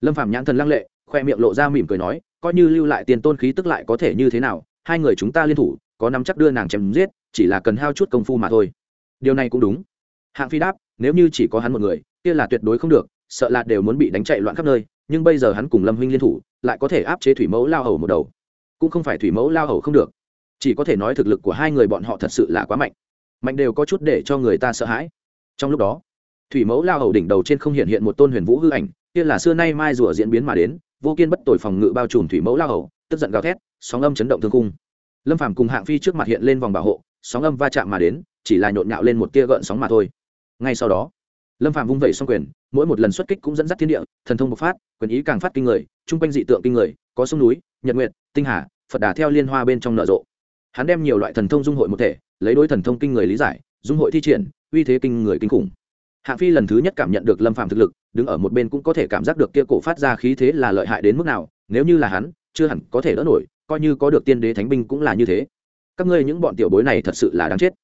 Lâm phạm nhãn thần lăng lệ, khoe miệng lộ ra mỉm cười nói, coi như lưu lại tiên tôn khí tức lại có thể như thế nào, hai người chúng ta liên thủ, có nắm chắc đưa nàng chém giết, chỉ là cần hao chút công phu mà thôi. Điều này cũng đúng hạng phi đáp, nếu như chỉ có hắn một người, kia là tuyệt đối không được, sợ là đều muốn bị đánh chạy loạn khắp nơi, nhưng bây giờ hắn cùng lâm huynh liên thủ, lại có thể áp chế thủy mẫu lao hầu một đầu. Cũng không phải thủy mẫu lao hầu không được. Chỉ có thể nói thực lực của hai người bọn họ thật sự là quá mạnh. Mạnh đều có chút để cho người ta sợ hãi. Trong lúc đó, thủy mẫu lao hầu đỉnh đầu trên không hiện hiện một tôn huyền vũ hư ảnh, kia là xưa nay mai rùa diễn biến mà đến, vô kiên bất tội phòng ngự bao trùm thủy mẫu lao hầu, tức giận gào thét, sóng âm chấn động thương cung lâm phàm cùng hạng phi trước mặt hiện lên vòng bảo hộ, sóng âm va chạm mà đến, chỉ là nhộn nhạo lên một tia gợn sóng mà thôi ngay sau đó, lâm phàm vung vẩy xong quyền, mỗi một lần xuất kích cũng dẫn dắt thiên địa, thần thông bộc phát, quyền ý càng phát kinh người, chung quanh dị tượng kinh người, có sông núi, nhật nguyệt, tinh hà, phật đà theo liên hoa bên trong nở rộ. Hắn đem nhiều loại thần thông dung hội một thể, lấy đối thần thông kinh người lý giải, dung hội thi triển, uy thế kinh người kinh khủng. Hạng phi lần thứ nhất cảm nhận được lâm phàm thực lực, đứng ở một bên cũng có thể cảm giác được kia cổ phát ra khí thế là lợi hại đến mức nào, nếu như là hắn, chưa hẳn có thể đỡ nổi, coi như có được tiên đế thánh binh cũng là như thế. Các ngươi những bọn tiểu bối này thật sự là đáng chết.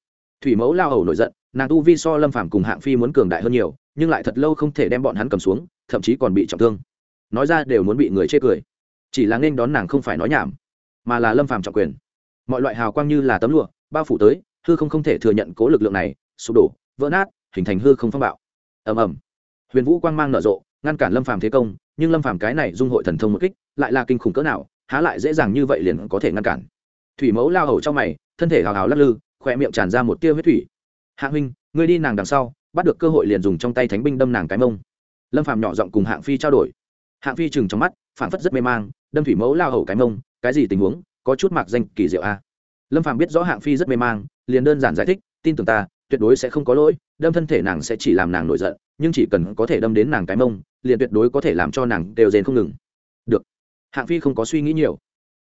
Thủy mẫu lao hầu nổi giận nàng tu vi so lâm phàm cùng hạng phi muốn cường đại hơn nhiều, nhưng lại thật lâu không thể đem bọn hắn cầm xuống, thậm chí còn bị trọng thương. Nói ra đều muốn bị người chê cười. Chỉ là nên đón nàng không phải nói nhảm, mà là lâm phàm trọng quyền. Mọi loại hào quang như là tấm lụa, bao phủ tới, hư không không thể thừa nhận cố lực lượng này, sụp đổ, vỡ nát, hình thành hư không phong bạo. Ầm ầm. Huyền vũ quang mang nở rộ, ngăn cản lâm phàm thế công, nhưng lâm phàm cái này dung hội thần thông một kích, lại là kinh khủng cỡ nào, há lại dễ dàng như vậy liền có thể ngăn cản. Thủy mẫu lao hầu trong mày, thân thể hào hào lắc lư khỏe miệng tràn ra một tia huyết thủy hạ huynh, ngươi đi nàng đằng sau, bắt được cơ hội liền dùng trong tay thánh binh đâm nàng cái mông. Lâm phàm nhỏ giọng cùng hạng phi trao đổi. Hạng phi chừng trong mắt phản phất rất mê mang, đâm thủy mẫu lao hầu cái mông, cái gì tình huống, có chút mạc danh, kỳ diệu a. Lâm phàm biết rõ hạng phi rất mê mang, liền đơn giản giải thích, tin tưởng ta, tuyệt đối sẽ không có lỗi, đâm thân thể nàng sẽ chỉ làm nàng nổi giận, nhưng chỉ cần có thể đâm đến nàng cái mông, liền tuyệt đối có thể làm cho nàng đều rền không ngừng. Được. Hạng phi không có suy nghĩ nhiều.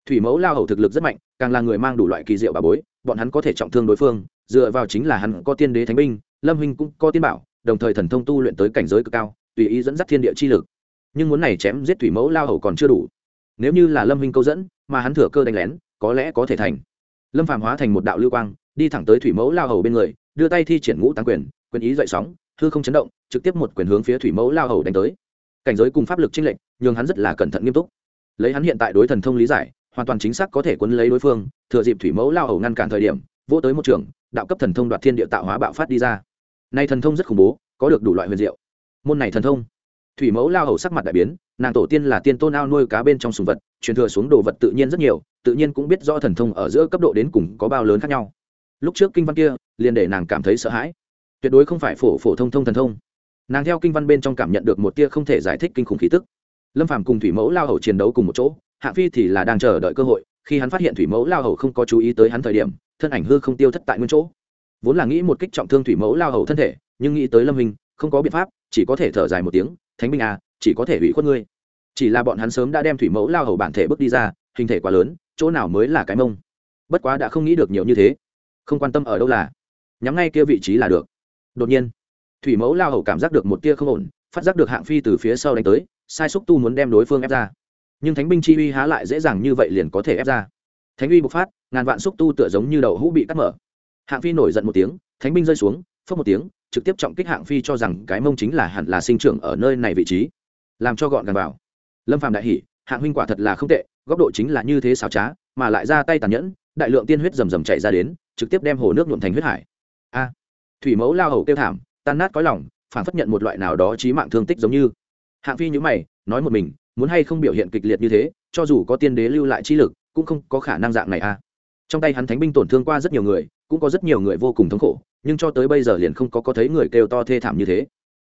Thủy mẫu lao hầu thực lực rất mạnh, càng là người mang đủ loại kỳ diệu bà bối, bọn hắn có thể trọng thương đối phương dựa vào chính là hắn có tiên đế thánh binh, lâm huynh cũng có tiên bảo, đồng thời thần thông tu luyện tới cảnh giới cực cao, tùy ý dẫn dắt thiên địa chi lực. Nhưng muốn này chém giết thủy mẫu lao hầu còn chưa đủ. Nếu như là lâm huynh câu dẫn, mà hắn thừa cơ đánh lén, có lẽ có thể thành. Lâm phàm hóa thành một đạo lưu quang, đi thẳng tới thủy mẫu lao hầu bên người, đưa tay thi triển ngũ tăng quyền quyền ý dậy sóng, hư không chấn động, trực tiếp một quyền hướng phía thủy mẫu lao hầu đánh tới. Cảnh giới cùng pháp lực chênh lệnh nhưng hắn rất là cẩn thận nghiêm túc. Lấy hắn hiện tại đối thần thông lý giải, hoàn toàn chính xác có thể quấn lấy đối phương, thừa dịp thủy mẫu lao hầu ngăn cản thời điểm vô tới một trường đạo cấp thần thông đoạt thiên địa tạo hóa bạo phát đi ra. Nay thần thông rất khủng bố, có được đủ loại huyền diệu. Môn này thần thông, thủy mẫu lao hầu sắc mặt đại biến, nàng tổ tiên là tiên tôn ao nuôi cá bên trong sùng vật, truyền thừa xuống đồ vật tự nhiên rất nhiều, tự nhiên cũng biết rõ thần thông ở giữa cấp độ đến cùng có bao lớn khác nhau. Lúc trước kinh văn kia, liền để nàng cảm thấy sợ hãi. Tuyệt đối không phải phổ phổ thông thông thần thông. Nàng theo kinh văn bên trong cảm nhận được một tia không thể giải thích kinh khủng khí tức. Lâm phàm cùng thủy mẫu lao hầu chiến đấu cùng một chỗ hạng phi thì là đang chờ đợi cơ hội, khi hắn phát hiện thủy mẫu lao hầu không có chú ý tới hắn thời điểm thân ảnh hư không tiêu thất tại nguyên chỗ. Vốn là nghĩ một kích trọng thương thủy mẫu lao hầu thân thể, nhưng nghĩ tới lâm minh không có biện pháp, chỉ có thể thở dài một tiếng, thánh binh à chỉ có thể hủy khuất ngươi. Chỉ là bọn hắn sớm đã đem thủy mẫu lao hầu bản thể bước đi ra, hình thể quá lớn, chỗ nào mới là cái mông. Bất quá đã không nghĩ được nhiều như thế. Không quan tâm ở đâu là, nhắm ngay kia vị trí là được. Đột nhiên, thủy mẫu lao hầu cảm giác được một tia không ổn, phát giác được hạng phi từ phía sau đánh tới, sai xúc tu muốn đem đối phương ép ra. Nhưng thánh binh chi uy há lại dễ dàng như vậy liền có thể ép ra. Thánh uy bộc phát ngàn vạn xúc tu tựa giống như đầu hũ bị cắt mở. Hạng phi nổi giận một tiếng, thánh binh rơi xuống phớt một tiếng, trực tiếp trọng kích hạng phi cho rằng cái mông chính là hẳn là sinh trưởng ở nơi này vị trí. Làm cho gọn gàng vào. Lâm phàm đại hỉ, hạng huynh quả thật là không tệ, góc độ chính là như thế xảo trá, mà lại ra tay tàn nhẫn, đại lượng tiên huyết rầm rầm chạy ra đến, trực tiếp đem hồ nước nhuộm thành huyết hải. A. Thủy mẫu lao hầu tiêu thảm, tan nát cõi lòng, phản phất nhận một loại nào đó trí mạng thương tích giống như. Hạng phi nhữ mày, nói một mình, muốn hay không biểu hiện kịch liệt như thế, cho dù có tiên đế lưu lại chi lực, cũng không có khả năng dạng này a trong tay hắn thánh binh tổn thương qua rất nhiều người, cũng có rất nhiều người vô cùng thống khổ, nhưng cho tới bây giờ liền không có có thấy người kêu to thê thảm như thế.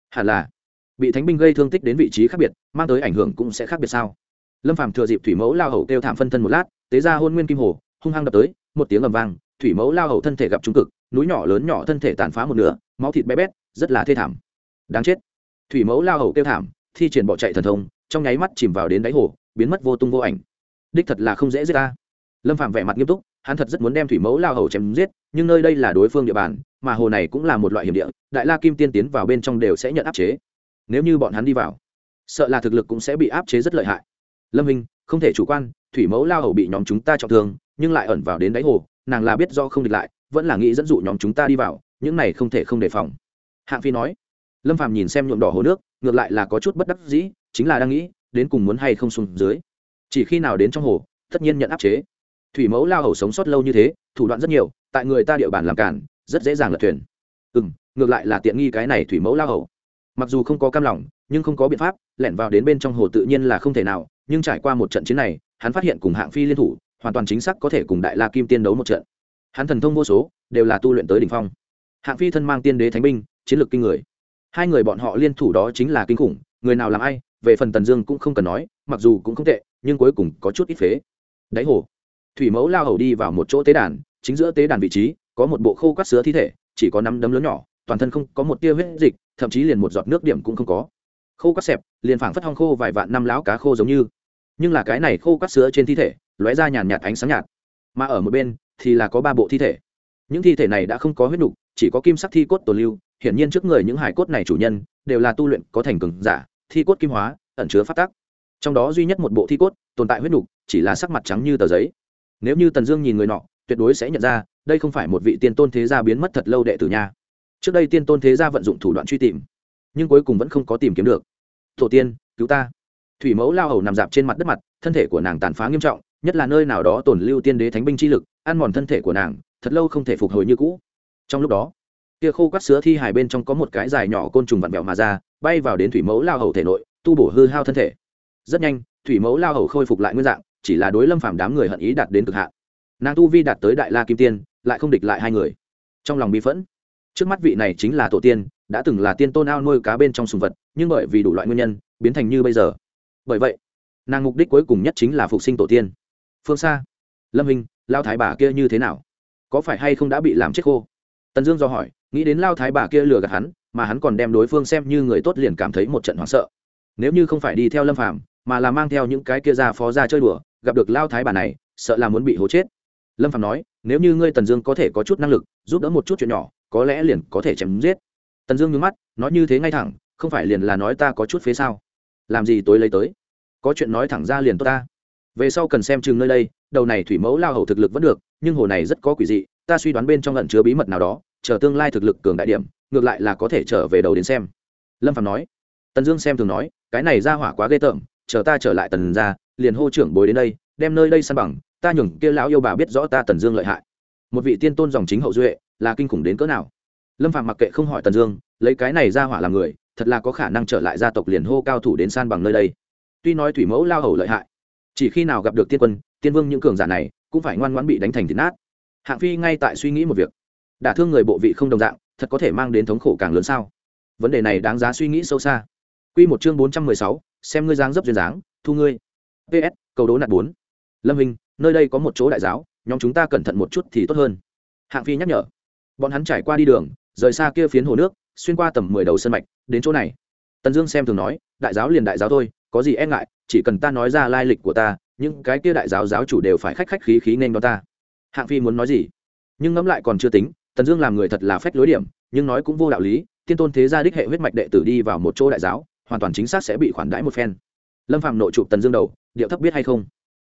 Hẳn là, bị thánh binh gây thương tích đến vị trí khác biệt, mang tới ảnh hưởng cũng sẽ khác biệt sao? Lâm phàm thừa dịp thủy mẫu lao hầu kêu thảm phân thân một lát, tế ra hôn nguyên kim hồ, hung hăng đập tới, một tiếng ầm vang, thủy mẫu lao hầu thân thể gặp trung cực, núi nhỏ lớn nhỏ thân thể tàn phá một nửa, máu thịt bé bét, rất là thê thảm. Đáng chết. Thủy mẫu lao hầu kêu thảm, thi triển bỏ chạy thần thông, trong nháy mắt chìm vào đến đáy hồ, biến mất vô tung vô ảnh. Đích thật là không dễ giết ta. Lâm phạm vẻ mặt nghiêm túc hắn thật rất muốn đem thủy mẫu lao hầu chém giết, nhưng nơi đây là đối phương địa bàn, mà hồ này cũng là một loại hiểm địa, đại la kim tiên tiến vào bên trong đều sẽ nhận áp chế. Nếu như bọn hắn đi vào, sợ là thực lực cũng sẽ bị áp chế rất lợi hại. Lâm hình không thể chủ quan, thủy mẫu lao hầu bị nhóm chúng ta trọng thương, nhưng lại ẩn vào đến đáy hồ, nàng là biết do không địch lại, vẫn là nghĩ dẫn dụ nhóm chúng ta đi vào, những này không thể không đề phòng. Hạng phi nói. Lâm phàm nhìn xem nhuộm đỏ hồ nước, ngược lại là có chút bất đắc dĩ, chính là đang nghĩ, đến cùng muốn hay không xuống dưới. Chỉ khi nào đến trong hồ, tất nhiên nhận áp chế thủy mẫu lao hầu sống sót lâu như thế, thủ đoạn rất nhiều, tại người ta địa bàn làm cản, rất dễ dàng lật thuyền. Ừ m ngược lại là tiện nghi cái này thủy mẫu lao hầu. Mặc dù không có cam lòng, nhưng không có biện pháp, lẻn vào đến bên trong hồ tự nhiên là không thể nào, nhưng trải qua một trận chiến này, hắn phát hiện cùng hạng phi liên thủ, hoàn toàn chính xác có thể cùng đại la kim tiên đấu một trận. Hắn thần thông vô số, đều là tu luyện tới đ ỉ n h phong. Hạng phi thân mang tiên đế thánh binh, chiến lược kinh người. Hai người bọn họ liên thủ đó chính là kinh khủng, người nào làm ai, về phần tần dương cũng không cần nói, mặc dù cũng không tệ, nhưng cuối cùng có chút ít phế. Đáy hồ thủy mẫu lao hầu đi vào một chỗ tế đàn chính giữa tế đàn vị trí có một bộ khô cắt sứa thi thể chỉ có năm đấm lớn nhỏ toàn thân không có một tia huyết dịch thậm chí liền một giọt nước điểm cũng không có. Khô cắt xẹp liền phảng phất hong khô vài vạn năm láo cá khô giống như. Nhưng là cái này khô cắt sứa trên thi thể lóe ra nhàn nhạt ánh sáng nhạt. Mà ở một bên thì là có ba bộ thi thể. Những thi thể này đã không có huyết đục, chỉ có kim sắc thi cốt tổ lưu hiển nhiên trước người những hải cốt này chủ nhân đều là tu luyện có thành cường giả thi cốt kim hóa ẩn chứa phát tác trong đó duy nhất một bộ thi cốt tồn tại huyết đục, chỉ là sắc mặt trắng như tờ giấy nếu như tần dương nhìn người nọ, tuyệt đối sẽ nhận ra, đây không phải một vị tiên tôn thế gia biến mất thật lâu đệ tử nha. Trước đây tiên tôn thế gia vận dụng thủ đoạn truy tìm, nhưng cuối cùng vẫn không có tìm kiếm được. Tổ tiên, cứu ta. Thủy mẫu lao hầu nằm dạp trên mặt đất mặt, thân thể của nàng tàn phá nghiêm trọng, nhất là nơi nào đó tổn lưu tiên đế thánh binh chi lực, ăn mòn thân thể của nàng, thật lâu không thể phục hồi như cũ. Trong lúc đó, kia khô quắt sứa thi hài bên trong có một cái dài nhỏ côn trùng vặn vẹo mà ra, bay vào đến thủy mẫu lao hầu thể nội, tu bổ hư hao thân thể. Rất nhanh, thủy mẫu lao hầu khôi phục lại nguyên dạng chỉ là đối lâm phàm đám người hận ý đạt đến cực hạn. Nàng tu vi đạt tới đại la kim tiên, lại không địch lại hai người. Trong lòng bi phẫn, trước mắt vị này chính là tổ tiên, đã từng là tiên tôn ao nuôi cá bên trong sùng vật, nhưng bởi vì đủ loại nguyên nhân, biến thành như bây giờ. Bởi vậy, nàng mục đích cuối cùng nhất chính là phục sinh tổ tiên. Phương xa, lâm hình, lao thái bà kia như thế nào? Có phải hay không đã bị làm chết khô? Tần dương do hỏi, nghĩ đến lao thái bà kia lừa gạt hắn, mà hắn còn đem đối phương xem như người tốt liền cảm thấy một trận hoảng sợ. Nếu như không phải đi theo lâm phàm, mà là mang theo những cái kia ra phó ra chơi đùa gặp được lao thái bà này, sợ là muốn bị hố chết. Lâm phạm nói, nếu như ngươi tần dương có thể có chút năng lực, giúp đỡ một chút chuyện nhỏ, có lẽ liền có thể chém giết. Tần dương nhướng mắt, nói như thế ngay thẳng, không phải liền là nói ta có chút phế sao? Làm gì tối lấy tới? Có chuyện nói thẳng ra liền tốt ta. Về sau cần xem chừng nơi đây, đầu này thủy mẫu lao hầu thực lực vẫn được, nhưng hồ này rất có quỷ dị, ta suy đoán bên trong lận chứa bí mật nào đó, chờ tương lai thực lực cường đại điểm, ngược lại là có thể trở về đầu đến xem. Lâm phạm nói. Tần dương xem thường nói, cái này ra hỏa quá ghê tởm, chờ ta trở lại tần ra liền hô trưởng bối đến đây, đem nơi đây săn bằng, ta nhường kia lão yêu bà biết rõ ta tần dương lợi hại. Một vị tiên tôn dòng chính hậu duệ, là kinh khủng đến cỡ nào? Lâm phạm mặc kệ không hỏi tần dương, lấy cái này ra hỏa làm người, thật là có khả năng trở lại gia tộc liền hô cao thủ đến san bằng nơi đây. Tuy nói thủy mẫu lao hầu lợi hại, chỉ khi nào gặp được tiên quân, tiên vương những cường giả này, cũng phải ngoan ngoãn bị đánh thành thịt nát. Hạng phi ngay tại suy nghĩ một việc. Đả thương người bộ vị không đồng dạng, thật có thể mang đến thống khổ càng lớn sao? Vấn đề này đáng giá suy nghĩ sâu xa. Q một chương bốn trăm mười sáu, xem ngươi giang dấp duyên dáng, thu ngươi ps cầu đố nạt bốn. Lâm hình nơi đây có một chỗ đại giáo, nhóm chúng ta cẩn thận một chút thì tốt hơn. Hạng phi nhắc nhở. Bọn hắn trải qua đi đường, rời xa kia phiến hồ nước, xuyên qua tầm mười đầu sân mạch, đến chỗ này. Tần dương xem thường nói, đại giáo liền đại giáo thôi, có gì e ngại, chỉ cần ta nói ra lai lịch của ta, những cái kia đại giáo giáo chủ đều phải khách khách khí khí nên đó ta. Hạng phi muốn nói gì? Nhưng ngẫm lại còn chưa tính, tần dương làm người thật là phách lối điểm, nhưng nói cũng vô đạo lý, tiên tôn thế gia đích hệ huyết mạch đệ tử đi vào một chỗ đại giáo, hoàn toàn chính xác sẽ bị khoản đãi một phen lâm phạm nội chụp tần dương đầu, điệu thấp biết hay không?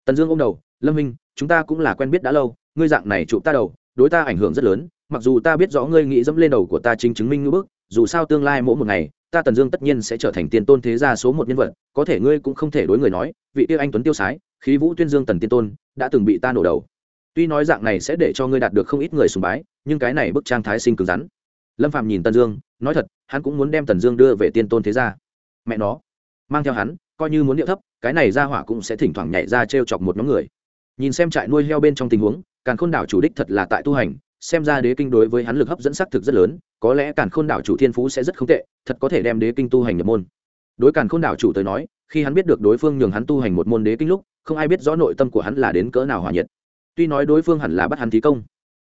Tần dương ôm đầu, lâm minh, chúng ta cũng là quen biết đã lâu, ngươi dạng này chụp ta đầu, đối ta ảnh hưởng rất lớn, mặc dù ta biết rõ ngươi nghĩ dẫm lên đầu của ta chính chứng minh ngữ bức, dù sao tương lai mỗi một ngày, ta tần dương tất nhiên sẽ trở thành tiên tôn thế gia số một nhân vật, có thể ngươi cũng không thể đối người nói, vị tiêu anh tuấn tiêu sái, khí vũ tuyên dương tần tiên tôn, đã từng bị ta nổ đầu. Tuy nói dạng này sẽ để cho ngươi đạt được không ít người sùng bái, nhưng cái này bức trang thái sinh cứng rắn. Lâm phạm nhìn tần dương, nói thật, hắn cũng muốn đem tần dương đưa về tiên tôn thế gia. Mẹ nó mang theo hắn, coi như muốn điệu thấp, cái này ra hỏa cũng sẽ thỉnh thoảng nhảy ra t r e o chọc một nhóm người. Nhìn xem trại nuôi heo bên trong tình huống, càn khôn đảo chủ đích thật là tại tu hành, xem ra đế kinh đối với hắn lực hấp dẫn xác thực rất lớn, có lẽ càn khôn đảo chủ thiên phú sẽ rất không tệ, thật có thể đem đế kinh tu hành nhập môn. Đối càn khôn đảo chủ tới nói, khi hắn biết được đối phương nhường hắn tu hành một môn đế kinh lúc, không ai biết rõ nội tâm của hắn là đến cỡ nào hòa nhiệt. Tuy nói đối phương hẳn là bắt hắn thí công,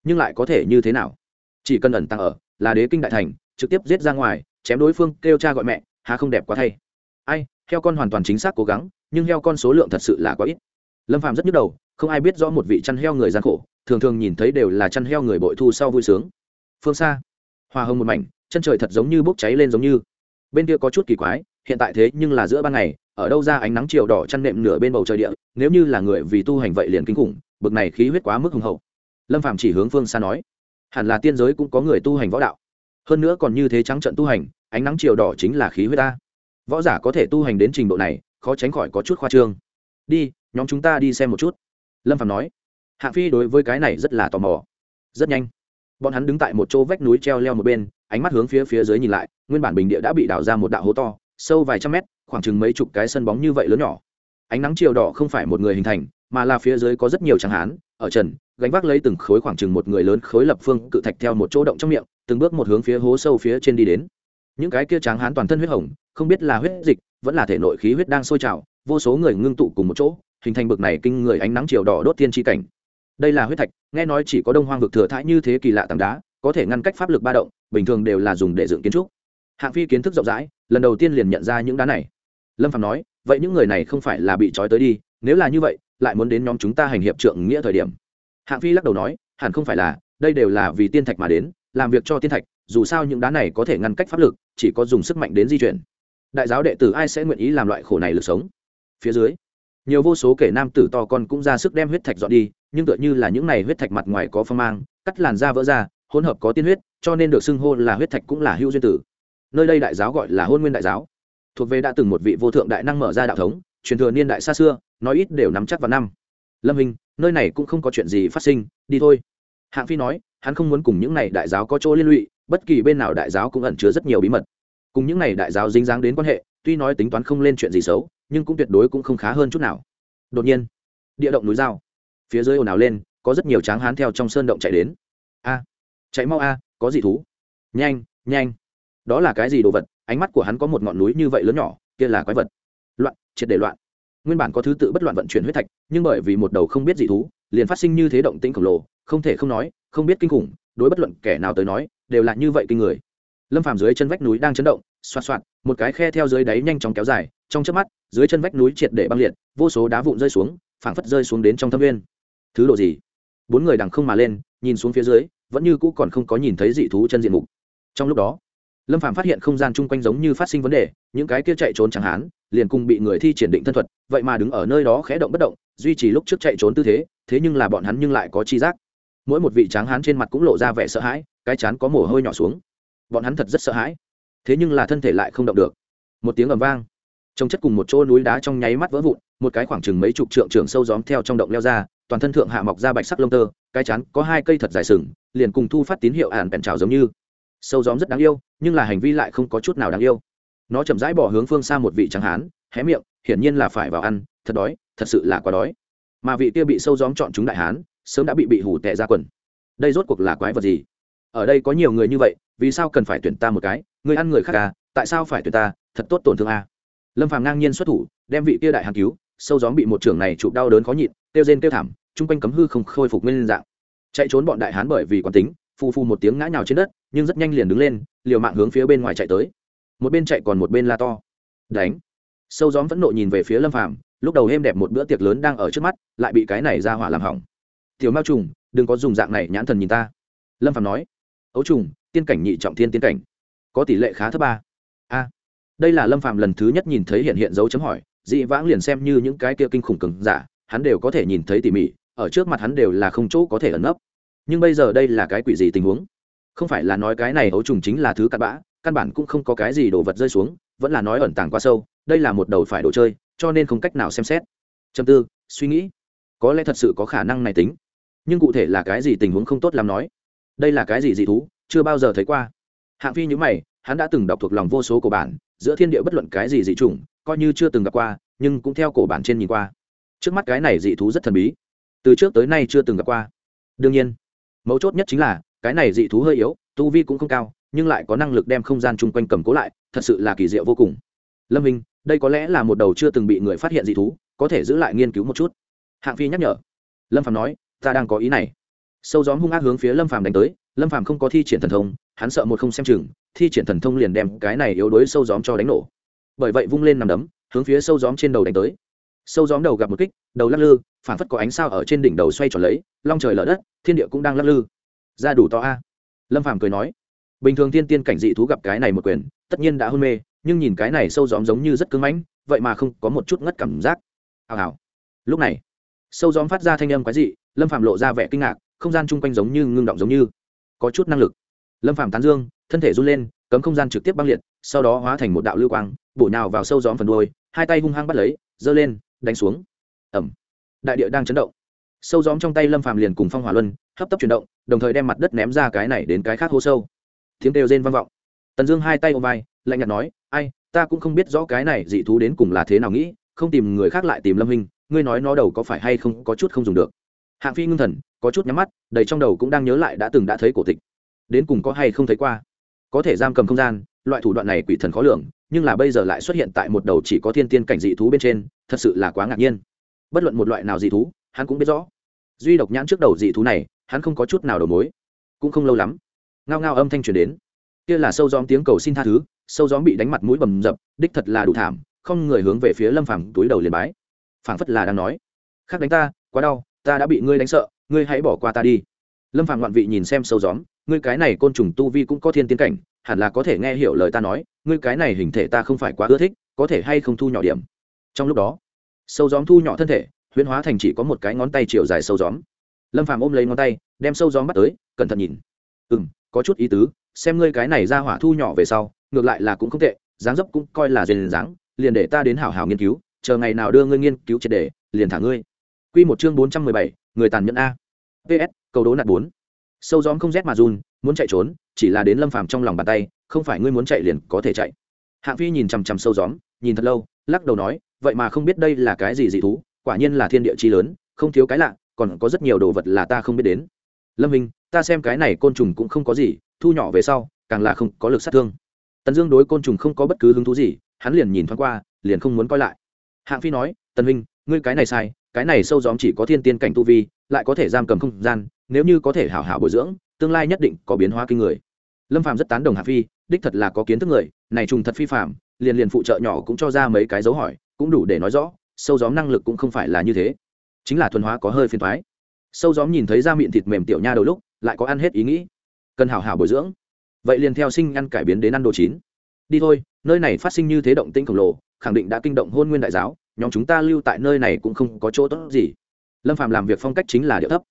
nhưng lại có thể như thế nào? Chỉ cần ẩn tăng ở, là đế kinh đại thành, trực tiếp giết ra ngoài, chém đối phương, kêu cha gọi mẹ, há không đẹp quá thay ai, heo con hoàn toàn chính xác cố gắng, nhưng heo con số lượng thật sự là quá ít. Lâm phạm rất nhức đầu, không ai biết rõ một vị chăn heo người gian khổ, thường thường nhìn thấy đều là chăn heo người bội thu sau vui sướng. Phương xa hoa hồng một mảnh, chân trời thật giống như bốc cháy lên giống như. Bên kia có chút kỳ quái, hiện tại thế nhưng là giữa ban ngày, ở đâu ra ánh nắng chiều đỏ chăn nệm nửa bên bầu trời địa, nếu như là người vì tu hành vậy liền kinh khủng, bực này khí huyết quá mức hùng hậu. Lâm phạm chỉ hướng phương xa nói, hẳn là tiên giới cũng có người tu hành võ đạo. Hơn nữa còn như thế trắng trận tu hành, ánh nắng chiều đỏ chính là khí huyết ta võ giả có thể tu hành đến trình độ này, khó tránh khỏi có chút khoa trương. Đi, nhóm chúng ta đi xem một chút. Lâm phạm nói. Hạng phi đối với cái này rất là tò mò. Rất nhanh, bọn hắn đứng tại một chỗ vách núi treo leo một bên, ánh mắt hướng phía phía dưới nhìn lại, nguyên bản bình địa đã bị đào ra một đạo hố to, sâu vài trăm mét, khoảng chừng mấy chục cái sân bóng như vậy lớn nhỏ. Ánh nắng chiều đỏ không phải một người hình thành, mà là phía dưới có rất nhiều tráng hán, ở trần, gánh vác lấy từng khối khoảng chừng một người lớn khối lập phương cự thạch theo một chỗ động trong miệng, từng bước một hướng phía hố sâu phía trên đi đến. Những cái kia tráng hán toàn thân huyết hồng không biết là huyết dịch, vẫn là thể nội khí huyết đang sôi trào, vô số người ngưng tụ cùng một chỗ, hình thành bực này kinh người ánh nắng chiều đỏ đốt thiên tri cảnh. Đây là huyết thạch, nghe nói chỉ có đông hoang vực thừa thãi như thế kỳ lạ tảng đá, có thể ngăn cách pháp lực ba động, bình thường đều là dùng để dựng kiến trúc. Hạng phi kiến thức rộng rãi, lần đầu tiên liền nhận ra những đá này. Lâm phạm nói, vậy những người này không phải là bị trói tới đi, nếu là như vậy, lại muốn đến nhóm chúng ta hành hiệp trượng nghĩa thời điểm. Hạng phi lắc đầu nói, hẳn không phải là, đây đều là vì tiên thạch mà đến, làm việc cho tiên thạch, dù sao những đá này có thể ngăn cách pháp lực, chỉ có dùng sức mạnh đến di chuyển đại giáo đệ tử ai sẽ nguyện ý làm loại khổ này lực sống? Phía dưới, nhiều vô số kể nam tử to con cũng ra sức đem huyết thạch dọn đi, nhưng tựa như là những này huyết thạch mặt ngoài có phong mang, cắt làn da vỡ ra, hỗn hợp có tiên huyết, cho nên được xưng hô là huyết thạch cũng là hữu duyên tử. Nơi đây đại giáo gọi là hôn nguyên đại giáo. Thuộc về đã từng một vị vô thượng đại năng mở ra đạo thống, truyền thừa niên đại xa xưa, nói ít đều nắm chắc vào năm. Lâm hình nơi này cũng không có chuyện gì phát sinh, đi thôi. Hạng phi nói, hắn không muốn cùng những này đại giáo có chỗ liên lụy, bất kỳ bên nào đại giáo cũng ẩn chứa rất nhiều bí mật cùng những này đại giáo dính dáng đến quan hệ, tuy nói tính toán không lên chuyện gì xấu, nhưng cũng tuyệt đối cũng không khá hơn chút nào. Đột nhiên, địa động núi dao phía dưới ồn ào lên, có rất nhiều tráng hán theo trong sơn động chạy đến. A, chạy mau a, có gì thú. Nhanh nhanh. Đó là cái gì đồ vật? Ánh mắt của hắn có một ngọn núi như vậy lớn nhỏ, kia là quái vật. Loạn, triệt để loạn. Nguyên bản có thứ tự bất loạn vận chuyển huyết thạch, nhưng bởi vì một đầu không biết gì thú, liền phát sinh như thế động tĩnh khổng lồ, không thể không nói, không biết kinh khủng, đối bất luận kẻ nào tới nói, đều là như vậy kinh người. Lâm phàm dưới chân vách núi đang chấn động xoa xoạt, một cái khe theo dưới đáy nhanh chóng kéo dài, trong chớp mắt, dưới chân vách núi triệt để băng liệt, vô số đá vụn rơi xuống, phảng phất rơi xuống đến trong thâm viên. Thứ độ gì? Bốn người đằng không mà lên, nhìn xuống phía dưới, vẫn như cũ còn không có nhìn thấy dị thú chân diện mục. Trong lúc đó, lâm phàm phát hiện không gian chung quanh giống như phát sinh vấn đề, những cái kia chạy trốn chẳng hán liền cùng bị người thi triển định thân thuật, vậy mà đứng ở nơi đó khẽ động bất động, duy trì lúc trước chạy trốn tư thế thế nhưng là bọn hắn nhưng lại có chi giác. Mỗi một vị tráng hán trên mặt cũng lộ ra vẻ sợ hãi, cái chán có mồ hôi nhỏ xuống. Bọn hắn thật rất sợ hãi thế nhưng là thân thể lại không động được. Một tiếng ầm vang. Trông chất cùng một chỗ núi đá trong nháy mắt vỡ vụn, một cái khoảng chừng mấy chục trượng trường sâu gióm theo trong động leo ra, toàn thân thượng hạ mọc ra bạch sắc lông tơ, cái chán có hai cây thật dài sừng, liền cùng thu phát tín hiệu ản bèn trào giống như. Sâu gióm rất đáng yêu, nhưng là hành vi lại không có chút nào đáng yêu. Nó chậm rãi bỏ hướng phương xa một vị trắng hán, hé miệng, hiển nhiên là phải vào ăn, thật đói, thật sự là quá đói. Mà vị kia bị sâu gióm chọn chúng đại hán, sớm đã bị bị hủ tệ ra quần. Đây rốt cuộc là quái vật gì? Ở đây có nhiều người như vậy, vì sao cần phải tuyển ta một cái? Người ăn người khác à tại sao phải tuyệt ta, thật tốt tổn thương à? Lâm phàm ngang nhiên xuất thủ, đem vị kia đại hàn cứu, sâu gióm bị một trưởng này chụp đau đớn khó nhịn tiêu rên tiêu thảm, chung quanh cấm hư không khôi phục nguyên dạng. Chạy trốn bọn đại hán bởi vì quán tính, phù phù một tiếng ngã nhào trên đất, nhưng rất nhanh liền đứng lên, liều mạng hướng phía bên ngoài chạy tới. Một bên chạy còn một bên la to. Đánh. Sâu gióm vẫn nộ nhìn về phía lâm phàm, lúc đầu êm đẹp một bữa tiệc lớn đang ở trước mắt, lại bị cái này ra hỏa làm hỏng. Tiểu mao trùng, đừng có dùng dạng này nhãn thần nhìn ta. Lâm phàm nói. Ấu trùng, tiên cảnh nhị trọng thiên tiên cảnh có tỷ lệ khá thấp ba. A. Đây là lâm Phạm lần thứ nhất nhìn thấy hiện hiện dấu chấm hỏi, dị vãng liền xem như những cái kia kinh khủng cứng giả, hắn đều có thể nhìn thấy tỉ mỉ, ở trước mặt hắn đều là không chỗ có thể ẩn nấp. Nhưng bây giờ đây là cái quỷ gì tình huống? Không phải là nói cái này ấu trùng chính là thứ cặn bã, căn bản cũng không có cái gì đồ vật rơi xuống, vẫn là nói ẩn tàng quá sâu, đây là một đầu phải đồ chơi, cho nên không cách nào xem xét. Châm tư, suy nghĩ. Có lẽ thật sự có khả năng này tính. Nhưng cụ thể là cái gì tình huống không tốt làm nói. Đây là cái gì dị thú, chưa bao giờ thấy qua hạng phi nhữ mày, hắn đã từng đọc thuộc lòng vô số cổ bản, giữa thiên địa bất luận cái gì dị chủng, coi như chưa từng gặp qua, nhưng cũng theo cổ bản trên nhìn qua. Trước mắt cái này dị thú rất thần bí. Từ trước tới nay chưa từng gặp qua. Đương nhiên, mấu chốt nhất chính là, cái này dị thú hơi yếu, tu vi cũng không cao, nhưng lại có năng lực đem không gian chung quanh cầm cố lại, thật sự là kỳ diệu vô cùng. Lâm minh, đây có lẽ là một đầu chưa từng bị người phát hiện dị thú, có thể giữ lại nghiên cứu một chút. Hạng phi nhắc nhở. Lâm phạm nói, ta đang có ý này. Sâu gióm hung ác hướng phía lâm phàm đánh tới lâm phàm không có thi triển thần thông, hắn sợ một không xem chừng, thi triển thần thông liền đem cái này yếu đuối sâu gióm cho đánh nổ. Bởi vậy vung lên nằm đấm, hướng phía sâu gióm trên đầu đánh tới. Sâu gióm đầu gặp một kích, đầu lắc lư, phản phất có ánh sao ở trên đỉnh đầu xoay tròn lấy, long trời lở đất, thiên địa cũng đang lắc lư. Ra đủ to a. Lâm phàm cười nói, bình thường thiên tiên cảnh dị thú gặp cái này một quyền, tất nhiên đã hôn mê, nhưng nhìn cái này sâu gióm giống như rất cứng mãnh, vậy mà không có một chút ngất cảm giác. Hào hào. Lúc này, sâu gióm phát ra thanh âm quái dị, lâm phạm lộ ra vẻ kinh ngạc, không gian chung quanh giống như ngưng động giống như có chút năng lực. Lâm phạm tán dương, thân thể run lên, cấm không gian trực tiếp băng liệt, sau đó hóa thành một đạo lưu quang, bổ nhào vào sâu gióm phần đuôi, hai tay hung hăng bắt lấy, giơ lên, đánh xuống. Ẩm đại địa đang chấn động. Sâu gióm trong tay lâm phàm liền cùng phong hỏa luân hấp tấp chuyển động, đồng thời đem mặt đất ném ra cái này đến cái khác hố sâu. Tiếng kêu rên vang vọng. Tần dương hai tay ôm vai, lạnh nhạt nói, ai, ta cũng không biết rõ cái này dị thú đến cùng là thế nào nghĩ, không tìm người khác lại tìm lâm hình ngươi nói nó đầu có phải hay không có chút không dùng được. Hạng phi ngưng thần có chút nhắm mắt, đầy trong đầu cũng đang nhớ lại đã từng đã thấy cổ tịch. Đến cùng có hay không thấy qua? Có thể giam cầm không gian, loại thủ đoạn này quỷ thần khó lường, nhưng là bây giờ lại xuất hiện tại một đầu chỉ có thiên tiên cảnh dị thú bên trên, thật sự là quá ngạc nhiên. Bất luận một loại nào dị thú, hắn cũng biết rõ. Duy độc nhãn trước đầu dị thú này, hắn không có chút nào đầu mối. Cũng không lâu lắm, ngao ngao âm thanh truyền đến. Kia là sâu gióm tiếng cầu xin tha thứ, sâu gióm bị đánh mặt mũi bầm dập, đích thật là đủ thảm, không người hướng về phía lâm phàm túi đầu liền bái. Phảng phất là đang nói khác đánh ta, quá đau, ta đã bị ngươi đánh sợ ngươi hãy bỏ qua ta đi. Lâm phàm ngoạn vị nhìn xem sâu gióm, ngươi cái này côn trùng tu vi cũng có thiên tiến cảnh, hẳn là có thể nghe hiểu lời ta nói, ngươi cái này hình thể ta không phải quá ưa thích, có thể hay không thu nhỏ điểm. Trong lúc đó, sâu gióm thu nhỏ thân thể, huyễn hóa thành chỉ có một cái ngón tay chiều dài sâu gióm. Lâm phàm ôm lấy ngón tay, đem sâu gióm bắt tới, cẩn thận nhìn. Ừ m có chút ý tứ, xem ngươi cái này ra hỏa thu nhỏ về sau, ngược lại là cũng không tệ, dáng dấp cũng coi là dền dáng, liền để ta đến hảo hảo nghiên cứu, chờ ngày nào đưa ngươi nghiên cứu triệt đề liền thả ngươi. Quy một chương bốn trăm mười bảy người tàn nhẫn a. Ps cầu đố nạt bốn. Sâu gióm không rét mà run, muốn chạy trốn, chỉ là đến lâm phàm trong lòng bàn tay, không phải ngươi muốn chạy liền có thể chạy. Hạng phi nhìn chằm chằm sâu gióm nhìn thật lâu, lắc đầu nói, vậy mà không biết đây là cái gì dị thú, quả nhiên là thiên địa chi lớn, không thiếu cái lạ, còn có rất nhiều đồ vật là ta không biết đến. Lâm hình ta xem cái này côn trùng cũng không có gì, thu nhỏ về sau, càng là không có lực sát thương. Tần dương đối côn trùng không có bất cứ hứng thú gì, hắn liền nhìn thoáng qua, liền không muốn coi lại. Hạng phi nói, tần huynh ngươi cái này sai cái này sâu gióm chỉ có thiên tiên cảnh tu vi, lại có thể giam cầm không gian, nếu như có thể hảo hảo bồi dưỡng, tương lai nhất định có biến hóa kinh người. Lâm Phạm rất tán đồng hạ phi, đích thật là có kiến thức người, này trùng thật phi phạm liền liền phụ trợ nhỏ cũng cho ra mấy cái dấu hỏi, cũng đủ để nói rõ, sâu gióm năng lực cũng không phải là như thế. Chính là thuần hóa có hơi phiền thoái sâu gióm nhìn thấy da miệng thịt mềm tiểu nha đầu lúc, lại có ăn hết ý nghĩ. Cần hảo hảo bồi dưỡng. Vậy liền theo sinh ăn cải biến đến ăn đồ chín. Đi thôi, nơi này phát sinh như thế động tĩnh khổng lồ, khẳng định đã kinh động hôn nguyên đại giáo nhóm chúng ta lưu tại nơi này cũng không có chỗ tốt gì. Lâm phạm làm việc phong cách chính là điệu thấp.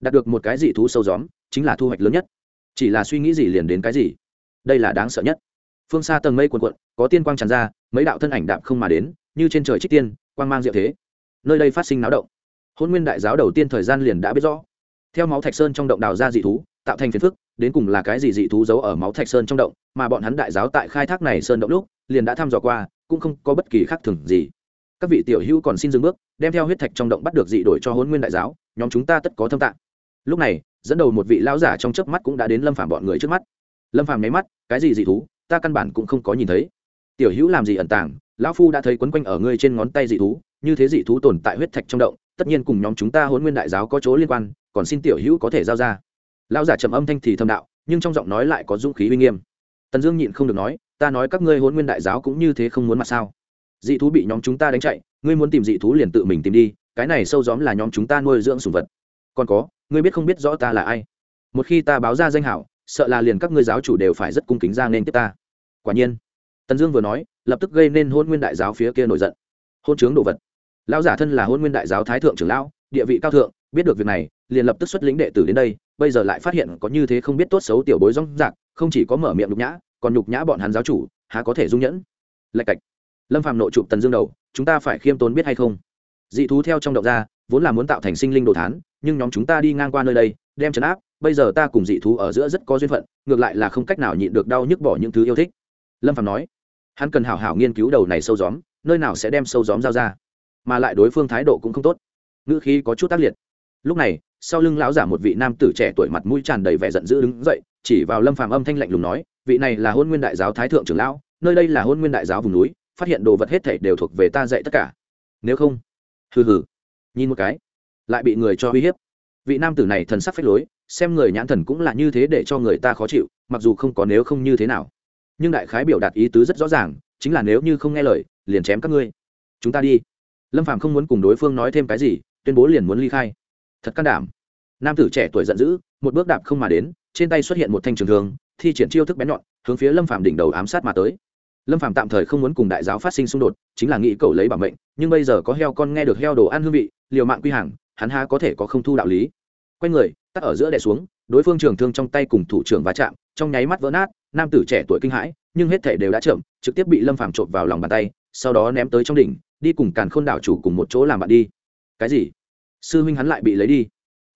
Đạt được một cái dị thú sâu gióm, chính là thu hoạch lớn nhất. Chỉ là suy nghĩ gì liền đến cái gì. Đây là đáng sợ nhất. Phương xa tầng mây quần quận có tiên quang tràn ra, mấy đạo thân ảnh đạm không mà đến, như trên trời trích tiên, quang mang diệu thế. Nơi đây phát sinh náo động. Hôn nguyên đại giáo đầu tiên thời gian liền đã biết rõ. Theo máu thạch sơn trong động đào ra dị thú, tạo thành phiền phức, đến cùng là cái gì dị thú giấu ở máu thạch sơn trong động, mà bọn hắn đại giáo tại khai thác này sơn động lúc, liền đã thăm dò qua, cũng không có bất kỳ khác thường gì các vị tiểu hữu còn xin dừng bước, đem theo huyết thạch trong động bắt được dị đổi cho hôn nguyên đại giáo, nhóm chúng ta tất có thâm tạng lúc này, dẫn đầu một vị lão giả trong chớp mắt cũng đã đến lâm phàm bọn người trước mắt. Lâm phàm nháy mắt, cái gì dị thú, ta căn bản cũng không có nhìn thấy. Tiểu hữu làm gì ẩn tàng, lão phu đã thấy quấn quanh ở ngươi trên ngón tay dị thú, như thế dị thú tồn tại huyết thạch trong động, tất nhiên cùng nhóm chúng ta hôn nguyên đại giáo có chỗ liên quan, còn xin tiểu hữu có thể giao ra. Lão giả trầm âm thanh thì thâm đạo, nhưng trong giọng nói lại có dũng khí uy nghiêm. Tần dương nhịn không được nói, ta nói các ngươi hôn nguyên đại giáo cũng như thế không muốn mặt sao? Dị thú bị nhóm chúng ta đánh chạy, ngươi muốn tìm dị thú liền tự mình tìm đi, cái này sâu gióm là nhóm chúng ta nuôi dưỡng sùng vật. Còn có, ngươi biết không biết rõ ta là ai? Một khi ta báo ra danh hảo, sợ là liền các ngươi giáo chủ đều phải rất cung kính ra nên tiếp ta. Quả nhiên, tần dương vừa nói, lập tức gây nên hôn nguyên đại giáo phía kia nổi giận. Hôn chướng đồ vật. Lão giả thân là hôn nguyên đại giáo thái thượng trưởng lão, địa vị cao thượng, biết được việc này, liền lập tức xuất lĩnh đệ tử đến đây, bây giờ lại phát hiện có như thế không biết tốt xấu tiểu bối rong rạc, không chỉ có mở miệng nhục nhã, còn nhục nhã bọn hắn giáo chủ, há có thể dung nhẫn? Lạch cạch lâm phàm nội chụp tần dương đầu, chúng ta phải khiêm tốn biết hay không? Dị thú theo trong động ra, vốn là muốn tạo thành sinh linh đồ thán, nhưng nhóm chúng ta đi ngang qua nơi đây, đem trấn áp, bây giờ ta cùng dị thú ở giữa rất có duyên phận, ngược lại là không cách nào nhịn được đau nhức bỏ những thứ yêu thích. Lâm phàm nói. Hắn cần hảo hảo nghiên cứu đầu này sâu gióm, nơi nào sẽ đem sâu gióm giao ra, mà lại đối phương thái độ cũng không tốt. Ngữ khí có chút tác liệt. Lúc này, sau lưng lão giả một vị nam tử trẻ tuổi mặt mũi tràn đầy vẻ giận dữ đứng dậy, chỉ vào lâm phàm âm thanh lạnh lùng nói, vị này là hôn nguyên đại giáo thái thượng trưởng lão, nơi đây là hôn nguyên đại giáo vùng núi phát hiện đồ vật hết thảy đều thuộc về ta dạy tất cả. Nếu không, hừ hừ. Nhìn một cái, lại bị người cho uy hiếp. Vị nam tử này thần sắc phách lối, xem người nhãn thần cũng là như thế để cho người ta khó chịu, mặc dù không có nếu không như thế nào. Nhưng đại khái biểu đạt ý tứ rất rõ ràng, chính là nếu như không nghe lời, liền chém các ngươi. Chúng ta đi. Lâm phàm không muốn cùng đối phương nói thêm cái gì, tuyên bố liền muốn ly khai. Thật can đảm. Nam tử trẻ tuổi giận dữ, một bước đạp không mà đến, trên tay xuất hiện một thanh trường thương, thi triển chiêu thức bén nhọn, hướng phía lâm phàm đỉnh đầu ám sát mà tới lâm Phạm tạm thời không muốn cùng đại giáo phát sinh xung đột, chính là nghĩ cầu lấy bảo mệnh, nhưng bây giờ có heo con nghe được heo đồ ăn hương vị, liều mạng quy hàng, hắn há có thể có không thu đạo lý. Quay người, tắt ở giữa đè xuống, đối phương trường thương trong tay cùng thủ trưởng va chạm, trong nháy mắt vỡ nát, nam tử trẻ tuổi kinh hãi, nhưng hết thể đều đã chậm, trực tiếp bị lâm phàm trộm vào lòng bàn tay, sau đó ném tới trong đỉnh, đi cùng càn khôn đảo chủ cùng một chỗ làm bạn đi. Cái gì? Sư huynh hắn lại bị lấy đi.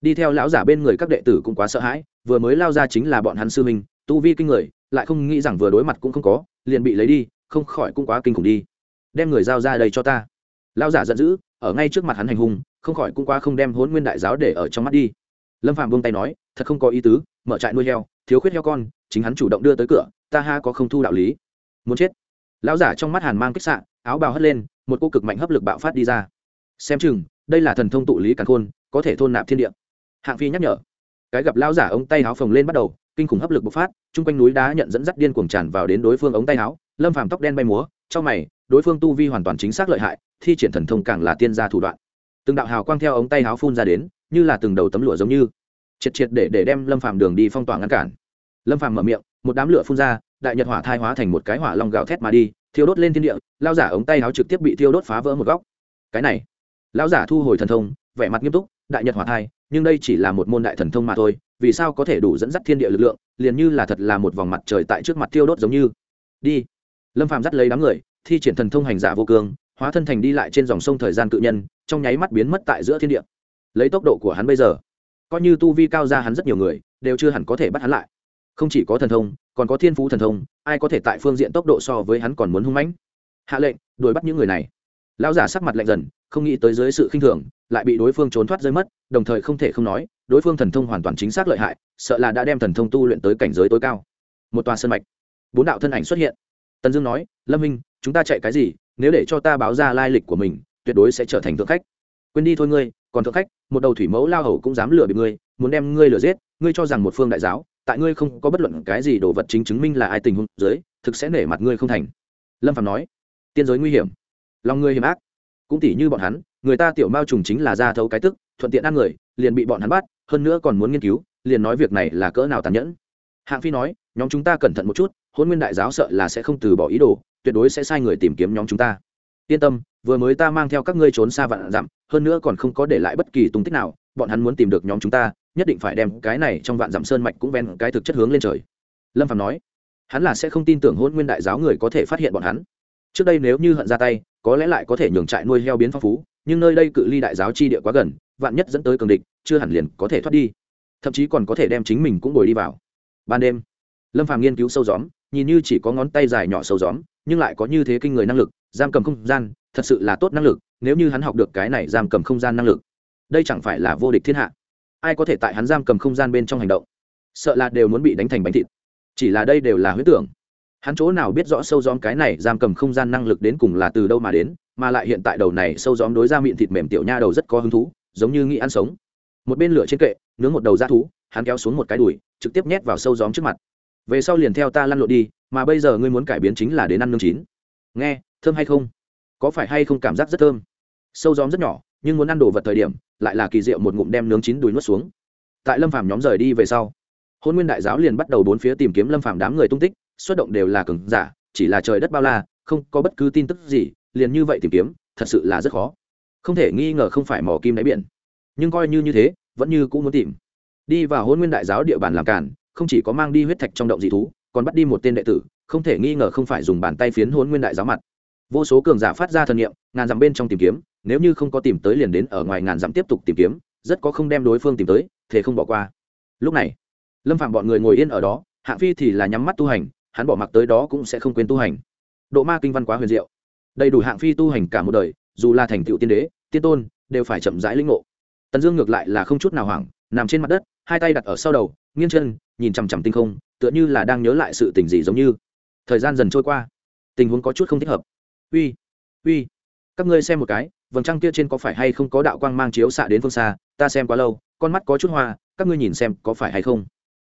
Đi theo lão giả bên người các đệ tử cũng quá sợ hãi, vừa mới lao ra chính là bọn hắn sư huynh, tu vi kinh người lại không nghĩ rằng vừa đối mặt cũng không có, liền bị lấy đi, không khỏi cũng quá kinh khủng đi. Đem người giao ra đây cho ta. Lao giả giận dữ, ở ngay trước mặt hắn hành hung, không khỏi cũng quá không đem hốn nguyên đại giáo để ở trong mắt đi. Lâm phạm buông tay nói, thật không có ý tứ, mở trại nuôi heo, thiếu khuyết heo con, chính hắn chủ động đưa tới cửa, ta ha có không thu đạo lý. Muốn chết? Lão giả trong mắt hàn mang kích sạn áo bào hất lên, một cô cực mạnh hấp lực bạo phát đi ra. Xem chừng, đây là thần thông tụ lý càn khôn, có thể thôn nạp thiên địa. Hạng phi nhắc nhở. Cái gặp lão giả ông tay áo phồng lên bắt đầu kinh khủng hấp lực bộc phát, chung quanh núi đá nhận dẫn dắt điên cuồng tràn vào đến đối phương ống tay áo, lâm phàm tóc đen bay múa, trong mày, đối phương tu vi hoàn toàn chính xác lợi hại, thi triển thần thông càng là tiên gia thủ đoạn. Từng đạo hào quang theo ống tay áo phun ra đến, như là từng đầu tấm lụa giống như. Triệt triệt để để đem lâm phàm đường đi phong tỏa ngăn cản. Lâm phàm mở miệng, một đám lửa phun ra, đại nhật hỏa thai hóa thành một cái hỏa long gạo thét mà đi, thiêu đốt lên thiên địa lao giả ống tay áo trực tiếp bị thiêu đốt phá vỡ một góc. Cái này, lão giả thu hồi thần thông, vẻ mặt nghiêm túc đại nhật hỏa thai, nhưng đây chỉ là một môn đại thần thông mà thôi, vì sao có thể đủ dẫn dắt thiên địa lực lượng, liền như là thật là một vòng mặt trời tại trước mặt thiêu đốt giống như. Đi. Lâm phàm dắt lấy đám người, thi triển thần thông hành giả vô cương, hóa thân thành đi lại trên dòng sông thời gian cự nhân, trong nháy mắt biến mất tại giữa thiên địa. Lấy tốc độ của hắn bây giờ, coi như tu vi cao ra hắn rất nhiều người, đều chưa hẳn có thể bắt hắn lại. Không chỉ có thần thông, còn có thiên phú thần thông, ai có thể tại phương diện tốc độ so với hắn còn muốn hung mãnh? Hạ lệnh, đuổi bắt những người này. Lão giả sắc mặt lạnh dần, không nghĩ tới dưới sự khinh thường lại bị đối phương trốn thoát rơi mất, đồng thời không thể không nói, đối phương thần thông hoàn toàn chính xác lợi hại, sợ là đã đem thần thông tu luyện tới cảnh giới tối cao. Một tòa sân mạch. Bốn đạo thân ảnh xuất hiện. Tần dương nói, lâm minh, chúng ta chạy cái gì? Nếu để cho ta báo ra lai lịch của mình, tuyệt đối sẽ trở thành thượng khách. Quên đi thôi ngươi, còn thượng khách, một đầu thủy mẫu lao hầu cũng dám lừa bị ngươi, muốn đem ngươi lừa giết, ngươi cho rằng một phương đại giáo, tại ngươi không có bất luận cái gì đồ vật chính chứng minh là ai tình huống dưới, thực sẽ nể mặt ngươi không thành. Lâm phạm nói, tiên giới nguy hiểm. Lòng ngươi hiểm ác cũng tỉ như bọn hắn, người ta tiểu mao trùng chính là ra thấu cái tức, thuận tiện ăn người, liền bị bọn hắn bắt, hơn nữa còn muốn nghiên cứu, liền nói việc này là cỡ nào tàn nhẫn. Hạng phi nói, nhóm chúng ta cẩn thận một chút hôn nguyên đại giáo sợ là sẽ không từ bỏ ý đồ, tuyệt đối sẽ sai người tìm kiếm nhóm chúng ta. Yên tâm, vừa mới ta mang theo các ngươi trốn xa vạn dặm, hơn nữa còn không có để lại bất kỳ tung tích nào, bọn hắn muốn tìm được nhóm chúng ta, nhất định phải đem cái này trong vạn dặm sơn mạch cũng ven cái thực chất hướng lên trời. Lâm phạm nói, hắn là sẽ không tin tưởng hôn nguyên đại giáo người có thể phát hiện bọn hắn trước đây nếu như hận ra tay, có lẽ lại có thể nhường trại nuôi heo biến phong phú, nhưng nơi đây cự ly đại giáo chi địa quá gần, vạn nhất dẫn tới cường địch, chưa hẳn liền có thể thoát đi. Thậm chí còn có thể đem chính mình cũng bồi đi vào. Ban đêm, lâm phàm nghiên cứu sâu gióm, nhìn như chỉ có ngón tay dài nhỏ sâu gióm, nhưng lại có như thế kinh người năng lực, giam cầm không gian, thật sự là tốt năng lực, nếu như hắn học được cái này giam cầm không gian năng lực, đây chẳng phải là vô địch thiên hạ. Ai có thể tại hắn giam cầm không gian bên trong hành động? Sợ là đều muốn bị đánh thành bánh thịt. Chỉ là đây đều là huyết tưởng hắn chỗ nào biết rõ sâu gióm cái này giam cầm không gian năng lực đến cùng là từ đâu mà đến, mà lại hiện tại đầu này sâu gióm đối ra miệng thịt mềm tiểu nha đầu rất có hứng thú, giống như nghĩ ăn sống. Một bên lửa trên kệ, nướng một đầu da thú, hắn kéo xuống một cái đùi, trực tiếp nhét vào sâu gióm trước mặt. Về sau liền theo ta lăn lộn đi, mà bây giờ ngươi muốn cải biến chính là đến ăn nướng chín. Nghe, thơm hay không? Có phải hay không cảm giác rất thơm? Sâu gióm rất nhỏ, nhưng muốn ăn đồ vật thời điểm, lại là kỳ diệu một ngụm đem nướng chín đùi nuốt xuống. Tại lâm phàm nhóm rời đi về sau, hôn nguyên đại giáo liền bắt đầu bốn phía tìm kiếm lâm phàm đám người tung tích xuất động đều là cường giả, chỉ là trời đất bao la, không có bất cứ tin tức gì, liền như vậy tìm kiếm, thật sự là rất khó. Không thể nghi ngờ không phải mỏ kim đáy biển. Nhưng coi như như thế, vẫn như cũng muốn tìm. Đi vào hôn nguyên đại giáo địa bàn làm cản, không chỉ có mang đi huyết thạch trong động dị thú, còn bắt đi một tên đệ tử, không thể nghi ngờ không phải dùng bàn tay phiến hôn nguyên đại giáo mặt. Vô số cường giả phát ra thần nghiệm ngàn dặm bên trong tìm kiếm, nếu như không có tìm tới liền đến ở ngoài ngàn dặm tiếp tục tìm kiếm, rất có không đem đối phương tìm tới, thế không bỏ qua. Lúc này, lâm phạm bọn người ngồi yên ở đó, hạng phi thì là nhắm mắt tu hành hắn bỏ mặc tới đó cũng sẽ không quên tu hành. Độ ma kinh văn quá huyền diệu. Đầy đủ hạng phi tu hành cả một đời, dù là thành tựu tiên đế, tiên tôn, đều phải chậm rãi lĩnh ngộ. Tần dương ngược lại là không chút nào hoảng, nằm trên mặt đất, hai tay đặt ở sau đầu, nghiêng chân, nhìn chằm chằm tinh không, tựa như là đang nhớ lại sự tình gì giống như. Thời gian dần trôi qua. Tình huống có chút không thích hợp. Uy uy, các ngươi xem một cái, vầng trăng kia trên có phải hay không có đạo quang mang chiếu xạ đến phương xa? Ta xem quá lâu, con mắt có chút hoa, các ngươi nhìn xem có phải hay không?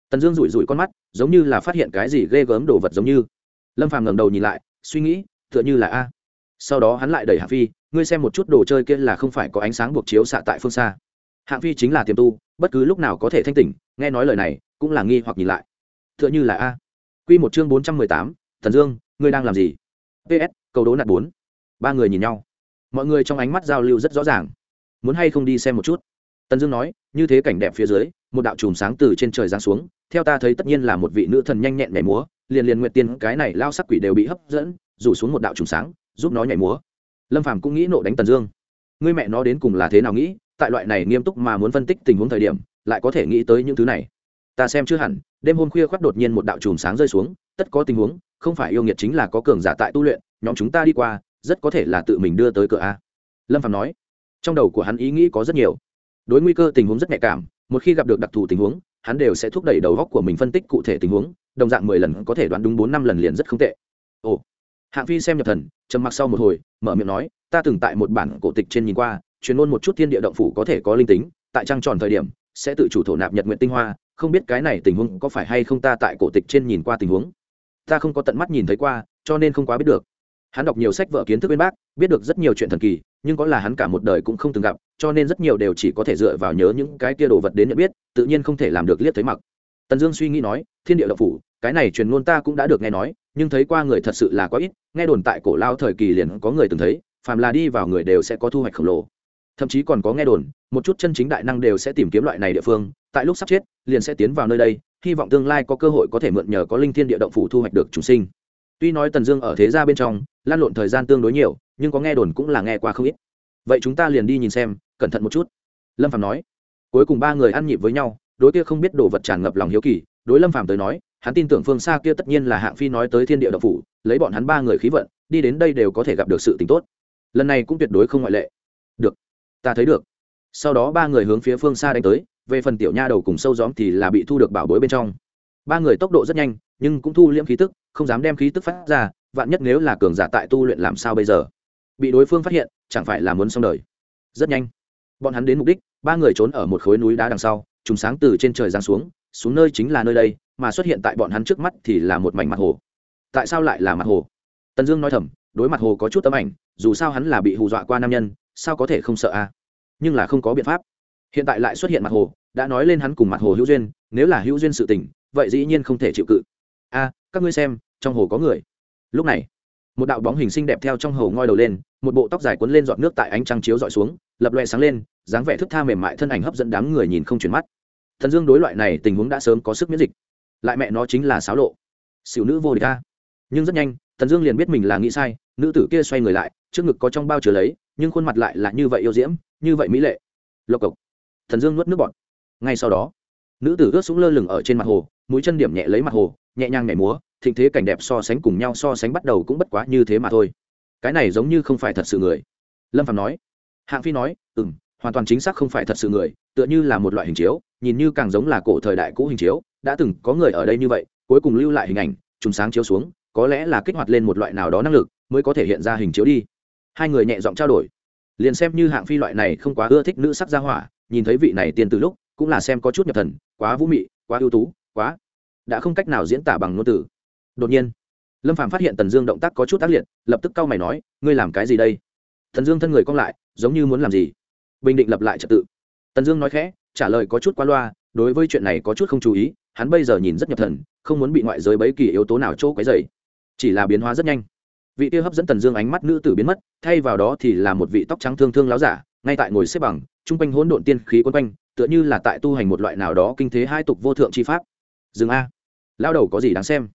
Tần dương rủi rủi con mắt, giống như là phát hiện cái gì ghê gớm đồ vật giống như. Lâm phàm ngẩng đầu nhìn lại, suy nghĩ, tựa như là a. Sau đó hắn lại đẩy hạng phi, ngươi xem một chút đồ chơi kia là không phải có ánh sáng buộc chiếu xạ tại phương xa. Hạng phi chính là tiềm tu, bất cứ lúc nào có thể thanh tỉnh, nghe nói lời này, cũng là nghi hoặc nhìn lại. Tựa như là a. Q một chương bốn trăm mười tám thần dương, ngươi đang làm gì? Ps câu đố nạt bốn. Ba người nhìn nhau. Mọi người trong ánh mắt giao lưu rất rõ ràng. Muốn hay không đi xem một chút? Tần dương nói, như thế cảnh đẹp phía dưới, một đạo chùm sáng từ trên trời giáng xuống, theo ta thấy tất nhiên là một vị nữ thần nhanh nhẹn nhảy múa, liền liền nguyện tiên cái này lao sắc quỷ đều bị hấp dẫn, rủ xuống một đạo chùm sáng, giúp nó nhảy múa. Lâm phàm cũng nghĩ nộ đánh tần dương. Ngươi mẹ nó đến cùng là thế nào nghĩ, tại loại này nghiêm túc mà muốn phân tích tình huống thời điểm, lại có thể nghĩ tới những thứ này. Ta xem chưa hẳn, đêm hôm khuya khoác đột nhiên một đạo chùm sáng rơi xuống, tất có tình huống, không phải yêu nghiệt chính là có cường giả tại tu luyện, nhóm chúng ta đi qua, rất có thể là tự mình đưa tới cửa a. Lâm phạm nói, trong đầu của hắn ý nghĩ có rất nhiều đối nguy cơ tình huống rất nhạy cảm, một khi gặp được đặc thù tình huống, hắn đều sẽ thúc đẩy đầu góc của mình phân tích cụ thể tình huống, đồng dạng mười lần có thể đoán đúng bốn năm lần liền rất không tệ. Ồ, hạng phi xem nhập thần, trầm mặc sau một hồi, mở miệng nói, ta từng tại một bản cổ tịch trên nhìn qua, truyền ngôn một chút thiên địa động phủ có thể có linh tính, tại trăng tròn thời điểm, sẽ tự chủ thổ nạp nhật nguyện tinh hoa, không biết cái này tình huống có phải hay không ta tại cổ tịch trên nhìn qua tình huống. Ta không có tận mắt nhìn thấy qua, cho nên không quá biết được. Hắn đọc nhiều sách vở kiến thức bên bác, biết được rất nhiều chuyện thần kỳ, nhưng có là hắn cả một đời cũng không từng gặp cho nên rất nhiều đều chỉ có thể dựa vào nhớ những cái kia đồ vật đến nhận biết, tự nhiên không thể làm được liếc thấy mặc. Tần dương suy nghĩ nói, thiên địa độc phủ, cái này truyền ngôn ta cũng đã được nghe nói, nhưng thấy qua người thật sự là có ít, nghe đồn tại cổ lao thời kỳ liền có người từng thấy, phàm là đi vào người đều sẽ có thu hoạch khổng lồ. Thậm chí còn có nghe đồn, một chút chân chính đại năng đều sẽ tìm kiếm loại này địa phương, tại lúc sắp chết, liền sẽ tiến vào nơi đây, hy vọng tương lai có cơ hội có thể mượn nhờ có linh thiên địa động phủ thu hoạch được chúng sinh. Tuy nói tần dương ở thế gia bên trong, lan lộn thời gian tương đối nhiều, nhưng có nghe đồn cũng là nghe qua không ít vậy chúng ta liền đi nhìn xem, cẩn thận một chút. Lâm phạm nói. Cuối cùng ba người ăn nhịp với nhau, đối kia không biết đồ vật tràn ngập lòng hiếu kỳ, đối lâm phạm tới nói, hắn tin tưởng phương xa kia tất nhiên là hạng phi nói tới thiên địa động phủ, lấy bọn hắn ba người khí vận, đi đến đây đều có thể gặp được sự tình tốt. Lần này cũng tuyệt đối không ngoại lệ. Được, ta thấy được. Sau đó ba người hướng phía phương xa đánh tới, về phần tiểu nha đầu cùng sâu gióm thì là bị thu được bảo bối bên trong. Ba người tốc độ rất nhanh, nhưng cũng thu liễm khí tức, không dám đem khí tức phát ra, vạn nhất nếu là cường giả tại tu luyện làm sao bây giờ? Bị đối phương phát hiện, chẳng phải là muốn xong đời. Rất nhanh, bọn hắn đến mục đích, ba người trốn ở một khối núi đá đằng sau, trùng sáng từ trên trời giáng xuống xuống nơi chính là nơi đây, mà xuất hiện tại bọn hắn trước mắt thì là một mảnh mặt hồ. Tại sao lại là mặt hồ? Tần dương nói thầm, đối mặt hồ có chút tấm ảnh, dù sao hắn là bị hù dọa qua nam nhân, sao có thể không sợ a? Nhưng là không có biện pháp. Hiện tại lại xuất hiện mặt hồ, đã nói lên hắn cùng mặt hồ hữu duyên, nếu là hữu duyên sự tình, vậy dĩ nhiên không thể chịu cự. A, các ngươi xem, trong hồ có người. Lúc này một đạo bóng hình xinh đẹp theo trong hồ ngoi đầu lên, một bộ tóc dài cuốn lên giọt nước tại ánh trăng chiếu dọi xuống, lập loe sáng lên, dáng vẻ thức tha mềm mại thân ảnh hấp dẫn đám người nhìn không chuyển mắt. Thần dương đối loại này tình huống đã sớm có sức miễn dịch. Lại mẹ nó chính là xáo lộ. Xỉu nữ vô địch ta nhưng rất nhanh, thần dương liền biết mình là nghĩ sai, nữ tử kia xoay người lại, trước ngực có trong bao chứa lấy, nhưng khuôn mặt lại là như vậy yêu diễm, như vậy mỹ lệ. Lộc cộc. Thần dương nuốt nước bọt. Ngay sau đó, nữ tử ướt súng lơ lửng ở trên mặt hồ mũi chân điểm nhẹ lấy mặt hồ, nhẹ nhàng nhảy múa, thịnh thế cảnh đẹp so sánh cùng nhau so sánh bắt đầu cũng bất quá như thế mà thôi. Cái này giống như không phải thật sự người. Lâm phạm nói. Hạng phi nói ừ m hoàn toàn chính xác không phải thật sự người, tựa như là một loại hình chiếu, nhìn như càng giống là cổ thời đại cũ hình chiếu, đã từng có người ở đây như vậy, cuối cùng lưu lại hình ảnh, trùng sáng chiếu xuống, có lẽ là kích hoạt lên một loại nào đó năng lực, mới có thể hiện ra hình chiếu đi. Hai người nhẹ giọng trao đổi. Liền xem như hạng phi loại này không quá ưa thích nữ sắc gia hỏa, nhìn thấy vị này tiền từ lúc, cũng là xem có chút nhập thần, quá vũ mị, quá ưu tú quá, đã không cách nào diễn tả bằng ngôn từ. Đột nhiên, lâm phàm phát hiện tần dương động tác có chút tác liệt, lập tức cau mày nói, ngươi làm cái gì đây? Tần dương thân người cong lại, giống như muốn làm gì? Bình định lập lại trật tự. Tần dương nói khẽ, trả lời có chút qua loa, đối với chuyện này có chút không chú ý, hắn bây giờ nhìn rất nhập thần, không muốn bị ngoại giới bấy kỳ yếu tố nào chỗ quấy dày chỉ là biến hóa rất nhanh. Vị tiêu hấp dẫn tần dương ánh mắt nữ tử biến mất, thay vào đó thì là một vị tóc trắng thương thương láo giả, ngay tại ngồi xếp bằng, chung quanh hỗn độn tiên khí quân quanh, tựa như là tại tu hành một loại nào đó kinh thế hai tục vô thượng chi pháp dừng a. Lao đầu có gì đáng xem?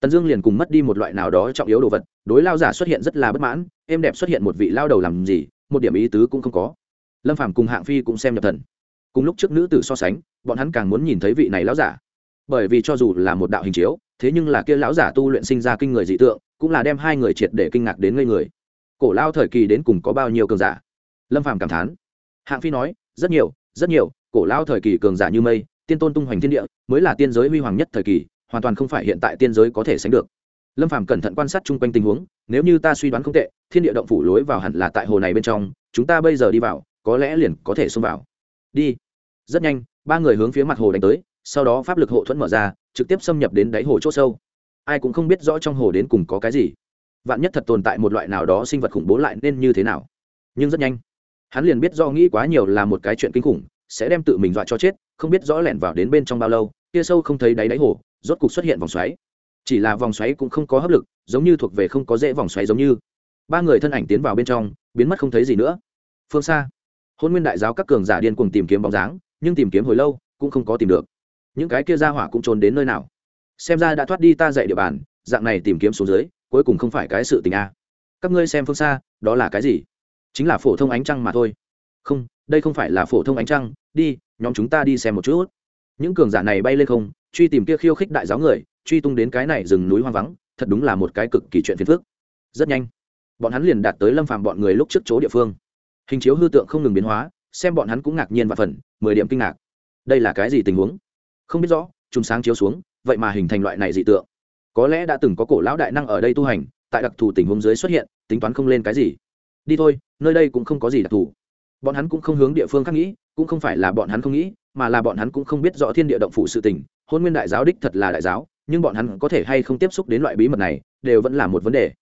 Tần dương liền cùng mất đi một loại nào đó trọng yếu đồ vật, đối lao giả xuất hiện rất là bất mãn, êm đẹp xuất hiện một vị lao đầu làm gì, một điểm ý tứ cũng không có. Lâm phàm cùng hạng phi cũng xem nhập thần. Cùng lúc trước nữ tử so sánh, bọn hắn càng muốn nhìn thấy vị này lão giả. Bởi vì cho dù là một đạo hình chiếu, thế nhưng là kia lão giả tu luyện sinh ra kinh người dị tượng, cũng là đem hai người triệt để kinh ngạc đến ngây người. Cổ lao thời kỳ đến cùng có bao nhiêu cường giả? Lâm phàm cảm thán. Hạng phi nói, rất nhiều rất nhiều, cổ lao thời kỳ cường giả như mây tiên tôn tung hoành thiên địa, mới là tiên giới huy hoàng nhất thời kỳ, hoàn toàn không phải hiện tại tiên giới có thể sánh được. Lâm phàm cẩn thận quan sát chung quanh tình huống, nếu như ta suy đoán không tệ, thiên địa động phủ lối vào hẳn là tại hồ này bên trong, chúng ta bây giờ đi vào, có lẽ liền có thể xông vào. Đi. Rất nhanh, ba người hướng phía mặt hồ đánh tới, sau đó pháp lực hộ thuẫn mở ra, trực tiếp xâm nhập đến đáy hồ c h ỗ sâu. Ai cũng không biết rõ trong hồ đến cùng có cái gì. Vạn nhất thật tồn tại một loại nào đó sinh vật khủng bố lại nên như thế nào. Nhưng rất nhanh, hắn liền biết do nghĩ quá nhiều là một cái chuyện kinh khủng sẽ đem tự mình dọa cho chết, không biết rõ lẻn vào đến bên trong bao lâu, kia sâu không thấy đáy đáy hồ, rốt cục xuất hiện vòng xoáy. Chỉ là vòng xoáy cũng không có hấp lực, giống như thuộc về không có dễ vòng xoáy giống như. Ba người thân ảnh tiến vào bên trong, biến mất không thấy gì nữa. Phương xa, hôn nguyên đại giáo các cường giả điên cùng tìm kiếm bóng dáng, nhưng tìm kiếm hồi lâu, cũng không có tìm được. Những cái kia ra hỏa cũng trốn đến nơi nào? Xem ra đã thoát đi ta dạy địa bàn, dạng này tìm kiếm xuống dưới, cuối cùng không phải cái sự tình a. Các ngươi xem phương xa, đó là cái gì? Chính là phổ thông ánh trăng mà thôi. Không đây không phải là phổ thông ánh trăng, đi, nhóm chúng ta đi xem một chút. Những cường giả này bay lên không, truy tìm kia khiêu khích đại giáo người, truy tung đến cái này rừng núi hoang vắng, thật đúng là một cái cực kỳ chuyện phiền phức. Rất nhanh, bọn hắn liền đạt tới lâm phàm bọn người lúc trước chỗ địa phương. Hình chiếu hư tượng không ngừng biến hóa, xem bọn hắn cũng ngạc nhiên và phần, mười điểm kinh ngạc. Đây là cái gì tình huống? Không biết rõ chúng sáng chiếu xuống, vậy mà hình thành loại này dị tượng. Có lẽ đã từng có cổ lão đại năng ở đây tu hành, tại đặc thù tình huống dưới xuất hiện, tính toán không lên cái gì. Đi thôi, nơi đây cũng không có gì đặc thù bọn hắn cũng không hướng địa phương khác nghĩ, cũng không phải là bọn hắn không nghĩ, mà là bọn hắn cũng không biết rõ thiên địa động phủ sự tình. Hôn nguyên đại giáo đích thật là đại giáo, nhưng bọn hắn có thể hay không tiếp xúc đến loại bí mật này, đều vẫn là một vấn đề.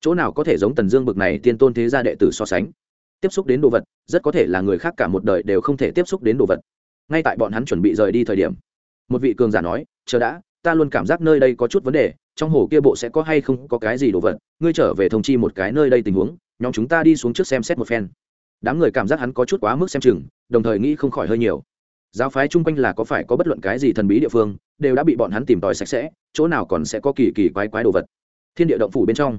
Chỗ nào có thể giống tần dương bực này tiên tôn thế gia đệ tử so sánh? Tiếp xúc đến đồ vật, rất có thể là người khác cả một đời đều không thể tiếp xúc đến đồ vật. Ngay tại bọn hắn chuẩn bị rời đi thời điểm, một vị cường giả nói, chờ đã, ta luôn cảm giác nơi đây có chút vấn đề, trong hồ kia bộ sẽ có hay không có cái gì đồ vật, ngươi trở về thông chi một cái nơi đây tình huống, nhóm chúng ta đi xuống trước xem xét một phen đám người cảm giác hắn có chút quá mức xem chừng, đồng thời nghĩ không khỏi hơi nhiều. Giáo phái chung quanh là có phải có bất luận cái gì thần bí địa phương, đều đã bị bọn hắn tìm tòi sạch sẽ, chỗ nào còn sẽ có kỳ kỳ quái quái đồ vật. Thiên địa động phủ bên trong.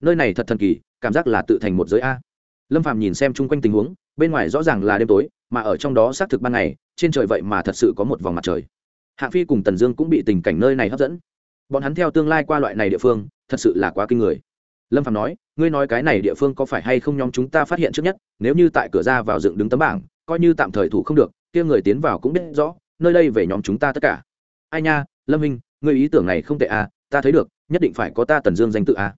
Nơi này thật thần kỳ, cảm giác là tự thành một giới a. Lâm phàm nhìn xem chung quanh tình huống, bên ngoài rõ ràng là đêm tối, mà ở trong đó xác thực ban ngày, trên trời vậy mà thật sự có một vòng mặt trời. Hạng phi cùng tần dương cũng bị tình cảnh nơi này hấp dẫn. Bọn hắn theo tương lai qua loại này địa phương, thật sự là quá kinh người lâm phạm nói, ngươi nói cái này địa phương có phải hay không nhóm chúng ta phát hiện trước nhất, nếu như tại cửa ra vào dựng đứng tấm bảng, coi như tạm thời thủ không được, kia người tiến vào cũng biết rõ, nơi đây về nhóm chúng ta tất cả. Ai nha, lâm minh, ngươi ý tưởng này không tệ à ta thấy được, nhất định phải có ta tần dương danh tự à.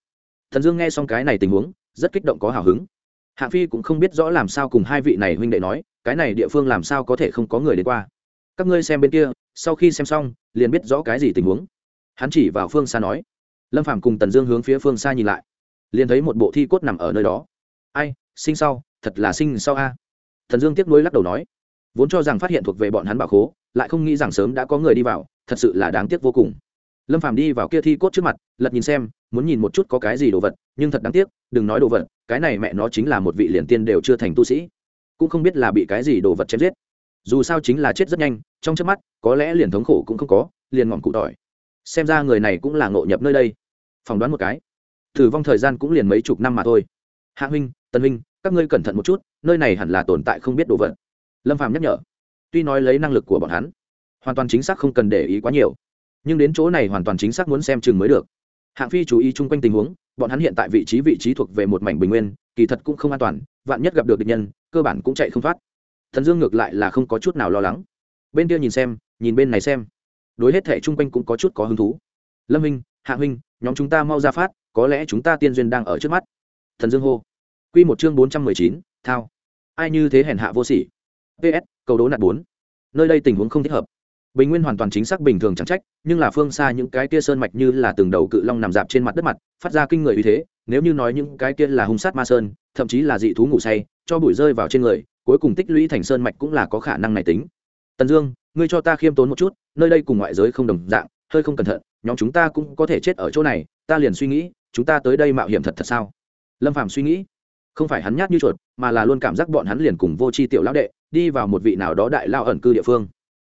Thần dương nghe xong cái này tình huống, rất kích động có hào hứng. Hạng phi cũng không biết rõ làm sao cùng hai vị này huynh đệ nói, cái này địa phương làm sao có thể không có người đến qua? Các ngươi xem bên kia, sau khi xem xong, liền biết rõ cái gì tình huống. Hắn chỉ vào phương xa nói. Lâm phàm cùng tần dương hướng phía phương xa nhìn lại liền thấy một bộ thi cốt nằm ở nơi đó. Ai, sinh sau, thật là sinh sau a. Thần dương tiếp nối lắc đầu nói, vốn cho rằng phát hiện thuộc về bọn hắn bảo khố, lại không nghĩ rằng sớm đã có người đi vào, thật sự là đáng tiếc vô cùng. Lâm phàm đi vào kia thi cốt trước mặt, lật nhìn xem, muốn nhìn một chút có cái gì đồ vật, nhưng thật đáng tiếc, đừng nói đồ vật, cái này mẹ nó chính là một vị liền tiên đều chưa thành tu sĩ. Cũng không biết là bị cái gì đồ vật chém giết. Dù sao chính là chết rất nhanh, trong trước mắt, có lẽ liền thống khổ cũng không có, liền ngọn cụ tỏi. Xem ra người này cũng là ngộ nhập nơi đây. Phỏng đoán một cái thử vong thời gian cũng liền mấy chục năm mà thôi. Hạ huynh tân huynh, các ngươi cẩn thận một chút, nơi này hẳn là tồn tại không biết đồ vật. Lâm phàm nhắc nhở. Tuy nói lấy năng lực của bọn hắn, hoàn toàn chính xác không cần để ý quá nhiều, nhưng đến chỗ này hoàn toàn chính xác muốn xem chừng mới được. Hạng phi chú ý chung quanh tình huống, bọn hắn hiện tại vị trí vị trí thuộc về một mảnh bình nguyên, kỳ thật cũng không an toàn, vạn nhất gặp được địch nhân, cơ bản cũng chạy không thoát. Thần dương ngược lại là không có chút nào lo lắng. Bên kia nhìn xem, nhìn bên này xem. Đối hết thẻ chung quanh cũng có chút có hứng thú. Lâm minh hạ huynh, nhóm chúng ta mau ra phát có lẽ chúng ta tiên duyên đang ở trước mắt. Thần dương hô. Q một chương bốn trăm mười chín, thao. Ai như thế hèn hạ vô sỉ. Ps cầu đố nạt bốn. Nơi đây tình huống không thích hợp. Bình nguyên hoàn toàn chính xác bình thường chẳng trách, nhưng là phương xa những cái kia sơn mạch như là từng đầu cự long nằm dạp trên mặt đất mặt, phát ra kinh người uy thế, nếu như nói những cái kia là hung sát ma sơn, thậm chí là dị thú ngủ say, cho bụi rơi vào trên người, cuối cùng tích lũy thành sơn mạch cũng là có khả năng này tính. Tần dương, ngươi cho ta khiêm tốn một chút, nơi đây cùng ngoại giới không đồng dạng, hơi không cẩn thận, nhóm chúng ta cũng có thể chết ở chỗ này, ta liền suy nghĩ chúng ta tới đây mạo hiểm thật thật sao? Lâm phàm suy nghĩ. Không phải hắn nhát như chuột, mà là luôn cảm giác bọn hắn liền cùng vô c h i tiểu lão đệ đi vào một vị nào đó đại lao ẩn cư địa phương.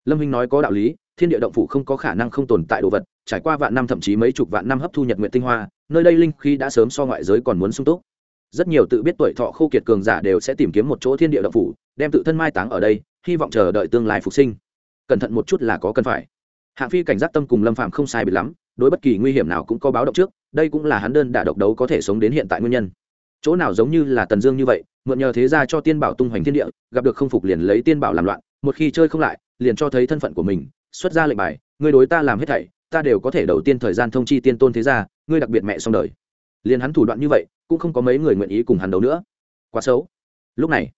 Lâm Hinh nói có đạo lý, thiên địa động phủ không có khả năng không tồn tại đồ vật, trải qua vạn năm thậm chí mấy chục vạn năm hấp thu nhật nguyện tinh hoa, nơi đây linh khí đã sớm so ngoại giới còn muốn sung túc. Rất nhiều tự biết tuổi thọ khô kiệt cường giả đều sẽ tìm kiếm một chỗ thiên địa động phủ, đem tự thân mai táng ở đây, hy vọng chờ đợi tương lai phục sinh. Cẩn thận một chút là có cần phải. Hạng phi cảnh giác tâm cùng lâm phạm không sai bị lắm đối bất kỳ nguy hiểm nào cũng có báo động trước, đây cũng là hắn đơn đả độc đấu có thể sống đến hiện tại nguyên nhân. Chỗ nào giống như là tần dương như vậy, mượn nhờ thế ra cho tiên bảo tung hoành thiên địa, gặp được không phục liền lấy tiên bảo làm loạn, một khi chơi không lại, liền cho thấy thân phận của mình, xuất ra lệnh bài, ngươi đối ta làm hết thảy, ta đều có thể đầu tiên thời gian thông chi tiên tôn thế gia, ngươi đặc biệt mẹ xong đời. Liền hắn thủ đoạn như vậy, cũng không có mấy người nguyện ý cùng hắn đấu nữa. Quá xấu. Lúc này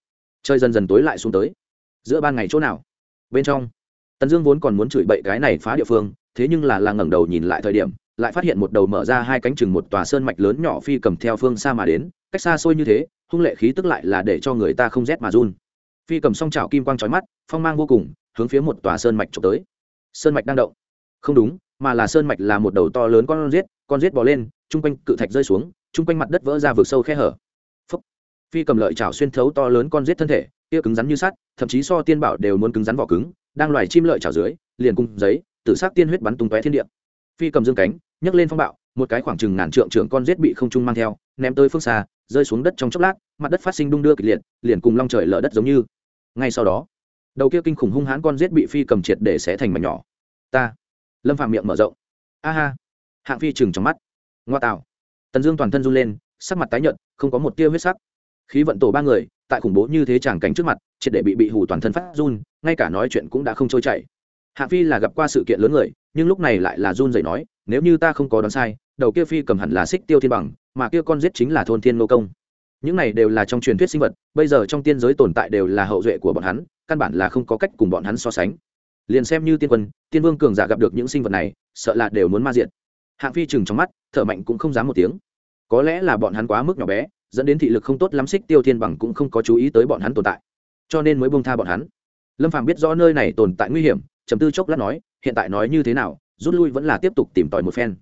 chơi dần dần tối lại xuống tới. Giữa ban ngày chỗ nào? Bên trong, tần dương vốn còn muốn chửi bậy cái này phá địa phương thế nhưng là là ngẩng đầu nhìn lại thời điểm, lại phát hiện một đầu mở ra hai cánh chừng một tòa sơn mạch lớn nhỏ phi cầm theo phương xa mà đến, cách xa xôi như thế, hung lệ khí tức lại là để cho người ta không rét mà run. Phi cầm song trào kim quang trói mắt, phong mang vô cùng, hướng phía một tòa sơn mạch trộm tới. Sơn mạch đang động. Không đúng, mà là sơn mạch là một đầu to lớn con rết con rết bò lên, chung quanh cự thạch rơi xuống, chung quanh mặt đất vỡ ra vực sâu khe hở. Phúc. phi cầm lợi chảo xuyên thấu to lớn con rết thân thể kia cứng rắn như sắt, thậm chí so tiên bảo đều muốn cứng rắn vỏ cứng, đang loài chim lợi chảo dưới, liền cung giấy tự sát tiên huyết bắn tung tóe thiên địa. Phi cầm dương cánh, nhấc lên phong bạo, một cái khoảng chừng ngàn trượng trưởng con giết bị không trung mang theo, ném tới phương xa, rơi xuống đất trong chốc lát, mặt đất phát sinh đung đưa kịch liệt, liền cùng long trời lở đất giống như. Ngay sau đó, đầu kia kinh khủng hung hãn con giết bị phi cầm triệt để xé thành mảnh nhỏ. Ta. Lâm phạm miệng mở rộng. A ha. Hạng phi chừng trong mắt. Ngoa tạo. Tần dương toàn thân run lên, sắc mặt tái nhợt, không có một tia huyết sắc. Khí vận tổ ba người, tại khủng bố như thế tràng cảnh trước mặt, triệt để bị bị hù toàn thân phát run, ngay cả nói chuyện cũng đã không trôi chảy. Hạ phi là gặp qua sự kiện lớn người, nhưng lúc này lại là run dậy nói, nếu như ta không có đoán sai, đầu kia phi cầm hẳn là xích tiêu thiên bằng, mà kia con giết chính là thôn thiên nô công. Những này đều là trong truyền thuyết sinh vật, bây giờ trong tiên giới tồn tại đều là hậu duệ của bọn hắn, căn bản là không có cách cùng bọn hắn so sánh. Liền xem như tiên quân, tiên vương cường giả gặp được những sinh vật này, sợ là đều muốn ma diện hạng phi chừng trong mắt, thở mạnh cũng không dám một tiếng. Có lẽ là bọn hắn quá mức nhỏ bé, dẫn đến thị lực không tốt lắm xích tiêu thiên bằng cũng không có chú ý tới bọn hắn tồn tại. Cho nên mới bông tha bọn hắn. Lâm phàm biết rõ nơi này tồn tại nguy hiểm chấm tư chốc lát nói, hiện tại nói như thế nào, rút lui vẫn là tiếp tục tìm tòi một phen.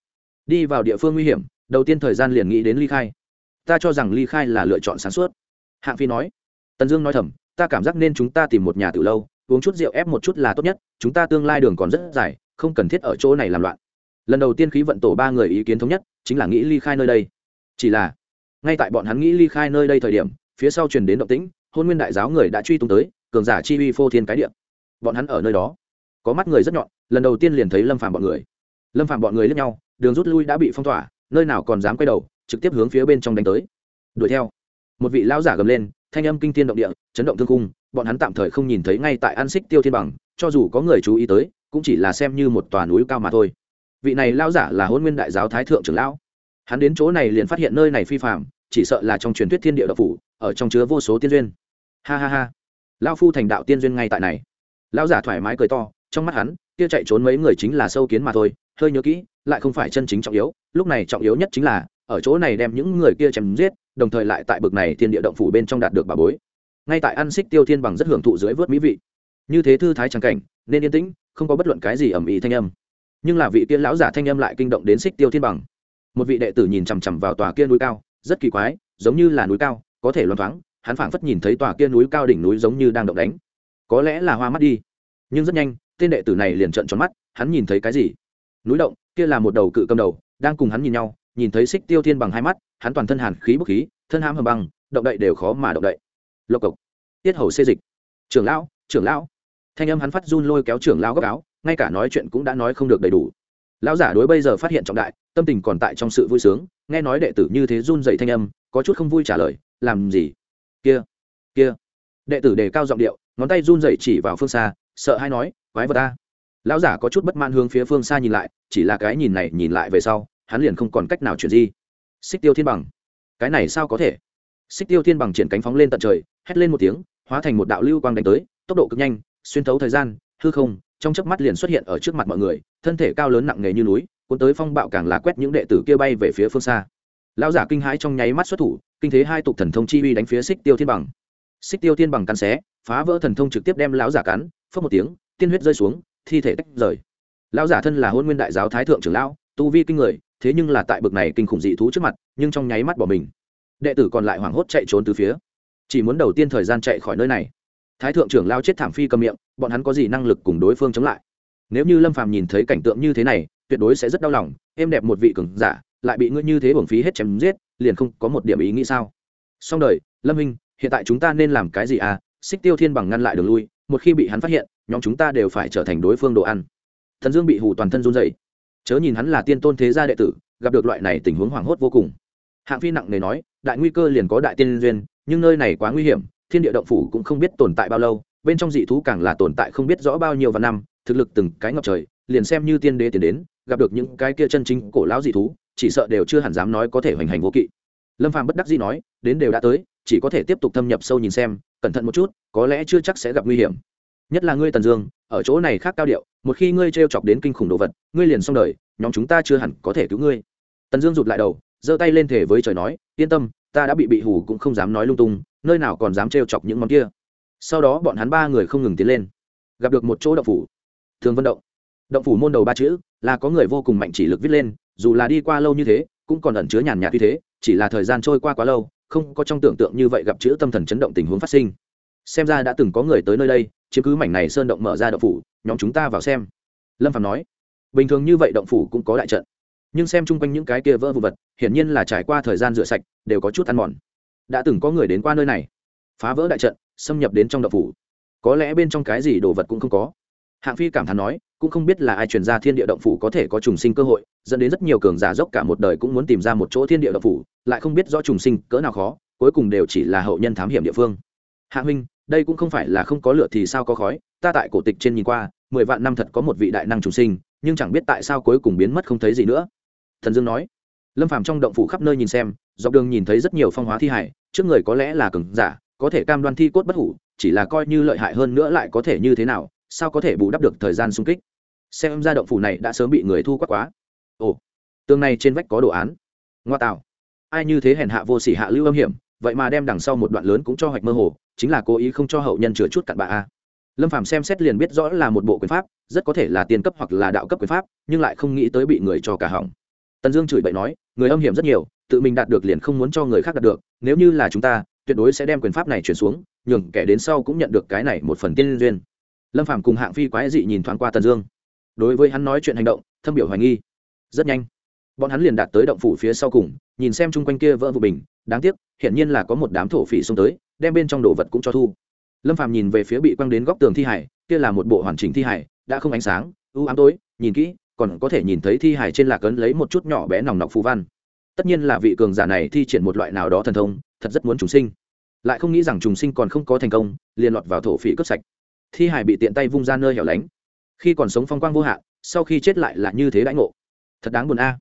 Đi vào địa phương nguy hiểm, đầu tiên thời gian liền nghĩ đến ly khai. Ta cho rằng ly khai là lựa chọn sáng suốt. Hạng phi nói, tần dương nói thầm, ta cảm giác nên chúng ta tìm một nhà từ lâu, uống chút rượu ép một chút là tốt nhất, chúng ta tương lai đường còn rất dài, không cần thiết ở chỗ này làm loạn. Lần đầu tiên khí vận tổ ba người ý kiến thống nhất, chính là nghĩ ly khai nơi đây. Chỉ là, ngay tại bọn hắn nghĩ ly khai nơi đây thời điểm, phía sau truyền đến động tĩnh, hôn nguyên đại giáo người đã truy tung tới, cường giả chi uy phô thiên cái điệm bọn hắn ở nơi đó có mắt người rất nhọn, lần đầu tiên liền thấy lâm phàm bọn người. Lâm phàm bọn người lướt nhau, đường rút lui đã bị phong tỏa, nơi nào còn dám quay đầu, trực tiếp hướng phía bên trong đánh tới. Đuổi theo. Một vị lão giả gầm lên, thanh âm kinh thiên động địa, chấn động thương cung bọn hắn tạm thời không nhìn thấy ngay tại an xích tiêu thiên bằng, cho dù có người chú ý tới, cũng chỉ là xem như một tòa núi cao mà thôi. Vị này lão giả là hôn nguyên đại giáo thái thượng trưởng lão. Hắn đến chỗ này liền phát hiện nơi này phi phạm chỉ sợ là trong truyền thuyết thiên địa độc phủ, ở trong chứa vô số tiên duyên. Ha ha ha. Lão phu thành đạo tiên duyên ngay tại này. Lão giả thoải mái cười to trong mắt hắn, kia chạy trốn mấy người chính là sâu kiến mà thôi, hơi nhớ kỹ, lại không phải chân chính trọng yếu, lúc này trọng yếu nhất chính là, ở chỗ này đem những người kia chém giết, đồng thời lại tại bực này thiên địa động phủ bên trong đạt được bà bối. Ngay tại ăn xích tiêu thiên bằng rất hưởng thụ dưới vớt mỹ vị. Như thế thư thái trắng cảnh, nên yên tĩnh, không có bất luận cái gì ẩm ý thanh âm. Nhưng là vị tiên lão giả thanh âm lại kinh động đến xích tiêu thiên bằng. Một vị đệ tử nhìn chằm chằm vào tòa kia núi cao, rất kỳ quái, giống như là núi cao, có thể loan thoáng, hắn phảng phất nhìn thấy tòa kia núi cao đỉnh núi giống như đang động đánh. Có lẽ là hoa mắt đi, nhưng rất nhanh tên đệ tử này liền trợn tròn mắt, hắn nhìn thấy cái gì? Núi động, kia là một đầu cự cầm đầu, đang cùng hắn nhìn nhau, nhìn thấy xích tiêu thiên bằng hai mắt, hắn toàn thân hàn khí bức khí, thân hãm hầm băng, động đậy đều khó mà động đậy. Lộc cộc. Tiết hầu xê dịch. Trưởng lão trưởng lão. Thanh âm hắn phát run lôi kéo trưởng lão góc áo, ngay cả nói chuyện cũng đã nói không được đầy đủ. Lão giả đối bây giờ phát hiện trọng đại, tâm tình còn tại trong sự vui sướng, nghe nói đệ tử như thế run dậy thanh âm, có chút không vui trả lời, làm gì? Kia kia. Đệ tử đề cao giọng điệu, ngón tay run dậy chỉ vào phương xa, sợ hay nói quái vật ta. Lão giả có chút bất mãn hướng phía phương xa nhìn lại, chỉ là cái nhìn này nhìn lại về sau, hắn liền không còn cách nào chuyển di. Xích tiêu thiên bằng. Cái này sao có thể? Xích tiêu thiên bằng triển cánh phóng lên tận trời, hét lên một tiếng, hóa thành một đạo lưu quang đánh tới, tốc độ cực nhanh, xuyên thấu thời gian, hư không, trong chớp mắt liền xuất hiện ở trước mặt mọi người, thân thể cao lớn nặng nề như núi, cuốn tới phong bạo càng là quét những đệ tử kia bay về phía phương xa. Lão giả kinh hãi trong nháy mắt xuất thủ, kinh thế hai tục thần thông chi uy đánh phía xích tiêu thiên bằng. Xích tiêu thiên bằng cắn xé, phá vỡ thần thông trực tiếp đem lão giả cắn phớt một tiếng tiên huyết rơi xuống, thi thể tách rời. Lão giả thân là hôn nguyên đại giáo thái thượng trưởng lão, tu vi kinh người, thế nhưng là tại bực này kinh khủng dị thú trước mặt, nhưng trong nháy mắt bỏ mình. Đệ tử còn lại hoảng hốt chạy trốn từ phía. Chỉ muốn đầu tiên thời gian chạy khỏi nơi này. Thái thượng trưởng lao chết thảm phi cầm miệng, bọn hắn có gì năng lực cùng đối phương chống lại? Nếu như lâm phàm nhìn thấy cảnh tượng như thế này, tuyệt đối sẽ rất đau lòng, êm đẹp một vị cường giả, lại bị ngươi như thế bổng phí hết chém giết, liền không có một điểm ý nghĩ sao? Xong đời, lâm minh, hiện tại chúng ta nên làm cái gì à? Xích tiêu thiên bằng ngăn lại đường lui, một khi bị hắn phát hiện nhóm chúng ta đều phải trở thành đối phương đồ ăn. Thần dương bị hủ toàn thân run dậy chớ nhìn hắn là tiên tôn thế gia đệ tử, gặp được loại này tình huống hoảng hốt vô cùng. Hạng phi nặng nề nói, đại nguy cơ liền có đại tiên duyên, nhưng nơi này quá nguy hiểm, thiên địa động phủ cũng không biết tồn tại bao lâu, bên trong dị thú càng là tồn tại không biết rõ bao nhiêu và năm, thực lực từng cái ngập trời, liền xem như tiên đế tiến đến, gặp được những cái kia chân chính cổ lão dị thú, chỉ sợ đều chưa hẳn dám nói có thể hoành hành vô kỵ. Lâm phàm bất đắc dĩ nói, đến đều đã tới, chỉ có thể tiếp tục thâm nhập sâu nhìn xem, cẩn thận một chút, có lẽ chưa chắc sẽ gặp nguy hiểm nhất là ngươi tần dương, ở chỗ này khác cao điệu, một khi ngươi t chọc đến kinh khủng đồ vật, ngươi liền xong đời, nhóm chúng ta chưa hẳn có thể cứu ngươi. Tần dương rụt lại đầu, giơ tay lên thể với trời nói, yên tâm, ta đã bị bị hủ cũng không dám nói lung tung, nơi nào còn dám trêu chọc những món kia. Sau đó bọn hắn ba người không ngừng tiến lên, gặp được một chỗ động phủ. Thường vận động. Động phủ môn đầu ba chữ, là có người vô cùng mạnh chỉ lực viết lên, dù là đi qua lâu như thế, cũng còn ẩn chứa nhàn nhạt như thế, chỉ là thời gian trôi qua quá lâu, không có trong tưởng tượng như vậy gặp chữ tâm thần chấn động tình huống phát sinh xem ra đã từng có người tới nơi đây chứ cứ mảnh này sơn động mở ra động phủ, nhóm chúng ta vào xem. Lâm phạm nói. Bình thường như vậy động phủ cũng có đại trận, nhưng xem chung quanh những cái kia vỡ vụ vật, hiển nhiên là trải qua thời gian rửa sạch, đều có chút ăn mòn. Đã từng có người đến qua nơi này, phá vỡ đại trận, xâm nhập đến trong động phủ. Có lẽ bên trong cái gì đồ vật cũng không có. Hạng phi cảm thán nói, cũng không biết là ai truyền ra thiên địa động phủ có thể có trùng sinh cơ hội, dẫn đến rất nhiều cường giả dốc cả một đời cũng muốn tìm ra một chỗ thiên địa động phủ, lại không biết rõ trùng sinh cỡ nào khó, cuối cùng đều chỉ là hậu nhân thám hiểm địa phương. Hạ huynh đây cũng không phải là không có lửa thì sao có khói, ta tại cổ tịch trên nhìn qua, mười vạn năm thật có một vị đại năng trùng sinh, nhưng chẳng biết tại sao cuối cùng biến mất không thấy gì nữa. Thần dương nói. Lâm phàm trong động phủ khắp nơi nhìn xem, dọc đường nhìn thấy rất nhiều phong hóa thi hải, trước người có lẽ là cường giả, có thể cam đoan thi cốt bất hủ, chỉ là coi như lợi hại hơn nữa lại có thể như thế nào, sao có thể bù đắp được thời gian sung kích? Xem ra động phủ này đã sớm bị người thu quát quá. Ồ, tường này trên vách có đồ án. Ngoa tạo. Ai như thế hèn hạ vô sỉ hạ lưu âm hiểm vậy mà đem đằng sau một đoạn lớn cũng cho hoạch mơ hồ, chính là cố ý không cho hậu nhân chừa chút cặn bạ a. Lâm phàm xem xét liền biết rõ là một bộ quyền pháp, rất có thể là tiền cấp hoặc là đạo cấp quyền pháp, nhưng lại không nghĩ tới bị người cho cả hỏng. Tần dương chửi bậy nói, người âm hiểm rất nhiều, tự mình đạt được liền không muốn cho người khác đạt được, nếu như là chúng ta, tuyệt đối sẽ đem quyền pháp này chuyển xuống, nhường kẻ đến sau cũng nhận được cái này một phần tiên duyên. Lâm phàm cùng hạng phi quái dị nhìn thoáng qua tần dương. Đối với hắn nói chuyện hành động, thâm biểu hoài nghi. Rất nhanh bọn hắn liền đạt tới động phủ phía sau cùng, nhìn xem chung quanh kia vỡ vụ bình, đáng tiếc hiện nhiên là có một đám thổ phỉ xông tới, đem bên trong đồ vật cũng cho thu. Lâm phàm nhìn về phía bị quăng đến góc tường thi hải kia là một bộ hoàn chỉnh thi hải đã không ánh sáng ưu ám tối, nhìn kỹ, còn có thể nhìn thấy thi hải trên lạc ấn lấy một chút nhỏ bé nòng nọc phù văn. Tất nhiên là vị cường giả này thi triển một loại nào đó thần thông, thật rất muốn trùng sinh. Lại không nghĩ rằng trùng sinh còn không có thành công, liền lọt vào thổ phỉ cướp sạch. Thi hải bị tiện tay vung ra nơi hẻo lánh. Khi còn sống phong quang vô hạn, sau khi chết lại là như thế đãi ngộ. Thật đáng buồn a.